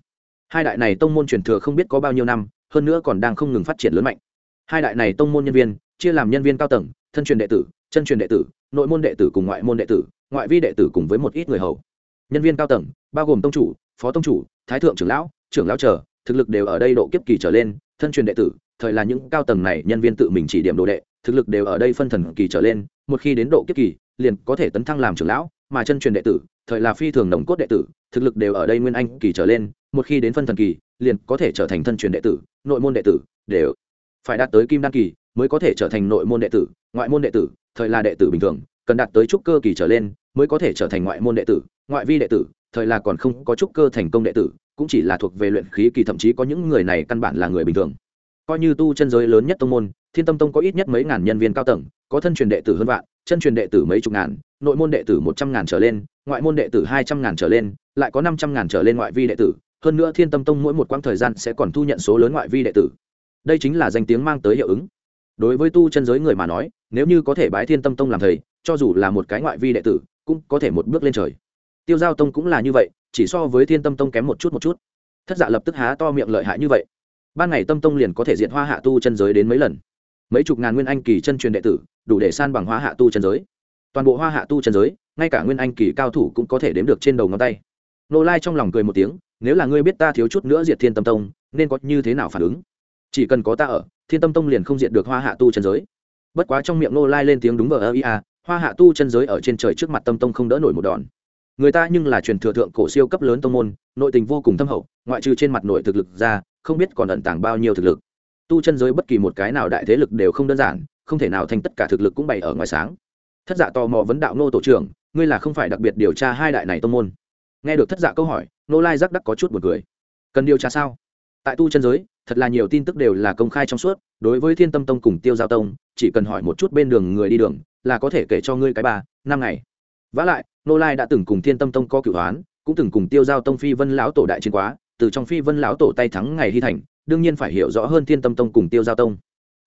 Hai đại này tông môn truyền thừa không biết có bao nhiêu năm, hơn nữa còn đang không ngừng phát triển lớn mạnh. Hai đại này tông môn nhân viên, chia làm nhân viên cao tầng thân truyền đệ tử, chân truyền đệ tử, nội môn đệ tử cùng ngoại môn đệ tử, ngoại vi đệ tử cùng với một ít người hầu. Nhân viên cao tầng, bao gồm tông chủ, phó tông chủ, thái thượng trưởng lão trưởng lão trở thực lực đều ở đây độ kiếp kỳ trở lên, thân truyền đệ tử, thời là những cao tầng này nhân viên tự mình chỉ điểm đồ đệ, thực lực đều ở đây phân thần kỳ trở lên, một khi đến độ kiếp kỳ, liền có thể tấn thăng làm trưởng lão, mà chân truyền đệ tử, thời là phi thường nồng cốt đệ tử, thực lực đều ở đây nguyên anh kỳ trở lên, một khi đến phân thần kỳ, liền có thể trở thành thân truyền đệ tử, nội môn đệ tử, đều phải đạt tới kim đan kỳ mới có thể trở thành nội môn đệ tử, ngoại môn đệ tử, thời là đệ tử bình thường, cần đạt tới trúc cơ kỳ trở lên mới có thể trở thành ngoại môn đệ tử, ngoại vi đệ tử, thời là còn không có trúc cơ thành công đệ tử, cũng chỉ là thuộc về luyện khí kỳ, thậm chí có những người này căn bản là người bình thường. Coi như tu chân giới lớn nhất tông môn, thiên tâm tông có ít nhất mấy ngàn nhân viên cao tầng, có thân truyền đệ tử hơn vạn, chân truyền đệ tử mấy chục ngàn, nội môn đệ tử một trăm ngàn trở lên, ngoại môn đệ tử hai trăm ngàn trở lên, lại có năm trăm ngàn trở lên ngoại vi đệ tử, hơn nữa thiên tâm tông mỗi một quãng thời gian sẽ còn thu nhận số lớn ngoại vi đệ tử. Đây chính là danh tiếng mang tới hiệu ứng đối với tu chân giới người mà nói, nếu như có thể bái thiên tâm tông làm thầy, cho dù là một cái ngoại vi đệ tử, cũng có thể một bước lên trời. Tiêu giao tông cũng là như vậy, chỉ so với thiên tâm tông kém một chút một chút. Thất dạ lập tức há to miệng lợi hại như vậy. Ban ngày tâm tông liền có thể diện hoa hạ tu chân giới đến mấy lần. Mấy chục ngàn nguyên anh kỳ chân truyền đệ tử, đủ để san bằng hoa hạ tu chân giới. Toàn bộ hoa hạ tu chân giới, ngay cả nguyên anh kỳ cao thủ cũng có thể đếm được trên đầu ngón tay. Nô lai trong lòng cười một tiếng, nếu là ngươi biết ta thiếu chút nữa diệt thiên tâm tông, nên có như thế nào phản ứng? Chỉ cần có ta ở thiên tâm tông liền không diện được hoa hạ tu chân giới. Bất quá trong miệng nô lai lên tiếng đúng vờ, ơ ia à, hoa hạ tu chân giới ở trên trời trước mặt tâm tông không đỡ nổi một đòn. Người ta nhưng là truyền thừa thượng cổ siêu cấp lớn tông môn, nội tình vô cùng thâm hậu, ngoại trừ trên mặt nội thực lực ra, không biết còn ẩn tàng bao nhiêu thực lực. Tu chân giới bất kỳ một cái nào đại thế lực đều không đơn giản, không thể nào thành tất cả thực lực cũng bày ở ngoài sáng. Thất dạ tò mò vấn đạo nô tổ trưởng, ngươi là không phải đặc biệt điều tra hai đại này tông môn? Nghe được thất dạ câu hỏi nô lai giác đắc có chút b u ồ n cười. Cần điều tra sao? Tại tu chân giới thật là nhiều tin tức đều là công khai trong suốt, đối với thiên tâm tông cùng tiêu giao tông, chỉ cần hỏi một chút bên đường người đi đường, là có thể kể cho ngươi cái ba, năm ngày. Vả lại, nô lai đã từng cùng thiên tâm tông có cửu hoán cũng từng cùng tiêu giao tông phi vân lão tổ đại chiến quá, từ trong phi vân lão tổ tay thắng ngày hy thành, đương nhiên phải hiểu rõ hơn thiên tâm tông cùng tiêu giao tông.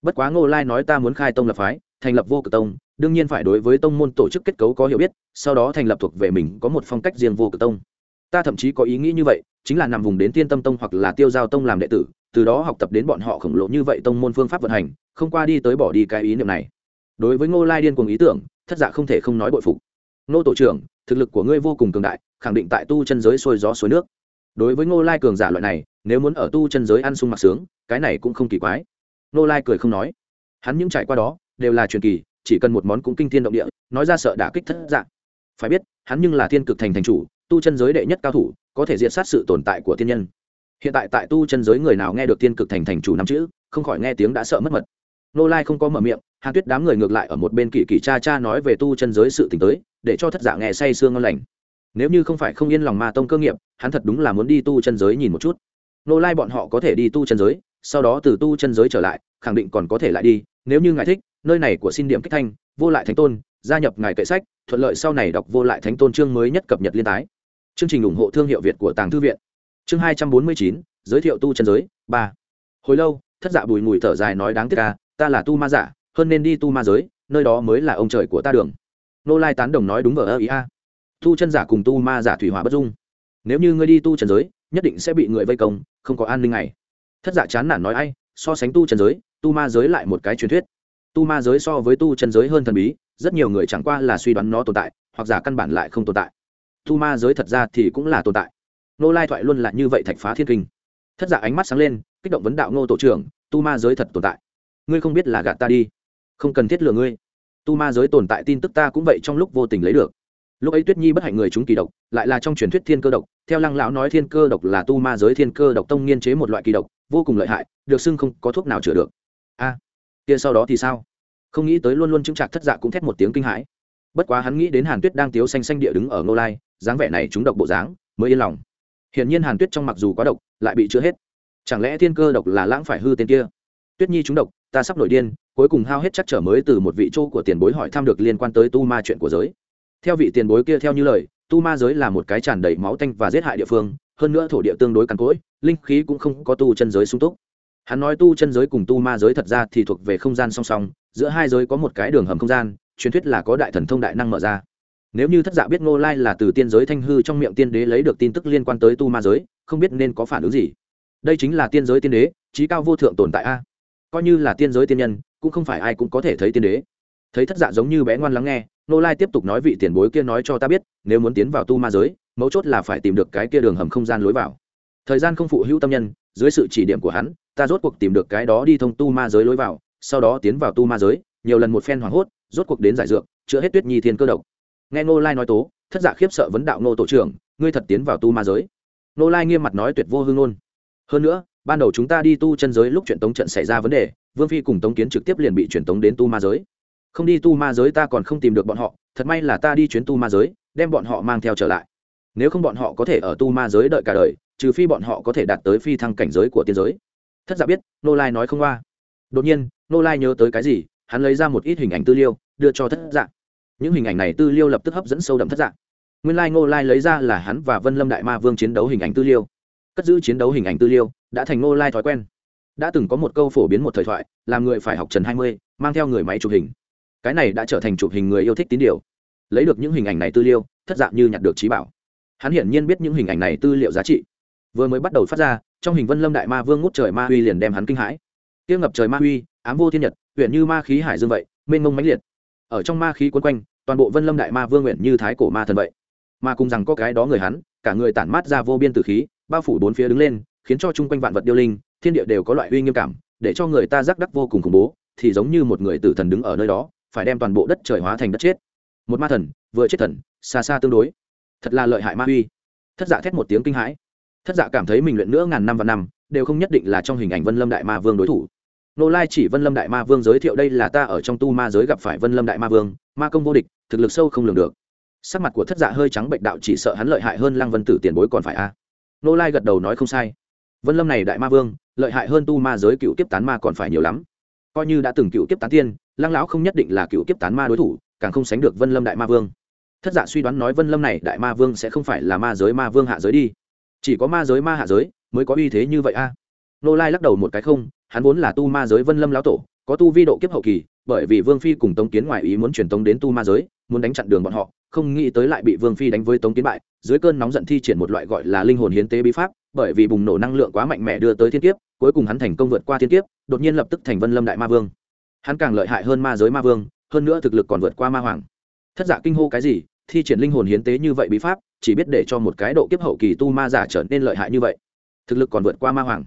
Bất quá ngô lai nói ta muốn khai tông lập phái, thành lập vô cực tông, đương nhiên phải đối với tông môn tổ chức kết cấu có hiểu biết, sau đó thành lập thuộc về mình có một phong cách riêng vô cực tông. Ta thậm chí có ý nghĩ như vậy, chính là nằm vùng đến Thiên tâm tông hoặc là tiêu giao tông làm đệ tử từ đó học tập đến bọn họ khổng lồ như vậy tông môn phương pháp vận hành, không qua đi tới bỏ đi cái ý niệm này. Đối với ngô lai điên cuồng ý tưởng, thất dạ không thể không nói bội phục. Ngô tổ trưởng, thực lực của ngươi vô cùng cường đại, khẳng định tại tu chân giới sôi gió suối nước. Đối với ngô lai cường giả loại này, nếu muốn ở tu chân giới ăn sung mặc sướng, cái này cũng không kỳ quái. Ngô lai cười không nói. Hắn những trải qua đó, đều là truyền kỳ, chỉ cần một món cũng kinh thiên động địa, nói ra sợ đã kích thất dạng phải biết, hắn nhưng là thiên cực thành thành chủ, tu chân giới đệ nhất cao thủ, có thể diệt sát sự tồn tại của thiên nhân hiện tại tại tu chân giới người nào nghe được tiên cực thành thành chủ năm chữ, không khỏi nghe tiếng đã sợ mất mật. Nô lai không có mở miệng, hàn tuyết đám người ngược lại ở một bên kỳ kỳ cha cha nói về tu chân giới sự t tới, để cho thất giả nghe say sương ngon lành. Nếu như không phải không yên lòng ma tông cơ nghiệp, hắn thật đúng là muốn đi tu chân giới nhìn một chút. Nô lai bọn họ có thể đi tu chân giới, sau đó từ tu chân giới trở lại, khẳng định còn có thể lại đi, nếu như ngài thích, nơi này của xin điểm kích thanh, vô lại thánh tôn, gia nhập ngài kệ sách, thuận lợi sau này đọc vô lại thánh tôn chương mới nhất cập nhật liên tái. Chương trình ủng hộ thương hiệu việt của tàng thư viện chương hai trăm bốn mươi chín, giới thiệu tu chân giới, ba. Hồi lâu, thất dạ bùi mùi thở dài nói đáng tiếc ca ta là tu ma giả, hơn nên đi tu ma giới, nơi đó mới là ông trời của ta đường. Nô lai tán đồng nói đúng vở ơ ý a. Tu chân giả cùng tu ma giả thủy hỏa bất dung. Nếu như ngươi đi tu trần giới, nhất định sẽ bị người vây công, không có an ninh này thất dạ chán nản nói ai, so sánh tu trần giới, tu ma giới lại một cái truyền thuyết. Tu ma giới so với tu chân giới hơn thần bí, rất nhiều người chẳng qua là suy đoán nó tồn tại, hoặc giả căn bản lại không tồn tại. Tu ma giới thật ra thì cũng là tồn tại nô lai thoại luôn là như vậy thạch phá thiên kinh. Thất giả ánh mắt sáng lên, kích động vấn đạo ngô tổ trưởng, tu ma giới thật tồn tại. Ngươi không biết là gạt ta đi. Không cần thiết lừa ngươi. Tu ma giới tồn tại tin tức ta cũng vậy trong lúc vô tình lấy được. Lúc ấy tuyết nhi bất hạnh người chúng kỳ độc, lại là trong truyền thuyết thiên cơ độc. Theo lăng lão nói thiên cơ độc là tu ma giới thiên cơ độc tông nghiên chế một loại kỳ độc, vô cùng lợi hại, được xưng không có thuốc nào chữa được. A, kia sau đó thì sao? Không nghĩ tới luôn luôn chứng trạc thất dạ cũng thét một tiếng kinh hãi. Bất quá hắn nghĩ đến hàn tuyết đang tiếu xanh xanh địa đứng ở ngô lai, dáng vẻ này chúng độc bộ dáng, mới yên lòng hiển nhiên hàn tuyết trong mặc dù quá độc, lại bị chữa hết. Chẳng lẽ thiên cơ độc là lãng phải hư tên kia? Tuyết nhi trúng độc, ta sắp nổi điên, cuối cùng hao hết chắc trở mới từ một vị chỗ của tiền bối hỏi thăm được liên quan tới tu ma chuyện của giới. Theo vị tiền bối kia theo như lời, tu ma giới là một cái tràn đầy máu tanh và giết hại địa phương, hơn nữa thổ địa tương đối cằn cỗi, linh khí cũng không có tu chân giới sung túc. Hắn nói tu chân giới cùng tu ma giới thật ra thì thuộc về không gian song song, giữa hai giới có một cái đường hầm không gian, truyền thuyết là có đại thần thông đại năng mở ra nếu như thất dạ biết ngô lai là từ tiên giới thanh hư trong miệng tiên đế lấy được tin tức liên quan tới tu ma giới, không biết nên có phản ứng gì. Đây chính là tiên giới tiên đế trí cao vô thượng tồn tại a. Coi như là tiên giới tiên nhân, cũng không phải ai cũng có thể thấy tiên đế. Thấy thất dạ giống như bé ngoan lắng nghe, ngô lai tiếp tục nói vị tiền bối kia nói cho ta biết, nếu muốn tiến vào tu ma giới, mấu chốt là phải tìm được cái kia đường hầm không gian lối vào. Thời gian không phụ hữu tâm nhân, dưới sự chỉ điểm của hắn, ta rốt cuộc tìm được cái đó đi thông tu ma giới lối vào, sau đó tiến vào tu ma giới, nhiều lần một phen hoảng hốt, rốt cuộc đến giải dược, chữa hết tuyết nhi thiên cơ độc nghe ngô lai nói tố, thất giả khiếp sợ vấn đạo ngô tổ trưởng, ngươi thật tiến vào tu ma giới. Ngô lai nghiêm mặt nói tuyệt vô hương ngôn. Hơn nữa, ban đầu chúng ta đi tu chân giới lúc chuyện tống trận xảy ra vấn đề, vương phi cùng tống kiến trực tiếp liền bị chuyển tống đến tu ma giới. Không đi tu ma giới ta còn không tìm được bọn họ, thật may là ta đi chuyến tu ma giới, đem bọn họ mang theo trở lại. Nếu không bọn họ có thể ở tu ma giới đợi cả đời, trừ phi bọn họ có thể đạt tới phi thăng cảnh giới của tiên giới. Thất giả biết nô lai nói không qua. Đột nhiên nô lai nhớ tới cái gì, hắn lấy ra một ít hình ảnh tư liêu đưa cho thất dạng những hình ảnh này tư liêu lập tức hấp dẫn sâu đậm thất dạng. nguyên lai Ngô lai lấy ra là hắn và vân lâm đại ma vương chiến đấu hình ảnh tư liêu. Cất giữ chiến đấu hình ảnh tư liêu đã thành Ngô lai thói quen. Đã từng có một câu phổ biến một thời thoại, làm người phải học trần hai mươi, mang theo người máy chụp hình. Cái này đã trở thành chụp hình người yêu thích tín điều. Lấy được những hình ảnh này tư liêu, thất dạng như nhặt được trí bảo. Hắn hiển nhiên biết những hình ảnh này tư liệu giá trị. Vừa mới bắt đầu phát ra, trong hình vân lâm đại ma vương ngút trời ma huy liền đem hắn kinh hãi. Tiêu ngập trời ma huy, ám vô thiên nhật, huyện như ma khí hải dương vậy, mênh mông mãnh liệt ở trong ma khí quấn quanh, toàn bộ vân lâm đại ma vương nguyện như thái cổ ma thần vậy. Mà cùng rằng có cái đó người hắn, cả người tản mát ra vô biên tử khí, bao phủ bốn phía đứng lên, khiến cho chung quanh vạn vật điêu linh, thiên địa đều có loại uy nghiêm cảm, để cho người ta giác đắc vô cùng khủng bố, thì giống như một người tử thần đứng ở nơi đó, phải đem toàn bộ đất trời hóa thành đất chết. Một ma thần, vừa chết thần, xa xa tương đối. Thật là lợi hại ma uy thất dạ thét một tiếng kinh hãi. Thất dạ cảm thấy mình luyện nữa ngàn năm và năm, đều không nhất định là trong hình ảnh vân lâm đại ma vương đối thủ nô lai chỉ vân lâm đại ma vương giới thiệu đây là ta ở trong tu ma giới gặp phải vân lâm đại ma vương, ma công vô địch, thực lực sâu không lường được. Sắc mặt của thất dạ hơi trắng bệnh đạo chỉ sợ hắn lợi hại hơn lăng vân tử tiền bối còn phải a. Nô lai gật đầu nói không sai. Vân lâm này đại ma vương, lợi hại hơn tu ma giới cựu kiếp tán ma còn phải nhiều lắm. Coi như đã từng cựu kiếp tán tiên, lăng lão không nhất định là cựu kiếp tán ma đối thủ, càng không sánh được vân lâm đại ma vương. Thất dạ suy đoán nói vân lâm này đại ma vương sẽ không phải là ma giới ma vương hạ giới đi. Chỉ có ma giới ma hạ giới mới có uy thế như vậy a. Nô lai lắc đầu một cái không hắn vốn là tu ma giới vân lâm lão tổ, có tu vi độ kiếp hậu kỳ, bởi vì vương phi cùng tống kiến ngoại ý muốn truyền tống đến tu ma giới, muốn đánh chặn đường bọn họ, không nghĩ tới lại bị vương phi đánh với tống kiến bại, dưới cơn nóng giận thi triển một loại gọi là linh hồn hiến tế bí pháp, bởi vì bùng nổ năng lượng quá mạnh mẽ đưa tới thiên kiếp, cuối cùng hắn thành công vượt qua thiên kiếp, đột nhiên lập tức thành vân lâm đại ma vương. Hắn càng lợi hại hơn ma giới ma vương, hơn nữa thực lực còn vượt qua ma hoàng. Thất giả kinh hô cái gì, thi triển linh hồn hiến tế như vậy bí pháp, chỉ biết để cho một cái độ kiếp hậu kỳ tu ma giả trở nên lợi hại như vậy. Thực lực còn vượt qua ma hoàng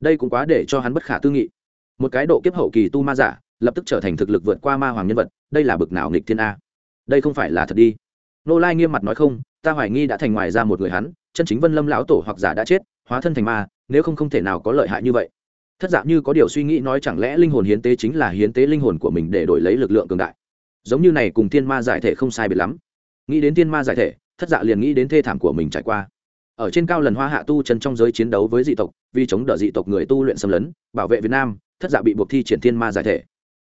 đây cũng quá để cho hắn bất khả tư nghị. Một cái độ kiếp hậu kỳ tu ma giả, lập tức trở thành thực lực vượt qua ma hoàng nhân vật, đây là bực nào nghịch thiên a? Đây không phải là thật đi. Nô lai nghiêm mặt nói không, ta hoài nghi đã thành ngoài ra một người hắn, chân chính vân lâm lão tổ hoặc giả đã chết, hóa thân thành ma, nếu không không thể nào có lợi hại như vậy. Thất dạng như có điều suy nghĩ nói chẳng lẽ linh hồn hiến tế chính là hiến tế linh hồn của mình để đổi lấy lực lượng cường đại. Giống như này cùng thiên ma giải thể không sai biệt lắm. Nghĩ đến thiên ma giải thể, thất dạ liền nghĩ đến thê thảm của mình trải qua ở trên cao lần hoa hạ tu chân trong giới chiến đấu với dị tộc, vì chống đỡ dị tộc người tu luyện xâm lấn, bảo vệ việt nam, thất dạ bị buộc thi triển thiên ma giải thể.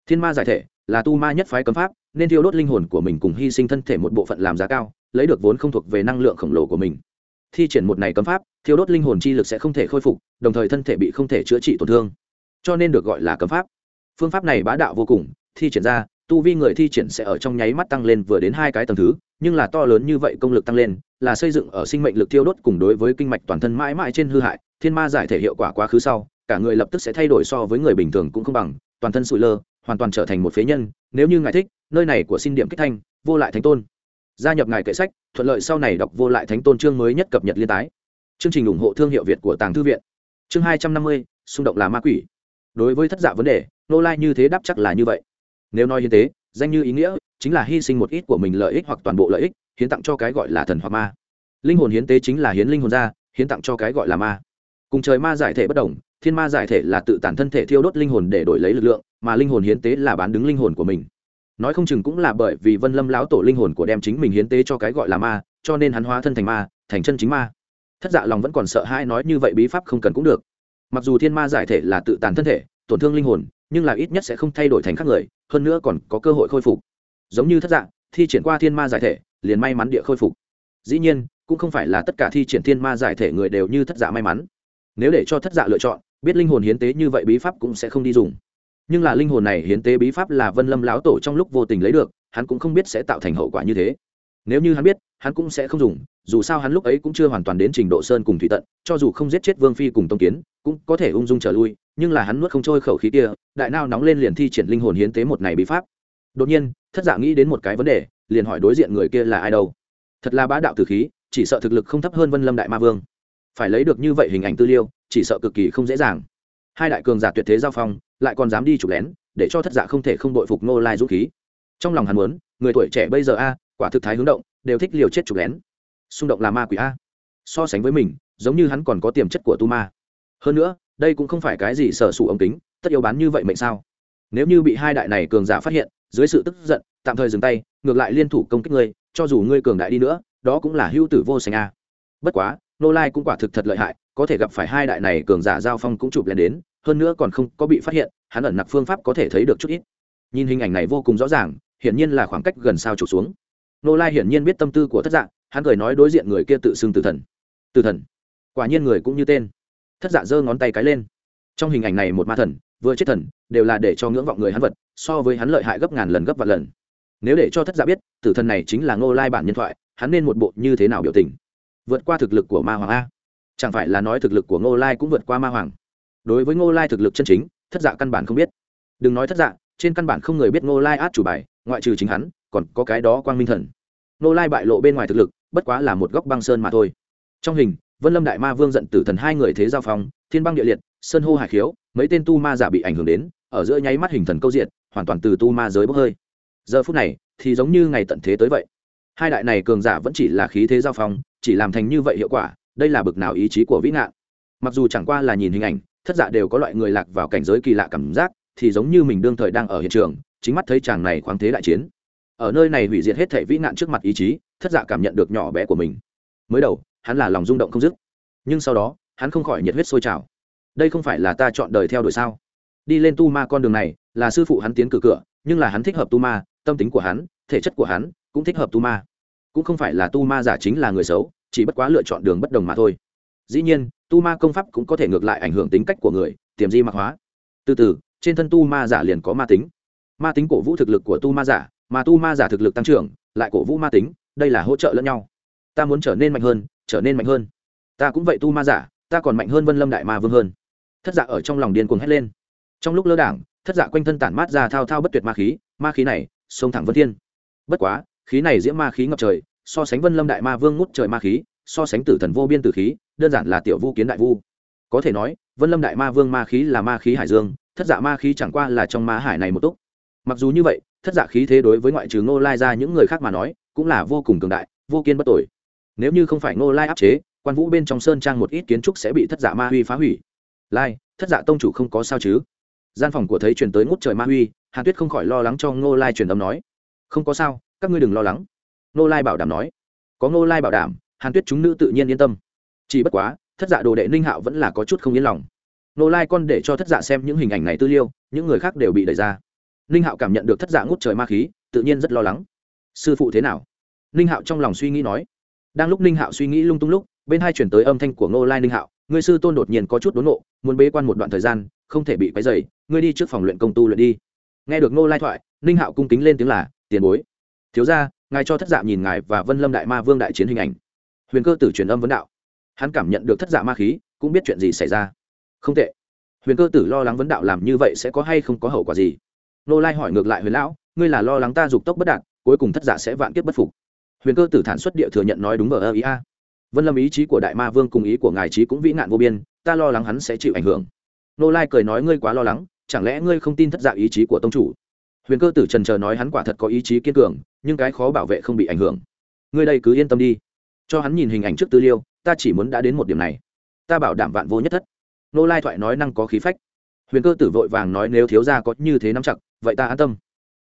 Thiên ma giải thể là tu ma nhất phái cấm pháp, nên thiêu đốt linh hồn của mình cùng hy sinh thân thể một bộ phận làm giá cao, lấy được vốn không thuộc về năng lượng khổng lồ của mình. Thi triển một này cấm pháp, thiêu đốt linh hồn chi lực sẽ không thể khôi phục, đồng thời thân thể bị không thể chữa trị tổn thương. Cho nên được gọi là cấm pháp. Phương pháp này bá đạo vô cùng, thi triển ra, tu vi người thi triển sẽ ở trong nháy mắt tăng lên vừa đến hai cái tầng thứ, nhưng là to lớn như vậy công lực tăng lên là xây dựng ở sinh mệnh lực tiêu đốt cùng đối với kinh mạch toàn thân mãi mãi trên hư hại, thiên ma giải thể hiệu quả quá khứ sau, cả người lập tức sẽ thay đổi so với người bình thường cũng không bằng, toàn thân sụi lơ, hoàn toàn trở thành một phế nhân, nếu như ngài thích, nơi này của xin điểm kích thanh, vô lại thánh tôn. Gia nhập ngài kệ sách, thuận lợi sau này đọc vô lại thánh tôn chương mới nhất cập nhật liên tái. Chương trình ủng hộ thương hiệu việt của tàng thư viện. Chương hai trăm năm mươi, xung động là ma quỷ. Đối với thất dạ vấn đề, nô lai như thế đáp chắc là như vậy. Nếu nói như thế danh như ý nghĩa chính là hy sinh một ít của mình lợi ích hoặc toàn bộ lợi ích, hiến tặng cho cái gọi là thần hoặc ma. Linh hồn hiến tế chính là hiến linh hồn ra, hiến tặng cho cái gọi là ma. Cùng trời ma giải thể bất đồng, thiên ma giải thể là tự tản thân thể thiêu đốt linh hồn để đổi lấy lực lượng, mà linh hồn hiến tế là bán đứng linh hồn của mình. Nói không chừng cũng là bởi vì vân lâm lão tổ linh hồn của đem chính mình hiến tế cho cái gọi là ma, cho nên hắn hóa thân thành ma, thành chân chính ma. Thất dạ lòng vẫn còn sợ hãi nói như vậy bí pháp không cần cũng được. Mặc dù thiên ma giải thể là tự tàn thân thể, tổn thương linh hồn nhưng là ít nhất sẽ không thay đổi thành khác người hơn nữa còn có cơ hội khôi phục. Giống như thất dạng, thi triển qua thiên ma giải thể liền may mắn địa khôi phục. Dĩ nhiên cũng không phải là tất cả thi triển thiên ma giải thể người đều như thất dạ may mắn. Nếu để cho thất dạ lựa chọn biết linh hồn hiến tế như vậy bí pháp cũng sẽ không đi dùng. Nhưng là linh hồn này hiến tế bí pháp là vân lâm lão tổ trong lúc vô tình lấy được hắn cũng không biết sẽ tạo thành hậu quả như thế nếu như hắn biết, hắn cũng sẽ không dùng, dù sao hắn lúc ấy cũng chưa hoàn toàn đến trình độ sơn cùng thủy tận, cho dù không giết chết vương phi cùng tông kiến, cũng có thể ung dung trở lui, nhưng là hắn nuốt không trôi khẩu khí kia, đại nao nóng lên liền thi triển linh hồn hiến tế một này bí pháp. Đột nhiên, thất giả nghĩ đến một cái vấn đề, liền hỏi đối diện người kia là ai đâu. Thật là bá đạo tử khí, chỉ sợ thực lực không thấp hơn vân lâm đại ma vương. Phải lấy được như vậy hình ảnh tư liêu, chỉ sợ cực kỳ không dễ dàng. Hai đại cường giả tuyệt thế giao phong, lại còn dám đi chụp lén, để cho thất giả không thể không đội phục nô lai dũng khí. Trong lòng hắn muốn, người tuổi trẻ bây giờ a quả thực thái hướng động, đều thích liều chết chụp lén. Xung động là ma quỷ a. So sánh với mình, giống như hắn còn có tiềm chất của tu ma. Hơn nữa, đây cũng không phải cái gì sở sủ ống kính, tất yếu bán như vậy mệnh sao? Nếu như bị hai đại này cường giả phát hiện, dưới sự tức giận, tạm thời dừng tay, ngược lại liên thủ công kích ngươi, cho dù ngươi cường đại đi nữa, đó cũng là hưu tử vô sành a. Bất quá, nô lai cũng quả thực thật lợi hại, có thể gặp phải hai đại này cường giả giao phong cũng chụp lên đến, hơn nữa còn không có bị phát hiện, hắn ẩn nặc phương pháp có thể thấy được chút ít. Nhìn hình ảnh này vô cùng rõ ràng, hiển nhiên là khoảng cách gần sao chụp xuống nô lai hiển nhiên biết tâm tư của thất dạng hắn cười nói đối diện người kia tự xưng tử thần. Tử thần? Quả nhiên người cũng như tên. Thất dạ giơ ngón tay cái lên. Trong hình ảnh này một ma thần, vừa chết thần, đều là để cho ngưỡng vọng người hắn vật, so với hắn lợi hại gấp ngàn lần gấp vạn lần. Nếu để cho thất dạ biết, tử thần này chính là ngô lai bản nhân thoại, hắn nên một bộ như thế nào biểu tình? Vượt qua thực lực của ma hoàng a. Chẳng phải là nói thực lực của ngô lai cũng vượt qua ma hoàng? Đối với ngô lai thực lực chân chính, thất dạ căn bản không biết. Đừng nói thất dạ trên căn bản không người biết ngô lai át chủ bài, ngoại trừ chính hắn còn có cái đó quang minh thần. Nô lai bại lộ bên ngoài thực lực, bất quá là một góc băng sơn mà thôi. Trong hình, vân lâm đại ma vương giận tử thần hai người thế giao phong, thiên băng địa liệt, sơn hô hải khiếu, mấy tên tu ma giả bị ảnh hưởng đến, ở giữa nháy mắt hình thần câu diện hoàn toàn từ tu ma giới bốc hơi. Giờ phút này, thì giống như ngày tận thế tới vậy. Hai đại này cường giả vẫn chỉ là khí thế giao phong, chỉ làm thành như vậy hiệu quả, đây là bực nào ý chí của vĩ ngạn mặc dù chẳng qua là nhìn hình ảnh, thất giả đều có loại người lạc vào cảnh giới kỳ lạ cảm giác, thì giống như mình đương thời đang ở hiện trường, chính mắt thấy chàng này khoáng thế đại chiến ở nơi này hủy diệt hết thể vĩ nạn trước mặt ý chí, thất dạ cảm nhận được nhỏ bé của mình. Mới đầu, hắn là lòng rung động không dứt. Nhưng sau đó, hắn không khỏi nhiệt huyết sôi trào. Đây không phải là ta chọn đời theo đuổi sao? Đi lên tu ma con đường này, là sư phụ hắn tiến cử cửa, nhưng là hắn thích hợp tu ma, tâm tính của hắn, thể chất của hắn cũng thích hợp tu ma. Cũng không phải là tu ma giả chính là người xấu, chỉ bất quá lựa chọn đường bất đồng mà thôi. Dĩ nhiên, tu ma công pháp cũng có thể ngược lại ảnh hưởng tính cách của người, tiềm di mạc hóa. Từ từ, trên thân tu ma giả liền có ma tính. Ma tính cổ vũ thực lực của tu ma giả mà tu ma giả thực lực tăng trưởng, lại cổ vũ ma tính, đây là hỗ trợ lẫn nhau. Ta muốn trở nên mạnh hơn, trở nên mạnh hơn. Ta cũng vậy tu ma giả, ta còn mạnh hơn vân lâm đại ma vương hơn. Thất dạ ở trong lòng điên cuồng hét lên. Trong lúc lơ đảng, thất dạ quanh thân tản mát ra thao thao bất tuyệt ma khí ma khí này xông thẳng vân thiên. Bất quá, khí này diễm ma khí ngập trời, so sánh vân lâm đại ma vương ngút trời ma khí, so sánh tử thần vô biên tử khí, đơn giản là tiểu vu kiến đại vu. Có thể nói, vân lâm đại ma vương ma khí là ma khí hải dương, thất dạ ma khí chẳng qua là trong ma hải này một túc. Mặc dù như vậy thất dạ khí thế đối với ngoại trừ ngô lai ra những người khác mà nói, cũng là vô cùng cường đại, vô kiên bất tội nếu như không phải ngô lai áp chế, quan vũ bên trong sơn trang một ít kiến trúc sẽ bị thất dạ ma huy phá hủy. Lai, thất dạ tông chủ không có sao chứ? Gian phòng của thấy truyền tới ngút trời ma huy, hàn tuyết không khỏi lo lắng cho ngô lai truyền âm nói. Không có sao, các ngươi đừng lo lắng. Ngô lai bảo đảm nói. Có ngô lai bảo đảm, hàn tuyết chúng nữ tự nhiên yên tâm. Chỉ bất quá, thất dạ đồ đệ ninh hạo vẫn là có chút không yên lòng. Ngô lai con để cho thất dạ xem những hình ảnh này tư liêu, những người khác đều bị đẩy ra ninh hạo cảm nhận được thất giả ngút trời ma khí, tự nhiên rất lo lắng. Sư phụ thế nào? Ninh hạo trong lòng suy nghĩ nói. Đang lúc ninh hạo suy nghĩ lung tung lúc, bên hai chuyển tới âm thanh của ngô lai ninh hạo, người sư tôn đột nhiên có chút đốn nộ, muốn bế quan một đoạn thời gian, không thể bị quấy dày ngươi đi trước phòng luyện công tu luyện đi. Nghe được ngô lai thoại, ninh hạo cung kính lên tiếng là, tiền bối. Thiếu ra ngài cho thất dạ nhìn ngài và vân lâm đại ma vương đại chiến hình ảnh. Huyền cơ tử truyền âm vấn đạo. Hắn cảm nhận được thất dạ ma khí, cũng biết chuyện gì xảy ra. Không tệ. Huyền cơ tử lo lắng vấn đạo làm như vậy sẽ có hay không có hậu quả gì nô lai hỏi ngược lại huyền lão, ngươi là lo lắng ta dục tốc bất đạt, cuối cùng thất giả sẽ vạn kiếp bất phục. Huyền cơ tử thản xuất địa thừa nhận nói đúng ở ơ ý a. Vân lâm ý chí của đại ma vương cùng ý của ngài trí cũng vĩ nạn vô biên, ta lo lắng hắn sẽ chịu ảnh hưởng. Nô lai cười nói ngươi quá lo lắng, chẳng lẽ ngươi không tin thất giả ý chí của tông chủ? Huyền cơ tử trần chờ nói hắn quả thật có ý chí kiên cường, nhưng cái khó bảo vệ không bị ảnh hưởng. Ngươi đây cứ yên tâm đi. Cho hắn nhìn hình ảnh trước tư liêu, ta chỉ muốn đã đến một điểm này. Ta bảo đảm vạn vô nhất thất. Nô lai thoại nói năng có khí phách. Huyền cơ tử vội vàng nói nếu thiếu gia có như thế nắm chặt vậy ta an tâm.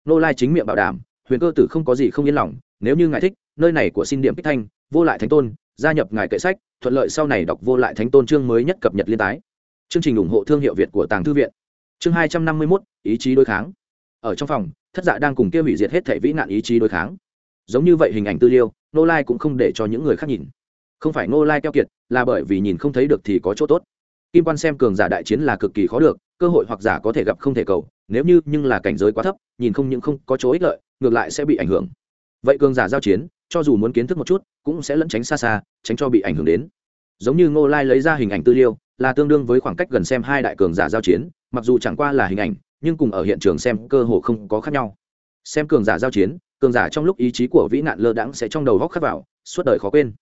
Nô lai chính miệng bảo đảm, huyền cơ tử không có gì không yên lòng, nếu như ngài thích, nơi này của xin điểm kích thanh, vô lại thánh tôn, gia nhập ngài kệ sách, thuận lợi sau này đọc vô lại thánh tôn chương mới nhất cập nhật liên tái. Chương trình ủng hộ thương hiệu việt của tàng thư viện. Chương hai trăm năm mươi mốt, ý chí đối kháng. Ở trong phòng, thất dạ đang cùng kia hủy diệt hết thể vĩ nạn ý chí đối kháng. Giống như vậy hình ảnh tư liêu, nô lai cũng không để cho những người khác nhìn. Không phải nô lai keo kiệt, là bởi vì nhìn không thấy được thì có chỗ tốt. Kim quan xem cường giả đại chiến là cực kỳ khó được, cơ hội hoặc giả có thể gặp không thể cầu nếu như, nhưng là cảnh giới quá thấp, nhìn không những không có chỗ ích lợi, ngược lại sẽ bị ảnh hưởng. Vậy cường giả giao chiến, cho dù muốn kiến thức một chút, cũng sẽ lẫn tránh xa xa, tránh cho bị ảnh hưởng đến. Giống như ngô lai lấy ra hình ảnh tư liêu là tương đương với khoảng cách gần xem hai đại cường giả giao chiến, mặc dù chẳng qua là hình ảnh, nhưng cùng ở hiện trường xem cơ hồ không có khác nhau. Xem cường giả giao chiến, cường giả trong lúc ý chí của vĩ nạn lơ đãng sẽ trong đầu góc khắc vào, suốt đời khó quên.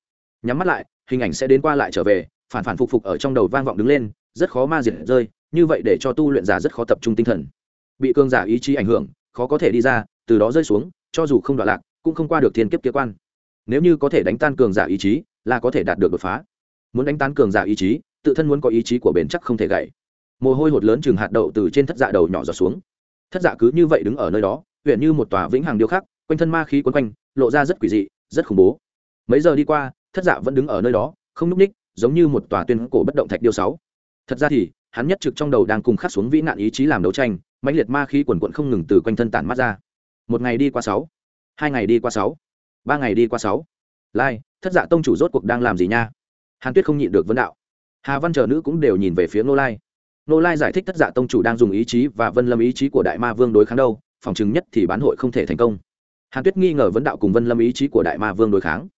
Nhắm mắt lại, hình ảnh sẽ đến qua lại trở về, phản phản phục phục ở trong đầu vang vọng đứng lên, rất khó ma diệt rơi, như vậy để cho tu luyện giả rất khó tập trung tinh thần bị cường giả ý chí ảnh hưởng, khó có thể đi ra, từ đó rơi xuống, cho dù không đoạn lạc, cũng không qua được thiên kiếp kế quan. Nếu như có thể đánh tan cường giả ý chí, là có thể đạt được đột phá. Muốn đánh tan cường giả ý chí, tự thân muốn có ý chí của bền chắc không thể gãy. Mồ hôi hột lớn chừng hạt đậu từ trên thất dạ đầu nhỏ giọt xuống. Thất dạ cứ như vậy đứng ở nơi đó, huyện như một tòa vĩnh hằng điêu khắc, quanh thân ma khí quấn quanh, lộ ra rất quỷ dị, rất khủng bố. Mấy giờ đi qua, thất dạ vẫn đứng ở nơi đó, không núp ních, giống như một tòa tuyên cổ bất động thạch điêu sáu. Thật ra thì hắn nhất trực trong đầu đang cùng khắc xuống vĩ nạn ý chí làm đấu tranh, mãnh liệt ma khí quần quận không ngừng từ quanh thân tản mắt ra. Một ngày đi qua sáu, hai ngày đi qua sáu, ba ngày đi qua sáu. Lai, thất dạ tông chủ rốt cuộc đang làm gì nha? Hàn tuyết không nhịn được vấn đạo. Hà văn chờ nữ cũng đều nhìn về phía nô lai. Nô lai giải thích thất dạ tông chủ đang dùng ý chí và vân lâm ý chí của đại ma vương đối kháng đâu, phòng chứng nhất thì bán hội không thể thành công. Hàn tuyết nghi ngờ vấn đạo cùng vân lâm ý chí của đại ma vương đối kháng.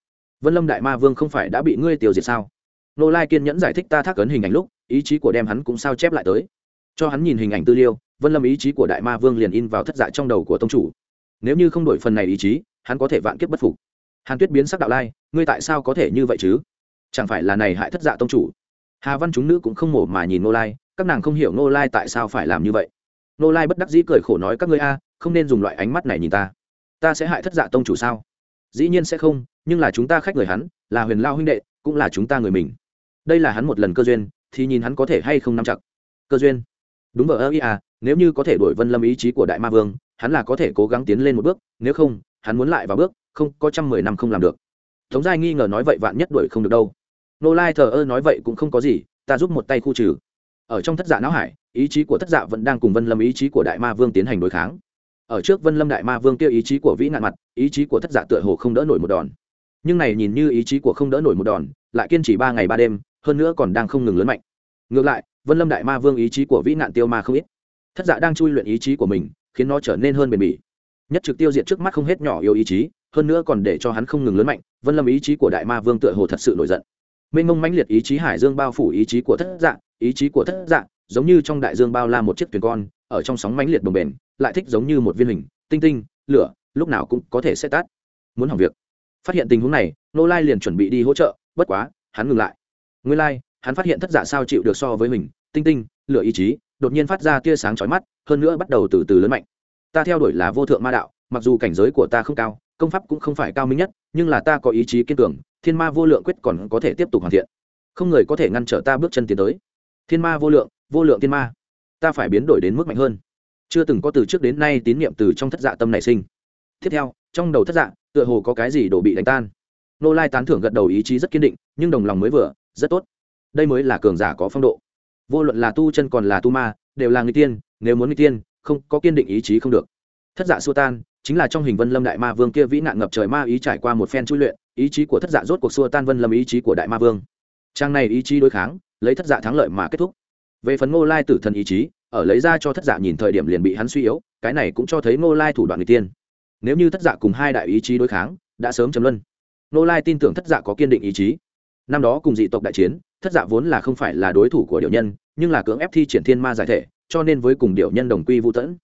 Vân lâm đại ma vương không phải đã bị ngươi tiêu diệt sao? Nô lai kiên nhẫn giải thích ta thác ấn hình ảnh lúc ý chí của đem hắn cũng sao chép lại tới. Cho hắn nhìn hình ảnh tư liêu, vân lâm ý chí của đại ma vương liền in vào thất dạ trong đầu của tông chủ. Nếu như không đổi phần này ý chí, hắn có thể vạn kiếp bất phục. Hàn tuyết biến sắc đạo lai, ngươi tại sao có thể như vậy chứ? Chẳng phải là này hại thất dạ tông chủ? Hà văn chúng nữ cũng không mổ mà nhìn nô lai, các nàng không hiểu nô lai tại sao phải làm như vậy. Nô lai bất đắc dĩ cười khổ nói các ngươi a, không nên dùng loại ánh mắt này nhìn ta. Ta sẽ hại thất dạ tông chủ sao? Dĩ nhiên sẽ không, nhưng là chúng ta khách người hắn, là huyền lao huynh đệ, cũng là chúng ta người mình. Đây là hắn một lần cơ duyên thì nhìn hắn có thể hay không nắm chặt. Cơ duyên. Đúng vậy, ơ, ý à nếu như có thể đổi vân lâm ý chí của đại ma vương, hắn là có thể cố gắng tiến lên một bước, nếu không, hắn muốn lại vào bước, không, có trăm mười năm không làm được. Tống giai nghi ngờ nói vậy vạn nhất đuổi không được đâu. Nô lai thờ ơ nói vậy cũng không có gì, ta giúp một tay khu trừ. Ở trong thất dạ não hải, ý chí của thất dạ vẫn đang cùng vân lâm ý chí của đại ma vương tiến hành đối kháng. Ở trước vân lâm đại ma vương kia ý chí của vĩ nạn mặt, ý chí của thất dạ tựa hồ không đỡ nổi một đòn. Nhưng này nhìn như ý chí của không đỡ nổi một đòn, lại kiên trì ba ngày ba đêm hơn nữa còn đang không ngừng lớn mạnh. Ngược lại, vân lâm đại ma vương ý chí của vĩ nạn tiêu ma không ít. Thất dạ đang chui luyện ý chí của mình, khiến nó trở nên hơn bền bỉ. Nhất trực tiêu diệt trước mắt không hết nhỏ yêu ý chí, hơn nữa còn để cho hắn không ngừng lớn mạnh, vân lâm ý chí của đại ma vương tựa hồ thật sự nổi giận. Mênh mông mãnh liệt ý chí hải dương bao phủ ý chí của thất dạ ý chí của thất dạ giống như trong đại dương bao la một chiếc thuyền con, ở trong sóng mãnh liệt đồng bền lại thích giống như một viên hình, tinh tinh, lửa, lúc nào cũng có thể sẽ tắt. Muốn hỏng việc. Phát hiện tình huống này nô lai liền chuẩn bị đi hỗ trợ, bất quá, hắn ngừng lại nguyên lai, hắn phát hiện thất giả sao chịu được so với mình, tinh tinh, lửa ý chí, đột nhiên phát ra tia sáng chói mắt, hơn nữa bắt đầu từ từ lớn mạnh. Ta theo đuổi là vô thượng ma đạo, mặc dù cảnh giới của ta không cao, công pháp cũng không phải cao minh nhất, nhưng là ta có ý chí kiên cường, thiên ma vô lượng quyết còn có thể tiếp tục hoàn thiện. Không người có thể ngăn trở ta bước chân tiến tới. Thiên ma vô lượng vô lượng thiên ma. Ta phải biến đổi đến mức mạnh hơn. Chưa từng có từ trước đến nay tín niệm từ trong thất dạ tâm nảy sinh. Tiếp theo, trong đầu thất dạ tựa hồ có cái gì đổ bị đánh tan. Nô lai tán thưởng gật đầu ý chí rất kiên định, nhưng đồng lòng mới vừa rất tốt. Đây mới là cường giả có phong độ. Vô luận là tu chân còn là tu ma, đều là người tiên, nếu muốn người tiên, không, có kiên định ý chí không được. Thất dạ xua tan, chính là trong hình vân lâm đại ma vương kia vĩ nạn ngập trời ma ý trải qua một phen chui luyện, ý chí của thất dạ rốt cuộc xua tan vân lâm ý chí của đại ma vương. Trang này ý chí đối kháng, lấy thất dạ thắng lợi mà kết thúc. Về phần ngô lai tử thần ý chí, ở lấy ra cho thất dạ nhìn thời điểm liền bị hắn suy yếu, cái này cũng cho thấy ngô lai thủ đoạn người tiên. Nếu như thất dạ cùng hai đại ý chí đối kháng, đã sớm chấm luân. Ngô lai tin tưởng thất dạ có kiên định ý chí năm đó cùng dị tộc đại chiến, thất dạ vốn là không phải là đối thủ của điệu nhân, nhưng là cưỡng ép thi triển thiên ma giải thể, cho nên với cùng điệu nhân đồng quy vũ tẫn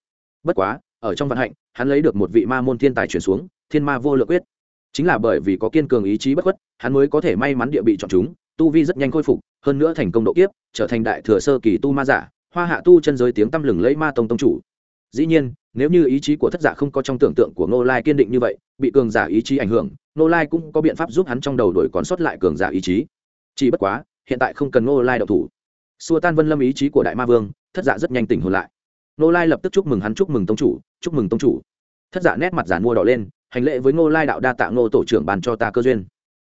bất quá, ở trong vận hạnh, hắn lấy được một vị ma môn thiên tài chuyển xuống, thiên ma vô lượng quyết. Chính là bởi vì có kiên cường ý chí bất khuất, hắn mới có thể may mắn địa bị chọn chúng, tu vi rất nhanh khôi phục, hơn nữa thành công độ kiếp, trở thành đại thừa sơ kỳ tu ma giả, hoa hạ tu chân giới tiếng tăm lừng lấy ma tông tông chủ. Dĩ nhiên, nếu như ý chí của thất giả không có trong tưởng tượng của ngô lai kiên định như vậy, bị cường giả ý chí ảnh hưởng Nô lai cũng có biện pháp giúp hắn trong đầu đổi còn sót lại cường giả ý chí. Chỉ bất quá, hiện tại không cần Nô lai đậu thủ. Xua tan vân lâm ý chí của đại ma vương, thất giả rất nhanh tỉnh hồn lại. Nô lai lập tức chúc mừng hắn, chúc mừng tông chủ, chúc mừng tông chủ. Thất giả nét mặt giả mua đỏ lên, hành lễ với Nô lai đạo đa tạ ngô tổ trưởng bàn cho ta cơ duyên.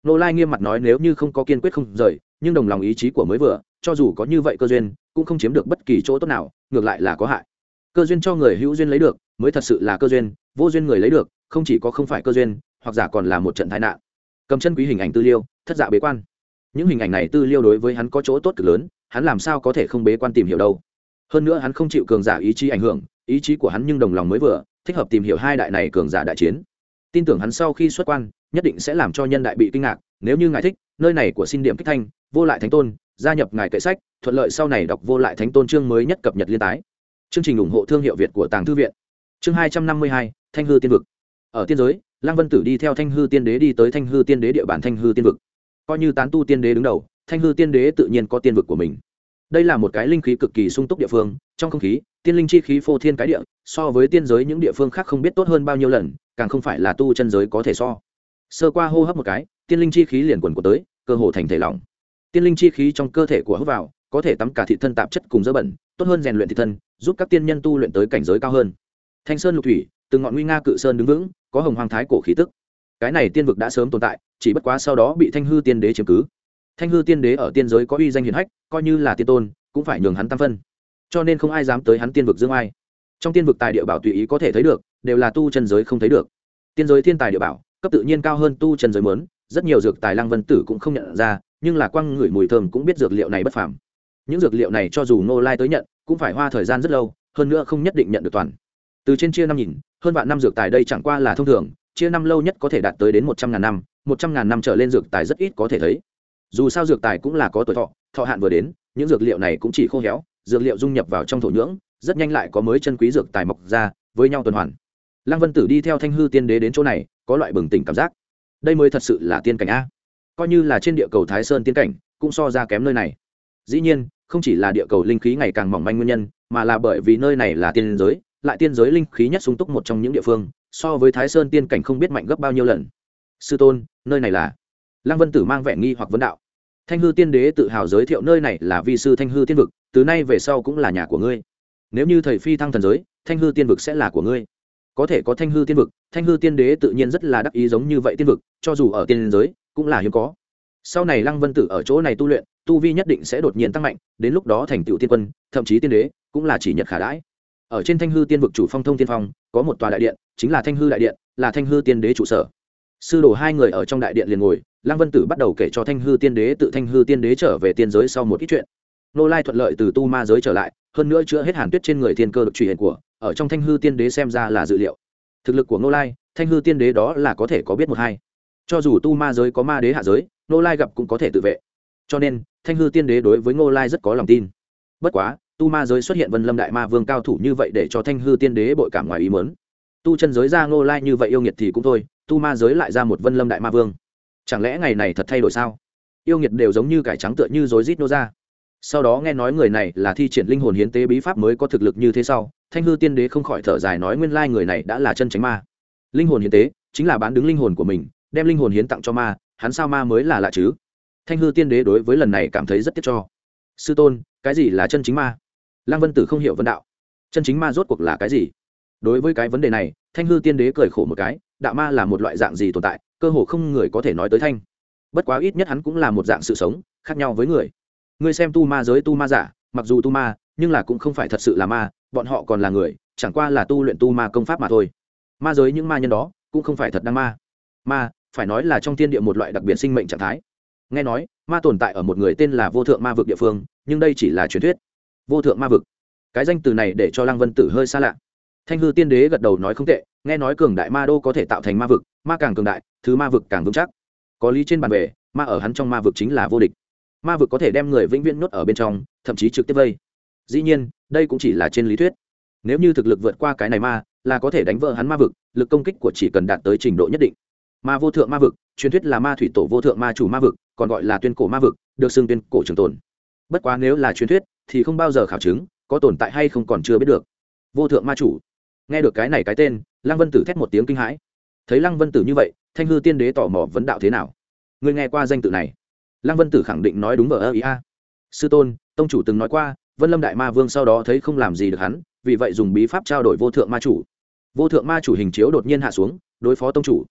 Nô lai nghiêm mặt nói nếu như không có kiên quyết không rời, nhưng đồng lòng ý chí của mới vừa, cho dù có như vậy cơ duyên, cũng không chiếm được bất kỳ chỗ tốt nào, ngược lại là có hại. Cơ duyên cho người hữu duyên lấy được, mới thật sự là cơ duyên, vô duyên người lấy được, không chỉ có không phải cơ duyên hoặc giả còn là một trận tai nạn. Cầm chân quý hình ảnh tư liêu, thất dạ bế quan. Những hình ảnh này tư liêu đối với hắn có chỗ tốt cực lớn, hắn làm sao có thể không bế quan tìm hiểu đâu. Hơn nữa hắn không chịu cường giả ý chí ảnh hưởng, ý chí của hắn nhưng đồng lòng mới vừa, thích hợp tìm hiểu hai đại này cường giả đại chiến. Tin tưởng hắn sau khi xuất quan, nhất định sẽ làm cho nhân đại bị kinh ngạc, nếu như ngài thích, nơi này của xin điểm kích thanh, vô lại thánh tôn, gia nhập ngài kệ sách, thuận lợi sau này đọc vô lại thánh tôn chương mới nhất cập nhật liên tái. Chương trình ủng hộ thương hiệu việt của tàng thư viện. Chương hai trăm năm mươi hai, thanh hư tiên vực. Ở tiên giới lăng vân tử đi theo thanh hư tiên đế đi tới thanh hư tiên đế địa bàn thanh hư tiên vực. Coi như tán tu tiên đế đứng đầu, thanh hư tiên đế tự nhiên có tiên vực của mình. Đây là một cái linh khí cực kỳ sung túc địa phương, trong không khí, tiên linh chi khí phô thiên cái địa, so với tiên giới những địa phương khác không biết tốt hơn bao nhiêu lần, càng không phải là tu chân giới có thể so. Sơ qua hô hấp một cái, tiên linh chi khí liền quần của tới, cơ hồ thành thể lỏng. Tiên linh chi khí trong cơ thể của hút vào, có thể tắm cả thị thân tạp chất cùng dơ bẩn, tốt hơn rèn luyện thị thân, giúp các tiên nhân tu luyện tới cảnh giới cao hơn. Thanh sơn lục thủy từng ngọn nguy nga cự sơn đứng vững, có hồng hoàng thái cổ khí tức. Cái này tiên vực đã sớm tồn tại, chỉ bất quá sau đó bị thanh hư tiên đế chiếm cứ. Thanh hư tiên đế ở tiên giới có uy danh hiển hách, coi như là tiên tôn, cũng phải nhường hắn tam phân. Cho nên không ai dám tới hắn tiên vực dương ai. Trong tiên vực tài địa bảo tùy ý có thể thấy được, đều là tu chân giới không thấy được. Tiên giới thiên tài địa bảo, cấp tự nhiên cao hơn tu chân giới mớn rất nhiều dược tài lăng vân tử cũng không nhận ra, nhưng là quăng ngửi mùi thơm cũng biết dược liệu này bất phàm. Những dược liệu này cho dù nô lai tới nhận, cũng phải hoa thời gian rất lâu, hơn nữa không nhất định nhận được toàn. Từ trên chia năm nhìn hơn vạn năm dược tài đây chẳng qua là thông thường, chia năm lâu nhất có thể đạt tới đến một trăm ngàn năm, một trăm ngàn năm trở lên dược tài rất ít có thể thấy. Dù sao dược tài cũng là có tuổi thọ thọ hạn vừa đến, những dược liệu này cũng chỉ khô héo, dược liệu dung nhập vào trong thổ nhưỡng, rất nhanh lại có mới chân quý dược tài mọc ra, với nhau tuần hoàn. Lăng vân tử đi theo thanh hư tiên đế đến chỗ này, có loại bừng tỉnh cảm giác. Đây mới thật sự là tiên cảnh a. Coi như là trên địa cầu thái sơn tiên cảnh, cũng so ra kém nơi này. Dĩ nhiên, không chỉ là địa cầu linh khí ngày càng mỏng manh nguyên nhân, mà là bởi vì nơi này là tiên giới lại tiên giới linh khí nhất sung túc một trong những địa phương, so với thái sơn tiên cảnh không biết mạnh gấp bao nhiêu lần. Sư tôn, nơi này là? Lăng vân tử mang vẻ nghi hoặc vấn đạo. Thanh hư tiên đế tự hào giới thiệu nơi này là vi sư thanh hư tiên vực, từ nay về sau cũng là nhà của ngươi. Nếu như thầy phi thăng thần giới, thanh hư tiên vực sẽ là của ngươi. Có thể có thanh hư tiên vực, thanh hư tiên đế tự nhiên rất là đắc ý giống như vậy tiên vực, cho dù ở tiên giới, cũng là hiếm có. Sau này lăng vân tử ở chỗ này tu luyện, tu vi nhất định sẽ đột nhiên tăng mạnh, đến lúc đó thành tựu tiên quân, thậm chí tiên đế, cũng là chỉ nhật khả đãi ở trên thanh hư tiên vực chủ phong thông tiên phong, có một tòa đại điện, chính là thanh hư đại điện, là thanh hư tiên đế trụ sở. Sư đồ hai người ở trong đại điện liền ngồi, lăng vân tử bắt đầu kể cho thanh hư tiên đế, tự thanh hư tiên đế trở về tiên giới sau một ít chuyện. Nô lai thuận lợi từ tu ma giới trở lại, hơn nữa chữa hết hàn tuyết trên người thiên cơ được truy hiện của, ở trong thanh hư tiên đế xem ra là dự liệu. Thực lực của nô lai, thanh hư tiên đế đó là có thể có biết một hai. Cho dù tu ma giới có ma đế hạ giới, nô lai gặp cũng có thể tự vệ. Cho nên, thanh hư tiên đế đối với nô lai rất có lòng tin. Bất quá tu ma giới xuất hiện vân lâm đại ma vương cao thủ như vậy để cho thanh hư tiên đế bội cảm ngoài ý mớn tu chân giới ra ngô lai như vậy yêu nghiệt thì cũng thôi, tu ma giới lại ra một vân lâm đại ma vương. Chẳng lẽ ngày này thật thay đổi sao? Yêu nghiệt đều giống như cải trắng tựa như rối rít nô ra. Sau đó nghe nói người này là thi triển linh hồn hiến tế bí pháp mới có thực lực như thế sau, thanh hư tiên đế không khỏi thở dài nói nguyên lai người này đã là chân tránh ma. Linh hồn hiến tế chính là bán đứng linh hồn của mình, đem linh hồn hiến tặng cho ma, hắn sao ma mới là lạ chứ? Thanh hư tiên đế đối với lần này cảm thấy rất tiếc cho. Sư tôn, cái gì là chân chính ma? Lăng vân tử không hiểu vân đạo. Chân chính ma rốt cuộc là cái gì? Đối với cái vấn đề này, thanh hư tiên đế cười khổ một cái, đạo ma là một loại dạng gì tồn tại, cơ hồ không người có thể nói tới thanh. Bất quá ít nhất hắn cũng là một dạng sự sống, khác nhau với người. Ngươi xem tu ma giới tu ma giả, mặc dù tu ma, nhưng là cũng không phải thật sự là ma, bọn họ còn là người, chẳng qua là tu luyện tu ma công pháp mà thôi. Ma giới những ma nhân đó, cũng không phải thật đang ma. Ma, phải nói là trong thiên địa một loại đặc biệt sinh mệnh trạng thái. Nghe nói, ma tồn tại ở một người tên là vô thượng ma vực địa phương, nhưng đây chỉ là truyền thuyết vô thượng ma vực. Cái danh từ này để cho lăng vân tử hơi xa lạ. Thanh hư tiên đế gật đầu nói không tệ, nghe nói cường đại ma đô có thể tạo thành ma vực, ma càng cường đại, thứ ma vực càng vững chắc. Có lý trên bàn về, ma ở hắn trong ma vực chính là vô địch. Ma vực có thể đem người vĩnh viễn nuốt ở bên trong, thậm chí trực tiếp vây. Dĩ nhiên, đây cũng chỉ là trên lý thuyết. Nếu như thực lực vượt qua cái này ma, là có thể đánh vỡ hắn ma vực, lực công kích của chỉ cần đạt tới trình độ nhất định. Ma vô thượng ma vực, truyền thuyết là ma thủy tổ vô thượng ma chủ ma vực, còn gọi là tuyên cổ ma vực, được xưng tuyên cổ trường tồn. Bất quá nếu là truyền thuyết thì không bao giờ khảo chứng, có tồn tại hay không còn chưa biết được. Vô thượng ma chủ. Nghe được cái này cái tên, lăng vân tử thét một tiếng kinh hãi. Thấy lăng vân tử như vậy, thanh hư tiên đế tò mò vấn đạo thế nào? Người nghe qua danh tự này? Lăng vân tử khẳng định nói đúng vờ ơ ý a. Sư tôn, tông chủ từng nói qua, vân lâm đại ma vương sau đó thấy không làm gì được hắn, vì vậy dùng bí pháp trao đổi vô thượng ma chủ. Vô thượng ma chủ hình chiếu đột nhiên hạ xuống, đối phó tông chủ.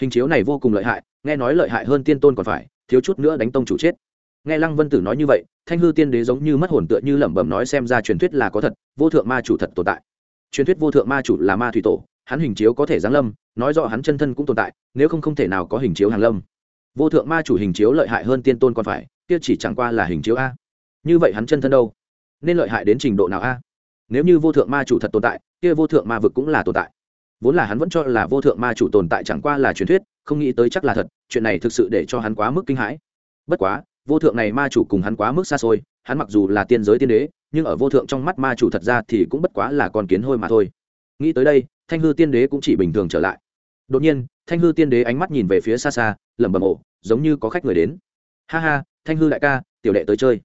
Hình chiếu này vô cùng lợi hại, nghe nói lợi hại hơn tiên tôn còn phải, thiếu chút nữa đánh tông chủ chết nghe lăng vân tử nói như vậy, thanh hư tiên đế giống như mất hồn tựa như lẩm bẩm nói xem ra truyền thuyết là có thật, vô thượng ma chủ thật tồn tại. Truyền thuyết vô thượng ma chủ là ma thủy tổ, hắn hình chiếu có thể giáng lâm, nói rõ hắn chân thân cũng tồn tại, nếu không không thể nào có hình chiếu hàng lâm. Vô thượng ma chủ hình chiếu lợi hại hơn tiên tôn còn phải, kia chỉ chẳng qua là hình chiếu a. Như vậy hắn chân thân đâu? Nên lợi hại đến trình độ nào a? Nếu như vô thượng ma chủ thật tồn tại, kia vô thượng ma vực cũng là tồn tại. Vốn là hắn vẫn cho là vô thượng ma chủ tồn tại chẳng qua là truyền thuyết, không nghĩ tới chắc là thật, chuyện này thực sự để cho hắn quá mức kinh hãi. Bất quá vô thượng này ma chủ cùng hắn quá mức xa xôi, hắn mặc dù là tiên giới tiên đế, nhưng ở vô thượng trong mắt ma chủ thật ra thì cũng bất quá là con kiến hôi mà thôi. Nghĩ tới đây, thanh hư tiên đế cũng chỉ bình thường trở lại. Đột nhiên, thanh hư tiên đế ánh mắt nhìn về phía xa xa, lẩm bẩm ổ giống như có khách người đến. Ha ha, thanh hư đại ca, tiểu đệ tới chơi.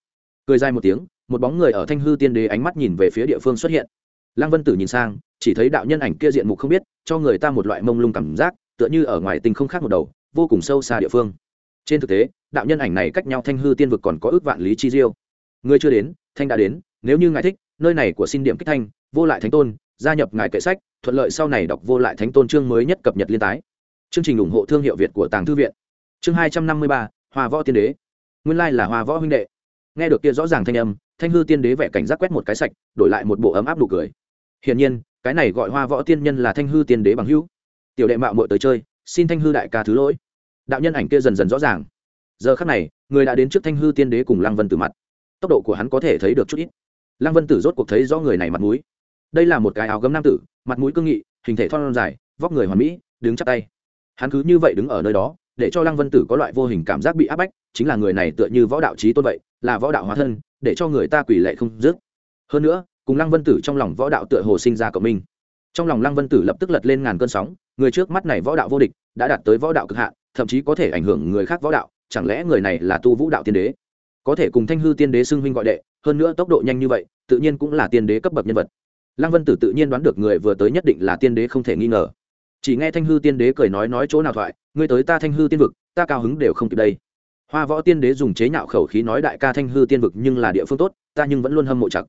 Cười dài một tiếng, một bóng người ở thanh hư tiên đế ánh mắt nhìn về phía địa phương xuất hiện. Lăng vân tử nhìn sang, chỉ thấy đạo nhân ảnh kia diện mục không biết, cho người ta một loại mông lung cảm giác, tựa như ở ngoài tình không khác một đầu, vô cùng sâu xa địa phương. Trên thực tế đạo nhân ảnh này cách nhau thanh hư tiên vực còn có ước vạn lý chi diêu. Ngươi chưa đến, thanh đã đến, nếu như ngài thích, nơi này của xin điểm kích thanh, vô lại thánh tôn, gia nhập ngài kệ sách, thuận lợi sau này đọc vô lại thánh tôn chương mới nhất cập nhật liên tái. Chương trình ủng hộ thương hiệu việt của tàng thư viện. Chương hai trăm năm mươi ba, hoa võ tiên đế. Nguyên lai là hoa võ huynh đệ. Nghe được kia rõ ràng thanh âm, thanh hư tiên đế vẻ cảnh giác quét một cái sạch, đổi lại một bộ ấm áp đủ cười. Hiển nhiên, cái này gọi hoa võ tiên nhân là thanh hư tiên đế bằng hữu. Tiểu đệ mạo muội tới chơi, xin thanh hư đại ca thứ lỗi. Đạo nhân ảnh kia dần dần rõ ràng giờ khắc này, người đã đến trước thanh hư tiên đế cùng lăng vân tử mặt. Tốc độ của hắn có thể thấy được chút ít. Lăng vân tử rốt cuộc thấy do người này mặt mũi. Đây là một cái áo gấm nam tử, mặt mũi cương nghị, hình thể thon dài, vóc người hoàn mỹ, đứng chắp tay. Hắn cứ như vậy đứng ở nơi đó, để cho lăng vân tử có loại vô hình cảm giác bị áp bách, chính là người này tựa như võ đạo trí tôn vậy, là võ đạo hóa thân, để cho người ta quỷ lệ không dứt. Hơn nữa, cùng lăng vân tử trong lòng võ đạo tựa hồ sinh ra cộng minh. Trong lòng lăng vân tử lập tức lật lên ngàn cơn sóng, người trước mắt này võ đạo vô địch, đã đạt tới võ đạo cực hạn, thậm chí có thể ảnh hưởng người khác võ đạo chẳng lẽ người này là tu vũ đạo tiên đế? Có thể cùng thanh hư tiên đế xưng huynh gọi đệ, hơn nữa tốc độ nhanh như vậy, tự nhiên cũng là tiên đế cấp bậc nhân vật. Lăng vân tử tự nhiên đoán được người vừa tới nhất định là tiên đế không thể nghi ngờ. Chỉ nghe thanh hư tiên đế cười nói nói chỗ nào thoại, ngươi tới ta thanh hư tiên vực, ta cao hứng đều không kịp đây. Hoa võ tiên đế dùng chế nhạo khẩu khí nói đại ca thanh hư tiên vực nhưng là địa phương tốt, ta nhưng vẫn luôn hâm mộ chặt.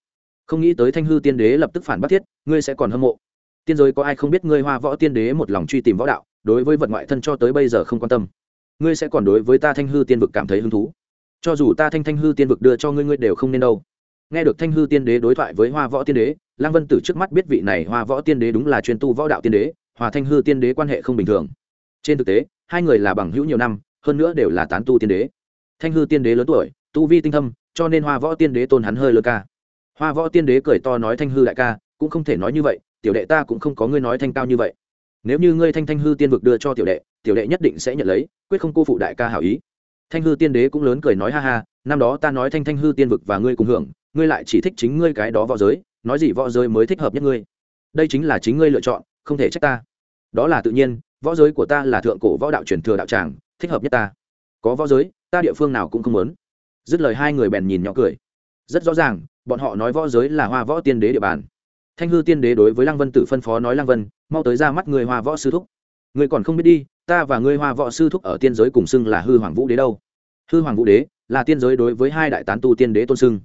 Không nghĩ tới thanh hư tiên đế lập tức phản bác thiết, ngươi sẽ còn hâm mộ. Tiên giới có ai không biết ngươi hoa võ tiên đế một lòng truy tìm võ đạo, đối với vật ngoại thân cho tới bây giờ không quan tâm ngươi sẽ còn đối với ta thanh hư tiên vực cảm thấy hứng thú. Cho dù ta thanh thanh hư tiên vực đưa cho ngươi ngươi đều không nên đâu. Nghe được thanh hư tiên đế đối thoại với hoa võ tiên đế, lăng vân tử trước mắt biết vị này hoa võ tiên đế đúng là chuyên tu võ đạo tiên đế hòa thanh hư tiên đế quan hệ không bình thường. Trên thực tế, hai người là bằng hữu nhiều năm, hơn nữa đều là tán tu tiên đế. Thanh hư tiên đế lớn tuổi, tu vi tinh thâm, cho nên hoa võ tiên đế tôn hắn hơi lơ ca. Hoa võ tiên đế cười to nói thanh hư đại ca, cũng không thể nói như vậy, tiểu đệ ta cũng không có ngươi nói thanh cao như vậy. Nếu như ngươi thanh thanh hư tiên vực đưa cho tiểu đệ tiểu đệ nhất định sẽ nhận lấy, quyết không cô phụ đại ca hảo ý. Thanh hư tiên đế cũng lớn cười nói ha ha, năm đó ta nói thanh thanh hư tiên vực và ngươi cùng hưởng, ngươi lại chỉ thích chính ngươi cái đó võ giới, nói gì võ giới mới thích hợp nhất ngươi. Đây chính là chính ngươi lựa chọn, không thể trách ta. Đó là tự nhiên, võ giới của ta là thượng cổ võ đạo truyền thừa đạo tràng, thích hợp nhất ta. Có võ giới, ta địa phương nào cũng không muốn. Dứt lời hai người bèn nhìn nhỏ cười. Rất rõ ràng, bọn họ nói võ giới là hoa võ tiên đế địa bàn. Thanh hư tiên đế đối với lăng vân tử phân phó nói lăng vân, mau tới ra mắt người hoa võ sư thúc. Người còn không biết đi ta và ngươi hoa võ sư thúc ở tiên giới cùng xưng là hư hoàng vũ đế đâu? Hư hoàng vũ đế là tiên giới đối với hai đại tán tu tiên đế tôn xưng.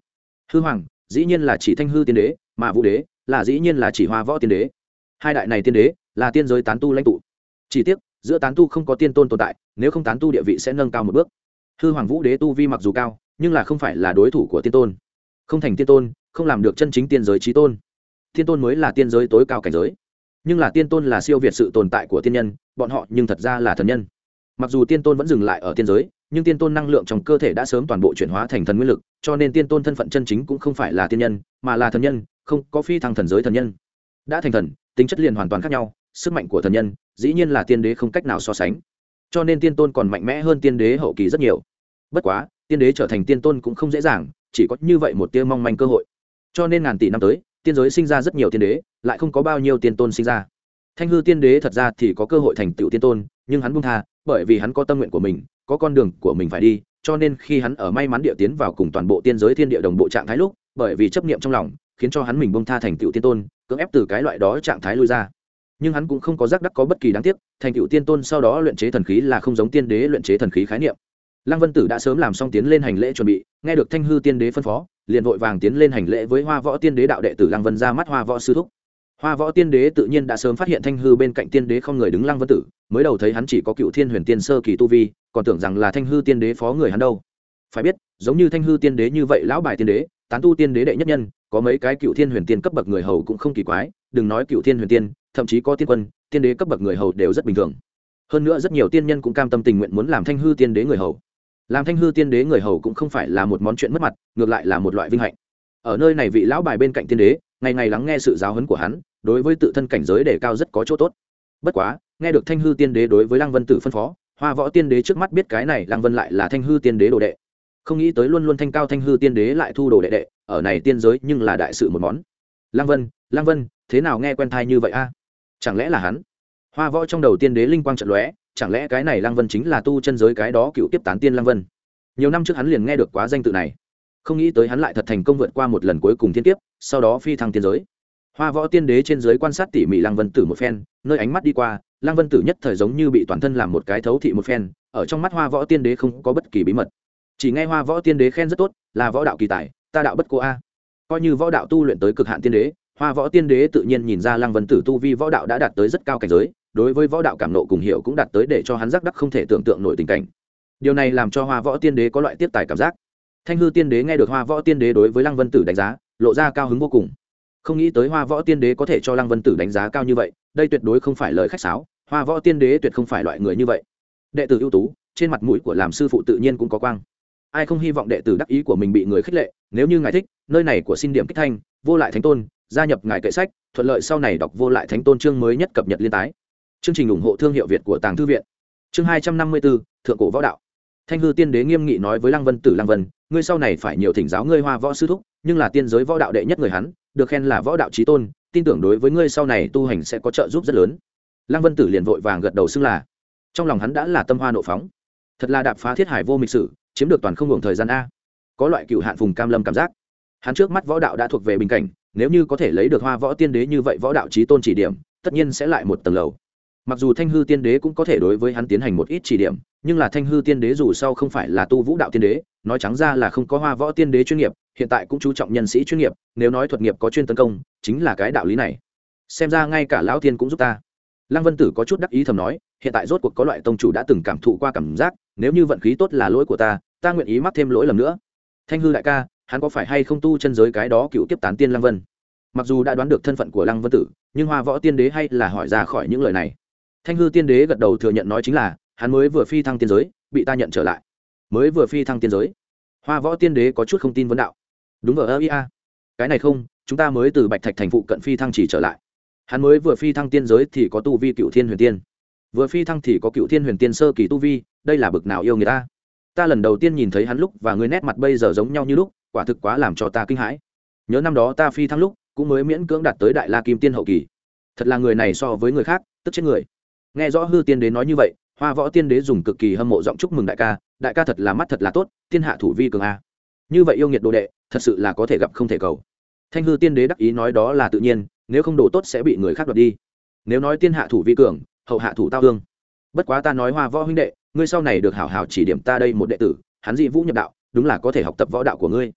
Hư hoàng, dĩ nhiên là chỉ thanh hư tiên đế, mà vũ đế là dĩ nhiên là chỉ hoa võ tiên đế. Hai đại này tiên đế là tiên giới tán tu lãnh tụ. Chỉ tiếc, giữa tán tu không có tiên tôn tồn tại, nếu không tán tu địa vị sẽ nâng cao một bước. Hư hoàng vũ đế tu vi mặc dù cao, nhưng là không phải là đối thủ của tiên tôn. Không thành tiên tôn, không làm được chân chính tiên giới trí tôn. Tiên tôn mới là tiên giới tối cao cảnh giới nhưng là tiên tôn là siêu việt sự tồn tại của tiên nhân, bọn họ nhưng thật ra là thần nhân. Mặc dù tiên tôn vẫn dừng lại ở tiên giới, nhưng tiên tôn năng lượng trong cơ thể đã sớm toàn bộ chuyển hóa thành thần nguyên lực, cho nên tiên tôn thân phận chân chính cũng không phải là tiên nhân, mà là thần nhân, không có phi thăng thần giới thần nhân. Đã thành thần, tính chất liền hoàn toàn khác nhau, sức mạnh của thần nhân, dĩ nhiên là tiên đế không cách nào so sánh. Cho nên tiên tôn còn mạnh mẽ hơn tiên đế hậu kỳ rất nhiều. Bất quá, tiên đế trở thành tiên tôn cũng không dễ dàng, chỉ có như vậy một tia mong manh cơ hội. Cho nên ngàn tỷ năm tới tiên giới sinh ra rất nhiều tiên đế, lại không có bao nhiêu tiên tôn sinh ra. Thanh hư tiên đế thật ra thì có cơ hội thành tựu tiên tôn, nhưng hắn buông tha, bởi vì hắn có tâm nguyện của mình, có con đường của mình phải đi, cho nên khi hắn ở may mắn địa tiến vào cùng toàn bộ tiên giới thiên địa đồng bộ trạng thái lúc, bởi vì chấp niệm trong lòng, khiến cho hắn mình buông tha thành tựu tiên tôn, cưỡng ép từ cái loại đó trạng thái lui ra. Nhưng hắn cũng không có giác đắc có bất kỳ đáng tiếc, thành tựu tiên tôn sau đó luyện chế thần khí là không giống tiên đế luyện chế thần khí khái niệm. Lăng vân tử đã sớm làm xong tiến lên hành lễ chuẩn bị, nghe được thanh hư tiên đế phân phó liền vội vàng tiến lên hành lễ với hoa võ tiên đế đạo đệ tử lăng vân ra mắt hoa võ sư thúc. Hoa võ tiên đế tự nhiên đã sớm phát hiện thanh hư bên cạnh tiên đế không người đứng lăng vân tử, mới đầu thấy hắn chỉ có cựu thiên huyền tiên sơ kỳ tu vi, còn tưởng rằng là thanh hư tiên đế phó người hắn đâu. Phải biết, giống như thanh hư tiên đế như vậy lão bài tiên đế, tán tu tiên đế đệ nhất nhân, có mấy cái cựu thiên huyền tiên cấp bậc người hầu cũng không kỳ quái, đừng nói cựu thiên huyền tiên, thậm chí có tiên quân, tiên đế cấp bậc người hầu đều rất bình thường. Hơn nữa rất nhiều tiên nhân cũng cam tâm tình nguyện muốn làm thanh hư tiên đế người hầu làm thanh hư tiên đế người hầu cũng không phải là một món chuyện mất mặt, ngược lại là một loại vinh hạnh. Ở nơi này vị lão bài bên cạnh tiên đế, ngày ngày lắng nghe sự giáo huấn của hắn, đối với tự thân cảnh giới đề cao rất có chỗ tốt. Bất quá, nghe được thanh hư tiên đế đối với lăng vân tử phân phó, hoa võ tiên đế trước mắt biết cái này lăng vân lại là thanh hư tiên đế đồ đệ. Không nghĩ tới luôn luôn thanh cao thanh hư tiên đế lại thu đồ đệ đệ, ở này tiên giới nhưng là đại sự một món. Lăng vân lăng vân, thế nào nghe quen thai như vậy a? Chẳng lẽ là hắn? Hoa võ trong đầu tiên đế linh quang trận lóe chẳng lẽ cái này lăng vân chính là tu chân giới cái đó cựu tiếp tán tiên lăng vân? Nhiều năm trước hắn liền nghe được quá danh tự này. Không nghĩ tới hắn lại thật thành công vượt qua một lần cuối cùng thiên kiếp, sau đó phi thăng tiên giới. Hoa võ tiên đế trên giới quan sát tỉ mỉ lăng vân tử một phen, nơi ánh mắt đi qua, lăng vân tử nhất thời giống như bị toàn thân làm một cái thấu thị một phen, ở trong mắt hoa võ tiên đế không có bất kỳ bí mật. Chỉ nghe hoa võ tiên đế khen rất tốt, là võ đạo kỳ tài, ta đạo bất cô a. Coi như võ đạo tu luyện tới cực hạn tiên đế, hoa võ tiên đế tự nhiên nhìn ra lăng vân tử tu vi võ đạo đã đạt tới rất cao cảnh giới đối với võ đạo cảm nộ cùng hiểu cũng đạt tới để cho hắn giác đắc không thể tưởng tượng nổi tình cảnh. Điều này làm cho hoa võ tiên đế có loại tiếp tài cảm giác. Thanh hư tiên đế nghe được hoa võ tiên đế đối với lăng vân tử đánh giá, lộ ra cao hứng vô cùng. Không nghĩ tới hoa võ tiên đế có thể cho lăng vân tử đánh giá cao như vậy, đây tuyệt đối không phải lời khách sáo, hoa võ tiên đế tuyệt không phải loại người như vậy. Đệ tử ưu tú, trên mặt mũi của làm sư phụ tự nhiên cũng có quang. Ai không hy vọng đệ tử đắc ý của mình bị người khích lệ, nếu như ngài thích, nơi này của xin điểm kích thanh, vô lại thánh tôn, gia nhập ngài kệ sách, thuận lợi sau này đọc vô lại thánh tôn chương mới nhất cập nhật liên tái chương trình ủng hộ thương hiệu việt của tàng thư viện. Chương hai trăm năm mươi b thượng cổ võ đạo. Thanh hư tiên đế nghiêm nghị nói với lăng vân tử, lăng vân, ngươi sau này phải nhiều thỉnh giáo ngươi hoa võ sư thúc, nhưng là tiên giới võ đạo đệ nhất người hắn, được khen là võ đạo trí tôn, tin tưởng đối với ngươi sau này tu hành sẽ có trợ giúp rất lớn. Lăng vân tử liền vội vàng gật đầu xưng là. Trong lòng hắn đã là tâm hoa nộ phóng. Thật là đạp phá thiết hải vô mịch sử, chiếm được toàn không ngừng thời gian a. Có loại cựu hạn phùng cam lâm cảm giác. Hắn trước mắt võ đạo đã thuộc về bình cảnh, nếu như có thể lấy được hoa võ tiên đế như vậy võ đạo trí tôn chỉ điểm, tất nhiên sẽ lại một tầng lầu mặc dù thanh hư tiên đế cũng có thể đối với hắn tiến hành một ít chỉ điểm, nhưng là thanh hư tiên đế dù sau không phải là tu vũ đạo tiên đế, nói trắng ra là không có hoa võ tiên đế chuyên nghiệp, hiện tại cũng chú trọng nhân sĩ chuyên nghiệp, nếu nói thuật nghiệp có chuyên tấn công, chính là cái đạo lý này. Xem ra ngay cả lão tiên cũng giúp ta. Lăng vân tử có chút đắc ý thầm nói, hiện tại rốt cuộc có loại tông chủ đã từng cảm thụ qua cảm giác, nếu như vận khí tốt là lỗi của ta ta nguyện ý mắc thêm lỗi lầm nữa. Thanh hư đại ca, hắn có phải hay không tu chân giới cái đó cựu kiếp tán tiên lăng vân? Mặc dù đã đoán được thân phận của lăng vân tử, nhưng hoa võ tiên đế hay là hỏi ra khỏi những lời này thanh hư tiên đế gật đầu thừa nhận nói chính là, hắn mới vừa phi thăng tiên giới, bị ta nhận trở lại. Mới vừa phi thăng tiên giới. Hoa võ tiên đế có chút không tin vấn đạo. Đúng ở ơ ia cái này không, chúng ta mới từ bạch thạch thành phụ cận phi thăng chỉ trở lại. Hắn mới vừa phi thăng tiên giới thì có tu vi cựu thiên huyền tiên. Vừa phi thăng thì có cựu thiên huyền tiên sơ kỳ tu vi, đây là bực nào yêu người ta. Ta lần đầu tiên nhìn thấy hắn lúc và người nét mặt bây giờ giống nhau như lúc, quả thực quá làm cho ta kinh hãi. Nhớ năm đó ta phi thăng lúc, cũng mới miễn cưỡng đạt tới đại la kim tiên hậu kỳ. Thật là người này so với người khác, tức chết người nghe rõ hư tiên đế nói như vậy, hoa võ tiên đế dùng cực kỳ hâm mộ giọng chúc mừng đại ca đại ca thật là mắt thật là tốt, thiên hạ thủ vi cường a. Như vậy yêu nghiệt đồ đệ, thật sự là có thể gặp không thể cầu. Thanh hư tiên đế đắc ý nói đó là tự nhiên, nếu không đồ tốt sẽ bị người khác đoạt đi. Nếu nói tiên hạ thủ vi cường, hậu hạ thủ tao hương bất quá ta nói hoa võ huynh đệ, ngươi sau này được hảo hảo chỉ điểm ta đây một đệ tử, hắn dị vũ nhập đạo, đúng là có thể học tập võ đạo của ngươi.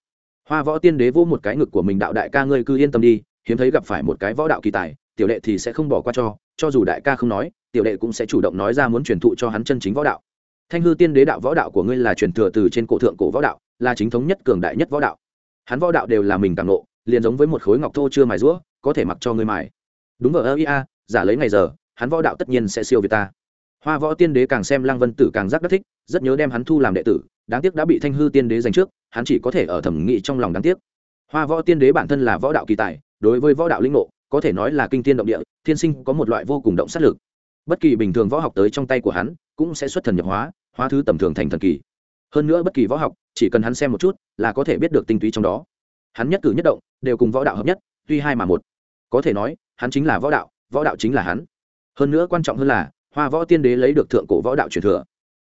Hoa võ tiên đế vô một cái ngực của mình đạo đại ca ngươi cứ yên tâm đi, hiếm thấy gặp phải một cái võ đạo kỳ tài, tiểu đệ thì sẽ không bỏ qua cho cho dù đại ca không nói tiểu đệ cũng sẽ chủ động nói ra muốn truyền thụ cho hắn chân chính võ đạo. Thanh hư tiên đế đạo võ đạo của ngươi là truyền thừa từ trên cổ thượng cổ võ đạo là chính thống nhất cường đại nhất võ đạo. Hắn võ đạo đều là mình càng ngộ, liền giống với một khối ngọc thô chưa mài rũa có thể mặc cho ngươi mài. Đúng vào ơ ia giả lấy ngày giờ hắn võ đạo tất nhiên sẽ siêu việt ta. Hoa võ tiên đế càng xem lăng vân tử càng giác đắc thích rất nhớ đem hắn thu làm đệ tử đáng tiếc đã bị thanh hư tiên đế giành trước hắn chỉ có thể ở thẩm nghị trong lòng đáng tiếc. Hoa võ tiên đế bản thân là võ đạo kỳ tài đối với võ đạo linh ngộ có thể nói là kinh tiên động địa thiên sinh có một loại vô cùng động sát lực bất kỳ bình thường võ học tới trong tay của hắn cũng sẽ xuất thần nhập hóa hóa thứ tầm thường thành thần kỳ. Hơn nữa bất kỳ võ học, chỉ cần hắn xem một chút là có thể biết được tinh túy trong đó. Hắn nhất cử nhất động đều cùng võ đạo hợp nhất, tuy hai mà một. Có thể nói, hắn chính là võ đạo võ đạo chính là hắn. Hơn nữa quan trọng hơn là, hoa võ tiên đế lấy được thượng cổ võ đạo truyền thừa.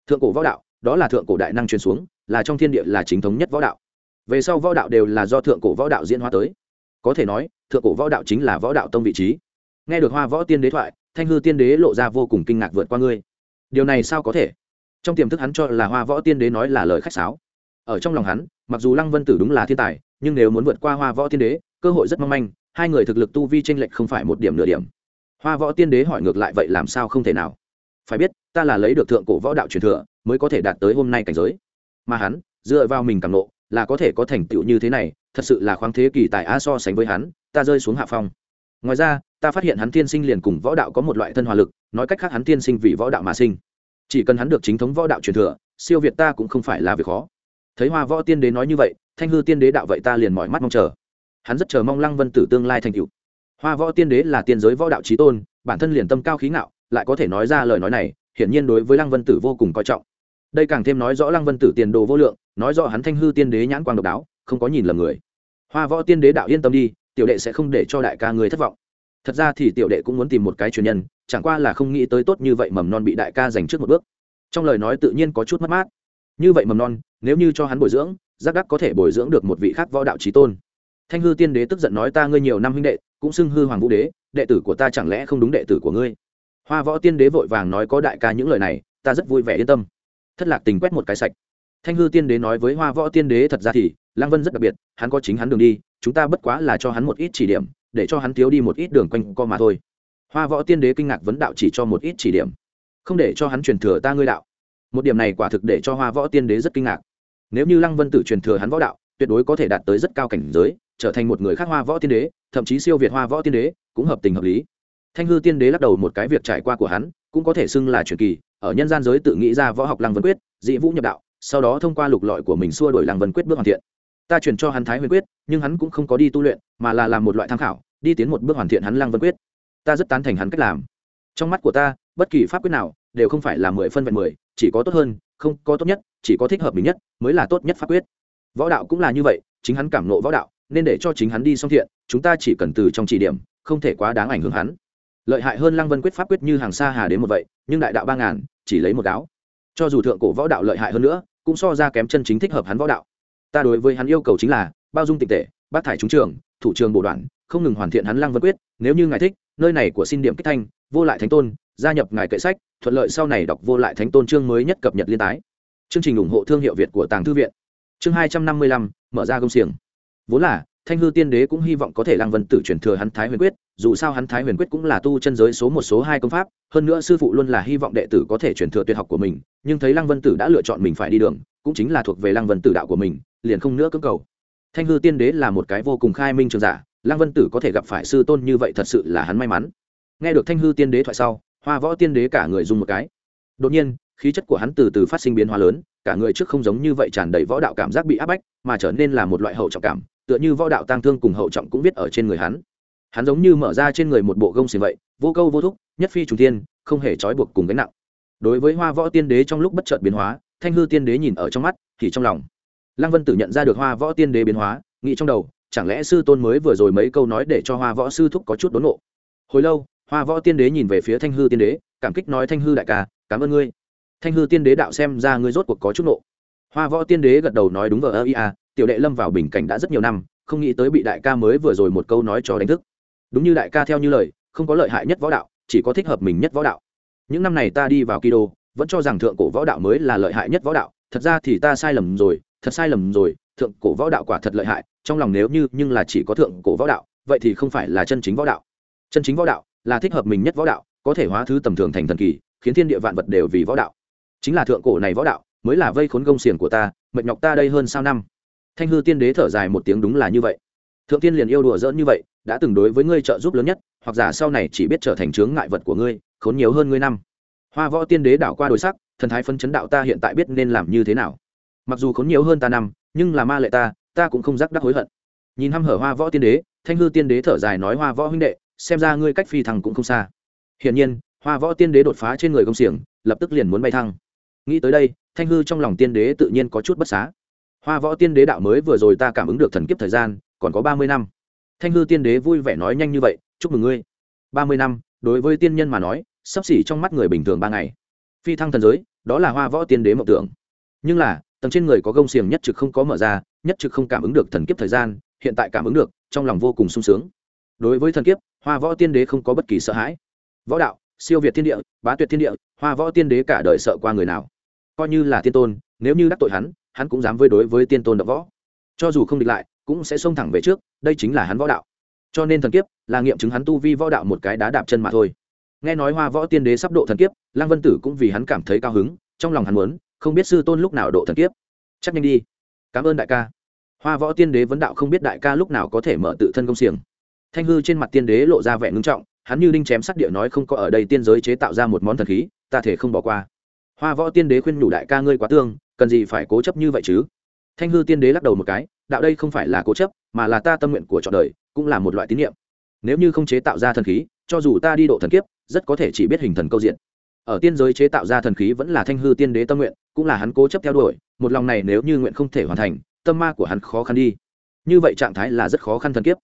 Thượng cổ võ đạo, đó là thượng cổ đại năng truyền xuống, là trong thiên địa là chính thống nhất võ đạo. Về sau võ đạo đều là do thượng cổ võ đạo diễn hóa tới. Có thể nói, thượng cổ võ đạo chính là võ đạo tông vị trí. Nghe được hoa võ tiên đế thoại thanh hư tiên đế lộ ra vô cùng kinh ngạc vượt qua ngươi. Điều này sao có thể? Trong tiềm thức hắn cho là hoa võ tiên đế nói là lời khách sáo. Ở trong lòng hắn, mặc dù lăng vân tử đúng là thiên tài, nhưng nếu muốn vượt qua hoa võ tiên đế, cơ hội rất mong manh, hai người thực lực tu vi tranh lệch không phải một điểm nửa điểm. Hoa võ tiên đế hỏi ngược lại vậy làm sao không thể nào? Phải biết, ta là lấy được thượng cổ võ đạo truyền thừa, mới có thể đạt tới hôm nay cảnh giới. Mà hắn, dựa vào mình càng nộ, là có thể có thành tựu như thế này, thật sự là khoáng thế kỳ tài a so sánh với hắn, ta rơi xuống hạ phong. Ngoài ra ta phát hiện hắn tiên sinh liền cùng võ đạo có một loại thân hòa lực, nói cách khác hắn tiên sinh vì võ đạo mà sinh. Chỉ cần hắn được chính thống võ đạo truyền thừa, siêu việt ta cũng không phải là việc khó. Thấy hoa võ tiên đế nói như vậy, thanh hư tiên đế đạo vậy ta liền mỏi mắt mong chờ. Hắn rất chờ mong lăng vân tử tương lai thành cựu hoa võ tiên đế là tiên giới võ đạo trí tôn, bản thân liền tâm cao khí ngạo, lại có thể nói ra lời nói này, hiển nhiên đối với lăng vân tử vô cùng coi trọng. Đây càng thêm nói rõ lăng vân tử tiền đồ vô lượng, nói rõ hắn thanh hư tiên đế nhãn quang độc đáo, không có nhìn lầm người. Hoa võ tiên đế đạo yên tâm đi, tiểu đệ sẽ không để cho đại ca người thất vọng thật ra thì tiểu đệ cũng muốn tìm một cái truyền nhân, chẳng qua là không nghĩ tới tốt như vậy mầm non bị đại ca giành trước một bước. Trong lời nói tự nhiên có chút mất mát. Như vậy mầm non, nếu như cho hắn bồi dưỡng, giác đắc có thể bồi dưỡng được một vị khác võ đạo trí tôn. Thanh hư tiên đế tức giận nói ta ngươi nhiều năm huynh đệ, cũng xưng hư hoàng vũ đế, đệ tử của ta chẳng lẽ không đúng đệ tử của ngươi? Hoa võ tiên đế vội vàng nói có đại ca những lời này, ta rất vui vẻ yên tâm. Thất lạc tình quét một cái sạch. Thanh hư tiên đế nói với hoa võ tiên đế thật ra thì lang vân rất đặc biệt, hắn có chính hắn đường đi, chúng ta bất quá là cho hắn một ít chỉ điểm để cho hắn thiếu đi một ít đường quanh co mà thôi. Hoa võ tiên đế kinh ngạc vấn đạo chỉ cho một ít chỉ điểm. Không để cho hắn truyền thừa ta ngươi đạo. Một điểm này quả thực để cho hoa võ tiên đế rất kinh ngạc. Nếu như lăng vân tử truyền thừa hắn võ đạo, tuyệt đối có thể đạt tới rất cao cảnh giới, trở thành một người khác hoa võ tiên đế, thậm chí siêu việt hoa võ tiên đế, cũng hợp tình hợp lý. Thanh hư tiên đế lắc đầu một cái việc trải qua của hắn, cũng có thể xưng là truyền kỳ, ở nhân gian giới tự nghĩ ra võ học lăng vân quyết, dị vũ nhập đạo, sau đó thông qua lục lọi của mình xua đổi lăng vân quyết bước hoàn thiện ta chuyển cho hắn thái huyền quyết, nhưng hắn cũng không có đi tu luyện, mà là làm một loại tham khảo, đi tiến một bước hoàn thiện hắn lăng vân quyết. Ta rất tán thành hắn cách làm. Trong mắt của ta, bất kỳ pháp quyết nào đều không phải là mười phân vẹn mười, chỉ có tốt hơn, không có tốt nhất, chỉ có thích hợp mình nhất mới là tốt nhất pháp quyết. Võ đạo cũng là như vậy, chính hắn cảm nộ võ đạo, nên để cho chính hắn đi song thiện, chúng ta chỉ cần từ trong chỉ điểm, không thể quá đáng ảnh hưởng hắn. Lợi hại hơn lăng vân quyết pháp quyết như hàng xa hà đến một vậy, nhưng đại đạo ba ngàn, chỉ lấy một áo cho dù thượng cổ võ đạo lợi hại hơn nữa, cũng so ra kém chân chính thích hợp hắn võ đạo ta đối với hắn yêu cầu chính là, bao dung tịch tệ, bác thải trúng trường, thủ trường bổ đoạn, không ngừng hoàn thiện hắn lăng vân quyết, nếu như ngài thích, nơi này của xin điểm kích thanh, vô lại thánh tôn, gia nhập ngài kệ sách, thuận lợi sau này đọc vô lại thánh tôn chương mới nhất cập nhật liên tái. Chương trình ủng hộ thương hiệu việt của tàng thư viện. Chương hai trăm năm mươi lăm, mở ra công xiềng. Vốn là thanh hư tiên đế cũng hy vọng có thể lăng vân tử truyền thừa hắn thái huyền quyết, dù sao hắn thái huyền quyết cũng là tu chân giới số một, số hai công pháp, hơn nữa sư phụ luôn là hy vọng đệ tử có thể truyền thừa tuyệt học của mình, nhưng thấy lăng vân tử đã lựa chọn mình phải đi đường, cũng chính là thuộc về lăng vân tử đạo của mình, liền không nữa cưỡng cầu. Thanh hư tiên đế là một cái vô cùng khai minh trường giả, lăng vân tử có thể gặp phải sư tôn như vậy thật sự là hắn may mắn. Nghe được thanh hư tiên đế thoại sau, hoa võ tiên đế cả người dùng một cái. Đột nhiên, khí chất của hắn từ từ phát sinh biến hóa lớn, cả người trước không giống như vậy tràn đầy võ đạo cảm giác bị áp bách, mà trở nên là một loại hậu trọng cảm tựa như võ đạo tang thương cùng hậu trọng cũng viết ở trên người hắn. Hắn giống như mở ra trên người một bộ gông xiềng vậy, vô câu vô thúc, nhất phi trùng tiên không hề trói buộc cùng gánh nặng. Đối với hoa võ tiên đế trong lúc bất chợt biến hóa, thanh hư tiên đế nhìn ở trong mắt, thì trong lòng. Lăng vân tử nhận ra được hoa võ tiên đế biến hóa, nghĩ trong đầu, chẳng lẽ sư tôn mới vừa rồi mấy câu nói để cho hoa võ sư thúc có chút đốn nộ hồi lâu, hoa võ tiên đế nhìn về phía thanh hư tiên đế, cảm kích nói thanh hư đại ca, cảm ơn ngươi. Thanh hư tiên đế đạo xem ra ngươi rốt cuộc có chút nộ hoa võ tiên đế gật đầu nói đúng vờ ơ ia tiểu đệ lâm vào bình cảnh đã rất nhiều năm, không nghĩ tới bị đại ca mới vừa rồi một câu nói cho đánh thức. Đúng như đại ca theo như lời, không có lợi hại nhất võ đạo, chỉ có thích hợp mình nhất võ đạo. Những năm này ta đi vào kỳ đô vẫn cho rằng thượng cổ võ đạo mới là lợi hại nhất võ đạo, thật ra thì ta sai lầm rồi, thật sai lầm rồi, thượng cổ võ đạo quả thật lợi hại, trong lòng nếu như, nhưng là chỉ có thượng cổ võ đạo, vậy thì không phải là chân chính võ đạo. Chân chính võ đạo là thích hợp mình nhất võ đạo, có thể hóa thứ tầm thường thành thần kỳ, khiến thiên địa vạn vật đều vì võ đạo. Chính là thượng cổ này võ đạo mới là vây khốn gông xiềng của ta, mệt nhọc ta đây hơn sao năm thanh hư tiên đế thở dài một tiếng đúng là như vậy. Thượng tiên liền yêu đùa dỡn như vậy, đã từng đối với ngươi trợ giúp lớn nhất, hoặc giả sau này chỉ biết trở thành chướng ngại vật của ngươi, khốn nhiều hơn ngươi năm. Hoa võ tiên đế đảo qua đôi sắc, thần thái phân chấn đạo ta hiện tại biết nên làm như thế nào. Mặc dù khốn nhiều hơn ta năm, nhưng là ma lệ ta ta cũng không giác đắc hối hận. Nhìn hăm hở hoa võ tiên đế, thanh hư tiên đế thở dài nói, hoa võ huynh đệ, xem ra ngươi cách phi thăng cũng không xa. Hiển nhiên, hoa võ tiên đế đột phá trên người công xiềng, lập tức liền muốn bay thăng. Nghĩ tới đây, thanh hư trong lòng tiên đế tự nhiên có chút bất xá hoa võ tiên đế đạo mới vừa rồi ta cảm ứng được thần kiếp thời gian, còn có ba mươi năm. Thanh hư tiên đế vui vẻ nói nhanh như vậy, chúc mừng ngươi. Ba mươi năm, đối với tiên nhân mà nói, sắp xỉ trong mắt người bình thường ba ngày. Phi thăng thần giới, đó là hoa võ tiên đế mộng tưởng. Nhưng là, tầng trên người có gông xiềng nhất trực không có mở ra, nhất trực không cảm ứng được thần kiếp thời gian, hiện tại cảm ứng được, trong lòng vô cùng sung sướng. Đối với thần kiếp, hoa võ tiên đế không có bất kỳ sợ hãi. Võ đạo, siêu việt thiên địa, bá tuyệt thiên địa, hoa võ tiên đế cả đời sợ qua người nào. Coi như là tiên tôn, nếu như đắc tội hắn hắn cũng dám với đối với tiên tôn đ võ. Cho dù không địch lại, cũng sẽ xông thẳng về trước, đây chính là hắn võ đạo. Cho nên thần kiếp là nghiệm chứng hắn tu vi võ đạo một cái đá đạp chân mà thôi. Nghe nói hoa võ tiên đế sắp độ thần kiếp, lăng vân tử cũng vì hắn cảm thấy cao hứng, trong lòng hắn muốn, không biết sư tôn lúc nào độ thần kiếp. Chắc nhanh đi. Cảm ơn đại ca. Hoa võ tiên đế vấn đạo không biết đại ca lúc nào có thể mở tự thân công xiềng. Thanh hư trên mặt tiên đế lộ ra vẻ ngưng trọng, hắn như đinh chém sắc địa nói không có ở đây tiên giới chế tạo ra một món thần khí, ta thể không bỏ qua. Hoa võ tiên đế khuyên nhủ đại ca ngươi quá tương cần gì phải cố chấp như vậy chứ? Thanh hư tiên đế lắc đầu một cái, đạo đây không phải là cố chấp, mà là ta tâm nguyện của trọn đời, cũng là một loại tín nhiệm nếu như không chế tạo ra thần khí, cho dù ta đi độ thần kiếp, rất có thể chỉ biết hình thần câu diện. Ở tiên giới chế tạo ra thần khí vẫn là thanh hư tiên đế tâm nguyện, cũng là hắn cố chấp theo đuổi, một lòng này nếu như nguyện không thể hoàn thành, tâm ma của hắn khó khăn đi. Như vậy trạng thái là rất khó khăn thần kiếp.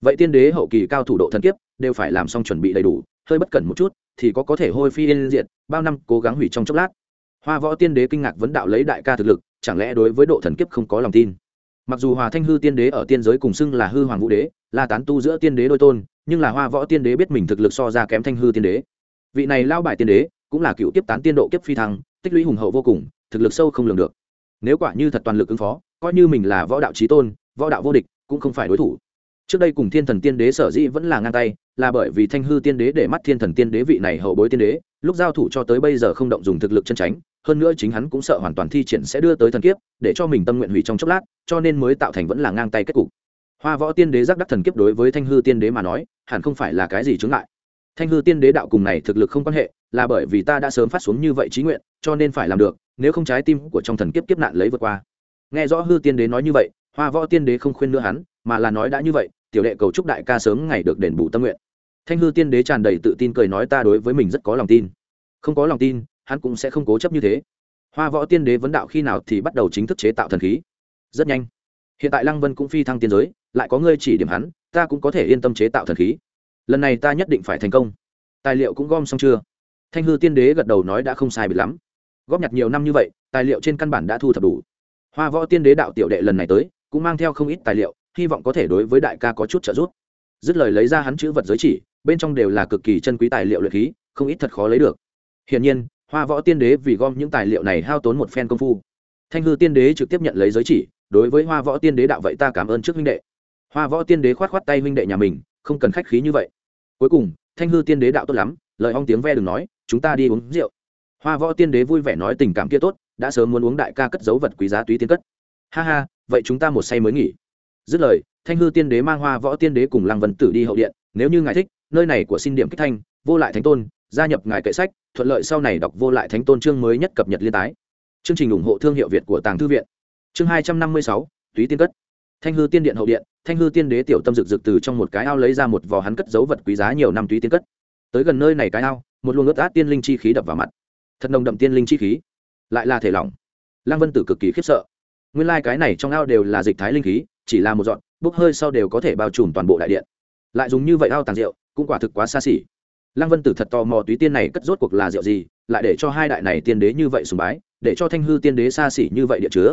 Vậy tiên đế hậu kỳ cao thủ độ thần kiếp, đều phải làm xong chuẩn bị đầy đủ, hơi bất cẩn một chút, thì có có thể hôi phi yên diện bao năm cố gắng hủy trong chốc lát hoa võ tiên đế kinh ngạc vấn đạo lấy đại ca thực lực, chẳng lẽ đối với độ thần kiếp không có lòng tin? Mặc dù hòa thanh hư tiên đế ở tiên giới cùng xưng là hư hoàng vũ đế là tán tu giữa tiên đế đôi tôn, nhưng là hoa võ tiên đế biết mình thực lực so ra kém thanh hư tiên đế. Vị này lao bại tiên đế, cũng là cựu tiếp tán tiên độ kiếp phi thăng, tích lũy hùng hậu vô cùng, thực lực sâu không lường được. Nếu quả như thật toàn lực ứng phó, coi như mình là võ đạo trí tôn, võ đạo vô địch, cũng không phải đối thủ. Trước đây cùng thiên thần tiên đế sở dĩ vẫn là ngang tay, là bởi vì thanh hư tiên đế để mắt thiên thần tiên đế vị này hậu bối tiên đế, lúc giao thủ cho tới bây giờ không động dùng thực lực chân tránh hơn nữa chính hắn cũng sợ hoàn toàn thi triển sẽ đưa tới thần kiếp, để cho mình tâm nguyện hủy trong chốc lát, cho nên mới tạo thành vẫn là ngang tay kết cục. Hoa võ tiên đế giác đắc thần kiếp đối với thanh hư tiên đế mà nói, hẳn không phải là cái gì chướng lại. thanh hư tiên đế đạo cùng này thực lực không quan hệ, là bởi vì ta đã sớm phát xuống như vậy trí nguyện, cho nên phải làm được, nếu không trái tim của trong thần kiếp kiếp nạn lấy vượt qua. Nghe rõ hư tiên đế nói như vậy, hoa võ tiên đế không khuyên nữa hắn, mà là nói đã như vậy, tiểu đệ cầu chúc đại ca sớm ngày được đền bù tâm nguyện. Thanh hư tiên đế tràn đầy tự tin cười nói ta đối với mình rất có lòng tin. Không có lòng tin hắn cũng sẽ không cố chấp như thế. Hoa võ tiên đế vấn đạo khi nào thì bắt đầu chính thức chế tạo thần khí? Rất nhanh. Hiện tại lăng vân cũng phi thăng tiên giới, lại có ngươi chỉ điểm hắn, ta cũng có thể yên tâm chế tạo thần khí. Lần này ta nhất định phải thành công. Tài liệu cũng gom xong chưa? Thanh hư tiên đế gật đầu nói đã không sai biệt lắm. Góp nhặt nhiều năm như vậy, tài liệu trên căn bản đã thu thập đủ. Hoa võ tiên đế đạo tiểu đệ lần này tới, cũng mang theo không ít tài liệu, hy vọng có thể đối với đại ca có chút trợ giúp. Dứt lời lấy ra hắn chữ vật giới chỉ, bên trong đều là cực kỳ chân quý tài liệu luyện khí, không ít thật khó lấy được. Hiển nhiên hoa võ tiên đế vì gom những tài liệu này hao tốn một phen công phu. Thanh hư tiên đế trực tiếp nhận lấy giới chỉ, đối với hoa võ tiên đế đạo vậy ta cảm ơn trước huynh đệ. Hoa võ tiên đế khoát khoát tay huynh đệ nhà mình, không cần khách khí như vậy. Cuối cùng, thanh hư tiên đế đạo tốt lắm, lời ong tiếng ve đừng nói, chúng ta đi uống rượu. Hoa võ tiên đế vui vẻ nói tình cảm kia tốt, đã sớm muốn uống đại ca cất dấu vật quý giá túy tiên cất. Ha ha, vậy chúng ta một say mới nghỉ. Dứt lời, thanh hư tiên đế mang hoa võ tiên đế cùng lăng vân tử đi hậu điện, nếu như ngài thích, nơi này của xin điểm kích thanh, vô lại thánh tôn gia nhập ngài kệ sách, thuận lợi sau này đọc vô lại thánh tôn chương mới nhất cập nhật liên tái. Chương trình ủng hộ thương hiệu việt của tàng thư viện. Chương hai trăm năm mươi sáu, túy tiên cất. Thanh hư tiên điện hậu điện, thanh hư tiên đế tiểu tâm rực rực từ trong một cái ao lấy ra một vò hắn cất dấu vật quý giá nhiều năm túy tiên cất. Tới gần nơi này cái ao, một luồng ướt át tiên linh chi khí đập vào mặt. Thật nồng đậm tiên linh chi khí. Lại là thể lỏng. Lăng vân tử cực kỳ khiếp sợ. Nguyên lai、like、cái này trong ao đều là dịch thái linh khí, chỉ là một dọn bốc hơi sau đều có thể bao trùm toàn bộ đại điện. Lại dùng như vậy ao tàn rượu, cũng quả thực quá xa xỉ lăng vân tử thật tò mò túy tiên này cất rốt cuộc là rượu gì, lại để cho hai đại này tiên đế như vậy sùng bái, để cho thanh hư tiên đế xa xỉ như vậy địa chứa.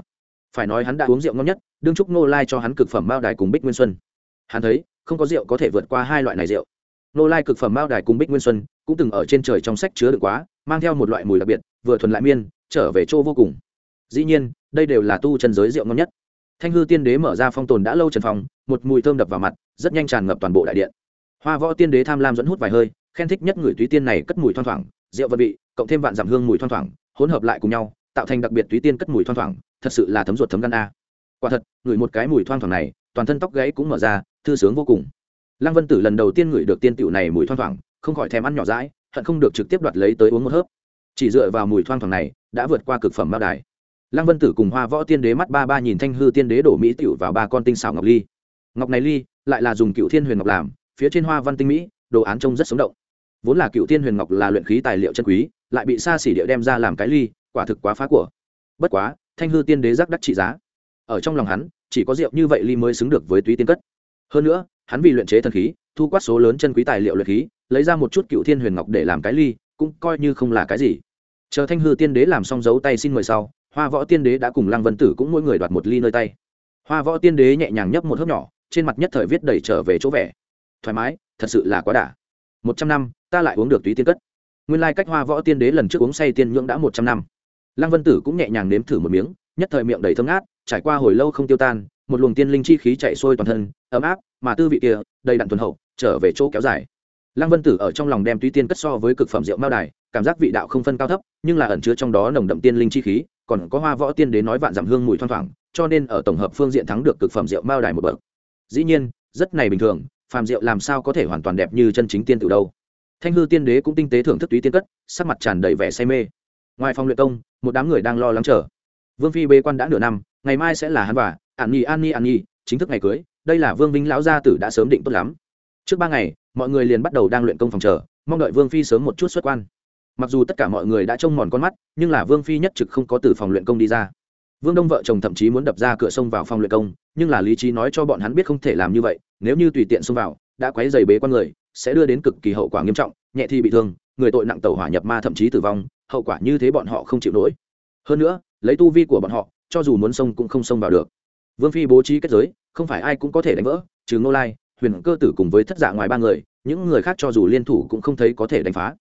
Phải nói hắn đã uống rượu ngon nhất, đương trúc nô lai cho hắn cực phẩm mao đài cùng bích nguyên xuân. Hắn thấy, không có rượu có thể vượt qua hai loại này rượu. Nô lai cực phẩm mao đài cùng bích nguyên xuân, cũng từng ở trên trời trong sách chứa đựng quá, mang theo một loại mùi đặc biệt, vừa thuần lại miên, trở về chỗ vô cùng. Dĩ nhiên, đây đều là tu chân giới rượu ngon nhất. Thanh hư tiên đế mở ra phong tồn đã lâu trần phòng, một mùi thơm đập vào mặt, rất nhanh tràn ngập toàn bộ đại điện. Hoa võ tiên đế tham lam dẫn hút vài hơi khen thích nhất người túy tiên này cất mùi thoang thoảng, rượu vật vị, cộng thêm vạn giảm hương mùi thoang thoảng, hỗn hợp lại cùng nhau, tạo thành đặc biệt túy tiên cất mùi thoang thoảng, thật sự là thấm ruột thấm gan a. Quả thật, ngửi một cái mùi thoang thoảng này, toàn thân tóc gáy cũng mở ra, thư sướng vô cùng. Lăng vân tử lần đầu tiên ngửi được tiên tiểu này mùi thoang thoảng, không khỏi thèm ăn nhỏ rãi hận không được trực tiếp đoạt lấy tới uống một hớp. Chỉ dựa vào mùi thoang thoảng này, đã vượt qua cực phẩm bao đài. Lăng vân tử cùng hoa võ tiên đế mắt ba ba nhìn thanh hư tiên đế đổ mỹ tiểu vào ba con tinh xảo ngọc ly. Ngọc này ly, lại là dùng cựu thiên huyền ngọc làm, phía trên hoa văn tinh mỹ, đồ án trông rất sống động vốn là cựu thiên huyền ngọc là luyện khí tài liệu chân quý, lại bị xa xỉ địa đem ra làm cái ly, quả thực quá phá của. Bất quá, thanh hư tiên đế giác đắc trị giá. Ở trong lòng hắn, chỉ có rượu như vậy ly mới xứng được với túy tiên cất. Hơn nữa, hắn vì luyện chế thần khí, thu quát số lớn chân quý tài liệu luyện khí, lấy ra một chút cựu thiên huyền ngọc để làm cái ly, cũng coi như không là cái gì. Chờ thanh hư tiên đế làm xong dấu tay xin mời sau, hoa võ tiên đế đã cùng lăng vân tử cũng mỗi người đoạt một ly nơi tay. Hoa võ tiên đế nhẹ nhàng nhấp một hớp nhỏ, trên mặt nhất thời viết đẩy trở về chỗ vẻ. Thoải mái, thật sự là quá đả một trăm năm ta lại uống được túy tiên cất. Nguyên lai cách hoa võ tiên đế lần trước uống say tiên nhưỡng đã một trăm năm. Lăng vân tử cũng nhẹ nhàng nếm thử một miếng, nhất thời miệng đầy thơm ngát, trải qua hồi lâu không tiêu tan, một luồng tiên linh chi khí chạy sôi toàn thân, ấm áp, mà tư vị kia, đầy đặn thuần hậu, trở về chỗ kéo dài. Lăng vân tử ở trong lòng đem túy tiên cất so với cực phẩm rượu mao đài, cảm giác vị đạo không phân cao thấp, nhưng là ẩn chứa trong đó nồng đậm tiên linh chi khí, còn có hoa võ tiên đế nói vạn giảm hương mùi thoang thoảng, cho nên ở tổng hợp phương diện thắng được cực phẩm rượu mao đài một bậc. Dĩ nhiên, rất này bình thường, phàm rượu làm sao có thể hoàn toàn đẹp như chân chính tiên tử đâu? Thanh hư tiên đế cũng tinh tế thưởng thức túy tiên cất, sắc mặt tràn đầy vẻ say mê. Ngoài phòng luyện công, một đám người đang lo lắng chờ. Vương phi bế quan đã nửa năm, ngày mai sẽ là hắn và, an nhi an nhi an nhi, chính thức ngày cưới, đây là vương vinh lão gia tử đã sớm định tốt lắm. Trước ba ngày, mọi người liền bắt đầu đang luyện công phòng chờ, mong đợi vương phi sớm một chút xuất quan. Mặc dù tất cả mọi người đã trông mòn con mắt, nhưng là vương phi nhất trực không có từ phòng luyện công đi ra. Vương đông vợ chồng thậm chí muốn đập ra cửa sông vào phòng luyện công, nhưng là lý trí nói cho bọn hắn biết không thể làm như vậy, nếu như tùy tiện xông vào, đã quấy dày bế quan người sẽ đưa đến cực kỳ hậu quả nghiêm trọng, nhẹ thì bị thương, người tội nặng tàu hỏa nhập ma thậm chí tử vong, hậu quả như thế bọn họ không chịu nổi. Hơn nữa, lấy tu vi của bọn họ, cho dù muốn xông cũng không xông vào được. Vương phi bố trí kết giới, không phải ai cũng có thể đánh vỡ, trừ ngô lai, huyền cơ tử cùng với thất giả ngoài ba người, những người khác cho dù liên thủ cũng không thấy có thể đánh phá.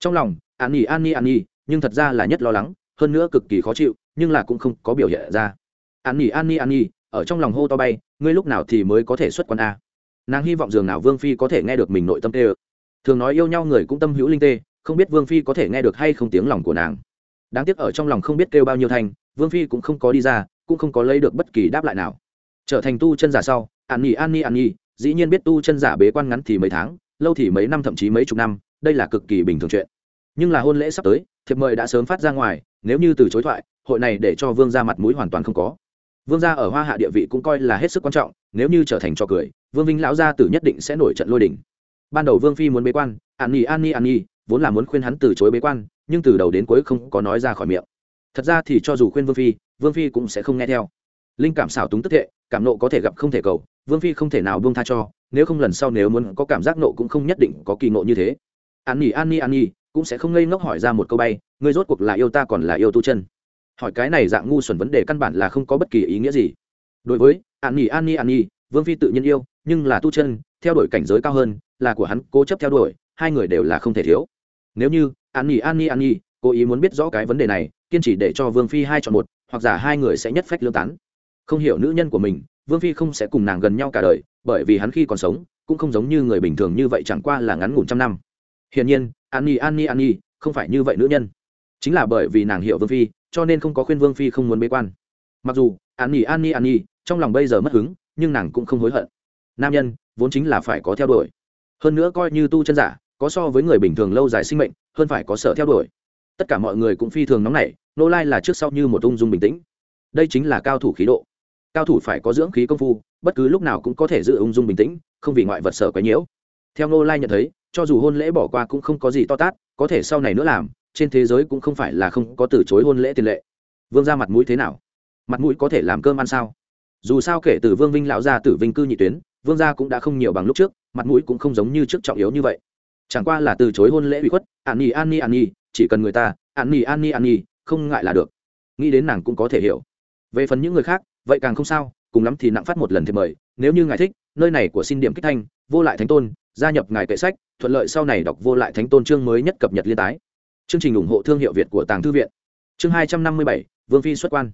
Trong lòng, an nhi an nhi an nhi, nhưng thật ra là nhất lo lắng, hơn nữa cực kỳ khó chịu, nhưng là cũng không có biểu hiện ra. An nhi an nhi an nhi, ở trong lòng hô to bay, ngươi lúc nào thì mới có thể xuất quan a? Nàng hy vọng dường nào vương phi có thể nghe được mình nội tâm tê ơ. Thường nói yêu nhau người cũng tâm hữu linh tê, không biết vương phi có thể nghe được hay không tiếng lòng của nàng. Đáng tiếc ở trong lòng không biết kêu bao nhiêu thanh vương phi cũng không có đi ra, cũng không có lấy được bất kỳ đáp lại nào. Trở thành tu chân giả sau, an nhi an nhi an nhi, dĩ nhiên biết tu chân giả bế quan ngắn thì mấy tháng, lâu thì mấy năm thậm chí mấy chục năm, đây là cực kỳ bình thường chuyện. Nhưng là hôn lễ sắp tới, thiệp mời đã sớm phát ra ngoài, nếu như từ chối thoại, hội này để cho vương ra mặt mũi hoàn toàn không có vương gia ở hoa hạ địa vị cũng coi là hết sức quan trọng, nếu như trở thành trò cười, vương vinh lão gia tử nhất định sẽ nổi trận lôi đình. Ban đầu vương phi muốn bế quan, an nhi an nhi an nhi, vốn là muốn khuyên hắn từ chối bế quan, nhưng từ đầu đến cuối không có nói ra khỏi miệng. Thật ra thì cho dù khuyên vương phi vương phi cũng sẽ không nghe theo. Linh cảm xảo túng tức thệ, cảm nộ có thể gặp không thể cầu, vương phi không thể nào buông tha cho, nếu không lần sau nếu muốn có cảm giác nộ cũng không nhất định có kỳ nộ như thế. An nhi an nhi an nhi, cũng sẽ không ngây ngốc hỏi ra một câu bay, ngươi rốt cuộc là yêu ta còn là yêu tu chân? Hỏi cái này dạng ngu xuẩn vấn đề căn bản là không có bất kỳ ý nghĩa gì. Đối với, an nhi an nhi an nhi, vương phi tự nhiên yêu, nhưng là tu chân, theo đuổi cảnh giới cao hơn, là của hắn, cố chấp theo đuổi, hai người đều là không thể thiếu. Nếu như, an nhi an nhi an nhi, cố ý muốn biết rõ cái vấn đề này, kiên trì để cho vương phi hai chọn một, hoặc giả hai người sẽ nhất phách lương tán. Không hiểu nữ nhân của mình, vương phi không sẽ cùng nàng gần nhau cả đời, bởi vì hắn khi còn sống, cũng không giống như người bình thường như vậy chẳng qua là ngắn ngủn trăm năm. Hiển nhiên, an nhi an nhi an nhi, không phải như vậy nữ nhân. Chính là bởi vì nàng hiểu vương phi cho nên không có khuyên vương phi không muốn bế quan. Mặc dù, an nhi an nhi an nhi, trong lòng bây giờ mất hứng, nhưng nàng cũng không hối hận. Nam nhân, vốn chính là phải có theo đuổi. Hơn nữa coi như tu chân giả, có so với người bình thường lâu dài sinh mệnh, hơn phải có sở theo đuổi. Tất cả mọi người cũng phi thường nóng nảy, nô lai là trước sau như một ung dung bình tĩnh. Đây chính là cao thủ khí độ. Cao thủ phải có dưỡng khí công phu, bất cứ lúc nào cũng có thể giữ ung dung bình tĩnh, không vì ngoại vật sở quấy nhiễu. Theo nô lai nhận thấy, cho dù hôn lễ bỏ qua cũng không có gì to tát, có thể sau này nữa làm trên thế giới cũng không phải là không có từ chối hôn lễ tiền lệ. Vương ra mặt mũi thế nào? Mặt mũi có thể làm cơm ăn sao? Dù sao kể từ vương vinh lão gia tử vinh cư nhị tuyến, vương gia cũng đã không nhiều bằng lúc trước, mặt mũi cũng không giống như trước trọng yếu như vậy. Chẳng qua là từ chối hôn lễ bị khuất an nhi an nhi an nhi chỉ cần người ta an nhi an nhi an nhi không ngại là được. Nghĩ đến nàng cũng có thể hiểu. Về phần những người khác, vậy càng không sao, cùng lắm thì nặng phát một lần thì mời, nếu như ngài thích, nơi này của xin điểm kích thanh, vô lại thánh tôn, gia nhập ngài kệ sách, thuận lợi sau này đọc vô lại thánh tôn chương mới nhất cập nhật liên tái chương trình ủng hộ thương hiệu việt của tàng thư viện. Chương hai trăm năm mươi bảy, vương phi xuất quan.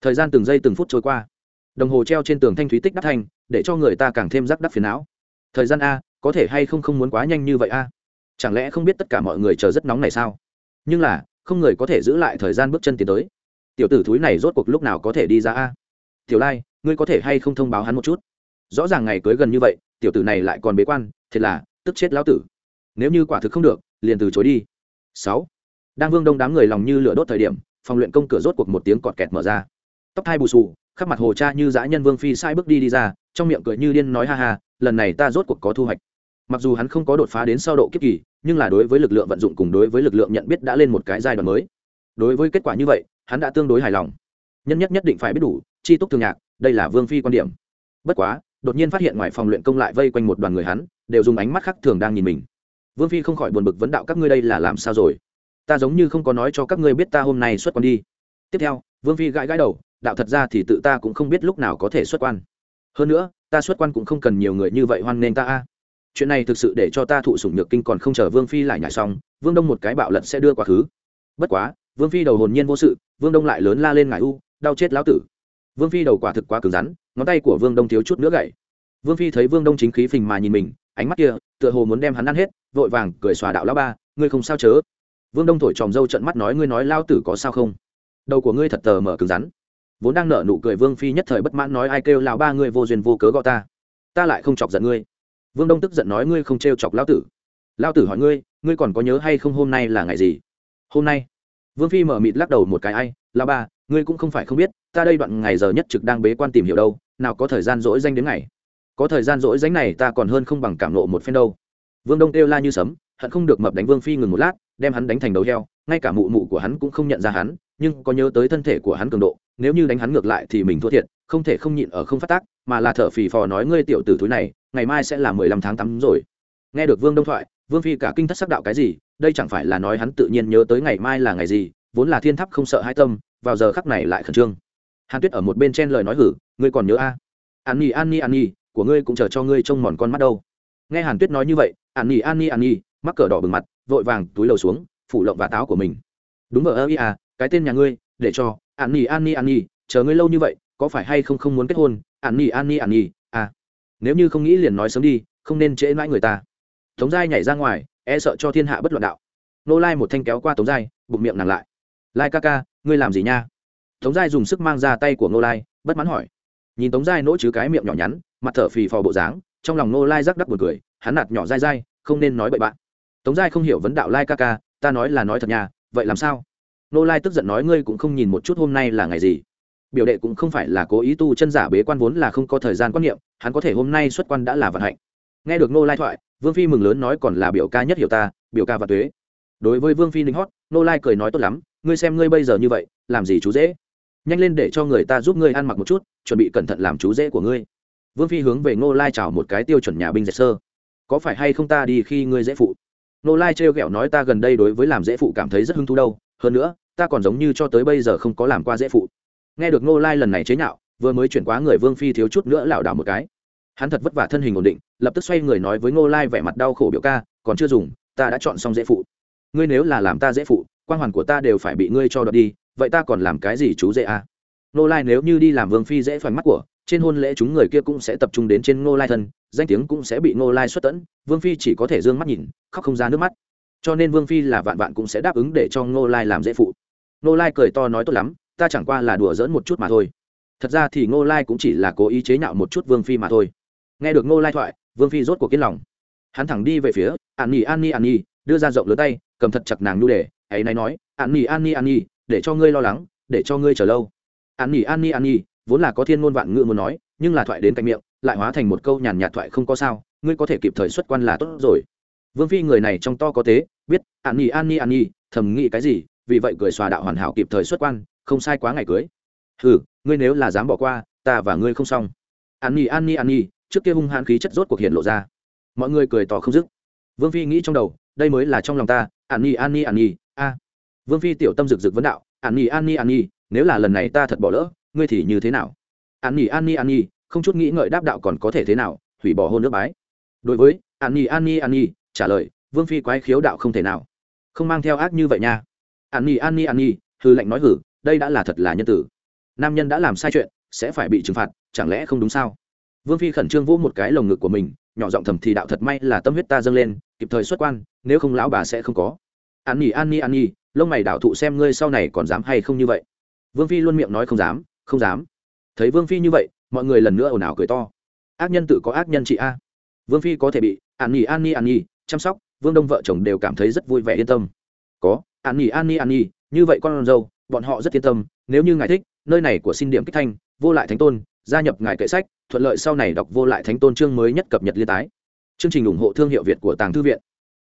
Thời gian từng giây từng phút trôi qua. Đồng hồ treo trên tường thanh thúy tích đắc thanh để cho người ta càng thêm rắc đắc phiền não. Thời gian a, có thể hay không không muốn quá nhanh như vậy a? Chẳng lẽ không biết tất cả mọi người chờ rất nóng này sao? Nhưng là, không người có thể giữ lại thời gian bước chân tiến tới. Tiểu tử thúi này rốt cuộc lúc nào có thể đi ra a? Tiểu lai, ngươi có thể hay không thông báo hắn một chút? Rõ ràng ngày cưới gần như vậy, tiểu tử này lại còn bế quan, thiệt là, tức chết lão tử. Nếu như quả thực không được, liền từ chối đi. Sáu đang vương đông đám người lòng như lửa đốt thời điểm, phòng luyện công cửa rốt cuộc một tiếng cọt kẹt mở ra. Tóc hai bù xù, khắp mặt hồ cha như dã nhân vương phi sai bước đi đi ra, trong miệng cười như điên nói ha ha, lần này ta rốt cuộc có thu hoạch. Mặc dù hắn không có đột phá đến sau độ kiếp kỳ, nhưng là đối với lực lượng vận dụng cùng đối với lực lượng nhận biết đã lên một cái giai đoạn mới. Đối với kết quả như vậy, hắn đã tương đối hài lòng. Nhân nhất nhất định phải biết đủ, chi túc thường nhạc, đây là vương phi quan điểm. Bất quá, đột nhiên phát hiện ngoài phòng luyện công lại vây quanh một đoàn người hắn, đều dùng ánh mắt khác thường đang nhìn mình. Vương phi không khỏi buồn bực vấn đạo các ngươi đây là làm sao rồi? Ta giống như không có nói cho các ngươi biết ta hôm nay xuất quan đi. Tiếp theo, vương phi gãi gãi đầu, đạo thật ra thì tự ta cũng không biết lúc nào có thể xuất quan. Hơn nữa, ta xuất quan cũng không cần nhiều người như vậy hoan nghênh ta a. Chuyện này thực sự để cho ta thụ sủng nhược kinh còn không chờ vương phi lại nhảy xong, vương đông một cái bạo lật sẽ đưa quá khứ. Bất quá, vương phi đầu hồn nhiên vô sự, vương đông lại lớn la lên ngài u, đau chết lão tử. Vương phi đầu quả thực quá cứng rắn, ngón tay của vương đông thiếu chút nữa gậy vương phi thấy vương đông chính khí phình mà nhìn mình, ánh mắt kia, tựa hồ muốn đem hắn ăn hết, vội vàng cười xòa đạo lão ba, ngươi không sao chớ? Vương đông thổi tròm dâu trận mắt nói, ngươi nói lao tử có sao không? Đầu của ngươi thật tờ mở cứng rắn. Vốn đang nở nụ cười, vương phi nhất thời bất mãn nói, ai kêu lão ba ngươi vô duyên vô cớ gọi ta? Ta lại không chọc giận ngươi. Vương đông tức giận nói, ngươi không t chọc lão tử. Lão tử hỏi ngươi ngươi còn có nhớ hay không hôm nay là ngày gì? Hôm nay? Vương phi mở mịt lắc đầu một cái, ai, lão ba, ngươi cũng không phải không biết, ta đây đoạn ngày giờ nhất trực đang bế quan tìm hiểu đâu, nào có thời gian rỗi danh đến ngày. Có thời gian rỗi danh này ta còn hơn không bằng cảm nộ một phen đâu. Vương đông kêu la như sấm hận không được mập đánh vương phi ngừng một lát, đem hắn đánh thành đầu heo, ngay cả mụ mụ của hắn cũng không nhận ra hắn, nhưng có nhớ tới thân thể của hắn cường độ, nếu như đánh hắn ngược lại thì mình thua thiệt, không thể không nhịn ở không phát tác, mà là thở phì phò nói ngươi tiểu tử thúi này, ngày mai sẽ là mười lăm tháng tắm rồi. Nghe được vương đông thoại, vương phi cả kinh thất sắc đạo cái gì, đây chẳng phải là nói hắn tự nhiên nhớ tới ngày mai là ngày gì, vốn là thiên tháp không sợ hai tâm, vào giờ khắc này lại khẩn trương. Hàn tuyết ở một bên chen lời nói hử, ngươi còn nhớ a? An nhi an nhi an nhi, của ngươi cũng chờ cho ngươi trông mòn con mắt đâu. Nghe hàn tuyết nói như vậy, an nhi an nhi an nhi mắc cờ đỏ bừng mặt, vội vàng túi lầu xuống, phủ lộng và táo của mình. Đúng vợ ơ ý à cái tên nhà ngươi, để cho an nhi an nhi an nhi chờ ngươi lâu như vậy, có phải hay không không muốn kết hôn? An nhi an nhi an nhi à. Nếu như không nghĩ liền nói sớm đi, không nên trễ mãi người ta. Tống giai nhảy ra ngoài e sợ cho thiên hạ bất loạn đạo. Nô lai một thanh kéo qua tống giai, bụng miệng nàng lại. Lai ca ca, ngươi làm gì nha? Tống giai dùng sức mang ra tay của nô lai, bất mãn hỏi. Nhìn tống giai nỗ chứ cái miệng nhỏ nhắn, mặt thở phì phò bộ dáng, trong lòng nô lai rắc đắc buồn cười, hắn nạt nhỏ dai dai, không nên nói bậy bạn tống giai không hiểu vấn đạo lai ca ca, ta nói là nói thật nhà vậy làm sao? Nô lai tức giận nói, ngươi cũng không nhìn một chút hôm nay là ngày gì. Biểu đệ cũng không phải là cố ý tu chân giả bế quan vốn là không có thời gian quan niệm, hắn có thể hôm nay xuất quan đã là vận hạnh. Nghe được nô lai thoại, vương phi mừng lớn nói còn là biểu ca nhất hiểu ta, biểu ca và tuế. Đối với vương phi ninh hót, nô lai cười nói tốt lắm, ngươi xem ngươi bây giờ như vậy, làm gì chú dễ? Nhanh lên để cho người ta giúp ngươi ăn mặc một chút, chuẩn bị cẩn thận làm chú dễ của ngươi. Vương phi hướng về nô lai chào một cái tiêu chuẩn nhà binh dệt sơ. Có phải hay không ta đi khi ngươi dễ phụ? Nô lai trêu ghẹo nói ta gần đây đối với làm dễ phụ cảm thấy rất hứng thú đâu, hơn nữa, ta còn giống như cho tới bây giờ không có làm qua dễ phụ. Nghe được nô lai lần này chế nhạo, vừa mới chuyển quá người vương phi thiếu chút nữa lảo đảo một cái. Hắn thật vất vả thân hình ổn định, lập tức xoay người nói với ngô lai vẻ mặt đau khổ biểu ca, còn chưa dùng, ta đã chọn xong dễ phụ. Ngươi nếu là làm ta dễ phụ quan hoàn của ta đều phải bị ngươi cho đợt đi, vậy ta còn làm cái gì chú dễ à? ngô lai nếu như đi làm vương phi dễ phải mắt của trên hôn lễ chúng người kia cũng sẽ tập trung đến trên ngô lai thân, danh tiếng cũng sẽ bị ngô lai xuất tẫn vương phi chỉ có thể d ư ơ n g mắt nhìn, khóc không ra nước mắt. Cho nên vương phi là vạn vạn cũng sẽ đáp ứng để cho ngô lai làm dễ phụ. Ngô lai cười to nói tốt lắm, ta chẳng qua là đùa dỡn một chút mà thôi. Thật ra thì ngô lai cũng chỉ là cố ý chế nhạo một chút vương phi mà thôi. Nghe được ngô lai thoại, vương phi rốt cuộc yên lòng. Hắn thẳng đi về phía, an nhi an nhi an nhi, đưa ra rộng lớn tay, cầm thật chặt nàng nhu đề, ấy nay nói, an nhi an nhi an nhi, để cho ngươi lo lắng, để cho ngươi chờ lâu. An nhi an nhi an nhi vốn là có thiên ngôn vạn ngữ muốn nói, nhưng là thoại đến cạnh miệng, lại hóa thành một câu nhàn nhạt thoại không có sao, ngươi có thể kịp thời xuất quan là tốt rồi. Vương phi người này trong to có tế, biết, an nhi an nhi an nhi, thầm nghĩ cái gì, vì vậy cười xòa đạo hoàn hảo kịp thời xuất quan, không sai quá ngày cưới. Ừ ngươi nếu là dám bỏ qua, ta và ngươi không xong. An nhi an nhi an nhi, trước kia hung hãn khí chất rốt cuộc hiện lộ ra. Mọi người cười tỏ không dứt. Vương phi nghĩ trong đầu, đây mới là trong lòng ta, an nhi an nhi an nhi, a. Vương phi tiểu tâm rực rực vấn đạo, an nhi an nhi an nhi, nếu là lần này ta thật bỏ lỡ ngươi thì như thế nào an nhi an nhi an nhi không chút nghĩ ngợi đáp đạo còn có thể thế nào hủy bỏ hôn nước bái đối với an nhi an nhi an nhi trả lời vương phi quái khiếu đạo không thể nào không mang theo ác như vậy nha an nhi an nhi an nhi hư lệnh nói hử đây đã là thật là nhân tử nam nhân đã làm sai chuyện sẽ phải bị trừng phạt chẳng lẽ không đúng sao vương phi khẩn trương vỗ một cái lồng ngực của mình nhỏ giọng thầm thì đạo thật may là tâm huyết ta dâng lên kịp thời xuất quan nếu không lão bà sẽ không có an nhi an nhi an nhi lông mày đạo thụ xem ngươi sau này còn dám hay không như vậy vương phi luôn miệng nói không dám không dám. Thấy vương phi như vậy, mọi người lần nữa ồn ào cười to. Ác nhân tự có ác nhân chị a. Vương phi có thể bị, an nhì an nhì an nhì chăm sóc, vương đông vợ chồng đều cảm thấy rất vui vẻ, yên tâm. Có, an nhì an nhì an nhì như vậy con dâu, bọn họ rất yên tâm, nếu như ngài thích, nơi này của xin điểm kích thanh, vô lại thánh tôn, gia nhập ngài kệ sách, thuận lợi sau này đọc vô lại thánh tôn chương mới nhất cập nhật liên tái. Chương trình ủng hộ thương hiệu việt của tàng thư viện.